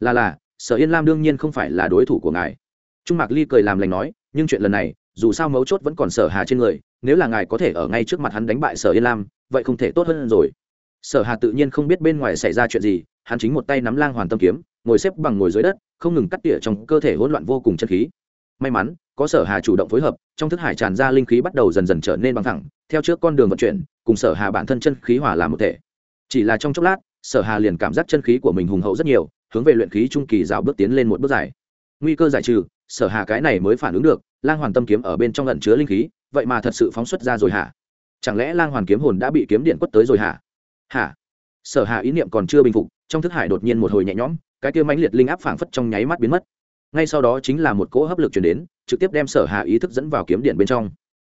Là là, sở yên lam đương nhiên không phải là đối thủ của ngài. Trung mạc ly cười làm lành nói, nhưng chuyện lần này, dù sao mấu chốt vẫn còn sở hà trên người, nếu là ngài có thể ở ngay trước mặt hắn đánh bại sở yên lam, vậy không thể tốt hơn rồi. Sở hà tự nhiên không biết bên ngoài xảy ra chuyện gì, hắn chính một tay nắm lang hoàn tâm kiếm, ngồi xếp bằng ngồi dưới đất, không ngừng cắt tỉa trong cơ thể hỗn loạn vô cùng chân khí. May mắn, có sở hà chủ động phối hợp, trong thức hải tràn ra linh khí bắt đầu dần dần trở nên bằng thẳng, theo trước con đường vận chuyển, cùng sở hà bản thân chân khí hòa làm một thể. Chỉ là trong chốc lát, sở hà liền cảm giác chân khí của mình hùng hậu rất nhiều hướng về luyện khí trung kỳ rào bước tiến lên một bước dài. Nguy cơ giải trừ, sở hà cái này mới phản ứng được, lang hoàn tâm kiếm ở bên trong lẩn chứa linh khí, vậy mà thật sự phóng xuất ra rồi hả? Chẳng lẽ lang hoàn kiếm hồn đã bị kiếm điện quất tới rồi hả? Hả? Sở hà ý niệm còn chưa bình phục, trong thức hải đột nhiên một hồi nhẹ nhõm, cái kia mãnh liệt linh áp phảng phất trong nháy mắt biến mất. Ngay sau đó chính là một cỗ hấp lực chuyển đến, trực tiếp đem sở hà ý thức dẫn vào kiếm điện bên trong.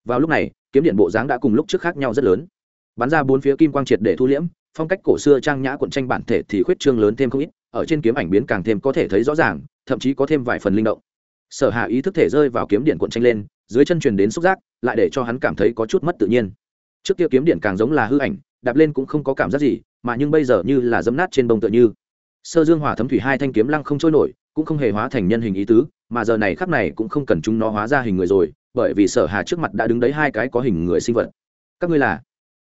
Vào lúc này, kiếm điện bộ dáng đã cùng lúc trước khác nhau rất lớn. Bắn ra bốn phía kim quang triệt để thu liễm phong cách cổ xưa trang nhã cuộn tranh bản thể thì khuyết trương lớn thêm không ít, ở trên kiếm ảnh biến càng thêm có thể thấy rõ ràng, thậm chí có thêm vài phần linh động. Sở hạ ý thức thể rơi vào kiếm điện cuộn tranh lên, dưới chân truyền đến xúc giác, lại để cho hắn cảm thấy có chút mất tự nhiên. Trước kia kiếm điện càng giống là hư ảnh, đạp lên cũng không có cảm giác gì, mà nhưng bây giờ như là dấm nát trên bông tựa như. Sơ dương hỏa thấm thủy hai thanh kiếm lăng không trôi nổi, cũng không hề hóa thành nhân hình ý tứ, mà giờ này khắp này cũng không cần chúng nó hóa ra hình người rồi, bởi vì sở hà trước mặt đã đứng đấy hai cái có hình người sinh vật. Các ngươi là?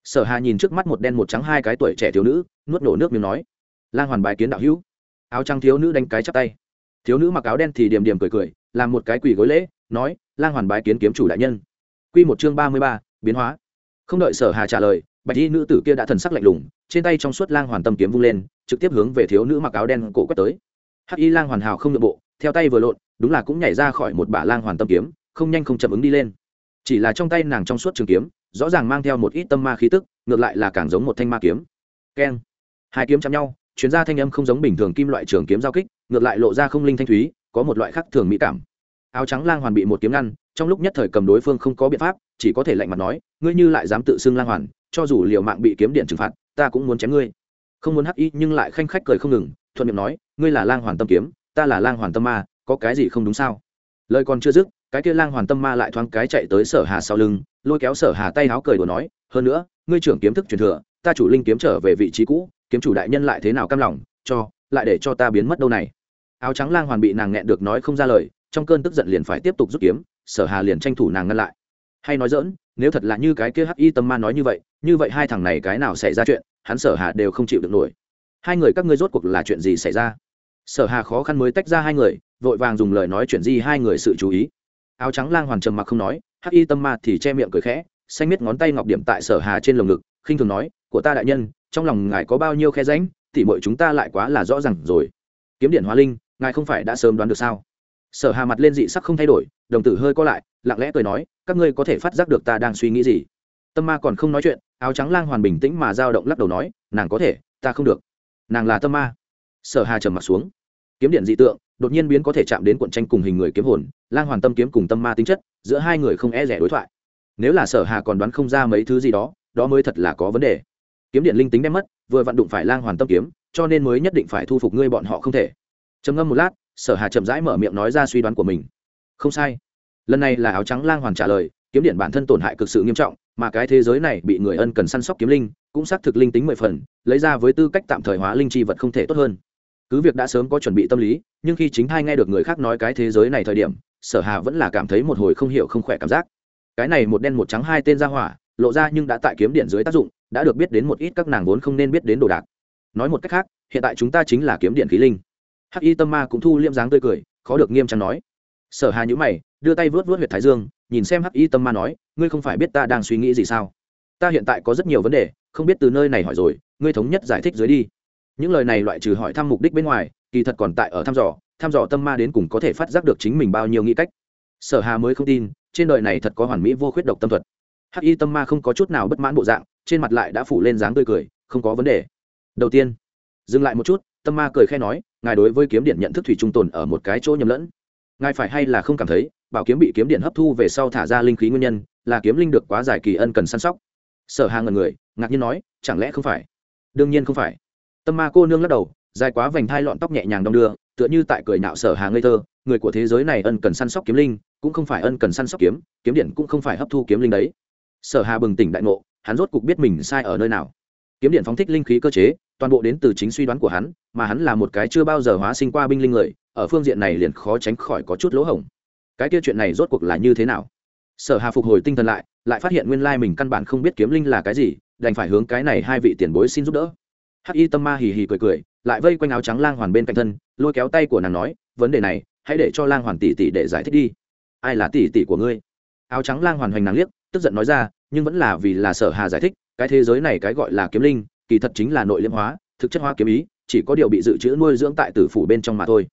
Sở hà nhìn trước mắt một đen một trắng hai cái tuổi trẻ thiếu nữ, nuốt nổ nước miếng nói, lang hoàn bài kiến đạo hữu. Áo trắng thiếu nữ đánh cái chắp tay. Thiếu nữ mặc áo đen thì điểm điểm cười cười, làm một cái quỳ gối lễ, nói, lang hoàn bái kiến kiếm chủ đại nhân. Quy một chương ba mươi ba, biến hóa. Không đợi sở hà trả lời, bạch y nữ tử kia đã thần sắc lạnh lùng, trên tay trong suốt lang hoàn tâm kiếm vung lên, trực tiếp hướng về thiếu nữ mặc áo đen cổ quét tới. Hắc y lang hoàn hào không nội bộ, theo tay vừa lộn, đúng là cũng nhảy ra khỏi một bả lang hoàn tâm kiếm, không nhanh không chậm ứng đi lên. Chỉ là trong tay nàng trong suốt trường kiếm rõ ràng mang theo một ít tâm ma khí tức, ngược lại là càng giống một thanh ma kiếm. Keng. Hai kiếm chạm nhau, chuyến ra thanh âm không giống bình thường kim loại trường kiếm giao kích, ngược lại lộ ra không linh thanh thúy, có một loại khác thường mỹ cảm. Áo trắng lang hoàn bị một kiếm ngăn, trong lúc nhất thời cầm đối phương không có biện pháp, chỉ có thể lạnh mặt nói, ngươi như lại dám tự xưng lang hoàn, cho dù liều mạng bị kiếm điện trừng phạt, ta cũng muốn chém ngươi. Không muốn hắc y, nhưng lại khanh khách cười không ngừng, thuận miệng nói, ngươi là lang hoàn tâm kiếm, ta là lang hoàn tâm ma, có cái gì không đúng sao? Lời còn chưa dứt cái kia lang hoàn tâm ma lại thoáng cái chạy tới sở hà sau lưng, lôi kéo sở hà tay áo cười đùa nói, hơn nữa, ngươi trưởng kiếm thức truyền thừa, ta chủ linh kiếm trở về vị trí cũ, kiếm chủ đại nhân lại thế nào cam lòng, cho, lại để cho ta biến mất đâu này. Áo trắng lang hoàn bị nàng nghẹn được nói không ra lời, trong cơn tức giận liền phải tiếp tục rút kiếm, sở hà liền tranh thủ nàng ngăn lại. Hay nói dỡn nếu thật là như cái kia hắc y tâm ma nói như vậy như vậy hai thằng này cái nào xảy ra chuyện, hắn sở hà đều không chịu được nổi. Hai người các ngươi rốt cuộc là chuyện gì xảy ra? Sở hà khó khăn mới tách ra hai người, vội vàng dùng lời nói chuyện gì hai người sự chú ý áo trắng lang hoàn trầm mặc không nói, hắc y tâm ma thì che miệng cười khẽ, xanh miết ngón tay ngọc điểm tại sở hà trên lồng ngực, khinh thường nói, của ta đại nhân, trong lòng ngài có bao nhiêu khe ránh thì mọi chúng ta lại quá là rõ ràng rồi. Kiếm điện hóa linh, ngài không phải đã sớm đoán được sao? Sở hà mặt lên dị sắc không thay đổi, đồng tử hơi co lại, lặng lẽ cười nói, các ngươi có thể phát giác được ta đang suy nghĩ gì? Tâm ma còn không nói chuyện, áo trắng lang hoàn bình tĩnh mà dao động lắc đầu nói, nàng có thể, ta không được. Nàng là tâm ma. Sở hà trầm mặt xuống. Kiếm điện dị tượng đột nhiên biến có thể chạm đến cuộn tranh cùng hình người kiếm hồn, lang hoàn tâm kiếm cùng tâm ma tính chất, giữa hai người không e rẻ đối thoại. Nếu là sở hà còn đoán không ra mấy thứ gì đó đó mới thật là có vấn đề. Kiếm điện linh tính đem mất, vừa vặn đụng phải lang hoàn tâm kiếm, cho nên mới nhất định phải thu phục ngươi bọn họ không thể. Trầm ngâm một lát, sở hà chậm rãi mở miệng nói ra suy đoán của mình. Không sai. Lần này là áo trắng lang hoàn trả lời, kiếm điện bản thân tổn hại cực sự nghiêm trọng, mà cái thế giới này bị người ân cần săn sóc kiếm linh, cũng xác thực linh tính mười phần, lấy ra với tư cách tạm thời hóa linh chi vật không thể tốt hơn cứ việc đã sớm có chuẩn bị tâm lý, nhưng khi chính hai nghe được người khác nói cái thế giới này thời điểm, sở hà vẫn là cảm thấy một hồi không hiểu không khỏe cảm giác. Cái này một đen một trắng hai tên ra hỏa, lộ ra nhưng đã tại kiếm điện dưới tác dụng, đã được biết đến một ít các nàng vốn không nên biết đến đồ đạc. Nói một cách khác, hiện tại chúng ta chính là kiếm điện khí linh. Hắc y tâm ma cũng thu liêm dáng tươi cười, khó được nghiêm trang nói. Sở hà nhữ mày, đưa tay vớt vớt huyệt thái dương, nhìn xem hắc y tâm ma nói, ngươi không phải biết ta đang suy nghĩ gì sao? Ta hiện tại có rất nhiều vấn đề, không biết từ nơi này hỏi rồi, ngươi thống nhất giải thích dưới đi những lời này loại trừ hỏi thăm mục đích bên ngoài, kỳ thật còn tại ở thăm dò thăm dò tâm ma đến cùng có thể phát giác được chính mình bao nhiêu nghĩ cách. Sở hà mới không tin, trên đời này thật có hoàn mỹ vô khuyết độc tâm thuật. Hắc y tâm ma không có chút nào bất mãn bộ dạng, trên mặt lại đã phủ lên dáng tươi cười, không có vấn đề. Đầu tiên, dừng lại một chút, tâm ma cười khe nói, ngài đối với kiếm điện nhận thức thủy trung tồn ở một cái chỗ nhầm lẫn. Ngài phải hay là không cảm thấy, bảo kiếm bị kiếm điện hấp thu về sau thả ra linh khí nguyên nhân, là kiếm linh được quá dài kỳ ân cần săn sóc? Sở hà ngần người, ngạc nhiên nói, chẳng lẽ không phải? Đương nhiên không phải tâm ma cô nương lắc đầu, dài quá vành thai lọn tóc nhẹ nhàng đong đưa, tựa như tại cười nạo sở hà ngây thơ, người của thế giới này ân cần săn sóc kiếm linh, cũng không phải ân cần săn sóc kiếm kiếm điện cũng không phải hấp thu kiếm linh đấy. Sở hà bừng tỉnh đại ngộ, hắn rốt cục biết mình sai ở nơi nào. Kiếm điện phóng thích linh khí cơ chế, toàn bộ đến từ chính suy đoán của hắn, mà hắn là một cái chưa bao giờ hóa sinh qua binh linh người, ở phương diện này liền khó tránh khỏi có chút lỗ hổng. Cái kia chuyện này rốt cuộc là như thế nào? Sở hà phục hồi tinh thần lại lại phát hiện nguyên lai mình căn bản không biết kiếm linh là cái gì, đành phải hướng cái này hai vị tiền bối xin giúp đỡ hắc y tâm ma hì hì cười cười, lại vây quanh áo trắng lang hoàn bên cạnh thân, lôi kéo tay của nàng nói, vấn đề này, hãy để cho lang hoàn tỷ tỷ để giải thích đi. Ai là tỷ tỷ của ngươi? Áo trắng lang hoàn hoành nàng liếc, tức giận nói ra, nhưng vẫn là vì là sở hà giải thích, cái thế giới này cái gọi là kiếm linh, kỳ thật chính là nội liễm hóa, thực chất hóa kiếm ý, chỉ có điều bị dự trữ nuôi dưỡng tại tử phủ bên trong mà thôi.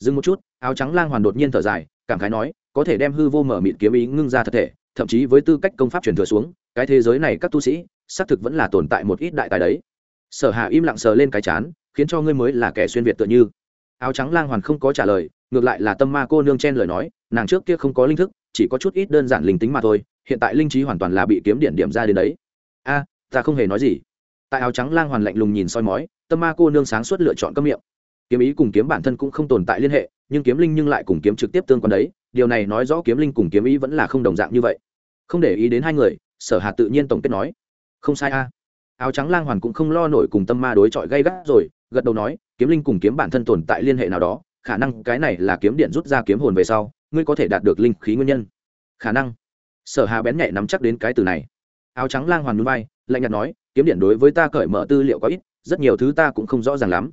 Dừng một chút, áo trắng lang hoàn đột nhiên thở dài, cảm khái nói, có thể đem hư vô mở mịt kiếm ý ngưng ra thật thể, thậm chí với tư cách công pháp truyền thừa xuống, cái thế giới này các tu sĩ, xác thực vẫn là tồn tại một ít đại tài đấy sở hà im lặng sờ lên cái chán, khiến cho ngươi mới là kẻ xuyên việt tựa như. Áo trắng lang hoàn không có trả lời, ngược lại là tâm ma cô nương chen lời nói, nàng trước kia không có linh thức, chỉ có chút ít đơn giản linh tính mà thôi, hiện tại linh trí hoàn toàn là bị kiếm điện điểm ra đến đấy. A, ta không hề nói gì. Tại áo trắng lang hoàn lạnh lùng nhìn soi mói, tâm ma cô nương sáng suốt lựa chọn cấm miệng. Kiếm ý cùng kiếm bản thân cũng không tồn tại liên hệ, nhưng kiếm linh nhưng lại cùng kiếm trực tiếp tương quan đấy, điều này nói rõ kiếm linh cùng kiếm ý vẫn là không đồng dạng như vậy. Không để ý đến hai người, sở hà tự nhiên tổng kết nói. Không sai a áo trắng lang hoàn cũng không lo nổi cùng tâm ma đối chọi gay gắt rồi, gật đầu nói, kiếm linh cùng kiếm bản thân tồn tại liên hệ nào đó, khả năng cái này là kiếm điện rút ra kiếm hồn về sau, ngươi có thể đạt được linh khí nguyên nhân. Khả năng. Sở hà bén nhạy nắm chắc đến cái từ này. Áo trắng lang hoàn núi bay lạnh nhạt nói, kiếm điện đối với ta cởi mở tư liệu có ít, rất nhiều thứ ta cũng không rõ ràng lắm.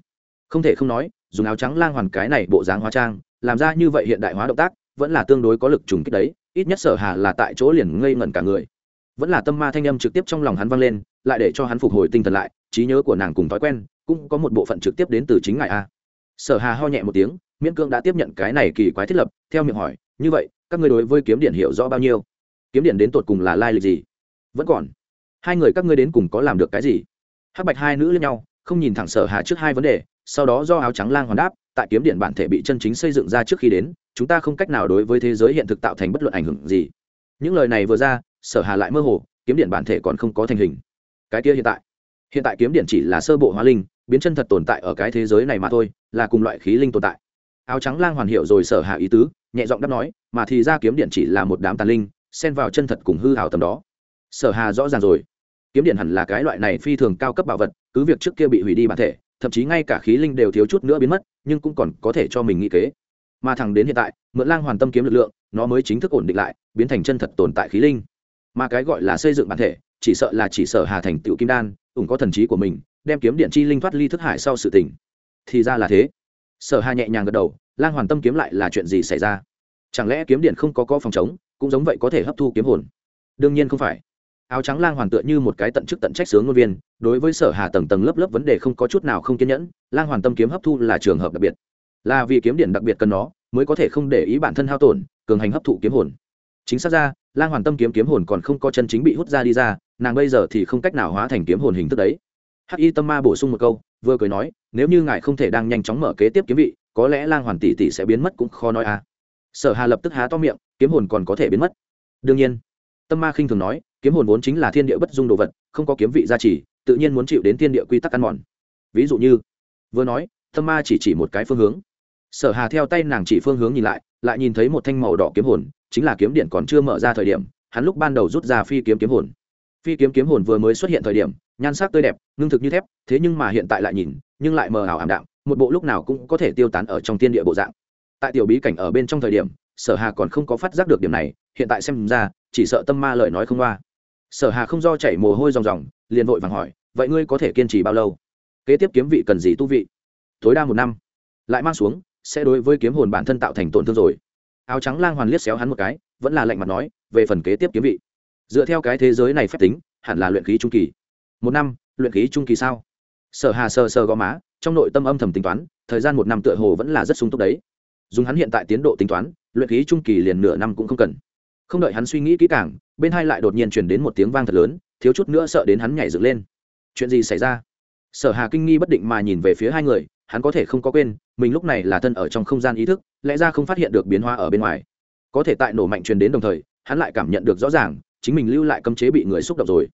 Không thể không nói, dùng áo trắng lang hoàn cái này bộ dáng hóa trang, làm ra như vậy hiện đại hóa động tác, vẫn là tương đối có lực trùng kích đấy, ít nhất sở hà là tại chỗ liền ngây ngẩn cả người. Vẫn là tâm ma thanh âm trực tiếp trong lòng hắn vang lên lại để cho hắn phục hồi tinh thần lại, trí nhớ của nàng cùng thói quen cũng có một bộ phận trực tiếp đến từ chính ngài a. Sở hà ho nhẹ một tiếng, miễn cương đã tiếp nhận cái này kỳ quái thiết lập, theo miệng hỏi, như vậy, các người đối với kiếm điện hiểu rõ bao nhiêu? Kiếm điện đến tột cùng là lai lịch gì? Vẫn còn. Hai người các ngươi đến cùng có làm được cái gì? Hắc bạch hai nữ lên nhau, không nhìn thẳng sở hà trước hai vấn đề, sau đó do áo trắng lang hoàn đáp, tại kiếm điện bản thể bị chân chính xây dựng ra trước khi đến, chúng ta không cách nào đối với thế giới hiện thực tạo thành bất luận ảnh hưởng gì. Những lời này vừa ra, sở hà lại mơ hồ, kiếm điện bản thể còn không có thành hình cái kia hiện tại. Hiện tại kiếm điện chỉ là sơ bộ hóa linh, biến chân thật tồn tại ở cái thế giới này mà thôi, là cùng loại khí linh tồn tại. Áo trắng lang hoàn hiệu rồi sở hạ ý tứ, nhẹ giọng đáp nói, mà thì ra kiếm điện chỉ là một đám tàn linh, xen vào chân thật cùng hư hào tầm đó. Sở hà rõ ràng rồi. Kiếm điện hẳn là cái loại này phi thường cao cấp bảo vật, cứ việc trước kia bị hủy đi bản thể, thậm chí ngay cả khí linh đều thiếu chút nữa biến mất, nhưng cũng còn có thể cho mình nghĩ kế. Mà thẳng đến hiện tại, mượn lang hoàn tâm kiếm lực lượng, nó mới chính thức ổn định lại, biến thành chân thật tồn tại khí linh. Mà cái gọi là xây dựng bản thể chỉ sợ là chỉ sở hà thành tựu kim đan, ủng có thần trí của mình, đem kiếm điện chi linh thoát ly thức hải sau sự tỉnh thì ra là thế. Sở hà nhẹ nhàng gật đầu, lang hoàn tâm kiếm lại là chuyện gì xảy ra? Chẳng lẽ kiếm điện không có có phòng chống, cũng giống vậy có thể hấp thu kiếm hồn? Đương nhiên không phải. Áo trắng lang hoàn tựa như một cái tận chức tận trách sướng ngôn viên, đối với sở hà tầng tầng lớp lớp vấn đề không có chút nào không kiên nhẫn, lang hoàn tâm kiếm hấp thu là trường hợp đặc biệt. Là vì kiếm điện đặc biệt cần nó, mới có thể không để ý bản thân hao tổn, cường hành hấp thụ kiếm hồn chính xác ra, lang hoàn tâm kiếm kiếm hồn còn không có chân chính bị hút ra đi ra, nàng bây giờ thì không cách nào hóa thành kiếm hồn hình thức đấy. Hắc y tâm ma bổ sung một câu, vừa cười nói, nếu như ngài không thể đang nhanh chóng mở kế tiếp kiếm vị, có lẽ lang hoàn tỷ tỷ sẽ biến mất cũng khó nói à. Sở hà lập tức há to miệng, kiếm hồn còn có thể biến mất. Đương nhiên, tâm ma khinh thường nói, kiếm hồn vốn chính là thiên địa bất dung đồ vật, không có kiếm vị gia trì, tự nhiên muốn chịu đến thiên địa quy tắc ăn mòn. Ví dụ như, vừa nói, tâm ma chỉ chỉ một cái phương hướng. Sở hà theo tay nàng chỉ phương hướng nhìn lại lại nhìn thấy một thanh màu đỏ kiếm hồn chính là kiếm điện còn chưa mở ra thời điểm, hắn lúc ban đầu rút ra phi kiếm kiếm hồn. Phi kiếm kiếm hồn vừa mới xuất hiện thời điểm, nhan sắc tươi đẹp, ngưng thực như thép, thế nhưng mà hiện tại lại nhìn, nhưng lại mờ ảo ảm đạm, một bộ lúc nào cũng có thể tiêu tán ở trong tiên địa bộ dạng. Tại tiểu bí cảnh ở bên trong thời điểm, sở hà còn không có phát giác được điểm này, hiện tại xem ra, chỉ sợ tâm ma lời nói không qua sở hà không do chảy mồ hôi ròng ròng, liền vội vàng hỏi, vậy ngươi có thể kiên trì bao lâu? Kế tiếp kiếm vị cần gì tu vị? Tối đa một năm. Lại mang xuống, sẽ đối với kiếm hồn bản thân tạo thành tổn thương rồi áo trắng lang hoàn liếc xéo hắn một cái, vẫn là lạnh mặt nói, về phần kế tiếp kiếm vị. Dựa theo cái thế giới này phép tính, hẳn là luyện khí trung kỳ. Một năm, luyện khí trung kỳ sao? Sở hà sờ sờ gò má, trong nội tâm âm thầm tính toán, thời gian một năm tựa hồ vẫn là rất sung túc đấy. Dùng hắn hiện tại tiến độ tính toán, luyện khí trung kỳ liền nửa năm cũng không cần. Không đợi hắn suy nghĩ kỹ càng, bên hai lại đột nhiên truyền đến một tiếng vang thật lớn, thiếu chút nữa sợ đến hắn nhảy dựng lên. Chuyện gì xảy ra? Sở hà kinh nghi bất định mà nhìn về phía hai người hắn có thể không có quên, mình lúc này là thân ở trong không gian ý thức, lẽ ra không phát hiện được biến hóa ở bên ngoài. Có thể tại nổ mạnh truyền đến đồng thời, hắn lại cảm nhận được rõ ràng, chính mình lưu lại cấm chế bị người xúc động rồi.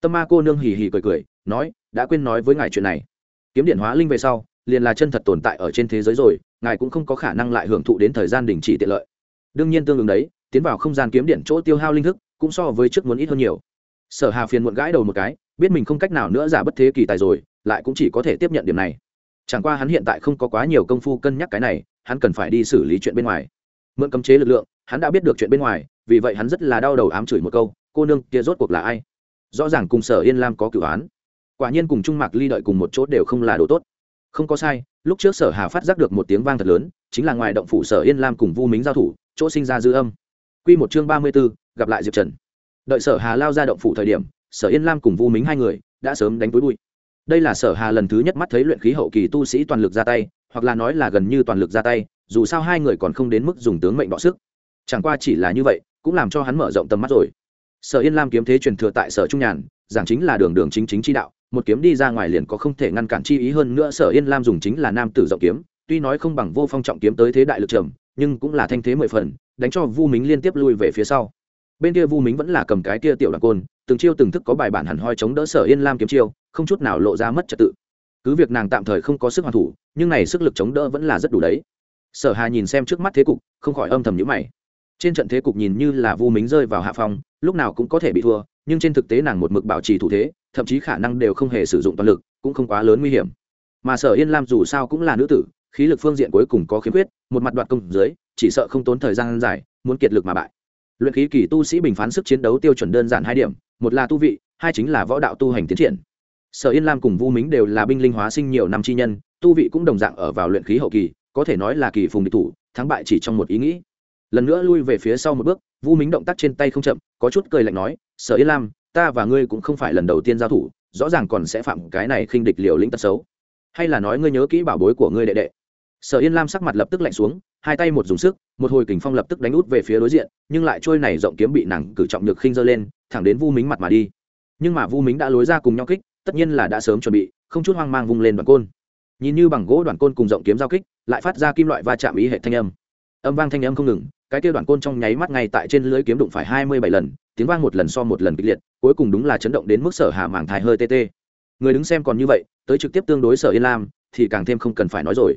Tâm ma cô nương hì hì cười cười, nói, đã quên nói với ngài chuyện này. Kiếm điện hóa linh về sau, liền là chân thật tồn tại ở trên thế giới rồi, ngài cũng không có khả năng lại hưởng thụ đến thời gian đình chỉ tiện lợi. Đương nhiên tương ứng đấy, tiến vào không gian kiếm điện chỗ tiêu hao linh thức, cũng so với trước muốn ít hơn nhiều. Sở hà phiền muộn gãi đầu một cái, biết mình không cách nào nữa giả bất thế kỳ tài rồi, lại cũng chỉ có thể tiếp nhận điểm này chẳng qua hắn hiện tại không có quá nhiều công phu cân nhắc cái này, hắn cần phải đi xử lý chuyện bên ngoài. Mượn cấm chế lực lượng, hắn đã biết được chuyện bên ngoài, vì vậy hắn rất là đau đầu ám chửi một câu, cô nương kia rốt cuộc là ai? Rõ ràng cùng sở yên lam có cửu án. Quả nhiên cùng trung mạc ly đợi cùng một chỗ đều không là đồ tốt. Không có sai, lúc trước sở hà phát giác được một tiếng vang thật lớn, chính là ngoài động phủ sở yên lam cùng vu mính giao thủ, chỗ sinh ra dư âm. Q một chương ba mươi b gặp lại diệp trần. Đợi sở hà lao ra động phủ thời điểm, sở yên lam cùng vu mính hai người đã sớm đánh túi bụi đây là sở hà lần thứ nhất mắt thấy luyện khí hậu kỳ tu sĩ toàn lực ra tay, hoặc là nói là gần như toàn lực ra tay, dù sao hai người còn không đến mức dùng tướng mệnh bọ sức. Chẳng qua chỉ là như vậy, cũng làm cho hắn mở rộng tầm mắt rồi. Sở yên lam kiếm thế truyền thừa tại sở trung nhàn, giảng chính là đường đường chính chính chi đạo, một kiếm đi ra ngoài liền có không thể ngăn cản chi ý hơn nữa sở yên lam dùng chính là nam tử rộng kiếm, tuy nói không bằng vô phong trọng kiếm tới thế đại lực trầm, nhưng cũng là thanh thế mười phần, đánh cho vu mính liên tiếp lui về phía sau. Bên kia vu mính vẫn là cầm cái kia tiểu đặc côn từng chiêu từng thức có bài bản hẳn hoi chống đỡ sở yên lam kiếm chiêu, không chút nào lộ ra mất trật tự. Cứ việc nàng tạm thời không có sức hoàn thủ, nhưng này sức lực chống đỡ vẫn là rất đủ đấy. Sở hà nhìn xem trước mắt thế cục, không khỏi âm thầm nhữ mày. Trên trận thế cục nhìn như là vu mính rơi vào hạ phòng lúc nào cũng có thể bị thua, nhưng trên thực tế nàng một mực bảo trì thủ thế, thậm chí khả năng đều không hề sử dụng toàn lực, cũng không quá lớn nguy hiểm. Mà sở yên lam dù sao cũng là nữ tử, khí lực phương diện cuối cùng có khiếm khuyết, một mặt đoạt công dưới, chỉ sợ không tốn thời gian dài, muốn kiệt lực mà bại luyện khí kỳ tu sĩ bình phán sức chiến đấu tiêu chuẩn đơn giản hai điểm, một là tu vị, hai chính là võ đạo tu hành tiến triển. Sở yên lam cùng vu mính đều là binh linh hóa sinh nhiều năm chi nhân, tu vị cũng đồng dạng ở vào luyện khí hậu kỳ, có thể nói là kỳ phùng địch thủ, thắng bại chỉ trong một ý nghĩ. Lần nữa lui về phía sau một bước, vu mính động tác trên tay không chậm, có chút cười lạnh nói, sở yên lam, ta và ngươi cũng không phải lần đầu tiên giao thủ, rõ ràng còn sẽ phạm cái này khinh địch liều lĩnh tật xấu. Hay là nói ngươi nhớ kỹ bảo bối của ngươi đệ đệ. Sở yên lam sắc mặt lập tức lạnh xuống hai tay một dùng sức, một hồi kình phong lập tức đánh út về phía đối diện, nhưng lại trôi này rộng kiếm bị nàng cử trọng nhược khinh giơ lên, thẳng đến vu mính mặt mà đi. Nhưng mà vu mính đã lối ra cùng nhau kích, tất nhiên là đã sớm chuẩn bị, không chút hoang mang vung lên đoạn côn. Nhìn như bằng gỗ đoạn côn cùng rộng kiếm giao kích, lại phát ra kim loại va chạm ý hệ thanh âm. Âm vang thanh âm không ngừng, cái kia đoạn côn trong nháy mắt ngay tại trên lưới kiếm đụng phải hai mươi bảy lần, tiếng vang một lần so một lần kịch liệt, cuối cùng đúng là chấn động đến mức sở hà mảng thai hơi tê tê. Người đứng xem còn như vậy, tới trực tiếp tương đối sở yên lam, thì càng thêm không cần phải nói rồi.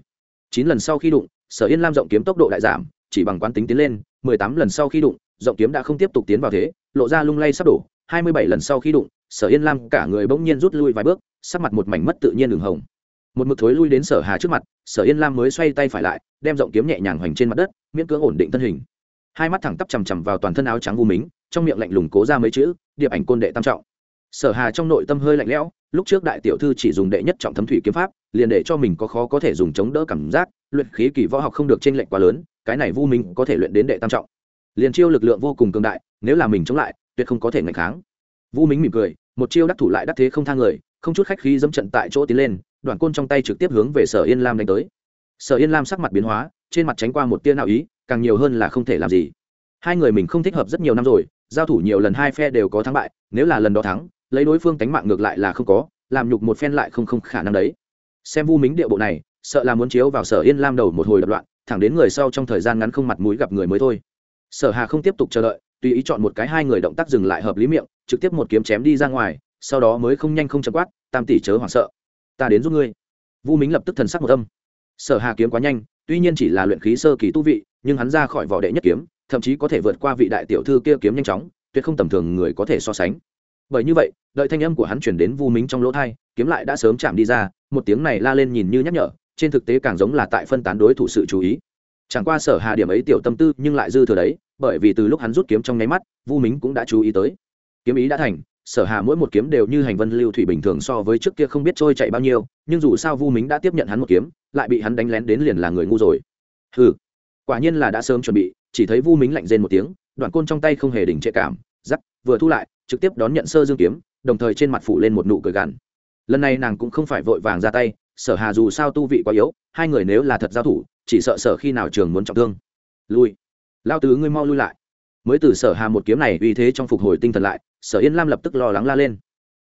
Chín lần sau khi đụng sở yên lam rộng kiếm tốc độ đại giảm, chỉ bằng quán tính tiến lên, mười tám lần sau khi đụng, rộng kiếm đã không tiếp tục tiến vào thế, lộ ra lung lay sắp đổ, hai mươi bảy lần sau khi đụng, sở yên lam cả người bỗng nhiên rút lui vài bước, sắc mặt một mảnh mất tự nhiên đường hồng. Một mực thối lui đến sở hà trước mặt, sở yên lam mới xoay tay phải lại, đem rộng kiếm nhẹ nhàng hoành trên mặt đất, miễn cưỡng ổn định thân hình. Hai mắt thẳng tắp chằm chằm vào toàn thân áo trắng vu mính, trong miệng lạnh lùng cố ra mấy chữ, điệp ảnh côn đệ tam trọng. Sở hà trong nội tâm hơi lạnh lẽo lúc trước đại tiểu thư chỉ dùng đệ nhất trọng thấm thủy kiếm pháp, liền để cho mình có khó có thể dùng chống đỡ cảm giác, luyện khí kỳ võ học không được trên lệnh quá lớn, cái này vu minh có thể luyện đến đệ tam trọng. Liền chiêu lực lượng vô cùng cường đại, nếu là mình chống lại, tuyệt không có thể ngạch kháng. Vu minh mỉm cười, một chiêu đắc thủ lại đắc thế không thang người, không chút khách khí dẫm trận tại chỗ tiến lên đoạn côn trong tay trực tiếp hướng về sở yên lam đánh tới. Sở yên lam sắc mặt biến hóa, trên mặt tránh qua một tia nào ý, càng nhiều hơn là không thể làm gì. Hai người mình không thích hợp rất nhiều năm rồi, giao thủ nhiều lần hai phe đều có thắng bại, nếu là lần đó thắng lấy đối phương tánh mạng ngược lại là không có, làm nhục một phen lại không không khả năng đấy. Xem vu mính địa bộ này, sợ là muốn chiếu vào sở yên lam đầu một hồi đập loạn, thẳng đến người sau trong thời gian ngắn không mặt mũi gặp người mới thôi. Sở hà không tiếp tục chờ đợi, tùy ý chọn một cái hai người động tác dừng lại hợp lý miệng, trực tiếp một kiếm chém đi ra ngoài, sau đó mới không nhanh không chậm quát, tam tỷ chớ hoảng sợ, ta đến giúp ngươi. Vu mính lập tức thần sắc một âm. Sở hà kiếm quá nhanh, tuy nhiên chỉ là luyện khí sơ kỳ tu vị, nhưng hắn ra khỏi vỏ đệ nhất kiếm, thậm chí có thể vượt qua vị đại tiểu thư kia kiếm nhanh chóng, tuyệt không tầm thường người có thể so sánh bởi như vậy, đợi thanh âm của hắn chuyển đến vu mính trong lỗ thai kiếm lại đã sớm chạm đi ra, một tiếng này la lên nhìn như nhắc nhở, trên thực tế càng giống là tại phân tán đối thủ sự chú ý. Chẳng qua sở hà điểm ấy tiểu tâm tư nhưng lại dư thừa đấy, bởi vì từ lúc hắn rút kiếm trong nháy mắt, vu mính cũng đã chú ý tới. Kiếm ý đã thành, sở hà mỗi một kiếm đều như hành vân lưu thủy bình thường so với trước kia không biết trôi chạy bao nhiêu, nhưng dù sao vu mính đã tiếp nhận hắn một kiếm, lại bị hắn đánh lén đến liền là người ngu rồi. Hừ, quả nhiên là đã sớm chuẩn bị, chỉ thấy vu mính lạnh rên một tiếng, đoạn côn trong tay không hề đỉnh trệ cảm giắt vừa thu lại trực tiếp đón nhận sơ dương kiếm, đồng thời trên mặt phủ lên một nụ cười gằn. Lần này nàng cũng không phải vội vàng ra tay, sở hà dù sao tu vị quá yếu, hai người nếu là thật giao thủ, chỉ sợ sở khi nào trường muốn trọng thương. Lui. Lao tứ ngươi mau lui lại. Mới từ sở hà một kiếm này uy thế trong phục hồi tinh thần lại, sở yên lam lập tức lo lắng la lên.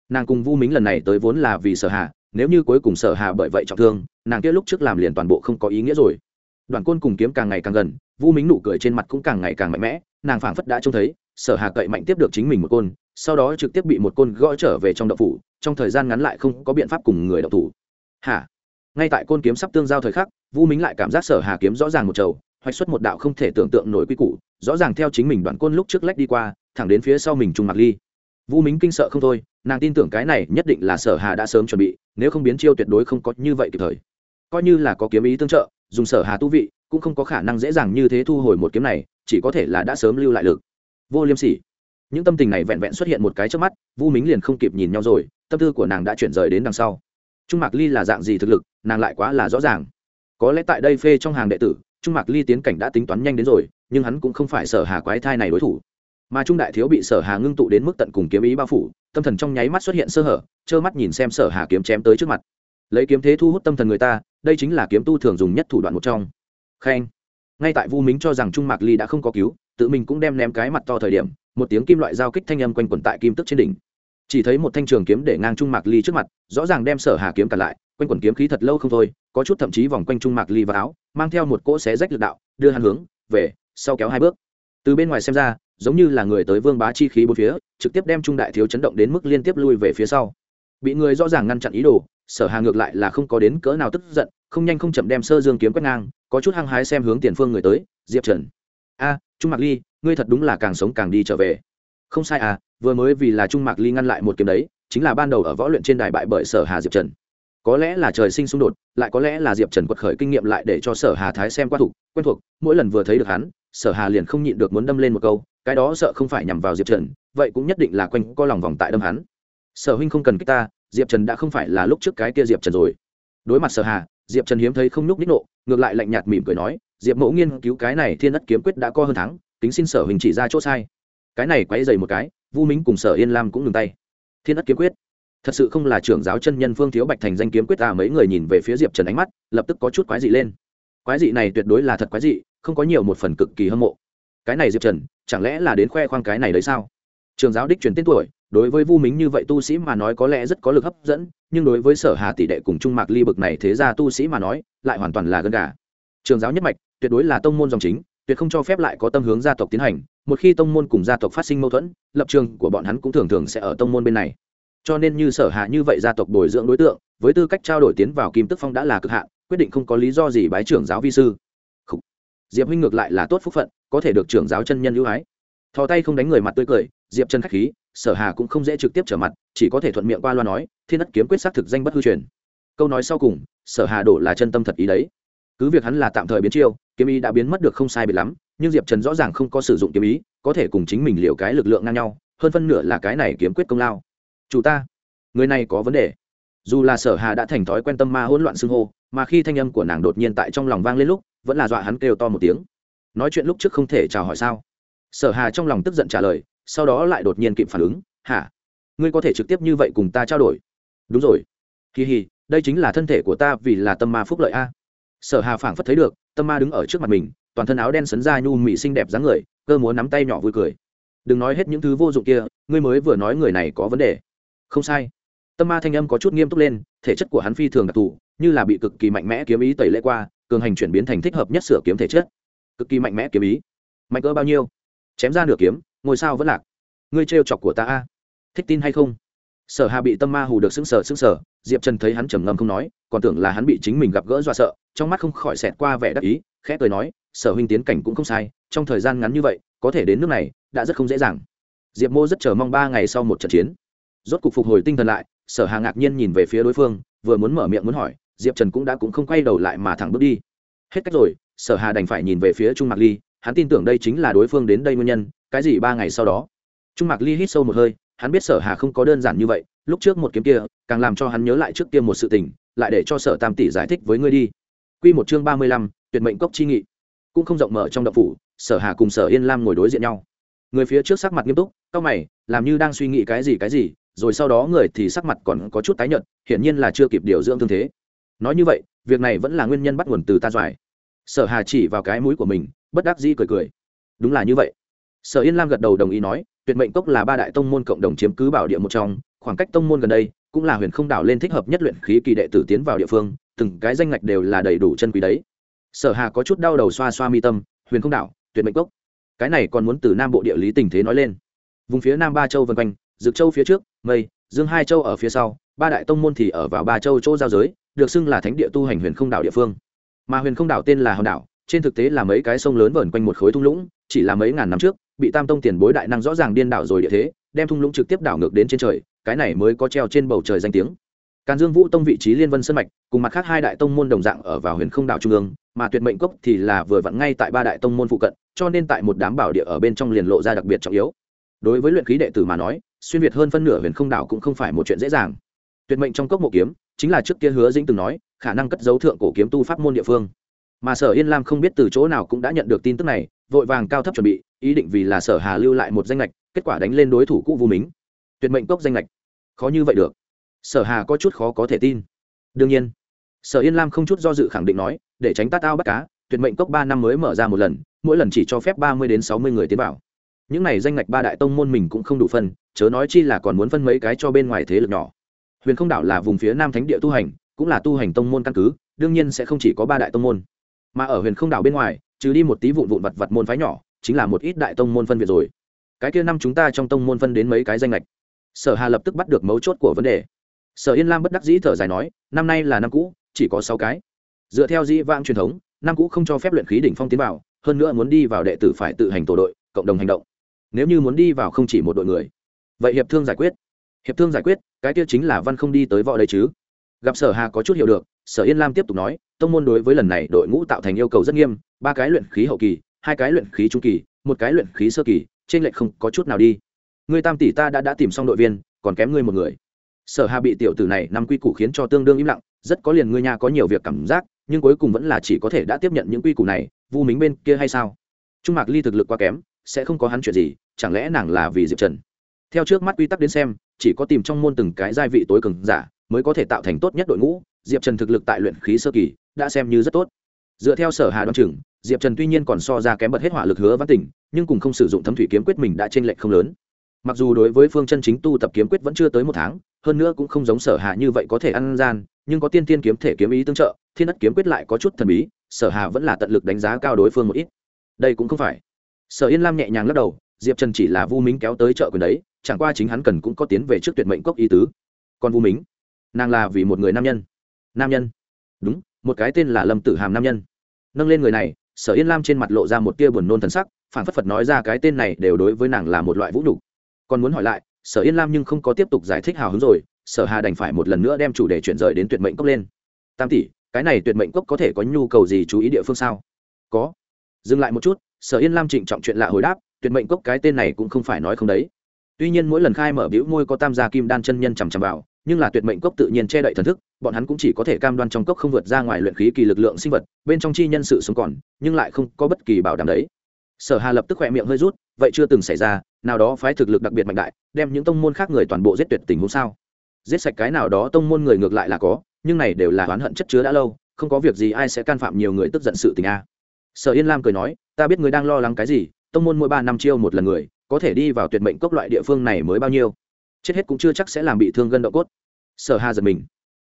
Nàng cùng vu mính lần này tới vốn là vì sở hà, nếu như cuối cùng sở hà bởi vậy trọng thương, nàng kia lúc trước làm liền toàn bộ không có ý nghĩa rồi. Đoàn côn cùng kiếm càng ngày càng gần, vu mính nụ cười trên mặt cũng càng ngày càng mạnh mẽ, nàng phảng phất đã trông thấy sở hà cậy mạnh tiếp được chính mình một côn, sau đó trực tiếp bị một côn gõ trở về trong đậu phủ, trong thời gian ngắn lại không có biện pháp cùng người đậu thủ. Hả? Ngay tại côn kiếm sắp tương giao thời khắc, vu mính lại cảm giác sở hà kiếm rõ ràng một trầu, hoạch xuất một đạo không thể tưởng tượng nổi quy củ, rõ ràng theo chính mình đoạn côn lúc trước lách đi qua, thẳng đến phía sau mình trùng mặc ly. Vu mính kinh sợ không thôi, nàng tin tưởng cái này nhất định là sở hà đã sớm chuẩn bị, nếu không biến chiêu tuyệt đối không có như vậy kịp thời. Coi như là có kiếm ý tương trợ, dùng sở hà tu vị, cũng không có khả năng dễ dàng như thế thu hồi một kiếm này, chỉ có thể là đã sớm lưu lại lực vô liêm sỉ. Những tâm tình này vẹn vẹn xuất hiện một cái trước mắt, vu mính liền không kịp nhìn nhau rồi, tâm tư của nàng đã chuyển rời đến đằng sau. Trung mạc ly là dạng gì thực lực, nàng lại quá là rõ ràng. Có lẽ tại đây phê trong hàng đệ tử, trung mạc ly tiến cảnh đã tính toán nhanh đến rồi, nhưng hắn cũng không phải sở hà quái thai này đối thủ. Mà trung đại thiếu bị sở hà ngưng tụ đến mức tận cùng kiếm ý bao phủ, tâm thần trong nháy mắt xuất hiện sơ hở, trơ mắt nhìn xem sở hà kiếm chém tới trước mặt. Lấy kiếm thế thu hút tâm thần người ta, đây chính là kiếm tu thường dùng nhất thủ đoạn một trong. Khen. Ngay tại vu mính cho rằng trung mạc ly đã không có cứu tự mình cũng đem ném cái mặt to thời điểm, một tiếng kim loại giao kích thanh âm quanh quẩn tại kim tức trên đỉnh. Chỉ thấy một thanh trường kiếm để ngang trung mạc ly trước mặt, rõ ràng đem sở hà kiếm cản lại, quanh quẩn kiếm khí thật lâu không thôi, có chút thậm chí vòng quanh trung mạc ly vào áo, mang theo một cỗ xé rách lực đạo, đưa hắn hướng, về, sau kéo hai bước. Từ bên ngoài xem ra, giống như là người tới vương bá chi khí bốn phía, trực tiếp đem trung đại thiếu chấn động đến mức liên tiếp lui về phía sau. Bị người rõ ràng ngăn chặn ý đồ, sở hà ngược lại là không có đến cỡ nào tức giận, không nhanh không chậm đem sơ dương kiếm quét ngang, có chút hăng hái xem hướng tiền phương người tới, diệp trần. A trung mạc ly, ngươi thật đúng là càng sống càng đi trở về. Không sai à vừa mới vì là trung mạc ly ngăn lại một kiếm đấy, chính là ban đầu ở võ luyện trên đài bại bởi sở hà diệp trần. Có lẽ là trời sinh xung đột, lại có lẽ là diệp trần quật khởi kinh nghiệm lại để cho sở hà thái xem qua thủ, quen thuộc, mỗi lần vừa thấy được hắn, sở hà liền không nhịn được muốn đâm lên một câu, cái đó sợ không phải nhằm vào diệp trần, vậy cũng nhất định là quanh co lòng vòng tại đâm hắn. Sở huynh không cần kích ta, diệp trần đã không phải là lúc trước cái kia diệp trần rồi. Đối mặt sở hà, diệp trần hiếm thấy không nhúc ních nộ, ngược lại lạnh nhạt mỉm cười nói diệp mẫu nghiên cứu cái này thiên ất kiếm quyết đã co hơn thắng tính xin sở hình chỉ ra chỗ sai. Cái này quay dày một cái, vu minh cùng sở yên lam cũng ngừng tay. Thiên ất kiếm quyết? Thật sự không là trưởng giáo chân nhân phương thiếu bạch thành danh kiếm quyết à mấy người nhìn về phía diệp trần ánh mắt, lập tức có chút quái dị lên. Quái dị này tuyệt đối là thật quái dị, không có nhiều một phần cực kỳ hâm mộ. Cái này diệp trần, chẳng lẽ là đến khoe khoang cái này đấy sao? Trường giáo đích truyền tên tuổi, đối với vu mính như vậy tu sĩ mà nói có lẽ rất có lực hấp dẫn, nhưng đối với sở hà tỷ đệ cùng trung mạc ly bực này thế ra tu sĩ mà nói, lại hoàn toàn là gân gà. Trường giáo nhất mạch tuyệt đối là tông môn dòng chính, tuyệt không cho phép lại có tâm hướng gia tộc tiến hành, một khi tông môn cùng gia tộc phát sinh mâu thuẫn, lập trường của bọn hắn cũng thường thường sẽ ở tông môn bên này. Cho nên như sở hạ như vậy gia tộc bồi dưỡng đối tượng, với tư cách trao đổi tiến vào kim tức phong đã là cực hạn, quyết định không có lý do gì bái trưởng giáo vi sư. Khủ. diệp huynh ngược lại là tốt phúc phận, có thể được trưởng giáo chân nhân ưu ái. Thò tay không đánh người mặt tươi cười, diệp chân khách khí, sở hà cũng không dễ trực tiếp trở mặt, chỉ có thể thuận miệng qua loa nói, thiên đất kiếm quyết xác thực danh bất hư truyền. Câu nói sau cùng, sở hà đổ là chân tâm thật ý đấy. Cứ việc hắn là tạm thời biến chiêu kiếm ý đã biến mất được không sai biệt lắm, nhưng diệp trần rõ ràng không có sử dụng kiếm ý, có thể cùng chính mình liệu cái lực lượng ngang nhau, hơn phân nửa là cái này kiếm quyết công lao. Chủ ta, người này có vấn đề. Dù là sở hà đã thành thói quen tâm ma hỗn loạn xưng hô, mà khi thanh âm của nàng đột nhiên tại trong lòng vang lên lúc, vẫn là dọa hắn kêu to một tiếng. Nói chuyện lúc trước không thể chào hỏi sao? Sở hà trong lòng tức giận trả lời, sau đó lại đột nhiên kịp phản ứng, hả? Ngươi có thể trực tiếp như vậy cùng ta trao đổi? Đúng rồi. Kỳ hì, đây chính là thân thể của ta vì là tâm ma phúc lợi a. Sở hà phảng phất thấy được tâm ma đứng ở trước mặt mình, toàn thân áo đen sấn ra nhu mị xinh đẹp dáng người, cơ múa nắm tay nhỏ vui cười. Đừng nói hết những thứ vô dụng kia, ngươi mới vừa nói người này có vấn đề. Không sai. Tâm ma thanh âm có chút nghiêm túc lên, thể chất của hắn phi thường đặc thù, như là bị cực kỳ mạnh mẽ kiếm ý tẩy lễ qua, cường hành chuyển biến thành thích hợp nhất sửa kiếm thể chất. Cực kỳ mạnh mẽ kiếm ý. Mạnh cỡ bao nhiêu? Chém ra nửa kiếm, ngôi sao vẫn lạc. Ngươi trêu chọc của ta a. Thích tin hay không? Sở hà bị tâm ma hù được sững sờ sững sờ, diệp trần thấy hắn trầm ngâm không nói, còn tưởng là hắn bị chính mình gặp gỡ do sợ, trong mắt không khỏi xẹt qua vẻ đắc ý, khẽ cười nói, sở huynh tiến cảnh cũng không sai, trong thời gian ngắn như vậy, có thể đến nước này, đã rất không dễ dàng. Diệp mô rất chờ mong ba ngày sau một trận chiến. Rốt cục phục hồi tinh thần lại, sở hà ngạc nhiên nhìn về phía đối phương, vừa muốn mở miệng muốn hỏi, diệp trần cũng đã cũng không quay đầu lại mà thẳng bước đi. Hết cách rồi, sở hà đành phải nhìn về phía trung mạc ly, hắn tin tưởng đây chính là đối phương đến đây nguyên nhân, cái gì ba ngày sau đó? Trung mạc ly hít sâu một hơi hắn biết sở hà không có đơn giản như vậy lúc trước một kiếm kia càng làm cho hắn nhớ lại trước kia một sự tình lại để cho sở tam tỷ giải thích với ngươi đi. Quy một chương ba mươi lăm, tuyệt mệnh cốc chi nghị. Cũng không rộng mở trong động phủ sở hà cùng sở yên lam ngồi đối diện nhau. Người phía trước sắc mặt nghiêm túc cao mày làm như đang suy nghĩ cái gì cái gì rồi sau đó người thì sắc mặt còn có chút tái nhợt hiển nhiên là chưa kịp điều dưỡng thương thế. Nói như vậy việc này vẫn là nguyên nhân bắt nguồn từ ta doài. Sở hà chỉ vào cái mũi của mình bất đắc dĩ cười cười. Đúng là như vậy sở yên lam gật đầu đồng ý nói, tuyệt mệnh cốc là ba đại tông môn cộng đồng chiếm cứ bảo địa một trong, khoảng cách tông môn gần đây cũng là huyền không đảo lên thích hợp nhất luyện khí kỳ đệ tử tiến vào địa phương, từng cái danh ngạch đều là đầy đủ chân quý đấy. Sở hà có chút đau đầu xoa xoa mi tâm, huyền không đảo, tuyệt mệnh cốc. Cái này còn muốn từ nam bộ địa lý tình thế nói lên. Vùng phía nam ba châu vân quanh dược châu phía trước, mây, dương hai châu ở phía sau, ba đại tông môn thì ở vào ba châu chỗ giao giới, được xưng là thánh địa tu hành huyền không đảo địa phương. Mà huyền không đảo tên là hòn đảo, trên thực tế là mấy cái sông lớn vờn quanh một khối thung lũng, chỉ là mấy ngàn năm trước bị tam tông tiền bối đại năng rõ ràng điên đảo rồi địa thế, đem thung lũng trực tiếp đảo ngược đến trên trời, cái này mới có treo trên bầu trời danh tiếng. Càn dương vũ tông vị trí liên vân sơn mạch, cùng mặt khác hai đại tông môn đồng dạng ở vào huyền không đảo trung ương, mà tuyệt mệnh cốc thì là vừa vặn ngay tại ba đại tông môn phụ cận, cho nên tại một đám bảo địa ở bên trong liền lộ ra đặc biệt trọng yếu. Đối với luyện khí đệ tử mà nói, xuyên việt hơn phân nửa huyền không đảo cũng không phải một chuyện dễ dàng. Tuyệt mệnh trong cốc mộ kiếm, chính là trước kia hứa dĩnh từng nói, khả năng cất dấu thượng cổ kiếm tu pháp môn địa phương mà sở yên lam không biết từ chỗ nào cũng đã nhận được tin tức này, vội vàng cao thấp chuẩn bị, ý định vì là sở hà lưu lại một danh lệch kết quả đánh lên đối thủ cũ vô mính tuyệt mệnh cốc danh lệch khó như vậy được. Sở hà có chút khó có thể tin. Đương nhiên, sở yên lam không chút do dự khẳng định nói, để tránh tát ao bắt cá, tuyệt mệnh cốc ba năm mới mở ra một lần, mỗi lần chỉ cho phép ba mươi đến sáu mươi người tiến vào. Những này danh ngạch ba đại tông môn mình cũng không đủ phân, chớ nói chi là còn muốn phân mấy cái cho bên ngoài thế lực nhỏ. Huyền không đảo là vùng phía nam thánh địa tu hành, cũng là tu hành tông môn căn cứ, đương nhiên sẽ không chỉ có ba đại tông môn mà ở huyền không đảo bên ngoài, trừ đi một tí vụn vụn vặt vặt môn phái nhỏ, chính là một ít đại tông môn phân việt rồi. Cái kia năm chúng ta trong tông môn phân đến mấy cái danh lệch sở hà lập tức bắt được mấu chốt của vấn đề. Sở yên lam bất đắc dĩ thở dài nói, năm nay là năm cũ, chỉ có sáu cái. Dựa theo dĩ vãng truyền thống, năm cũ không cho phép luyện khí đỉnh phong tiến vào, hơn nữa muốn đi vào đệ tử phải tự hành tổ đội, cộng đồng hành động. Nếu như muốn đi vào không chỉ một đội người. Vậy hiệp thương giải quyết. Hiệp thương giải quyết, cái kia chính là văn không đi tới võ đây chứ? Gặp sở hà có chút hiểu được, sở yên lam tiếp tục nói, tông môn đối với lần này đội ngũ tạo thành yêu cầu rất nghiêm, ba cái luyện khí hậu kỳ, hai cái luyện khí trung kỳ, một cái luyện khí sơ kỳ, trên lệch không có chút nào đi. Người tam tỷ ta đã đã tìm xong đội viên, còn kém ngươi một người. Sở hà bị tiểu tử này năm quy củ khiến cho tương đương im lặng, rất có liền ngươi nhà có nhiều việc cảm giác, nhưng cuối cùng vẫn là chỉ có thể đã tiếp nhận những quy củ này, vu mính bên kia hay sao? Trung mạc ly thực lực quá kém, sẽ không có hắn chuyện gì, chẳng lẽ nàng là vì diệp trần? Theo trước mắt quy tắc đến xem, chỉ có tìm trong môn từng cái giai vị tối cường giả mới có thể tạo thành tốt nhất đội ngũ, diệp trần thực lực tại luyện khí sơ kỳ đã xem như rất tốt. Dựa theo sở hà đoan chừng, diệp trần tuy nhiên còn so ra kém bật hết hỏa lực hứa văn tỉnh nhưng cùng không sử dụng thấm thủy kiếm quyết mình đã t r ê n lệch không lớn. Mặc dù đối với phương chân chính tu tập kiếm quyết vẫn chưa tới một tháng, hơn nữa cũng không giống sở hà như vậy có thể ăn gian, nhưng có tiên tiên kiếm thể kiếm ý tương trợ, thiên đất kiếm quyết lại có chút thần bí, sở hà vẫn là tận lực đánh giá cao đối phương một ít. Đây cũng không phải. Sở yên lam nhẹ nhàng lắc đầu, diệp trần chỉ là vu minh kéo tới chợ quyền đấy, chẳng qua chính hắn cần cũng có tiến về trước tuyệt mệnh cốc ý tứ. Còn vu minh? Nàng là vì một người nam nhân. Nam nhân? Đúng, một cái tên là lâm tử hàm nam nhân. Nâng lên người này, sở yên lam trên mặt lộ ra một tia buồn nôn thần sắc phản phất phật nói ra cái tên này đều đối với nàng là một loại vũ nhục. Còn muốn hỏi lại, sở yên lam nhưng không có tiếp tục giải thích hào hứng rồi, sở hà đành phải một lần nữa đem chủ đề chuyển rời đến tuyệt mệnh cốc lên. Tam tỷ, cái này tuyệt mệnh cốc có thể có nhu cầu gì chú ý địa phương sao? Có. Dừng lại một chút, sở yên lam trịnh trọng chuyện lạ hồi đáp, tuyệt mệnh cốc cái tên này cũng không phải nói không đấy. Tuy nhiên mỗi lần khai mở biểu môi có tam gia kim đan chân nhân chằm chằm vào nhưng là tuyệt mệnh cốc tự nhiên che đậy thần thức, bọn hắn cũng chỉ có thể cam đoan trong cốc không vượt ra ngoài luyện khí kỳ lực lượng sinh vật, bên trong chi nhân sự sống còn, nhưng lại không có bất kỳ bảo đảm đấy. Sở hà lập tức khỏe miệng hơi rút, vậy chưa từng xảy ra, nào đó phái thực lực đặc biệt mạnh đại, đem những tông môn khác người toàn bộ giết tuyệt tình huống sao? Giết sạch cái nào đó tông môn người ngược lại là có, nhưng này đều là oán hận chất chứa đã lâu, không có việc gì ai sẽ can phạm nhiều người tức giận sự tình a. Sở yên lam cười nói, ta biết người đang lo lắng cái gì, tông môn mỗi ba năm chiêu một lần người, có thể đi vào tuyệt mệnh cốc loại địa phương này mới bao nhiêu? Chết hết cũng chưa chắc sẽ làm bị thương gân độ cốt. Sở hà giật mình.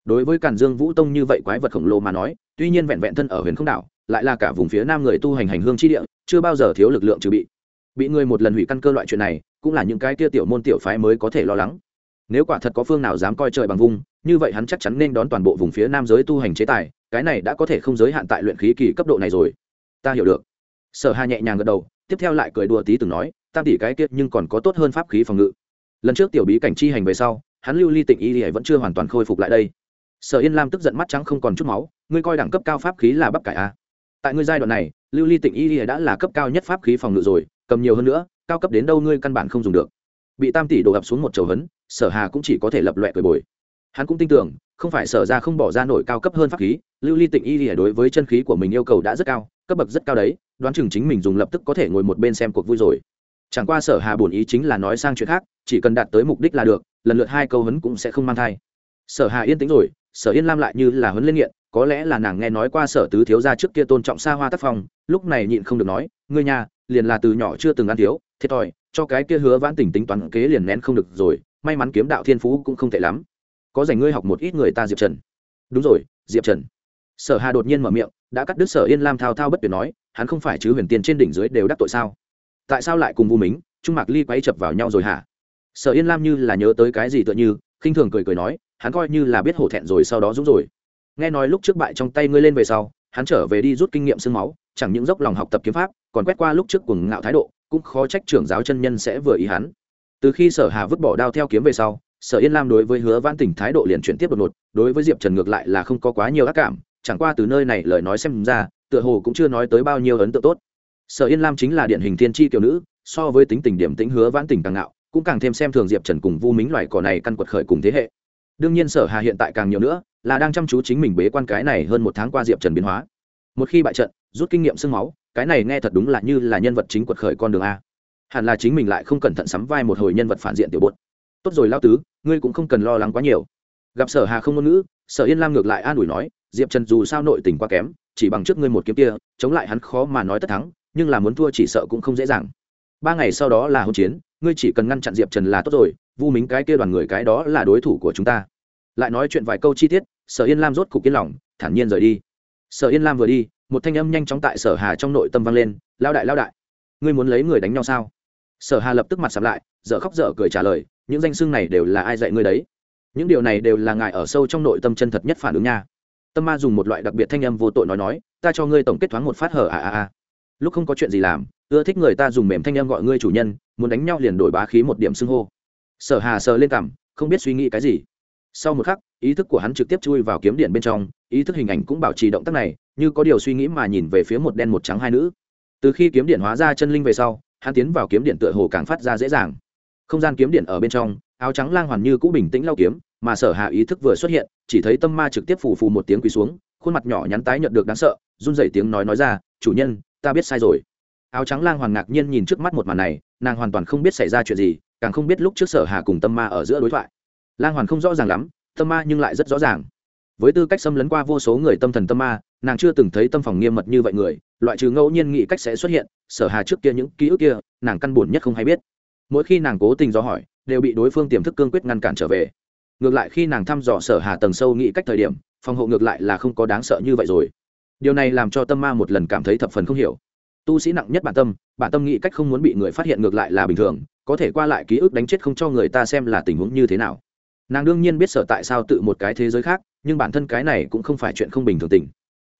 Đối với càn dương vũ tông như vậy quái vật khổng lồ mà nói, tuy nhiên vẹn vẹn thân ở huyền không đảo, lại là cả vùng phía nam người tu hành hành hương chi địa, chưa bao giờ thiếu lực lượng trừ bị. Bị người một lần hủy căn cơ loại chuyện này, cũng là những cái kia tiểu môn tiểu phái mới có thể lo lắng. Nếu quả thật có phương nào dám coi trời bằng vung như vậy hắn chắc chắn nên đón toàn bộ vùng phía nam giới tu hành chế tài, cái này đã có thể không giới hạn tại luyện khí kỳ cấp độ này rồi. Ta hiểu được. Sở hà nhẹ nhàng gật đầu, tiếp theo lại cười đùa tí từng nói, tam tỷ cái kia nhưng còn có tốt hơn pháp khí phòng ngự lần trước tiểu bí cảnh chi hành về sau, hắn lưu ly tịnh y vẫn chưa hoàn toàn khôi phục lại đây. Sở yên lam tức giận mắt trắng không còn chút máu, ngươi coi đẳng cấp cao pháp khí là bắp cải a à. tại ngươi giai đoạn này, lưu ly tịnh y đã là cấp cao nhất pháp khí phòng ngự rồi, cầm nhiều hơn nữa, cao cấp đến đâu ngươi căn bản không dùng được. Bị tam tỷ đổ ập xuống một chầu hấn, sở hà cũng chỉ có thể lập loẹ cười bồi. Hắn cũng tin tưởng, không phải sở ra không bỏ ra nổi cao cấp hơn pháp khí, lưu ly tịnh y lìa đối với chân khí của mình yêu cầu đã rất cao, cấp bậc rất cao đấy, đoán chừng chính mình dùng lập tức có thể ngồi một bên xem cuộc vui rồi chẳng qua sở hà bổn ý chính là nói sang chuyện khác, chỉ cần đạt tới mục đích là được, lần lượt hai câu hấn cũng sẽ không mang thai. Sở hà yên tĩnh rồi, sở yên lam lại như là huấn lên nghiện, có lẽ là nàng nghe nói qua sở tứ thiếu gia trước kia tôn trọng xa hoa tác phong, lúc này nhịn không được nói, ngươi nhà, liền là từ nhỏ chưa từng ăn thiếu, thiệt thòi, cho cái kia hứa vãn tỉnh tính toán kế liền nén không được rồi, may mắn kiếm đạo thiên phú cũng không tệ lắm. Có dành ngươi học một ít người ta diệp trần. Đúng rồi, diệp trần. Sở hà đột nhiên mở miệng, đã cắt đứt sở yên lam thao thao bất tuyệt nói, hắn không phải chứ huyền tiền trên đỉnh dưới đều đắc tội sao? Tại sao lại cùng vu mính, trung mạc ly quay chập vào nhau rồi hả? Sở yên lam như là nhớ tới cái gì tựa như, khinh thường cười cười nói, hắn coi như là biết hổ thẹn rồi sau đó dũng rồi. Nghe nói lúc trước bại trong tay ngươi lên về sau, hắn trở về đi rút kinh nghiệm sương máu, chẳng những dốc lòng học tập kiếm pháp, còn quét qua lúc trước cuồng ngạo thái độ, cũng khó trách trưởng giáo chân nhân sẽ vừa ý hắn. Từ khi sở hà vứt bỏ đao theo kiếm về sau, sở yên lam đối với hứa văn tỉnh thái độ liền chuyển tiếp đột ngột, đối với diệp trần ngược lại là không có quá nhiều ác cảm, chẳng qua từ nơi này lời nói xem ra, tựa hồ cũng chưa nói tới bao nhiêu ấn tượng tốt sở yên lam chính là điển hình thiên tri kiểu nữ, so với tính tình điểm tĩnh hứa vãn tình càng ngạo, cũng càng thêm xem thường diệp trần cùng vu mính loài cỏ này căn quật khởi cùng thế hệ. Đương nhiên sở hà hiện tại càng nhiều nữa, là đang chăm chú chính mình bế quan cái này hơn một tháng qua diệp trần biến hóa. Một khi bại trận, rút kinh nghiệm sương máu, cái này nghe thật đúng là như là nhân vật chính quật khởi con đường a. Hẳn là chính mình lại không cẩn thận sắm vai một hồi nhân vật phản diện tiểu bột. Tốt rồi lao tứ, ngươi cũng không cần lo lắng quá nhiều. Gặp sở hà không ngôn ngữ, sở yên lam ngược lại an ủi nói, diệp trần dù sao nội tình quá kém, chỉ bằng trước ngươi một kiếm kia, chống lại hắn khó mà nói tất thắng nhưng là muốn thua chỉ sợ cũng không dễ dàng. Ba ngày sau đó là hỗn chiến, ngươi chỉ cần ngăn chặn diệp trần là tốt rồi, vu mính cái kia đoàn người cái đó là đối thủ của chúng ta. Lại nói chuyện vài câu chi tiết, sở yên lam rốt cục yên lòng, thản nhiên rời đi. Sở yên lam vừa đi, một thanh âm nhanh chóng tại sở hà trong nội tâm vang lên lao đại lao đại, ngươi muốn lấy người đánh nhau sao? Sở hà lập tức mặt sầm lại, dở khóc dở cười trả lời, những danh xưng này đều là ai dạy ngươi đấy? Những điều này đều là ngài ở sâu trong nội tâm chân thật nhất phản ứng nha. Tâm ma dùng một loại đặc biệt thanh âm vô tội nói nói, ta cho ngươi tổng kết thoáng một phát hở à à à lúc không có chuyện gì làm, ưa thích người ta dùng mềm thanh âm gọi ngươi chủ nhân, muốn đánh nhau liền đổi bá khí một điểm xưng hô. Sở hà sờ lên cằm, không biết suy nghĩ cái gì. Sau một khắc, ý thức của hắn trực tiếp chui vào kiếm điện bên trong, ý thức hình ảnh cũng bảo trì động tác này, như có điều suy nghĩ mà nhìn về phía một đen một trắng hai nữ. Từ khi kiếm điện hóa ra chân linh về sau, hắn tiến vào kiếm điện tựa hồ càng phát ra dễ dàng. Không gian kiếm điện ở bên trong, áo trắng lang hoàn như cũ bình tĩnh lau kiếm, mà sở hạ ý thức vừa xuất hiện, chỉ thấy tâm ma trực tiếp phù phù một tiếng quỳ xuống, khuôn mặt nhỏ nhắn tái nhận được đáng sợ, run rẩy tiếng nói nói ra, chủ nhân ta biết sai rồi. Áo trắng lang hoàn ngạc nhiên nhìn trước mắt một màn này, nàng hoàn toàn không biết xảy ra chuyện gì, càng không biết lúc trước sở hà cùng tâm ma ở giữa đối thoại. Lang hoàn không rõ ràng lắm, tâm ma nhưng lại rất rõ ràng. Với tư cách xâm lấn qua vô số người tâm thần tâm ma, nàng chưa từng thấy tâm phòng nghiêm mật như vậy người, loại trừ ngẫu nhiên nghĩ cách sẽ xuất hiện, sở hà trước kia những ký ức kia, nàng căn buồn nhất không hay biết. Mỗi khi nàng cố tình do hỏi, đều bị đối phương tiềm thức cương quyết ngăn cản trở về. Ngược lại khi nàng thăm dò sở hà tầng sâu nghĩ cách thời điểm, phòng hộ ngược lại là không có đáng sợ như vậy rồi điều này làm cho tâm ma một lần cảm thấy thập phần không hiểu. Tu sĩ nặng nhất bản tâm bản tâm nghĩ cách không muốn bị người phát hiện ngược lại là bình thường, có thể qua lại ký ức đánh chết không cho người ta xem là tình huống như thế nào. Nàng đương nhiên biết sở tại sao tự một cái thế giới khác, nhưng bản thân cái này cũng không phải chuyện không bình thường tình.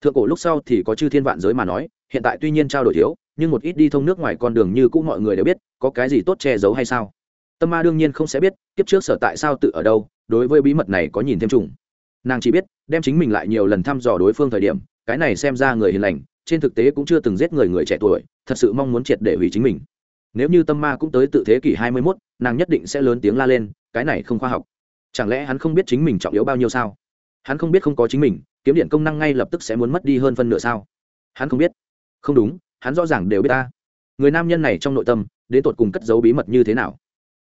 Thượng cổ lúc sau thì có chư thiên vạn giới mà nói, hiện tại tuy nhiên trao đổi thiếu, nhưng một ít đi thông nước ngoài con đường như cũ mọi người đều biết, có cái gì tốt che giấu hay sao? Tâm ma đương nhiên không sẽ biết, kiếp trước sở tại sao tự ở đâu, đối với bí mật này có nhìn thêm trùng nàng chỉ biết, đem chính mình lại nhiều lần thăm dò đối phương thời điểm cái này xem ra người hiền lành trên thực tế cũng chưa từng giết người người trẻ tuổi thật sự mong muốn triệt để hủy chính mình. Nếu như tâm ma cũng tới tự thế kỷ hai mươi 21, nàng nhất định sẽ lớn tiếng la lên cái này không khoa học. Chẳng lẽ hắn không biết chính mình trọng yếu bao nhiêu sao? Hắn không biết không có chính mình kiếm điện công năng ngay lập tức sẽ muốn mất đi hơn phân nửa sao? Hắn không biết. Không đúng hắn rõ ràng đều biết ta. Người nam nhân này trong nội tâm đến tột cùng cất giấu bí mật như thế nào?